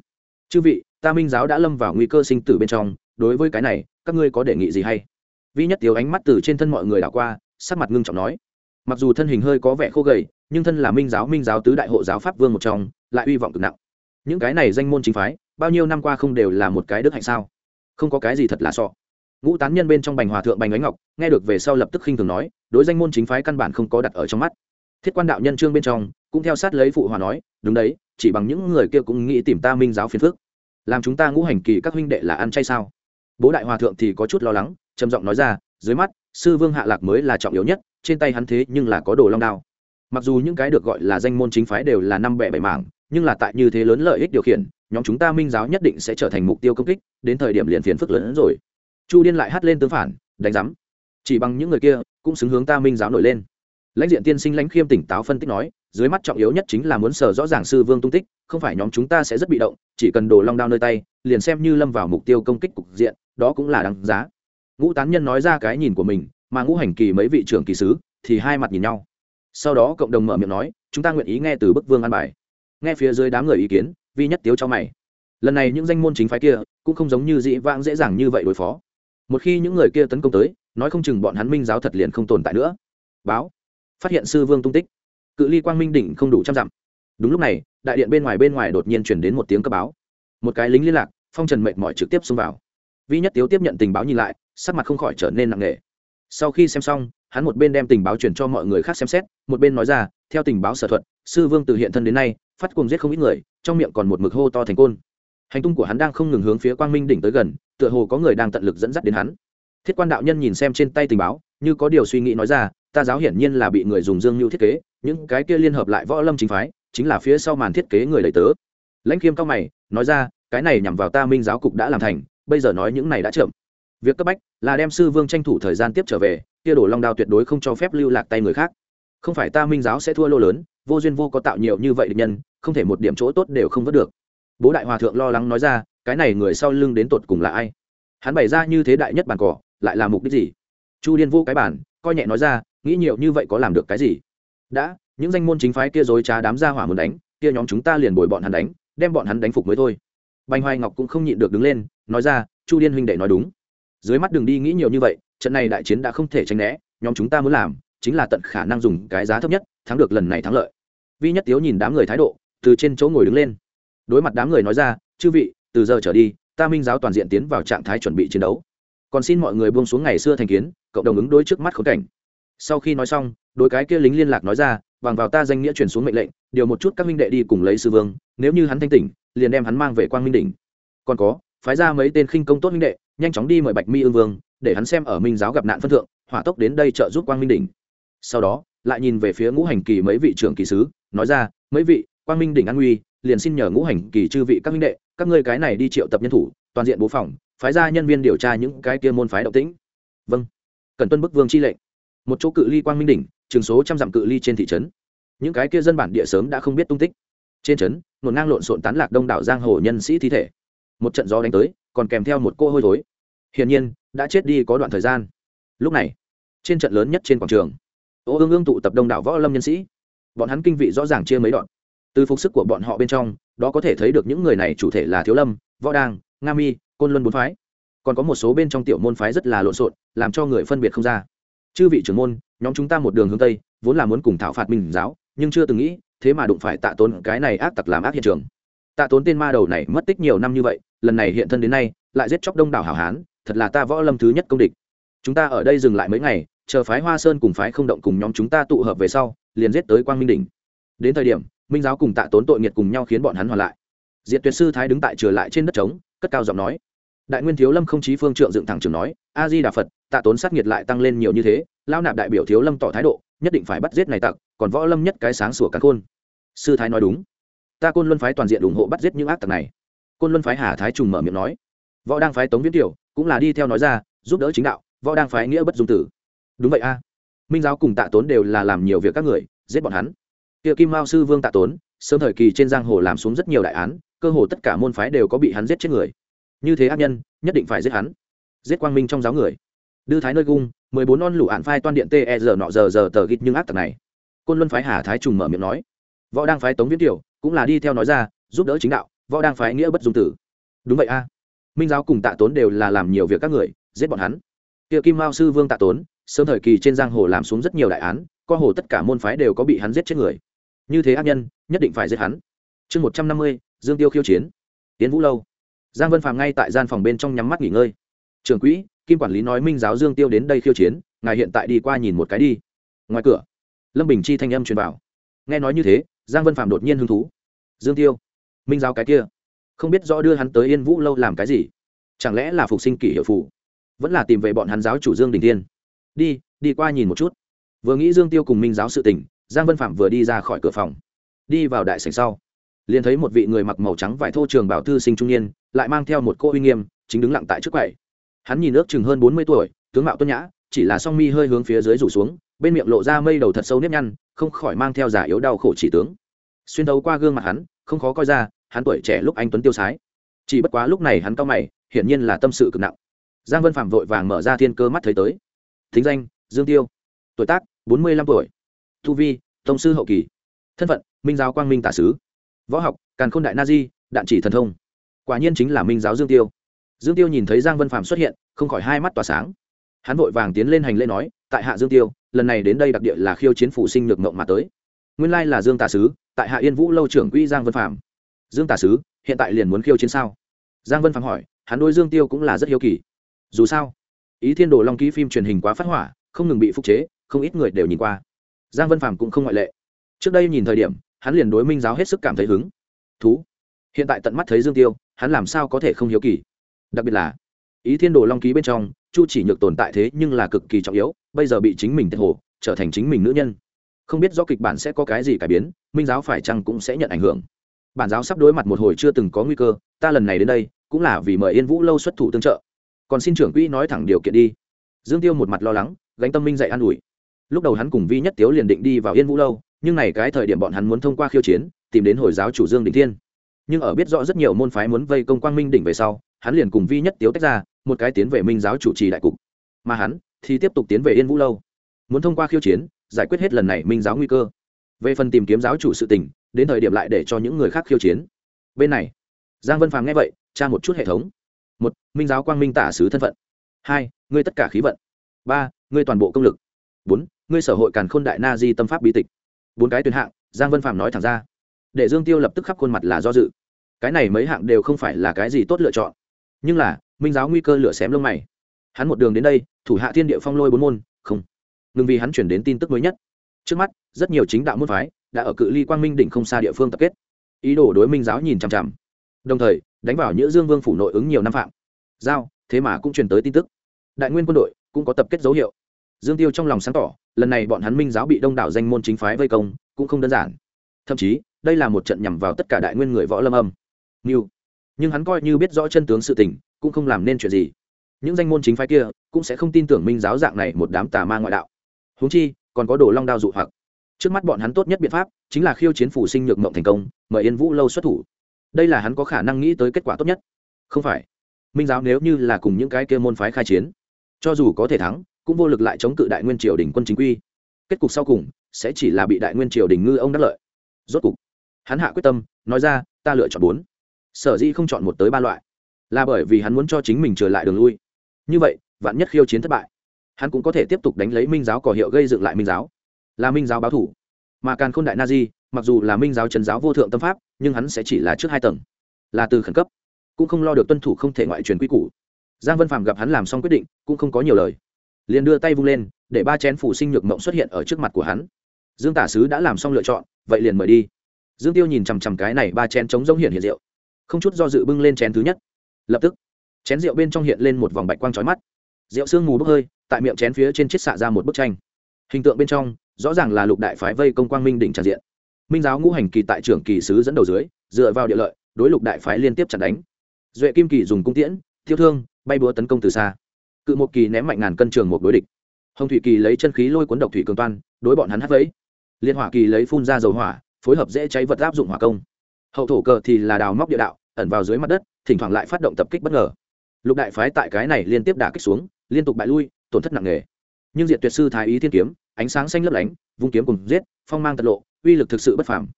Chư vị, ta minh giáo đã lâm vào nguy cơ sinh tử bên trong, đối với cái này, các ngươi có đề nghị gì hay? Vi nhất tiếu ánh mắt từ trên thân mọi người đảo qua, sắc mặt ngưng trọng nói. Mặc dù thân hình hơi có vẻ khô gầy, nhưng thân là minh giáo minh giáo tứ đại hộ giáo pháp vương một trong, lại uy vọng cực nặng. Những cái này danh môn chính phái, bao nhiêu năm qua không đều là một cái đức hạnh sao? Không có cái gì thật là sọ. Ngũ tán nhân bên trong bành hòa thượng bành ánh ngọc, nghe được về sau lập tức khinh thường nói, đối danh môn chính phái căn bản không có đặt ở trong mắt. Thiết quan đạo nhân trương bên trong, cũng theo sát lấy phụ hòa nói, đúng đấy, chỉ bằng những người kia cũng nghĩ tìm ta minh giáo phiền phước làm chúng ta ngũ hành kỳ các huynh đệ là ăn chay sao? Bố đại hòa thượng thì có chút lo lắng, trầm giọng nói ra, dưới mắt, sư vương hạ lạc mới là trọng yếu nhất, trên tay hắn thế nhưng là có đồ long đao. Mặc dù những cái được gọi là danh môn chính phái đều là năm bẻ bảy mảng, nhưng là tại như thế lớn lợi ích điều khiển nhóm chúng ta minh giáo nhất định sẽ trở thành mục tiêu công kích, đến thời điểm liền phiền phức lớn hơn rồi. Chu điên lại hắt lên tương phản, đánh giám. Chỉ bằng những người kia, cũng xứng hướng ta minh giáo nổi lên. Lãnh diện tiên sinh lãnh khiêm tỉnh táo phân tích nói, dưới mắt trọng yếu nhất chính là muốn sở rõ ràng sư vương tung tích, không phải nhóm chúng ta sẽ rất bị động, chỉ cần đồ long đao nơi tay, liền xem như lâm vào mục tiêu công kích cục diện, đó cũng là đáng giá. Ngũ tán nhân nói ra cái nhìn của mình, mà ngũ hành kỳ mấy vị trưởng kỳ sứ thì hai mặt nhìn nhau. Sau đó cộng đồng mở miệng nói, chúng ta nguyện ý nghe từ bức vương an bài. Nghe phía dưới đám người ý kiến vi nhất tiếu cho mày. Lần này những danh môn chính phái kia cũng không giống như dĩ vãng dễ dàng như vậy đối phó. Một khi những người kia tấn công tới, nói không chừng bọn hắn minh giáo thật liền không tồn tại nữa. Báo. Phát hiện sư vương tung tích. Cự ly quang minh đỉnh không đủ trăm dặm. Đúng lúc này, đại điện bên ngoài bên ngoài đột nhiên chuyển đến một tiếng cấp báo. Một cái lính liên lạc, phong trần mệt mỏi trực tiếp xông vào. Vi nhất tiếu tiếp nhận tình báo nhìn lại, sắc mặt không khỏi trở nên nặng nề. Sau khi xem xong, hắn một bên đem tình báo chuyển cho mọi người khác xem xét, một bên nói ra, theo tình báo sở thuật, sư vương từ hiện thân đến nay phát cùng giết không ít người, trong miệng còn một mực hô to thành côn. Hành tung của hắn đang không ngừng hướng phía quang minh đỉnh tới gần, tựa hồ có người đang tận lực dẫn dắt đến hắn. Thiết quan đạo nhân nhìn xem trên tay tình báo, như có điều suy nghĩ nói ra, ta giáo hiển nhiên là bị người dùng dương nhu thiết kế, những cái kia liên hợp lại võ lâm chính phái, chính là phía sau màn thiết kế người đầy tớ. Lãnh khiêm cao mày, nói ra, cái này nhằm vào ta minh giáo cục đã làm thành, bây giờ nói những này đã chậm. Việc cấp bách là đem sư vương tranh thủ thời gian tiếp trở về, kia đổ long đao tuyệt đối không cho phép lưu lạc tay người khác. Không phải ta minh giáo sẽ thua lô lớn vô duyên vô có tạo nhiều như vậy địch nhân, không thể một điểm chỗ tốt đều không vớt được. Bố đại hòa thượng lo lắng nói ra, cái này người sau lưng đến tột cùng là ai? Hắn bày ra như thế đại nhất bản cỏ, lại là mục đích gì? Chu điên vô cái bản, coi nhẹ nói ra, nghĩ nhiều như vậy có làm được cái gì? Đã, những danh môn chính phái kia dối trá đám ra hỏa muốn đánh, kia nhóm chúng ta liền bồi bọn hắn đánh, đem bọn hắn đánh phục mới thôi. Bành hoài ngọc cũng không nhịn được đứng lên, nói ra, chu điên huynh đệ nói đúng. Dưới mắt đừng đi nghĩ nhiều như vậy, trận này đại chiến đã không thể tránh né, nhóm chúng ta muốn làm, chính là tận khả năng dùng cái giá thấp nhất, thắng được lần này thắng lợi vi nhất tiếu nhìn đám người thái độ, từ trên chỗ ngồi đứng lên. Đối mặt đám người nói ra, chư vị, từ giờ trở đi, ta minh giáo toàn diện tiến vào trạng thái chuẩn bị chiến đấu. Còn xin mọi người buông xuống ngày xưa thành kiến, cộng đồng ứng đối trước mắt khốn cảnh. Sau khi nói xong đôi cái kia lính liên lạc nói ra, bằng vào ta danh nghĩa chuyển xuống mệnh lệnh, điều một chút các minh đệ đi cùng lấy sư vương, nếu như hắn thanh tỉnh, liền đem hắn mang về quang minh đỉnh. Còn có, phái ra mấy tên khinh công tốt minh đệ, nhanh chóng đi mời bạch mi ương vương, để hắn xem ở minh giáo gặp nạn phân thượng, hỏa tốc đến đây trợ giúp quang minh đỉnh. Sau đó lại nhìn về phía ngũ hành kỳ mấy vị trưởng kỳ sứ, nói ra, mấy vị, quang minh đỉnh an nguy, liền xin nhờ ngũ hành kỳ chư vị các minh đệ, các ngươi cái này đi triệu tập nhân thủ, toàn diện bố phòng, phái ra nhân viên điều tra những cái kia môn phái động tĩnh. Vâng. Cần tuân bức vương chi lệnh. Một chỗ cự ly quang minh đỉnh, trường số trăm dặm cự ly trên thị trấn. Những cái kia dân bản địa sớm đã không biết tung tích. Trên trấn nổn ngang lộn xộn tán lạc đông đảo giang hồ nhân sĩ thi thể. Một trận gió đánh tới, còn kèm theo một cô hôi thối. Hiển nhiên, đã chết đi có đoạn thời gian. Lúc này, trên trận lớn nhất trên quảng trường ô ương ương tụ tập đông đảo võ lâm nhân sĩ. Bọn hắn kinh vị rõ ràng chia mấy đoạn. Từ phục sức của bọn họ bên trong, đó có thể thấy được những người này chủ thể là thiếu lâm, võ đang nga mi, côn luân bốn phái. Còn có một số bên trong tiểu môn phái rất là lộn xộn, làm cho người phân biệt không ra. Chư vị trưởng môn, nhóm chúng ta một đường hướng tây, vốn là muốn cùng thảo phạt minh giáo, nhưng chưa từng nghĩ, thế mà đụng phải tạ tốn, cái này ác tặc làm ác hiện trường. Tạ tốn tên ma đầu này mất tích nhiều năm như vậy, lần này hiện thân đến nay, lại giết chóc đông đảo hảo hán, thật là ta võ lâm thứ nhất công địch. Chúng ta ở đây dừng lại mấy ngày chờ phái hoa sơn cùng phái không động cùng nhóm chúng ta tụ hợp về sau, liền giết tới quang minh đỉnh. Đến thời điểm, minh giáo cùng tạ tốn tội nghiệt cùng nhau khiến bọn hắn hoàn lại. Diệt tuyệt sư thái đứng tại trở lại trên đất trống, cất cao giọng nói. Đại nguyên thiếu lâm không chí phương trượng dựng thẳng trường nói, a di đà phật, tạ tốn sát nghiệt lại tăng lên nhiều như thế lao nạp đại biểu thiếu lâm tỏ thái độ, nhất định phải bắt giết này tặc, còn võ lâm nhất cái sáng sủa cắn khôn. Sư thái nói đúng. Ta côn luân phái toàn diện ủng hộ bắt giết những ác tặc này. Côn luân phái hà thái trùng mở miệng nói. Võ đang phái tống viễn tiểu cũng là đi theo nói ra, giúp đỡ chính đạo, võ đang phái nghĩa bất dung tử đúng vậy a. Minh giáo cùng tạ tốn đều là làm nhiều việc các người, giết bọn hắn. Kia kim mao sư vương tạ tốn, sớm thời kỳ trên giang hồ làm xuống rất nhiều đại án, cơ hồ tất cả môn phái đều có bị hắn giết chết người. Như thế ác nhân, nhất định phải giết hắn. Giết quang minh trong giáo người. Đưa thái nơi cung, mười bốn non lũ ạn phai toan điện tê e giờ nọ giờ giờ tờ gít nhưng ác tặc này. Côn luân phái hà thái trùng mở miệng nói. Võ đang phái tống viễn tiểu cũng là đi theo nói ra, giúp đỡ chính đạo, võ đang phái nghĩa bất dung tử. Đúng vậy a. Minh giáo cùng tạ tốn đều là làm nhiều việc các người, giết bọn hắn. Kia kim mao sư vương tạ tốn sớm thời kỳ trên giang hồ làm xuống rất nhiều đại án, co hồ tất cả môn phái đều có bị hắn giết chết người. Như thế ác nhân, nhất định phải giết hắn. Chương một trăm năm mươi, dương tiêu khiêu chiến. Tiến vũ lâu. Giang vân phạm ngay tại gian phòng bên trong nhắm mắt nghỉ ngơi. Trưởng quỹ, kim quản lý nói minh giáo dương tiêu đến đây khiêu chiến, ngài hiện tại đi qua nhìn một cái đi. Ngoài cửa, lâm bình chi thanh âm truyền vào. Nghe nói như thế, giang vân phạm đột nhiên hứng thú. Dương tiêu, minh giáo cái kia, không biết rõ đưa hắn tới yên vũ lâu làm cái gì? Chẳng lẽ là phục sinh kỷ hiệu phụ vẫn là tìm về bọn hắn giáo chủ dương đình thiên đi đi qua nhìn một chút. Vừa nghĩ dương tiêu cùng minh giáo sự tình, giang vân phạm vừa đi ra khỏi cửa phòng. Đi vào đại sảnh sau, liền thấy một vị người mặc màu trắng vải thô trường bảo thư sinh trung niên, lại mang theo một cô uy nghiêm, chính đứng lặng tại trước quầy. Hắn nhìn ước chừng hơn bốn mươi tuổi, tướng mạo tuân nhã, chỉ là song mi hơi hướng phía dưới rủ xuống, bên miệng lộ ra mây đầu thật sâu nếp nhăn, không khỏi mang theo giả yếu đau khổ chỉ tướng. Xuyên đấu qua gương mặt hắn, không khó coi ra, hắn tuổi trẻ lúc anh tuấn tiêu sái. Chỉ bất quá lúc này hắn cao mày, hiển nhiên là tâm sự cực nặng. Giang vân phạm vội vàng mở ra thiên cơ mắt thấy tới thính danh, dương tiêu. Tuổi tác, bốn mươi lăm tuổi. Thu vi, tông sư hậu kỳ. Thân phận, minh giáo quang minh tả sứ. Võ học, càn khôn đại na di, đạn chỉ thần thông. Quả nhiên chính là minh giáo dương tiêu. Dương tiêu nhìn thấy giang vân phạm xuất hiện, không khỏi hai mắt tỏa sáng. Hắn vội vàng tiến lên hành lễ nói, tại hạ dương tiêu, lần này đến đây đặc địa là khiêu chiến phụ sinh nhược mộng mà tới. Nguyên lai là dương tà sứ, tại hạ yên vũ lâu trưởng quỹ giang vân phạm dương tà sứ, hiện tại liền muốn khiêu chiến sao? Giang vân phạm hỏi, hắn đôi dương tiêu cũng là rất hiếu kỳ. Dù sao ý thiên đồ long ký phim truyền hình quá phát hỏa, không ngừng bị phục chế, không ít người đều nhìn qua. Giang vân phạm cũng không ngoại lệ. Trước đây nhìn thời điểm, hắn liền đối minh giáo hết sức cảm thấy hứng. Thú! Hiện tại tận mắt thấy dương tiêu, hắn làm sao có thể không hiếu kỳ? Đặc biệt là, ý thiên đồ long ký bên trong, chu chỉ nhược tồn tại thế nhưng là cực kỳ trọng yếu, bây giờ bị chính mình tiết hồ, trở thành chính mình nữ nhân. Không biết do kịch bản sẽ có cái gì cải biến, minh giáo phải chăng cũng sẽ nhận ảnh hưởng. Bản giáo sắp đối mặt một hồi chưa từng có nguy cơ, ta lần này đến đây, cũng là vì mời yên vũ lâu xuất thủ tương trợ còn xin trưởng quỹ nói thẳng điều kiện đi. Dương tiêu một mặt lo lắng, gánh tâm minh dạy an ủi. Lúc đầu hắn cùng vi nhất tiếu liền định đi vào yên vũ lâu, nhưng này cái thời điểm bọn hắn muốn thông qua khiêu chiến, tìm đến hồi giáo chủ dương đình thiên. Nhưng ở biết rõ rất nhiều môn phái muốn vây công quang minh đỉnh về sau, hắn liền cùng vi nhất tiếu tách ra, một cái tiến về minh giáo chủ trì đại cục. Mà hắn thì tiếp tục tiến về yên vũ lâu. Muốn thông qua khiêu chiến, giải quyết hết lần này minh giáo nguy cơ. Về phần tìm kiếm giáo chủ sự tình, đến thời điểm lại để cho những người khác khiêu chiến. Bên này, giang vân phàm nghe vậy, tra một chút hệ thống một, minh giáo quang minh tả sứ thân phận. Hai, ngươi tất cả khí vận. Ba, ngươi toàn bộ công lực. Bốn, ngươi sở hội càn khôn đại na di tâm pháp bí tịch. Bốn cái tuyển hạng, giang vân phạm nói thẳng ra. Để dương tiêu lập tức khắp khuôn mặt là do dự. Cái này mấy hạng đều không phải là cái gì tốt lựa chọn. Nhưng là, minh giáo nguy cơ lửa xém lông mày. Hắn một đường đến đây, thủ hạ thiên địa phong lôi bốn môn, không. Ngừng vì hắn chuyển đến tin tức mới nhất. Trước mắt, rất nhiều chính đạo môn phái đã ở cự ly quang minh đỉnh không xa địa phương tập kết. Ý đồ đối minh giáo nhìn chằm chằm. Đồng thời đánh vào nhữ dương vương phủ nội ứng nhiều năm phạm. Giao, thế mà cũng truyền tới tin tức. Đại nguyên quân đội cũng có tập kết dấu hiệu. Dương tiêu trong lòng sáng tỏ, lần này bọn hắn minh giáo bị đông đảo danh môn chính phái vây công, cũng không đơn giản. Thậm chí, đây là một trận nhằm vào tất cả đại nguyên người võ lâm âm. Nghiêu. nhưng hắn coi như biết rõ chân tướng sự tình, cũng không làm nên chuyện gì. Những danh môn chính phái kia cũng sẽ không tin tưởng minh giáo dạng này một đám tà ma ngoại đạo. Huống chi, còn có đồ long đao dụ hoặc. Trước mắt bọn hắn tốt nhất biện pháp chính là khiêu chiến phủ sinh nhược mộng thành công, mời yên vũ lâu xuất thủ đây là hắn có khả năng nghĩ tới kết quả tốt nhất. Không phải. Minh giáo nếu như là cùng những cái kia môn phái khai chiến, cho dù có thể thắng, cũng vô lực lại chống cự đại nguyên triều đình quân chính quy. Kết cục sau cùng sẽ chỉ là bị đại nguyên triều đình ngư ông đắc lợi. Rốt cục, hắn hạ quyết tâm, nói ra, ta lựa chọn bốn. Sở dĩ không chọn một tới ba loại, là bởi vì hắn muốn cho chính mình trở lại đường lui. Như vậy, vạn nhất khiêu chiến thất bại, hắn cũng có thể tiếp tục đánh lấy minh giáo cỏ hiệu gây dựng lại minh giáo, là minh giáo báo thủ. Mà càng k h ô n đại na di mặc dù là minh giáo trần giáo vô thượng tâm pháp, nhưng hắn sẽ chỉ là trước hai tầng, là từ khẩn cấp, cũng không lo được tuân thủ không thể ngoại truyền quy củ. Giang vân phạm gặp hắn làm xong quyết định, cũng không có nhiều lời. Liền đưa tay vung lên, để ba chén phủ sinh nhược mộng xuất hiện ở trước mặt của hắn. Dương tả sứ đã làm xong lựa chọn, vậy liền mời đi. Dương tiêu nhìn chằm chằm cái này ba chén chống giống hiện hiện rượu, không chút do dự bưng lên chén thứ nhất. Lập tức, chén rượu bên trong hiện lên một vòng bạch quang trói mắt. Rượu sương mù bốc hơi, tại miệng chén phía trên chiết xạ ra một bức tranh. Hình tượng bên trong, rõ ràng là lục đại phái vây công quang minh đỉnh tràn diện minh giáo ngũ hành kỳ tại trưởng kỳ sứ dẫn đầu dưới, dựa vào địa lợi, đối lục đại phái liên tiếp chặt đánh. Duệ kim kỳ dùng cung tiễn, thiêu thương, bay búa tấn công từ xa. Cự một kỳ ném mạnh ngàn cân trường một đối địch. Hồng thủy kỳ lấy chân khí lôi cuốn độc thủy cường toan, đối bọn hắn hắt vẫy. Liên hỏa kỳ lấy phun ra dầu hỏa, phối hợp dễ cháy vật áp dụng hỏa công. Hậu thổ cờ thì là đào móc địa đạo, ẩn vào dưới mặt đất, thỉnh thoảng lại phát động tập kích bất ngờ. Lục đại phái tại cái này liên tiếp đả kích xuống, liên tục bại lui, tổn thất nặng nề. Nhưng diện tuyệt sư thái ý thiên kiếm, ánh sáng xanh lấp lánh, vung kiếm cùng giết, phong mang tật lộ uy lực thực sự bất phàm.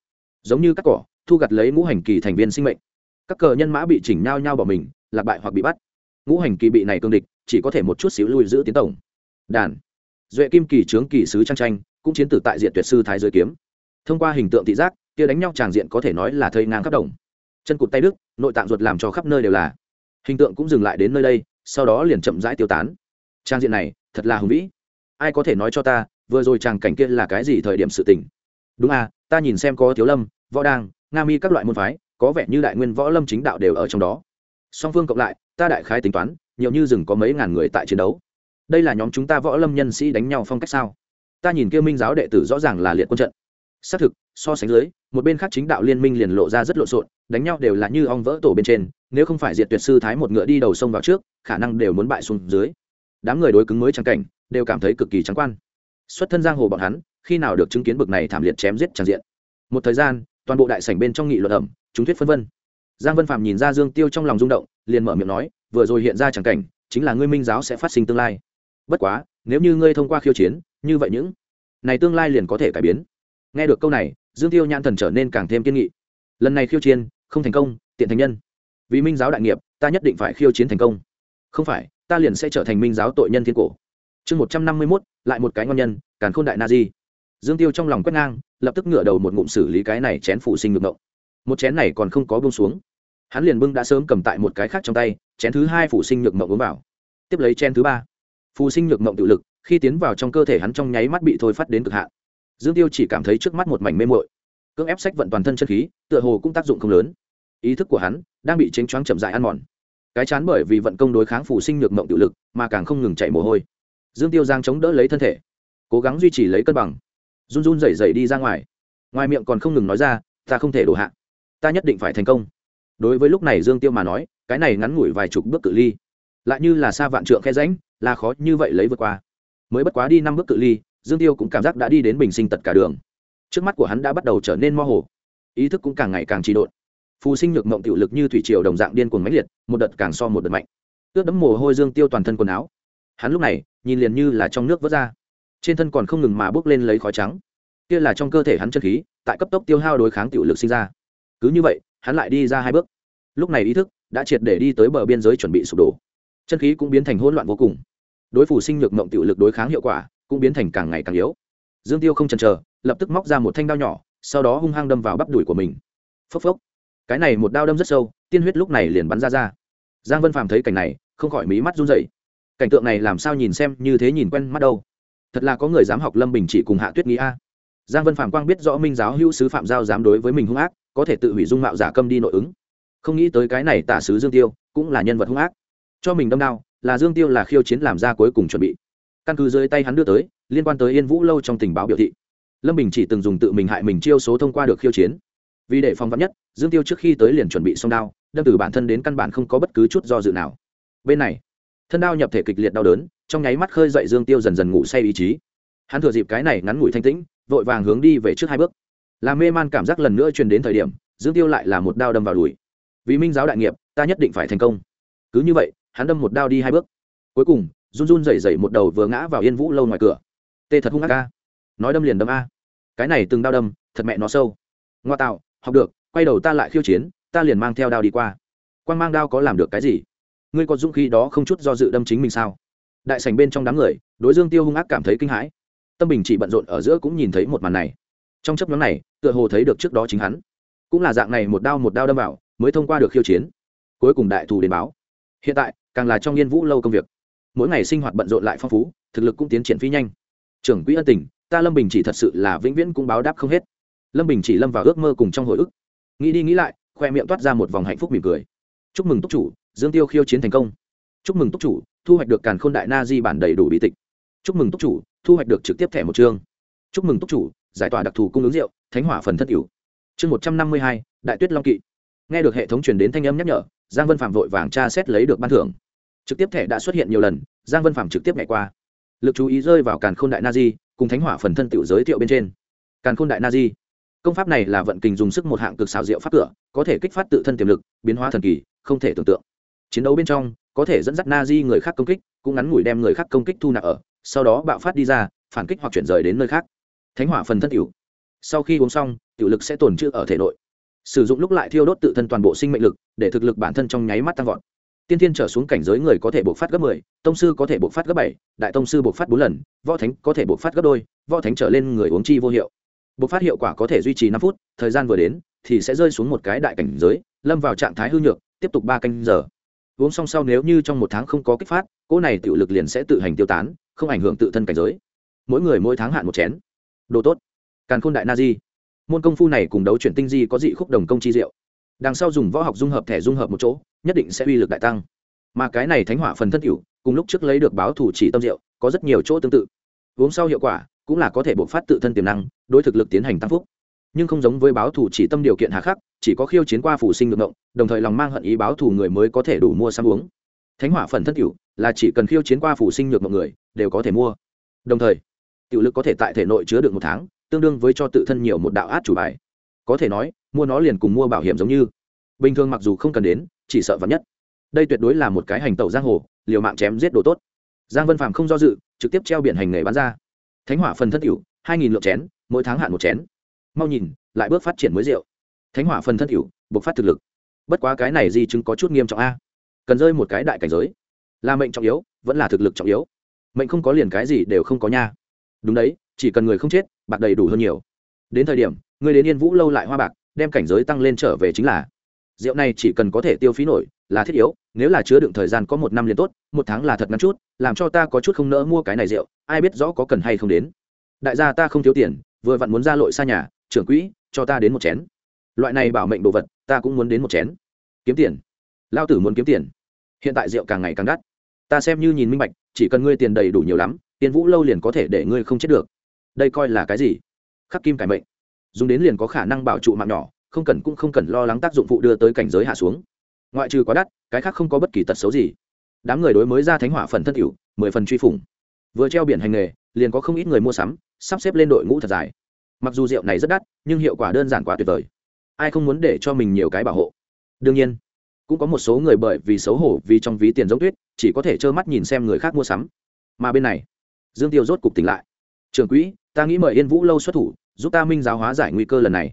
Giống như các cỏ, thu gặt lấy ngũ hành kỳ thành viên sinh mệnh. Các cờ nhân mã bị chỉnh nhau nhau bỏ mình, lạc bại hoặc bị bắt. Ngũ hành kỳ bị này cương địch, chỉ có thể một chút xíu lui giữ tiến tổng. Đàn. Duệ kim kỳ trướng kỳ sứ trang tranh, cũng chiến tử tại diện tuyệt sư thái giới kiếm. Thông qua hình tượng thị giác, kia đánh nhau tràng diện có thể nói là thây ngang khắp đồng. Chân cụt tay đức, nội tạng ruột làm cho khắp nơi đều là. Hình tượng cũng dừng lại đến nơi đây, sau đó liền chậm rãi tiêu tán. Trang diện này, thật là hùng vĩ. Ai có thể nói cho ta, vừa rồi tràng cảnh kia là cái gì thời điểm sự tình? Đúng à ta nhìn xem có thiếu lâm, võ đang, nga mi các loại môn phái, có vẻ như đại nguyên võ lâm chính đạo đều ở trong đó. Song phương cộng lại, ta đại khái tính toán, nhiều như rừng có mấy ngàn người tại chiến đấu. Đây là nhóm chúng ta võ lâm nhân sĩ đánh nhau phong cách sao? Ta nhìn kia minh giáo đệ tử rõ ràng là liệt quân trận. Xác thực, so sánh dưới, một bên khác chính đạo liên minh liền lộ ra rất lộn xộn, đánh nhau đều là như ong vỡ tổ bên trên, nếu không phải diệt tuyệt sư thái một ngựa đi đầu sông vào trước, khả năng đều muốn bại xuống dưới. Đám người đối cứng mới trắng cảnh, đều cảm thấy cực kỳ trắng quan. Xuất thân giang hồ bọn hắn khi nào được chứng kiến bực này thảm liệt chém giết tràn diện. Một thời gian, toàn bộ đại sảnh bên trong nghị luận ẩm, chúng thuyết phân vân. Giang vân phạm nhìn ra dương tiêu trong lòng rung động, liền mở miệng nói, vừa rồi hiện ra chẳng cảnh, chính là ngươi minh giáo sẽ phát sinh tương lai. Bất quá, nếu như ngươi thông qua khiêu chiến, như vậy những này tương lai liền có thể cải biến. Nghe được câu này, dương tiêu nhãn thần trở nên càng thêm kiên nghị. Lần này khiêu chiến, không thành công, tiện thành nhân. Vì minh giáo đại nghiệp, ta nhất định phải khiêu chiến thành công. Không phải, ta liền sẽ trở thành minh giáo tội nhân thiên cổ. Chương một trăm năm mươi mốt, lại một cái ngon nhân, càn khôn đại na di dương tiêu trong lòng quét ngang, lập tức ngửa đầu một ngụm xử lý cái này chén phụ sinh ngược ngộng. Một chén này còn không có bông xuống. Hắn liền bưng đã sớm cầm tại một cái khác trong tay, chén thứ hai phụ sinh nhược mộng uống vào. Tiếp lấy chén thứ ba. Phù sinh nhược mộng tự lực, khi tiến vào trong cơ thể hắn trong nháy mắt bị thôi phát đến cực hạn. Dương tiêu chỉ cảm thấy trước mắt một mảnh mê mội cưỡng ép sách vận toàn thân chân khí, tựa hồ cũng tác dụng không lớn. Ý thức của hắn đang bị chênh choáng chậm dại ăn mòn. Cái chán bởi vì vận công đối kháng phù sinh nhược mộng tự lực mà càng không ngừng chạy mồ hôi. Dương tiêu giang chống đỡ lấy thân thể, cố gắng duy trì lấy cân bằng run run rẩy rẩy đi ra ngoài. Ngoài miệng còn không ngừng nói ra, ta không thể đổ hạ. Ta nhất định phải thành công. Đối với lúc này dương tiêu mà nói, cái này ngắn ngủi vài chục bước cự ly, lại như là xa vạn trượng khe ránh là khó như vậy lấy vượt qua. Mới bất quá đi năm bước cự ly, dương tiêu cũng cảm giác đã đi đến bình sinh tật cả đường. Trước mắt của hắn đã bắt đầu trở nên mơ hồ. Ý thức cũng càng ngày càng trì độn. Phù sinh nhược mộng tiểu lực như thủy triều đồng dạng điên cuồng mãnh liệt, một đợt càng so một đợt mạnh. Ướt đẫm mồ hôi dương tiêu toàn thân quần áo. Hắn lúc này, nhìn liền như là trong nước vớt ra trên thân còn không ngừng mà bước lên lấy khói trắng. Kia là trong cơ thể hắn chân khí, tại cấp tốc tiêu hao đối kháng tiểu lực sinh ra. Cứ như vậy, hắn lại đi ra hai bước. Lúc này ý thức đã triệt để đi tới bờ biên giới chuẩn bị sụp đổ. Chân khí cũng biến thành hỗn loạn vô cùng. Đối phủ sinh nhược mộng tiểu lực đối kháng hiệu quả cũng biến thành càng ngày càng yếu. Dương tiêu không chần chờ, lập tức móc ra một thanh đao nhỏ, sau đó hung hăng đâm vào bắp đùi của mình. Phốc phốc. Cái này một đao đâm rất sâu, tiên huyết lúc này liền bắn ra ra. Giang vân phàm thấy cảnh này, không khỏi mí mắt run rẩy. Cảnh tượng này làm sao nhìn xem, như thế nhìn quen mắt đâu thật là có người dám học lâm bình chỉ cùng hạ tuyết nghĩ a. Giang vân phạm quang biết rõ minh giáo hữu sứ phạm giao dám đối với mình hung ác, có thể tự hủy dung mạo giả câm đi nội ứng. Không nghĩ tới cái này tả sứ dương tiêu, cũng là nhân vật hung ác. Cho mình đâm đao, là dương tiêu là khiêu chiến làm ra cuối cùng chuẩn bị. Căn cứ dưới tay hắn đưa tới, liên quan tới yên vũ lâu trong tình báo biểu thị, lâm bình chỉ từng dùng tự mình hại mình chiêu số thông qua được khiêu chiến. Vì để phòng vắn nhất, dương tiêu trước khi tới liền chuẩn bị xong đao, đâm từ bản thân đến căn bản không có bất cứ chút do dự nào. Bên này, thân đao nhập thể kịch liệt đau đớn trong nháy mắt khơi dậy dương tiêu dần dần ngủ say ý chí. Hắn thừa dịp cái này ngắn ngủi thanh tĩnh, vội vàng hướng đi về trước hai bước. Làm mê man cảm giác lần nữa truyền đến thời điểm, dương tiêu lại là một đao đâm vào đùi. Vì minh giáo đại nghiệp, ta nhất định phải thành công. Cứ như vậy, hắn đâm một đao đi hai bước. Cuối cùng, run run rẩy rẩy một đầu vừa ngã vào yên vũ lâu ngoài cửa. Tê thật hung ác ca nói đâm liền đâm a. Cái này từng đao đâm, thật mẹ nó sâu. Ngoa tạo, học được, quay đầu ta lại khiêu chiến, ta liền mang theo đao đi qua. Quan mang đao có làm được cái gì? Ngươi có dũng khí đó không chút do dự đâm chính mình sao? Đại sảnh bên trong đám người, đối dương tiêu hung ác cảm thấy kinh hãi. Tâm bình chỉ bận rộn ở giữa cũng nhìn thấy một màn này. Trong chấp nhóm này, tựa hồ thấy được trước đó chính hắn. Cũng là dạng này một đao một đao đâm vào, mới thông qua được khiêu chiến. Cuối cùng đại thù đến báo. Hiện tại, càng là trong yên vũ lâu công việc. Mỗi ngày sinh hoạt bận rộn lại phong phú, thực lực cũng tiến triển phi nhanh. Trưởng quỹ ân tình, ta lâm bình chỉ thật sự là vĩnh viễn cũng báo đáp không hết. Lâm bình chỉ lâm vào ước mơ cùng trong hồi ức. Nghĩ đi nghĩ lại, khoe miệng toát ra một vòng hạnh phúc mỉm cười. Chúc mừng túc chủ, dương tiêu khiêu chiến thành công chúc mừng túc chủ, thu hoạch được càn khôn đại na di bản đầy đủ bí tịch. Chúc mừng túc chủ, thu hoạch được trực tiếp thẻ một chương. Chúc mừng túc chủ, giải tỏa đặc thù cung ứng rượu, thánh hỏa phần thất cửu chương một trăm năm mươi hai, đại tuyết long kỵ. Nghe được hệ thống truyền đến thanh âm nhắc nhở, giang vân phạm vội vàng tra xét lấy được ban thưởng. Trực tiếp thẻ đã xuất hiện nhiều lần, giang vân phạm trực tiếp nhảy qua. Lực chú ý rơi vào càn khôn đại na di, cùng thánh hỏa phần thân tiểu giới thiệu bên trên. Càn khôn đại na di. Công pháp này là vận kình dùng sức một hạng cực xào rượu pháp cửa, có thể kích phát tự thân tiềm lực, biến hóa thần kỳ, không thể tưởng tượng chiến đấu bên trong có thể dẫn dắt na di người khác công kích cũng ngắn ngủi đem người khác công kích thu nạp ở sau đó bạo phát đi ra phản kích hoặc chuyển rời đến nơi khác. Thánh hỏa phần thân tiểu. Sau khi uống xong tiểu lực sẽ tồn trữ ở thể nội. Sử dụng lúc lại thiêu đốt tự thân toàn bộ sinh mệnh lực để thực lực bản thân trong nháy mắt tăng vọt. Tiên thiên trở xuống cảnh giới người có thể bộc phát gấp 10, tông sư có thể bộc phát gấp 7, đại tông sư bộc phát 4 lần, võ thánh có thể bộc phát gấp đôi, võ thánh trở lên người uống chi vô hiệu. bộc phát hiệu quả có thể duy trì năm phút thời gian vừa đến thì sẽ rơi xuống một cái đại cảnh giới lâm vào trạng thái hư nhược tiếp tục ba canh giờ uống xong sau nếu như trong một tháng không có kích phát, cỗ này tự lực liền sẽ tự hành tiêu tán, không ảnh hưởng tự thân cảnh giới. Mỗi người mỗi tháng hạn một chén. Đồ tốt. Càn khôn đại na di. Môn công phu này cùng đấu chuyển tinh di có dị khúc đồng công chi diệu. Đằng sau dùng võ học dung hợp thẻ dung hợp một chỗ, nhất định sẽ uy lực đại tăng. Mà cái này thánh hỏa phần thân cựu cùng lúc trước lấy được báo thủ chỉ tâm diệu, có rất nhiều chỗ tương tự. Uống sau hiệu quả, cũng là có thể bộc phát tự thân tiềm năng, đối thực lực tiến hành tăng phúc. Nhưng không giống với báo thủ chỉ tâm điều kiện hà khắc chỉ có khiêu chiến qua phủ sinh ngược động đồng thời lòng mang hận ý báo thù người mới có thể đủ mua sắm uống. Thánh hỏa phần thân tiểu, là chỉ cần khiêu chiến qua phủ sinh nhược mọi người, đều có thể mua. Đồng thời, tiểu lực có thể tại thể nội chứa được một tháng, tương đương với cho tự thân nhiều một đạo át chủ bài. Có thể nói, mua nó liền cùng mua bảo hiểm giống như. Bình thường mặc dù không cần đến, chỉ sợ vắn nhất. Đây tuyệt đối là một cái hành tẩu giang hồ, liều mạng chém giết đồ tốt. Giang vân phàm không do dự, trực tiếp treo biển hành nghề bán ra. Thánh hỏa phần thân tiểu, hai nghìn lượng chén, mỗi tháng hạn một chén. Mau nhìn, lại bước phát triển mới rượu thánh hỏa phần thân hữu, bộc phát thực lực. Bất quá cái này di chứng có chút nghiêm trọng a. Cần rơi một cái đại cảnh giới. Là mệnh trọng yếu vẫn là thực lực trọng yếu. Mệnh không có liền cái gì đều không có nha. Đúng đấy chỉ cần người không chết bạc đầy đủ hơn nhiều. Đến thời điểm người đến yên vũ lâu lại hoa bạc đem cảnh giới tăng lên trở về chính là. Rượu này chỉ cần có thể tiêu phí nổi là thiết yếu nếu là chứa đựng thời gian có một năm liền tốt một tháng là thật ngắn chút làm cho ta có chút không nỡ mua cái này rượu ai biết rõ có cần hay không đến. Đại gia ta không thiếu tiền vừa vặn muốn ra lội xa nhà trưởng quỹ cho ta đến một chén loại này bảo mệnh đồ vật, ta cũng muốn đến một chén. Kiếm tiền. Lao tử muốn kiếm tiền. Hiện tại rượu càng ngày càng đắt. Ta xem như nhìn minh bạch, chỉ cần ngươi tiền đầy đủ nhiều lắm tiền vũ lâu liền có thể để ngươi không chết được. Đây coi là cái gì? Khắc kim cải mệnh. Dùng đến liền có khả năng bảo trụ mạng nhỏ, không cần cũng không cần lo lắng tác dụng phụ đưa tới cảnh giới hạ xuống. Ngoại trừ quá đắt, cái khác không có bất kỳ tật xấu gì. Đám người đối mới ra thánh hỏa phần thân cửu mười phần truy phủng. Vừa treo biển hành nghề, liền có không ít người mua sắm, sắp xếp lên đội ngũ thật dài. Mặc dù rượu này rất đắt, nhưng hiệu quả đơn giản quá tuyệt vời ai không muốn để cho mình nhiều cái bảo hộ. Đương nhiên, cũng có một số người bởi vì xấu hổ vì trong ví tiền giống tuyết, chỉ có thể trơ mắt nhìn xem người khác mua sắm. Mà bên này, dương tiêu rốt cục tỉnh lại. Trường quỹ, ta nghĩ mời yên vũ lâu xuất thủ, giúp ta minh giáo hóa giải nguy cơ lần này.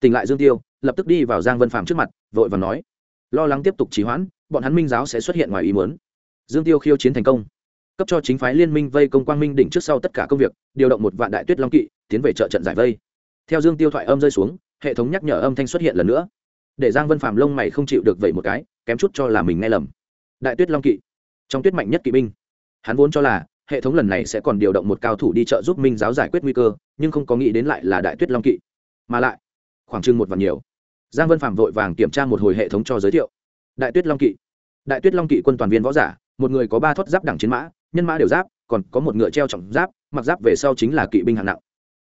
Tỉnh lại dương tiêu, lập tức đi vào giang vân phàm trước mặt, vội và nói, lo lắng tiếp tục trì hoãn, bọn hắn minh giáo sẽ xuất hiện ngoài ý muốn. Dương tiêu khiêu chiến thành công, cấp cho chính phái liên minh vây công quang minh đỉnh trước sau tất cả công việc, điều động một vạn đại tuyết long kỵ, tiến về trợ trận giải vây. Theo dương tiêu thoại âm rơi xuống hệ thống nhắc nhở âm thanh xuất hiện lần nữa. Để giang vân phạm lông mày không chịu được vậy một cái, kém chút cho là mình nghe lầm. Đại tuyết long kỵ. Trong tuyết mạnh nhất kỵ binh. Hắn vốn cho là, hệ thống lần này sẽ còn điều động một cao thủ đi trợ giúp minh giáo giải quyết nguy cơ, nhưng không có nghĩ đến lại là đại tuyết long kỵ. Mà lại, khoảng chừng một vạn nhiều. Giang vân phạm vội vàng kiểm tra một hồi hệ thống cho giới thiệu. Đại tuyết long kỵ. Đại tuyết long kỵ quân toàn viên võ giả, một người có ba thoát giáp đẳng chiến mã, nhân mã đều giáp, còn có một ngựa treo trọng giáp, mặc giáp về sau chính là kỵ binh hạng nặng.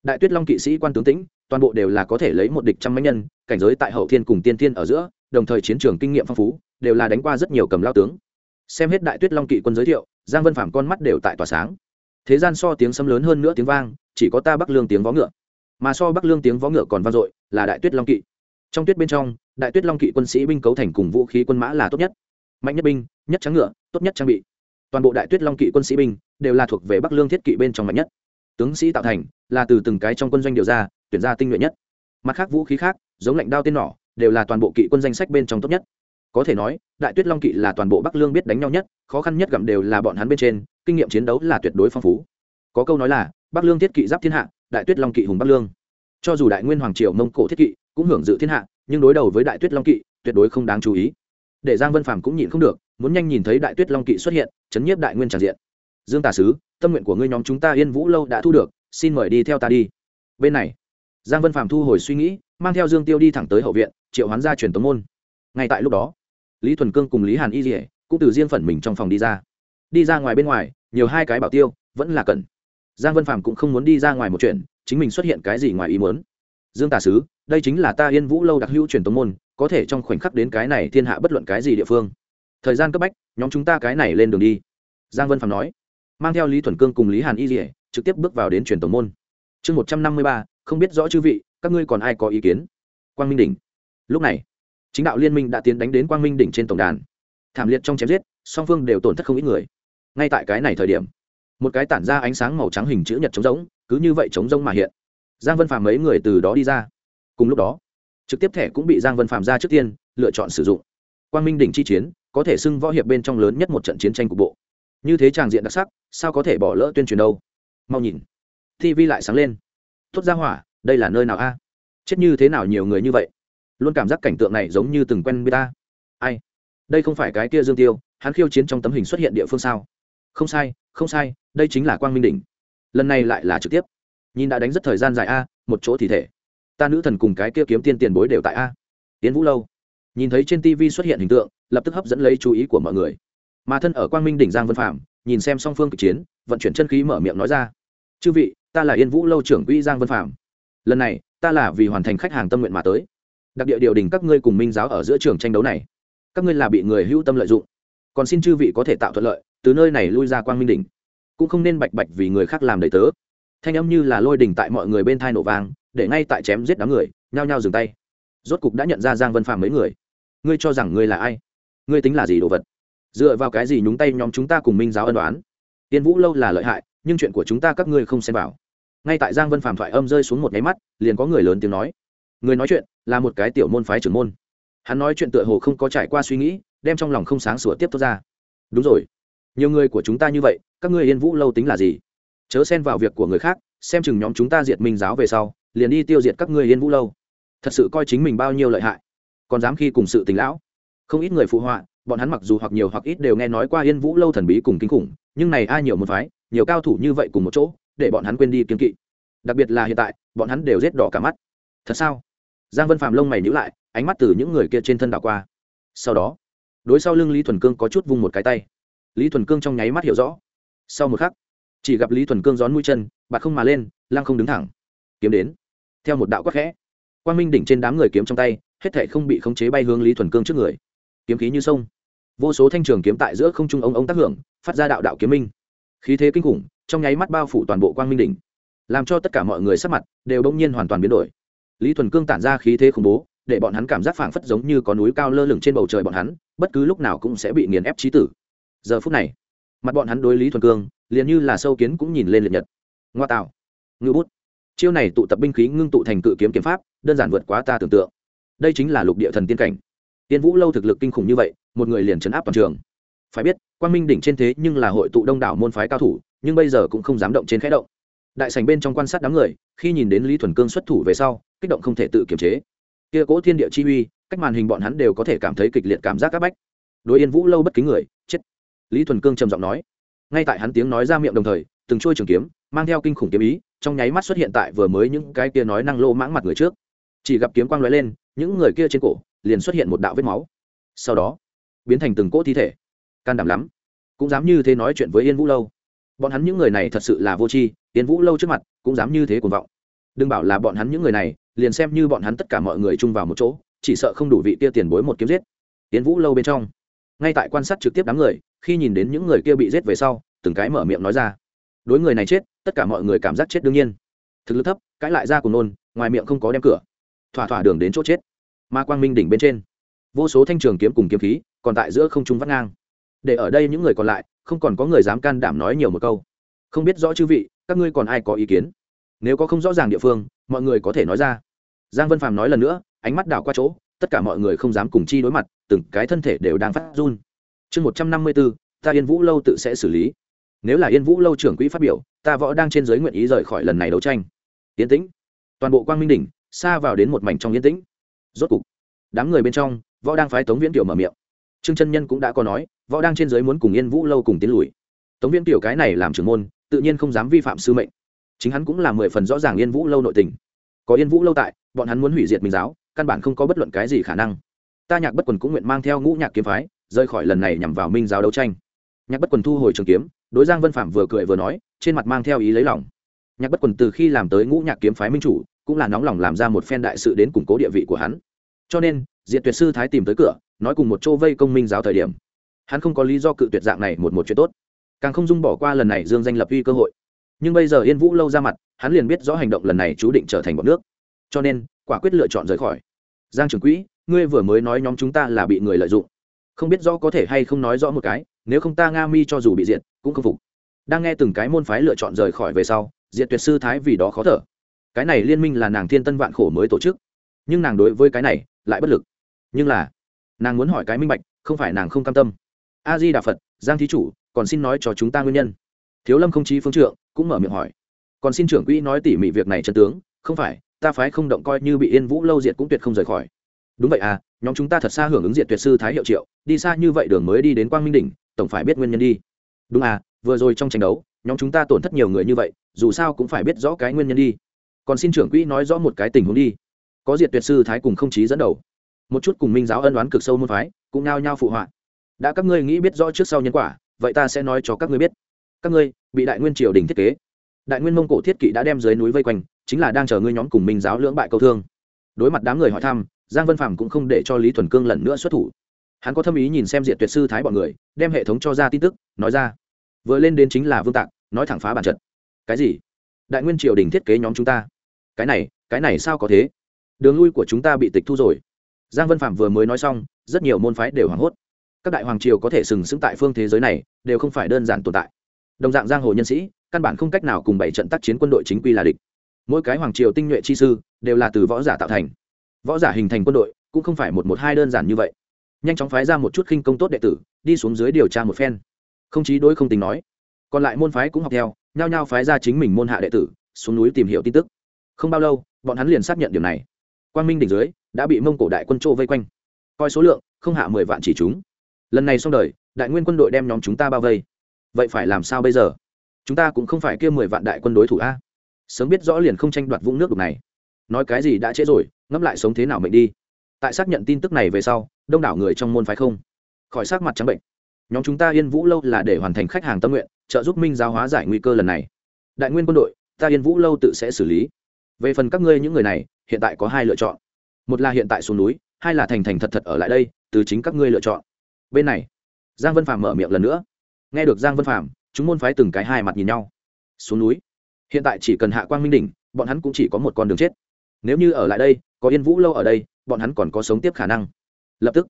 Đại tuyết long kỵ sĩ quan tướng tĩnh toàn bộ đều là có thể lấy một địch trăm mấy nhân, cảnh giới tại hậu thiên cùng tiên thiên ở giữa, đồng thời chiến trường kinh nghiệm phong phú, đều là đánh qua rất nhiều cầm lao tướng. Xem hết đại tuyết long kỵ quân giới thiệu, giang vân phạm con mắt đều tại tỏa sáng. Thế gian so tiếng sấm lớn hơn nữa tiếng vang, chỉ có ta bắc lương tiếng vó ngựa. Mà so bắc lương tiếng vó ngựa còn vang dội, là đại tuyết long kỵ. Trong tuyết bên trong, đại tuyết long kỵ quân sĩ binh cấu thành cùng vũ khí quân mã là tốt nhất. Mạnh nhất binh, nhất trắng ngựa, tốt nhất trang bị. Toàn bộ đại tuyết long kỵ quân sĩ binh đều là thuộc về bắc lương thiết kỵ bên trong mạnh nhất. Tướng sĩ tạo thành, là từ từng cái trong quân doanh điều ra tuyển ra tinh nhuệ nhất. Mặt khác vũ khí khác, giống lệnh đao tên nỏ, đều là toàn bộ kỵ quân danh sách bên trong tốt nhất. Có thể nói, đại tuyết long kỵ là toàn bộ bắc lương biết đánh nhau nhất, khó khăn nhất gặm đều là bọn hắn bên trên, kinh nghiệm chiến đấu là tuyệt đối phong phú. Có câu nói là, bắc lương thiết kỵ giáp thiên hạ, đại tuyết long kỵ hùng bắc lương. Cho dù đại nguyên hoàng triều mông cổ thiết kỵ cũng hưởng dự thiên hạ, nhưng đối đầu với đại tuyết long kỵ, tuyệt đối không đáng chú ý. Để giang vân phàm cũng nhịn không được, muốn nhanh nhìn thấy đại tuyết long kỵ xuất hiện, chấn nhiếp đại nguyên tràn diện. Dương tà sứ, tâm nguyện của ngươi nhóm chúng ta yên vũ lâu đã thu được, xin mời đi theo ta đi. Bên này giang vân phàm thu hồi suy nghĩ, mang theo dương tiêu đi thẳng tới hậu viện, triệu hoán gia truyền tống môn. Ngay tại lúc đó, lý thuần cương cùng lý hàn y dỉa cũng từ riêng phần mình trong phòng đi ra. Đi ra ngoài bên ngoài, nhiều hai cái bảo tiêu, vẫn là cần giang vân phàm cũng không muốn đi ra ngoài một chuyện, chính mình xuất hiện cái gì ngoài ý muốn. Dương tà sứ, đây chính là ta yên vũ lâu đặc hữu truyền tống môn, có thể trong khoảnh khắc đến cái này thiên hạ bất luận cái gì địa phương. Thời gian cấp bách, nhóm chúng ta cái này lên đường đi. Giang vân phàm nói. Mang theo lý thuần cương cùng lý hàn y dỉa trực tiếp bước vào đến truyền tống môn. Chương một trăm năm mươi ba không biết rõ chư vị, các ngươi còn ai có ý kiến? Quang minh đỉnh. Lúc này, chính đạo liên minh đã tiến đánh đến quang minh đỉnh trên tổng đàn. Thảm liệt trong chém giết, song phương đều tổn thất không ít người. Ngay tại cái này thời điểm, một cái tản ra ánh sáng màu trắng hình chữ nhật trống rỗng, cứ như vậy trống rỗng mà hiện. Giang vân phàm mấy người từ đó đi ra. Cùng lúc đó, trực tiếp thẻ cũng bị giang vân phàm ra trước tiên, lựa chọn sử dụng. Quang minh đỉnh chi chiến, có thể xưng võ hiệp bên trong lớn nhất một trận chiến tranh cục bộ. Như thế tràng diện đặc sắc, sao có thể bỏ lỡ tuyên truyền đâu? Mau nhìn tv lại sáng lên tốt ra hỏa, đây là nơi nào a? Chết như thế nào nhiều người như vậy? Luôn cảm giác cảnh tượng này giống như từng quen với ta. Ai? Đây không phải cái kia dương tiêu, hắn khiêu chiến trong tấm hình xuất hiện địa phương sao? Không sai không sai, đây chính là quang minh đỉnh. Lần này lại là trực tiếp. Nhìn đã đánh rất thời gian dài a, một chỗ thì thể. Ta nữ thần cùng cái kia kiếm tiên tiền bối đều tại a. Tiến vũ lâu. Nhìn thấy trên tv xuất hiện hình tượng, lập tức hấp dẫn lấy chú ý của mọi người. Mà thân ở quang minh đỉnh giang vân phạm nhìn xem song phương kịch chiến, vận chuyển chân khí mở miệng nói ra. Chư vị ta là yên vũ lâu trưởng quỹ giang vân phạm. Lần này ta là vì hoàn thành khách hàng tâm nguyện mà tới. Đặc địa điều đình các ngươi cùng minh giáo ở giữa trường tranh đấu này. Các ngươi là bị người hữu tâm lợi dụng. Còn xin chư vị có thể tạo thuận lợi từ nơi này lui ra quang minh đỉnh. Cũng không nên bạch bạch vì người khác làm đầy tớ. Thanh âm như là lôi đỉnh tại mọi người bên thai nổ vàng, để ngay tại chém giết đám người nhao nhao dừng tay. Rốt cục đã nhận ra giang vân phạm mấy người. Ngươi cho rằng ngươi là ai? Ngươi tính là gì đồ vật? Dựa vào cái gì nhúng tay nhóm chúng ta cùng minh giáo ân đoán tiên vũ lâu là lợi hại nhưng chuyện của chúng ta các ngươi không xem vào ngay tại giang vân phạm thoại âm rơi xuống một nháy mắt, liền có người lớn tiếng nói. Người nói chuyện là một cái tiểu môn phái trưởng môn. Hắn nói chuyện tựa hồ không có trải qua suy nghĩ, đem trong lòng không sáng sủa tiếp thốt ra. Đúng rồi. Nhiều người của chúng ta như vậy, các ngươi yên vũ lâu tính là gì? Chớ xen vào việc của người khác, xem chừng nhóm chúng ta diệt minh giáo về sau, liền đi tiêu diệt các ngươi yên vũ lâu. Thật sự coi chính mình bao nhiêu lợi hại. Còn dám khi cùng sự tình lão. Không ít người phụ họa, bọn hắn mặc dù hoặc nhiều hoặc ít đều nghe nói qua yên vũ lâu thần bí cùng kinh khủng, nhưng này ai nhiều một phái, nhiều cao thủ như vậy cùng một chỗ để bọn hắn quên đi kiên kỵ. Đặc biệt là hiện tại, bọn hắn đều rết đỏ cả mắt. Thật sao? Giang vân phạm lông mày nhữ lại, ánh mắt từ những người kia trên thân đảo qua. Sau đó, đối sau lưng lý thuần cương có chút vung một cái tay. Lý thuần cương trong nháy mắt hiểu rõ. Sau một khắc, chỉ gặp lý thuần cương gión mũi chân, bạt không mà lên, lăng không đứng thẳng. Kiếm đến. Theo một đạo quắc khẽ Quan minh đỉnh trên đám người kiếm trong tay, hết thể không bị khống chế bay hướng lý thuần cương trước người. Kiếm khí như sông. Vô số thanh trường kiếm tại giữa không trung ông ông tác hưởng, phát ra đạo đạo kiếm minh. Khí thế kinh khủng trong nháy mắt bao phủ toàn bộ quang minh đỉnh, làm cho tất cả mọi người sắc mặt đều bỗng nhiên hoàn toàn biến đổi. Lý thuần cương tản ra khí thế khủng bố, để bọn hắn cảm giác phảng phất giống như có núi cao lơ lửng trên bầu trời bọn hắn, bất cứ lúc nào cũng sẽ bị nghiền ép trí tử. Giờ phút này, mặt bọn hắn đối lý thuần cương, liền như là sâu kiến cũng nhìn lên liệt nhật. Ngoa tạo. Ngư bút. Chiêu này tụ tập binh khí ngưng tụ thành cự kiếm kiếm pháp, đơn giản vượt quá ta tưởng tượng. Đây chính là lục địa thần tiên cảnh. Tiên vũ lâu thực lực kinh khủng như vậy, một người liền chấn áp toàn trường phải biết quan minh đỉnh trên thế nhưng là hội tụ đông đảo môn phái cao thủ, nhưng bây giờ cũng không dám động trên khẽ động. Đại sành bên trong quan sát đám người, khi nhìn đến lý thuần cương xuất thủ về sau, kích động không thể tự kiềm chế. Kia cỗ thiên địa chi uy, cách màn hình bọn hắn đều có thể cảm thấy kịch liệt cảm giác áp bách. Đối yên vũ lâu bất kính người, chết. Lý thuần cương trầm giọng nói. Ngay tại hắn tiếng nói ra miệng đồng thời, từng trôi trường kiếm, mang theo kinh khủng kiếm ý, trong nháy mắt xuất hiện tại vừa mới những cái kia nói năng lô mãng mặt người trước. Chỉ gặp kiếm quang lóe lên, những người kia trên cổ, liền xuất hiện một đạo vết máu. Sau đó, biến thành từng cỗ thi thể can đảm lắm. Cũng dám như thế nói chuyện với yên vũ lâu. Bọn hắn những người này thật sự là vô tri, yên vũ lâu trước mặt cũng dám như thế cuồng vọng. Đừng bảo là bọn hắn những người này, liền xem như bọn hắn tất cả mọi người chung vào một chỗ, chỉ sợ không đủ vị kia tiền bối một kiếm giết. Yên vũ lâu bên trong, ngay tại quan sát trực tiếp đám người, khi nhìn đến những người kia bị giết về sau, từng cái mở miệng nói ra. Đối người này chết, tất cả mọi người cảm giác chết đương nhiên. Thực lực thấp, cãi lại ra cùng nôn, ngoài miệng không có đem cửa. Thỏa thỏa đường đến chỗ chết. Ma quang minh đỉnh bên trên. Vô số thanh trường kiếm cùng kiếm khí, còn tại giữa không trung vắt ngang để ở đây những người còn lại, không còn có người dám can đảm nói nhiều một câu. Không biết rõ chư vị, các ngươi còn ai có ý kiến? Nếu có không rõ ràng địa phương, mọi người có thể nói ra. Giang vân phàm nói lần nữa, ánh mắt đảo qua chỗ, tất cả mọi người không dám cùng chi đối mặt, từng cái thân thể đều đang phát run. Chương một trăm năm mươi bốn ta yên vũ lâu tự sẽ xử lý. Nếu là yên vũ lâu trưởng quỹ phát biểu, ta võ đang trên giới nguyện ý rời khỏi lần này đấu tranh. Yên tĩnh. Toàn bộ quang minh đỉnh, xa vào đến một mảnh trong yên tĩnh. Rốt cục, đám người bên trong, võ đang phái tống viễn tiểu mở miệng trương chân nhân cũng đã có nói, võ đang trên giới muốn cùng yên vũ lâu cùng tiến lùi. Tống Viên tiểu cái này làm trưởng môn, tự nhiên không dám vi phạm sư mệnh. Chính hắn cũng là mười phần rõ ràng yên vũ lâu nội tình. Có yên vũ lâu tại, bọn hắn muốn hủy diệt minh giáo, căn bản không có bất luận cái gì khả năng. Ta nhạc bất quần cũng nguyện mang theo ngũ nhạc kiếm phái, rời khỏi lần này nhằm vào minh giáo đấu tranh. Nhạc bất quần thu hồi trường kiếm, đối giang vân phạm vừa cười vừa nói, trên mặt mang theo ý lấy lòng. Nhạc bất quần từ khi làm tới ngũ nhạc kiếm phái minh chủ, cũng là nóng lòng làm ra một phen đại sự đến củng cố địa vị của hắn. Cho nên diện tuyệt sư thái tìm tới cửa nói cùng một chỗ vây công minh giáo thời điểm. Hắn không có lý do cự tuyệt dạng này một một chuyện tốt. Càng không dung bỏ qua lần này dương danh lập uy cơ hội. Nhưng bây giờ yên vũ lâu ra mặt, hắn liền biết rõ hành động lần này chú định trở thành bọn nước. Cho nên, quả quyết lựa chọn rời khỏi. Giang trưởng quỹ, ngươi vừa mới nói nhóm chúng ta là bị người lợi dụng. Không biết rõ có thể hay không nói rõ một cái, nếu không ta nga mi cho dù bị diệt, cũng không phục. Đang nghe từng cái môn phái lựa chọn rời khỏi về sau, diệt tuyệt sư thái vì đó khó thở. Cái này liên minh là nàng thiên tân vạn khổ mới tổ chức. Nhưng nàng đối với cái này, lại bất lực. Nhưng là nàng muốn hỏi cái minh bạch, không phải nàng không cam tâm. A di đà phật, giang thí chủ, còn xin nói cho chúng ta nguyên nhân. Thiếu lâm không chí phương trượng, cũng mở miệng hỏi. Còn xin trưởng quỹ nói tỉ mỉ việc này chân tướng, không phải, ta phái không động coi như bị yên vũ lâu diệt cũng tuyệt không rời khỏi. Đúng vậy à nhóm chúng ta thật xa hưởng ứng diệt tuyệt sư thái hiệu triệu, đi xa như vậy đường mới đi đến quang minh đỉnh, tổng phải biết nguyên nhân đi. Đúng à vừa rồi trong tranh đấu, nhóm chúng ta tổn thất nhiều người như vậy, dù sao cũng phải biết rõ cái nguyên nhân đi. Còn xin trưởng quỹ nói rõ một cái tình huống đi. Có diệt tuyệt sư thái cùng không chí dẫn đầu một chút cùng minh giáo ân đoán cực sâu môn phái, cũng nao nhao phụ họa. Đã các ngươi nghĩ biết rõ trước sau nhân quả, vậy ta sẽ nói cho các ngươi biết. Các ngươi, bị đại nguyên triều đình thiết kế. Đại nguyên mông cổ thiết kỵ đã đem dưới núi vây quanh, chính là đang chờ ngươi nhóm cùng minh giáo lưỡng bại câu thương. Đối mặt đám người hỏi thăm, giang vân phạm cũng không để cho lý thuần cương lần nữa xuất thủ. Hắn có thâm ý nhìn xem diện tuyệt sư thái bọn người, đem hệ thống cho ra tin tức, nói ra. Vừa lên đến chính là vương tạc, nói thẳng phá bản trận. Cái gì? Đại nguyên triều đình thiết kế nhóm chúng ta. Cái này cái này sao có thế? Đường lui của chúng ta bị tịch thu rồi giang vân phạm vừa mới nói xong, rất nhiều môn phái đều hoảng hốt. Các đại hoàng triều có thể sừng sững tại phương thế giới này, đều không phải đơn giản tồn tại. Đồng dạng giang hồ nhân sĩ, căn bản không cách nào cùng bảy trận tác chiến quân đội chính quy là địch. Mỗi cái hoàng triều tinh nhuệ chi sư, đều là từ võ giả tạo thành. Võ giả hình thành quân đội, cũng không phải một một hai đơn giản như vậy. Nhanh chóng phái ra một chút khinh công tốt đệ tử, đi xuống dưới điều tra một phen. Không chí đối không tính nói. Còn lại môn phái cũng học theo, nhao nhao phái ra chính mình môn hạ đệ tử, xuống núi tìm hiểu tin tức. Không bao lâu, bọn hắn liền xác nhận điều này quang minh đỉnh dưới, đã bị mông cổ đại quân trô vây quanh. Coi số lượng, không hạ mười vạn chỉ chúng. Lần này xong đời, đại nguyên quân đội đem nhóm chúng ta bao vây. Vậy phải làm sao bây giờ? Chúng ta cũng không phải kia mười vạn đại quân đối thủ a. Sớm biết rõ liền không tranh đoạt vũng nước đục này. Nói cái gì đã trễ rồi, ngẫm lại sống thế nào mệnh đi. Tại xác nhận tin tức này về sau, đông đảo người trong môn phái không khỏi sắc mặt trắng bệnh. Nhóm chúng ta yên vũ lâu là để hoàn thành khách hàng tâm nguyện, trợ giúp minh giáo hóa giải nguy cơ lần này. Đại nguyên quân đội, ta yên vũ lâu tự sẽ xử lý. Về phần các ngươi những người này hiện tại có hai lựa chọn. Một là hiện tại xuống núi, hai là thành thành thật thật ở lại đây, từ chính các ngươi lựa chọn. Bên này, giang vân phàm mở miệng lần nữa. Nghe được giang vân phàm, chúng môn phái từng cái hai mặt nhìn nhau. Xuống núi, hiện tại chỉ cần hạ quang minh đỉnh, bọn hắn cũng chỉ có một con đường chết. Nếu như ở lại đây, có yên vũ lâu ở đây, bọn hắn còn có sống tiếp khả năng. Lập tức,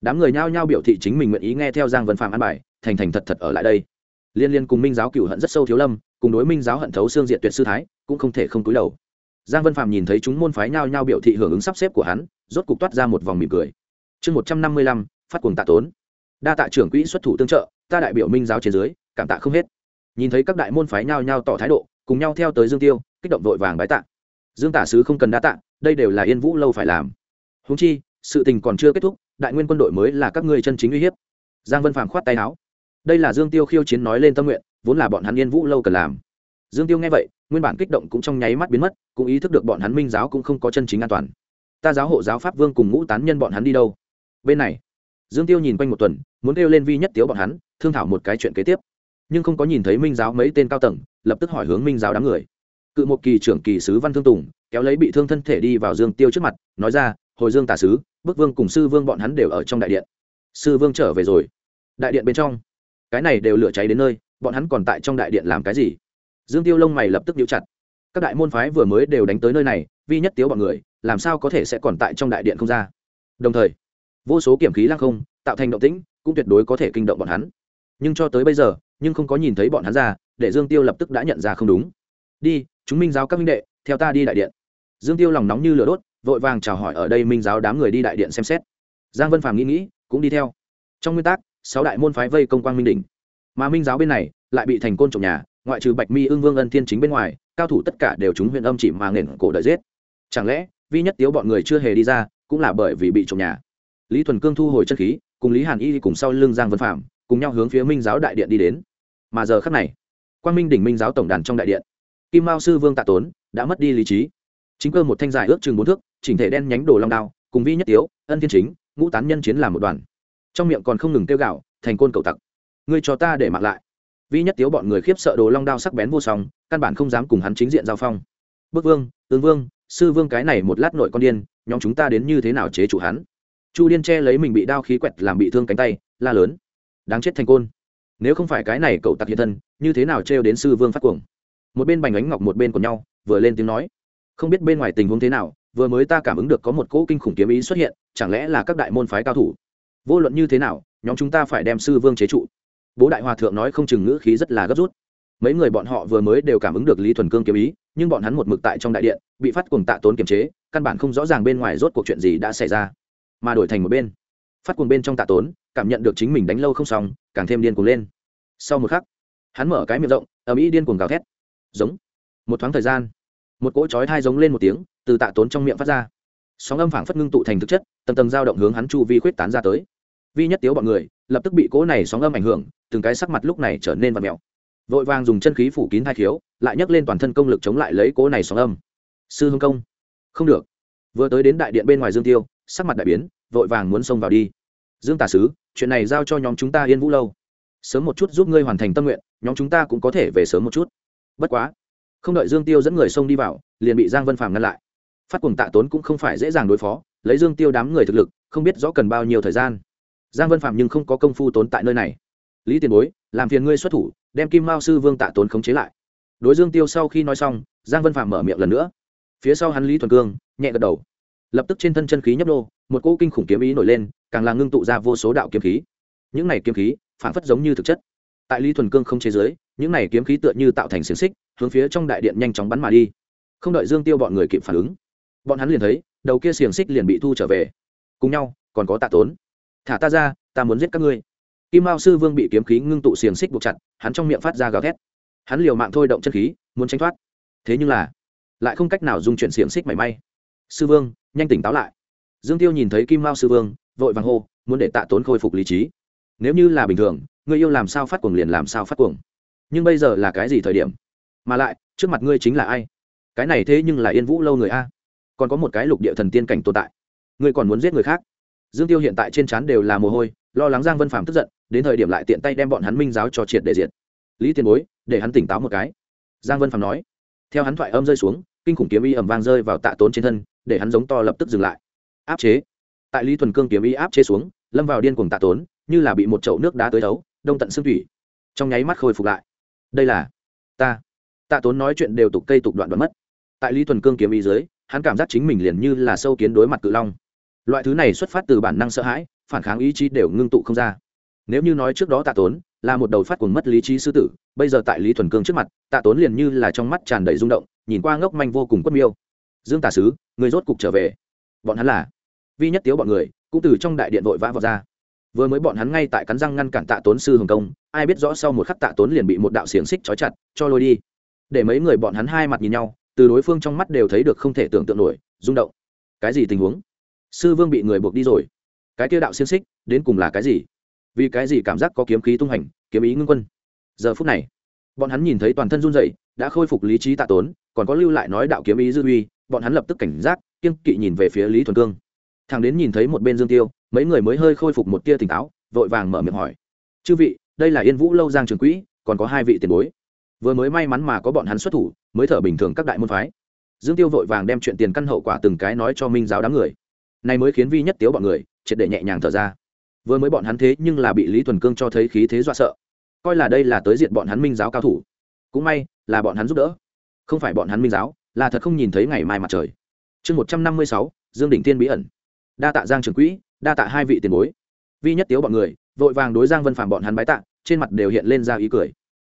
đám người nhao nhao biểu thị chính mình nguyện ý nghe theo giang vân phàm an bài, thành thành thật thật ở lại đây. Liên liên cùng minh giáo cửu hận rất sâu thiếu lâm, cùng đối minh giáo hận thấu xương diện tuyệt sư thái, cũng không thể không túi đầu giang vân phạm nhìn thấy chúng môn phái nhao nhao biểu thị hưởng ứng sắp xếp của hắn, rốt cục toát ra một vòng mỉm cười. Chương một trăm năm mươi lăm, phát cuồng tạ tốn. Đa tạ trưởng quỹ xuất thủ tương trợ, ta đại biểu minh giáo trên dưới, cảm tạ không hết. Nhìn thấy các đại môn phái nhao nhao tỏ thái độ, cùng nhau theo tới dương tiêu, kích động vội vàng bái tạ. Dương tả sứ không cần đa tạ, đây đều là yên vũ lâu phải làm. Húng chi, sự tình còn chưa kết thúc, đại nguyên quân đội mới là các ngươi chân chính uy hiếp. Giang vân phàm khoát tay áo. Đây là dương tiêu khiêu chiến nói lên tâm nguyện, vốn là bọn hắn yên vũ lâu cần làm dương tiêu nghe vậy, nguyên bản kích động cũng trong nháy mắt biến mất, cũng ý thức được bọn hắn minh giáo cũng không có chân chính an toàn. Ta giáo hộ giáo pháp vương cùng ngũ tán nhân bọn hắn đi đâu? Bên này, dương tiêu nhìn quanh một tuần, muốn kêu lên vi nhất tiếu bọn hắn, thương thảo một cái chuyện kế tiếp. Nhưng không có nhìn thấy minh giáo mấy tên cao tầng, lập tức hỏi hướng minh giáo đám người. Cự một kỳ trưởng kỳ sứ văn thương tùng, kéo lấy bị thương thân thể đi vào dương tiêu trước mặt, nói ra, hồi dương tả sứ, bức vương cùng sư vương bọn hắn đều ở trong đại điện. Sư vương trở về rồi. Đại điện bên trong. Cái này đều lửa cháy đến nơi, bọn hắn còn tại trong đại điện làm cái gì? Dương tiêu lông mày lập tức nhíu chặt. Các đại môn phái vừa mới đều đánh tới nơi này, vi nhất tiếu bọn người, làm sao có thể sẽ còn tại trong đại điện không ra? Đồng thời, vô số kiểm khí lăng không, tạo thành động tĩnh, cũng tuyệt đối có thể kinh động bọn hắn. Nhưng cho tới bây giờ, nhưng không có nhìn thấy bọn hắn ra, để dương tiêu lập tức đã nhận ra không đúng. Đi, chúng minh giáo các minh đệ, theo ta đi đại điện. Dương tiêu lòng nóng như lửa đốt, vội vàng chào hỏi ở đây minh giáo đám người đi đại điện xem xét. Giang vân phàm nghĩ nghĩ, cũng đi theo. Trong nguyên tắc, sáu đại môn phái vây công quang minh đỉnh. Mà minh giáo bên này lại bị thành côn trộm nhà, ngoại trừ bạch mi ưng vương ân thiên chính bên ngoài, cao thủ tất cả đều chúng huyện âm chỉ mà nghển cổ đợi giết. Chẳng lẽ, vi nhất tiếu bọn người chưa hề đi ra, cũng là bởi vì bị trộm nhà? Lý thuần cương thu hồi chất khí, cùng lý hàn y cùng sau lưng giang vân phạm, cùng nhau hướng phía minh giáo đại điện đi đến. Mà giờ khắc này, quang minh đỉnh minh giáo tổng đàn trong đại điện, kim mao sư vương tạ tốn đã mất đi lý trí. Chính cơ một thanh dài ước chừng bốn thước, chỉnh thể đen nhánh đồ long đao, cùng vi nhất tiếu, ân thiên chính, ngũ tán nhân chiến làm một đoàn. Trong miệng còn không ngừng kêu gạo thành côn cầu tặc, ngươi cho ta để mặc lại vi nhất tiếu bọn người khiếp sợ đồ long đao sắc bén vô song, căn bản không dám cùng hắn chính diện giao phong. Bức vương, tướng vương, sư vương cái này một lát nội con điên, nhóm chúng ta đến như thế nào chế chủ hắn? Chu điên che lấy mình bị đao khí quẹt làm bị thương cánh tay, la lớn. Đáng chết thành côn. Nếu không phải cái này cậu tặc hiện thân, như thế nào trêu đến sư vương phát cuồng? Một bên bành ánh ngọc một bên của nhau, vừa lên tiếng nói. Không biết bên ngoài tình huống thế nào, vừa mới ta cảm ứng được có một cỗ kinh khủng kiếm ý xuất hiện, chẳng lẽ là các đại môn phái cao thủ? Vô luận như thế nào, nhóm chúng ta phải đem sư vương chế trụ bố đại hòa thượng nói không chừng ngữ khí rất là gấp rút. Mấy người bọn họ vừa mới đều cảm ứng được lý thuần cương kiếm ý, nhưng bọn hắn một mực tại trong đại điện, bị phát cuồng tạ tốn kiềm chế, căn bản không rõ ràng bên ngoài rốt cuộc chuyện gì đã xảy ra. Mà đổi thành một bên, phát cuồng bên trong tạ tốn, cảm nhận được chính mình đánh lâu không xong, càng thêm điên cuồng lên. Sau một khắc, hắn mở cái miệng rộng, ầm ĩ điên cuồng gào thét. Giống. Một thoáng thời gian, một cỗ chói thai giống lên một tiếng, từ tạ tốn trong miệng phát ra. Sóng âm phảng phất ngưng tụ thành thực chất, tầng tầng dao động hướng hắn chu vi khuyết tán ra tới vi nhất tiếu bọn người, lập tức bị cỗ này sóng âm ảnh hưởng, từng cái sắc mặt lúc này trở nên vặt mẹo vội vàng dùng chân khí phủ kín hai khiếu, lại nhấc lên toàn thân công lực chống lại lấy cỗ này sóng âm. Sư hương công, không được. Vừa tới đến đại điện bên ngoài dương tiêu, sắc mặt đại biến, vội vàng muốn xông vào đi. Dương tà sứ, chuyện này giao cho nhóm chúng ta yên vũ lâu. Sớm một chút giúp ngươi hoàn thành tâm nguyện, nhóm chúng ta cũng có thể về sớm một chút. Bất quá, không đợi dương tiêu dẫn người xông đi vào, liền bị giang vân phàm ngăn lại. Phát cùng tạ tốn cũng không phải dễ dàng đối phó, lấy dương tiêu đám người thực lực, không biết rõ cần bao nhiêu thời gian giang vân phạm nhưng không có công phu tốn tại nơi này. Lý tiền bối, làm phiền ngươi xuất thủ, đem kim mao sư vương tạ tốn khống chế lại. Đối dương tiêu sau khi nói xong, giang vân phạm mở miệng lần nữa. Phía sau hắn lý thuần cương, nhẹ gật đầu. Lập tức trên thân chân khí nhấp đô một cỗ kinh khủng kiếm ý nổi lên, càng là ngưng tụ ra vô số đạo kiếm khí. Những này kiếm khí, phản phất giống như thực chất. Tại lý thuần cương không chế giới những này kiếm khí tựa như tạo thành xiềng xích, hướng phía trong đại điện nhanh chóng bắn mà đi. Không đợi dương tiêu bọn người kịp phản ứng, bọn hắn liền thấy, đầu kia xiềng xích liền bị thu trở về. Cùng nhau, còn có tạ tốn thả ta ra, ta muốn giết các ngươi. Kim mao sư vương bị kiếm khí ngưng tụ xiềng xích buộc chặt, hắn trong miệng phát ra gào thét. Hắn liều mạng thôi động chân khí, muốn tránh thoát. Thế nhưng là, lại không cách nào dung chuyển xiềng xích mảy may. Sư vương, nhanh tỉnh táo lại. Dương tiêu nhìn thấy kim mao sư vương, vội vàng hô, muốn để tạ tốn khôi phục lý trí. Nếu như là bình thường ngươi yêu làm sao phát cuồng liền làm sao phát cuồng. Nhưng bây giờ là cái gì thời điểm? Mà lại, trước mặt ngươi chính là ai? Cái này thế nhưng là yên vũ lâu người a. Còn có một cái lục địa thần tiên cảnh tồn tại. Ngươi còn muốn giết người khác? Dương tiêu hiện tại trên trán đều là mồ hôi, lo lắng giang vân phạm tức giận, đến thời điểm lại tiện tay đem bọn hắn minh giáo cho triệt để diệt. Lý tiền bối, để hắn tỉnh táo một cái. Giang vân phạm nói. Theo hắn thoại âm rơi xuống, kinh khủng kiếm y ẩm vang rơi vào tạ tốn trên thân, để hắn giống to lập tức dừng lại. Áp chế. Tại lý thuần cương kiếm y áp chế xuống, lâm vào điên cuồng tạ tốn, như là bị một chậu nước đá tới đấu, đông tận xương thủy. Trong nháy mắt khôi phục lại. Đây là ta. Tạ tốn nói chuyện đều tục cây tục đoạn đoạn mất. Tại lý thuần cương kiếm y dưới, hắn cảm giác chính mình liền như là sâu kiến đối mặt cự long loại thứ này xuất phát từ bản năng sợ hãi, phản kháng ý chí đều ngưng tụ không ra. Nếu như nói trước đó tạ tốn là một đầu phát cuồng mất lý trí sư tử, bây giờ tại lý thuần cương trước mặt, tạ tốn liền như là trong mắt tràn đầy rung động, nhìn qua ngốc manh vô cùng quất miêu. Dương tà sứ, người rốt cục trở về. Bọn hắn là vi nhất tiếu bọn người, cũng từ trong đại điện vội vã vào ra. Vừa mới bọn hắn ngay tại cắn răng ngăn cản tạ tốn sư hồng công, ai biết rõ sau một khắc tạ tốn liền bị một đạo xiềng xích trói chặt, cho lôi đi. Để mấy người bọn hắn hai mặt nhìn nhau, từ đối phương trong mắt đều thấy được không thể tưởng tượng nổi, rung động. Cái gì tình huống? Sư vương bị người buộc đi rồi. Cái tiêu đạo xiên xích, đến cùng là cái gì? Vì cái gì cảm giác có kiếm khí tung hành, kiếm ý ngưng quân? Giờ phút này, bọn hắn nhìn thấy toàn thân run dậy đã khôi phục lý trí tạ tốn, còn có lưu lại nói đạo kiếm ý dư uy, bọn hắn lập tức cảnh giác kiên kỵ nhìn về phía lý thuần cương. Thằng đến nhìn thấy một bên dương tiêu, mấy người mới hơi khôi phục một tia tỉnh táo, vội vàng mở miệng hỏi. Chư vị, đây là yên vũ lâu giang trường quỹ, còn có hai vị tiền bối. Vừa mới may mắn mà có bọn hắn xuất thủ, mới thở bình thường các đại môn phái. Dương tiêu vội vàng đem chuyện tiền căn hậu quả từng cái nói cho minh giáo đám người này mới khiến vi nhất tiếu bọn người, triệt để nhẹ nhàng thở ra. Vừa mới bọn hắn thế nhưng là bị lý thuần cương cho thấy khí thế dọa sợ. Coi là đây là tới diện bọn hắn minh giáo cao thủ. Cũng may, là bọn hắn giúp đỡ. Không phải bọn hắn minh giáo, là thật không nhìn thấy ngày mai mặt trời. Chương một trăm năm mươi sáu, dương đỉnh tiên bí ẩn. Đa tạ giang trường quỹ, đa tạ hai vị tiền bối. Vi nhất tiếu bọn người, vội vàng đối giang vân phạm bọn hắn bái tạ, trên mặt đều hiện lên ra ý cười.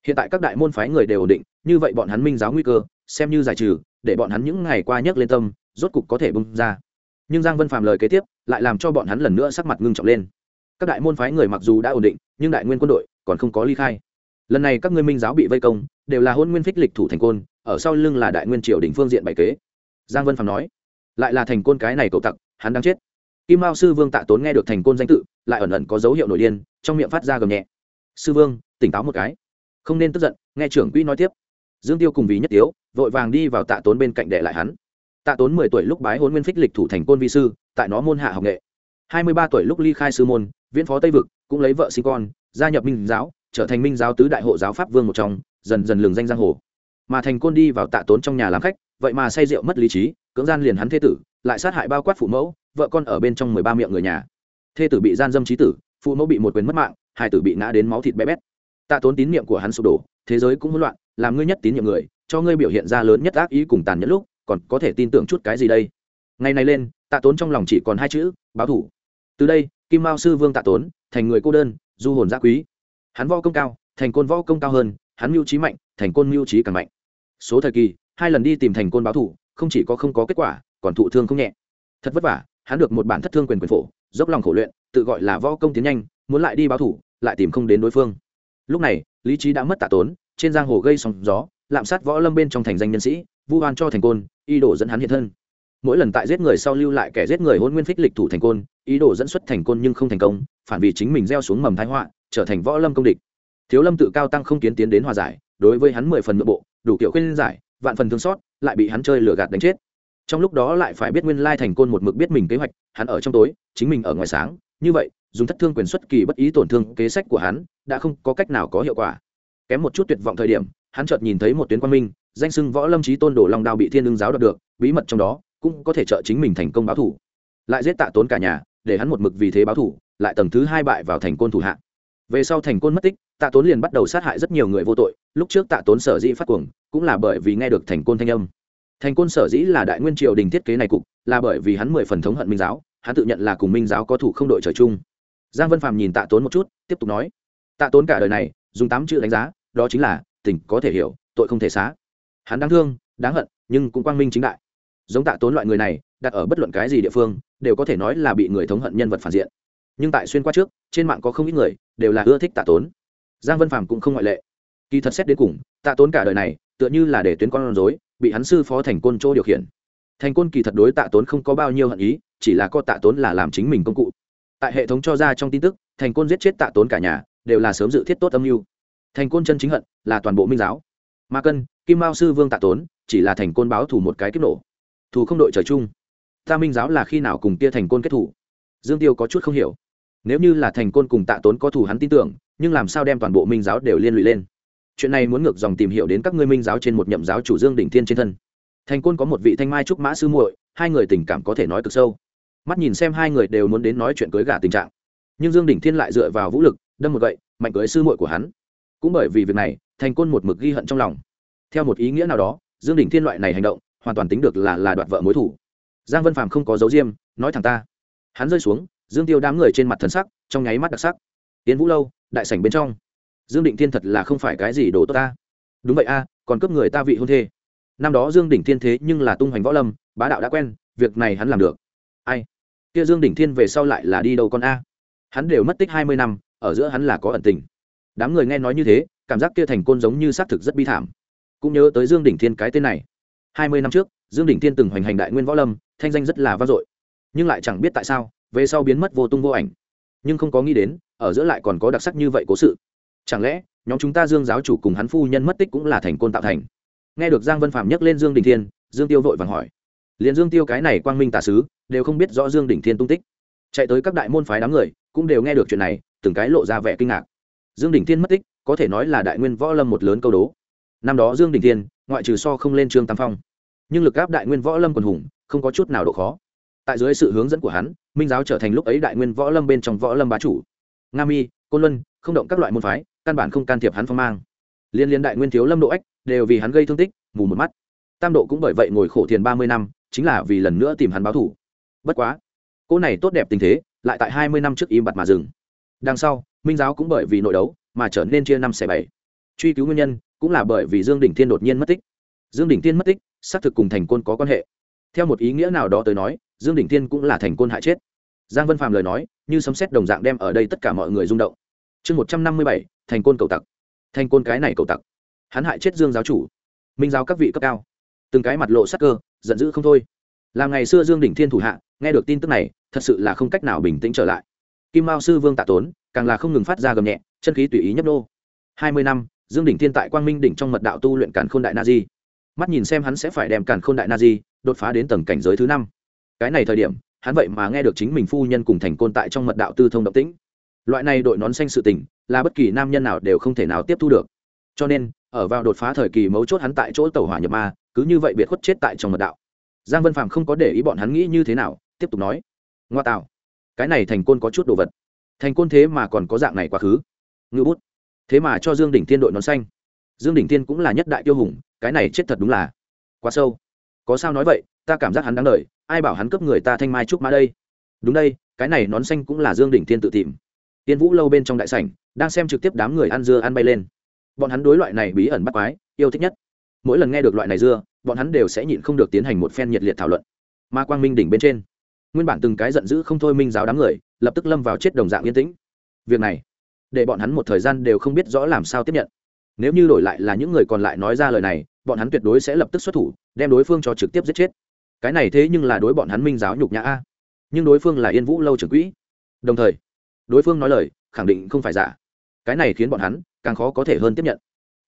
Hiện tại các đại môn phái người đều ổn định, như vậy bọn hắn minh giáo nguy cơ, xem như giải trừ, để bọn hắn những ngày qua nhấc lên tâm, rốt cục có thể bung ra nhưng giang vân phạm lời kế tiếp lại làm cho bọn hắn lần nữa sắc mặt ngưng trọng lên các đại môn phái người mặc dù đã ổn định nhưng đại nguyên quân đội còn không có ly khai lần này các ngươi minh giáo bị vây công đều là hôn nguyên phích lịch thủ thành côn ở sau lưng là đại nguyên triều đỉnh phương diện bảy kế giang vân phạm nói lại là thành côn cái này cậu tặc hắn đang chết kim mao sư vương tạ tốn nghe được thành côn danh tự lại ẩn ẩn có dấu hiệu nổi điên trong miệng phát ra gầm nhẹ sư vương tỉnh táo một cái không nên tức giận nghe trưởng quỹ nói tiếp dương tiêu cùng vì nhất tiếu vội vàng đi vào tạ tốn bên cạnh đệ lại hắn tạ tốn mười tuổi lúc bái hôn nguyên phích lịch thủ thành côn vi sư, tại nó môn hạ học nghệ. Hai mươi ba tuổi lúc ly khai sư môn, viễn phó tây vực, cũng lấy vợ sinh con, gia nhập minh giáo, trở thành minh giáo tứ đại hộ giáo pháp vương một trong, dần dần lường danh giang hồ. Mà thành côn đi vào tạ tốn trong nhà làm khách, vậy mà say rượu mất lý trí, cưỡng gian liền hắn thế tử, lại sát hại bao quát phụ mẫu, vợ con ở bên trong mười ba miệng người nhà. Thê tử bị gian dâm trí tử, phụ mẫu bị một quyền mất mạng, hai tử bị ngã đến máu thịt bé bét. Tạ tốn tín nhiệm của hắn sụp đổ, thế giới cũng hỗn loạn, làm ngươi nhất tín nhiệm người, cho ngươi biểu hiện ra lớn nhất ác ý cùng tàn nhẫn lúc còn có thể tin tưởng chút cái gì đây? Ngày này lên, tạ tốn trong lòng chỉ còn hai chữ, báo thủ. Từ đây, kim mao sư vương tạ tốn, thành người cô đơn, du hồn gia quý. Hắn võ công cao, thành côn võ công cao hơn, hắn mưu trí mạnh, thành côn mưu trí càng mạnh. Số thời kỳ, hai lần đi tìm thành côn báo thủ, không chỉ có không có kết quả, còn thụ thương không nhẹ. Thật vất vả, hắn được một bản thất thương quyền quyền phổ, dốc lòng khổ luyện, tự gọi là võ công tiến nhanh, muốn lại đi báo thủ, lại tìm không đến đối phương. Lúc này, lý trí đã mất tạ tốn, trên giang hồ gây sóng gió, lạm sát võ lâm bên trong thành danh nhân sĩ vu oan cho thành côn, ý đồ dẫn hắn hiện thân. Mỗi lần tại giết người sau lưu lại kẻ giết người hôn nguyên phích lịch thủ thành côn, ý đồ dẫn xuất thành côn nhưng không thành công, phản vì chính mình gieo xuống mầm thái họa, trở thành võ lâm công địch. Thiếu lâm tự cao tăng không kiến tiến đến hòa giải, đối với hắn mười phần nội bộ đủ kiểu khuyên giải, vạn phần thương xót, lại bị hắn chơi lừa gạt đánh chết. Trong lúc đó lại phải biết nguyên lai thành côn một mực biết mình kế hoạch, hắn ở trong tối, chính mình ở ngoài sáng, như vậy, dùng thất thương quyền xuất kỳ bất ý tổn thương kế sách của hắn, đã không có cách nào có hiệu quả. Kém một chút tuyệt vọng thời điểm, hắn chợt nhìn thấy một tuyến quan minh danh sưng võ lâm trí tôn đồ long đao bị thiên lương giáo đoạt được, bí mật trong đó cũng có thể trợ chính mình thành công báo thủ. Lại giết tạ tốn cả nhà, để hắn một mực vì thế báo thủ, lại tầng thứ hai bại vào thành côn thủ hạ. Về sau thành côn mất tích, tạ tốn liền bắt đầu sát hại rất nhiều người vô tội, lúc trước tạ tốn sở dĩ phát cuồng, cũng là bởi vì nghe được thành côn thanh âm. Thành côn sở dĩ là đại nguyên triều đình thiết kế này cục, là bởi vì hắn mười phần thống hận minh giáo, hắn tự nhận là cùng minh giáo có thủ không đội trời chung. Giang vân phàm nhìn tạ tốn một chút, tiếp tục nói, tạ tốn cả đời này, dùng tám chữ đánh giá, đó chính là, tình có thể hiểu, tội không thể xá hắn đáng thương, đáng hận, nhưng cũng quang minh chính đại. Giống tạ tốn loại người này, đặt ở bất luận cái gì địa phương, đều có thể nói là bị người thống hận nhân vật phản diện. Nhưng tại xuyên qua trước, trên mạng có không ít người, đều là ưa thích tạ tốn. Giang vân phàm cũng không ngoại lệ. Kỳ thật xét đến cùng, tạ tốn cả đời này, tựa như là để tuyến con rối, bị hắn sư phó thành côn chỗ điều khiển. Thành côn kỳ thật đối tạ tốn không có bao nhiêu hận ý, chỉ là co tạ tốn là làm chính mình công cụ. Tại hệ thống cho ra trong tin tức, thành côn giết chết tạ tốn cả nhà, đều là sớm dự thiết tốt âm mưu. Thành côn chân chính hận là toàn bộ minh giáo. Ma cân kim mao sư vương tạ tốn, chỉ là thành côn báo thủ một cái kích nổ. Thù không đội trời chung. Ta minh giáo là khi nào cùng kia thành côn kết thủ dương tiêu có chút không hiểu. Nếu như là thành côn cùng tạ tốn có thủ hắn tin tưởng, nhưng làm sao đem toàn bộ minh giáo đều liên lụy lên? Chuyện này muốn ngược dòng tìm hiểu đến các ngươi minh giáo trên một nhậm giáo chủ dương đỉnh thiên trên thân. Thành côn có một vị thanh mai trúc mã sư muội, hai người tình cảm có thể nói cực sâu. Mắt nhìn xem hai người đều muốn đến nói chuyện cưới gả tình trạng. Nhưng dương đỉnh thiên lại dựa vào vũ lực, đâm một gậy, mạnh cưới sư muội của hắn. Cũng bởi vì việc này, thành côn một mực ghi hận trong lòng theo một ý nghĩa nào đó, dương đỉnh thiên loại này hành động, hoàn toàn tính được là là đoạt vợ mối thủ giang vân phàm không có dấu diêm, nói thẳng ta. Hắn rơi xuống, dương tiêu đám người trên mặt thần sắc, trong nháy mắt đặc sắc. Tiến vũ lâu, đại sảnh bên trong. Dương định thiên thật là không phải cái gì đồ tốt ta. Đúng vậy a, còn cướp người ta vị hôn thê. Năm đó dương đỉnh thiên thế nhưng là tung hoành võ lâm, bá đạo đã quen, việc này hắn làm được. Ai? Kia dương đỉnh thiên về sau lại là đi đâu con a? Hắn đều mất tích hai mươi năm, ở giữa hắn là có ẩn tình. Đám người nghe nói như thế, cảm giác kia thành côn giống như xác thực rất bi thảm cũng nhớ tới dương đỉnh thiên cái tên này. Hai mươi năm trước, dương đỉnh thiên từng hoành hành đại nguyên võ lâm, thanh danh rất là vang dội. Nhưng lại chẳng biết tại sao, về sau biến mất vô tung vô ảnh. Nhưng không có nghĩ đến, ở giữa lại còn có đặc sắc như vậy cố sự. Chẳng lẽ, nhóm chúng ta dương giáo chủ cùng hắn phu nhân mất tích cũng là thành côn tạo thành? Nghe được giang vân phạm nhắc lên dương đình thiên, dương tiêu vội vàng hỏi. Liền dương tiêu cái này quang minh tà sứ, đều không biết rõ dương đình thiên tung tích. Chạy tới các đại môn phái đám người, cũng đều nghe được chuyện này, từng cái lộ ra vẻ kinh ngạc. Dương đình thiên mất tích, có thể nói là đại nguyên võ lâm một lớn câu đố năm đó dương đình thiên, ngoại trừ so không lên trương tam phong, nhưng lực áp đại nguyên võ lâm quần hùng, không có chút nào độ khó. Tại dưới sự hướng dẫn của hắn, minh giáo trở thành lúc ấy đại nguyên võ lâm bên trong võ lâm bá chủ. Nga mi, côn luân, không động các loại môn phái, căn bản không can thiệp hắn phong mang. Liên liên đại nguyên thiếu lâm độ ách, đều vì hắn gây thương tích, mù một mắt. Tam độ cũng bởi vậy ngồi khổ thiền ba mươi năm, chính là vì lần nữa tìm hắn báo thủ. Bất quá cô này tốt đẹp tình thế, lại tại hai mươi năm trước im bặt mà dừng. Đằng sau, minh giáo cũng bởi vì nội đấu, mà trở nên chia năm xẻ bảy. Truy cứu nguyên nhân cũng là bởi vì dương đỉnh thiên đột nhiên mất tích. Dương đỉnh thiên mất tích, xác thực cùng thành côn có quan hệ. Theo một ý nghĩa nào đó tới nói, dương đỉnh thiên cũng là thành côn hại chết. Giang vân phạm lời nói, như sấm xét đồng dạng đem ở đây tất cả mọi người rung động. Chương một trăm năm mươi bảy, thành côn cầu tặc. Thành côn cái này cầu tặc. Hắn hại chết dương giáo chủ. Minh giáo các vị cấp cao. Từng cái mặt lộ sắc cơ, giận dữ không thôi. Làm ngày xưa dương đỉnh thiên thủ hạ, nghe được tin tức này, thật sự là không cách nào bình tĩnh trở lại. Kim mao sư vương tạ tốn, càng là không ngừng phát ra gầm nhẹ, chân khí tùy ý nhấp nô. Hai mươi năm dương đỉnh thiên tại quang minh đỉnh trong mật đạo tu luyện càn k h ô n đại na di. Mắt nhìn xem hắn sẽ phải đem càn k h ô n đại na di đột phá đến tầng cảnh giới thứ năm. Cái này thời điểm, hắn vậy mà nghe được chính mình phu nhân cùng thành côn tại trong mật đạo tư thông động tĩnh. Loại này đội nón xanh sự tình, là bất kỳ nam nhân nào đều không thể nào tiếp thu được. Cho nên, ở vào đột phá thời kỳ mấu chốt hắn tại chỗ tàu hỏa nhập ma, cứ như vậy biệt khuất chết tại trong mật đạo. Giang vân phạm không có để ý bọn hắn nghĩ như thế nào, tiếp tục nói. Ngoa tạo. Cái này thành côn có chút đồ vật. Thành côn thế mà còn có dạng này quá khứ. Ngư bút thế mà cho dương đỉnh thiên đội nón xanh. Dương đỉnh thiên cũng là nhất đại tiêu hùng, cái này chết thật đúng là quá sâu. Có sao nói vậy, ta cảm giác hắn đáng đ ai bảo hắn cướp người ta thanh mai trúc mã đây? Đúng đây, cái này nón xanh cũng là dương đỉnh thiên tự tìm. Tiên vũ lâu bên trong đại sảnh, đang xem trực tiếp đám người ăn dưa ăn bay lên. Bọn hắn đối loại này bí ẩn bắt quái, yêu thích nhất. Mỗi lần nghe được loại này dưa, bọn hắn đều sẽ nhịn không được tiến hành một phen nhiệt liệt thảo luận. Ma quang minh đỉnh bên trên, nguyên bản từng cái giận dữ không thôi minh giáo đám người, lập tức lâm vào chết đồng dạng yên tĩnh. Việc này để bọn hắn một thời gian đều không biết rõ làm sao tiếp nhận. Nếu như đổi lại là những người còn lại nói ra lời này, bọn hắn tuyệt đối sẽ lập tức xuất thủ, đem đối phương cho trực tiếp giết chết. Cái này thế nhưng là đối bọn hắn minh giáo nhục nhã a. Nhưng đối phương là yên vũ lâu trưởng quỹ. Đồng thời, đối phương nói lời, khẳng định không phải giả. Cái này khiến bọn hắn càng khó có thể hơn tiếp nhận.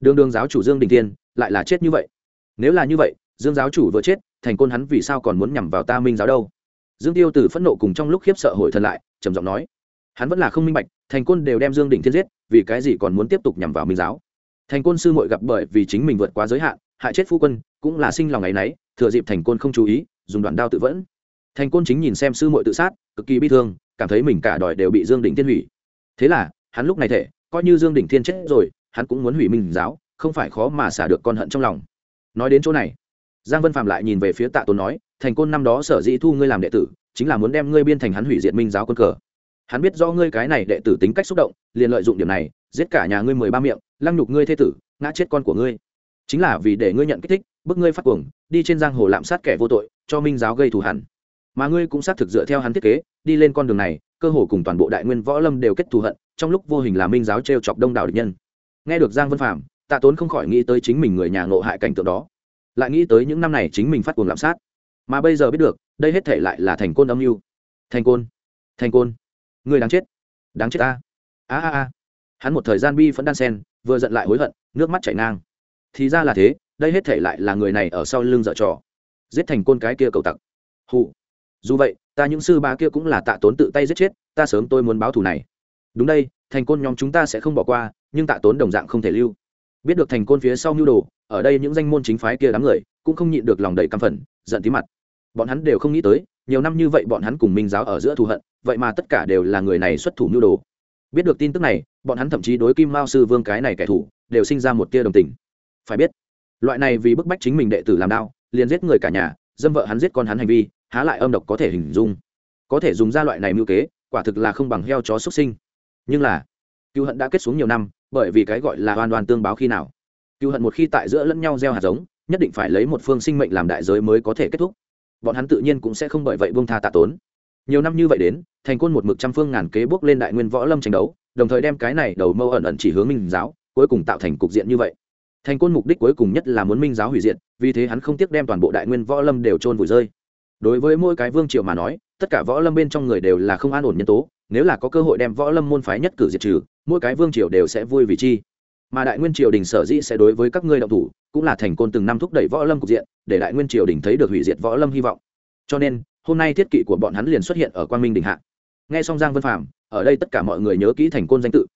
Đường đường giáo chủ dương đình tiên lại là chết như vậy. Nếu là như vậy, dương giáo chủ vừa chết, thành côn hắn vì sao còn muốn nhằm vào ta minh giáo đâu? Dương tiêu từ phẫn nộ cùng trong lúc khiếp sợ hồi thần lại, trầm giọng nói. Hắn vẫn là không minh bạch thành côn đều đem dương Đỉnh thiên giết, vì cái gì còn muốn tiếp tục nhằm vào minh giáo? Thành côn sư muội gặp bởi vì chính mình vượt quá giới hạn, hại chết phu quân, cũng là sinh lòng ngày nấy, thừa dịp thành côn không chú ý, dùng đoạn đao tự vẫn. Thành côn chính nhìn xem sư muội tự sát, cực kỳ bi thương, cảm thấy mình cả đòi đều bị dương Đỉnh thiên hủy. Thế là, hắn lúc này thể, coi như dương Đỉnh thiên chết rồi, hắn cũng muốn hủy minh giáo, không phải khó mà xả được con hận trong lòng. Nói đến chỗ này, giang vân phạm lại nhìn về phía tạ tốn nói, thành côn năm đó sở dĩ thu ngươi làm đệ tử, chính là muốn đem ngươi biên thành hắn hủy diệt minh giáo quân cờ hắn biết do ngươi cái này đệ tử tính cách xúc động, liền lợi dụng điểm này, giết cả nhà ngươi mười ba miệng, lăng nhục ngươi thê tử, ngã chết con của ngươi. Chính là vì để ngươi nhận kích thích, bức ngươi phát cuồng, đi trên giang hồ lạm sát kẻ vô tội, cho minh giáo gây thù hẳn mà ngươi cũng xác thực dựa theo hắn thiết kế, đi lên con đường này, cơ hồ cùng toàn bộ đại nguyên võ lâm đều kết thù hận, trong lúc vô hình là minh giáo t r e o chọc đông đảo địch nhân. Nghe được giang vân phạm tạ tốn không khỏi nghĩ tới chính mình người nhà ngộ hại cảnh tượng đó. Lại nghĩ tới những năm này chính mình phát cuồng lạm sát. Mà bây giờ biết được, đây hết thể lại là thành côn âm mưu. Thành côn. Thành côn người đáng chết. Đáng chết ta. A a a. Hắn một thời gian bi vẫn đan sen, vừa giận lại hối hận, nước mắt chảy ngang. Thì ra là thế, đây hết thể lại là người này ở sau lưng dở trò. Giết thành côn cái kia cầu tặc. Hụ dù vậy, ta những sư ba kia cũng là tạ tốn tự tay giết chết, ta sớm tôi muốn báo thù này. Đúng đây, thành côn nhóm chúng ta sẽ không bỏ qua, nhưng tạ tốn đồng dạng không thể lưu. Biết được thành côn phía sau mưu đồ, ở đây những danh môn chính phái kia đám người, cũng không nhịn được lòng đầy căm phẫn, giận tí mặt. Bọn hắn đều không nghĩ tới nhiều năm như vậy bọn hắn cùng minh giáo ở giữa thù hận, vậy mà tất cả đều là người này xuất thủ nhu đồ. Biết được tin tức này, bọn hắn thậm chí đối kim mao sư vương cái này kẻ thù, đều sinh ra một tia đồng tình. Phải biết, loại này vì bức bách chính mình đệ tử làm đau liền giết người cả nhà, dâm vợ hắn giết con hắn hành vi, há lại âm độc có thể hình dung. Có thể dùng ra loại này mưu kế, quả thực là không bằng heo chó xuất sinh. Nhưng là cựu hận đã kết xuống nhiều năm, bởi vì cái gọi là oan oan tương báo khi nào. Cựu hận một khi tại giữa lẫn nhau gieo hạt giống, nhất định phải lấy một phương sinh mệnh làm đại giới mới có thể kết thúc bọn hắn tự nhiên cũng sẽ không bởi vậy buông tha tạ tốn. Nhiều năm như vậy đến, thành quân một mực trăm phương ngàn kế bước lên đại nguyên võ lâm tranh đấu, đồng thời đem cái này đầu mâu ẩn ẩn chỉ hướng minh giáo, cuối cùng tạo thành cục diện như vậy. Thành quân mục đích cuối cùng nhất là muốn minh giáo hủy diệt, vì thế hắn không tiếc đem toàn bộ đại nguyên võ lâm đều trôn vùi rơi. Đối với mỗi cái vương triều mà nói, tất cả võ lâm bên trong người đều là không an ổn nhân tố, nếu là có cơ hội đem võ lâm môn phái nhất cử diệt trừ, mỗi cái vương triều đều sẽ vui vì chi mà đại nguyên triều đình sở dĩ sẽ đối với các ngươi động thủ, cũng là thành côn từng năm thúc đẩy võ lâm cục diện, để đại nguyên triều đình thấy được hủy diệt võ lâm hy vọng. Cho nên, hôm nay thiết kỵ của bọn hắn liền xuất hiện ở quang minh đình hạ. Nghe xong giang vân phạm ở đây tất cả mọi người nhớ kỹ thành côn danh tự.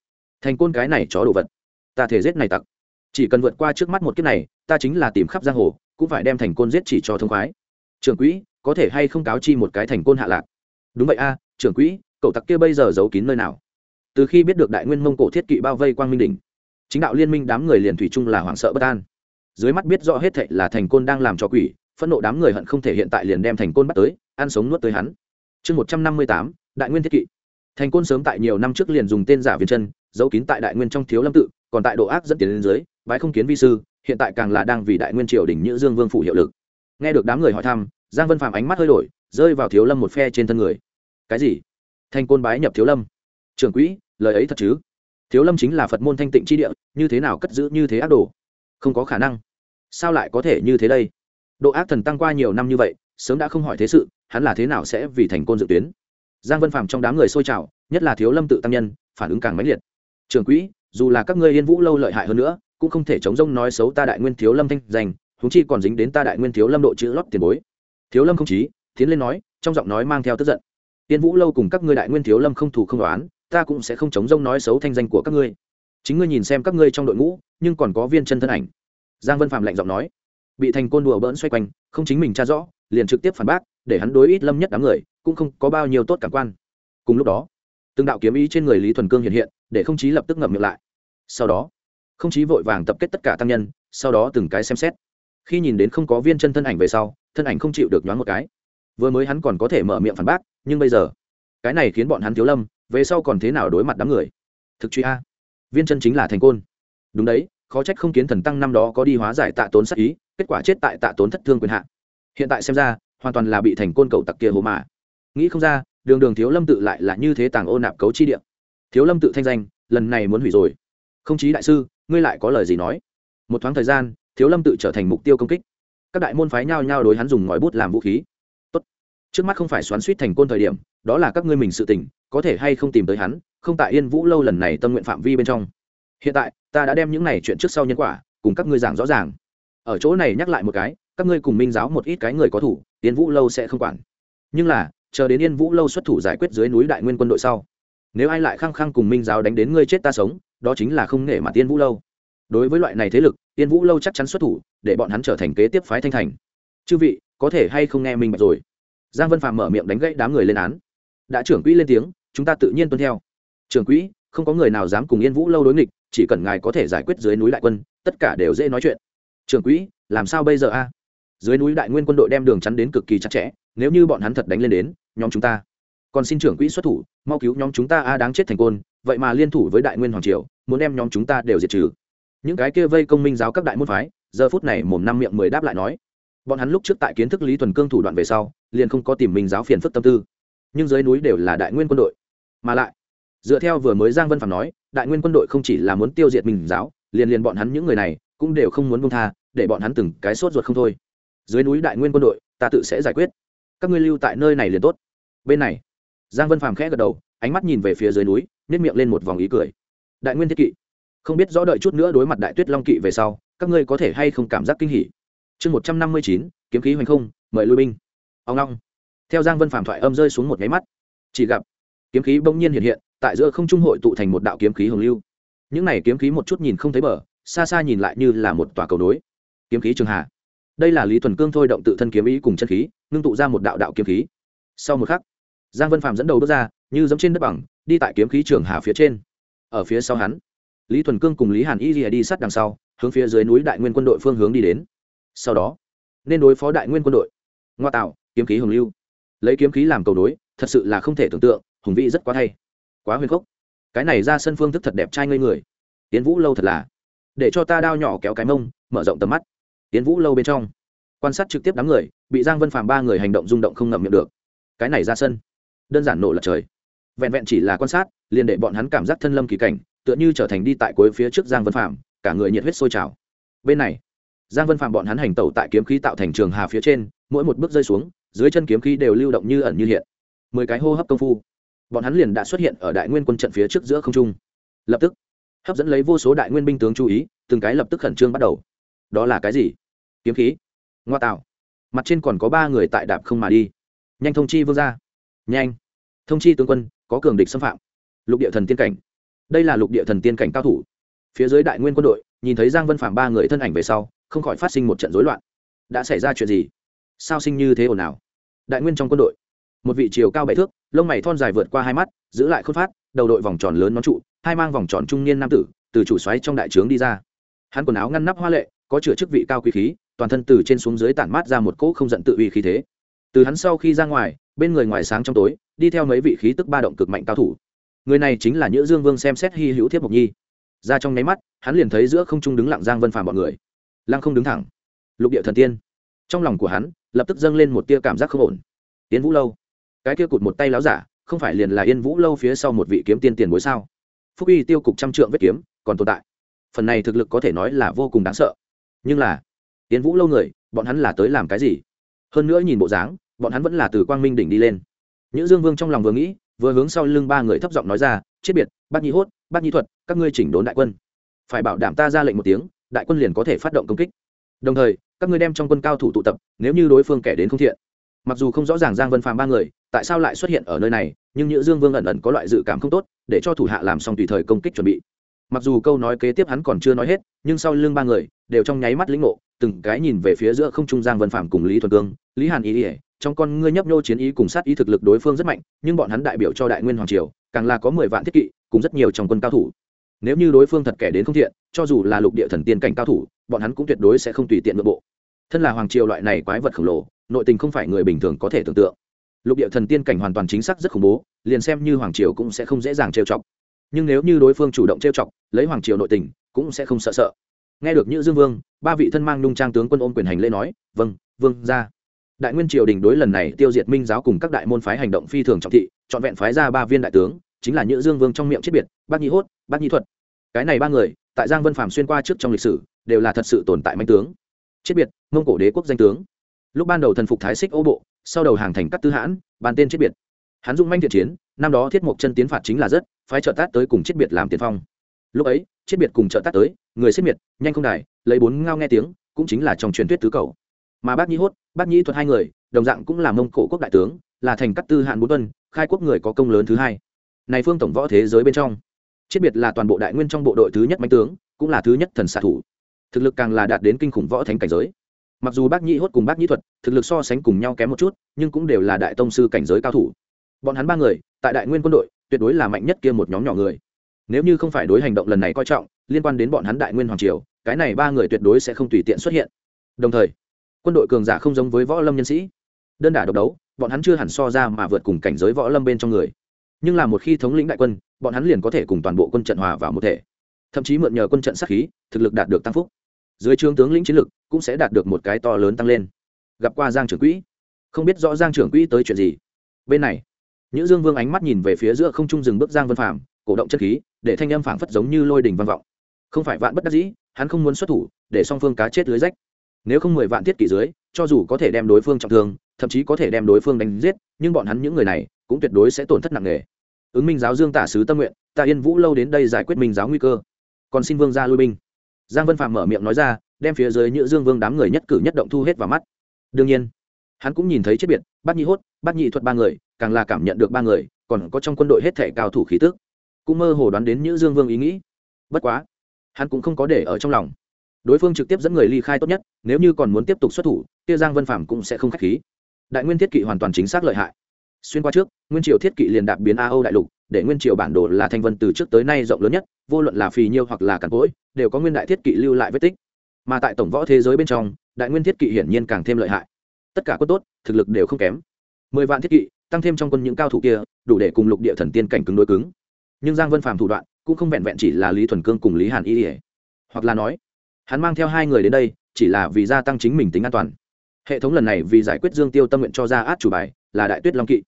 Thành côn cái này chó đồ vật. Ta thể giết này tặc. Chỉ cần vượt qua trước mắt một kiếp này, ta chính là tìm khắp giang hồ, cũng phải đem thành côn giết chỉ cho thông khoái. Trưởng quỹ, có thể hay không cáo chi một cái thành côn hạ lạc? Đúng vậy a, trưởng quỹ, cậu tặc kia bây giờ giấu kín nơi nào? Từ khi biết được đại nguyên mông cổ thiết kỵ bao vây quang minh đỉnh chính đạo liên minh đám người liền thủy chung là hoảng sợ bất an. Dưới mắt biết rõ hết thệ là thành côn đang làm cho quỷ, phẫn nộ đám người hận không thể hiện tại liền đem thành côn bắt tới, ăn sống nuốt tới hắn. Chương một trăm năm mươi tám, đại nguyên thiết kỵ. Thành côn sớm tại nhiều năm trước liền dùng tên giả viên chân, giấu kín tại đại nguyên trong thiếu lâm tự, còn tại độ ác dẫn tiền lên dưới, bái không kiến vi sư, hiện tại càng là đang vì đại nguyên triều đỉnh nhữ dương vương phủ hiệu lực. Nghe được đám người hỏi thăm, giang vân phạm ánh mắt hơi đổi, rơi vào thiếu lâm một phe trên thân người. Cái gì? Thành côn bái nhập thiếu lâm. Trưởng quỹ, lời ấy thật chứ? Thiếu lâm chính là phật môn thanh tịnh tri địa, như thế nào cất giữ như thế ác đồ? Không có khả năng. Sao lại có thể như thế đây? Độ ác thần tăng qua nhiều năm như vậy, sớm đã không hỏi thế sự, hắn là thế nào sẽ vì thành côn dự tuyến? Giang vân phàm trong đám người xôi trào, nhất là thiếu lâm tự tăng nhân, phản ứng càng mãnh liệt. Trường quỹ, dù là các ngươi yên vũ lâu lợi hại hơn nữa, cũng không thể chống rông nói xấu ta đại nguyên thiếu lâm thanh danh húng chi còn dính đến ta đại nguyên thiếu lâm độ chữ lót tiền bối. Thiếu lâm không chí, tiến lên nói, trong giọng nói mang theo tức giận. Yên vũ lâu cùng các ngươi đại nguyên thiếu lâm không thù không đoán ta cũng sẽ không chống rông nói xấu thanh danh của các ngươi. Chính ngươi nhìn xem các ngươi trong đội ngũ, nhưng còn có viên chân thân ảnh. Giang vân phạm lạnh giọng nói. Bị thành côn đùa bỡn xoay quanh, không chính mình tra rõ, liền trực tiếp phản bác, để hắn đối ít lâm nhất đám người, cũng không có bao nhiêu tốt cảm quan. Cùng lúc đó, từng đạo kiếm ý trên người lý thuần cương hiện hiện, để không chí lập tức ngậm miệng lại. Sau đó, không chí vội vàng tập kết tất cả tăng nhân, sau đó từng cái xem xét. Khi nhìn đến không có viên chân thân ảnh về sau, thân ảnh không chịu được nhoáng một cái. Vừa mới hắn còn có thể mở miệng phản bác, nhưng bây giờ, cái này khiến bọn hắn thiếu lâm về sau còn thế nào đối mặt đám người? Thực truy a. Viên chân chính là thành côn. Đúng đấy, khó trách không kiến thần tăng năm đó có đi hóa giải tạ tốn sắc ý, kết quả chết tại tạ tốn thất thương quyền hạn hiện tại xem ra, hoàn toàn là bị thành côn cầu tặc kia hồ mà. Nghĩ không ra, đường đường thiếu lâm tự lại là như thế tàng ô nạp cấu chi địa. Thiếu lâm tự thanh danh, lần này muốn hủy rồi. Không chí đại sư, ngươi lại có lời gì nói? Một thoáng thời gian, thiếu lâm tự trở thành mục tiêu công kích. Các đại môn phái nhao nhao đối hắn dùng ngòi bút làm vũ khí trước mắt không phải xoắn suýt thành côn thời điểm, đó là các ngươi mình sự tình, có thể hay không tìm tới hắn, không tại yên vũ lâu lần này tâm nguyện phạm vi bên trong. Hiện tại, ta đã đem những này chuyện trước sau nhân quả, cùng các ngươi giảng rõ ràng. Ở chỗ này nhắc lại một cái, các ngươi cùng minh giáo một ít cái người có thủ, yên vũ lâu sẽ không quản. Nhưng là, chờ đến yên vũ lâu xuất thủ giải quyết dưới núi đại nguyên quân đội sau, nếu ai lại khăng khăng cùng minh giáo đánh đến ngươi chết ta sống, đó chính là không nể mặt tiên vũ lâu. Đối với loại này thế lực tiên vũ lâu chắc chắn xuất thủ, để bọn hắn trở thành kế tiếp phái thanh thành. Chư vị, có thể hay không nghe minh bạch rồi? Giang vân phạm mở miệng đánh gãy đám người lên án. Đã trưởng quỹ lên tiếng, chúng ta tự nhiên tuân theo. Trưởng quỹ, không có người nào dám cùng yên vũ lâu đối nghịch, chỉ cần ngài có thể giải quyết dưới núi đại quân, tất cả đều dễ nói chuyện. Trưởng quỹ, làm sao bây giờ a? Dưới núi đại nguyên quân đội đem đường chắn đến cực kỳ chặt chẽ, nếu như bọn hắn thật đánh lên đến, nhóm chúng ta. Còn xin trưởng quỹ xuất thủ, mau cứu nhóm chúng ta a đáng chết thành côn, vậy mà liên thủ với đại nguyên hoàng triều, muốn đem nhóm chúng ta đều diệt trừ. Những cái kia vây công minh giáo các đại môn phái, giờ phút này mồm năm miệng mười đáp lại nói. Bọn hắn lúc trước tại kiến thức lý thuần cương thủ đoạn về sau liền không có tìm minh giáo phiền phức tâm tư. Nhưng dưới núi đều là đại nguyên quân đội. Mà lại, dựa theo vừa mới giang vân phạm nói, đại nguyên quân đội không chỉ là muốn tiêu diệt minh giáo, liền liền bọn hắn những người này cũng đều không muốn bông tha, để bọn hắn từng cái sốt ruột không thôi. Dưới núi đại nguyên quân đội, ta tự sẽ giải quyết. Các ngươi lưu tại nơi này liền tốt. Bên này, giang vân phàm khẽ gật đầu, ánh mắt nhìn về phía dưới núi nếp miệng lên một vòng ý cười. Đại nguyên thiết kỵ. Không biết rõ đợi chút nữa đối mặt đại tuyết long kỵ về sau, các ngươi có thể hay không cảm giác kinh hỉ? Chương một trăm năm mươi chín, kiếm khí hoành không, mời lui binh ông long theo giang vân phàm thoại âm rơi xuống một nháy mắt, chỉ gặp kiếm khí bỗng nhiên hiện hiện, tại giữa không trung hội tụ thành một đạo kiếm khí hồng lưu. Những này kiếm khí một chút nhìn không thấy bờ, xa xa nhìn lại như là một tòa cầu nối. Kiếm khí trường hà. Đây là lý thuần cương thôi động tự thân kiếm ý cùng chân khí, ngưng tụ ra một đạo đạo kiếm khí. Sau một khắc, giang vân phạm dẫn đầu bước ra, như giống trên đất bằng, đi tại kiếm khí trường hà phía trên. Ở phía sau hắn, lý thuần cương cùng lý hàn y rìa đi sát đằng sau, hướng phía dưới núi đại nguyên quân đội phương hướng đi đến. Sau đó, nên đối phó đại nguyên quân đội. Ngoa tạo kiếm khí hồng lưu. Lấy kiếm khí làm cầu đối thật sự là không thể tưởng tượng, hùng vĩ rất quá thay quá huyền khốc. Cái này ra sân phương thức thật đẹp trai ngây người. Tiến vũ lâu thật là. Để cho ta đao nhỏ kéo cái mông, mở rộng tầm mắt. Tiến vũ lâu bên trong. Quan sát trực tiếp đám người, bị giang vân phàm ba người hành động rung động không ngậm miệng được. Cái này ra sân. Đơn giản nổ lật trời. Vẹn vẹn chỉ là quan sát, liền để bọn hắn cảm giác thân lâm kỳ cảnh, tựa như trở thành đi tại cuối phía trước giang vân phạm cả người nhiệt huyết sôi trào. Bên này, giang vân phạm bọn hắn hành tẩu tại kiếm khí tạo thành trường hà phía trên, mỗi một bước rơi xuống dưới chân kiếm khí đều lưu động như ẩn như hiện. Mười cái hô hấp công phu, bọn hắn liền đã xuất hiện ở đại nguyên quân trận phía trước giữa không trung. Lập tức, hấp dẫn lấy vô số đại nguyên binh tướng chú ý, từng cái lập tức khẩn trương bắt đầu. Đó là cái gì? Kiếm khí. Ngoa tạo. Mặt trên còn có ba người tại đạp không mà đi. Nhanh thông chi vương ra nhanh. Thông chi tướng quân, có cường địch xâm phạm. Lục địa thần tiên cảnh. Đây là lục địa thần tiên cảnh cao thủ. Phía dưới đại nguyên quân đội, nhìn thấy giang vân phạm ba người thân ảnh về sau, không khỏi phát sinh một trận rối loạn. Đã xảy ra chuyện gì? Sao sinh như thế ồn ào? Đại nguyên trong quân đội. Một vị chiều cao bảy thước, lông mày thon dài vượt qua hai mắt, giữ lại khôn phát, đầu đội vòng tròn lớn nón trụ, hai mang vòng tròn trung niên nam tử, từ chủ xoáy trong đại trướng đi ra. Hắn quần áo ngăn nắp hoa lệ, có chứa chức vị cao quý khí, toàn thân từ trên xuống dưới tản mát ra một cỗ không giận tự uy khí thế. Từ hắn sau khi ra ngoài, bên người ngoài sáng trong tối, đi theo mấy vị khí tức ba động cực mạnh cao thủ. Người này chính là nhữ dương vương xem xét hy hữu thiết mộc nhi. Ra trong nháy mắt, hắn liền thấy giữa không trung đứng lặng giang vân phàm bọn người. Lăng không đứng thẳng. Lục địa thần tiên. Trong lòng của hắn lập tức dâng lên một tia cảm giác không ổn. Yên vũ lâu. Cái kia cụt một tay láo giả không phải liền là yên vũ lâu phía sau một vị kiếm tiên tiền bối sao? Phúc y tiêu cục trăm trượng vết kiếm còn tồn tại. Phần này thực lực có thể nói là vô cùng đáng sợ. Nhưng là Yên vũ lâu người bọn hắn là tới làm cái gì? Hơn nữa nhìn bộ dáng bọn hắn vẫn là từ quang minh đỉnh đi lên. Nhữ Dương Vương trong lòng vừa nghĩ, vừa hướng sau lưng ba người thấp giọng nói ra, "Chết biệt, Bác Nhi Hốt, Bác Nhi Thuật, các ngươi chỉnh đốn đại quân. Phải bảo đảm ta ra lệnh một tiếng, đại quân liền có thể phát động công kích. Đồng thời, các ngươi đem trong quân cao thủ tụ tập, nếu như đối phương kẻ đến không thiện." Mặc dù không rõ ràng Giang Vân Phàm ba người, tại sao lại xuất hiện ở nơi này, nhưng Nhữ Dương Vương ẩn ẩn có loại dự cảm không tốt, để cho thủ hạ làm xong tùy thời công kích chuẩn bị. Mặc dù câu nói kế tiếp hắn còn chưa nói hết, nhưng sau lưng ba người đều trong nháy mắt lĩnh ngộ, từng cái nhìn về phía giữa không trung Giang Vân Phàm cùng Lý Thuần Cương, Lý Hàn Ý, Ý trong con ngươi nhấp nhô chiến ý cùng sát ý thực lực đối phương rất mạnh nhưng bọn hắn đại biểu cho đại nguyên hoàng triều càng là có mười vạn thiết kỵ cùng rất nhiều trong quân cao thủ nếu như đối phương thật kẻ đến không thiện cho dù là lục địa thần tiên cảnh cao thủ bọn hắn cũng tuyệt đối sẽ không tùy tiện nội bộ. Thân là hoàng triều loại này quái vật khổng lồ, nội tình không phải người bình thường có thể tưởng tượng. Lục địa thần tiên cảnh hoàn toàn chính xác rất khủng bố, liền xem như hoàng triều cũng sẽ không dễ dàng trêu chọc. Nhưng nếu như đối phương chủ động trêu chọc, lấy hoàng triều nội tình, cũng sẽ không sợ sợ. Nghe được như dương vương, ba vị thân mang nhung trang tướng quân ôm quyền hành lễ nói vâng vương ra đại nguyên triều đình đối lần này tiêu diệt minh giáo cùng các đại môn phái hành động phi thường trọng thị, trọn vẹn phái ra ba viên đại tướng, chính là nhữ dương vương trong miệng chết biệt, bác nhi hốt, bác nhi thuật. Cái này ba người, tại giang vân phạm xuyên qua trước trong lịch sử đều là thật sự tồn tại manh tướng. Chết biệt, mông cổ đế quốc danh tướng. Lúc ban đầu thần phục thái xích ô bộ, sau đầu hàng thành cắt tư hãn bàn tên chết biệt. Hắn dung manh thiện chiến, năm đó thiết mộc chân tiến phạt chính là rất, phái trợ tát tới cùng chết biệt làm tiền phong. Lúc ấy, chết biệt cùng trợ tát tới, người xếp miệt, nhanh không đài, lấy bốn ngao nghe tiếng, cũng chính là trong truyền thuyết tứ cầu. Mà bác nhĩ hốt, bác nhĩ thuật hai người, đồng dạng cũng là mông cổ quốc đại tướng, là thành cắt tư hạn bốn tuân khai quốc người có công lớn thứ hai. Này phương tổng võ thế giới bên trong, chết biệt là toàn bộ đại nguyên trong bộ đội thứ nhất mạnh tướng, cũng là thứ nhất thần xạ thủ thực lực càng là đạt đến kinh khủng võ thánh cảnh giới. Mặc dù bác nhĩ hốt cùng bác nhĩ thuật thực lực so sánh cùng nhau kém một chút, nhưng cũng đều là đại tông sư cảnh giới cao thủ. Bọn hắn ba người, tại đại nguyên quân đội, tuyệt đối là mạnh nhất kia một nhóm nhỏ người. Nếu như không phải đối hành động lần này coi trọng, liên quan đến bọn hắn đại nguyên hoàng triều, cái này ba người tuyệt đối sẽ không tùy tiện xuất hiện. Đồng thời, quân đội cường giả không giống với võ lâm nhân sĩ. Đơn đả độc đấu, bọn hắn chưa hẳn so ra mà vượt cùng cảnh giới võ lâm bên trong người. Nhưng là một khi thống lĩnh đại quân, bọn hắn liền có thể cùng toàn bộ quân trận hòa vào một thể. Thậm chí mượn nhờ quân trận sát khí, thực lực đạt được tăng phúc dưới trương tướng lĩnh chiến lực cũng sẽ đạt được một cái to lớn tăng lên. Gặp qua giang trưởng quỹ, không biết rõ giang trưởng quỹ tới chuyện gì. Bên này nữ dương vương ánh mắt nhìn về phía giữa không trung dừng bước giang vân phạm cổ động chất khí, để thanh âm phảng phất giống như lôi đình văn vọng. Không phải vạn bất đắc dĩ, hắn không muốn xuất thủ, để song phương cá chết lưới rách. Nếu không mười vạn thiết kỷ dưới, cho dù có thể đem đối phương trọng thương, thậm chí có thể đem đối phương đánh giết, nhưng bọn hắn những người này cũng tuyệt đối sẽ tổn thất nặng nề. Ứng minh giáo dương tả sứ tâm nguyện, ta yên vũ lâu đến đây giải quyết minh giáo nguy cơ. Còn xin vương ra lui binh giang vân phạm mở miệng nói ra, đem phía dưới nhữ dương vương đám người nhất cử nhất động thu hết vào mắt. Đương nhiên, hắn cũng nhìn thấy chết biệt bắt nhị hốt bắt nhị thuật ba người, càng là cảm nhận được ba người, còn có trong quân đội hết thể cao thủ khí tước cũng mơ hồ đoán đến nhữ dương vương ý nghĩ. Bất quá, hắn cũng không có để ở trong lòng. Đối phương trực tiếp dẫn người ly khai tốt nhất, nếu như còn muốn tiếp tục xuất thủ, kia giang vân phạm cũng sẽ không k h á c h khí. Đại nguyên thiết kỵ hoàn toàn chính xác lợi hại. Xuyên qua trước, nguyên triều thiết kỵ liền đạp biến a âu đại lục, để nguyên triều bản đồ là thanh vân từ trước tới nay rộng lớn nhất vô luận là phì nhiêu hoặc là càn cỗi đều có nguyên đại thiết kỵ lưu lại vết tích. Mà tại tổng võ thế giới bên trong, đại nguyên thiết kỵ hiển nhiên càng thêm lợi hại. Tất cả quân tốt, thực lực đều không kém. Mười vạn thiết kỵ, tăng thêm trong quân những cao thủ kia, đủ để cùng lục địa thần tiên cảnh cứng đối cứng. Nhưng giang vân phàm thủ đoạn, cũng không vẹn vẹn chỉ là lý thuần cương cùng lý hàn y ỉa hoặc là nói, hắn mang theo hai người đến đây, chỉ là vì gia tăng chính mình tính an toàn. Hệ thống lần này vì giải quyết dương tiêu tâm nguyện cho ra át chủ bài, là đại tuyết long kỵ.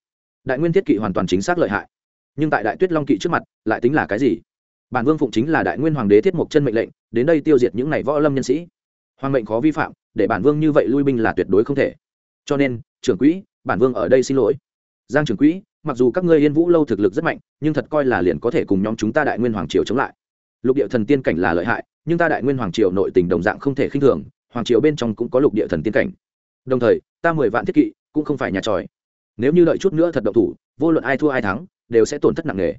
Đại nguyên thiết kỵ hoàn toàn chính xác lợi hại. Nhưng tại đại tuyết long kỵ trước mặt, lại tính là cái gì? Bản vương phụng chính là đại nguyên hoàng đế thiết mộc chân mệnh lệnh, đến đây tiêu diệt những này võ lâm nhân sĩ. Hoàng mệnh khó vi phạm, để bản vương như vậy lui binh là tuyệt đối không thể. Cho nên, trưởng quỹ, bản vương ở đây xin lỗi. Giang trưởng quỹ, mặc dù các ngươi yên vũ lâu thực lực rất mạnh, nhưng thật coi là liền có thể cùng nhóm chúng ta đại nguyên hoàng triều chống lại. Lục địa thần tiên cảnh là lợi hại, nhưng ta đại nguyên hoàng triều nội tình đồng dạng không thể khinh thường, hoàng triều bên trong cũng có lục địa thần tiên cảnh. Đồng thời, ta mười vạn thiết kỵ cũng không phải nhà tròi. Nếu như đợi chút nữa thật động thủ, vô luận ai thua ai thắng, đều sẽ tổn thất nặng nề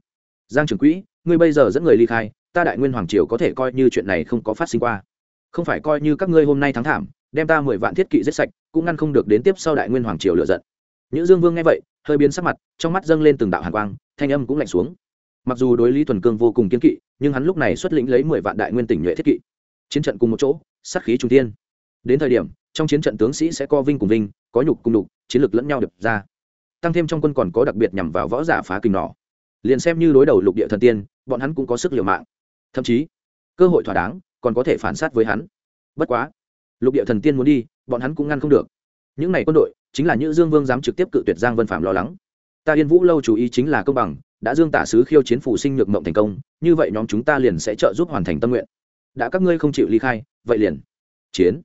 giang trưởng quỹ, ngươi bây giờ dẫn người ly khai, ta đại nguyên hoàng triều có thể coi như chuyện này không có phát sinh qua. Không phải coi như các ngươi hôm nay thắng thảm, đem ta mười vạn thiết kỵ giết sạch, cũng ngăn không được đến tiếp sau đại nguyên hoàng triều lựa giận. Nữ dương vương nghe vậy, hơi biến sắc mặt, trong mắt dâng lên từng đạo hàn quang, thanh âm cũng lạnh xuống. Mặc dù đối lý thuần cương vô cùng kiên kỵ, nhưng hắn lúc này xuất lĩnh lấy mười vạn đại nguyên tỉnh nhuệ thiết kỵ. Chiến trận cùng một chỗ, sát khí trung tiên đến thời điểm, trong chiến trận tướng sĩ sẽ co vinh cùng vinh, có nhục cùng đục chiến lược lẫn nhau đập ra. Tăng thêm trong quân còn có đặc biệt nhằm vào võ giả phá kình nỏ liền xem như đối đầu lục địa thần tiên, bọn hắn cũng có sức liều mạng. Thậm chí, cơ hội thỏa đáng còn có thể phản sát với hắn. Bất quá, lục địa thần tiên muốn đi, bọn hắn cũng ngăn không được. Những n à y quân đội chính là những dương vương dám trực tiếp cự tuyệt giang vân phạm lo lắng. Ta yên vũ lâu chú ý chính là công bằng, đã dương tả sứ khiêu chiến phủ sinh nhược mộng thành công, như vậy nhóm chúng ta liền sẽ trợ giúp hoàn thành tâm nguyện. Đã các ngươi không chịu ly khai, vậy liền chiến.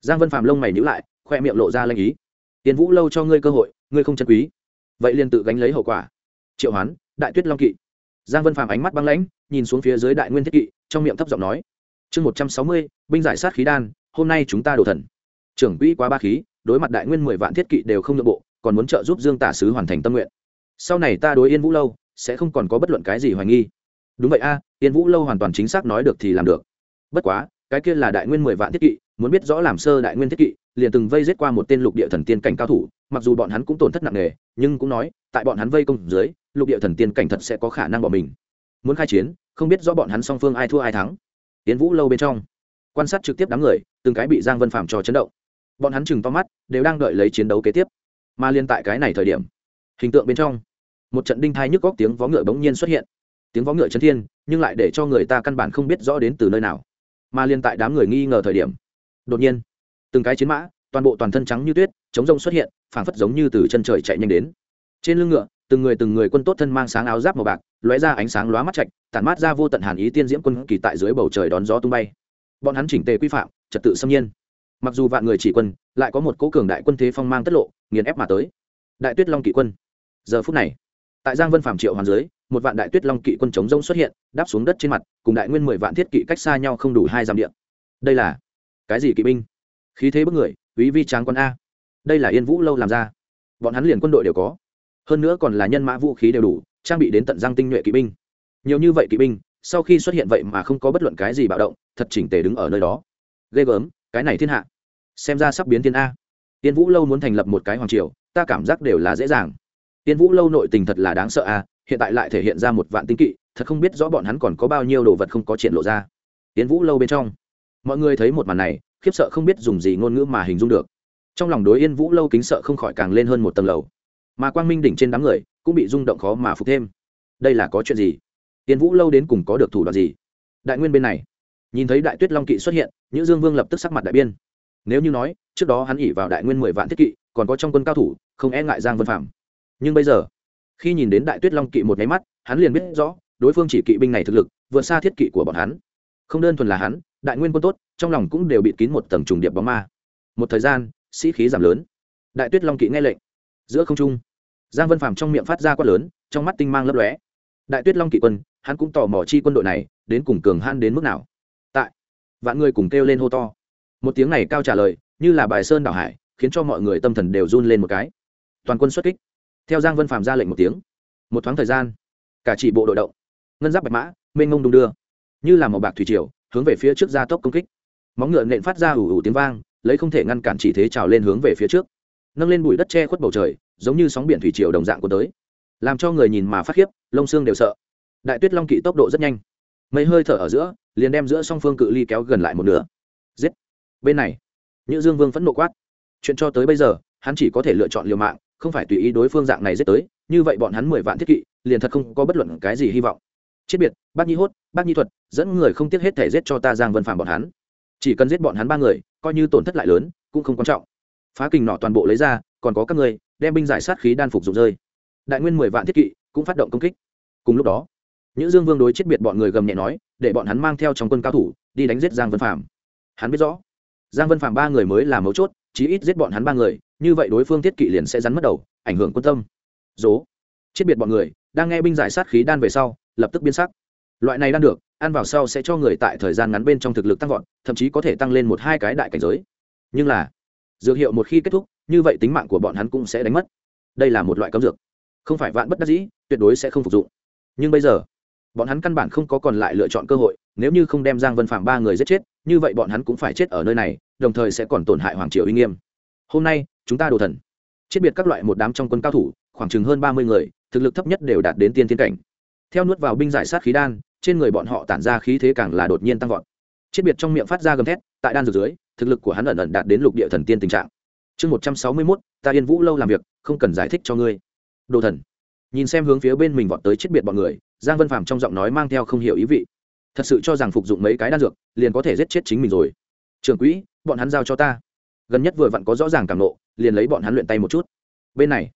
Giang vân phạm lông mày nhữ lại, khoe miệng lộ ra lanh ý. Yên vũ lâu cho ngươi cơ hội, ngươi không chân quý. Vậy liền tự gánh lấy hậu quả. Triệu hoán đại tuyết long kỵ. Giang vân Phàm ánh mắt băng lãnh, nhìn xuống phía dưới đại nguyên thiết kỵ, trong miệng thấp giọng nói, chương một trăm sáu mươi, binh giải sát khí đan, hôm nay chúng ta đổ thần. Trưởng quỹ quá ba khí, đối mặt đại nguyên mười vạn thiết kỵ đều không nội bộ, còn muốn trợ giúp dương tả sứ hoàn thành tâm nguyện. Sau này ta đối yên vũ lâu, sẽ không còn có bất luận cái gì hoài nghi. Đúng vậy a, yên vũ lâu hoàn toàn chính xác nói được thì làm được. Bất quá, cái kia là đại nguyên mười vạn thiết kỵ, muốn biết rõ làm sơ đại nguyên thiết kỵ, liền từng vây giết qua một tên lục địa thần tiên cảnh cao thủ, mặc dù bọn hắn cũng tổn thất nặng nề, nhưng cũng nói, tại bọn hắn vây công dưới lục địa thần tiên cảnh thật sẽ có khả năng bỏ mình. Muốn khai chiến, không biết rõ bọn hắn song phương ai thua ai thắng. Tiến vũ lâu bên trong, quan sát trực tiếp đám người, từng cái bị giang vân phạm cho chấn động. Bọn hắn chừng to mắt, đều đang đợi lấy chiến đấu kế tiếp. Mà liên tại cái này thời điểm, hình tượng bên trong, một trận đinh thai nhức góc tiếng vó ngựa bỗng nhiên xuất hiện. Tiếng vó ngựa chấn thiên, nhưng lại để cho người ta căn bản không biết rõ đến từ nơi nào. Mà liên tại đám người nghi ngờ thời điểm, đột nhiên, từng cái chiến mã, toàn bộ toàn thân trắng như tuyết, chống rông xuất hiện, phảng phất giống như từ chân trời chạy nhanh đến. Trên lưng ngựa từng người từng người quân tốt thân mang sáng áo giáp màu bạc, lóe ra ánh sáng lóa mắt chạch tản mát ra vô tận hàn ý tiên diễm quân kỳ tại dưới bầu trời đón gió tung bay. Bọn hắn chỉnh tề quy phạm, trật tự xâm nhiên. Mặc dù vạn người chỉ quân, lại có một cố cường đại quân thế phong mang tất lộ, nghiền ép mà tới. Đại tuyết long kỵ quân. Giờ phút này, tại giang vân phạm triệu hoàn dưới, một vạn đại tuyết long kỵ quân chống rông xuất hiện, đáp xuống đất trên mặt, cùng đại nguyên mười vạn thiết kỵ cách xa nhau không đủ hai dặm điện đây là cái gì kỵ binh? Khí thế bức người, quý vi tráng quân a. Đây là yên vũ lâu làm ra. Bọn hắn liền quân đội đều có hơn nữa còn là nhân mã vũ khí đều đủ, trang bị đến tận răng tinh nhuệ kỵ binh. Nhiều như vậy kỵ binh, sau khi xuất hiện vậy mà không có bất luận cái gì bạo động, thật chỉnh tề đứng ở nơi đó. Ghê gớm, cái này thiên hạ. Xem ra sắp biến thiên a. Tiên vũ lâu muốn thành lập một cái hoàng triều, ta cảm giác đều là dễ dàng. Tiên vũ lâu nội tình thật là đáng sợ a, hiện tại lại thể hiện ra một vạn tinh kỵ, thật không biết rõ bọn hắn còn có bao nhiêu đồ vật không có triển lộ ra. Tiên vũ lâu bên trong. Mọi người thấy một màn này, khiếp sợ không biết dùng gì ngôn ngữ mà hình dung được. Trong lòng đối yên vũ lâu kính sợ không khỏi càng lên hơn một tầng lầu mà quang minh đỉnh trên đám người cũng bị rung động khó mà phục thêm. Đây là có chuyện gì? Tiên vũ lâu đến cùng có được thủ đoạn gì? Đại nguyên bên này. Nhìn thấy đại tuyết long kỵ xuất hiện, nhữ dương vương lập tức sắc mặt đại biên nếu như nói, trước đó hắn ỉ vào đại nguyên mười vạn thiết kỵ, còn có trong quân cao thủ, không e ngại giang vân phạm. Nhưng bây giờ, khi nhìn đến đại tuyết long kỵ một máy mắt, hắn liền biết rõ, đối phương chỉ kỵ binh này thực lực, vượt xa thiết kỵ của bọn hắn. Không đơn thuần là hắn, đại nguyên quân tốt, trong lòng cũng đều bị kín một tầng trùng điệp bóng ma. Một thời gian, sĩ khí giảm lớn. Đại tuyết long kỵ nghe lệnh. Giữa không trung giang vân phàm trong miệng phát ra quát lớn, trong mắt tinh mang lấp lóe. Đại tuyết long kỵ quân, hắn cũng tò mò chi quân đội này, đến cùng cường han đến mức nào. Tại, vạn người cùng kêu lên hô to. Một tiếng này cao trả lời, như là bài sơn đảo hải, khiến cho mọi người tâm thần đều run lên một cái. Toàn quân xuất kích. Theo giang vân phàm ra lệnh một tiếng. Một thoáng thời gian, cả chỉ bộ đội động. Ngân giáp bạch mã, mênh ngông đung đưa. Như là màu bạc thủy triều, hướng về phía trước gia tốc công kích. Móng ngựa nện phát ra ủ ủ tiếng vang, lấy không thể ngăn cản chỉ thế trào lên hướng về phía trước. Nâng lên bụi đất che khuất bầu trời giống như sóng biển thủy triều đồng dạng của tới. Làm cho người nhìn mà phát khiếp, lông xương đều sợ. Đại tuyết long kỵ tốc độ rất nhanh. Mấy hơi thở ở giữa, liền đem giữa song phương cự ly kéo gần lại một nửa. Giết! Bên này, nhữ dương vương phẫn nộ quát. Chuyện cho tới bây giờ, hắn chỉ có thể lựa chọn liều mạng, không phải tùy ý đối phương dạng này giết tới, như vậy bọn hắn mười vạn thiết kỵ, liền thật không có bất luận cái gì hy vọng. Chết biệt, bác nhi hốt, bác nhi thuật, dẫn người không tiếc hết thể giết cho ta giang vân phàm bọn hắn. Chỉ cần giết bọn hắn ba người, coi như tổn thất lại lớn, cũng không quan trọng. Phá kình nọ toàn bộ lấy ra còn có các người đem binh giải sát khí đan phục dụng rơi. Đại nguyên mười vạn thiết kỵ cũng phát động công kích. Cùng lúc đó những dương vương đối chết biệt bọn người gầm nhẹ nói, để bọn hắn mang theo trong quân cao thủ, đi đánh giết giang vân phạm hắn biết rõ, giang vân phạm ba người mới là mấu chốt, chí ít giết bọn hắn ba người, như vậy đối phương thiết kỵ liền sẽ rắn mất đầu, ảnh hưởng quân tâm. Dố, chết biệt bọn người, đang nghe binh giải sát khí đan về sau, lập tức biến sắc. Loại này đan được, ăn vào sau sẽ cho người tại thời gian ngắn bên trong thực lực tăng vọt, thậm chí có thể tăng lên một hai cái đại cảnh giới. Nhưng là, dược hiệu một khi kết thúc như vậy tính mạng của bọn hắn cũng sẽ đánh mất. Đây là một loại cấm dược. Không phải vạn bất đắc dĩ, tuyệt đối sẽ không phục dụng. Nhưng bây giờ, bọn hắn căn bản không có còn lại lựa chọn cơ hội, nếu như không đem giang vân phạm ba người giết chết, như vậy bọn hắn cũng phải chết ở nơi này, đồng thời sẽ còn tổn hại hoàng triều uy nghiêm. Hôm nay, chúng ta đồ thần, chết biệt các loại một đám trong quân cao thủ, khoảng chừng hơn ba mươi người, thực lực thấp nhất đều đạt đến tiên tiến cảnh. Theo nuốt vào binh giải sát khí đan, trên người bọn họ tản ra khí thế càng là đột nhiên tăng vọt. Chết biệt trong miệng phát ra gầm thét, tại đan dược dưới, thực lực của hắn ẩn ẩn đạt đến lục địa thần tiên tình trạng chương một trăm sáu mươi mốt, ta yên vũ lâu làm việc, không cần giải thích cho ngươi. Đồ thần. Nhìn xem hướng phía bên mình vọt tới chết biệt bọn người, giang vân phàm trong giọng nói mang theo không hiểu ý vị. Thật sự cho rằng phục dụng mấy cái đan dược, liền có thể giết chết chính mình rồi. Trường quỹ, bọn hắn giao cho ta. Gần nhất vừa vặn có rõ ràng cảm nộ, liền lấy bọn hắn luyện tay một chút. Bên này,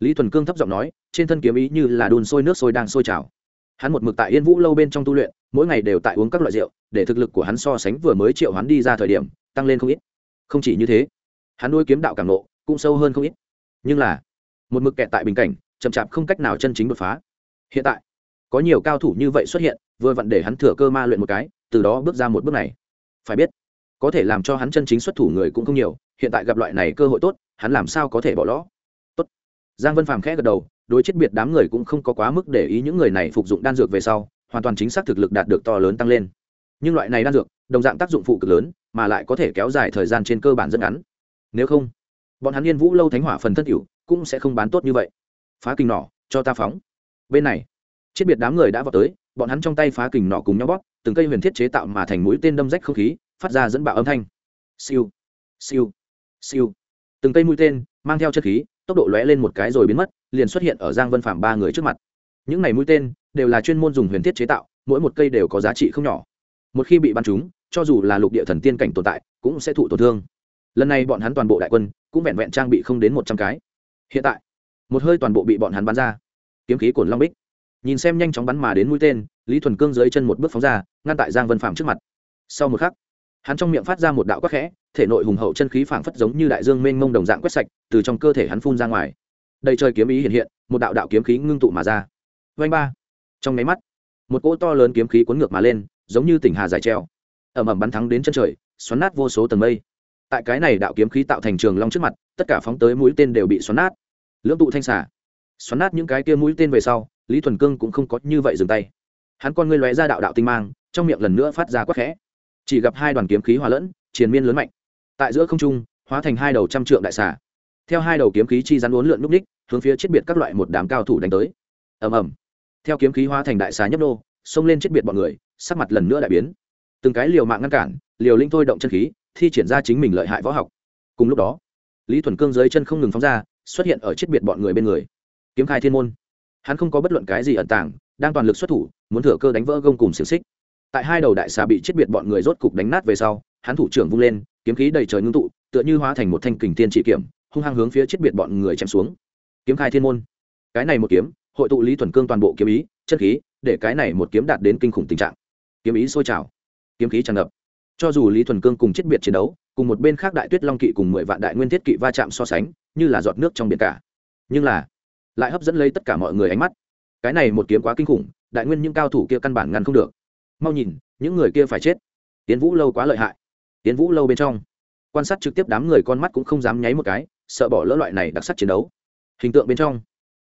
lý thuần cương thấp giọng nói, trên thân kiếm ý như là đun sôi nước sôi đang sôi trào. Hắn một mực tại yên vũ lâu bên trong tu luyện, mỗi ngày đều tại uống các loại rượu, để thực lực của hắn so sánh vừa mới triệu hắn đi ra thời điểm, tăng lên không ít. Không chỉ như thế hắn nuôi kiếm đạo cảm nộ cũng sâu hơn không ít. Nhưng là, một mực kẹt tại bình cảnh, chậm chạp không cách nào chân chính đột phá. Hiện tại, có nhiều cao thủ như vậy xuất hiện, vừa vặn để hắn thừa cơ ma luyện một cái, từ đó bước ra một bước này. Phải biết, có thể làm cho hắn chân chính xuất thủ người cũng không nhiều, hiện tại gặp loại này cơ hội tốt, hắn làm sao có thể bỏ lõ tốt. Giang vân phàm khẽ gật đầu, đối chết biệt đám người cũng không có quá mức để ý những người này phục dụng đan dược về sau, hoàn toàn chính xác thực lực đạt được to lớn tăng lên. Nhưng loại này đan dược, đồng dạng tác dụng phụ cực lớn, mà lại có thể kéo dài thời gian trên cơ bản rất ngắn nếu không, bọn hắn yên vũ lâu thánh hỏa phần thân cửu cũng sẽ không bán tốt như vậy. Phá kình nỏ, cho ta phóng. Bên này, chết biệt đám người đã vào tới, bọn hắn trong tay phá kình nỏ cùng nhau bóp, từng cây huyền thiết chế tạo mà thành mũi tên đâm rách không khí, phát ra dẫn bạo âm thanh. Siêu siêu siêu. Từng cây mũi tên mang theo chất khí, tốc độ lóe lên một cái rồi biến mất, liền xuất hiện ở giang vân phạm ba người trước mặt. Những này mũi tên đều là chuyên môn dùng huyền thiết chế tạo, mỗi một cây đều có giá trị không nhỏ. Một khi bị bắn trúng, cho dù là lục địa thần tiên cảnh tồn tại, cũng sẽ thụ tổn thương lần này bọn hắn toàn bộ đại quân cũng vẹn vẹn trang bị không đến một trăm cái. Hiện tại, một hơi toàn bộ bị bọn hắn bắn ra. Kiếm khí cồn long bích. Nhìn xem nhanh chóng bắn mà đến mũi tên, lý thuần cương dưới chân một bước phóng ra, ngăn tại giang vân phạm trước mặt. Sau một khắc, hắn trong miệng phát ra một đạo quắc khẽ, thể nội hùng hậu chân khí phảng phất giống như đại dương mênh mông đồng dạng quét sạch, từ trong cơ thể hắn phun ra ngoài. Đầy trời kiếm ý hiện hiện, một đạo đạo kiếm khí ngưng tụ mà ra. Vanh ba. Trong máy mắt, một cỗ to lớn kiếm khí cuốn ngược mà lên, giống như tỉnh hà dài treo. Ẩm ẩm bắn thắng đến chân trời, xoắn nát vô số tầng mây tại cái này đạo kiếm khí tạo thành trường long trước mặt, tất cả phóng tới mũi tên đều bị xoắn nát. Lưỡng tụ thanh xả xoắn nát những cái kia mũi tên về sau, lý thuần cương cũng không có như vậy dừng tay. Hắn con ngươi lóe ra đạo đạo tinh mang, trong miệng lần nữa phát ra quắc khẽ. Chỉ gặp hai đoàn kiếm khí hòa lẫn, triền miên lớn mạnh. Tại giữa không trung, hóa thành hai đầu trăm trượng đại xà. Theo hai đầu kiếm khí chi rắn uốn lượn núp ních, hướng phía chết biệt các loại một đám cao thủ đánh tới. Ầm ầm. Theo kiếm khí hóa thành đại xà nhấp nô, xông lên chết biệt bọn người, sắc mặt lần nữa đại biến. Từng cái liều mạng ngăn cản, liều linh thôi động chân khí thi triển ra chính mình lợi hại võ học. Cùng lúc đó, lý thuần cương dưới chân không ngừng phóng ra, xuất hiện ở chết biệt bọn người bên người. Kiếm khai thiên môn. Hắn không có bất luận cái gì ẩn tàng, đang toàn lực xuất thủ, muốn thừa cơ đánh vỡ gông cùng xiềng xích. Tại hai đầu đại xà bị chết biệt bọn người rốt cục đánh nát về sau, hắn thủ trưởng vung lên, kiếm khí đầy trời ngưng tụ, tựa như hóa thành một thanh kình tiên chỉ kiểm hung hăng hướng phía chết biệt bọn người chém xuống. Kiếm khai thiên môn. Cái này một kiếm, hội tụ lý thuần cương toàn bộ kiếm ý chất khí, để cái này một kiếm đạt đến kinh khủng tình trạng. Kiếm ý sôi trào. Kiếm khí tràn ngập cho dù lý thuần cương cùng chết biệt chiến đấu, cùng một bên khác đại tuyết long kỵ cùng mười vạn đại nguyên thiết kỵ va chạm so sánh, như là giọt nước trong biển cả. Nhưng là, lại hấp dẫn lấy tất cả mọi người ánh mắt. Cái này một kiếm quá kinh khủng, đại nguyên những cao thủ kia căn bản ngăn không được. Mau nhìn, những người kia phải chết. Tiến vũ lâu quá lợi hại. Tiến vũ lâu bên trong, quan sát trực tiếp đám người con mắt cũng không dám nháy một cái, sợ bỏ lỡ loại này đặc sắc chiến đấu. Hình tượng bên trong,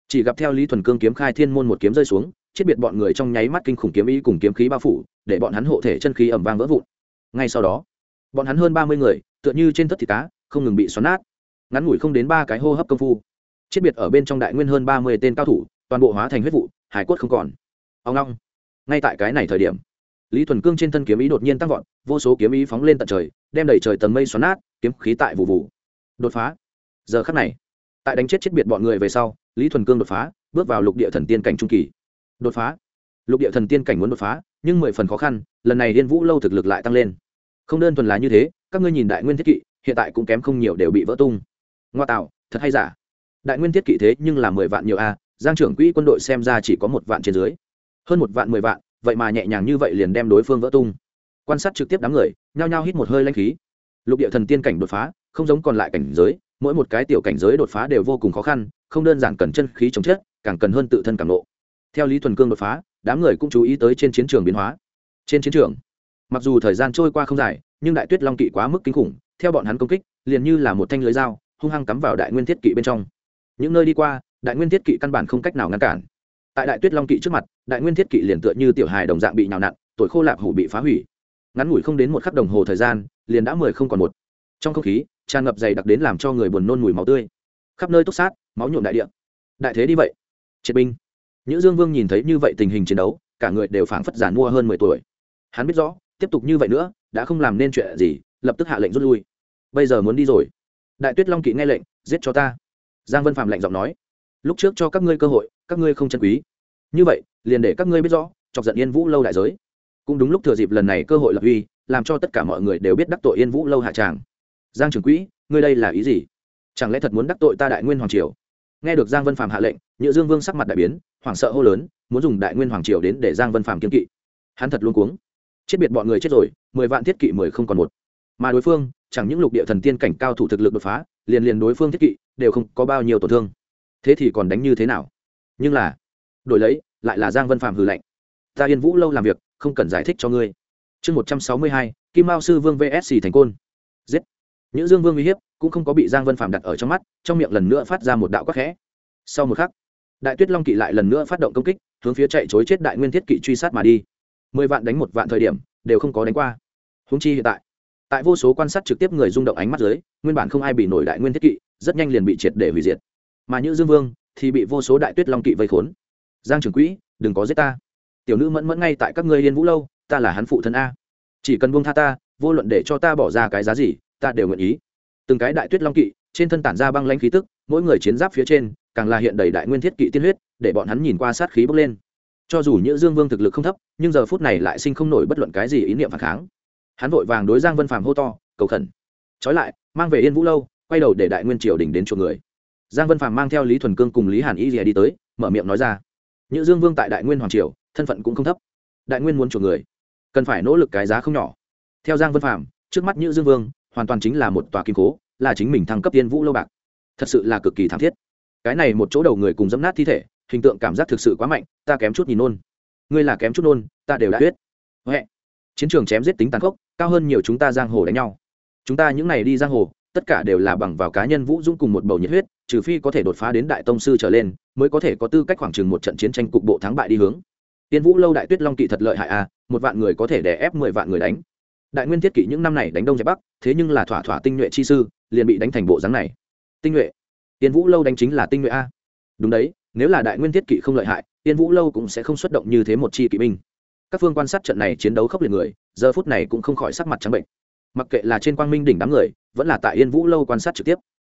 chỉ gặp theo lý thuần cương kiếm khai thiên môn một kiếm rơi xuống chết biệt bọn người trong nháy mắt kinh khủng kiếm ý cùng kiếm khí bao phủ, để bọn hắn hộ thể chân khí ẩm vang vỡ vụn ngay sau đó, bọn hắn hơn ba mươi người, tựa như trên tất thịt cá, không ngừng bị xoắn nát. Ngắn ngủi không đến ba cái hô hấp công phu, chết biệt ở bên trong đại nguyên hơn ba mươi tên cao thủ, toàn bộ hóa thành huyết vụ, hải quất không còn. Ông long ngay tại cái này thời điểm, lý thuần cương trên thân kiếm ý đột nhiên tăng vọt, vô số kiếm ý phóng lên tận trời, đem đẩy trời tầng mây xoắn nát, kiếm khí tại vụ vụ. Đột phá. Giờ khắc này, tại đánh chết chết biệt bọn người về sau, lý thuần cương đột phá, bước vào lục địa thần tiên cảnh trung kỳ. Đột phá. Lục địa thần tiên cảnh muốn đột phá, nhưng mười phần khó khăn, lần này liên vũ lâu thực lực lại tăng lên không đơn thuần là như thế, các ngươi nhìn đại nguyên thiết kỵ, hiện tại cũng kém không nhiều đều bị vỡ tung. Ngoa tạo, thật hay giả? Đại nguyên thiết kỵ thế nhưng là mười vạn nhiều a, giang trưởng quỹ quân đội xem ra chỉ có một vạn trên dưới. Hơn một vạn, mười vạn, vậy mà nhẹ nhàng như vậy liền đem đối phương vỡ tung. Quan sát trực tiếp đám người, nhao nhao hít một hơi lanh khí. Lục địa thần tiên cảnh đột phá, không giống còn lại cảnh giới, mỗi một cái tiểu cảnh giới đột phá đều vô cùng khó khăn, không đơn giản cần chân khí chống chết, càng cần hơn tự thân càng lộ theo lý thuần cương đột phá, đám người cũng chú ý tới trên chiến trường biến hóa. Trên chiến trường mặc dù thời gian trôi qua không dài, nhưng đại tuyết long kỵ quá mức kinh khủng, theo bọn hắn công kích, liền như là một thanh lưới dao, hung hăng cắm vào đại nguyên thiết kỵ bên trong. Những nơi đi qua, đại nguyên thiết kỵ căn bản không cách nào ngăn cản. Tại đại tuyết long kỵ trước mặt, đại nguyên thiết kỵ liền tựa như tiểu hài đồng dạng bị nhào nặn tội khô lạp hủ bị phá hủy. Ngắn ngủi không đến một khắc đồng hồ thời gian, liền đã mười không còn một. Trong không khí, tràn ngập dày đặc đến làm cho người buồn nôn mùi máu tươi. Khắp nơi túc sát, máu nhuộm đại địa. Đại thế đi vậy. Triệt binh. Nữ dương vương nhìn thấy như vậy tình hình chiến đấu, cả người đều phảng phất giàn mua hơn mười tuổi. Hắn biết rõ tiếp tục như vậy nữa, đã không làm nên chuyện gì, lập tức hạ lệnh rút lui. Bây giờ muốn đi rồi. Đại tuyết long kỵ nghe lệnh, giết cho ta. Giang vân phạm lệnh giọng nói, lúc trước cho các ngươi cơ hội, các ngươi không chân quý. Như vậy, liền để các ngươi biết rõ, chọc giận yên vũ lâu đại giới. Cũng đúng lúc thừa dịp lần này cơ hội lập uy, làm cho tất cả mọi người đều biết đắc tội yên vũ lâu hạ tràng. Giang trưởng quỹ, ngươi đây là ý gì? Chẳng lẽ thật muốn đắc tội ta đại nguyên hoàng triều? Nghe được giang vân phạm hạ lệnh nhựa dương vương sắc mặt đại biến, hoảng sợ hô lớn, muốn dùng đại nguyên hoàng triều đến để giang vân phạm kiên kỵ. Hắn thật luôn cuống chết biệt bọn người chết rồi, mười vạn thiết kỵ mười không còn một. Mà đối phương, chẳng những lục địa thần tiên cảnh cao thủ thực lực đột phá, liền liền đối phương thiết kỵ đều không có bao nhiêu tổn thương. Thế thì còn đánh như thế nào? Nhưng là, đổi lấy, lại là giang vân phạm hư lệnh ta yên vũ lâu làm việc, không cần giải thích cho ngươi. Chương một trăm sáu mươi hai, kim mao sư vương vsc thành côn. Giết. Những dương vương uy hiếp cũng không có bị giang vân phạm đặt ở trong mắt, trong miệng lần nữa phát ra một đạo quắc khẽ. Sau một khắc, đại tuyết long kỵ lại lần nữa phát động công kích, hướng phía chạy chối chết đại nguyên thiết kỵ truy sát mà đi mười vạn đánh một vạn thời điểm, đều không có đánh qua. Húng chi hiện tại tại vô số quan sát trực tiếp người rung động ánh mắt dưới, nguyên bản không ai bị nổi đại nguyên thiết kỵ, rất nhanh liền bị triệt để hủy diệt. Mà như dương vương thì bị vô số đại tuyết long kỵ vây khốn. Giang trưởng quỹ, đừng có giết ta. Tiểu nữ mẫn mẫn ngay tại các ngươi liên vũ lâu, ta là hắn phụ thân a. Chỉ cần buông tha ta, vô luận để cho ta bỏ ra cái giá gì, ta đều nguyện ý. Từng cái đại tuyết long kỵ, trên thân tản ra băng lãnh khí tức, mỗi người chiến giáp phía trên, càng là hiện đầy đại nguyên thiết kỵ tiên huyết, để bọn hắn nhìn qua sát khí bốc lên cho dù nhữ dương vương thực lực không thấp, nhưng giờ phút này lại sinh không nổi bất luận cái gì ý niệm phản kháng. Hắn vội vàng đối giang vân phàm hô to, cầu khẩn. Trói lại, mang về yên vũ lâu, quay đầu để đại nguyên triều đình đến chuộc người. Giang vân phàm mang theo lý thuần cương cùng lý hàn y rìa đi tới, mở miệng nói ra, nhữ dương vương tại đại nguyên hoàng triều, thân phận cũng không thấp. Đại nguyên muốn chuộc người, cần phải nỗ lực cái giá không nhỏ. Theo giang vân phàm, trước mắt nhữ dương vương hoàn toàn chính là một tòa kim cố, là chính mình thăng cấp tiên vũ lâu bạc. Thật sự là cực kỳ thảm thiết. Cái này một chỗ đầu người cùng dẫm nát thi thể hình tượng cảm giác thực sự quá mạnh, ta kém chút nhìn nôn. Ngươi là kém chút nôn, ta đều đã huyết huệ, chiến trường chém giết tính tàn khốc, cao hơn nhiều chúng ta giang hồ đánh nhau. Chúng ta những này đi giang hồ, tất cả đều là bằng vào cá nhân vũ dũng cùng một bầu nhiệt huyết, trừ phi có thể đột phá đến đại tông sư trở lên, mới có thể có tư cách khoảng chừng một trận chiến tranh cục bộ thắng bại đi hướng. Tiên vũ lâu đại tuyết long kỵ thật lợi hại à một vạn người có thể đè ép mười vạn người đánh. Đại nguyên thiết kỵ những năm này đánh đông giải bắc, thế nhưng là thỏa thỏa tinh nhuệ chi sư, liền bị đánh thành bộ dáng này. Tinh nhuệ. Tiên vũ lâu đánh chính là tinh nhuệ a. Đúng đấy nếu là đại nguyên thiết kỵ không lợi hại tiên vũ lâu cũng sẽ không xuất động như thế một chi kỵ binh. Các phương quan sát trận này chiến đấu khốc liệt người, giờ phút này cũng không khỏi sắc mặt trắng bệnh. Mặc kệ là trên quang minh đỉnh đám người, vẫn là tại yên vũ lâu quan sát trực tiếp,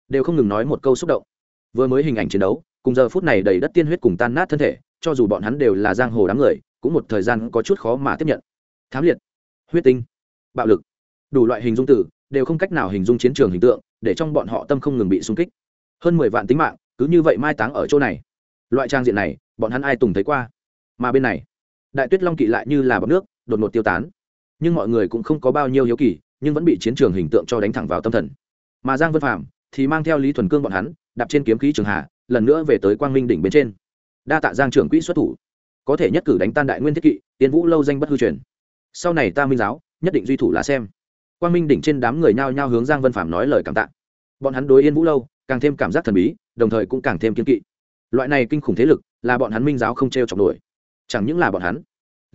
đều không ngừng nói một câu xúc động. Vừa mới hình ảnh chiến đấu, cùng giờ phút này đầy đất tiên huyết cùng tan nát thân thể, cho dù bọn hắn đều là giang hồ đám người, cũng một thời gian có chút khó mà tiếp nhận. Thám liệt, huyết tinh, bạo lực, đủ loại hình dung tử đều không cách nào hình dung chiến trường hình tượng, để trong bọn họ tâm không ngừng bị xung kích. Hơn mười vạn tính mạng, cứ như vậy mai táng ở chỗ này loại trang diện này, bọn hắn ai tùng thấy qua? Mà bên này, đại tuyết long kỵ lại như là bọc nước, đột ngột tiêu tán. Nhưng mọi người cũng không có bao nhiêu hiếu kỳ, nhưng vẫn bị chiến trường hình tượng cho đánh thẳng vào tâm thần. Mà giang vân phạm thì mang theo lý thuần cương bọn hắn, đạp trên kiếm khí trường hà lần nữa về tới quang minh đỉnh bên trên. Đa tạ giang trưởng quỹ xuất thủ. Có thể nhất cử đánh tan đại nguyên thiết kỵ tiến vũ lâu danh bất hư truyền. Sau này ta minh giáo, nhất định duy thủ là xem. Quang minh đỉnh trên đám người nhao nhao hướng giang vân phạm nói lời cảm tạ. Bọn hắn đối yên vũ lâu, càng thêm cảm giác thần bí, đồng thời cũng càng thêm kiên kỵ loại này kinh khủng thế lực, là bọn hắn minh giáo không t r e o chọc nổi. Chẳng những là bọn hắn,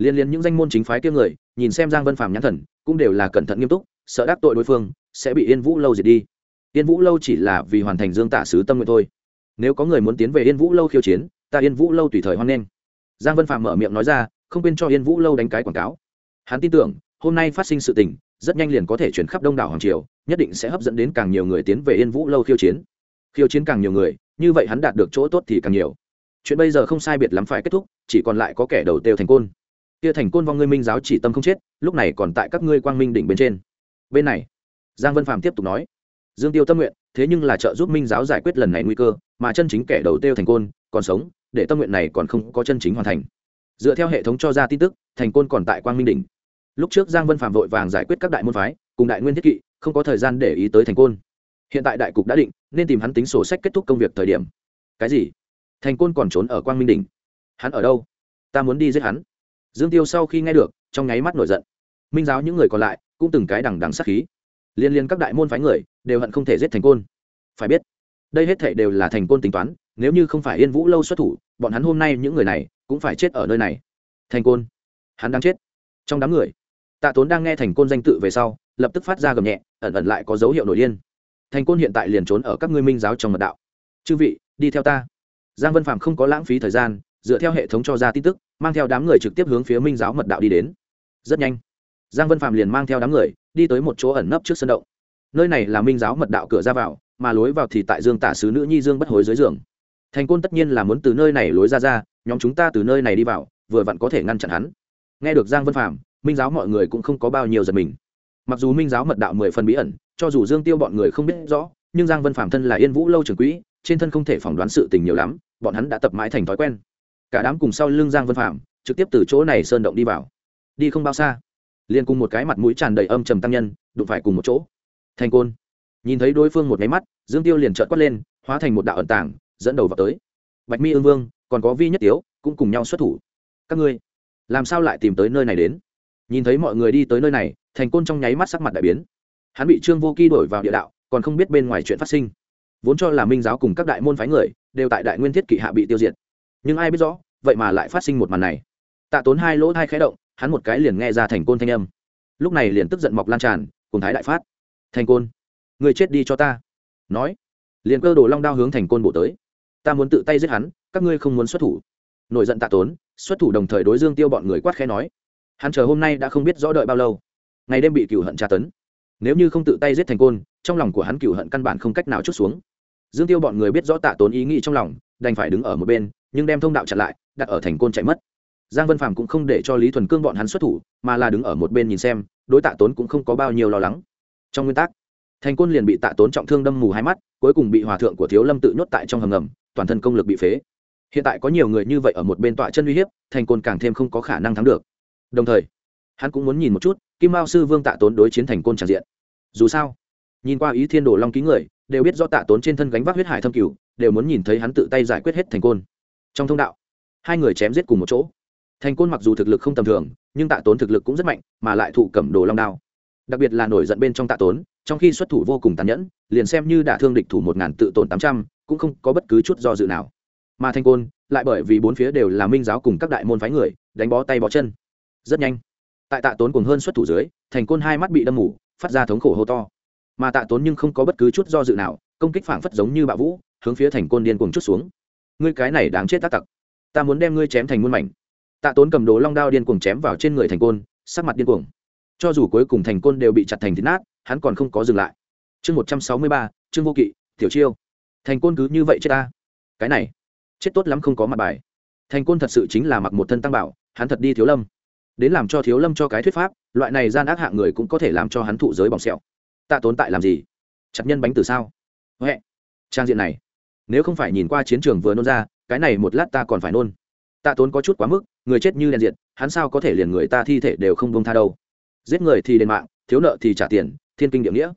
liên liên những danh môn chính phái kia người, nhìn xem giang vân phàm nhãn thần, cũng đều là cẩn thận nghiêm túc, sợ đắc tội đối phương, sẽ bị yên vũ lâu diệt đi. Yên vũ lâu chỉ là vì hoàn thành dương tả sứ tâm nguyện thôi. Nếu có người muốn tiến về yên vũ lâu khiêu chiến, ta yên vũ lâu tùy thời hoan nghênh. Giang vân phàm mở miệng nói ra, không quên cho yên vũ lâu đánh cái quảng cáo. Hắn tin tưởng, hôm nay phát sinh sự tình, rất nhanh liền có thể chuyển khắp đông đảo hoàng triều, nhất định sẽ hấp dẫn đến càng nhiều người tiến về yên vũ lâu khiêu chiến. Khiêu chiến càng nhiều người như vậy hắn đạt được chỗ tốt thì càng nhiều. Chuyện bây giờ không sai biệt lắm phải kết thúc, chỉ còn lại có kẻ đầu têu thành côn. Kia thành côn vong ngươi minh giáo chỉ tâm không chết, lúc này còn tại các ngươi quang minh đỉnh bên trên. Bên này, giang vân phạm tiếp tục nói, dương tiêu tâm nguyện, thế nhưng là trợ giúp minh giáo giải quyết lần này nguy cơ, mà chân chính kẻ đầu têu thành côn còn sống, để tâm nguyện này còn không có chân chính hoàn thành. Dựa theo hệ thống cho ra tin tức, thành côn còn tại quang minh đỉnh. Lúc trước giang vân phạm vội vàng giải quyết các đại môn phái, cùng đại nguyên thiết kỵ, không có thời gian để ý tới thành côn hiện tại đại cục đã định, nên tìm hắn tính sổ sách kết thúc công việc thời điểm. Cái gì? Thành côn còn trốn ở quang minh đình hắn ở đâu? Ta muốn đi giết hắn. Dương tiêu sau khi nghe được, trong nháy mắt nổi giận. Minh giáo những người còn lại cũng từng cái đằng đằng sát khí. Liên liên các đại môn phái người đều hận không thể giết thành côn. Phải biết, đây hết thể đều là thành côn tính toán, nếu như không phải yên vũ lâu xuất thủ, bọn hắn hôm nay những người này cũng phải chết ở nơi này. Thành côn, hắn đang chết. Trong đám người, tạ tốn đang nghe thành côn danh tự về sau, lập tức phát ra gầm nhẹ, ẩn ẩn lại có dấu hiệu nổi điên thành côn hiện tại liền trốn ở các ngươi minh giáo trong mật đạo. Chư vị, đi theo ta. Giang vân phạm không có lãng phí thời gian, dựa theo hệ thống cho ra tin tức, mang theo đám người trực tiếp hướng phía minh giáo mật đạo đi đến. Rất nhanh, giang vân phạm liền mang theo đám người, đi tới một chỗ ẩn nấp trước sân động. Nơi này là minh giáo mật đạo cửa ra vào, mà lối vào thì tại dương tả sứ nữ nhi dương bất hối dưới giường. Thành côn tất nhiên là muốn từ nơi này lối ra ra, nhóm chúng ta từ nơi này đi vào, vừa vặn có thể ngăn chặn hắn. Nghe được giang vân phạm minh giáo mọi người cũng không có bao nhiêu giật mình. Mặc dù minh giáo mật đạo mười phần bí ẩn cho dù dương tiêu bọn người không biết rõ, nhưng giang vân phạm thân là yên vũ lâu trưởng quỹ, trên thân không thể phỏng đoán sự tình nhiều lắm, bọn hắn đã tập mãi thành thói quen. Cả đám cùng sau lưng giang vân phạm trực tiếp từ chỗ này sơn động đi vào. Đi không bao xa. Liền cùng một cái mặt mũi tràn đầy âm trầm tăng nhân, đụng phải cùng một chỗ. Thành côn. Nhìn thấy đối phương một máy mắt, dương tiêu liền trợn quát lên, hóa thành một đạo ẩn tảng dẫn đầu vào tới. Bạch mi ương vương, còn có vi nhất tiếu, cũng cùng nhau xuất thủ. Các ngươi, làm sao lại tìm tới nơi này đến? Nhìn thấy mọi người đi tới nơi này, thành côn trong nháy mắt sắc mặt đại biến hắn bị trương vô kỳ đổi vào địa đạo, còn không biết bên ngoài chuyện phát sinh. Vốn cho là minh giáo cùng các đại môn phái người đều tại đại nguyên thiết kỵ hạ bị tiêu diệt. Nhưng ai biết rõ, vậy mà lại phát sinh một màn này. Tạ tốn hai lỗ hai khẽ động, hắn một cái liền nghe ra thành côn thanh âm. Lúc này liền tức giận mọc lan tràn, cùng thái đại phát. Thành côn, người chết đi cho ta. Nói, liền cơ đồ long đao hướng thành côn bổ tới. Ta muốn tự tay giết hắn, các ngươi không muốn xuất thủ. Nổi giận tạ tốn, xuất thủ đồng thời đối dương tiêu bọn người quát khẽ nói, hắn chờ hôm nay đã không biết rõ đợi bao lâu. Ngày đêm bị cựu hận tra tấn nếu như không tự tay giết thành côn, trong lòng của hắn cựu hận căn bản không cách nào chút xuống. Dương tiêu bọn người biết rõ tạ tốn ý nghĩ trong lòng, đành phải đứng ở một bên, nhưng đem thông đạo chặn lại, đặt ở thành côn chạy mất. Giang vân phàm cũng không để cho lý thuần cương bọn hắn xuất thủ, mà là đứng ở một bên nhìn xem, đối tạ tốn cũng không có bao nhiêu lo lắng. Trong nguyên tắc, thành côn liền bị tạ tốn trọng thương đâm mù hai mắt, cuối cùng bị hòa thượng của thiếu lâm tự nhốt tại trong hầm ngầm, toàn thân công lực bị phế. Hiện tại có nhiều người như vậy ở một bên tọa chân uy hiếp, thành côn càng thêm không có khả năng thắng được. Đồng thời hắn cũng muốn nhìn một chút, kim mao sư vương tạ tốn đối chiến thành côn tràn diện. Dù sao, nhìn qua ý thiên đồ long ký người, đều biết do tạ tốn trên thân gánh vác huyết hải thâm cửu, đều muốn nhìn thấy hắn tự tay giải quyết hết thành côn. Trong thông đạo, hai người chém giết cùng một chỗ. Thành côn mặc dù thực lực không tầm thường, nhưng tạ tốn thực lực cũng rất mạnh, mà lại thụ cầm đồ long đao. Đặc biệt là nổi giận bên trong tạ tốn, trong khi xuất thủ vô cùng tàn nhẫn, liền xem như đả thương địch thủ một ngàn tự tổn tám trăm, cũng không có bất cứ chút do dự nào. Mà thành côn, lại bởi vì bốn phía đều là minh giáo cùng các đại môn phái người, đánh bó tay bó chân. Rất nhanh tại tạ tốn cùng hơn xuất thủ dưới, thành côn hai mắt bị đâm mủ phát ra thống khổ hô to. Mà tạ tốn nhưng không có bất cứ chút do dự nào, công kích phảng phất giống như bạo vũ, hướng phía thành côn điên cuồng chút xuống. Ngươi cái này đáng chết tác tặc. Ta muốn đem ngươi chém thành muôn mảnh. Tạ tốn cầm đồ long đao điên cuồng chém vào trên người thành côn, sắc mặt điên cuồng. Cho dù cuối cùng thành côn đều bị chặt thành thịt nát, hắn còn không có dừng lại. Chương một trăm sáu mươi ba chương vô kỵ, tiểu chiêu. Thành côn cứ như vậy chết ta. Cái này, chết tốt lắm không có mặt bài. Thành côn thật sự chính là mặc một thân tăng bảo, hắn thật đi thiếu lâm đến làm cho thiếu lâm cho cái thuyết pháp, loại này gian ác hạng người cũng có thể làm cho hắn thụ giới bỏng sẹo. Tạ tốn tại làm gì? Chặt nhân bánh từ sao? Huệ, trang diện này, nếu không phải nhìn qua chiến trường vừa nôn ra, cái này một lát ta còn phải nôn. Tạ tốn có chút quá mức, người chết như đèn diện hắn sao có thể liền người ta thi thể đều không bông tha đâu. Giết người thì đền mạng, thiếu nợ thì trả tiền, thiên kinh địa nghĩa.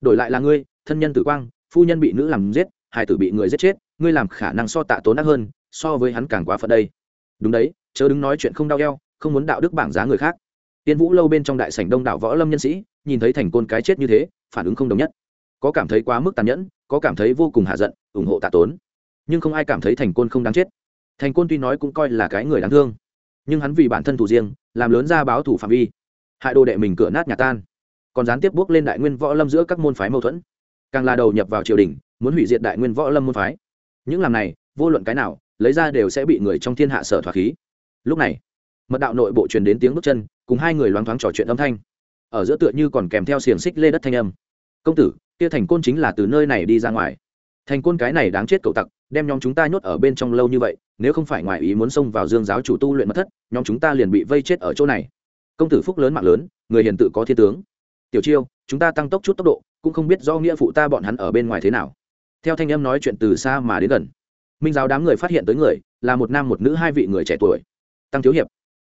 Đổi lại là ngươi, thân nhân tử quang, phu nhân bị nữ làm giết hai tử bị người giết chết, ngươi làm khả năng so tạ tốn ác hơn, so với hắn càng quá phận đây. Đúng đấy, chớ đứng nói chuyện không đau eo không muốn đạo đức bảng giá người khác. Tiên vũ lâu bên trong đại sảnh đông đảo võ lâm nhân sĩ, nhìn thấy thành côn cái chết như thế, phản ứng không đồng nhất. Có cảm thấy quá mức tàn nhẫn, có cảm thấy vô cùng hạ giận, ủng hộ tạ tốn. Nhưng không ai cảm thấy thành côn không đáng chết. Thành côn tuy nói cũng coi là cái người đáng thương, nhưng hắn vì bản thân thủ riêng, làm lớn ra báo thủ phạm vi. Hại đồ đệ mình cửa nát nhà tan. Còn gián tiếp bước lên đại nguyên võ lâm giữa các môn phái mâu thuẫn. Càng là đầu nhập vào triều đình, muốn hủy diệt đại nguyên võ lâm môn phái. Những làm này, vô luận cái nào, lấy ra đều sẽ bị người trong thiên hạ sở thỏa khí. Lúc này mật đạo nội bộ truyền đến tiếng bước chân, cùng hai người loáng thoáng trò chuyện âm thanh. Ở giữa tựa như còn kèm theo xiềng xích lê đất thanh âm. Công tử, kia thành côn chính là từ nơi này đi ra ngoài. Thành côn cái này đáng chết cậu tặc, đem nhóm chúng ta nhốt ở bên trong lâu như vậy, nếu không phải ngoài ý muốn xông vào dương giáo chủ tu luyện mất thất, nhóm chúng ta liền bị vây chết ở chỗ này. Công tử phúc lớn mạng lớn, người hiền tự có thiên tướng. Tiểu chiêu, chúng ta tăng tốc chút tốc độ, cũng không biết do nghĩa phụ ta bọn hắn ở bên ngoài thế nào. Theo thanh âm nói chuyện từ xa mà đến gần. Minh giáo đám người phát hiện tới người, là một nam một nữ hai vị người trẻ tuổi. Tăng thiếu hiệp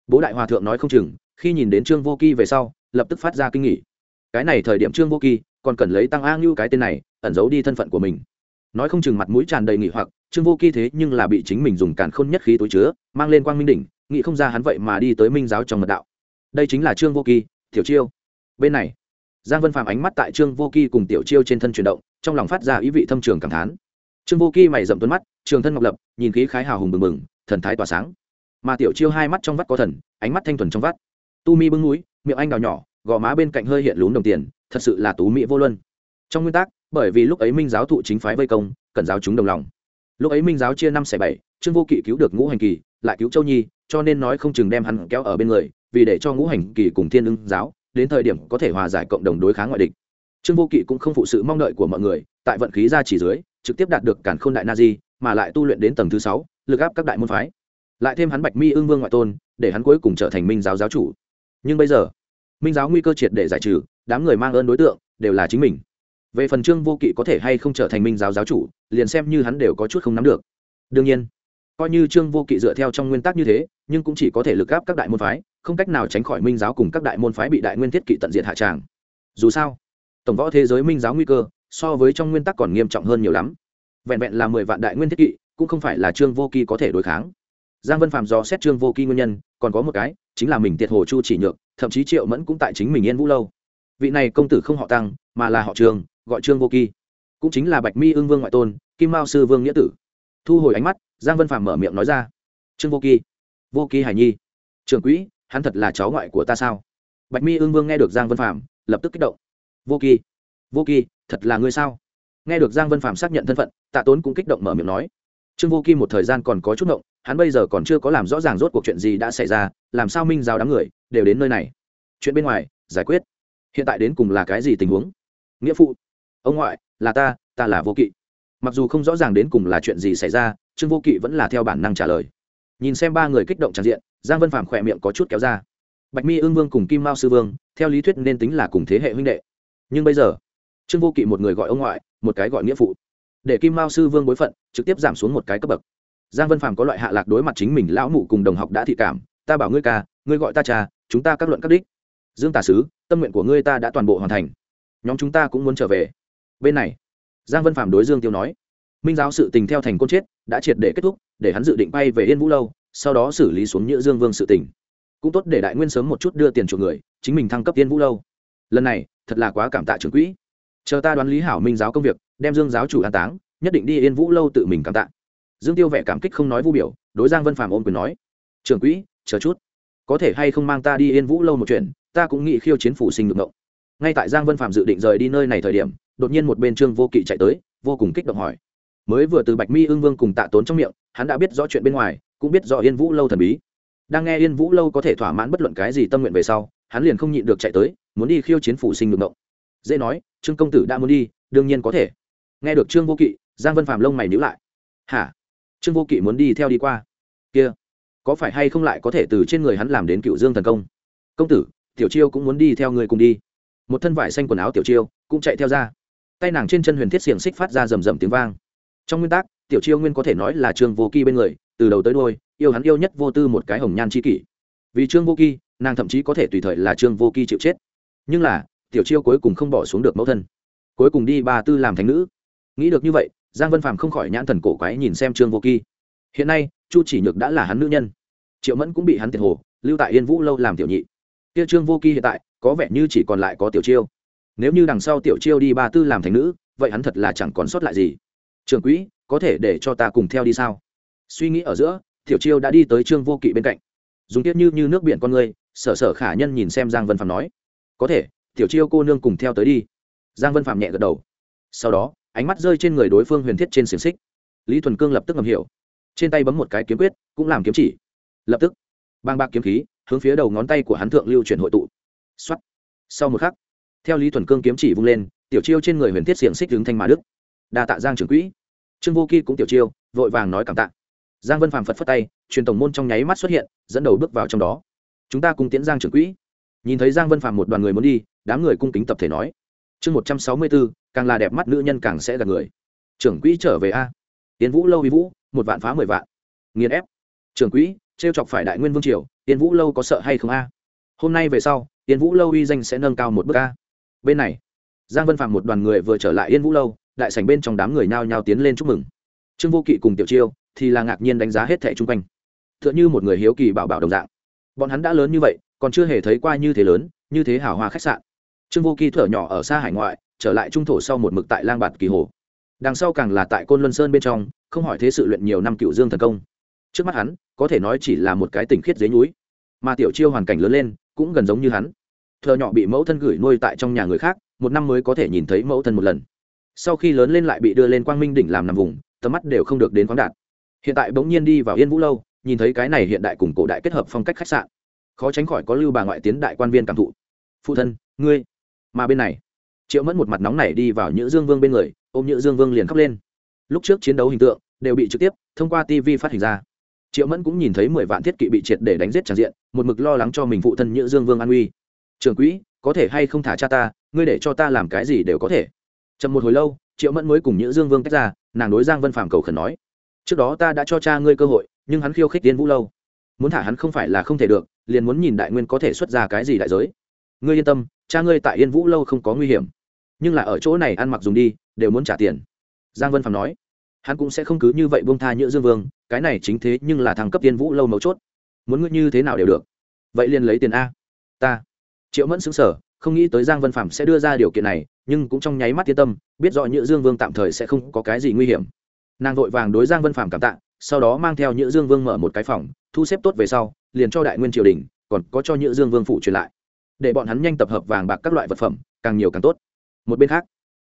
bố đại hòa thượng nói không chừng, khi nhìn đến trương vô kỳ về sau, lập tức phát ra kinh nghỉ cái này thời điểm trương vô kỳ còn cần lấy tăng a ngưu cái tên này, ẩn giấu đi thân phận của mình. Nói không chừng mặt mũi tràn đầy nghỉ hoặc, trương vô kỳ thế nhưng là bị chính mình dùng càn khôn nhất khí túi chứa, mang lên quang minh đỉnh, nghĩ không ra hắn vậy mà đi tới minh giáo trong mật đạo. Đây chính là trương vô kỳ tiểu chiêu. Bên này, giang vân phàm ánh mắt tại trương vô kỳ cùng tiểu chiêu trên thân chuyển động, trong lòng phát ra ý vị thâm trường cảm thán. Trương vô kỳ mày rậm tuấn mắt, trường thân ngọc lập, nhìn khí khái hào hùng bừng bừng, thần thái tỏa sáng mà tiểu chiêu hai mắt trong vắt có thần, ánh mắt thanh thuần trong vắt. Tu mi bưng núi, miệng anh đào nhỏ, gò má bên cạnh hơi hiện lún đồng tiền, thật sự là tú mỹ vô luân. Trong nguyên tắc, bởi vì lúc ấy minh giáo thụ chính phái vây công cần giáo chúng đồng lòng. Lúc ấy minh giáo chia năm xẻ bảy, trương vô kỵ cứu được ngũ hành kỳ, lại cứu châu nhi, cho nên nói không chừng đem hắn kéo ở bên người, vì để cho ngũ hành kỳ cùng thiên ưng giáo, đến thời điểm có thể hòa giải cộng đồng đối kháng ngoại địch. Trương vô kỵ cũng không phụ sự mong đợi của mọi người, tại vận khí ra chỉ dưới, trực tiếp đạt được cản khôn đại na di, mà lại tu luyện đến tầng thứ sáu, lực áp các đại môn phái lại thêm hắn bạch mi ương vương ngoại tôn, để hắn cuối cùng trở thành minh giáo giáo chủ. Nhưng bây giờ, minh giáo nguy cơ triệt để giải trừ, đám người mang ơn đối tượng, đều là chính mình. Về phần trương vô kỵ có thể hay không trở thành minh giáo giáo chủ, liền xem như hắn đều có chút không nắm được. Đương nhiên, coi như trương vô kỵ dựa theo trong nguyên tắc như thế, nhưng cũng chỉ có thể lực gáp các đại môn phái, không cách nào tránh khỏi minh giáo cùng các đại môn phái bị đại nguyên thiết kỵ tận diệt hạ tràng. Dù sao, tổng võ thế giới minh giáo nguy cơ, so với trong nguyên tắc còn nghiêm trọng hơn nhiều lắm. Vẹn vẹn là mười vạn đại nguyên thiết kỵ, cũng không phải là trương vô kỵ có thể đối kháng giang vân phạm do xét trương vô kỳ nguyên nhân, còn có một cái, chính là mình tiệt hồ chu chỉ nhược, thậm chí triệu mẫn cũng tại chính mình yên vũ lâu. Vị này công tử không họ tăng, mà là họ trường gọi trương vô kỳ cũng chính là bạch mi ương vương ngoại tôn, kim mao sư vương nghĩa tử. Thu hồi ánh mắt, giang vân phạm mở miệng nói ra. Trương vô kỳ vô kỳ hải nhi. Trưởng quỹ, hắn thật là cháu ngoại của ta sao? Bạch mi ương vương nghe được giang vân phạm lập tức kích động. Vô kỳ vô kỳ thật là ngươi sao? Nghe được giang vân phạm xác nhận thân phận, tạ tốn cũng kích động mở miệng nói. Trương vô kỳ một thời gian còn có chút động hắn bây giờ còn chưa có làm rõ ràng rốt cuộc chuyện gì đã xảy ra, làm sao minh giáo đám người đều đến nơi này? Chuyện bên ngoài, giải quyết. Hiện tại đến cùng là cái gì tình huống? Nghĩa phụ, ông ngoại, là ta ta là vô kỵ. Mặc dù không rõ ràng đến cùng là chuyện gì xảy ra, trương vô kỵ vẫn là theo bản năng trả lời. Nhìn xem ba người kích động tràn diện, giang vân phạm khỏe miệng có chút kéo ra. Bạch mi ương vương cùng kim mao sư vương, theo lý thuyết nên tính là cùng thế hệ huynh đệ. Nhưng bây giờ, trương vô kỵ một người gọi ông ngoại, một cái gọi nghĩa phụ. Để kim mao sư vương bối phận, trực tiếp giảm xuống một cái cấp bậc giang vân phàm có loại hạ lạc đối mặt chính mình lão mụ cùng đồng học đã thị cảm, ta bảo ngươi ca, ngươi gọi ta cha, chúng ta các luận các đích. Dương tả sứ, tâm nguyện của ngươi ta đã toàn bộ hoàn thành. Nhóm chúng ta cũng muốn trở về. Bên này, giang vân phạm đối dương tiêu nói, minh giáo sự tình theo thành côn chết, đã triệt để kết thúc, để hắn dự định bay về yên vũ lâu, sau đó xử lý xuống nhữ dương vương sự tình. Cũng tốt để đại nguyên sớm một chút đưa tiền chuộc người, chính mình thăng cấp yên vũ lâu. Lần này, thật là quá cảm tạ trưởng quỹ. Chờ ta đoán lý hảo minh giáo công việc, đem dương giáo chủ an táng, nhất định đi yên vũ lâu tự mình cảm tạ dương tiêu vẻ cảm kích không nói vu biểu, đối giang vân phạm ôm quyền nói, trưởng quỹ, chờ chút. Có thể hay không mang ta đi yên vũ lâu một chuyện, ta cũng nghĩ khiêu chiến phủ sinh ngược ngộng. Ngay tại giang vân phạm dự định rời đi nơi này thời điểm, đột nhiên một bên trương vô kỵ chạy tới, vô cùng kích động hỏi. Mới vừa từ bạch mi ương vương cùng tạ tốn trong miệng, hắn đã biết rõ chuyện bên ngoài, cũng biết rõ yên vũ lâu thần bí. Đang nghe yên vũ lâu có thể thỏa mãn bất luận cái gì tâm nguyện về sau, hắn liền không nhịn được chạy tới, muốn đi khiêu chiến phủ sinh ngược ngộng. Dễ nói, trương công tử đã muốn đi, đương nhiên có thể. Nghe được trương vô kỵ, giang vân phạm lông mày nhữ lại. Hả? Trương vô kỵ muốn đi theo đi qua. Kia, có phải hay không lại có thể từ trên người hắn làm đến cựu dương thần công? Công tử, tiểu chiêu cũng muốn đi theo người cùng đi. Một thân vải xanh quần áo tiểu chiêu cũng chạy theo ra. Tay nàng trên chân huyền thiết xiềng xích phát ra rầm rầm tiếng vang. Trong nguyên tắc, tiểu chiêu nguyên có thể nói là trương vô kỳ bên người, từ đầu tới đôi yêu hắn yêu nhất vô tư một cái hồng nhan c kỷ. Vì trương vô kỳ nàng thậm chí có thể tùy thời là trương vô kỳ chịu chết. Nhưng là, tiểu chiêu cuối cùng không bỏ xuống được mẫu thân. Cuối cùng đi ba tư làm thành nữ. Nghĩ được như vậy giang vân phàm không khỏi nhãn thần cổ quái nhìn xem trương vô kỳ hiện nay, chu chỉ nhược đã là hắn nữ nhân. Triệu mẫn cũng bị hắn tiệt hồ, lưu tại yên vũ lâu làm tiểu nhị. Kia trương vô kỳ hiện tại, có vẻ như chỉ còn lại có tiểu chiêu. Nếu như đằng sau tiểu chiêu đi ba tư làm thành nữ, vậy hắn thật là chẳng còn sót lại gì. Trường quỹ, có thể để cho ta cùng theo đi sao? Suy nghĩ ở giữa, tiểu chiêu đã đi tới trương vô kỵ bên cạnh. Dùng tiết như như nước biển con người, sở sở khả nhân nhìn xem giang vân phạm nói. Có thể, tiểu chiêu cô nương cùng theo tới đi. Giang vân phạm nhẹ gật đầu. Sau đó ánh mắt rơi trên người đối phương huyền thiết trên xiềng xích. Lý thuần cương lập tức ngầm hiểu. Trên tay bấm một cái kiếm quyết, cũng làm kiếm chỉ. Lập tức, bang bạc kiếm khí, hướng phía đầu ngón tay của hắn thượng lưu chuyển hội tụ. Xuất sau một khắc, theo lý thuần cương kiếm chỉ vung lên, tiểu chiêu trên người huyền thiết xiềng xích hướng thanh mà đức. Đa tạ giang trưởng quỹ. Trương vô kỳ cũng tiểu chiêu, vội vàng nói cảm tạ. Giang vân phàm phật phất tay, truyền tổng môn trong nháy mắt xuất hiện, dẫn đầu bước vào trong đó. Chúng ta cùng tiễn giang trưởng quỹ. Nhìn thấy giang vân phàm một đoàn người muốn đi, đám người cung kính tập thể nói chương một trăm sáu mươi bốn, càng là đẹp mắt nữ nhân càng sẽ gần người. Trưởng quỹ trở về a. Tiến vũ lâu vi vũ, một vạn phá mười vạn. Nghiền ép. Trưởng quỹ, trêu chọc phải đại nguyên vương triều, tiến vũ lâu có sợ hay không a? Hôm nay về sau, tiến vũ lâu uy danh sẽ nâng cao một bước a. Bên này, giang vân phạm một đoàn người vừa trở lại yên vũ lâu, đại sảnh bên trong đám người nhao nhao tiến lên chúc mừng. Trương vô kỵ cùng tiểu chiêu thì là ngạc nhiên đánh giá hết thẻ chung quanh. T h ư ợ n h ư một người hiếu kỳ bảo bảo đồng dạng. Bọn hắn đã lớn như vậy, còn chưa hề thấy qua như thế lớn, như thế hào hoa khách sạn trương vô kỳ thở nhỏ ở xa hải ngoại, trở lại trung thổ sau một mực tại lang bạt kỳ hồ. Đằng sau càng là tại côn luân sơn bên trong, không hỏi thế sự luyện nhiều năm cựu dương thần công. Trước mắt hắn, có thể nói chỉ là một cái tình khiết dế núi. Mà tiểu chiêu hoàn cảnh lớn lên, cũng gần giống như hắn. Thợ nhỏ bị mẫu thân gửi nuôi tại trong nhà người khác, một năm mới có thể nhìn thấy mẫu thân một lần. Sau khi lớn lên lại bị đưa lên quang minh đỉnh làm nằm vùng, tầm mắt đều không được đến khoáng đạt. Hiện tại bỗng nhiên đi vào yên vũ lâu, nhìn thấy cái này hiện đại cùng cổ đại kết hợp phong cách khách sạn. Khó tránh khỏi có lưu bà ngoại tiến đại quan viên cảm thụ. Phụ thân, ngươi mà bên này, triệu mẫn một mặt nóng này đi vào nhữ dương vương bên người, ôm nhữ dương vương liền khóc lên. Lúc trước chiến đấu hình tượng đều bị trực tiếp thông qua tv phát hình ra. Triệu mẫn cũng nhìn thấy mười vạn thiết kỵ bị triệt để đánh giết tràn diện, một mực lo lắng cho mình phụ thân nhữ dương vương an uy trưởng quỹ, có thể hay không thả cha ta? Ngươi để cho ta làm cái gì đều có thể. Chậm một hồi lâu, triệu mẫn mới cùng nhữ dương vương tách ra, nàng đối giang vân phạm cầu khẩn nói, trước đó ta đã cho cha ngươi cơ hội, nhưng hắn khiêu khích tiên vũ lâu. Muốn thả hắn không phải là không thể được, liền muốn nhìn đại nguyên có thể xuất ra cái gì đại giới. Ngươi yên tâm cha ngươi tại yên vũ lâu không có nguy hiểm, nhưng là ở chỗ này ăn mặc dùng đi, đều muốn trả tiền. Giang vân phạm nói, hắn cũng sẽ không cứ như vậy buông tha nhữ dương vương, cái này chính thế nhưng là thằng cấp tiên vũ lâu mấu chốt. Muốn ngươi như thế nào đều được. Vậy liền lấy tiền a. Ta. Triệu mẫn xứng sở không nghĩ tới giang vân phạm sẽ đưa ra điều kiện này, nhưng cũng trong nháy mắt yên tâm, biết rõ nhữ dương vương tạm thời sẽ không có cái gì nguy hiểm. Nàng vội vàng đối giang vân phạm cảm tạ, sau đó mang theo nhữ dương vương mở một cái phòng, thu xếp tốt về sau, liền cho đại nguyên triều đình, còn có cho nhữ dương vương phụ truyền lại để bọn hắn nhanh tập hợp vàng bạc các loại vật phẩm, càng nhiều càng tốt. Một bên khác,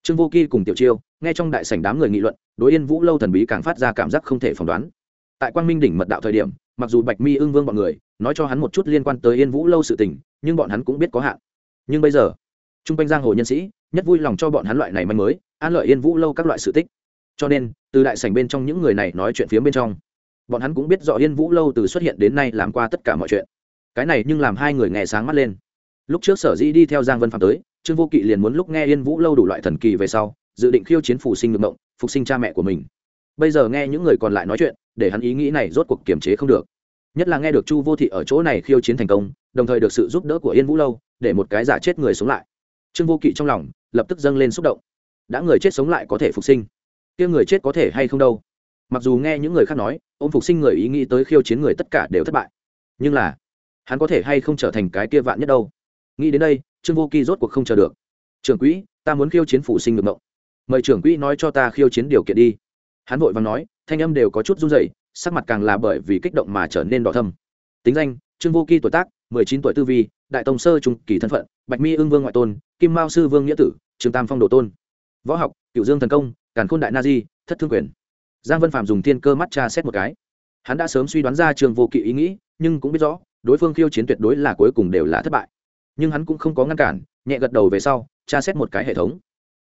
trương vô kỳ cùng tiểu chiêu, nghe trong đại sảnh đám người nghị luận, đối yên vũ lâu thần bí càng phát ra cảm giác không thể phỏng đoán. Tại quang minh đỉnh mật đạo thời điểm, mặc dù bạch mi ưng vương bọn người, nói cho hắn một chút liên quan tới yên vũ lâu sự tình, nhưng bọn hắn cũng biết có hạn. Nhưng bây giờ t r u n g quanh giang hồ nhân sĩ, nhất vui lòng cho bọn hắn loại này manh mới, an lợi yên vũ lâu các loại sự tích. Cho nên, từ đại sảnh bên trong những người này nói chuyện phía bên trong, bọn hắn cũng biết rõ yên vũ lâu từ xuất hiện đến nay làm qua tất cả mọi chuyện. Cái này nhưng làm hai người nghe sáng mắt lên lúc trước sở dĩ đi theo giang vân phạm tới, trương vô kỵ liền muốn lúc nghe yên vũ lâu đủ loại thần kỳ về sau, dự định khiêu chiến phủ sinh ngược động phục sinh cha mẹ của mình. Bây giờ nghe những người còn lại nói chuyện, để hắn ý nghĩ này rốt cuộc kiềm chế không được. Nhất là nghe được chu vô thị ở chỗ này khiêu chiến thành công, đồng thời được sự giúp đỡ của yên vũ lâu, để một cái giả chết người sống lại. Trương vô kỵ trong lòng lập tức dâng lên xúc động. Đã người chết sống lại có thể phục sinh. Kia người chết có thể hay không đâu? Mặc dù nghe những người khác nói, ôm phục sinh người ý nghĩ tới khiêu chiến người tất cả đều thất bại. Nhưng là, hắn có thể hay không trở thành cái kia vạn nhất đâu? Nghĩ đến đây, trương vô kỳ rốt cuộc không chờ được. Trưởng quỹ, ta muốn khiêu chiến phụ sinh ngược mộng. Mời trưởng quỹ nói cho ta khiêu chiến điều kiện đi. Hắn vội và nói, thanh âm đều có chút run rẩy, sắc mặt càng là bởi vì kích động mà trở nên đỏ thâm. Tính danh, trương vô kỳ tuổi tác, mười chín tuổi tư vi, đại tông sơ trung kỳ thân phận, bạch mi ưng vương ngoại tôn, kim mao sư vương nghĩa tử, trường tam phong đồ tôn. Võ học cựu dương thần công, càn khôn đại na di, thất thương quyền. Giang vân phạm dùng thiên cơ mắt tra xét một cái. Hắn đã sớm suy đoán ra trường vô kỵ ý nghĩ, nhưng cũng biết rõ, đối phương khiêu chiến tuyệt đối là cuối cùng đều là thất bại nhưng hắn cũng không có ngăn cản, nhẹ gật đầu về sau, tra xét một cái hệ thống.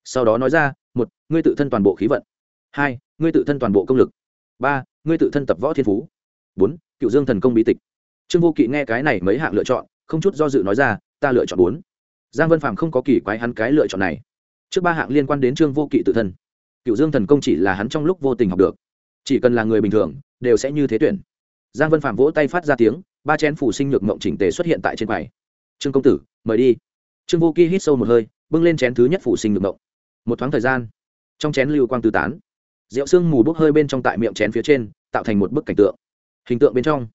Sau đó nói ra, một, ngươi tự thân toàn bộ khí vận. Hai, ngươi tự thân toàn bộ công lực. Ba, ngươi tự thân tập võ thiên phú. Bốn, cựu dương thần công bí tịch. Trương vô kỵ nghe cái này mấy hạng lựa chọn, không chút do dự nói ra, ta lựa chọn bốn. Giang vân phạm không có kỳ quái hắn cái lựa chọn này. Trước ba hạng liên quan đến trương vô kỵ tự thân. Cựu dương thần công chỉ là hắn trong lúc vô tình học được. Chỉ cần là người bình thường, đều sẽ như thế tuyển. Giang vân phạm vỗ tay phát ra tiếng, ba chén phủ sinh nhược mộng chỉnh tề xuất hiện tại trên quầy trương công tử mời đi. Trương vô kỳ hít sâu một hơi bưng lên chén thứ nhất phủ sinh được động một thoáng thời gian trong chén lưu quang tư tán. Rượu sương mù bốc hơi bên trong tại miệng chén phía trên tạo thành một bức cảnh tượng. Hình tượng bên trong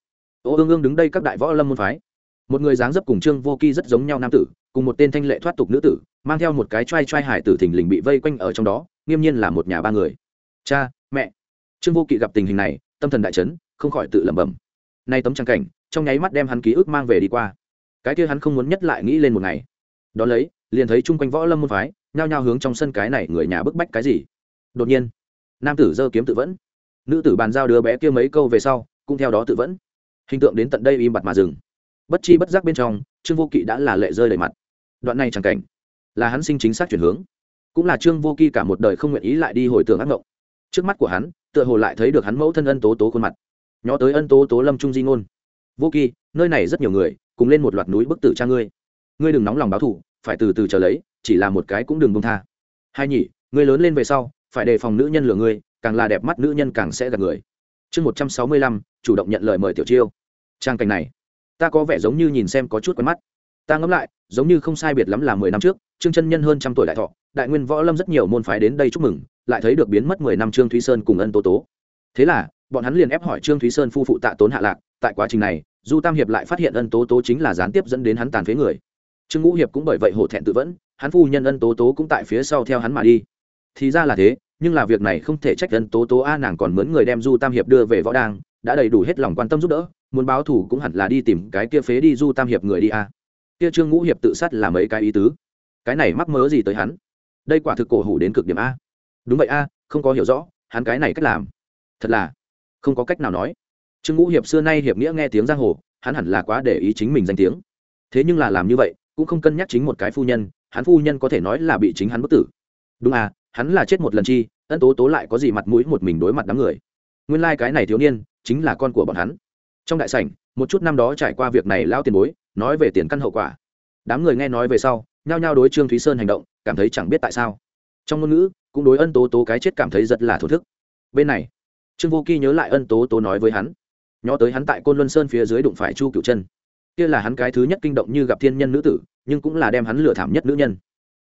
ô ương ương đứng đây các đại võ lâm môn phái. Một người dáng dấp cùng trương vô kỳ rất giống nhau nam tử cùng một tên thanh lệ thoát tục nữ tử mang theo một cái t r a i t r a i hải tử thình lình bị vây quanh ở trong đó nghiêm nhiên là một nhà ba người. Cha mẹ. Trương vô kỵ gặp tình hình này tâm thần đại chấn, không khỏi tự lẩm bẩm. Nay tấm trang cảnh trong nháy mắt đem hắn ký ức mang về đi qua cái kia hắn không muốn nhất lại nghĩ lên một ngày. Đón lấy, liền thấy chung quanh võ lâm môn phái, nhao nhao hướng trong sân cái này người nhà bức bách cái gì. Đột nhiên, nam tử giơ kiếm tự vẫn. Nữ tử bàn giao đứa bé kia mấy câu về sau, cũng theo đó tự vẫn. Hình tượng đến tận đây im bặt mà dừng. Bất chi bất giác bên trong, trương vô kỵ đã là lệ rơi đầy mặt. Đoạn này chẳng cảnh, là hắn sinh chính xác chuyển hướng. Cũng là trương vô kỵ cả một đời không nguyện ý lại đi hồi tưởng ác mộng. Trước mắt của hắn, tựa hồ lại thấy được hắn mẫu thân ân tố tố khuôn mặt. Nhó tới ân tố tố lâm trung di ngôn. Vô kỳ nơi này rất nhiều người cùng lên một loạt núi bức tử cha ngươi. Ngươi đừng nóng lòng báo thủ phải từ từ trở lấy, chỉ là một cái cũng đừng bông tha. Hai nhỉ, ngươi lớn lên về sau, phải đề phòng nữ nhân lừa ngươi, càng là đẹp mắt nữ nhân càng sẽ gặp người. Chương một trăm sáu mươi lăm, chủ động nhận lời mời tiểu chiêu. Trang cảnh này, ta có vẻ giống như nhìn xem có chút quen mắt. Ta ngẫm lại, giống như không sai biệt lắm là mười năm trước, trương chân nhân hơn trăm tuổi đại thọ, đại nguyên võ lâm rất nhiều môn phái đến đây chúc mừng, lại thấy được biến mất mười năm trương thúy sơn cùng ân tố tố. Thế là, bọn hắn liền ép hỏi trương thúy sơn phu phụ tạ tốn hạ lạc, tại quá trình này du tam hiệp lại phát hiện ân tố tố chính là gián tiếp dẫn đến hắn tàn phế người. Trương ngũ hiệp cũng bởi vậy hổ thẹn tự vẫn, hắn phu nhân ân tố tố cũng tại phía sau theo hắn mà đi. Thì ra là thế, nhưng là việc này không thể trách ân tố tố a nàng còn mướn người đem du tam hiệp đưa về võ đang đã đầy đủ hết lòng quan tâm giúp đỡ, muốn báo thủ cũng hẳn là đi tìm cái kia phế đi du tam hiệp người đi a. Kia trương ngũ hiệp tự sát là mấy cái ý tứ? Cái này mắc mớ gì tới hắn? Đây quả thực cổ hủ đến cực điểm a. Đúng vậy a, không có hiểu rõ, hắn cái này cách làm. Thật là, không có cách nào nói trương ngũ hiệp xưa nay hiệp nghĩa nghe tiếng giang hồ, hắn hẳn là quá để ý chính mình danh tiếng. Thế nhưng là làm như vậy, cũng không cân nhắc chính một cái phu nhân, hắn phu nhân có thể nói là bị chính hắn bất tử. Đúng à hắn là chết một lần chi, ân tố tố lại có gì mặt mũi một mình đối mặt đám người. Nguyên lai、like、cái này thiếu niên, chính là con của bọn hắn. Trong đại sảnh, một chút năm đó trải qua việc này lao tiền bối, nói về tiền căn hậu quả. Đám người nghe nói về sau, nhao nhao đối trương thúy sơn hành động, cảm thấy chẳng biết tại sao. Trong ngôn ngữ, cũng đối ân tố tố cái chết cảm thấy rất là thổ thức. Bên này, trương vô kỳ nhớ lại ân tố tố nói với hắn nhó tới hắn tại côn luân sơn phía dưới đụng phải chu cựu chân. Kia là hắn cái thứ nhất kinh động như gặp thiên nhân nữ tử, nhưng cũng là đem hắn lừa thảm nhất nữ nhân.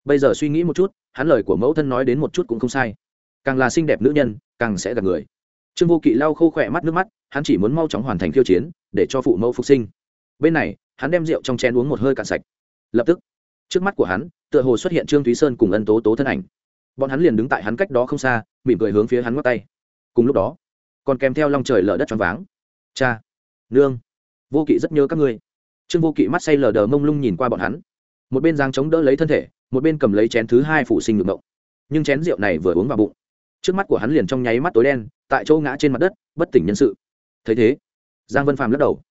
Bây giờ suy nghĩ một chút, hắn lời của mẫu thân nói đến một chút cũng không sai. Càng là xinh đẹp nữ nhân, càng sẽ gặp người. Trương vô kỵ lau khô khỏe mắt nước mắt, hắn chỉ muốn mau chóng hoàn thành khiêu chiến, để cho phụ mẫu phục sinh. Bên này, hắn đem rượu trong chén uống một hơi cạn sạch. Lập tức, trước mắt của hắn, tựa hồ xuất hiện trương thúy sơn cùng ân tố tố thân ảnh. Bọn hắn liền đứng tại hắn cách đó không xa, mỉm cười hướng phía hắn ngót tay. Cùng lúc đó, còn kèm theo lòng trời lở đất choáng váng cha, nương, vô kỵ rất nhớ các ngươi. Trương vô kỵ mắt say lờ đờ mông lung nhìn qua bọn hắn. Một bên giang chống đỡ lấy thân thể, một bên cầm lấy chén thứ hai phủ sinh ngược mộng. Nhưng chén rượu này vừa uống vào bụng, trước mắt của hắn liền trong nháy mắt tối đen, tại chỗ ngã trên mặt đất, bất tỉnh nhân sự. Thấy thế, giang vân phàm lắc đầu.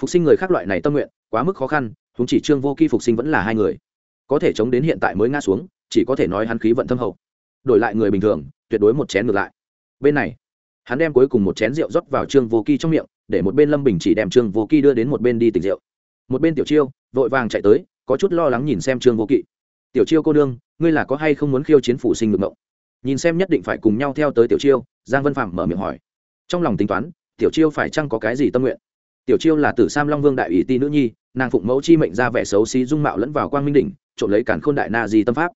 Phục sinh người khác loại này tâm nguyện, quá mức khó khăn chúng chỉ trương vô kỳ phục sinh vẫn là hai người. Có thể chống đến hiện tại mới ngã xuống, chỉ có thể nói hắn khí vận thâm hậu. Đổi lại người bình thường, tuyệt đối một chén ngược lại. Bên này hắn đem cuối cùng một chén rượu rót vào trương vô kỳ trong miệng, để một bên lâm bình chỉ đem trương vô kỳ đưa đến một bên đi tỉnh rượu. Một bên tiểu chiêu, vội vàng chạy tới, có chút lo lắng nhìn xem trương vô kỵ. Tiểu chiêu cô đương ngươi là có hay không muốn khiêu chiến phủ sinh ngược mộng? Nhìn xem nhất định phải cùng nhau theo tới tiểu chiêu, giang vân phạm mở miệng hỏi. Trong lòng tính toán, tiểu chiêu phải chăng có cái gì tâm nguyện? Tiểu chiêu là tử sam long vương đại ủy ti nữ nhi, nàng phụng mẫu chi mệnh ra vẻ xấu xí dung mạo lẫn vào quang minh đỉnh, trộm lấy cản khôn đại na di tâm pháp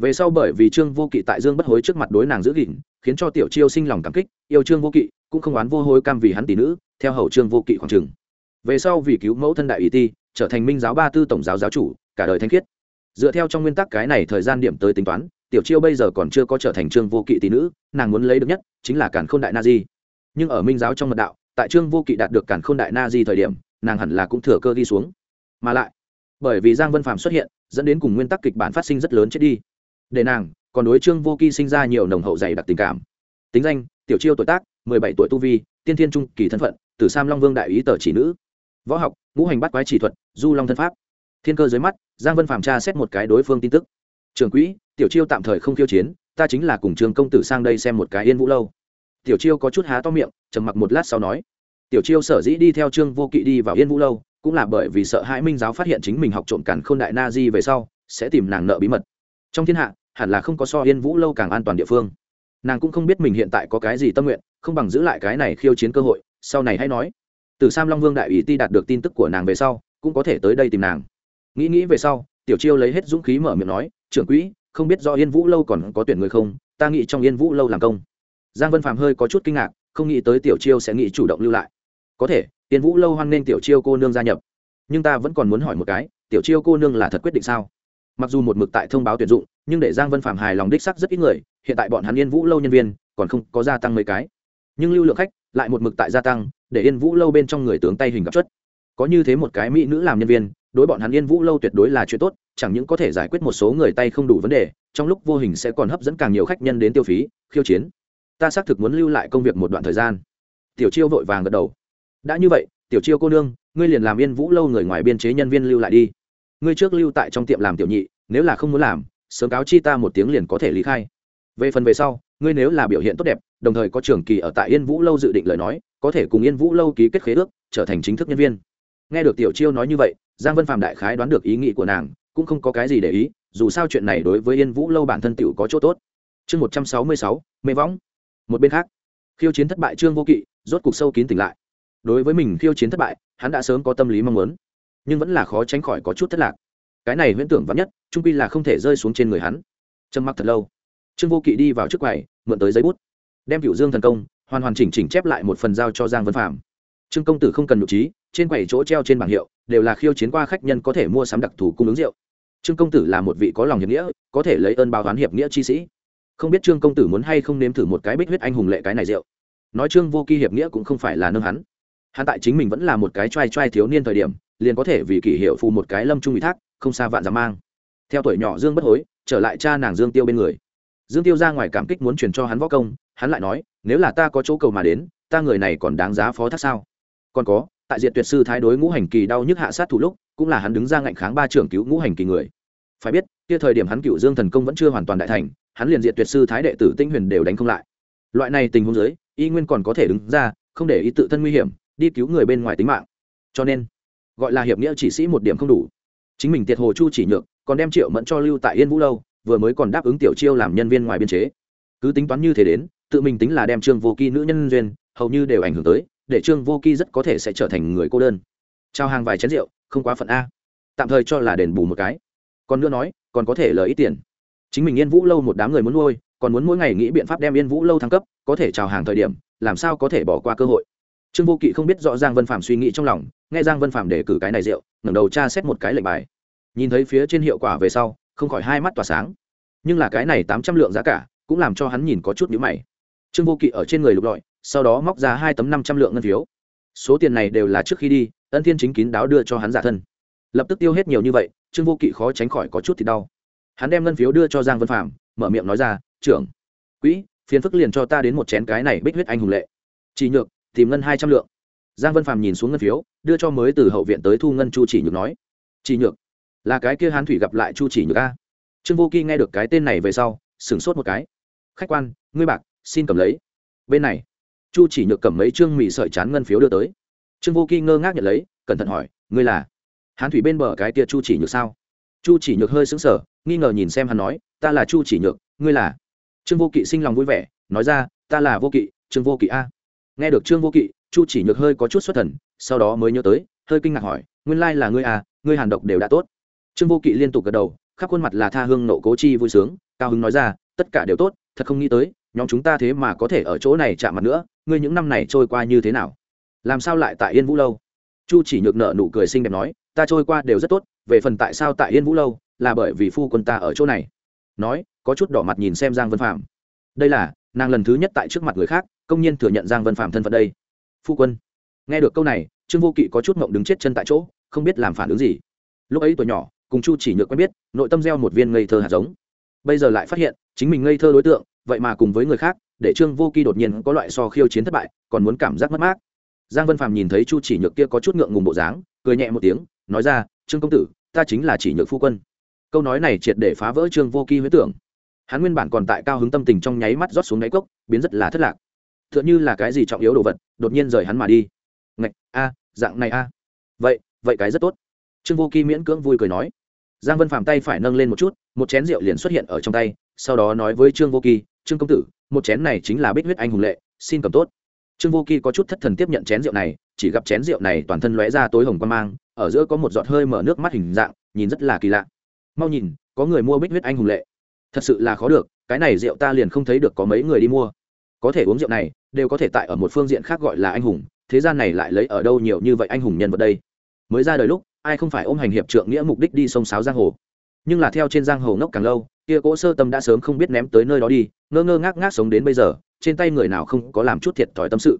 về sau bởi vì trương vô kỵ tại dương bất hối trước mặt đối nàng giữ gìn, khiến cho tiểu chiêu sinh lòng cảm kích, yêu trương vô kỵ, cũng không oán vô hối cam vì hắn tỷ nữ, theo hầu trương vô kỵ khoảng trừng về sau vì cứu mẫu thân đại ý ti, trở thành minh giáo ba tư tổng giáo giáo chủ, cả đời thanh khiết. Dựa theo trong nguyên tắc cái này thời gian điểm tới tính toán, tiểu chiêu bây giờ còn chưa có trở thành trương vô kỵ tỷ nữ, nàng muốn lấy được nhất chính là cản khôn đại na di. Nhưng ở minh giáo trong mật đạo, tại trương vô kỵ đạt được cản khôn đại na di thời điểm, nàng hẳn là cũng thừa cơ đi xuống. Mà lại, bởi vì giang vân phạm xuất hiện, dẫn đến cùng nguyên tắc kịch bản phát sinh rất lớn chết đi để nàng còn đối trương vô kỵ sinh ra nhiều nồng hậu dày đặc tình cảm. Tính danh, tiểu chiêu tuổi tác, mười bảy tuổi tu vi, tiên thiên trung kỳ thân phận từ sam long vương đại ý tờ chỉ nữ. Võ học, ngũ hành bắt quái chỉ thuật, du long thân pháp. Thiên cơ dưới mắt, giang vân phạm tra xét một cái đối phương tin tức. Trường quỹ, tiểu chiêu tạm thời không khiêu chiến, ta chính là cùng trường công tử sang đây xem một cái yên vũ lâu. Tiểu chiêu có chút há to miệng, trầm mặc một lát sau nói. Tiểu chiêu sở dĩ đi theo trương vô kỵ đi vào yên vũ lâu, cũng là bởi vì sợ hãi minh giáo phát hiện chính mình học trộm cản k h ô n đại na di về sau, sẽ tìm nàng nợ bí mật. Trong thiên hạ hẳn là không có so yên vũ lâu càng an toàn địa phương. Nàng cũng không biết mình hiện tại có cái gì tâm nguyện không bằng giữ lại cái này khiêu chiến cơ hội sau này hãy nói. Từ sam long vương đại ủy ti đạt được tin tức của nàng về sau cũng có thể tới đây tìm nàng. Nghĩ nghĩ về sau tiểu chiêu lấy hết dũng khí mở miệng nói trưởng quỹ không biết do yên vũ lâu còn có tuyển người không? Ta nghĩ trong yên vũ lâu làm công. Giang vân phàm hơi có chút kinh ngạc không nghĩ tới tiểu chiêu sẽ nghĩ chủ động lưu lại. Có thể yên Vũ lâu hoan nên tiểu chiêu cô nương gia nhập. Nhưng ta vẫn còn muốn hỏi một cái, tiểu chiêu cô nương là thật quyết định sao? Mặc dù một mực tại thông báo tuyển dụng, nhưng để Giang Vân Phạm hài lòng đích sắc rất ít người, hiện tại bọn hắn Yên Vũ lâu nhân viên còn không có gia tăng mấy cái. Nhưng lưu lượng khách lại một mực tại gia tăng, để Yên Vũ lâu bên trong người tướng tay hình gặp chất. Có như thế một cái mỹ nữ làm nhân viên, đối bọn hắn Yên Vũ lâu tuyệt đối là chuyện tốt, chẳng những có thể giải quyết một số người tay không đủ vấn đề, trong lúc vô hình sẽ còn hấp dẫn càng nhiều khách nhân đến tiêu phí, khiêu chiến. Ta xác thực muốn lưu lại công việc một đoạn thời gian. Tiểu Chiêu vội vàng gật đầu đã như vậy tiểu chiêu cô nương ngươi liền làm yên vũ lâu người ngoài biên chế nhân viên lưu lại đi ngươi trước lưu tại trong tiệm làm tiểu nhị nếu là không muốn làm sớm cáo chi ta một tiếng liền có thể lý khai. Về phần về sau, ngươi nếu là biểu hiện tốt đẹp, đồng thời có trường kỳ ở tại yên vũ lâu dự định lời nói, có thể cùng yên vũ lâu ký kết khế ước, trở thành chính thức nhân viên. Nghe được tiểu chiêu nói như vậy, giang vân phạm đại khái đoán được ý nghĩ của nàng, cũng không có cái gì để ý, dù sao chuyện này đối với yên vũ lâu bản thân tựu có chỗ tốt. Chương một trăm sáu mươi sáu, mê võng. Một bên khác, khiêu chiến thất bại trương vô kỵ, rốt cục sâu kín tỉnh lại. Đối với mình khiêu chiến thất bại, hắn đã sớm có tâm lý mong muốn, nhưng vẫn là khó tránh khỏi có chút thất lạc cái này huyễn tưởng vắn nhất, trung pi là không thể rơi xuống trên người hắn. Trầm mặc thật lâu. Trương vô kỵ đi vào trước quầy, mượn tới giấy bút. Đem cựu dương thần công, hoàn hoàn chỉnh chỉnh chép lại một phần giao cho giang vân phạm. Trương công tử không cần nhụ trí, trên quầy chỗ treo trên bảng hiệu, đều là khiêu chiến qua khách nhân có thể mua sắm đặc thù cung ứng rượu. Trương công tử là một vị có lòng hiệp nghĩa, có thể lấy ơn báo toán hiệp nghĩa chi sĩ. Không biết trương công tử muốn hay không nếm thử một cái bích huyết anh hùng lệ cái này rượu. Nói trương vô kỳ hiệp nghĩa cũng không phải là nâng hắn. Hắn tại chính mình vẫn là một cái t r a i t r a i thiếu niên thời điểm, liền có thể vì kỷ hiệu phù một cái lâm trung ủy thác không xa vạn dám mang. Theo tuổi nhỏ dương bất hối, trở lại cha nàng dương tiêu bên người. Dương tiêu ra ngoài cảm kích muốn truyền cho hắn võ công, hắn lại nói, nếu là ta có chỗ cầu mà đến, ta người này còn đáng giá phó thác sao? Còn có, tại diện tuyệt sư thái đối ngũ hành kỳ đau nhức hạ sát thủ lúc, cũng là hắn đứng ra ngạnh kháng ba trưởng cứu ngũ hành kỳ người. Phải biết, kia thời điểm hắn cựu dương thần công vẫn chưa hoàn toàn đại thành, hắn liền diện tuyệt sư thái đệ tử tinh huyền đều đánh không lại. Loại này tình huống giới y nguyên còn có thể đứng ra, không để ý tự thân nguy hiểm, đi cứu người bên ngoài tính mạng. Cho nên, gọi là hiệp nghĩa chỉ sĩ một điểm không đủ chính mình tiệt hồ chu chỉ nhược, còn đem triệu mẫn cho lưu tại yên vũ lâu, vừa mới còn đáp ứng tiểu chiêu làm nhân viên ngoài biên chế. Cứ tính toán như thế đến, tự mình tính là đem trương vô kỳ nữ nhân duyên, hầu như đều ảnh hưởng tới, để trương vô kỳ rất có thể sẽ trở thành người cô đơn. Trao hàng vài chén rượu, không quá phận a. Tạm thời cho là đền bù một cái. Còn nữa nói, còn có thể lời ít tiền. Chính mình yên vũ lâu một đám người muốn nuôi, còn muốn mỗi ngày nghĩ biện pháp đem yên vũ lâu thăng cấp, có thể chào hàng thời điểm, làm sao có thể bỏ qua cơ hội. Trương vô kỵ không biết rõ ràng vân phạm suy nghĩ trong lòng nghe giang vân phạm để cử cái này rượu, ngẩng đầu tra xét một cái lệnh bài. Nhìn thấy phía trên hiệu quả về sau, không khỏi hai mắt tỏa sáng. Nhưng là cái này tám trăm lượng giá cả, cũng làm cho hắn nhìn có chút nhữ mày. Trương vô kỵ ở trên người lục lọi, sau đó móc ra hai tấm năm trăm lượng ngân phiếu. Số tiền này đều là trước khi đi, ân thiên chính kín đáo đưa cho hắn giả thân. Lập tức tiêu hết nhiều như vậy, trương vô kỵ khó tránh khỏi có chút thì đau. Hắn đem ngân phiếu đưa cho giang vân phạm mở miệng nói ra, trưởng, quỹ, phiền phức liền cho ta đến một chén cái này bích huyết anh hùng lệ. Chỉ nhược, tìm ngân hai trăm lượng giang vân phàm nhìn xuống ngân phiếu, đưa cho mới từ hậu viện tới thu ngân chu chỉ nhược nói, chỉ nhược, là cái kia hán thủy gặp lại chu chỉ nhược a? Trương vô kỳ nghe được cái tên này về sau, sửng sốt một cái. Khách quan, ngươi bạc, xin cầm lấy. Bên này, chu chỉ nhược cầm mấy trương mì sợi chán ngân phiếu đưa tới. Trương vô kỳ ngơ ngác nhận lấy, cẩn thận hỏi, ngươi là hán thủy bên bờ cái kia chu chỉ nhược sao? Chu chỉ nhược hơi sững sờ, nghi ngờ nhìn xem hắn nói, ta là chu chỉ nhược, ngươi là? Trương vô kỵ sinh lòng vui vẻ, nói ra, ta là vô kỵ, trương vô kỵ a. Nghe được trương vô kỵ chu chỉ nhược hơi có chút xuất thần, sau đó mới nhớ tới, hơi kinh ngạc hỏi, nguyên lai là ngươi à ngươi hàn độc đều đã tốt. Trương vô kỵ liên tục gật đầu, khắp khuôn mặt là tha hương nộ cố chi vui sướng, cao hứng nói ra, tất cả đều tốt, thật không nghĩ tới, nhóm chúng ta thế mà có thể ở chỗ này chạm mặt nữa, ngươi những năm này trôi qua như thế nào? Làm sao lại tại yên vũ lâu? Chu chỉ nhược nợ nụ cười xinh đẹp nói, ta trôi qua đều rất tốt, về phần tại sao tại yên vũ lâu, là bởi vì phu quân ta ở chỗ này. Nói, có chút đỏ mặt nhìn xem giang vân phạm. Đây là, nàng lần thứ nhất tại trước mặt người khác, công nhiên thừa nhận giang vân phạm thân phận đây phu quân. Nghe được câu này, trương vô kỵ có chút mộng đứng chết chân tại chỗ, không biết làm phản ứng gì. Lúc ấy tuổi nhỏ, cùng chu chỉ nhược quen biết, nội tâm gieo một viên ngây thơ hạt giống. Bây giờ lại phát hiện, chính mình ngây thơ đối tượng, vậy mà cùng với người khác, để trương vô kỳ đột nhiên có loại so khiêu chiến thất bại, còn muốn cảm giác mất mát. Giang vân phàm nhìn thấy chu chỉ nhược kia có chút ngượng ngùng bộ dáng, cười nhẹ một tiếng, nói ra, trương công tử, ta chính là chỉ nhược phu quân. Câu nói này triệt để phá vỡ trương vô kỳ huế tưởng. Hắn nguyên bản còn tại cao hứng tâm tình trong nháy mắt rót xuống đáy cốc, biến rất là thất lạc t h ư ợ n như là cái gì trọng yếu đồ vật, đột nhiên rời hắn mà đi. Ngạch, a, dạng này a. Vậy vậy cái rất tốt. Trương vô kỳ miễn cưỡng vui cười nói. Giang vân phàm tay phải nâng lên một chút, một chén rượu liền xuất hiện ở trong tay, sau đó nói với trương vô kỳ trương công tử, một chén này chính là bích huyết anh hùng lệ, xin cầm tốt. Trương vô kỳ có chút thất thần tiếp nhận chén rượu này, chỉ gặp chén rượu này toàn thân lóe ra tối hồng quan mang, ở giữa có một giọt hơi mở nước mắt hình dạng, nhìn rất là kỳ lạ. Mau nhìn, có người mua bích huyết anh hùng lệ. Thật sự là khó được, cái này rượu ta liền không thấy được có mấy người đi mua có thể uống rượu này, đều có thể tại ở một phương diện khác gọi là anh hùng, thế gian này lại lấy ở đâu nhiều như vậy anh hùng nhân vật đây? Mới ra đời lúc, ai không phải ôm hành hiệp trượng nghĩa mục đích đi sông sáo giang hồ? Nhưng là theo trên giang hồ ngốc càng lâu, kia cỗ sơ tâm đã sớm không biết ném tới nơi đó đi, ngơ ngơ ngác ngác sống đến bây giờ, trên tay người nào không có làm chút thiệt thòi tâm sự.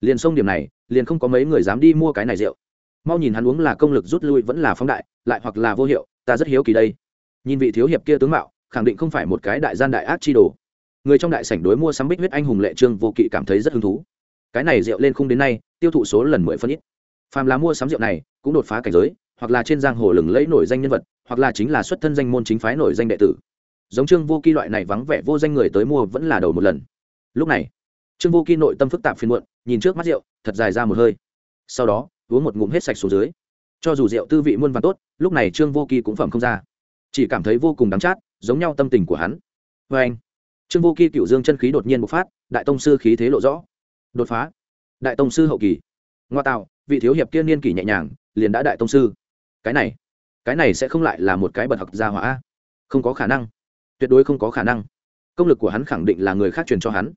Liền sông điểm này, liền không có mấy người dám đi mua cái này rượu. Mau nhìn hắn uống là công lực rút lui vẫn là phóng đại, lại hoặc là vô hiệu, ta rất hiếu kỳ đây. Nhìn vị thiếu hiệp kia tướng mạo, khẳng định không phải một cái đại gian đại ác chi đồ người trong đại sảnh đối mua sắm bích huyết anh hùng lệ trương vô kỵ cảm thấy rất hứng thú. Cái này rượu lên khung đến nay, tiêu thụ số lần mười phân ít. Phàm là mua sắm rượu này, cũng đột phá cảnh giới, hoặc là trên giang hồ lừng lẫy nổi danh nhân vật, hoặc là chính là xuất thân danh môn chính phái nổi danh đệ tử. Giống trương vô kỵ loại này vắng vẻ vô danh người tới mua vẫn là đầu một lần. Lúc này, trương vô kỵ nội tâm phức tạp phiền muộn, nhìn trước mắt rượu, thật dài ra một hơi. Sau đó, uống một ngụm hết sạch xuống dưới. Cho dù rượu tư vị muôn vàn tốt, lúc này trương vô kỳ cũng phẩm không ra. Chỉ cảm thấy vô cùng đắng chát, giống nhau tâm tình của hắn. Vê anh trương vô kỳ cựu dương chân khí đột nhiên bộc phát, đại tông sư khí thế lộ rõ. Đột phá. Đại tông sư hậu kỳ. Ngoa tạo, vị thiếu hiệp kia niên kỷ nhẹ nhàng, liền đã đại tông sư. Cái này cái này sẽ không lại là một cái bật học gia hỏa không có khả năng. Tuyệt đối không có khả năng. Công lực của hắn khẳng định là người khác truyền cho hắn.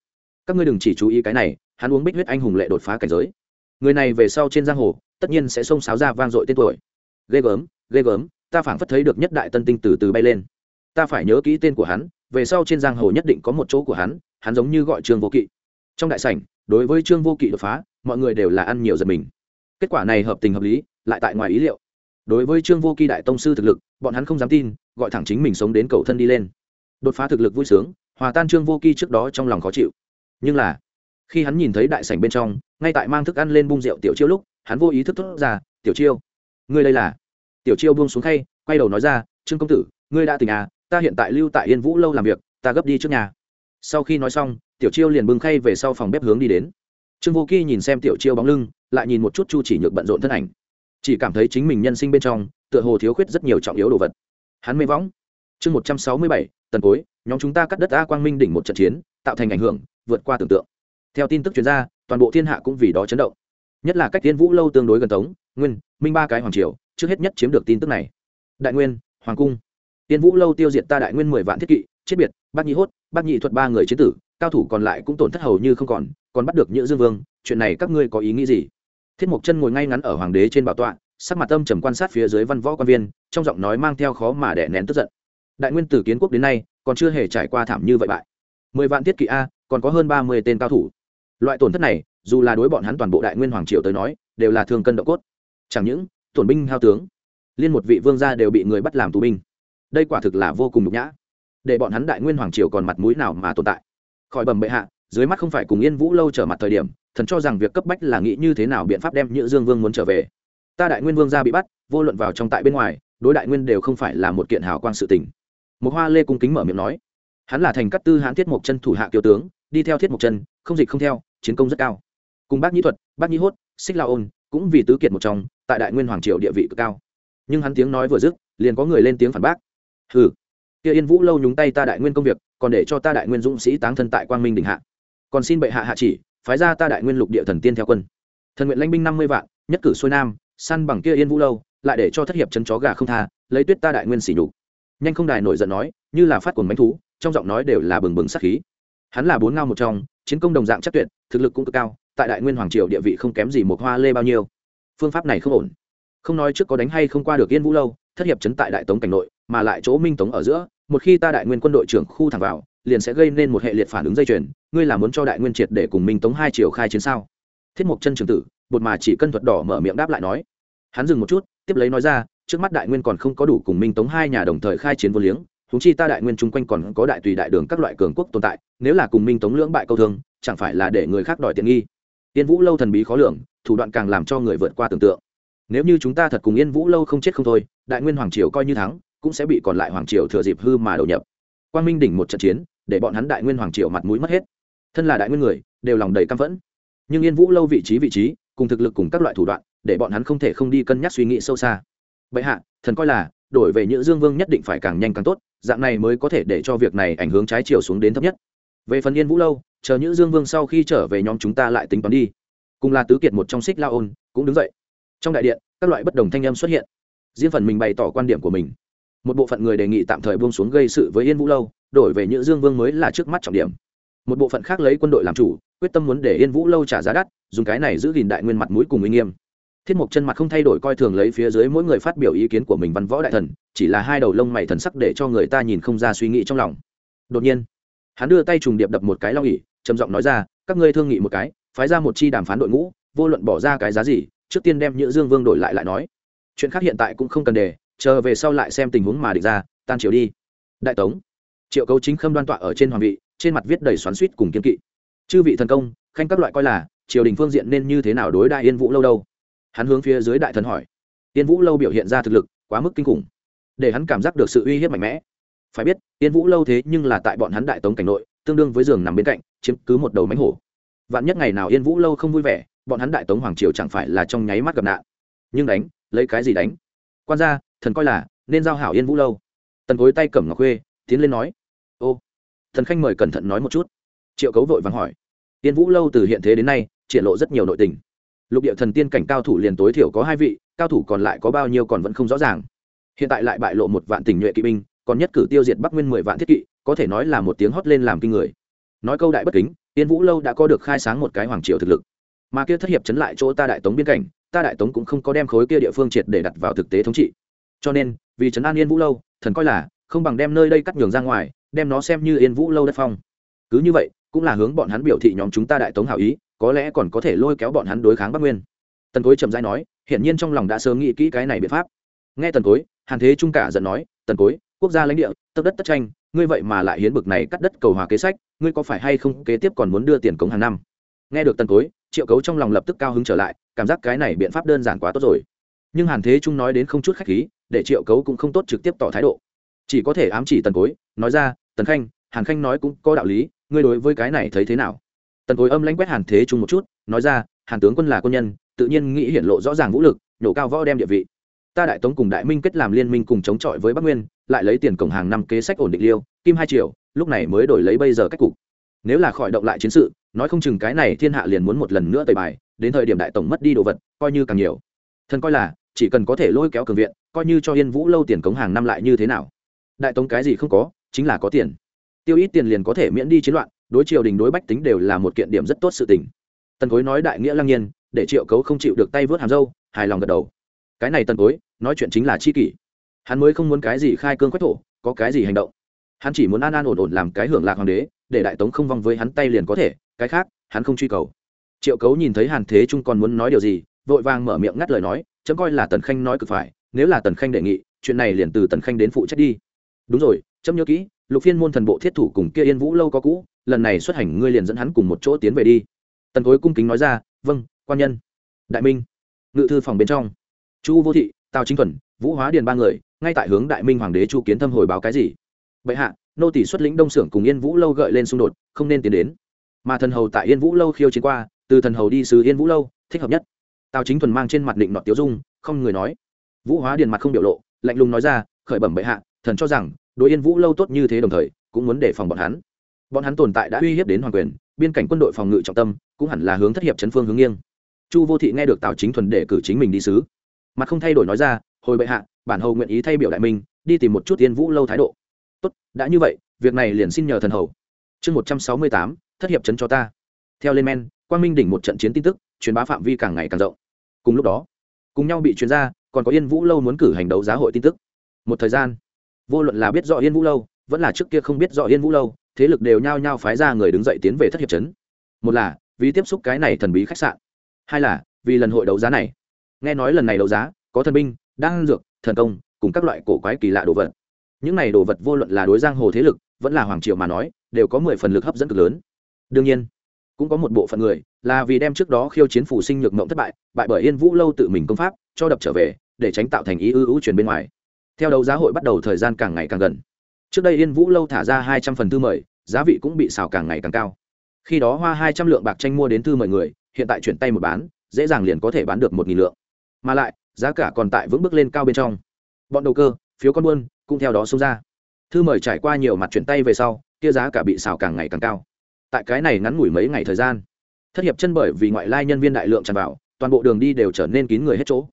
Các ngươi đừng chỉ chú ý cái này, hắn uống bích huyết anh hùng lệ đột phá cảnh giới. Người này về sau trên giang hồ, tất nhiên sẽ xông sáo ra vang dội tên tuổi. Ghê gớm ghê gớm, ta phảng phất thấy được nhất đại tân tinh từ từ bay lên. Ta phải nhớ kỹ tên của hắn về sau trên giang hồ nhất định có một chỗ của hắn hắn giống như gọi trương vô kỵ. Trong đại sảnh, đối với trương vô kỵ đột phá, mọi người đều là ăn nhiều giật mình. Kết quả này hợp tình hợp lý, lại tại ngoài ý liệu. Đối với trương vô kỵ đại tông sư thực lực, bọn hắn không dám tin, gọi thẳng chính mình sống đến cầu thân đi lên. Đột phá thực lực vui sướng, hòa tan trương vô kỵ trước đó trong lòng khó chịu. Nhưng là, khi hắn nhìn thấy đại sảnh bên trong, ngay tại mang thức ăn lên bung rượu tiểu chiêu lúc, hắn vô ý thức thốt ra, tiểu chiêu, ngươi đây là? Tiểu chiêu buông xuống khay, quay đầu nói ra, trương công tử, ngươi đã tỉnh à? Ta hiện tại lưu tại yên vũ lâu làm việc, ta gấp đi trước nhà. Sau khi nói xong, tiểu chiêu liền bưng khay về sau phòng bếp hướng đi đến. Trương vô kỳ nhìn xem tiểu chiêu bóng lưng, lại nhìn một chút chu chỉ nhược bận rộn thân ảnh. Chỉ cảm thấy chính mình nhân sinh bên trong, tựa hồ thiếu khuyết rất nhiều trọng yếu đồ vật. Hắn mê võng. Chương một trăm sáu mươi bảy, tần cối, nhóm chúng ta cắt đất a quang minh đỉnh một trận chiến, tạo thành ảnh hưởng, vượt qua tưởng tượng. Theo tin tức chuyên gia toàn bộ thiên hạ cũng vì đó chấn động. Nhất là cách tiên vũ lâu tương đối gần tống, nguyên, minh ba cái hoàng triều, trước hết nhất chiếm được tin tức này. Đại nguyên, hoàng cung tiên vũ lâu tiêu diệt ta đại nguyên mười vạn thiết kỵ, chết biệt, bác nhị hốt, bác nhị thuật ba người chiến tử, cao thủ còn lại cũng tổn thất hầu như không còn còn bắt được nhữ dương vương, chuyện này các ngươi có ý nghĩ gì? Thiết mộc chân ngồi ngay ngắn ở hoàng đế trên bảo tọa, sắc mặt âm trầm quan sát phía dưới văn võ quan viên, trong giọng nói mang theo khó mà đẻ nén tức giận. Đại nguyên từ kiến quốc đến nay, còn chưa hề trải qua thảm như vậy bại. Mười vạn thiết kỵ a, còn có hơn ba mươi tên cao thủ. Loại tổn thất này, dù là đối bọn hắn toàn bộ đại nguyên hoàng triều tới nói, đều là thương cân độ cốt. Chẳng những, tổn binh hao tướng, liên một vị vương gia đều bị người bắt làm tù binh đây quả thực là vô cùng nhục nhã. Để bọn hắn đại nguyên hoàng triều còn mặt mũi nào mà tồn tại? Khỏi bẩm bệ hạ, dưới mắt không phải cùng yên vũ lâu trở mặt thời điểm, thần cho rằng việc cấp bách là nghĩ như thế nào biện pháp đem nhữ dương vương muốn trở về. Ta đại nguyên vương gia bị bắt, vô luận vào trong tại bên ngoài, đối đại nguyên đều không phải là một kiện hào quang sự tình. Một hoa lê cung kính mở miệng nói. Hắn là thành cát tư hãn thiết mộc chân thủ hạ kiều tướng, đi theo thiết mộc chân, không dịch không theo, chiến công rất cao. Cùng bác nhĩ thuật, bác nhĩ hốt, xích lao ôn, cũng vì tứ kiệt một trong, tại đại nguyên hoàng triều địa vị cực cao. Nhưng hắn tiếng nói vừa dứt, liền có người lên tiếng phản bác hừ. Kia yên vũ lâu nhúng tay ta đại nguyên công việc, còn để cho ta đại nguyên dũng sĩ táng thân tại quang minh đình hạ. Còn xin bệ hạ hạ chỉ, phái ra ta đại nguyên lục địa thần tiên theo quân. Thần nguyện lãnh binh năm mươi vạn, nhất cử xuôi nam, săn bằng kia yên vũ lâu, lại để cho thất hiệp chân chó gà không tha, lấy tuyết ta đại nguyên xỉ nhục. Nhanh không đài nổi giận nói, như là phát cuồng bánh thú, trong giọng nói đều là bừng bừng sắc khí. Hắn là bốn ngao một trong, chiến công đồng dạng chắc tuyệt, thực lực cũng cực cao, tại đại nguyên hoàng triều địa vị không kém gì một hoa lê bao nhiêu. Phương pháp này không ổn. Không nói trước có đánh hay không qua được yên vũ lâu, thất hiệp chấn tại đại tống cảnh nội mà lại chỗ minh tống ở giữa, một khi ta đại nguyên quân đội trưởng khu thẳng vào, liền sẽ gây nên một hệ liệt phản ứng dây chuyền, ngươi là muốn cho đại nguyên triệt để cùng minh tống hai chiều khai chiến sao? Thiết mục chân trường tử, bột mà chỉ cân thuật đỏ mở miệng đáp lại nói. Hắn dừng một chút, tiếp lấy nói ra, trước mắt đại nguyên còn không có đủ cùng minh tống hai nhà đồng thời khai chiến vô liếng thúng chi ta đại nguyên chung quanh còn có đại tùy đại đường các loại cường quốc tồn tại, nếu là cùng minh tống lưỡng bại câu thương, chẳng phải là để người khác đòi tiện nghi? Yên vũ lâu thần bí khó lường, thủ đoạn càng làm cho người vượt qua tưởng tượng. Nếu như chúng ta thật cùng yên vũ lâu không chết không thôi, đại nguyên hoàng triều coi như thắng cũng sẽ bị còn lại hoàng triều thừa dịp hư mà đầu nhập. Quang minh đỉnh một trận chiến, để bọn hắn đại nguyên hoàng triều mặt mũi mất hết. Thân là đại nguyên người, đều lòng đầy căm phẫn. Nhưng yên vũ lâu vị trí vị trí, cùng thực lực cùng các loại thủ đoạn, để bọn hắn không thể không đi cân nhắc suy nghĩ sâu xa. Bệ hạ, thần coi là, đổi về nhữ dương vương nhất định phải càng nhanh càng tốt, dạng này mới có thể để cho việc này ảnh hưởng trái chiều xuống đến thấp nhất. Về phần yên vũ lâu, chờ nhữ dương vương sau khi trở về nhóm chúng ta lại tính toán đi. Cùng là tứ kiệt một trong xích lao ôn, cũng đứng dậy. Trong đại điện, các loại bất đồng thanh âm xuất hiện. Riêng phần mình bày tỏ quan điểm của mình một bộ phận người đề nghị tạm thời buông xuống gây sự với yên vũ lâu, đổi về nhữ dương vương mới là trước mắt trọng điểm. Một bộ phận khác lấy quân đội làm chủ, quyết tâm muốn để yên vũ lâu trả giá đắt, dùng cái này giữ gìn đại nguyên mặt mũi cùng uy nghiêm. Thiết mục chân mặt không thay đổi coi thường lấy phía dưới mỗi người phát biểu ý kiến của mình văn võ đại thần, chỉ là hai đầu lông mày thần sắc để cho người ta nhìn không ra suy nghĩ trong lòng. Đột nhiên, hắn đưa tay trùng điệp đập một cái lo nghỉ trầm giọng nói ra, các ngươi thương nghị một cái, phái ra một chi đàm phán đội ngũ, vô luận bỏ ra cái giá gì, trước tiên đem nhữ dương vương đổi lại lại nói. Chuyện khác hiện tại cũng không cần đề chờ về sau lại xem tình huống mà địch ra, tan triều đi. Đại tống, triệu cấu chính khâm đoan tọa ở trên hoàng vị, trên mặt viết đầy xoắn suýt cùng kiên kỵ. Chư vị thần công, khanh các loại coi là, triều đình phương diện nên như thế nào đối đại yên vũ lâu đâu? Hắn hướng phía dưới đại thần hỏi. Yên vũ lâu biểu hiện ra thực lực, quá mức kinh khủng. Để hắn cảm giác được sự uy hiếp mạnh mẽ. Phải biết, yên vũ lâu thế nhưng là tại bọn hắn đại tống cảnh nội, tương đương với giường nằm bên cạnh, chiếm cứ một đầu mánh hổ. Vạn nhất ngày nào yên vũ lâu không vui vẻ, bọn hắn đại tống hoàng triều chẳng phải là trong nháy mắt gặp nạn. Nhưng đánh, lấy cái gì đánh? Quan gia thần coi là, nên giao hảo yên vũ lâu. Tần cối tay cẩm ngọc khuê, tiến lên nói, ô. Thần khanh mời cẩn thận nói một chút. Triệu cấu vội vàng hỏi, yên vũ lâu từ hiện thế đến nay, triển lộ rất nhiều nội tình. Lục địa thần tiên cảnh cao thủ liền tối thiểu có hai vị, cao thủ còn lại có bao nhiêu còn vẫn không rõ ràng. Hiện tại lại bại lộ một vạn tình nhuệ kỵ binh, còn nhất cử tiêu diệt bắc nguyên mười vạn thiết kỵ, có thể nói là một tiếng hót lên làm kinh người. Nói câu đại bất kính, yên vũ lâu đã có được khai sáng một cái hoàng triều thực lực. Mà kia thất hiệp chấn lại chỗ ta đại tống biên cảnh, ta đại tống cũng không có đem khối kia địa phương triệt để đặt vào thực tế thống trị cho nên, vì trấn an yên vũ lâu, thần coi là không bằng đem nơi đây cắt nhường ra ngoài, đem nó xem như yên vũ lâu đất phong. Cứ như vậy, cũng là hướng bọn hắn biểu thị nhóm chúng ta đại tống hảo ý, có lẽ còn có thể lôi kéo bọn hắn đối kháng bắc nguyên. Tần cối chậm rãi nói, hiển nhiên trong lòng đã sớm nghĩ kỹ cái này biện pháp. Nghe tần cối, hàn thế trung cả giận nói, tần cối, quốc gia lãnh địa tất đất tất tranh, ngươi vậy mà lại hiến bực này cắt đất cầu hòa kế sách, ngươi có phải hay không kế tiếp còn muốn đưa tiền cống hàng năm? Nghe được tần cối, triệu cấu trong lòng lập tức cao hứng trở lại, cảm giác cái này biện pháp đơn giản quá tốt rồi. Nhưng hàn thế trung nói đến không chút khách khí để triệu cấu cũng không tốt trực tiếp tỏ thái độ. Chỉ có thể ám chỉ tần cối, nói ra, tần khanh, hàn khanh nói cũng có đạo lý, ngươi đối với cái này thấy thế nào? Tần cối âm lãnh quét hàn thế trung một chút, nói ra, hàn tướng quân là quân nhân, tự nhiên nghĩ hiển lộ rõ ràng vũ lực, nhổ cao võ đem địa vị. Ta đại tống cùng đại minh kết làm liên minh cùng chống chọi với bắc nguyên, lại lấy tiền cổng hàng năm kế sách ổn định liêu, kim hai triệu lúc này mới đổi lấy bây giờ cách cục. Nếu là khỏi động lại chiến sự, nói không chừng cái này thiên hạ liền muốn một lần nữa tời bài, đến thời điểm đại tổng mất đi đồ vật, coi như càng nhiều. Thần coi là chỉ cần có thể lôi kéo cường viện, coi như cho yên vũ lâu tiền cống hàng năm lại như thế nào. Đại tống cái gì không có, chính là có tiền. Tiêu ít tiền liền có thể miễn đi chiến loạn, đối triều đình đối bách tính đều là một kiện điểm rất tốt sự tình. Tần cối nói đại nghĩa lăng nhiên, để triệu cấu không chịu được tay vớt hàm dâu hài lòng gật đầu. Cái này tần cối, nói chuyện chính là chi kỷ. Hắn mới không muốn cái gì khai cương quách thổ, có cái gì hành động. Hắn chỉ muốn an an ổn ổn làm cái hưởng lạc hoàng đế, để đại tống không vong với hắn tay liền có thể, cái khác, hắn không truy cầu. Triệu cấu nhìn thấy hàn thế trung còn muốn nói điều gì, vội vàng mở miệng ngắt lời nói chấm coi là tần khanh nói cực phải, nếu là tần khanh đề nghị, chuyện này liền từ tần khanh đến phụ trách đi. Đúng rồi, chấm nhớ kỹ, lục phiên môn thần bộ thiết thủ cùng kia yên vũ lâu có cũ, lần này xuất hành ngươi liền dẫn hắn cùng một chỗ tiến về đi. Tần cối cung kính nói ra vâng quan nhân. Đại minh, ngự thư phòng bên trong. Chu vô thị, tào chính thuần, vũ hóa điền ba người, ngay tại hướng đại minh hoàng đế chu kiến thâm hồi báo cái gì? Bệ hạ, nô tỷ xuất lĩnh đông xưởng cùng yên vũ lâu gợi lên xung đột, không nên tiến đến. Mà thần hầu tại yên vũ lâu khiêu chiến qua, từ thần hầu đi sứ yên vũ lâu, thích hợp nhất tào chính thuần mang trên mặt định nọt tiếu dung, không người nói. Vũ hóa điền mặt không biểu lộ, lạnh lùng nói ra, khởi bẩm bệ hạ, thần cho rằng, đối yên vũ lâu tốt như thế đồng thời, cũng muốn đề phòng bọn hắn. Bọn hắn tồn tại đã uy hiếp đến hoàng quyền, biên cảnh quân đội phòng ngự trọng tâm, cũng hẳn là hướng thất hiệp chấn phương hướng nghiêng. Chu vô thị nghe được tào chính thuần để cử chính mình đi sứ, mặt không thay đổi nói ra, hồi bệ hạ, bản hầu nguyện ý thay biểu đại minh, đi tìm một chút yên vũ lâu thái độ. Tốt, đã như vậy, việc này liền xin nhờ thần hầu. Chương một trăm sáu mươi tám, thất hiệp chấn cho ta. Theo lên men, quang minh đỉnh một trận chiến tin tức, truyền bá phạm vi càng ngày càng rộng cùng lúc đó, cùng nhau bị chuyên gia còn có yên vũ lâu muốn cử hành đấu giá hội tin tức. Một thời gian, vô luận là biết rõ yên vũ lâu, vẫn là trước kia không biết rõ yên vũ lâu, thế lực đều nhao nhao phái ra người đứng dậy tiến về thất hiệp chấn một là, vì tiếp xúc cái này thần bí khách sạn. Hai là, vì lần hội đấu giá này. Nghe nói lần này đấu giá, có thần binh, đan dược, thần công, cùng các loại cổ quái kỳ lạ đồ vật. Những này đồ vật vô luận là đối giang hồ thế lực, vẫn là hoàng triều mà nói, đều có mười phần lực hấp dẫn cực lớn. Đương nhiên cũng có một bộ phận người là vì đem trước đó khiêu chiến phủ sinh nhược mộng thất bại bại bởi yên vũ lâu tự mình công pháp, cho đập trở về, để tránh tạo thành ý ư ưu truyền bên ngoài. Theo đấu giá hội bắt đầu thời gian càng ngày càng gần. Trước đây yên vũ lâu thả ra hai trăm phần thư mời, giá vị cũng bị xào càng ngày càng cao. Khi đó hoa hai trăm lượng bạc tranh mua đến thư mời người, hiện tại chuyển tay một bán, dễ dàng liền có thể bán được một nghìn lượng. Mà lại, giá cả còn tại vững bước lên cao bên trong. Bọn đầu cơ, phiếu con buôn cũng theo đó xông ra. Thư mời trải qua nhiều mặt chuyển tay về sau, kia giá cả bị xào càng ngày càng cao tại cái này ngắn ngủi mấy ngày thời gian. Thất hiệp chân bởi vì ngoại lai nhân viên đại lượng tràn vào, toàn bộ đường đi đều trở nên kín người hết chỗ.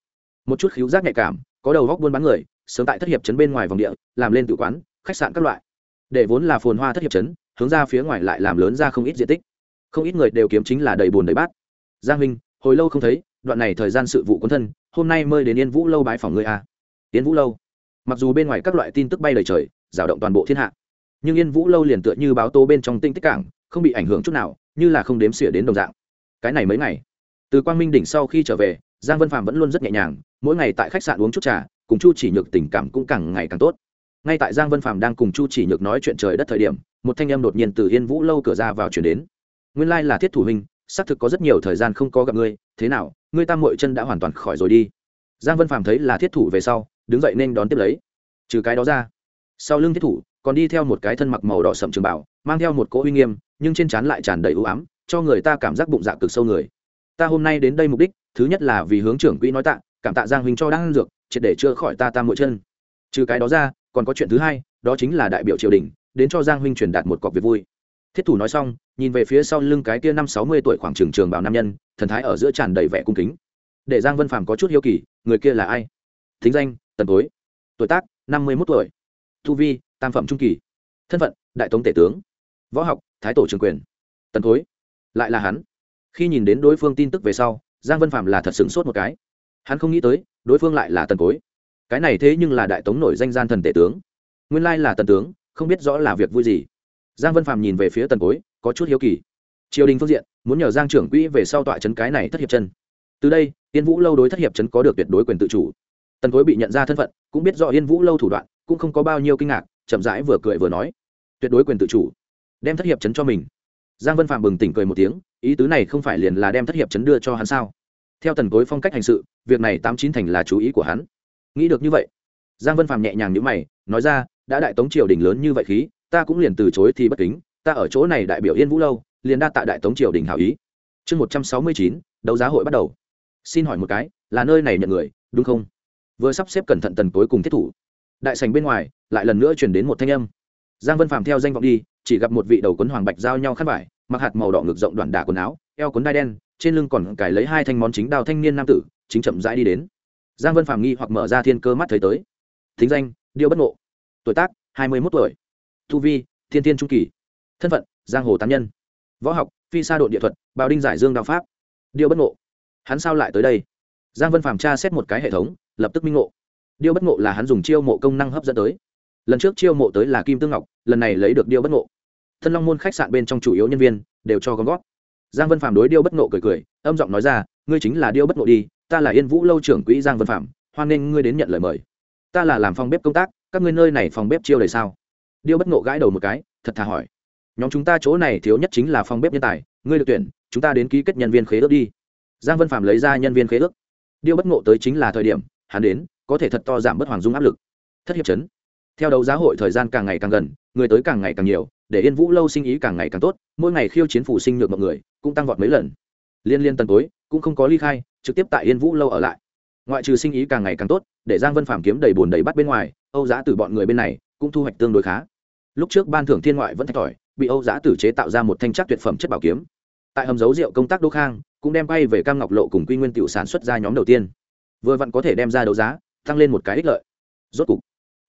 Một chút khíu giác nhạy cảm, có đầu góc buôn bán người, sớm tại thất hiệp chấn bên ngoài vòng địa, làm lên tự quán, khách sạn các loại. Để vốn là phồn hoa thất hiệp chấn hướng ra phía ngoài lại làm lớn ra không ít diện tích. Không ít người đều kiếm chính là đầy bùn đầy bát. Giang minh, hồi lâu không thấy, đoạn này thời gian sự vụ quân thân, hôm nay mời đến yên vũ lâu bái phòng người a. Yên vũ lâu. Mặc dù bên ngoài các loại tin tức bay lời trời, rào động toàn bộ thiên hạ, nhưng yên vũ lâu liền tựa như báo tố bên trong tinh tích cảng không bị ảnh hưởng chút nào, như là không đếm xỉa đến đồng dạng. Cái này mấy ngày, từ quang minh đỉnh sau khi trở về, giang vân phạm vẫn luôn rất nhẹ nhàng, mỗi ngày tại khách sạn uống chút trà, cùng chu chỉ nhược tình cảm cũng càng ngày càng tốt. Ngay tại giang vân phạm đang cùng chu chỉ nhược nói chuyện trời đất thời điểm, một thanh em đột nhiên từ yên vũ lâu cửa ra vào chuyển đến. Nguyên lai là thiết thủ hình xác thực có rất nhiều thời gian không có gặp ngươi, thế nào, ngươi tam mội chân đã hoàn toàn khỏi rồi đi. Giang vân phạm thấy là thiết thủ về sau, đứng dậy nên đón tiếp lấy. Trừ cái đó ra, sau lưng thiết thủ còn đi theo một cái thân mặc màu đỏ sậm trường bảo, mang theo một cỗ uy nghiêm nhưng trên trán lại tràn đầy ưu ám, cho người ta cảm giác bụng dạ cực sâu người. Ta hôm nay đến đây mục đích, thứ nhất là vì hướng trưởng quỹ nói tạ, cảm tạ giang huynh cho đang dược, triệt để chữa khỏi ta tam mỗi chân. Trừ cái đó ra, còn có chuyện thứ hai, đó chính là đại biểu triều đình, đến cho giang huynh truyền đạt một cọc việc vui. Thiết thủ nói xong, nhìn về phía sau lưng cái kia năm sáu mươi tuổi khoảng trường trường bảo nam nhân, thần thái ở giữa tràn đầy vẻ cung kính. Để giang vân phàm có chút hiếu kỳ, người kia là ai? Thính danh, tần tối. Tuổi tác, năm mươi mốt tuổi. Thu vi, tam phẩm trung kỳ. Thân phận, đại tống tể tướng võ học, thái tổ trường quyền. Tần thối, lại là hắn. Khi nhìn đến đối phương tin tức về sau, giang vân phạm là thật sửng sốt một cái. Hắn không nghĩ tới, đối phương lại là tần cối cái này thế nhưng là đại tống nổi danh gian thần tể tướng. Nguyên lai là tần tướng, không biết rõ là việc vui gì. Giang vân phạm nhìn về phía tần cối có chút hiếu kỳ. Triều đình phương diện, muốn nhờ giang trưởng quỹ về sau tọa trấn cái này thất hiệp chân. Từ đây, yên vũ lâu đối thất hiệp trấn có được tuyệt đối quyền tự chủ. Tần cối bị nhận ra thân phận, cũng biết rõ yên vũ lâu thủ đoạn, cũng không có bao nhiêu kinh ngạc, chậm rãi vừa cười vừa nói, tuyệt đối quyền tự chủ đem thất hiệp chấn cho mình. Giang vân phạm bừng tỉnh cười một tiếng, ý tứ này không phải liền là đem thất hiệp chấn đưa cho hắn sao? Theo tần cối phong cách hành sự, việc này tám chín thành là chú ý của hắn. Nghĩ được như vậy, giang vân phạm nhẹ nhàng nhữ mày, nói ra, đã đại tống triều đình lớn như vậy khí, ta cũng liền từ chối thì bất kính, ta ở chỗ này đại biểu yên vũ lâu, liền đa tại đại tống triều đình hảo ý. Chương một trăm sáu mươi chín, đấu giá hội bắt đầu. Xin hỏi một cái, là nơi này nhận người, đúng không? Vừa sắp xếp cẩn thận tần cối cùng thiết thủ. Đại sành bên ngoài, lại lần nữa chuyển đến một thanh âm. Giang vân Phạm theo danh vọng đi chỉ gặp một vị đầu quấn hoàng bạch giao nhau khăn vải, mặc hạt màu đỏ ngực rộng đoạn đả quần áo, eo quấn đai đen, trên lưng còn cài lấy hai thanh món chính đào thanh niên nam tử, chính chậm rãi đi đến. Giang vân phàm nghi hoặc mở ra thiên cơ mắt thấy tới. Thính danh, điêu bất ngộ. Tuổi tác, hai mươi mốt tuổi. Thu vi, thiên thiên trung kỳ. Thân phận, giang hồ tán nhân. Võ học, phi sa đội địa thuật, bào đinh giải dương đạo pháp. Điêu bất ngộ. Hắn sao lại tới đây? Giang vân phàm tra xét một cái hệ thống, lập tức minh ngộ. Điêu bất ngộ là hắn dùng chiêu mộ công năng hấp dẫn tới lần trước chiêu mộ tới là kim tương ngọc, lần này lấy được điêu bất ngộ. Thân long môn khách sạn bên trong chủ yếu nhân viên đều cho gom gót giang vân phạm đối điêu bất ngộ cười cười, âm giọng nói ra, ngươi chính là điêu bất ngộ đi, ta là yên vũ lâu trưởng quỹ giang vân phạm hoan nghênh ngươi đến nhận lời mời. Ta là làm phòng bếp công tác, các ngươi nơi này phòng bếp chiêu đầy sao? Điêu bất ngộ gãi đầu một cái, thật thà hỏi, nhóm chúng ta chỗ này thiếu nhất chính là phòng bếp nhân tài, ngươi được tuyển, chúng ta đến ký kết nhân viên khế ước đi. Giang vân phạm lấy ra nhân viên khế ước. Điêu bất ngộ tới chính là thời điểm, hắn đến, có thể thật to giảm bớt hoàng dung áp lực. Thất hiệp chấn theo đấu giá hội thời gian càng ngày càng gần, người tới càng ngày càng nhiều, để yên vũ lâu sinh ý càng ngày càng tốt, mỗi ngày khiêu chiến phủ sinh nhược mọi người, cũng tăng vọt mấy lần. Liên liên tần tối, cũng không có ly khai, trực tiếp tại yên vũ lâu ở lại. Ngoại trừ sinh ý càng ngày càng tốt, để giang vân phạm kiếm đầy bùn đầy bắt bên ngoài, âu giá từ bọn người bên này, cũng thu hoạch tương đối khá. Lúc trước ban thưởng thiên ngoại vẫn thạch tỏi bị âu giá tử chế tạo ra một thanh chắc tuyệt phẩm chất bảo kiếm. Tại hầm dấu rượu công tác đô khang, cũng đem bay về cam ngọc lộ cùng quy nguyên tiểu sản xuất ra nhóm đầu tiên. Vừa vặn có thể đem ra đấu giá, tăng lên một cái ích lợi. Rốt cục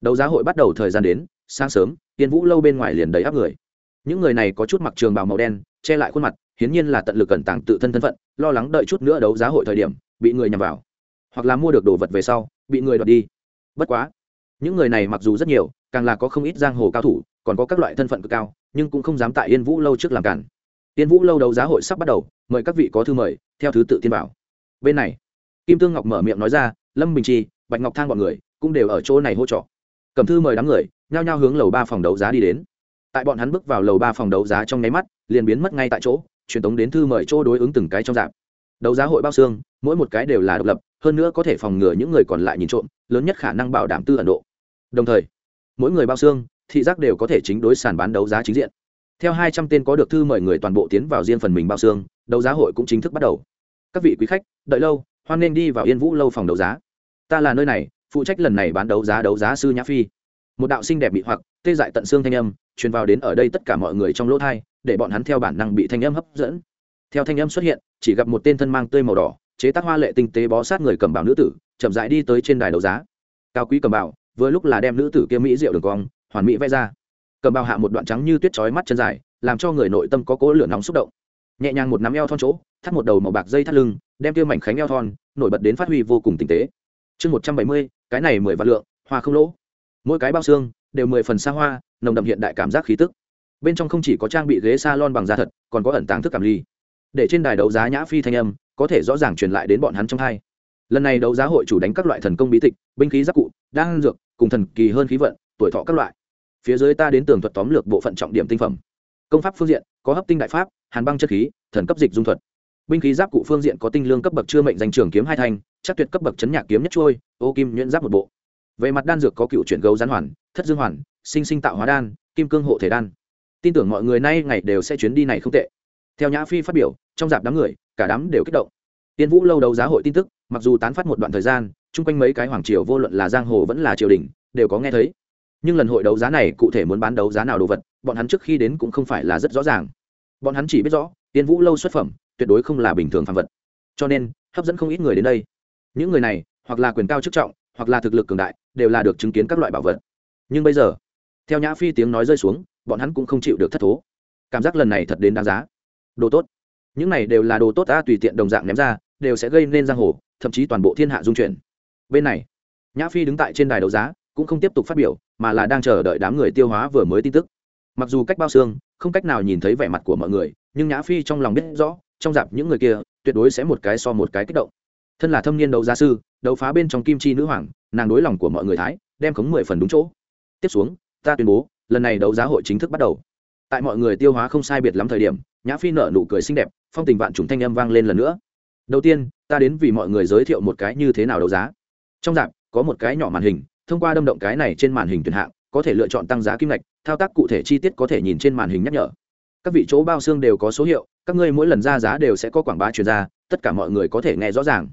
đấu giá hội bắt đầu thời gian đến, sáng sớm tiên vũ lâu bên ngoài liền đầy áp người. Những người này có chút mặc trường bào màu đen, che lại khuôn mặt, hiển nhiên là tận lực cẩn tàng tự thân thân phận, lo lắng đợi chút nữa đấu giá hội thời điểm, bị người nhằm vào. Hoặc là mua được đồ vật về sau, bị người đoạt đi. Bất quá, những người này mặc dù rất nhiều, càng là có không ít giang hồ cao thủ, còn có các loại thân phận cực cao, nhưng cũng không dám tại yên vũ lâu trước làm cản. Yên vũ lâu đấu giá hội sắp bắt đầu, mời các vị có thư mời, theo thứ tự tiên bảo bên này, kim tương ngọc mở miệng nói ra, lâm bình chi, bạch ngọc thang b ọ n người cũng đều ở chỗ này hỗ trợ cầm thư mời đám người, nhao nhao hướng lầu ba phòng đấu giá đi đến. Tại bọn hắn bước vào lầu ba phòng đấu giá trong nháy mắt, liền biến mất ngay tại chỗ, truyền tống đến thư mời chỗ đối ứng từng cái trong dạp đấu giá hội bao xương, mỗi một cái đều là độc lập, hơn nữa có thể phòng ngừa những người còn lại nhìn trộm, lớn nhất khả năng bảo đảm tư ẩn độ. Đồng thời, mỗi người bao xương, thị giác đều có thể chính đối sàn bán đấu giá chính diện. Theo hai trăm tên có được thư mời người toàn bộ tiến vào riêng phần mình bao xương, đấu giá hội cũng chính thức bắt đầu. Các vị quý khách, đợi lâu, hoan nên đi vào yên vũ lâu phòng đấu giá. Ta là nơi này phụ trách lần này bán đấu giá đấu giá sư nhã phi. Một đạo sinh đẹp bị hoặc, tê dại tận xương thanh âm, truyền vào đến ở đây tất cả mọi người trong lỗ thai, để bọn hắn theo bản năng bị thanh âm hấp dẫn. Theo thanh âm xuất hiện, chỉ gặp một tên thân mang tươi màu đỏ, chế tác hoa lệ tinh tế bó sát người cầm bảo nữ tử, chậm rãi đi tới trên đài đấu giá. Cao quý cầm bảo vừa lúc là đem nữ tử kia mỹ rượu đường cong, hoàn mỹ vẽ ra. Cầm bảo hạ một đoạn trắng như tuyết chói mắt chân dài, làm cho người nội tâm có cỗ lửa nóng xúc động. Nhẹ nhàng một nắm eo thon chỗ, thắt một đầu màu bạc dây thắt lưng, đem kia mảnh khánh eo thon, nổi bật đến phát huy vô cùng tinh tế. Chương một trăm bảy mươi cái này mười vạn lượng, hoa không lỗ. Mỗi cái bao xương đều mười phần xa hoa, nồng đậm hiện đại cảm giác khí tức. Bên trong không chỉ có trang bị ghế s a lon bằng da thật, còn có ẩn tàng thức cảm ly. Để trên đài đấu giá nhã phi thanh âm, có thể rõ ràng truyền lại đến bọn hắn trong hai. Lần này đấu giá hội chủ đánh các loại thần công bí tịch, binh khí giáp cụ, đan dược, cùng thần kỳ hơn khí vận, tuổi thọ các loại. Phía dưới ta đến tường thuật tóm lược bộ phận trọng điểm tinh phẩm. Công pháp phương diện, có hấp tinh đại pháp, hàn băng chất khí, thần cấp dịch dung thuật. Binh khí giáp cụ phương diện có tinh lương cấp bậc chưa mệnh danh trường kiếm hai thanh chắc tuyệt cấp bậc chấn nhạc kiếm nhất trôi, ô kim nhuyễn giáp một bộ. Về mặt đan dược có cựu chuyển gấu gián hoàn, thất dương hoàn, sinh sinh tạo hóa đan, kim cương hộ thể đan. Tin tưởng mọi người nay ngày đều sẽ chuyến đi này không tệ. Theo nhã phi phát biểu, trong dạp đám người, cả đám đều kích động. Tiên vũ lâu đấu giá hội tin tức, mặc dù tán phát một đoạn thời gian, chung quanh mấy cái hoàng triều vô luận là giang hồ vẫn là triều đình, đều có nghe thấy. Nhưng lần hội đấu giá này cụ thể muốn bán đấu giá nào đồ vật, bọn hắn trước khi đến cũng không phải là rất rõ ràng. Bọn hắn chỉ biết rõ, tiên vũ lâu xuất phẩm, tuyệt đối không là bình thường phàm vật. Cho nên, hấp dẫn không ít người đến đây những người này, hoặc là quyền cao chức trọng, hoặc là thực lực cường đại, đều là được chứng kiến các loại bảo vật. Nhưng bây giờ, theo nhã phi tiếng nói rơi xuống, bọn hắn cũng không chịu được thất thố. Cảm giác lần này thật đến đáng giá. Đồ tốt. Những này đều là đồ tốt ta tùy tiện đồng dạng ném ra, đều sẽ gây nên giang hồ, thậm chí toàn bộ thiên hạ dung chuyển. Bên này, nhã phi đứng tại trên đài đấu giá, cũng không tiếp tục phát biểu, mà là đang chờ đợi đám người tiêu hóa vừa mới tin tức. Mặc dù cách bao xương, không cách nào nhìn thấy vẻ mặt của mọi người, nhưng nhã phi trong lòng biết rõ, trong dạp những người kia, tuyệt đối sẽ một cái so một cái kích động thân là thâm niên đấu giá sư, đấu phá bên trong kim chi nữ hoàng, nàng đối lòng của mọi người thái, đem khống mười phần đúng chỗ. Tiếp xuống, ta tuyên bố, lần này đấu giá hội chính thức bắt đầu. Tại mọi người tiêu hóa không sai biệt lắm thời điểm, nhã phi nở nụ cười xinh đẹp, phong tình vạn trùng thanh âm vang lên lần nữa. Đầu tiên, ta đến vì mọi người giới thiệu một cái như thế nào đấu giá. Trong dạp có một cái nhỏ màn hình, thông qua đâm động cái này trên màn hình tuyển hạng, có thể lựa chọn tăng giá kim ngạch, thao tác cụ thể chi tiết có thể nhìn trên màn hình nhắc nhở. Các vị chỗ bao xương đều có số hiệu, các ngươi mỗi lần ra giá đều sẽ có quảng bá truyền ra tất cả mọi người có thể nghe rõ ràng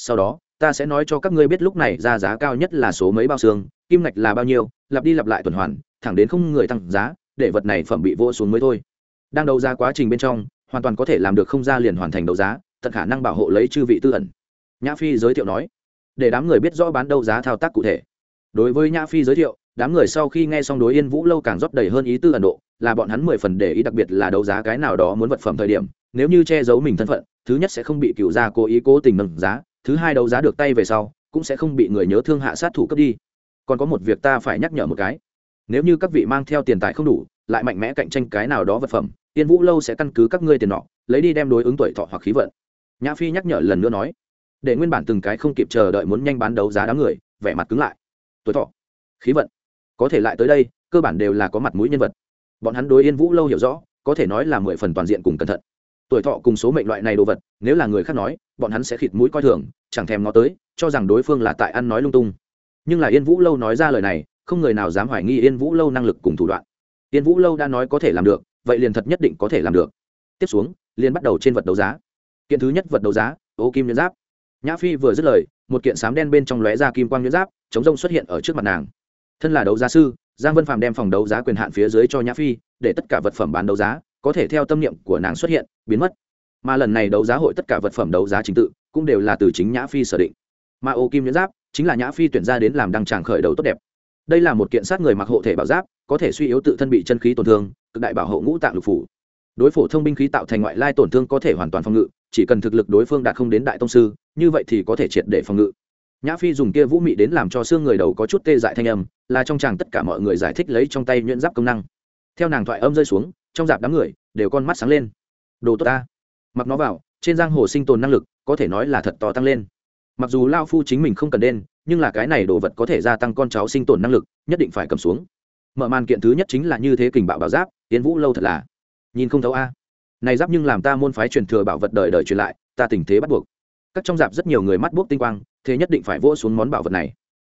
sau đó, ta sẽ nói cho các ngươi biết lúc này ra giá cao nhất là số mấy bao xương, kim ngạch là bao nhiêu, lặp đi lặp lại tuần hoàn, thẳng đến không người tăng giá, để vật này phẩm bị vô xuống mới thôi. Đang đấu giá quá trình bên trong, hoàn toàn có thể làm được không ra liền hoàn thành đấu giá, tận khả năng bảo hộ lấy chư vị tư ẩn. Nhã phi giới thiệu nói, để đám người biết rõ bán đấu giá thao tác cụ thể. Đối với nhã phi giới thiệu, đám người sau khi nghe xong đối yên vũ lâu càng rót đầy hơn ý tư ẩn độ, là bọn hắn mười phần để ý đặc biệt là đấu giá cái nào đó muốn vật phẩm thời điểm, nếu như che giấu mình thân phận, thứ nhất sẽ không bị cựu gia cố ý cố tình nâng giá thứ hai đấu giá được tay về sau, cũng sẽ không bị người nhớ thương hạ sát thủ cướp đi. Còn có một việc ta phải nhắc nhở một cái. Nếu như các vị mang theo tiền tài không đủ, lại mạnh mẽ cạnh tranh cái nào đó vật phẩm, tiên vũ lâu sẽ căn cứ các ngươi tiền nọ, lấy đi đem đối ứng tuổi thọ hoặc khí vận. Nhã phi nhắc nhở lần nữa nói. Để nguyên bản từng cái không kịp chờ đợi muốn nhanh bán đấu giá đám người, vẻ mặt cứng lại. Tuổi thọ, khí vận. Có thể lại tới đây, cơ bản đều là có mặt mũi nhân vật. Bọn hắn đối yên vũ lâu hiểu rõ, có thể nói là mười phần toàn diện cùng cẩn thận. Tuổi thọ cùng số mệnh loại này đồ vật, nếu là người khác nói, bọn hắn sẽ khịt mũi coi thường chẳng thèm nó tới, cho rằng đối phương là tại ăn nói lung tung. Nhưng là yên vũ lâu nói ra lời này, không người nào dám hoài nghi yên vũ lâu năng lực cùng thủ đoạn. Yên vũ lâu đã nói có thể làm được, vậy liền thật nhất định có thể làm được. Tiếp xuống, liền bắt đầu trên vật đấu giá. Kiện thứ nhất vật đấu giá, ô kim nhuyễn giáp. Nhã phi vừa dứt lời, một kiện sám đen bên trong lóe ra kim quang nhuyễn giáp, chống rông xuất hiện ở trước mặt nàng. Thân là đấu giá sư, giang vân phàm đem phòng đấu giá quyền hạn phía dưới cho nhã phi, để tất cả vật phẩm bán đấu giá, có thể theo tâm niệm của nàng xuất hiện, biến mất. Mà lần này đấu giá hội tất cả vật phẩm đấu giá chính tự cũng đều là từ chính nhã phi sở định. Mà ô kim nhuyễn giáp chính là nhã phi tuyển ra đến làm đăng tràng khởi đầu tốt đẹp. Đây là một kiện sát người mặc hộ thể bảo giáp, có thể suy yếu tự thân bị chân khí tổn thương, cực đại bảo hộ ngũ tạng lục phủ. Đối phổ thông binh khí tạo thành ngoại lai tổn thương có thể hoàn toàn phòng ngự, chỉ cần thực lực đối phương đạt không đến đại tông sư, như vậy thì có thể triệt để phòng ngự. Nhã phi dùng kia vũ mị đến làm cho xương người đầu có chút tê dại thanh âm, là trong chàng tất cả mọi người giải thích lấy trong tay nhuyễn giáp công năng. Theo nàng thoại âm rơi xuống, trong dạp đám người đều con mắt sáng lên. Đồ tốt ta. Mặc nó vào, trên giang hồ sinh tồn năng lực có thể nói là thật to tăng lên. Mặc dù lao phu chính mình không cần đen, nhưng là cái này đồ vật có thể gia tăng con cháu sinh tồn năng lực, nhất định phải cầm xuống. Mở màn kiện thứ nhất chính là như thế kình bạo bảo giáp tiến vũ lâu thật là. Nhìn không thấu a. Này giáp nhưng làm ta môn phái truyền thừa bảo vật đời đời truyền lại, ta tình thế bắt buộc. Các trong dạp rất nhiều người mắt buốc tinh quang, thế nhất định phải vỗ xuống món bảo vật này.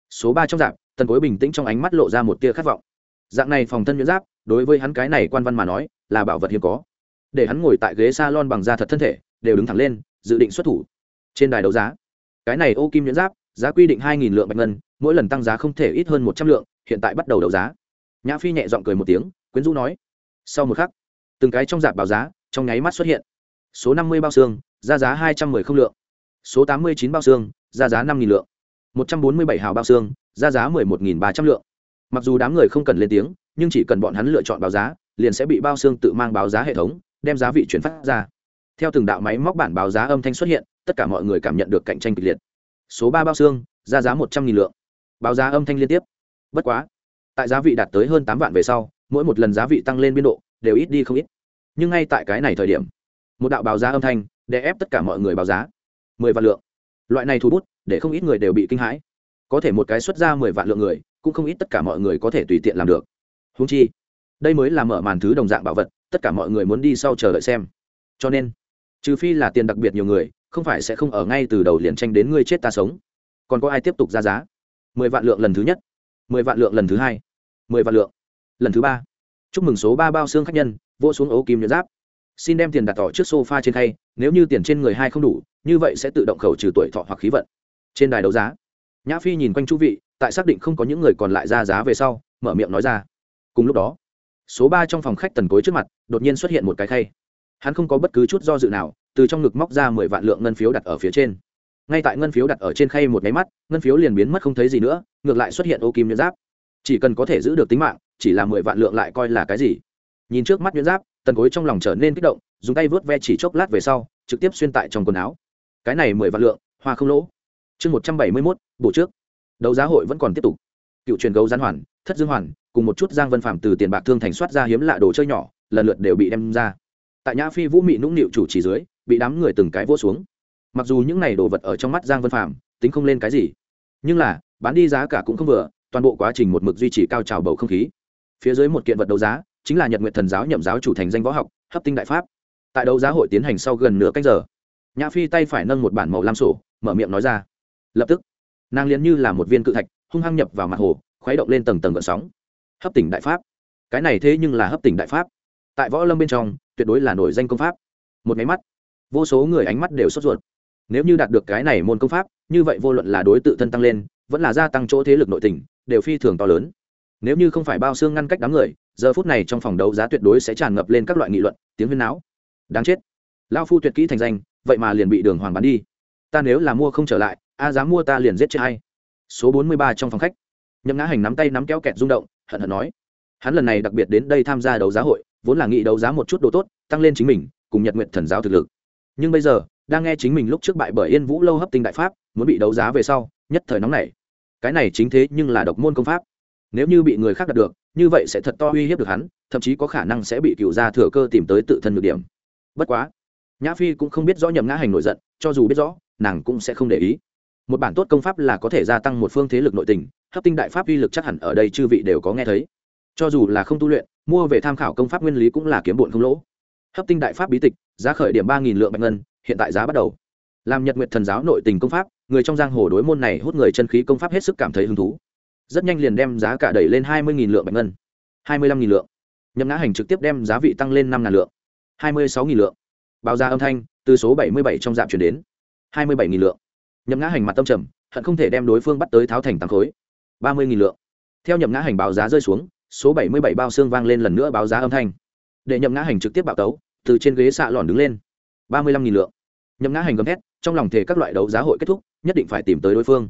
Số ba trong dạp tần cối bình tĩnh trong ánh mắt lộ ra một tia khát vọng. Dạng này phòng thân nhuyễn giáp, đối với hắn cái này quan văn mà nói, là bảo vật hiếm có. Để hắn ngồi tại ghế s a lon bằng da thật thân thể, đều đứng thẳng lên dự định xuất thủ. Trên đài đấu giá, cái này ô kim nhuyễn giáp, giá quy định hai lượng bạch ngân, mỗi lần tăng giá không thể ít hơn một trăm lượng, hiện tại bắt đầu đấu giá. Nhã phi nhẹ g i ọ n g cười một tiếng, quyến rũ nói, sau một khắc, từng cái trong dạp báo giá, trong nháy mắt xuất hiện. Số năm mươi bao xương, ra giá hai trăm m ư ơ i không lượng. Số tám mươi chín bao xương, ra giá năm lượng. Một trăm bốn mươi bảy hào bao xương, ra giá m một ư một ba trăm lượng. Mặc dù đám người không cần lên tiếng, nhưng chỉ cần bọn hắn lựa chọn báo giá, liền sẽ bị bao xương tự mang báo giá hệ thống, đem giá vị chuyển phát ra theo từng đạo máy móc bản báo giá âm thanh xuất hiện, tất cả mọi người cảm nhận được cạnh tranh kịch liệt. Số ba bao xương, ra giá một trăm nghìn lượng. Báo giá âm thanh liên tiếp. Bất quá, tại giá vị đạt tới hơn tám vạn về sau, mỗi một lần giá vị tăng lên biên độ, đều ít đi không ít. Nhưng ngay tại cái này thời điểm, một đạo báo giá âm thanh để ép tất cả mọi người báo giá. mười vạn lượng. Loại này thu bút để không ít người đều bị kinh hãi. Có thể một cái xuất ra mười vạn lượng người, cũng không ít tất cả mọi người có thể tùy tiện làm được. Húng chi, đây mới là mở màn thứ đồng dạng bảo vật, tất cả mọi người muốn đi sau chờ đợi xem. Cho nên trừ phi là tiền đặc biệt nhiều người, không phải sẽ không ở ngay từ đầu liền tranh đến ngươi chết ta sống. Còn có ai tiếp tục ra giá? Mười vạn lượng lần thứ nhất, mười vạn lượng lần thứ hai, mười vạn lượng lần thứ ba. Chúc mừng số ba bao xương khách nhân vô xuống ấu kim nhẫn giáp. Xin đem tiền đặt tỏ trước sofa trên khay, nếu như tiền trên người hai không đủ, như vậy sẽ tự động khẩu trừ tuổi thọ hoặc khí vận. Trên đài đấu giá, nhã phi nhìn quanh chu vị, tại xác định không có những người còn lại ra giá về sau, mở miệng nói ra. Cùng lúc đó, số ba trong phòng khách tần cối trước mặt, đột nhiên xuất hiện một cái khay hắn không có bất cứ chút do dự nào, từ trong ngực móc ra mười vạn lượng ngân phiếu đặt ở phía trên. Ngay tại ngân phiếu đặt ở trên khay một máy mắt, ngân phiếu liền biến mất không thấy gì nữa, ngược lại xuất hiện ô kim nhuyễn giáp. Chỉ cần có thể giữ được tính mạng, chỉ là mười vạn lượng lại coi là cái gì? Nhìn trước mắt nhuyễn giáp, tần cối trong lòng trở nên kích động, dùng tay vớt ve chỉ chốc lát về sau, trực tiếp xuyên tại trong quần áo. Cái này mười vạn lượng, hoa không lỗ. Chương một trăm bảy mươi mốt bộ trước. Đấu giá hội vẫn còn tiếp tục. Cựu truyền gấu gián hoàn, thất dương hoàn, cùng một chút giang vân phạm từ tiền bạc thương thành soát ra hiếm lạ đồ chơi nhỏ, lần lượt đều bị đem ra tại nhã phi vũ mị nũng nịu chủ chỉ dưới, bị đám người từng cái vô xuống. Mặc dù những này đồ vật ở trong mắt giang vân phạm tính không lên cái gì, nhưng là, bán đi giá cả cũng không vừa, toàn bộ quá trình một mực duy trì cao trào bầu không khí. Phía dưới một kiện vật đấu giá, chính là nhật nguyện thần giáo nhậm giáo chủ thành danh võ học, hấp tinh đại pháp. Tại đấu giá hội tiến hành sau gần nửa cách giờ, nhã phi tay phải nâng một bản màu lam sổ, mở miệng nói ra. Lập tức, nàng liền như là một viên cự thạch, hung hăng nhập vào mặt hồ, khuấy động lên tầng tầng gợn sóng. Hấp tỉnh đại pháp. Cái này thế nhưng là hấp tỉnh đại pháp tại võ lâm bên trong, tuyệt đối là nổi danh công pháp. Một máy mắt, vô số người ánh mắt đều sốt ruột. Nếu như đạt được cái này môn công pháp, như vậy vô luận là đối tự thân tăng lên, vẫn là gia tăng chỗ thế lực nội tình, đều phi thường to lớn. Nếu như không phải bao xương ngăn cách đám người, giờ phút này trong phòng đấu giá tuyệt đối sẽ tràn ngập lên các loại nghị luận, tiếng huyên não đáng chết. Lao phu tuyệt kỹ thành danh, vậy mà liền bị đường hoàng bán đi. Ta nếu là mua không trở lại, a dám mua ta liền giết chết hay số bốn mươi ba trong phòng khách. Nhậm ngã hành nắm tay nắm kéo kẹt rung động, hận hận nói. Hắn lần này đặc biệt đến đây tham gia đấu giá hội vốn là nghĩ đấu giá một chút đồ tốt, tăng lên chính mình, cùng nhật nguyện thần giáo thực lực. Nhưng bây giờ, đang nghe chính mình lúc trước bại bởi yên vũ lâu hấp tinh đại pháp, muốn bị đấu giá về sau, nhất thời nóng này cái này chính thế nhưng là độc môn công pháp. Nếu như bị người khác đạt được, như vậy sẽ thật to uy hiếp được hắn, thậm chí có khả năng sẽ bị cựu gia thừa cơ tìm tới tự thân được điểm. Bất quá, nhã phi cũng không biết rõ nhầm ngã hành nổi giận, cho dù biết rõ, nàng cũng sẽ không để ý. Một bản tốt công pháp là có thể gia tăng một phương thế lực nội tình, hấp tinh đại pháp uy lực chắc hẳn ở đây chư vị đều có nghe thấy. Cho dù là không tu luyện mua về tham khảo công pháp nguyên lý cũng là kiếm bộn không lỗ. Hấp tinh đại pháp bí tịch, giá khởi điểm ba lượng bạch ngân, hiện tại giá bắt đầu. Làm nhật nguyện thần giáo nội tình công pháp, người trong giang hồ đối môn này hút người chân khí công pháp hết sức cảm thấy hứng thú. Rất nhanh liền đem giá cả đẩy lên hai mươi lượng bạch ngân. hai mươi lăm lượng. Nhậm ngã hành trực tiếp đem giá vị tăng lên năm lượng. hai mươi sáu lượng. Báo giá âm thanh, từ số bảy mươi bảy trong dạp chuyển đến. hai mươi bảy lượng. Nhậm ngã hành mặt tâm trầm, hận không thể đem đối phương bắt tới tháo thành tám khối. ba mươi lượng. Theo nhậm ngã hành báo giá rơi xuống số bảy mươi bảy bao xương vang lên lần nữa báo giá âm thanh. Để nhậm ngã hành trực tiếp bạo tấu, từ trên ghế xạ lòn đứng lên. ba mươi lăm nghìn lượng. Nhậm ngã hành gầm hét trong lòng thể các loại đấu giá hội kết thúc, nhất định phải tìm tới đối phương.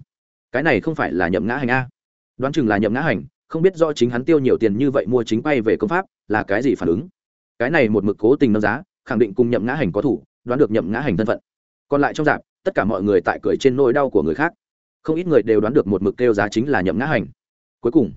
Cái này không phải là nhậm ngã hành a. Đoán chừng là nhậm ngã hành, không biết do chính hắn tiêu nhiều tiền như vậy mua chính quay về công pháp, là cái gì phản ứng. Cái này một mực cố tình nâng giá, khẳng định cùng nhậm ngã hành có thủ, đoán được nhậm ngã hành thân phận. Còn lại trong dạp, tất cả mọi người tại cười trên nỗi đau của người khác. Không ít người đều đoán được một mực kêu giá chính là nhậm ngã hành. Cuối cùng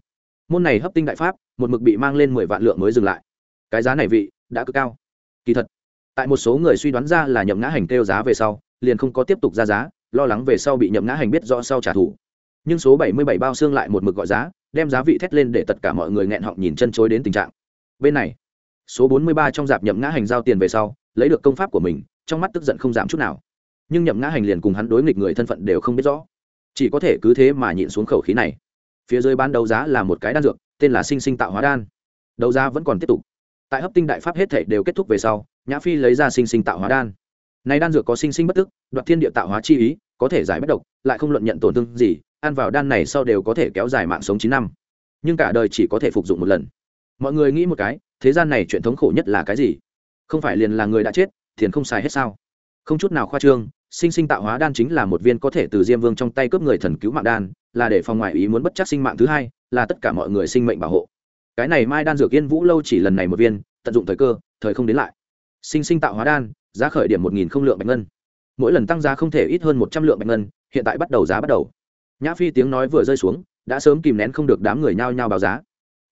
môn này hấp tinh đại pháp, một mực bị mang lên mười vạn lượng mới dừng lại. Cái giá này vị, đã cực cao. Kỳ thật, tại một số người suy đoán ra là nhậm ngã hành kêu giá về sau, liền không có tiếp tục ra giá, lo lắng về sau bị nhậm ngã hành biết rõ sau trả thù. Nhưng số bảy mươi bảy bao xương lại một mực gọi giá, đem giá vị thét lên để tất cả mọi người nghẹn họng nhìn chân chối đến tình trạng. Bên này, số bốn mươi ba trong dạp nhậm ngã hành giao tiền về sau, lấy được công pháp của mình, trong mắt tức giận không giảm chút nào. Nhưng nhậm ngã hành liền cùng hắn đối nghịch người thân phận đều không biết rõ. Chỉ có thể cứ thế mà nhịn xuống khẩu khí này phía dưới bán đấu giá là một cái đan dược, tên là sinh sinh tạo hóa đan. Đấu giá vẫn còn tiếp tục. Tại hấp tinh đại pháp hết thể đều kết thúc về sau, nhã phi lấy ra sinh sinh tạo hóa đan. Này đan dược có sinh sinh bất tức, đoạt thiên địa tạo hóa chi ý, có thể giải bất độc, lại không luận nhận tổn thương gì, ăn vào đan này sau đều có thể kéo dài mạng sống chín năm. Nhưng cả đời chỉ có thể phục dụng một lần. Mọi người nghĩ một cái, thế gian này chuyện thống khổ nhất là cái gì? Không phải liền là người đã chết tiền không xài hết sao? Không chút nào khoa trương, sinh sinh tạo hóa đan chính là một viên có thể từ diêm vương trong tay cướp người thần cứu mạng đan là để phòng ngoại ý muốn bất chắc sinh mạng thứ hai, là tất cả mọi người sinh mệnh bảo hộ. Cái này mai đan dược yên vũ lâu chỉ lần này một viên, tận dụng thời cơ, thời không đến lại. Sinh sinh tạo hóa đan, giá khởi điểm một nghìn không lượng bạch ngân. Mỗi lần tăng giá không thể ít hơn một trăm lượng bạch ngân, hiện tại bắt đầu giá bắt đầu. Nhã phi tiếng nói vừa rơi xuống, đã sớm kìm nén không được đám người nhao nhao báo giá.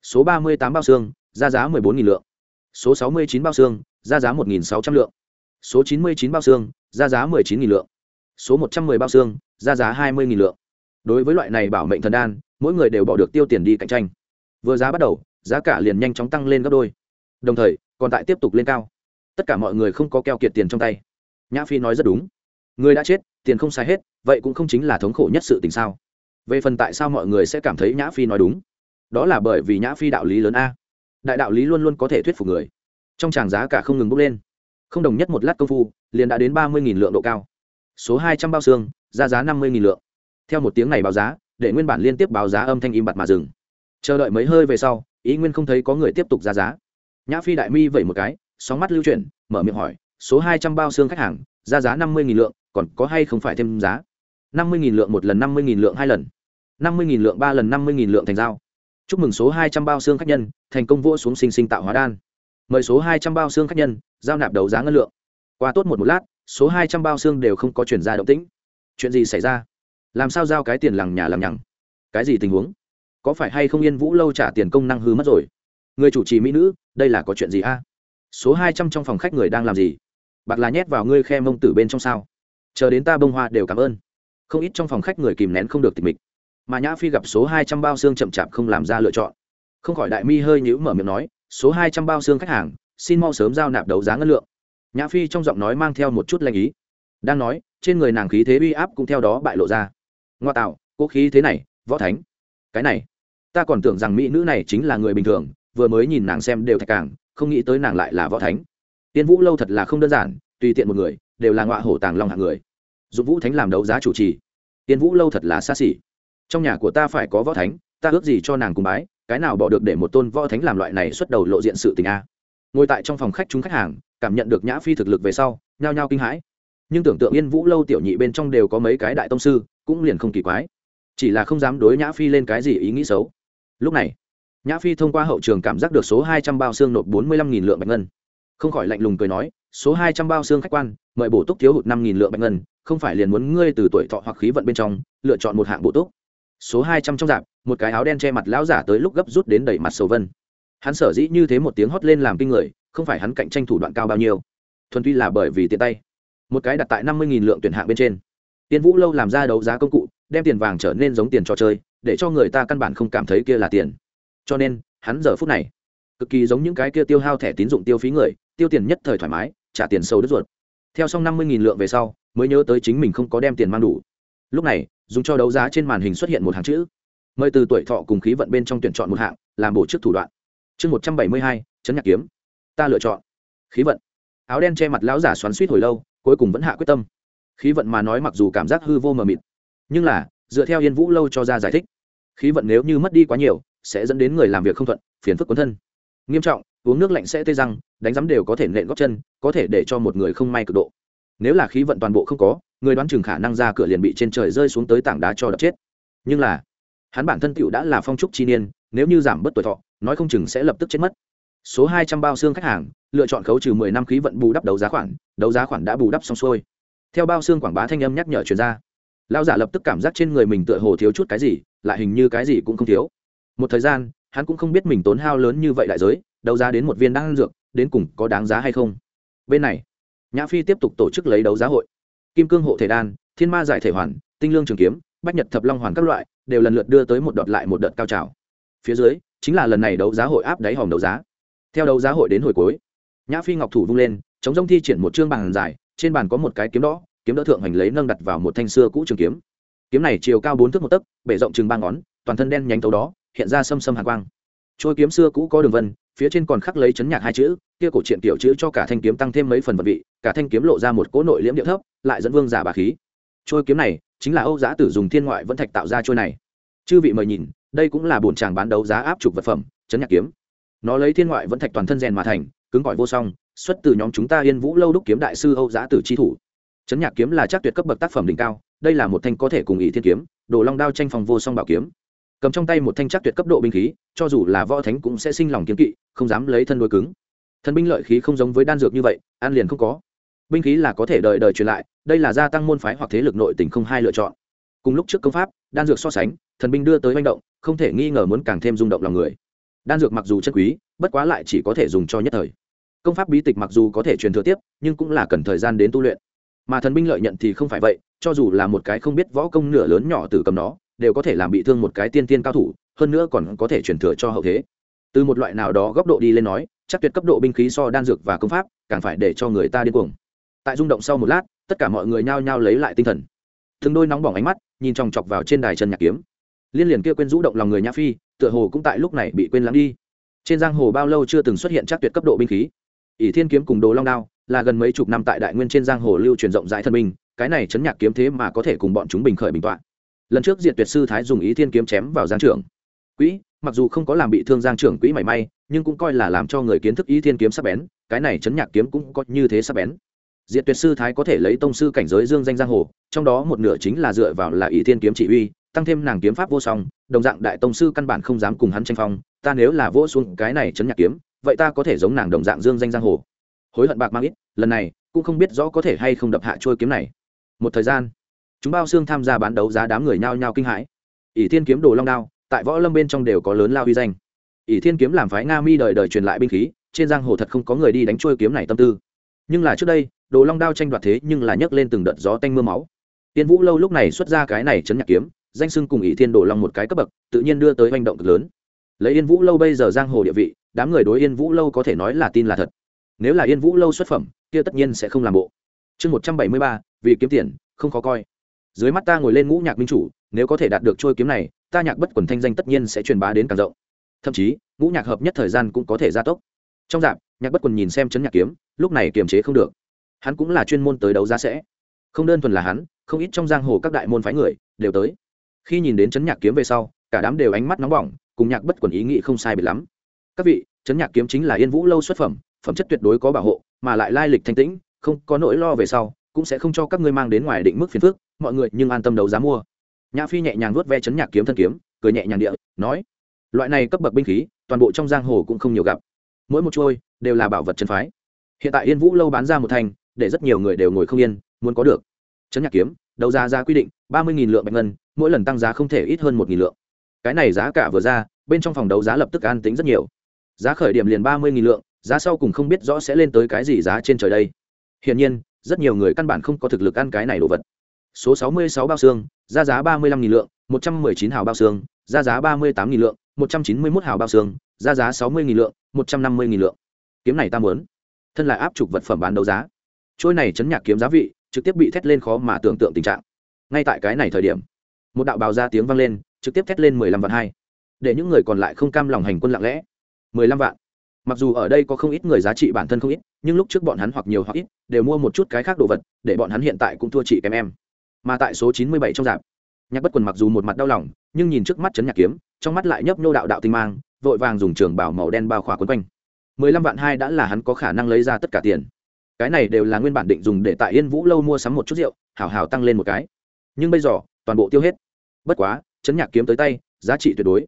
Số ba mươi tám bao xương, ra giá mười bốn nghìn lượng. Số sáu mươi chín bao xương, ra giá một nghìn sáu trăm lượng. Số chín mươi chín bao xương, ra giá mười chín nghìn lượng. Số một trăm mười bao xương, ra giá hai mươi nghìn lượng đối với loại này bảo mệnh thần đan, mỗi người đều bỏ được tiêu tiền đi cạnh tranh. Vừa giá bắt đầu, giá cả liền nhanh chóng tăng lên gấp đôi. Đồng thời, còn tại tiếp tục lên cao. Tất cả mọi người không có keo kiệt tiền trong tay. Nhã phi nói rất đúng. Người đã chết, tiền không sai hết, vậy cũng không chính là thống khổ nhất sự tình sao? Về phần tại sao mọi người sẽ cảm thấy nhã phi nói đúng, đó là bởi vì nhã phi đạo lý lớn a. Đại đạo lý luôn luôn có thể thuyết phục người. Trong tràng giá cả không ngừng bốc lên. Không đồng nhất một lát công phu, liền đã đến ba mươi lượng độ cao. Số hai trăm bao xương, ra giá năm mươi lượng theo một tiếng này báo giá, để nguyên bản liên tiếp báo giá âm thanh im bặt mà dừng. Chờ đợi mấy hơi về sau, ý nguyên không thấy có người tiếp tục ra giá. Nhã phi đại mi vẩy một cái, sóng mắt lưu chuyển, mở miệng hỏi, số hai trăm bao xương khách hàng, ra giá năm mươi lượng, còn có hay không phải thêm giá? năm mươi lượng một lần, năm mươi lượng hai lần. năm mươi lượng ba lần, năm mươi lượng thành giao. Chúc mừng số hai trăm bao xương khách nhân, thành công vỗ xuống sinh sinh tạo hóa đan. Mời số hai trăm bao xương khách nhân, giao nạp đấu giá ngân lượng. Qua tốt một một lát, số hai trăm bao xương đều không có chuyển ra động tĩnh. Chuyện gì xảy ra? Làm sao giao cái tiền lằng nhà làm nhằng? Cái gì tình huống? Có phải hay không yên vũ lâu trả tiền công năng hư mất rồi? Người chủ trì mỹ nữ, đây là có chuyện gì a? Số hai trăm trong phòng khách người đang làm gì? Bạc là nhét vào ngươi khe mông tử bên trong sao? Chờ đến ta bông hoa đều cảm ơn. Không ít trong phòng khách người kìm nén không được tịch mịch. Mà nhã phi gặp số hai trăm bao xương chậm chạp không làm ra lựa chọn. Không khỏi đại mi hơi nhữ mở miệng nói, số hai trăm bao xương khách hàng, xin mau sớm giao nạp đấu giá ngân lượng. Nhã phi trong giọng nói mang theo một chút lanh ý. Đang nói, trên người nàng khí thế uy áp cũng theo đó bại lộ ra ngoa tạo, cố khí thế này, võ thánh. Cái này, ta còn tưởng rằng mỹ nữ này chính là người bình thường, vừa mới nhìn nàng xem đều thạch càng, không nghĩ tới nàng lại là võ thánh. Tiên vũ lâu thật là không đơn giản, tùy tiện một người, đều là ngọa hổ tàng long hạng người. Dụng vũ thánh làm đấu giá chủ trì. Tiên vũ lâu thật là xa xỉ. Trong nhà của ta phải có võ thánh, ta ước gì cho nàng cùng bái, cái nào bỏ được để một tôn võ thánh làm loại này xuất đầu lộ diện sự tình a. Ngồi tại trong phòng khách chúng khách hàng, cảm nhận được nhã phi thực lực về sau, nhao nhao kinh hãi nhưng tưởng tượng yên vũ lâu tiểu nhị bên trong đều có mấy cái đại tông sư, cũng liền không kỳ quái. Chỉ là không dám đối nhã phi lên cái gì ý nghĩ xấu. Lúc này, nhã phi thông qua hậu trường cảm giác được số hai trăm bao xương nộp bốn mươi lăm nghìn lượng bạch ngân. Không khỏi lạnh lùng cười nói, số hai trăm bao xương khách quan, mời bổ túc thiếu hụt năm nghìn lượng bạch ngân, không phải liền muốn ngươi từ tuổi thọ hoặc khí vận bên trong, lựa chọn một hạng bổ túc. Số hai trăm trong dạp, một cái áo đen che mặt lão giả tới lúc gấp rút đến đẩy mặt sầu vân. Hắn sở dĩ như thế một tiếng hót lên làm kinh người, không phải hắn cạnh tranh thủ đoạn cao bao nhiêu. Thuần tuy là bởi vì tiện tay một cái đặt tại năm mươi lượng tuyển hạng bên trên. Tiên vũ lâu làm ra đấu giá công cụ, đem tiền vàng trở nên giống tiền trò chơi, để cho người ta căn bản không cảm thấy kia là tiền. Cho nên, hắn giờ phút này, cực kỳ giống những cái kia tiêu hao thẻ tín dụng tiêu phí người, tiêu tiền nhất thời thoải mái, trả tiền sâu đứt ruột. Theo xong năm mươi lượng về sau, mới nhớ tới chính mình không có đem tiền mang đủ. Lúc này, dùng cho đấu giá trên màn hình xuất hiện một hàng chữ. Mời từ tuổi thọ cùng khí vận bên trong tuyển chọn một hạng, làm bổ trước thủ đoạn. Chương một trăm bảy mươi hai chấn nhạc kiếm. Ta lựa chọn. Khí vận. Áo đen che mặt lão giả xoắn suýt hồi lâu cuối cùng vẫn hạ quyết tâm. Khí vận mà nói mặc dù cảm giác hư vô mờ mịt, nhưng là, dựa theo yên vũ lâu cho ra giải thích, khí vận nếu như mất đi quá nhiều, sẽ dẫn đến người làm việc không thuận, phiền phức quấn thân. Nghiêm trọng, uống nước lạnh sẽ tê răng, đánh rắm đều có thể nện góp chân, có thể để cho một người không may cực độ. Nếu là khí vận toàn bộ không có, người đoán chừng khả năng ra cửa liền bị trên trời rơi xuống tới tảng đá cho đập chết. Nhưng là, hắn bản thân tựu đã là phong trúc chi niên, nếu như giảm bớt tuổi thọ, nói không chừng sẽ lập tức chết mất số hai trăm bao xương khách hàng, lựa chọn khấu trừ mười năm khí vận bù đắp đấu giá khoản, đấu giá khoản đã bù đắp xong xuôi. Theo bao xương quảng bá thanh âm nhắc nhở chuyên gia lão giả lập tức cảm giác trên người mình tựa hồ thiếu chút cái gì, lại hình như cái gì cũng không thiếu. Một thời gian, hắn cũng không biết mình tốn hao lớn như vậy đại giới, đấu giá đến một viên đan dược, đến cùng có đáng giá hay không. Bên này, nhã phi tiếp tục tổ chức lấy đấu giá hội. Kim cương hộ thể đan, thiên ma giải thể hoàn, tinh lương trường kiếm, bách nhật thập long hoàn các loại, đều lần lượt đưa tới một đợt lại một đợt cao trào. Phía dưới, chính là lần này đấu giá hội áp đáy hòm đấu giá theo đấu giá hội đến hồi cuối, nhã phi ngọc thủ vung lên, chống rông thi triển một chương bàn dài, trên bàn có một cái kiếm đỏ, kiếm đỡ thượng hành lấy nâng đặt vào một thanh xưa cũ trường kiếm. Kiếm này chiều cao bốn thước một tấc, bể rộng chừng ba ngón, toàn thân đen nhánh tấu đó, hiện ra xâm xâm hạ quang. Trôi kiếm xưa cũ có đường vân, phía trên còn khắc lấy chấn nhạc hai chữ, kia cổ truyện tiểu chữ cho cả thanh kiếm tăng thêm mấy phần vật vị, cả thanh kiếm lộ ra một cỗ nội liễm điệu thấp, lại dẫn vương giả bà khí. Trôi kiếm này chính là âu giá tử dùng thiên ngoại vẫn thạch tạo ra trôi này. Chư vị mời nhìn, đây cũng là bồn tràng bán đấu giá áp trục vật phẩm, chấn nhạc kiếm nó lấy thiên ngoại vẫn thạch toàn thân rèn mà thành, cứng cỏi vô song, xuất từ nhóm chúng ta yên vũ lâu đúc kiếm đại sư âu giã tử chi thủ. Chấn nhạc kiếm là chắc tuyệt cấp bậc tác phẩm đỉnh cao, đây là một thanh có thể cùng ý thiên kiếm, đồ long đao tranh phòng vô song bảo kiếm. Cầm trong tay một thanh chắc tuyệt cấp độ binh khí, cho dù là võ thánh cũng sẽ sinh lòng kiếm kỵ, không dám lấy thân đôi cứng. Thân binh lợi khí không giống với đan dược như vậy, an liền không có. Binh khí là có thể đời đời truyền lại, đây là gia tăng môn phái hoặc thế lực nội tình không hai lựa chọn. Cùng lúc trước công pháp, đan dược so sánh, thần binh đưa tới manh động, không thể nghi ngờ muốn càng thêm rung động lòng người đan dược mặc dù chất quý, bất quá lại chỉ có thể dùng cho nhất thời. Công pháp bí tịch mặc dù có thể truyền thừa tiếp, nhưng cũng là cần thời gian đến tu luyện. Mà thần binh lợi nhận thì không phải vậy, cho dù là một cái không biết võ công nửa lớn nhỏ từ cầm nó, đều có thể làm bị thương một cái tiên tiên cao thủ, hơn nữa còn có thể truyền thừa cho hậu thế. Từ một loại nào đó góc độ đi lên nói, chắc tuyệt cấp độ binh khí so đan dược và công pháp, càng phải để cho người ta điên cuồng. Tại rung động sau một lát, tất cả mọi người nhao nhao lấy lại tinh thần. Thường đôi nóng bỏng ánh mắt, nhìn chòng chọc vào trên đài chân nhạc kiếm liên liền kia quên rũ động lòng người nhã phi, tựa hồ cũng tại lúc này bị quên lắng đi. Trên giang hồ bao lâu chưa từng xuất hiện chắc tuyệt cấp độ binh khí. Ỷ thiên kiếm cùng đồ long đao là gần mấy chục năm tại đại nguyên trên giang hồ lưu truyền rộng rãi thân binh, cái này chấn nhạc kiếm thế mà có thể cùng bọn chúng bình khởi bình tọa. Lần trước diện tuyệt sư thái dùng ý thiên kiếm chém vào giang trưởng quỹ, mặc dù không có làm bị thương giang trưởng quỹ mảy may, nhưng cũng coi là làm cho người kiến thức ý thiên kiếm sắp bén, cái này chấn nhạc kiếm cũng có như thế sắp bén. Diện tuyệt sư thái có thể lấy tông sư cảnh giới dương danh giang hồ, trong đó một nửa chính là dựa vào là ý thiên kiếm chỉ uy tăng thêm nàng kiếm pháp vô song, đồng dạng đại tông sư căn bản không dám cùng hắn tranh phong, ta nếu là vỗ xuống cái này chấn nhạc kiếm, vậy ta có thể giống nàng đồng dạng dương danh giang hồ. Hối hận bạc mang ít, lần này cũng không biết rõ có thể hay không đập hạ trôi kiếm này. Một thời gian, chúng bao xương tham gia bán đấu giá đám người nhao nhao kinh hãi. Ỷ thiên kiếm đồ long đao, tại võ lâm bên trong đều có lớn lao uy danh. Ỷ thiên kiếm làm phái nga mi đời đời truyền lại binh khí, trên giang hồ thật không có người đi đánh trôi kiếm này tâm tư. Nhưng là trước đây, đồ long đao tranh đoạt thế nhưng là nhấc lên từng đợt gió tanh mưa máu. Tiên vũ lâu lúc này xuất ra cái này chấn nhạc kiếm danh sưng cùng ỷ thiên đồ long một cái cấp bậc, tự nhiên đưa tới hành động cực lớn. Lấy yên vũ lâu bây giờ giang hồ địa vị, đám người đối yên vũ lâu có thể nói là tin là thật. Nếu là yên vũ lâu xuất phẩm, kia tất nhiên sẽ không làm bộ. Chương một trăm bảy mươi ba, vì kiếm tiền, không khó coi. Dưới mắt ta ngồi lên ngũ nhạc minh chủ, nếu có thể đạt được trôi kiếm này, ta nhạc bất quần thanh danh tất nhiên sẽ truyền bá đến càng rộng. Thậm chí, ngũ nhạc hợp nhất thời gian cũng có thể gia tốc. Trong dạp, nhạc bất quần nhìn xem chấn nhạc kiếm, lúc này kiềm chế không được. Hắn cũng là chuyên môn tới đấu giá sẽ. Không đơn thuần là hắn, không ít trong giang hồ các đại môn phái người đều tới khi nhìn đến chấn nhạc kiếm về sau, cả đám đều ánh mắt nóng bỏng, cùng nhạc bất quần ý nghĩ không sai bị lắm. Các vị, chấn nhạc kiếm chính là yên vũ lâu xuất phẩm phẩm chất tuyệt đối có bảo hộ, mà lại lai lịch thanh tĩnh, không có nỗi lo về sau, cũng sẽ không cho các ngươi mang đến ngoài định mức phiền phức, mọi người nhưng an tâm đấu giá mua. Nhã phi nhẹ nhàng vuốt ve chấn nhạc kiếm thân kiếm, cười nhẹ nhàng địa, nói, loại này cấp bậc binh khí, toàn bộ trong giang hồ cũng không nhiều gặp. Mỗi một chuôi, đều là bảo vật chân phái. Hiện tại yên vũ lâu bán ra một thành, để rất nhiều người đều ngồi không yên, muốn có được. Chấn nhạc kiếm đấu giá giá quy định, ba mươi lượng bạch ngân, mỗi lần tăng giá không thể ít hơn một lượng. Cái này giá cả vừa ra, bên trong phòng đấu giá lập tức an tính rất nhiều. Giá khởi điểm liền ba mươi lượng, giá sau cùng không biết rõ sẽ lên tới cái gì giá trên trời đây. Hiển nhiên, rất nhiều người căn bản không có thực lực ăn cái này đồ vật. Số sáu mươi sáu bao xương, ra giá ba mươi lăm lượng, một trăm mười chín hào bao xương, ra giá ba mươi tám lượng, một trăm chín mươi một hào bao xương, ra giá sáu mươi lượng, một trăm năm mươi lượng. Kiếm này ta muốn. Thân lại áp trục vật phẩm bán đấu giá. Trôi này chấn nhạc kiếm giá vị trực tiếp bị thét lên khó mà tưởng tượng tình trạng. Ngay tại cái này thời điểm, một đạo bào ra tiếng vang lên, trực tiếp thét lên mười lăm vạn hai. Để những người còn lại không cam lòng hành quân lặng lẽ. Mười lăm vạn. Mặc dù ở đây có không ít người giá trị bản thân không ít, nhưng lúc trước bọn hắn hoặc nhiều hoặc ít đều mua một chút cái khác đồ vật, để bọn hắn hiện tại cũng thua chị kém em. Mà tại số chín mươi bảy trong dạp, nhạc bất quần mặc dù một mặt đau lòng, nhưng nhìn trước mắt chấn nhạc kiếm, trong mắt lại nhấp nhô đạo đạo tinh mang, vội vàng dùng trường bảo màu đen bao khỏa quấn quanh. Mười lăm vạn hai đã là hắn có khả năng lấy ra tất cả tiền cái này đều là nguyên bản định dùng để tại yên vũ lâu mua sắm một chút rượu, hảo hảo tăng lên một cái. Nhưng bây giờ, toàn bộ tiêu hết. Bất quá, chấn nhạc kiếm tới tay, giá trị tuyệt đối.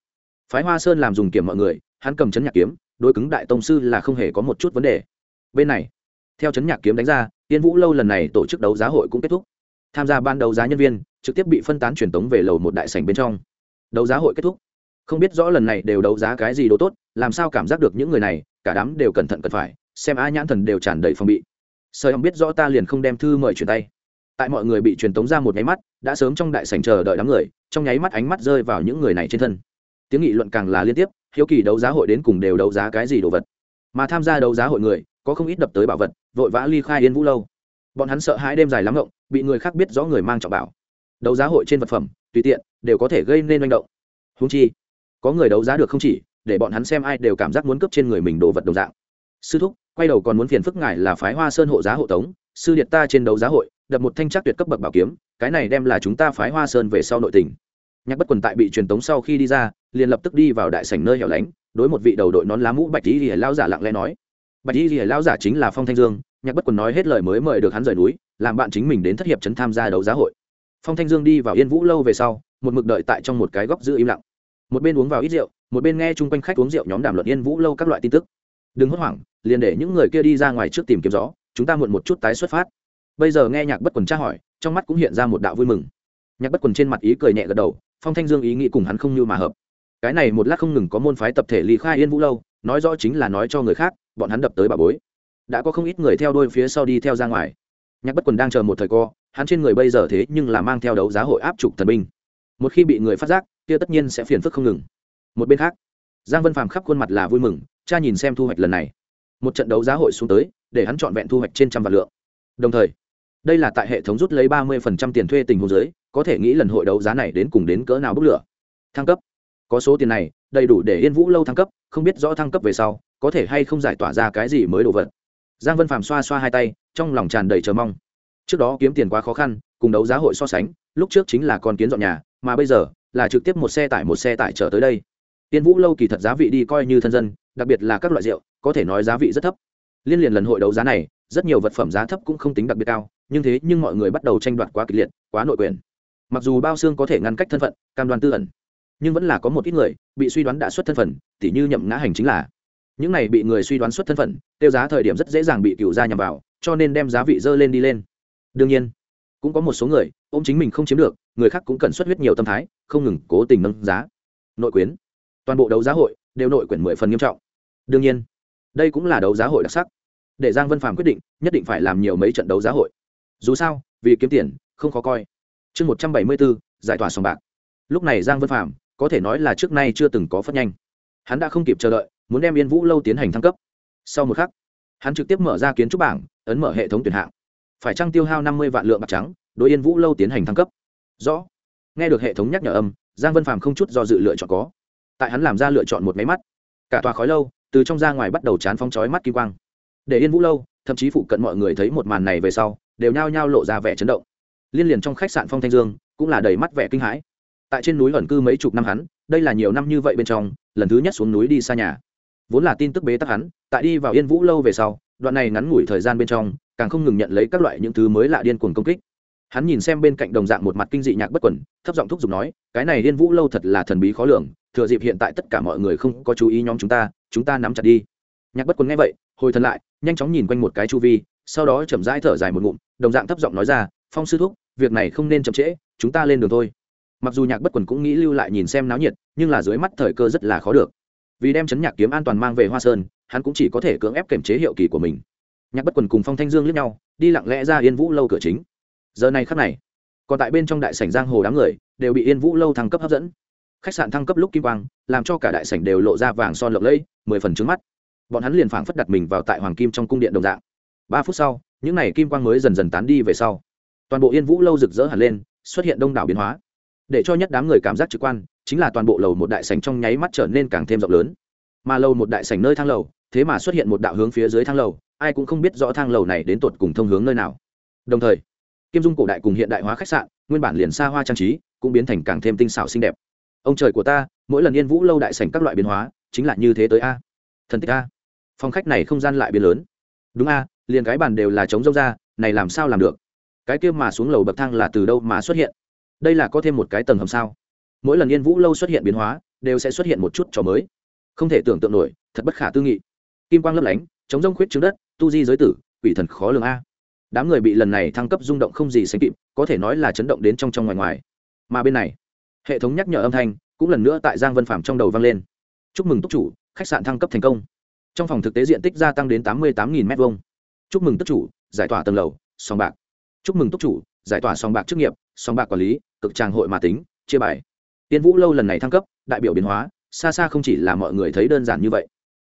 Phái hoa sơn làm dùng kiểm mọi người, hắn cầm chấn nhạc kiếm, đối cứng đại tông sư là không hề có một chút vấn đề. Bên này, theo chấn nhạc kiếm đánh ra, yên vũ lâu lần này tổ chức đấu giá hội cũng kết thúc. Tham gia ban đấu giá nhân viên, trực tiếp bị phân tán truyền tống về lầu một đại sảnh bên trong. Đấu giá hội kết thúc. Không biết rõ lần này đều đấu giá cái gì đồ tốt, làm sao cảm giác được những người này, cả đám đều cẩn thận cần phải, xem a nhãn thần đều tràn đầy phòng bị sợi ông biết rõ ta liền không đem thư mời truyền tay. Tại mọi người bị truyền tống ra một nháy mắt, đã sớm trong đại sảnh chờ đợi đám người, trong nháy mắt ánh mắt rơi vào những người này trên thân. Tiếng nghị luận càng là liên tiếp, hiếu kỳ đấu giá hội đến cùng đều đấu giá cái gì đồ vật. Mà tham gia đấu giá hội người, có không ít đập tới bảo vật, vội vã ly khai yên vũ lâu. Bọn hắn sợ hãi đêm dài lắm rộng bị người khác biết rõ người mang trọng bảo. Đấu giá hội trên vật phẩm, tùy tiện, đều có thể gây nên manh động. Húng chi, có người đấu giá được không chỉ, để bọn hắn xem ai đều cảm giác muốn cướp trên người mình đồ vật đồng dạng sư thúc, quay đầu còn muốn phiền phức ngài là phái hoa sơn hộ giá hộ tống, sư điện ta trên đấu giá hội, đập một thanh chắc tuyệt cấp bậc bảo kiếm, cái này đem là chúng ta phái hoa sơn về sau nội tình. Nhạc bất quần tại bị truyền tống sau khi đi ra, liền lập tức đi vào đại sảnh nơi hẻo lánh, đối một vị đầu đội nón lá mũ bạch y lìa lao giả lặng lẽ nói, bạch y lìa lao giả chính là phong thanh dương. Nhạc bất quần nói hết lời mới mời được hắn rời núi, làm bạn chính mình đến thất hiệp trấn tham gia đấu giá hội. Phong thanh dương đi vào yên vũ lâu về sau, một mực đợi tại trong một cái góc giữ im lặng. Một bên uống vào ít rượu, một bên nghe chung quanh khách uống rượu nhóm đàm luận yên vũ lâu các loại tin tức đừng hốt hoảng, liền để những người kia đi ra ngoài trước tìm kiếm gió, chúng ta muộn một chút tái xuất phát. Bây giờ nghe nhạc bất quần tra hỏi, trong mắt cũng hiện ra một đạo vui mừng. Nhạc bất quần trên mặt ý cười nhẹ gật đầu, phong thanh dương ý nghĩ cùng hắn không như mà hợp. Cái này một lát không ngừng có môn phái tập thể ly khai yên vũ lâu, nói rõ chính là nói cho người khác, bọn hắn đập tới bà bối. Đã có không ít người theo đôi phía sau đi theo ra ngoài. Nhạc bất quần đang chờ một thời co hắn trên người bây giờ thế nhưng là mang theo đấu giá hội áp trục thần binh. Một khi bị người phát giác, kia tất nhiên sẽ phiền phức không ngừng. Một bên khác, giang vân phàm khắp khuôn mặt là vui mừng cha nhìn xem thu hoạch lần này. Một trận đấu giá hội xuống tới, để hắn chọn vẹn thu hoạch trên trăm vạn lượng. Đồng thời, đây là tại hệ thống rút lấy ba mươi phần trăm tiền thuê tình hồ dưới, có thể nghĩ lần hội đấu giá này đến cùng đến cỡ nào bốc lửa. Thăng cấp. Có số tiền này, đầy đủ để yên vũ lâu thăng cấp, không biết rõ thăng cấp về sau, có thể hay không giải tỏa ra cái gì mới đồ vật. Giang vân phàm xoa xoa hai tay, trong lòng tràn đầy chờ mong. Trước đó kiếm tiền quá khó khăn, cùng đấu giá hội so sánh, lúc trước chính là con kiến dọn nhà, mà bây giờ là trực tiếp một xe tải một xe tải trở tới đây. Tiên vũ lâu kỳ thật giá vị đi coi như thân dân đặc biệt là các loại rượu, có thể nói giá vị rất thấp. Liên liền lần hội đấu giá này, rất nhiều vật phẩm giá thấp cũng không tính đặc biệt cao, nhưng thế nhưng mọi người bắt đầu tranh đoạt quá kịch liệt, quá nội quyền. Mặc dù bao xương có thể ngăn cách thân phận, cam đoan tư ẩn, nhưng vẫn là có một ít người bị suy đoán đã xuất thân phận, tỉ như nhậm ngã hành chính là. Những này bị người suy đoán xuất thân phận, tiêu giá thời điểm rất dễ dàng bị cựu gia nhằm vào, cho nên đem giá vị dơ lên đi lên. Đương nhiên, cũng có một số người, ôm chính mình không chiếm được, người khác cũng cần xuất huyết nhiều tâm thái, không ngừng cố tình nâng giá. Nội quyến toàn bộ đấu giá hội đều nội quyển mười phần nghiêm trọng đương nhiên, đây cũng là đấu giá hội đặc sắc. Để giang vân phàm quyết định, nhất định phải làm nhiều mấy trận đấu giá hội. Dù sao, vì kiếm tiền, không khó coi. Chương một trăm bảy mươi bốn giải tỏa sòng bạc. Lúc này giang vân phàm, có thể nói là trước nay chưa từng có phất nhanh. Hắn đã không kịp chờ đợi, muốn đem yên vũ lâu tiến hành thăng cấp. Sau một khắc, hắn trực tiếp mở ra kiến trúc bảng, ấn mở hệ thống tuyển hạng. Phải trăng tiêu hao năm mươi vạn lượng bạc trắng, đối yên vũ lâu tiến hành thăng cấp? Rõ. Nghe được hệ thống nhắc nhở âm, giang vân phàm không chút do dự lựa chọn có. Tại hắn làm ra lựa chọn một máy mắt. Cả tòa khói lâu từ trong ra ngoài bắt đầu chán phong chói mắt kim quang. Để yên vũ lâu, thậm chí phụ cận mọi người thấy một màn này về sau, đều nhao nhao lộ ra vẻ chấn động. Liên liền trong khách sạn phong thanh dương, cũng là đầy mắt vẻ kinh hãi. Tại trên núi ẩn cư mấy chục năm hắn, đây là nhiều năm như vậy bên trong, lần thứ nhất xuống núi đi xa nhà. Vốn là tin tức bế tắc hắn, tại đi vào yên vũ lâu về sau, đoạn này ngắn ngủi thời gian bên trong, càng không ngừng nhận lấy các loại những thứ mới lạ điên cuồng công kích. Hắn nhìn xem bên cạnh đồng dạng một mặt kinh dị nhạc bất quẩn, thấp giọng thúc giục nói, cái này yên vũ lâu thật là thần bí khó lường, thừa dịp hiện tại tất cả mọi người không có chú ý nhóm chúng ta chúng ta nắm chặt đi. Nhạc bất quần nghe vậy, hồi thần lại, nhanh chóng nhìn quanh một cái chu vi, sau đó chậm rãi thở dài một ngụm, đồng dạng thấp giọng nói ra, phong sư thúc, việc này không nên chậm trễ, chúng ta lên đường thôi. Mặc dù nhạc bất quần cũng nghĩ lưu lại nhìn xem náo nhiệt, nhưng là dưới mắt thời cơ rất là khó được. Vì đem chấn nhạc kiếm an toàn mang về hoa sơn, hắn cũng chỉ có thể cưỡng ép kiểm chế hiệu kỳ của mình. Nhạc bất quần cùng phong thanh dương lướt nhau, đi lặng lẽ ra yên vũ lâu cửa chính. Giờ này khắc này, còn tại bên trong đại sảnh giang hồ đám người, đều bị yên vũ lâu thăng cấp hấp dẫn khách sạn thăng cấp lúc kim quang, làm cho cả đại sảnh đều lộ ra vàng son lộng lẫy, mười phần trứng mắt. Bọn hắn liền phảng phất đặt mình vào tại hoàng kim trong cung điện đồng dạng. Ba phút sau, những n à y kim quang mới dần dần tán đi về sau. Toàn bộ yên vũ lâu rực rỡ hẳn lên, xuất hiện đông đảo biến hóa. Để cho nhất đám người cảm giác trực quan, chính là toàn bộ lầu một đại sảnh trong nháy mắt trở nên càng thêm rộng lớn. Mà lầu một đại sảnh nơi thang lầu, thế mà xuất hiện một đạo hướng phía dưới thang lầu, ai cũng không biết rõ thang lầu này đến tột cùng thông hướng nơi nào. Đồng thời, kim dung cổ đại cùng hiện đại hóa khách sạn, nguyên bản liền xa hoa trang trí, cũng biến thành càng thêm tinh xảo xinh đẹp ông trời của ta, mỗi lần yên vũ lâu đại sảnh các loại biến hóa, chính là như thế tới a. Thần tích a. Phòng khách này không gian lại biến lớn. Đúng a, liền cái bàn đều là chống rông ra, này làm sao làm được? Cái kia mà xuống lầu bậc thang là từ đâu mà xuất hiện? Đây là có thêm một cái tầng hầm sao? Mỗi lần yên vũ lâu xuất hiện biến hóa, đều sẽ xuất hiện một chút trò mới. Không thể tưởng tượng nổi, thật bất khả tư nghị. Kim quang lấp lánh chống rông khuyết trứng đất, tu di giới tử, quỷ thần khó lường a. Đám người bị lần này thăng cấp rung động không gì sánh kịp, có thể nói là chấn động đến trong trong ngoài ngoài. Mà bên này hệ thống nhắc nhở âm thanh cũng lần nữa tại giang vân phạm trong đầu vang lên. Chúc mừng túc chủ, khách sạn thăng cấp thành công. Trong phòng thực tế diện tích gia tăng đến tám mươi tám m hai chúc mừng túc chủ, giải tỏa tầng lầu, sòng bạc. Chúc mừng túc chủ, giải tỏa sòng bạc chức nghiệp, sòng bạc quản lý, cực tràng hội mà tính, chia bài. Tiên vũ lâu lần này thăng cấp, đại biểu biến hóa, xa xa không chỉ là mọi người thấy đơn giản như vậy.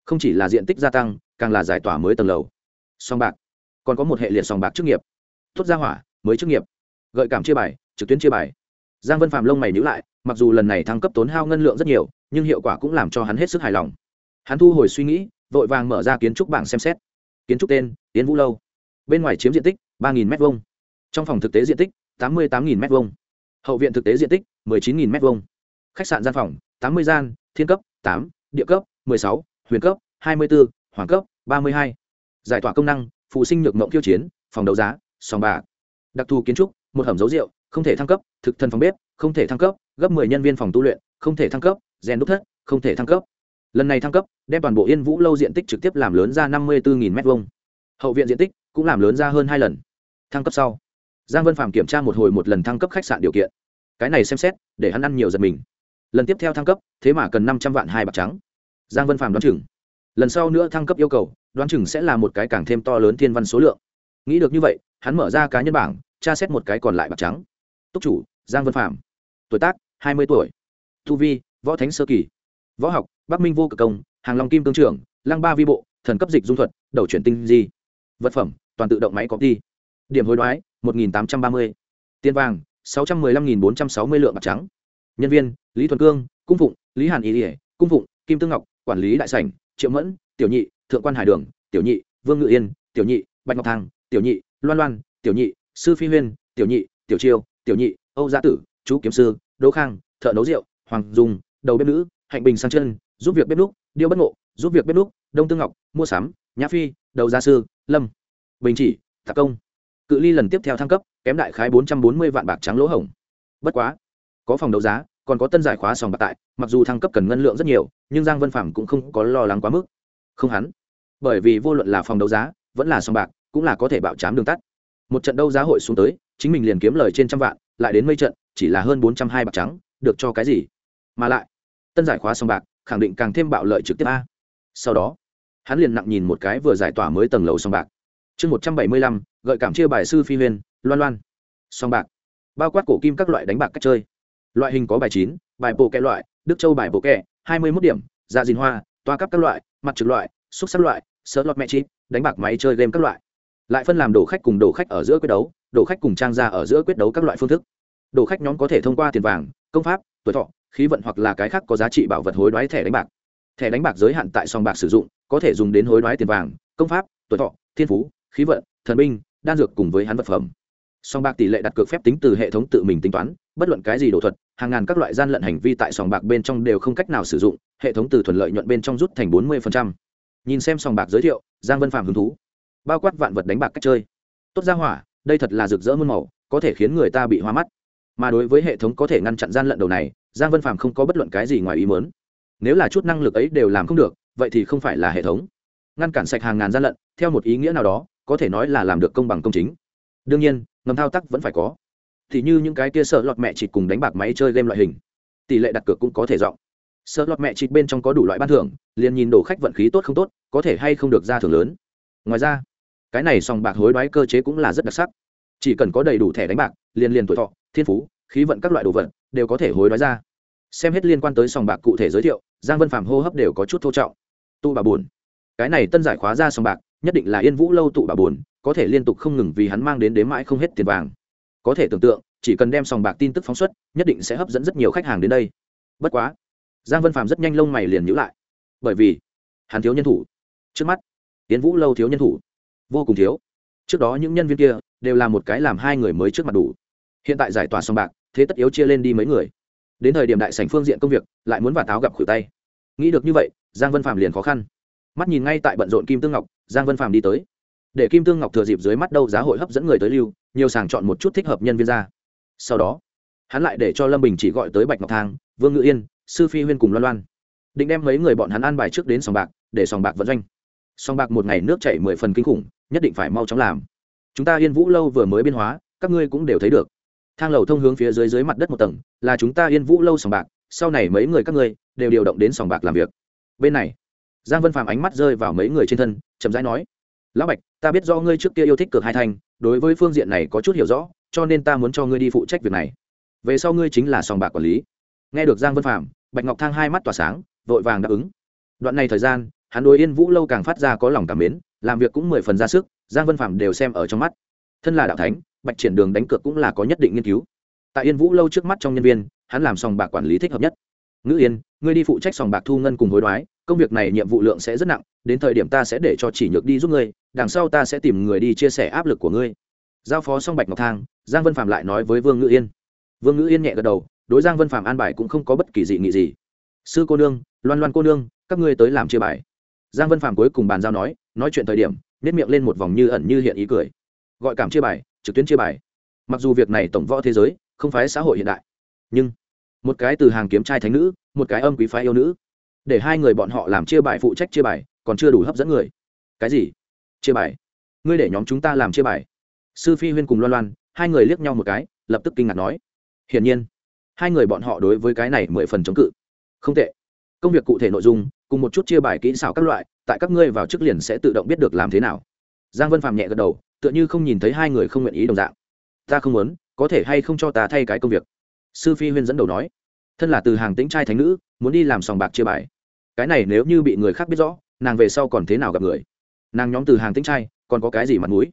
Không chỉ là diện tích gia tăng, càng là giải tỏa mới tầng lầu. Sòng bạc. Còn có một hệ liệt sòng bạc chức nghiệp. Tốt gia hỏa, mới chức nghiệp. Gợi cảm chia bài, trực tuyến chia bài giang vân phạm lông mày nhữ lại, mặc dù lần này thăng cấp tốn hao ngân lượng rất nhiều, nhưng hiệu quả cũng làm cho hắn hết sức hài lòng. Hắn thu hồi suy nghĩ, vội vàng mở ra kiến trúc bảng xem xét. Kiến trúc tên tiến vũ lâu. Bên ngoài chiếm diện tích ba m hai trong phòng thực tế diện tích tám mươi tám m hai hậu viện thực tế diện tích một mươi chín m hai khách sạn gian phòng, tám mươi gian, thiên cấp, tám, địa cấp m ộ ư ơ i sáu, huyền cấp, hai mươi bốn hoàng cấp, ba mươi hai. Giải tỏa công năng, phụ sinh nhược mộng kiêu chiến, phòng đấu giá, sòng bạc. Đặc thù kiến trúc, một hầm dấu rượu không thể thăng cấp, thực thân phòng bếp, không thể thăng cấp, gấp mười nhân viên phòng tu luyện, không thể thăng cấp, rèn đúc thất, không thể thăng cấp. Lần này thăng cấp, đem toàn bộ yên vũ lâu diện tích trực tiếp làm lớn ra năm mươi bốn m hai hậu viện diện tích cũng làm lớn ra hơn hai lần. Thăng cấp sau, giang vân phạm kiểm tra một hồi một lần thăng cấp khách sạn điều kiện. Cái này xem xét, để hắn ăn nhiều giật mình. Lần tiếp theo thăng cấp, thế mà cần năm trăm vạn hai bạc trắng. Giang vân phạm đoán chừng. Lần sau nữa thăng cấp yêu cầu, đoán chừng sẽ là một cái càng thêm to lớn thiên văn số lượng. Nghĩ được như vậy, hắn mở ra cá nhân bảng, tra xét một cái còn lại bạc trắng túc chủ, giang vân phạm. Tuổi tác, hai mươi tuổi. Tu vi, võ thánh sơ kỳ. Võ học, bắc minh vô cực công, hàng long kim tương trưởng, lăng ba vi bộ, thần cấp dịch dung thuật, đầu chuyển tinh di. Vật phẩm, toàn tự động máy có đi điểm hối đoái, một nghìn tám trăm ba mươi. Tiền vàng, sáu trăm mười lăm nghìn bốn trăm sáu mươi lượng bạc trắng. Nhân viên, lý thuần cương, cung phụng, lý hàn ý ỉa cung phụng, kim tương ngọc, quản lý đại sảnh, triệu mẫn, tiểu nhị, thượng quan hải đường, tiểu nhị, vương ngự yên, tiểu nhị, bạch ngọc thang tiểu nhị, loan loan, tiểu nhị, sư phi huyên, tiểu nhị, tiểu chiêu tiểu nhị, âu gia tử, chú kiếm sư, đỗ khang, thợ nấu rượu, hoàng dung, đầu bếp nữ, hạnh bình sang chân, giúp việc bếp lúc điêu bất ngộ, giúp việc bếp lúc đông tương ngọc, mua sắm, nhã phi, đầu gia sư, lâm, bình chỉ tạc công. Cự ly lần tiếp theo thăng cấp, kém đại khái bốn trăm bốn mươi vạn bạc trắng lỗ hổng. Bất quá, có phòng đấu giá, còn có tân giải khóa sòng bạc tại, mặc dù thăng cấp cần ngân lượng rất nhiều, nhưng giang vân phạm cũng không có lo lắng quá mức. Không hắn, bởi vì vô luận là phòng đấu giá, vẫn là sòng bạc, cũng là có thể bạo chám đường tắt. Một trận đấu giá hội xuống tới chính mình liền kiếm lời trên trăm vạn, lại đến mây trận, chỉ là hơn bốn trăm hai bạc trắng, được cho cái gì? Mà lại, tân giải khóa sòng bạc, khẳng định càng thêm bạo lợi trực tiếp a. Sau đó, hắn liền nặng nhìn một cái vừa giải tỏa mới tầng lầu sòng bạc. Chương một trăm bảy mươi lăm, gợi cảm chia bài sư phi huyền loan loan. Sòng bạc. Bao quát cổ kim các loại đánh bạc cách chơi. Loại hình có bài chín, bài bộ kẹ loại, đức châu bài bộ kẹ, hai mươi mốt điểm dạ dìn hoa, toa cắp các loại, mặt trực loại, xúc sắc loại sớ lọt mẹ chip, đánh bạc máy chơi game các loại lại phân làm đồ khách cùng đồ khách ở giữa quyết đấu, đồ khách cùng trang gia ở giữa quyết đấu các loại phương thức. Đồ khách nhóm có thể thông qua tiền vàng, công pháp, tuổi thọ, khí vận hoặc là cái khác có giá trị bảo vật hối đoái thẻ đánh bạc. Thẻ đánh bạc giới hạn tại sòng bạc sử dụng, có thể dùng đến hối đoái tiền vàng, công pháp, tuổi thọ, thiên phú, khí vận, thần binh, đan dược cùng với hắn vật phẩm. Sòng bạc tỷ lệ đặt cược phép tính từ hệ thống tự mình tính toán, bất luận cái gì đổ thuật, hàng ngàn các loại gian lận hành vi tại sòng bạc bên trong đều không cách nào sử dụng, hệ thống từ thuận lợi nhuận bên trong rút thành bốn mươi nhìn xem sòng bạc giới thiệu, giang vân phạm hứng thú bao quát vạn vật đánh bạc cách chơi. Tốt ra hỏa, đây thật là rực rỡ muôn màu, có thể khiến người ta bị hoa mắt. Mà đối với hệ thống có thể ngăn chặn gian lận đầu này, giang vân phạm không có bất luận cái gì ngoài ý mớn nếu là chút năng lực ấy đều làm không được, vậy thì không phải là hệ thống. Ngăn cản sạch hàng ngàn gian lận, theo một ý nghĩa nào đó, có thể nói là làm được công bằng công chính. Đương nhiên, ngầm thao tác vẫn phải có. Thì như những cái kia sợ lọt mẹ chỉ cùng đánh bạc máy chơi game loại hình, tỷ lệ đặt cược cũng có thể rộng. Sợ lọt mẹ chỉ bên trong có đủ loại ban thưởng, liền nhìn đồ khách vận khí tốt không tốt, có thể hay không được ra thưởng lớn. Ngoài ra cái này sòng bạc hối đoái cơ chế cũng là rất đặc sắc. Chỉ cần có đầy đủ thẻ đánh bạc liền liền tuổi thọ, thiên phú, khí vận các loại đồ vật, đều có thể hối đoái ra. Xem hết liên quan tới sòng bạc cụ thể giới thiệu, giang vân phạm hô hấp đều có chút thô trọng. Tụ bà buồn. Cái này tân giải khóa ra sòng bạc, nhất định là yên vũ lâu tụ bà buồn, có thể liên tục không ngừng vì hắn mang đến đếm mãi không hết tiền vàng. Có thể tưởng tượng, chỉ cần đem sòng bạc tin tức phóng xuất, nhất định sẽ hấp dẫn rất nhiều khách hàng đến đây. Bất quá, giang vân phạm rất nhanh lông mày liền nhữ lại. Bởi vì, hắn thiếu nhân thủ. Trước mắt tiến vũ lâu thiếu nhân thủ vô cùng thiếu. Trước đó những nhân viên kia đều là một cái làm hai người mới trước mặt đủ. Hiện tại giải tỏa xong bạc, thế tất yếu chia lên đi mấy người. Đến thời điểm đại sảnh phương diện công việc, lại muốn và táo gặp khuỷu tay. Nghĩ được như vậy, giang vân phạm liền khó khăn. Mắt nhìn ngay tại bận rộn kim tương ngọc, giang vân phạm đi tới. Để kim tương ngọc thừa dịp dưới mắt đâu giá hội hấp dẫn người tới lưu, nhiều sàng chọn một chút thích hợp nhân viên ra. Sau đó, hắn lại để cho lâm bình chỉ gọi tới bạch ngọc thang, vương ngự yên, sư phi huyên cùng loan loan. Định đem mấy người bọn hắn an bài trước đến sòng bạc, để sòng bạc vận doanh. Sòng bạc một ngày nước chảy mười phần kinh khủng nhất định phải mau chóng làm. Chúng ta yên vũ lâu vừa mới biên hóa các ngươi cũng đều thấy được. Thang lầu thông hướng phía dưới dưới mặt đất một tầng là chúng ta yên vũ lâu sòng bạc sau này mấy người các ngươi đều điều động đến sòng bạc làm việc. Bên này giang vân phàm ánh mắt rơi vào mấy người trên thân chậm rãi nói lão bạch ta biết do ngươi trước kia yêu thích cược hai thanh đối với phương diện này có chút hiểu rõ cho nên ta muốn cho ngươi đi phụ trách việc này. Về sau ngươi chính là sòng bạc quản lý. Nghe được giang vân Phạm, bạch ngọc thang hai mắt tỏa sáng vội vàng đáp ứng. Đoạn này thời gian hắn đối yên vũ lâu càng phát ra có lòng cảm mến làm việc cũng mười phần ra sức, giang vân phạm đều xem ở trong mắt. Thân là đạo thánh, bạch triển đường đánh cược cũng là có nhất định nghiên cứu. Tại yên vũ lâu trước mắt trong nhân viên, hắn làm sòng bạc quản lý thích hợp nhất. Ngữ yên, ngươi đi phụ trách sòng bạc thu ngân cùng hối đoái, công việc này nhiệm vụ lượng sẽ rất nặng, đến thời điểm ta sẽ để cho chỉ nhược đi giúp ngươi, đằng sau ta sẽ tìm người đi chia sẻ áp lực của ngươi. Giao phó xong bạch ngọc thang, giang vân phạm lại nói với vương ngữ yên. Vương ngữ yên nhẹ gật đầu, đối giang vân phạm an bài cũng không có bất kỳ dị nghị gì. Sư cô nương, loan loan cô nương, các ngươi tới làm chia bài. Giang vân phạm cuối cùng bàn giao nói nói chuyện thời điểm nếp miệng lên một vòng như ẩn như hiện ý cười. Gọi cảm chia bài, trực tuyến chia bài. Mặc dù việc này tổng võ thế giới, không phải xã hội hiện đại. Nhưng, một cái từ hàng kiếm trai thánh nữ, một cái âm quý phái yêu nữ. Để hai người bọn họ làm chia bài phụ trách chia bài, còn chưa đủ hấp dẫn người. Cái gì? Chia bài. Ngươi để nhóm chúng ta làm chia bài. Sư phi huyên cùng loan loan, hai người liếc nhau một cái, lập tức kinh ngạc nói. Hiển nhiên, hai người bọn họ đối với cái này mười phần chống cự. Không tệ công việc cụ thể nội dung, cùng một chút chia bài kỹ xảo các loại, tại các ngươi vào trước liền sẽ tự động biết được làm thế nào. Giang vân phạm nhẹ gật đầu, tựa như không nhìn thấy hai người không nguyện ý đồng dạng. Ta không muốn, có thể hay không cho ta thay cái công việc? Sư phi huyên dẫn đầu nói. Thân là từ hàng tĩnh trai thánh nữ, muốn đi làm sòng bạc chia bài. Cái này nếu như bị người khác biết rõ, nàng về sau còn thế nào gặp người? Nàng nhóm từ hàng tĩnh trai, còn có cái gì mặt mũi?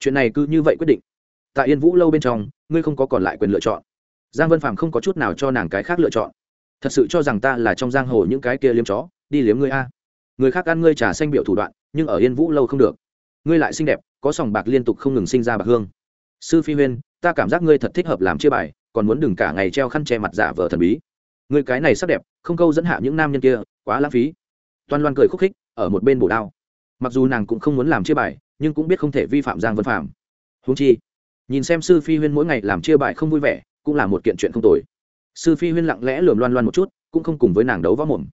Chuyện này cứ như vậy quyết định. Tại yên vũ lâu bên trong, ngươi không có còn lại quyền lựa chọn. Giang vân phạm không có chút nào cho nàng cái khác lựa chọn thật sự cho rằng ta là trong giang hồ những cái kia liếm chó, đi liếm ngươi a. Người khác ăn ngươi trà xanh biểu thủ đoạn, nhưng ở yên vũ lâu không được. Ngươi lại xinh đẹp, có sòng bạc liên tục không ngừng sinh ra bạc hương. Sư phi huyên, ta cảm giác ngươi thật thích hợp làm chia bài, còn muốn đừng cả ngày treo khăn che mặt giả vờ thần bí. Ngươi cái này sắc đẹp, không câu dẫn hạ những nam nhân kia, quá lãng phí. Toan loan cười khúc khích, ở một bên bổ đao. Mặc dù nàng cũng không muốn làm chia bài, nhưng cũng biết không thể vi phạm giang vân phạm. Húng chi, nhìn xem sư phi huyên mỗi ngày làm chia bài không vui vẻ, cũng là một kiện chuyện không tồi sư phi huyên lặng lẽ lườm loan loan một chút, cũng không cùng với nàng đấu võ mồm.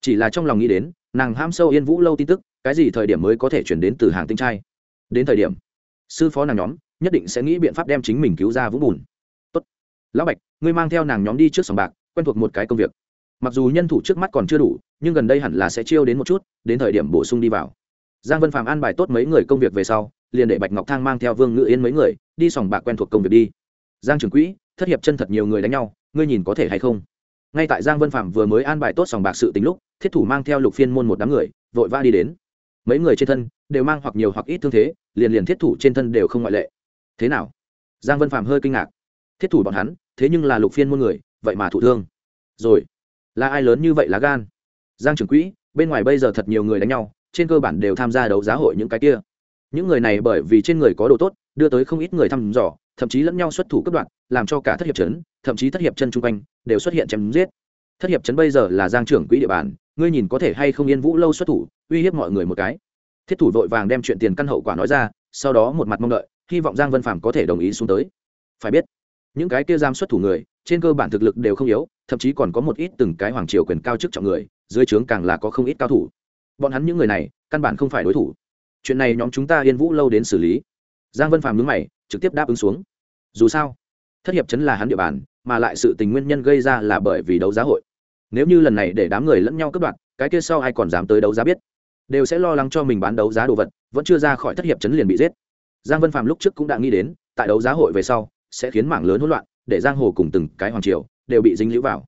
Chỉ là trong lòng nghĩ đến, nàng ham sâu yên vũ lâu tin tức, cái gì thời điểm mới có thể chuyển đến từ hàng tinh trai? Đến thời điểm, sư phó nàng nhóm nhất định sẽ nghĩ biện pháp đem chính mình cứu ra vũng bùn. Tốt. Lão bạch, ngươi mang theo nàng nhóm đi trước sòng bạc, quen thuộc một cái công việc. Mặc dù nhân thủ trước mắt còn chưa đủ, nhưng gần đây hẳn là sẽ chiêu đến một chút, đến thời điểm bổ sung đi vào. Giang vân phạm an bài tốt mấy người công việc về sau, liền để bạch ngọc thang mang theo vương ngự yên mấy người, đi sòng bạc quen thuộc công việc đi. Giang trưởng quỹ, thất hiệp chân thật nhiều người đánh nhau ngươi nhìn có thể hay không? Ngay tại giang vân phạm vừa mới an bài tốt sòng bạc sự tính lúc, thiết thủ mang theo lục phiên môn một đám người, vội vã đi đến. Mấy người trên thân đều mang hoặc nhiều hoặc ít thương thế, liền liền thiết thủ trên thân đều không ngoại lệ. Thế nào? Giang vân phạm hơi kinh ngạc. Thiết thủ bọn hắn, thế nhưng là lục phiên môn người, vậy mà thụ thương. Rồi, là ai lớn như vậy là gan? Giang trưởng quỹ, bên ngoài bây giờ thật nhiều người đánh nhau, trên cơ bản đều tham gia đấu giá hội những cái kia. Những người này bởi vì trên người có đồ tốt, đưa tới không ít người thăm dò thậm chí lẫn nhau xuất thủ cấp đoạn làm cho cả thất hiệp chấn thậm chí thất hiệp chân chung quanh, đều xuất hiện chém giết. Thất hiệp chấn bây giờ là giang trưởng quỹ địa bàn, ngươi nhìn có thể hay không yên vũ lâu xuất thủ, uy hiếp mọi người một cái. Thiết thủ vội vàng đem chuyện tiền căn hậu quả nói ra, sau đó một mặt mong đợi, hy vọng giang vân phạm có thể đồng ý xuống tới. Phải biết, những cái kia giam xuất thủ người, trên cơ bản thực lực đều không yếu, thậm chí còn có một ít từng cái hoàng triều quyền cao chức trọng người, dưới trướng càng là có không ít cao thủ. Bọn hắn những người này, căn bản không phải đối thủ. Chuyện này nhóm chúng ta yên vũ lâu đến xử lý. Giang vân phạm nhớ mày trực tiếp đáp ứng xuống. Dù sao, thất hiệp chấn là hắn địa bàn, mà lại sự tình nguyên nhân gây ra là bởi vì đấu giá hội. Nếu như lần này để đám người lẫn nhau cướp đoạt, cái kia sau ai còn dám tới đấu giá biết? Đều sẽ lo lắng cho mình bán đấu giá đồ vật, vẫn chưa ra khỏi thất hiệp chấn liền bị giết. Giang vân phạm lúc trước cũng đã nghĩ đến, tại đấu giá hội về sau, sẽ khiến mảng lớn hỗn loạn, để giang hồ cùng từng cái hoàng triều đều bị dính lũ vào.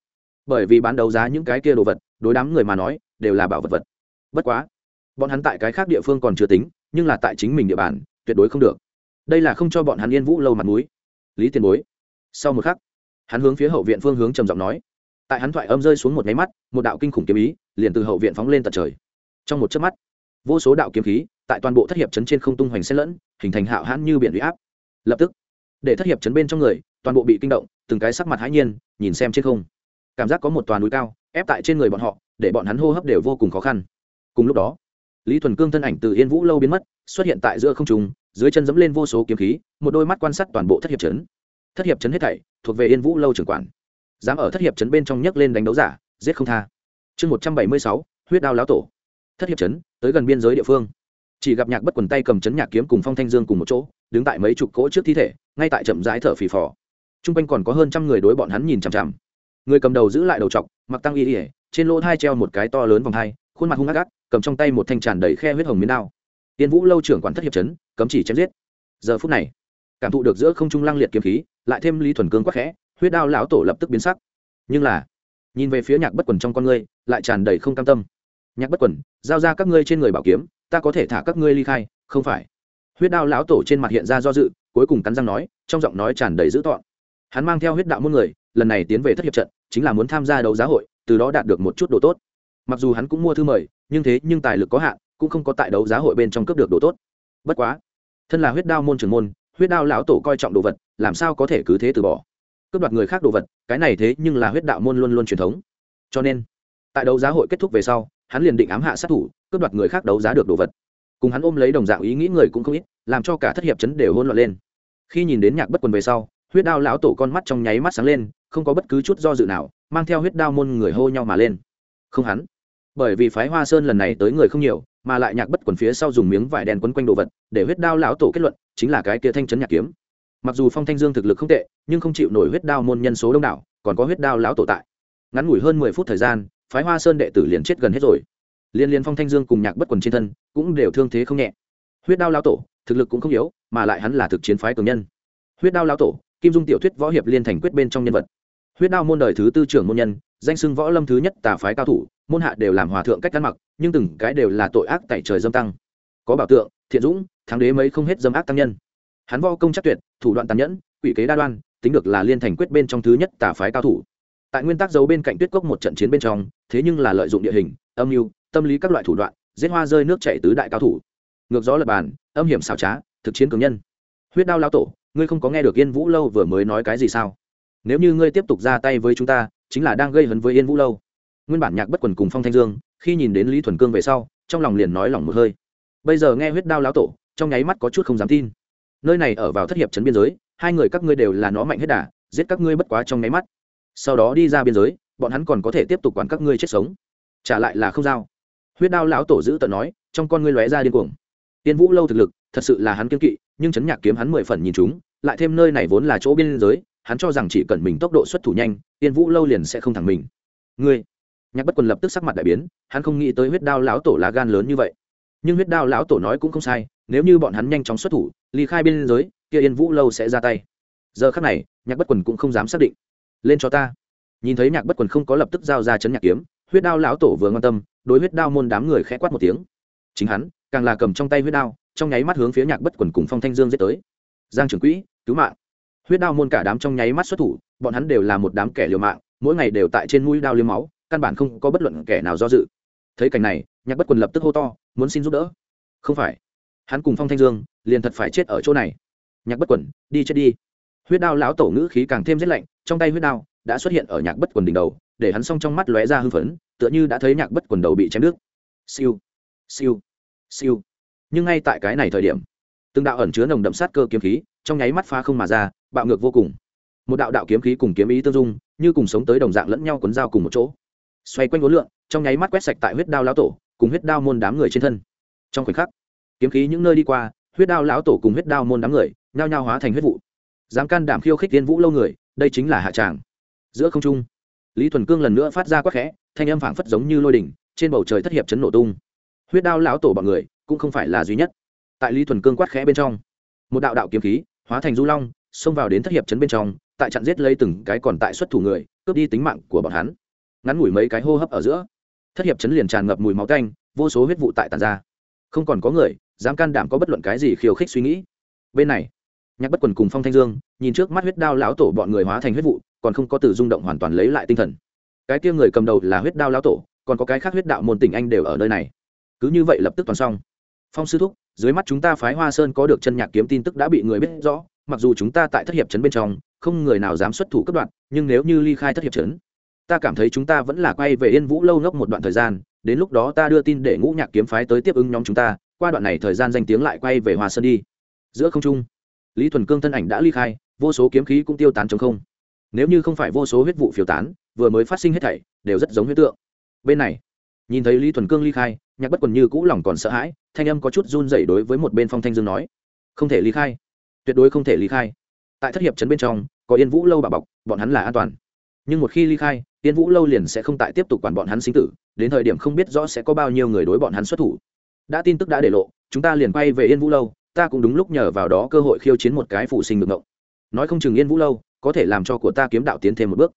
Bởi vì bán đấu giá những cái kia đồ vật, đối đám người mà nói, đều là bảo vật vật. Bất quá, bọn hắn tại cái khác địa phương còn chưa tính, nhưng là tại chính mình địa bàn, tuyệt đối không được đây là không cho bọn hắn yên vũ lâu mặt mũi. Lý tiền bối. Sau một khắc, hắn hướng phía hậu viện phương hướng trầm giọng nói. Tại hắn thoại âm rơi xuống một máy mắt, một đạo kinh khủng kiếm ý liền từ hậu viện phóng lên tận trời. Trong một chớp mắt, vô số đạo kiếm khí tại toàn bộ thất hiệp chấn trên không tung hoành xen lẫn, hình thành hạo hãn như biển huy áp. Lập tức, để thất hiệp chấn bên trong người toàn bộ bị kinh động, từng cái sắc mặt hãi nhiên, nhìn xem trên không. Cảm giác có một toàn núi cao, ép tại trên người bọn họ, để bọn hắn hô hấp đều vô cùng khó khăn. Cùng lúc đó, lý thuần cương thân ảnh từ yên vũ lâu biến mất, xuất hiện tại giữa không trung dưới chân dẫm lên vô số kiếm khí, một đôi mắt quan sát toàn bộ thất hiệp chấn thất hiệp chấn hết thảy thuộc về yên vũ lâu trưởng quản. Dám ở thất hiệp chấn bên trong nhấc lên đánh đấu giả, giết không tha. Chương một trăm bảy mươi sáu, huyết đao lão tổ. Thất hiệp trấn, tới gần biên giới địa phương. Chỉ gặp nhạc bất quần tay cầm chấn nhạc kiếm cùng phong thanh dương cùng một chỗ, đứng tại mấy chục cỗ trước thi thể, ngay tại chậm rãi thở phì phò. T r u n g quanh còn có hơn trăm người đối bọn hắn nhìn chằm chằm. Người cầm đầu giữ lại đầu t mặc tăng y ỉa trên lỗ thai treo một cái to lớn vòng hai, khuôn mặt hung ác ác, cầm trong tay một thanh tràn đầy khe huyết hồng miến đao tiên vũ lâu trưởng quản thất hiệp trấn cấm chỉ chém giết. Giờ phút này, cảm thụ được giữa không trung lăng liệt kiếm khí, lại thêm lý thuần cương quắc khẽ, huyết đao lão tổ lập tức biến sắc. Nhưng là, nhìn về phía nhạc bất quần trong con ngươi, lại tràn đầy không cam tâm. Nhạc bất quần, giao ra các ngươi trên người bảo kiếm, ta có thể thả các ngươi ly khai, không phải. Huyết đao lão tổ trên mặt hiện ra do dự, cuối cùng cắn răng nói, trong giọng nói tràn đầy dữ tọn hắn mang theo huyết đạo muôn người, lần này tiến về thất hiệp trận, chính là muốn tham gia đấu giá hội, từ đó đạt được một chút đồ tốt. Mặc dù hắn cũng mua thư mời, nhưng thế nhưng tài lực có hạn cũng không có tại đấu giá hội bên trong cướp được đồ tốt. Bất quá, thân là huyết đao môn trưởng môn, huyết đao lão tổ coi trọng đồ vật, làm sao có thể cứ thế từ bỏ? Cướp đoạt người khác đồ vật, cái này thế nhưng là huyết đạo môn luôn luôn truyền thống. Cho nên, tại đấu giá hội kết thúc về sau, hắn liền định ám hạ sát thủ, cướp đoạt người khác đấu giá được đồ vật. Cùng hắn ôm lấy đồng dạng ý nghĩ người cũng không ít, làm cho cả thất hiệp chấn đều hôn loạn lên. Khi nhìn đến nhạc bất quần về sau, huyết đao lão tổ con mắt trong nháy mắt sáng lên, không có bất cứ chút do dự nào, mang theo huyết đao môn người hô nhau mà lên. Không hắn. Bởi vì phái hoa sơn lần này tới người không nhiều mà lại nhạc bất quần phía sau dùng miếng vải đen quấn quanh đồ vật, để huyết đao lão tổ kết luận, chính là cái kia thanh chấn nhạc kiếm. Mặc dù phong thanh dương thực lực không tệ, nhưng không chịu nổi huyết đao môn nhân số đông đảo, còn có huyết đao lão tổ tại. Ngắn ngủi hơn mười phút thời gian, phái hoa sơn đệ tử liền chết gần hết rồi. Liên liên phong thanh dương cùng nhạc bất quần trên thân, cũng đều thương thế không nhẹ. Huyết đao lão tổ, thực lực cũng không yếu, mà lại hắn là thực chiến phái cường nhân. Huyết đao lão tổ, kim dung tiểu thuyết võ hiệp liên thành quyết bên trong nhân vật. Huyết đao môn đời thứ tư trưởng môn nhân, danh xưng võ lâm thứ nhất tà phái cao thủ môn hạ đều làm hòa thượng cách ăn mặc, nhưng từng cái đều là tội ác tại trời dâm tăng. Có bảo tượng, thiện dũng, thắng đế mấy không hết dâm ác tăng nhân. Hắn võ công chắc tuyệt, thủ đoạn tàn nhẫn, quỷ kế đa đoan, tính được là liên thành quyết bên trong thứ nhất tà phái cao thủ. Tại nguyên tắc giấu bên cạnh tuyết cốc một trận chiến bên trong, thế nhưng là lợi dụng địa hình, âm mưu, tâm lý các loại thủ đoạn, giết hoa rơi nước chảy tứ đại cao thủ. Ngược gió lập bàn, âm hiểm xảo trá, thực chiến cường nhân. Huyết đao lao tổ, ngươi không có nghe được yên vũ lâu vừa mới nói cái gì sao? Nếu như ngươi tiếp tục ra tay với chúng ta, chính là đang gây hấn với yên vũ lâu nguyên bản nhạc bất quần cùng phong thanh dương, khi nhìn đến lý thuần cương về sau, trong lòng liền nói lỏng một hơi. Bây giờ nghe huyết đao lão tổ, trong nháy mắt có chút không dám tin. Nơi này ở vào thất hiệp trấn biên giới, hai người các ngươi đều là nó mạnh hết đà, giết các ngươi bất quá trong nháy mắt. Sau đó đi ra biên giới, bọn hắn còn có thể tiếp tục quản các ngươi chết sống. Trả lại là không giao. Huyết đao lão tổ giữ tận nói, trong con ngươi lóe ra điên cuồng. Tiên vũ lâu thực lực, thật sự là hắn kiên kỵ, nhưng chấn nhạc kiếm hắn mười phần nhìn chúng, lại thêm nơi này vốn là chỗ biên giới, hắn cho rằng chỉ cần mình tốc độ xuất thủ nhanh, tiên vũ lâu liền sẽ không thẳng mình. Ngươi nhạc bất quần lập tức sắc mặt đại biến, hắn không nghĩ tới huyết đao lão tổ lá gan lớn như vậy. Nhưng huyết đao lão tổ nói cũng không sai, nếu như bọn hắn nhanh chóng xuất thủ, ly khai biên giới, kia yên vũ lâu sẽ ra tay. Giờ khắc này, nhạc bất quần cũng không dám xác định. Lên cho ta. Nhìn thấy nhạc bất quần không có lập tức giao ra chấn nhạc kiếm, huyết đao lão tổ vừa quan tâm, đối huyết đao môn đám người khẽ quát một tiếng. Chính hắn, càng là cầm trong tay huyết đao, trong nháy mắt hướng phía nhạc bất quần cùng phong thanh dương giết tới. Giang trưởng quỹ, cứu mạng. Huyết đao môn cả đám trong nháy mắt xuất thủ, bọn hắn đều là một đám kẻ liều mạng, mỗi ngày đều tại trên mũi đao liếm máu căn bản không có bất luận kẻ nào do dự. Thấy cảnh này, nhạc bất quần lập tức hô to, muốn xin giúp đỡ? Không phải. Hắn cùng phong thanh dương liền thật phải chết ở chỗ này. Nhạc bất quần, đi chết đi. Huyết đao lão tổ ngữ khí càng thêm rét lạnh, trong tay huyết đao đã xuất hiện ở nhạc bất quần đỉnh đầu, để hắn xong trong mắt lóe ra hưng phấn, tựa như đã thấy nhạc bất quần đầu bị chém nước siêu siêu siêu. Nhưng ngay tại cái này thời điểm, từng đạo ẩn chứa nồng đậm sát cơ kiếm khí trong nháy mắt pha không mà ra, bạo ngược vô cùng. Một đạo đạo kiếm khí cùng kiếm ý tương dung, như cùng sống tới đồng dạng lẫn nhau cuốn dao cùng một chỗ xoay quanh ngốn lượng trong nháy mắt quét sạch tại huyết đao lão tổ cùng huyết đao môn đám người trên thân. Trong khoảnh khắc, kiếm khí những nơi đi qua, huyết đao lão tổ cùng huyết đao môn đám người nhao nhao hóa thành huyết vụ. Dám can đảm khiêu khích tiên vũ lâu người, đây chính là hạ tràng. Giữa không trung, lý thuần cương lần nữa phát ra quắc khẽ, thanh âm phảng phất giống như lôi đỉnh, trên bầu trời thất hiệp chấn nổ tung. Huyết đao lão tổ bọn người cũng không phải là duy nhất. Tại lý thuần cương quát khẽ bên trong, một đạo đạo kiếm khí hóa thành du long, xông vào đến thất hiệp chấn bên trong, tại chặn giết lấy từng cái còn tại xuất thủ người, cướp đi tính mạng của bọn hắn ngắn ngủi mấy cái hô hấp ở giữa. Thất hiệp chấn liền tràn ngập mùi máu canh vô số huyết vụ tại tàn ra. Không còn có người, dám can đảm có bất luận cái gì khiêu khích suy nghĩ. Bên này, nhạc bất quần cùng phong thanh dương nhìn trước mắt huyết đao lão tổ bọn người hóa thành huyết vụ, còn không có từ rung động hoàn toàn lấy lại tinh thần. Cái kia người cầm đầu là huyết đao lão tổ, còn có cái khác huyết đạo môn tình anh đều ở nơi này. Cứ như vậy lập tức toàn xong. Phong sư thúc, dưới mắt chúng ta phái hoa sơn có được chân nhạc kiếm tin tức đã bị người biết rõ, mặc dù chúng ta tại thất hiệp trấn bên trong, không người nào dám xuất thủ cấp đoạn nhưng nếu như ly khai thất hiệp trấn ta cảm thấy chúng ta vẫn là quay về yên vũ lâu ngốc một đoạn thời gian, đến lúc đó ta đưa tin để ngũ nhạc kiếm phái tới tiếp ứng nhóm chúng ta, qua đoạn này thời gian danh tiếng lại quay về hoa sơn đi. Giữa không trung, lý thuần cương thân ảnh đã ly khai, vô số kiếm khí cũng tiêu tán trong không. Nếu như không phải vô số huyết vụ phiêu tán, vừa mới phát sinh hết thảy, đều rất giống huyết tượng. Bên này, nhìn thấy lý thuần cương ly khai, nhạc bất quần như cũ lòng còn sợ hãi, thanh âm có chút run dậy đối với một bên phong thanh dương nói. Không thể ly khai. Tuyệt đối không thể ly khai. Tại thất hiệp trấn bên trong, có yên vũ lâu bà bọc, bọn hắn là an toàn. Nhưng một khi ly khai Tiên vũ lâu liền sẽ không tại tiếp tục quản bọn hắn sinh tử, đến thời điểm không biết rõ sẽ có bao nhiêu người đối bọn hắn xuất thủ. Đã tin tức đã để lộ, chúng ta liền quay về yên vũ lâu, ta cũng đúng lúc nhờ vào đó cơ hội khiêu chiến một cái phụ sinh ngược ngộng. Nói không chừng yên vũ lâu, có thể làm cho của ta kiếm đạo tiến thêm một bước.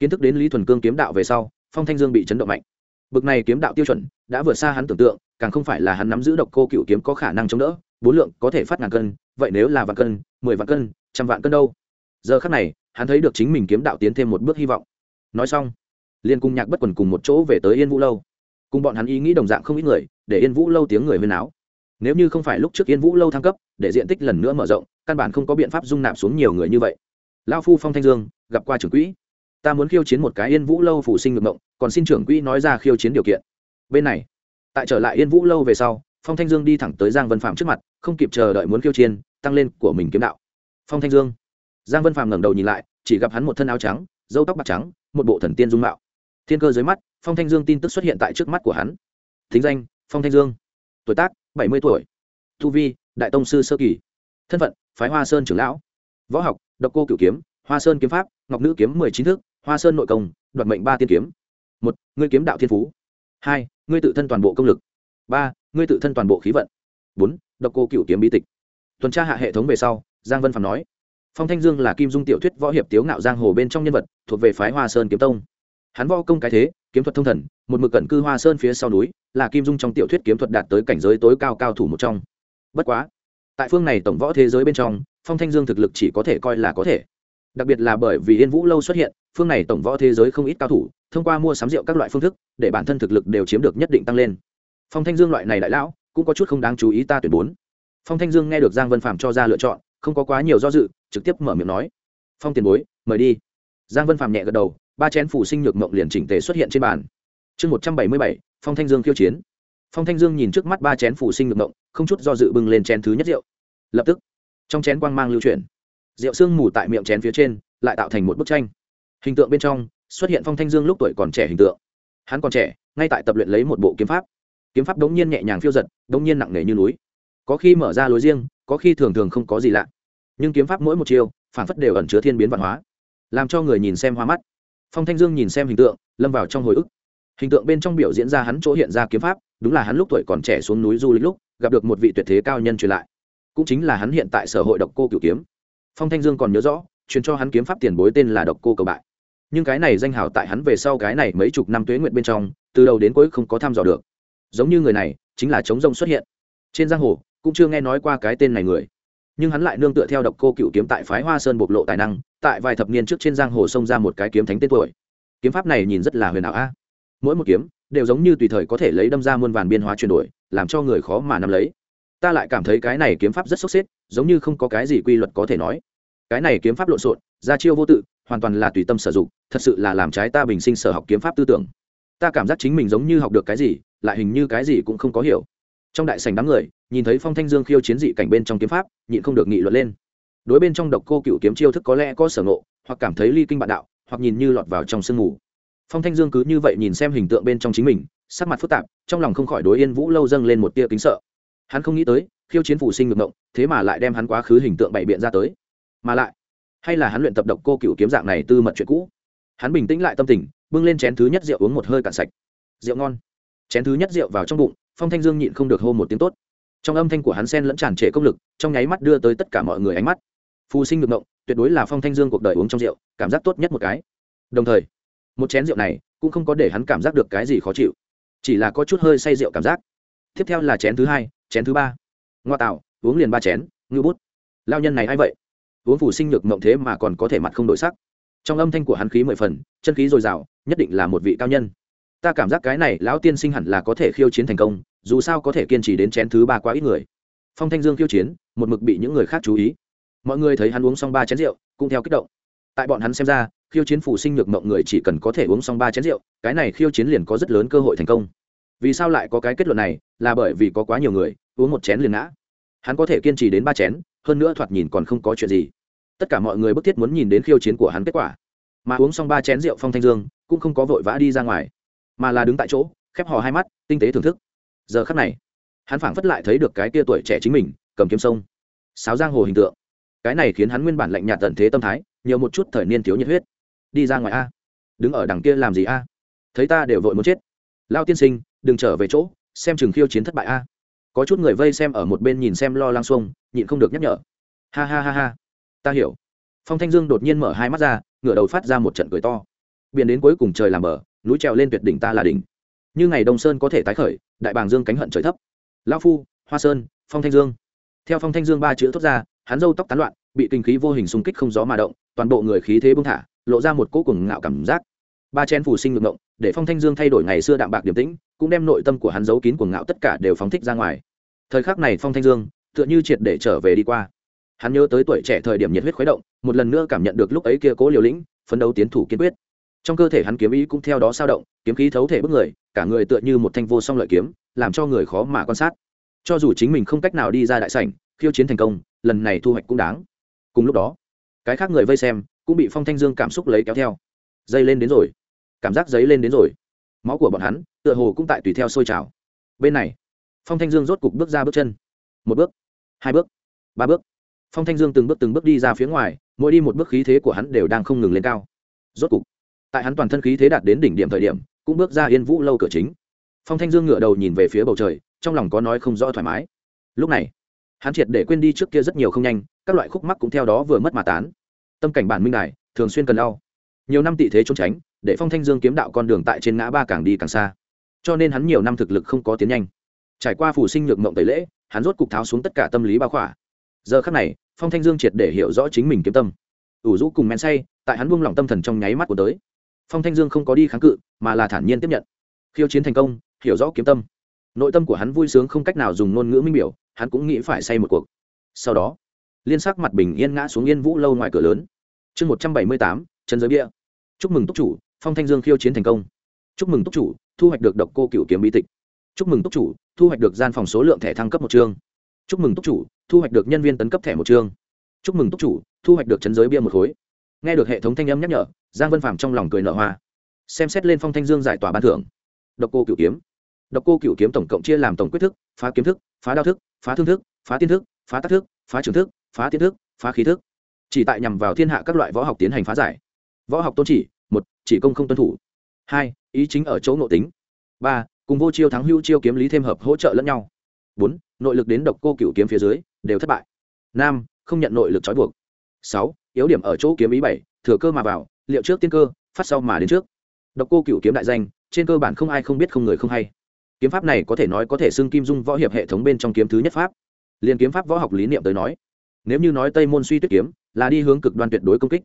Kiến thức đến lý thuần cương kiếm đạo về sau, phong thanh dương bị chấn động mạnh. Bực này kiếm đạo tiêu chuẩn, đã vượt xa hắn tưởng tượng, càng không phải là hắn nắm giữ độc cô cựu kiếm có khả năng chống đỡ, bốn lượng có thể phát ngàn cân, vậy nếu là vạn cân, mười vạn cân, trăm vạn cân đâu? Giờ khắc này, hắn thấy được chính mình kiếm đạo tiến thêm một bước hy vọng nói xong, liên cung nhạc bất quần cùng một chỗ về tới yên vũ lâu. Cùng bọn hắn ý nghĩ đồng dạng không ít người, để yên vũ lâu tiếng người huyên áo nếu như không phải lúc trước yên vũ lâu thăng cấp, để diện tích lần nữa mở rộng, căn bản không có biện pháp dung nạp xuống nhiều người như vậy. Lao phu phong thanh dương, gặp qua trưởng quỹ. Ta muốn khiêu chiến một cái yên vũ lâu phủ sinh ngược mộng, còn xin trưởng quỹ nói ra khiêu chiến điều kiện. Bên này, tại trở lại yên vũ lâu về sau, phong thanh dương đi thẳng tới giang vân phạm trước mặt, không kịp chờ đợi muốn khiêu chiến, tăng lên của mình kiếm đạo. Phong thanh dương. Giang vân phạm ngẩng đầu nhìn lại, chỉ gặp hắn một thân áo trắng dâu tóc bạc trắng một bộ thần tiên dung mạo. Thiên cơ dưới mắt, phong thanh dương tin tức xuất hiện tại trước mắt của hắn. Thính danh, phong thanh dương. Tuổi tác, bảy mươi tuổi. Thu vi, đại tông sư sơ kỳ. Thân phận, phái hoa sơn trưởng lão. Võ học, độc cô cửu kiếm, hoa sơn kiếm pháp, ngọc nữ kiếm mười chín thước hoa sơn nội công, đoạt mệnh ba tiên kiếm. Một, ngươi kiếm đạo thiên phú. Hai, ngươi tự thân toàn bộ công lực. Ba, ngươi tự thân toàn bộ khí vận. Bốn, độc cô cửu kiếm bí tịch. Tuần tra hạ hệ thống về sau, giang vân phạm nói phong thanh dương là kim dung tiểu thuyết võ hiệp tiếu ngạo giang hồ bên trong nhân vật, thuộc về phái hoa sơn kiếm tông. Hắn võ công cái thế, kiếm thuật thông thần, một mực cẩn cư hoa sơn phía sau núi, là kim dung trong tiểu thuyết kiếm thuật đạt tới cảnh giới tối cao cao thủ một trong. Bất quá, tại phương này tổng võ thế giới bên trong, phong thanh dương thực lực chỉ có thể coi là có thể. Đặc biệt là bởi vì yên vũ lâu xuất hiện, phương này tổng võ thế giới không ít cao thủ, thông qua mua sắm rượu các loại phương thức, để bản thân thực lực đều chiếm được nhất định tăng lên. Phong thanh dương loại này đại lão, cũng có chút không đáng chú ý ta tuyển bốn. Phong thanh dương nghe được giang vân phạm cho ra lựa chọn không có quá nhiều do dự, trực tiếp mở miệng nói. Phong tiền bối, mời đi. Giang vân phàm nhẹ gật đầu, ba chén phủ sinh nhược mộng liền chỉnh tề xuất hiện trên bàn. Chương một trăm bảy mươi bảy, phong thanh dương khiêu chiến. Phong thanh dương nhìn trước mắt ba chén phủ sinh nhược mộng, không chút do dự bưng lên chén thứ nhất rượu. Lập tức, trong chén quang mang lưu chuyển. Rượu sương mù tại miệng chén phía trên, lại tạo thành một bức tranh. Hình tượng bên trong, xuất hiện phong thanh dương lúc tuổi còn trẻ hình tượng. Hắn còn trẻ, ngay tại tập luyện lấy một bộ kiếm pháp. Kiếm pháp đống nhiên nhẹ nhàng phiêu giật, đống nhiên nặng nề như núi có khi mở ra lối riêng, có khi thường thường không có gì lạ. Nhưng kiếm pháp mỗi một chiêu phản phất đều ẩn chứa thiên biến văn hóa, làm cho người nhìn xem hoa mắt. Phong thanh dương nhìn xem hình tượng, lâm vào trong hồi ức. Hình tượng bên trong biểu diễn ra hắn chỗ hiện ra kiếm pháp, đúng là hắn lúc tuổi còn trẻ xuống núi du lịch lúc, gặp được một vị tuyệt thế cao nhân truyền lại. Cũng chính là hắn hiện tại sở hội độc cô cửu kiếm. Phong thanh dương còn nhớ rõ, truyền cho hắn kiếm pháp tiền bối tên là độc cô cầu bại. Nhưng cái này danh hào tại hắn về sau cái này mấy chục năm tuế nguyện bên trong, từ đầu đến cuối không có thăm dò được. Giống như người này, chính là chống rông xuất hiện. Trên giang hồ cũng chưa nghe nói qua cái tên này người. Nhưng hắn lại nương tựa theo độc cô cựu kiếm tại phái hoa sơn bộc lộ tài năng, tại vài thập niên trước trên giang hồ sông ra một cái kiếm thánh tên tuổi. Kiếm pháp này nhìn rất là huyền ảo a. Mỗi một kiếm đều giống như tùy thời có thể lấy đâm ra muôn vàn biên hóa chuyển đổi, làm cho người khó mà nắm lấy. Ta lại cảm thấy cái này kiếm pháp rất sốc xếp, giống như không có cái gì quy luật có thể nói. Cái này kiếm pháp lộn xộn, ra chiêu vô tự, hoàn toàn là tùy tâm sử dụng, thật sự là làm trái ta bình sinh sở học kiếm pháp tư tưởng. Ta cảm giác chính mình giống như học được cái gì, lại hình như cái gì cũng không có hiểu. Trong đại sảnh đám người nhìn thấy phong thanh dương khiêu chiến dị cảnh bên trong kiếm pháp, nhịn không được nghị luận lên. Đối bên trong độc cô cựu kiếm chiêu thức có lẽ có sở ngộ, hoặc cảm thấy ly kinh bạn đạo, hoặc nhìn như lọt vào trong sương mù. Phong thanh dương cứ như vậy nhìn xem hình tượng bên trong chính mình, sắc mặt phức tạp, trong lòng không khỏi đối yên vũ lâu dâng lên một tia kính sợ. Hắn không nghĩ tới, khiêu chiến phủ sinh ngược ngộng, thế mà lại đem hắn quá khứ hình tượng bày biện ra tới. Mà lại, hay là hắn luyện tập độc cô cựu kiếm dạng này tư mật chuyện cũ. Hắn bình tĩnh lại tâm tình, bưng lên chén thứ nhất rượu uống một hơi cạn sạch. Rượu ngon. Chén thứ nhất rượu vào trong bụng, phong thanh dương nhịn không được hô một tiếng tốt trong âm thanh của hắn sen lẫn tràn trề công lực, trong nháy mắt đưa tới tất cả mọi người ánh mắt. Phù sinh ngược ngộng, tuyệt đối là phong thanh dương cuộc đời uống trong rượu, cảm giác tốt nhất một cái. Đồng thời, một chén rượu này cũng không có để hắn cảm giác được cái gì khó chịu, chỉ là có chút hơi say rượu cảm giác. Tiếp theo là chén thứ hai, chén thứ ba. Ngoa tạo, uống liền ba chén ngư bút. Lao nhân này a i vậy? Uống phủ sinh nhược mộng thế mà còn có thể mặt không đổi sắc. Trong âm thanh của hắn khí mười phần, chân khí dồi dào, nhất định là một vị cao nhân. Ta cảm giác cái này lão tiên sinh hẳn là có thể khiêu chiến thành công dù sao có thể kiên trì đến chén thứ ba quá ít người. Phong thanh dương khiêu chiến, một mực bị những người khác chú ý. Mọi người thấy hắn uống xong ba chén rượu, cũng theo kích động. Tại bọn hắn xem ra, khiêu chiến phủ sinh nhược mộng người chỉ cần có thể uống xong ba chén rượu, cái này khiêu chiến liền có rất lớn cơ hội thành công. Vì sao lại có cái kết luận này? Là bởi vì có quá nhiều người uống một chén liền ngã. Hắn có thể kiên trì đến ba chén, hơn nữa thoạt nhìn còn không có chuyện gì. Tất cả mọi người bức thiết muốn nhìn đến khiêu chiến của hắn kết quả. Mà uống xong ba chén rượu phong thanh dương cũng không có vội vã đi ra ngoài, mà là đứng tại chỗ, khép hò hai mắt, tinh tế thưởng thức giờ khắc này, hắn phảng phất lại thấy được cái tia tuổi trẻ chính mình, cầm kiếm sông, sáo giang hồ hình tượng. Cái này khiến hắn nguyên bản lạnh nhạt tận thế tâm thái, nhiều một chút thời niên thiếu nhiệt huyết. Đi ra ngoài a. Đứng ở đằng kia làm gì a? Thấy ta đều vội muốn chết. Lao tiên sinh, đừng trở về chỗ, xem chừng khiêu chiến thất bại a. Có chút người vây xem ở một bên nhìn xem lo lang xuông, nhịn không được nhắc nhở. Ha ha ha ha. Ta hiểu. Phong thanh dương đột nhiên mở hai mắt ra, ngửa đầu phát ra một trận cười to. Biển đến cuối cùng trời làm bờ, núi trèo lên tuyệt đỉnh ta là đỉnh. Như ngày đông sơn có thể tái khởi đại bàng dương cánh hận trời thấp. Lao phu, hoa sơn, phong thanh dương. Theo phong thanh dương ba chữ thốt ra, hắn râu tóc tán loạn, bị kinh khí vô hình xung kích không gió mà động, toàn bộ người khí thế bưng thả, lộ ra một cỗ cùng ngạo cảm giác. Ba chen phù sinh ngược ngộng, để phong thanh dương thay đổi ngày xưa đạm bạc điềm tĩnh, cũng đem nội tâm của hắn giấu kín cuồng ngạo tất cả đều phóng thích ra ngoài. Thời khắc này phong thanh dương, tựa như triệt để trở về đi qua. Hắn nhớ tới tuổi trẻ thời điểm nhiệt huyết khuấy động, một lần nữa cảm nhận được lúc ấy kia cố liều lĩnh, phấn đấu tiến thủ kiên quyết trong cơ thể hắn kiếm ý cũng theo đó sao động, kiếm khí thấu thể bức người, cả người tựa như một thanh vô song lợi kiếm, làm cho người khó mà quan sát. Cho dù chính mình không cách nào đi ra đại sảnh, khiêu chiến thành công, lần này thu hoạch cũng đáng. Cùng lúc đó, cái khác người vây xem cũng bị phong thanh dương cảm xúc lấy kéo theo. Dây lên đến rồi. Cảm giác giấy lên đến rồi. Máu của bọn hắn tựa hồ cũng tại tùy theo sôi trào. Bên này, phong thanh dương rốt cục bước ra bước chân. Một bước, hai bước, ba bước. Phong thanh dương từng bước từng bước đi ra phía ngoài, mỗi đi một bước khí thế của hắn đều đang không ngừng lên cao. Rốt cục tại hắn toàn thân khí thế đạt đến đỉnh điểm thời điểm, cũng bước ra yên vũ lâu cửa chính. Phong thanh dương ngửa đầu nhìn về phía bầu trời, trong lòng có nói không rõ thoải mái. Lúc này, hắn triệt để quên đi trước kia rất nhiều không nhanh, các loại khúc mắc cũng theo đó vừa mất mà tán. Tâm cảnh bản minh đài, thường xuyên cần đau. Nhiều năm tị thế trốn tránh, để phong thanh dương kiếm đạo con đường tại trên ngã ba càng đi càng xa. Cho nên hắn nhiều năm thực lực không có tiến nhanh. Trải qua phủ sinh nhược mộng tẩy lễ, hắn rốt cục tháo xuống tất cả tâm lý bao khỏa. Giờ khắc này, phong thanh dương triệt để hiểu rõ chính mình kiếm tâm. Ủ rũ cùng men say, tại hắn buông lỏng tâm thần trong nháy mắt của tới phong thanh dương không có đi kháng cự, mà là thản nhiên tiếp nhận. Khiêu chiến thành công, hiểu rõ kiếm tâm. Nội tâm của hắn vui sướng không cách nào dùng ngôn ngữ minh biểu, hắn cũng nghĩ phải say một cuộc. Sau đó, liên sắc mặt bình yên ngã xuống yên vũ lâu ngoài cửa lớn. Chương một trăm bảy mươi tám chân giới bia. Chúc mừng túc chủ, phong thanh dương khiêu chiến thành công. Chúc mừng túc chủ, thu hoạch được độc cô cựu kiếm bí tịch. Chúc mừng túc chủ, thu hoạch được gian phòng số lượng thẻ thăng cấp một chương. Chúc mừng túc chủ, thu hoạch được nhân viên tấn cấp thẻ một chương. Chúc mừng túc chủ, thu hoạch được chấn giới bia một khối nghe được hệ thống thanh âm nhắc nhở, giang vân phạm trong lòng cười nở hoa. Xem xét lên phong thanh dương giải tỏa ban thưởng. Độc cô cựu kiếm. Độc cô cựu kiếm tổng cộng chia làm tổng quyết thức, phá kiếm thức, phá đao thức, phá thương thức, phá tiên thức, phá tác thức, phá trường thức, phá tiên thức, phá khí thức. Chỉ tại nhằm vào thiên hạ các loại võ học tiến hành phá giải. Võ học tôn chỉ, một, chỉ công không tuân thủ. Hai, ý chính ở chỗ nội tính. Ba, cùng vô chiêu thắng hữu chiêu kiếm lý thêm hợp hỗ trợ lẫn nhau. Bốn, nội lực đến độc cô cựu kiếm phía dưới, đều thất bại. Năm, không nhận nội lực trói buộc. Sáu yếu điểm ở chỗ kiếm ý bảy, thừa cơ mà vào, liệu trước tiên cơ, phát sau mà đến trước. Độc cô cựu kiếm đại danh, trên cơ bản không ai không biết không người không hay. Kiếm pháp này có thể nói có thể xưng kim dung võ hiệp hệ thống bên trong kiếm thứ nhất pháp. Liền kiếm pháp võ học lý niệm tới nói, nếu như nói tây môn suy tuyết kiếm, là đi hướng cực đoan tuyệt đối công kích.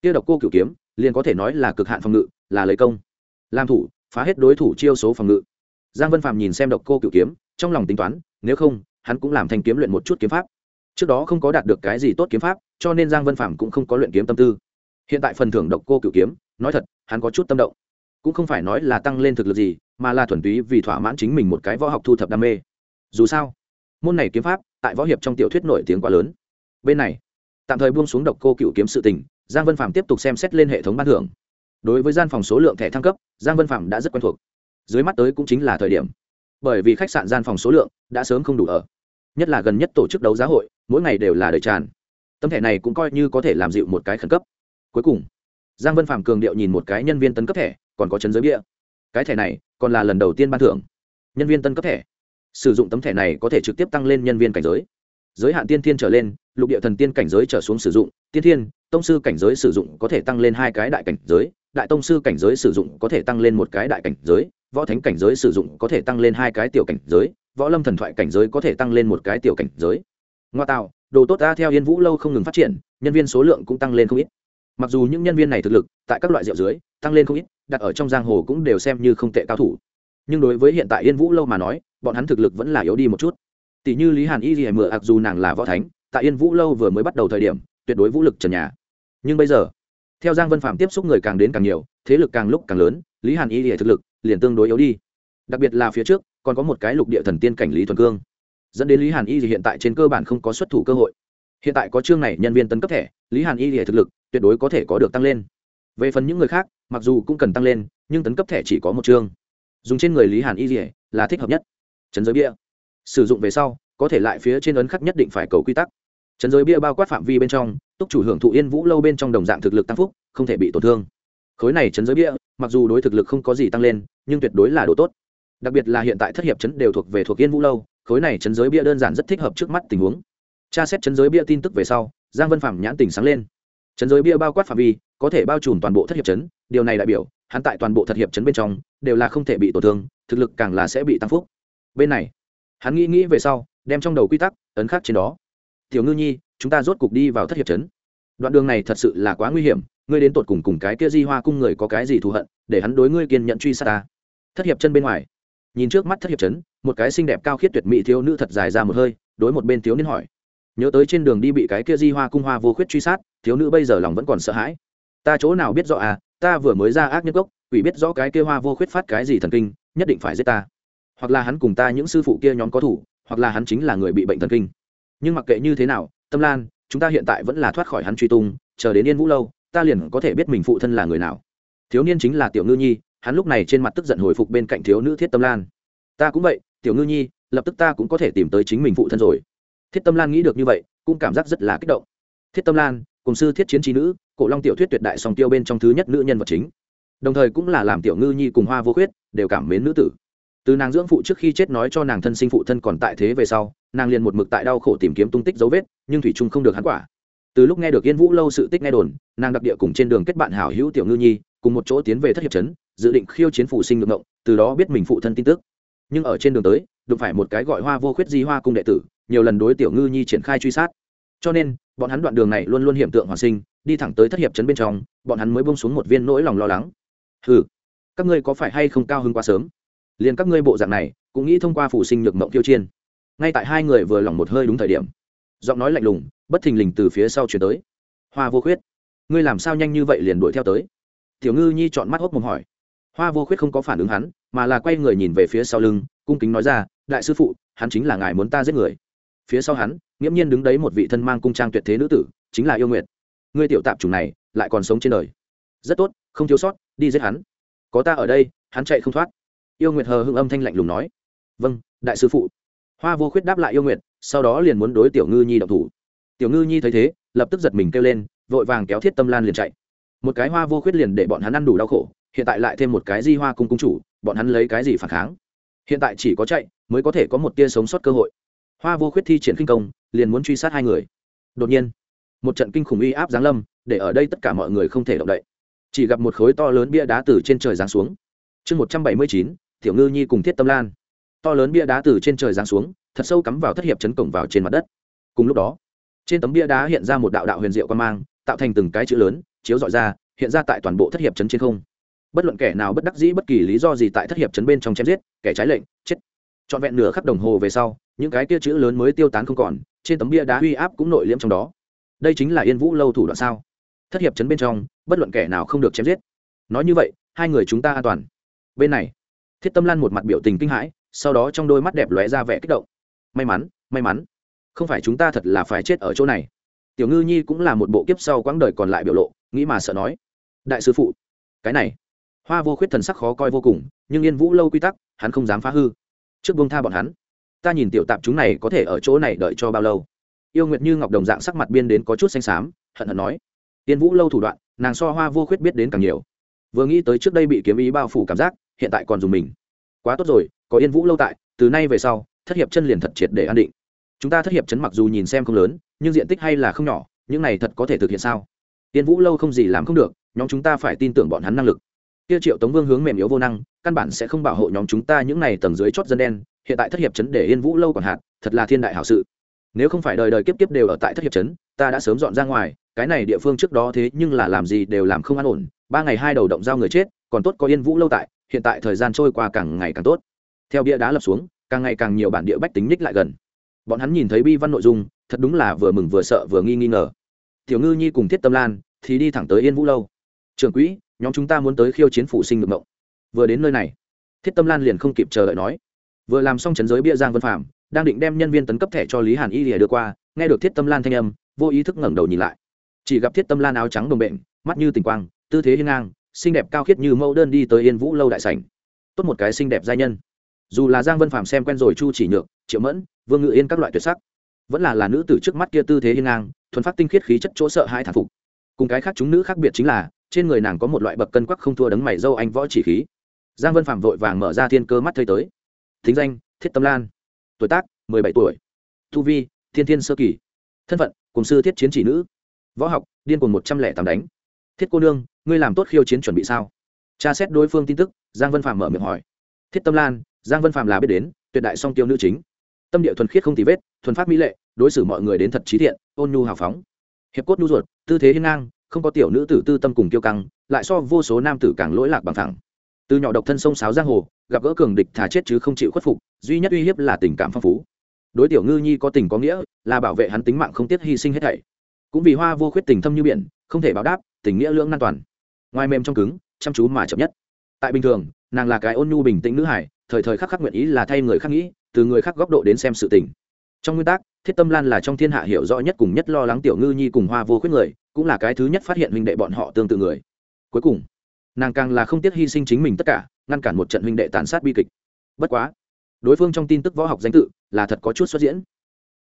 Tiêu độc cô cựu kiếm, liền có thể nói là cực hạn phòng ngự, là lấy công, làm thủ, phá hết đối thủ chiêu số phòng ngự. Giang vân phạm nhìn xem độc cô cựu kiếm, trong lòng tính toán, nếu không, hắn cũng làm thành kiếm luyện một chút kiếm pháp. Trước đó không có đạt được cái gì tốt kiếm pháp cho nên giang vân phạm cũng không có luyện kiếm tâm tư. Hiện tại phần thưởng độc cô cựu kiếm, nói thật, hắn có chút tâm động. Cũng không phải nói là tăng lên thực lực gì, mà là thuần túy vì thỏa mãn chính mình một cái võ học thu thập đam mê. Dù sao, môn này kiếm pháp, tại võ hiệp trong tiểu thuyết nổi tiếng quá lớn. Bên này, tạm thời buông xuống độc cô cựu kiếm sự tình, giang vân phạm tiếp tục xem xét lên hệ thống ban thưởng. Đối với gian phòng số lượng thẻ thăng cấp, giang vân phạm đã rất quen thuộc. Dưới mắt tới cũng chính là thời điểm. Bởi vì khách sạn gian phòng số lượng đã sớm không đủ ở. Nhất là gần nhất tổ chức đấu giá hội, mỗi ngày đều là đời tràn tấm thẻ này cũng coi như có thể làm dịu một cái khẩn cấp. Cuối cùng, giang vân phạm cường điệu nhìn một cái nhân viên tấn cấp thẻ, còn có chấn giới bia. Cái thẻ này còn là lần đầu tiên ban thưởng. Nhân viên tân cấp thẻ. Sử dụng tấm thẻ này có thể trực tiếp tăng lên nhân viên cảnh giới. Giới hạn tiên thiên trở lên, lục địa thần tiên cảnh giới trở xuống sử dụng, tiên thiên, tông sư cảnh giới sử dụng có thể tăng lên hai cái đại cảnh giới, đại tông sư cảnh giới sử dụng có thể tăng lên một cái đại cảnh giới, võ thánh cảnh giới sử dụng có thể tăng lên hai cái tiểu cảnh giới, võ lâm thần thoại cảnh giới có thể tăng lên một cái tiểu cảnh giới. Ngoa tạo đồ tốt ta theo yên vũ lâu không ngừng phát triển, nhân viên số lượng cũng tăng lên không ít. Mặc dù những nhân viên này thực lực tại các loại rượu dưới tăng lên không ít, đặt ở trong giang hồ cũng đều xem như không tệ cao thủ. Nhưng đối với hiện tại yên vũ lâu mà nói, bọn hắn thực lực vẫn là yếu đi một chút. Tỷ như lý hàn y gì mượn ạc dù nàng là võ thánh, tại yên vũ lâu vừa mới bắt đầu thời điểm, tuyệt đối vũ lực trần nhà. Nhưng bây giờ, theo giang vân phạm tiếp xúc người càng đến càng nhiều, thế lực càng lúc càng lớn, lý hàn y thì thực lực liền tương đối yếu đi. Đặc biệt là phía trước, còn có một cái lục địa thần tiên cảnh lý thuần cương dẫn đến lý hàn y thì hiện tại trên cơ bản không có xuất thủ cơ hội. Hiện tại có chương này nhân viên tấn cấp thẻ, lý hàn y thì thực lực tuyệt đối có thể có được tăng lên. Về phần những người khác, mặc dù cũng cần tăng lên, nhưng tấn cấp thẻ chỉ có một chương. Dùng trên người lý hàn y thì là thích hợp nhất. Trấn giới bia. Sử dụng về sau, có thể lại phía trên ấn khắc nhất định phải cầu quy tắc. Trấn giới bia bao quát phạm vi bên trong, túc chủ hưởng thụ yên vũ lâu bên trong đồng dạng thực lực tăng phúc, không thể bị tổn thương. Khối này Trấn giới bia, mặc dù đối thực lực không có gì tăng lên, nhưng tuyệt đối là đồ tốt. Đặc biệt là hiện tại thất hiệp trấn đều thuộc về thuộc yên vũ lâu khối này chấn giới bia đơn giản rất thích hợp trước mắt tình huống. Tra xét chấn giới bia tin tức về sau, giang vân phạm nhãn tình sáng lên. Chấn giới bia bao quát phạm vi, có thể bao trùm toàn bộ thất hiệp chấn, điều này đại biểu, hắn tại toàn bộ thất hiệp chấn bên trong, đều là không thể bị tổn thương, thực lực càng là sẽ bị tăng phúc. Bên này, hắn nghĩ nghĩ về sau, đem trong đầu quy tắc, ấn khắc trên đó. Tiểu ngư nhi, chúng ta rốt cục đi vào thất hiệp chấn. Đoạn đường này thật sự là quá nguy hiểm, ngươi đến tột cùng cùng cái kia di hoa cung người có cái gì thù hận, để hắn đối ngươi kiên nhận truy sát ta. Thất hiệp chân bên ngoài, nhìn trước mắt thất hiệp chấn một cái xinh đẹp cao khiết tuyệt mỹ thiếu nữ thật dài ra một hơi, đối một bên thiếu niên hỏi. Nhớ tới trên đường đi bị cái kia di hoa cung hoa vô khuyết truy sát, thiếu nữ bây giờ lòng vẫn còn sợ hãi. Ta chỗ nào biết rõ à ta vừa mới ra ác nhân gốc quỷ biết rõ cái kia hoa vô khuyết phát cái gì thần kinh, nhất định phải giết ta. Hoặc là hắn cùng ta những sư phụ kia nhóm có thủ, hoặc là hắn chính là người bị bệnh thần kinh. Nhưng mặc kệ như thế nào, tâm lan, chúng ta hiện tại vẫn là thoát khỏi hắn truy tung, chờ đến yên vũ lâu, ta liền có thể biết mình phụ thân là người nào. Thiếu niên chính là tiểu ngư nhi, hắn lúc này trên mặt tức giận hồi phục bên cạnh thiếu nữ thiết tâm lan. Ta cũng vậy tiểu ngư nhi, lập tức ta cũng có thể tìm tới chính mình phụ thân rồi. Thiết tâm lan nghĩ được như vậy, cũng cảm giác rất là kích động. Thiết tâm lan, cùng sư thiết chiến trí nữ, cổ long tiểu thuyết tuyệt đại song tiêu bên trong thứ nhất nữ nhân vật chính. Đồng thời cũng là làm tiểu ngư nhi cùng hoa vô khuyết, đều cảm mến nữ tử. Từ nàng dưỡng phụ trước khi chết nói cho nàng thân sinh phụ thân còn tại thế về sau, nàng liền một mực tại đau khổ tìm kiếm tung tích dấu vết, nhưng thủy trung không được hắn quả. Từ lúc nghe được yên vũ lâu sự tích nghe đồn, nàng đặc địa cùng trên đường kết bạn hảo hữu tiểu ngư nhi, cùng một chỗ tiến về thất hiệp trấn, dự định khiêu chiến phụ sinh ngược ngộng, từ đó biết mình phụ thân tin tức nhưng ở trên đường tới, đụng phải một cái gọi hoa vô khuyết di hoa cung đệ tử, nhiều lần đối tiểu ngư nhi triển khai truy sát. Cho nên, bọn hắn đoạn đường này luôn luôn hiện tượng hoàn sinh, đi thẳng tới thất hiệp trấn bên trong, bọn hắn mới bông xuống một viên nỗi lòng lo lắng. Ừ các ngươi có phải hay không cao hơn quá sớm? Liền các ngươi bộ dạng này, cũng nghĩ thông qua phủ sinh nhược mộng kiêu chiên. Ngay tại hai người vừa lỏng một hơi đúng thời điểm, giọng nói lạnh lùng, bất thình lình từ phía sau chuyển tới. Hoa vô khuyết, ngươi làm sao nhanh như vậy liền đuổi theo tới? Tiểu ngư nhi chọn mắt hốc mồm hỏi hoa vô khuyết không có phản ứng hắn, mà là quay người nhìn về phía sau lưng, cung kính nói ra, đại sư phụ, hắn chính là ngài muốn ta giết người. Phía sau hắn, nghiễm nhiên đứng đấy một vị thân mang cung trang tuyệt thế nữ tử, chính là yêu nguyệt. Ngươi tiểu tạp chủng này, lại còn sống trên đời. Rất tốt, không thiếu sót, đi giết hắn. Có ta ở đây, hắn chạy không thoát. Yêu nguyệt hờ hưng âm thanh lạnh lùng nói. Vâng đại sư phụ. Hoa vô khuyết đáp lại yêu nguyệt, sau đó liền muốn đối tiểu ngư nhi động thủ. Tiểu ngư nhi thấy thế, lập tức giật mình kêu lên, vội vàng kéo thiết tâm lan liền chạy. Một cái hoa vô khuyết liền để bọn hắn ăn đủ đau khổ hiện tại lại thêm một cái di hoa cung cung chủ, bọn hắn lấy cái gì phản kháng? Hiện tại chỉ có chạy, mới có thể có một tia sống sót cơ hội. Hoa vô khuyết thi triển kinh công, liền muốn truy sát hai người. Đột nhiên, một trận kinh khủng uy áp giáng lâm, để ở đây tất cả mọi người không thể động đậy. Chỉ gặp một khối to lớn bia đá từ trên trời giáng xuống. Chương một trăm bảy mươi chín, tiểu ngư nhi cùng thiết tâm lan. To lớn bia đá từ trên trời giáng xuống, thật sâu cắm vào thất hiệp chấn cổng vào trên mặt đất. Cùng lúc đó, trên tấm bia đá hiện ra một đạo đạo huyền diệu quan mang, tạo thành từng cái chữ lớn, chiếu dọi ra, hiện ra tại toàn bộ thất hiệp chấn trên không bất luận kẻ nào bất đắc dĩ bất kỳ lý do gì tại thất hiệp chấn bên trong chém giết, kẻ trái lệnh, chết. Trọn vẹn nửa khắc đồng hồ về sau, những cái kia chữ lớn mới tiêu tán không còn, trên tấm bia đá uy áp cũng nội liễm trong đó. Đây chính là yên vũ lâu thủ đoạn sao? Thất hiệp chấn bên trong, bất luận kẻ nào không được chém giết. Nói như vậy, hai người chúng ta an toàn. Bên này, thiết tâm lan một mặt biểu tình kinh hãi, sau đó trong đôi mắt đẹp lóe ra vẻ kích động. May mắn may mắn. Không phải chúng ta thật là phải chết ở chỗ này. Tiểu ngư nhi cũng là một bộ kiếp sau quãng đời còn lại biểu lộ, nghĩ mà sợ nói. Đại sư phụ, cái này hoa vô khuyết thần sắc khó coi vô cùng, nhưng yên vũ lâu quy tắc, hắn không dám phá hư. Trước buông tha bọn hắn. Ta nhìn tiểu tạp chúng này có thể ở chỗ này đợi cho bao lâu? Yêu nguyệt như ngọc đồng dạng sắc mặt biên đến có chút xanh xám, hận hận nói. Yên vũ lâu thủ đoạn, nàng so hoa vô khuyết biết đến càng nhiều. Vừa nghĩ tới trước đây bị kiếm ý bao phủ cảm giác, hiện tại còn dùng mình. Quá tốt rồi, có yên vũ lâu tại, từ nay về sau, thất hiệp chân liền thật triệt để an định. Chúng ta thất hiệp chấn mặc dù nhìn xem không lớn, nhưng diện tích hay là không nhỏ, những này thật có thể thực hiện sao? Yên vũ lâu không gì làm không được, nhóm chúng ta phải tin tưởng bọn hắn năng lực kia triệu tống vương hướng mềm yếu vô năng, căn bản sẽ không bảo hộ nhóm chúng ta những này tầng dưới chót dân đen, hiện tại thất hiệp chấn để yên vũ lâu còn hạt thật là thiên đại hảo sự. Nếu không phải đời đời kiếp kiếp đều ở tại thất hiệp chấn ta đã sớm dọn ra ngoài, cái này địa phương trước đó thế nhưng là làm gì đều làm không an ổn, ba ngày hai đầu động giao người chết, còn tốt có yên vũ lâu tại, hiện tại thời gian trôi qua càng ngày càng tốt. Theo bia đá lập xuống, càng ngày càng nhiều bản địa bách tính ních lại gần. Bọn hắn nhìn thấy bi văn nội dung, thật đúng là vừa mừng vừa sợ vừa nghi nghi ngờ. Tiểu ngư nhi cùng thiết tâm lan thì đi thẳng tới yên vũ lâu. Trưởng quỹ nhóm chúng ta muốn tới khiêu chiến phụ sinh ngược mộng. Vừa đến nơi này, thiết tâm lan liền không kịp chờ đợi nói. Vừa làm xong chấn giới bia giang vân phạm đang định đem nhân viên tấn cấp thẻ cho lý hàn y lìa đưa qua, nghe được thiết tâm lan thanh âm, vô ý thức ngẩng đầu nhìn lại. Chỉ gặp thiết tâm lan áo trắng đồng bệnh, mắt như tình quang, tư thế hiên ngang, xinh đẹp cao khiết như mẫu đơn đi tới yên vũ lâu đại sảnh. Tốt một cái xinh đẹp giai nhân. Dù là giang vân phạm xem quen rồi chu chỉ nhược, triệu mẫn, vương ngự yên các loại tuyệt sắc, vẫn là là nữ tử trước mắt kia tư thế hiên ngang, thuần phát tinh khiết khí chất chỗ sợ hai thản phục. Cùng cái khác chúng nữ khác biệt chính là trên người nàng có một loại bậc cân quắc không thua đấng mày dâu anh võ chỉ khí. Giang vân phạm vội vàng mở ra thiên cơ mắt thấy tới. Thính danh, thiết tâm lan. Tuổi tác, mười bảy tuổi. Thu vi, thiên thiên sơ kỳ. Thân phận cùng sư thiết chiến chỉ nữ. Võ học, điên cùng một trăm lẻ tám đánh. Thiết cô nương, ngươi làm tốt khiêu chiến chuẩn bị sao? Tra xét đối phương tin tức, giang vân phạm mở miệng hỏi. Thiết tâm lan, giang vân phạm là biết đến, tuyệt đại song tiêu nữ chính. Tâm địa thuần khiết không tì vết, thuần phát mỹ lệ, đối xử mọi người đến thật trí thiện, ôn nhu hào phóng. Hiệp cốt nhu ruột, tư thế hiên ngang không có tiểu nữ tử tư tâm cùng kiêu căng, lại so vô số nam tử càng lỗi lạc bằng thẳng. Từ nhỏ độc thân sông sáo giang hồ, gặp gỡ cường địch thà chết chứ không chịu khuất phục, duy nhất uy hiếp là tình cảm phong phú. Đối tiểu ngư nhi có tình có nghĩa, là bảo vệ hắn tính mạng không tiếc hy sinh hết thảy. Cũng vì hoa vô khuyết tình thâm như biển, không thể báo đáp, tình nghĩa lưỡng nan toàn. Ngoài mềm trong cứng, chăm chú mà chậm nhất. Tại bình thường, nàng là cái ôn nhu bình tĩnh nữ hải, thời thời khắc khắc nguyện ý là thay người khác nghĩ, từ người khác góc độ đến xem sự tình. Trong nguyên tắc thiết tâm lan là trong thiên hạ hiểu rõ nhất cùng nhất lo lắng tiểu ngư nhi cùng hoa vô khuyết người, cũng là cái thứ nhất phát hiện huynh đệ bọn họ tương tự người. Cuối cùng, nàng càng là không tiếc hy sinh chính mình tất cả, ngăn cản một trận huynh đệ tàn sát bi kịch. Bất quá, đối phương trong tin tức võ học danh tự là thật có chút xuất diễn.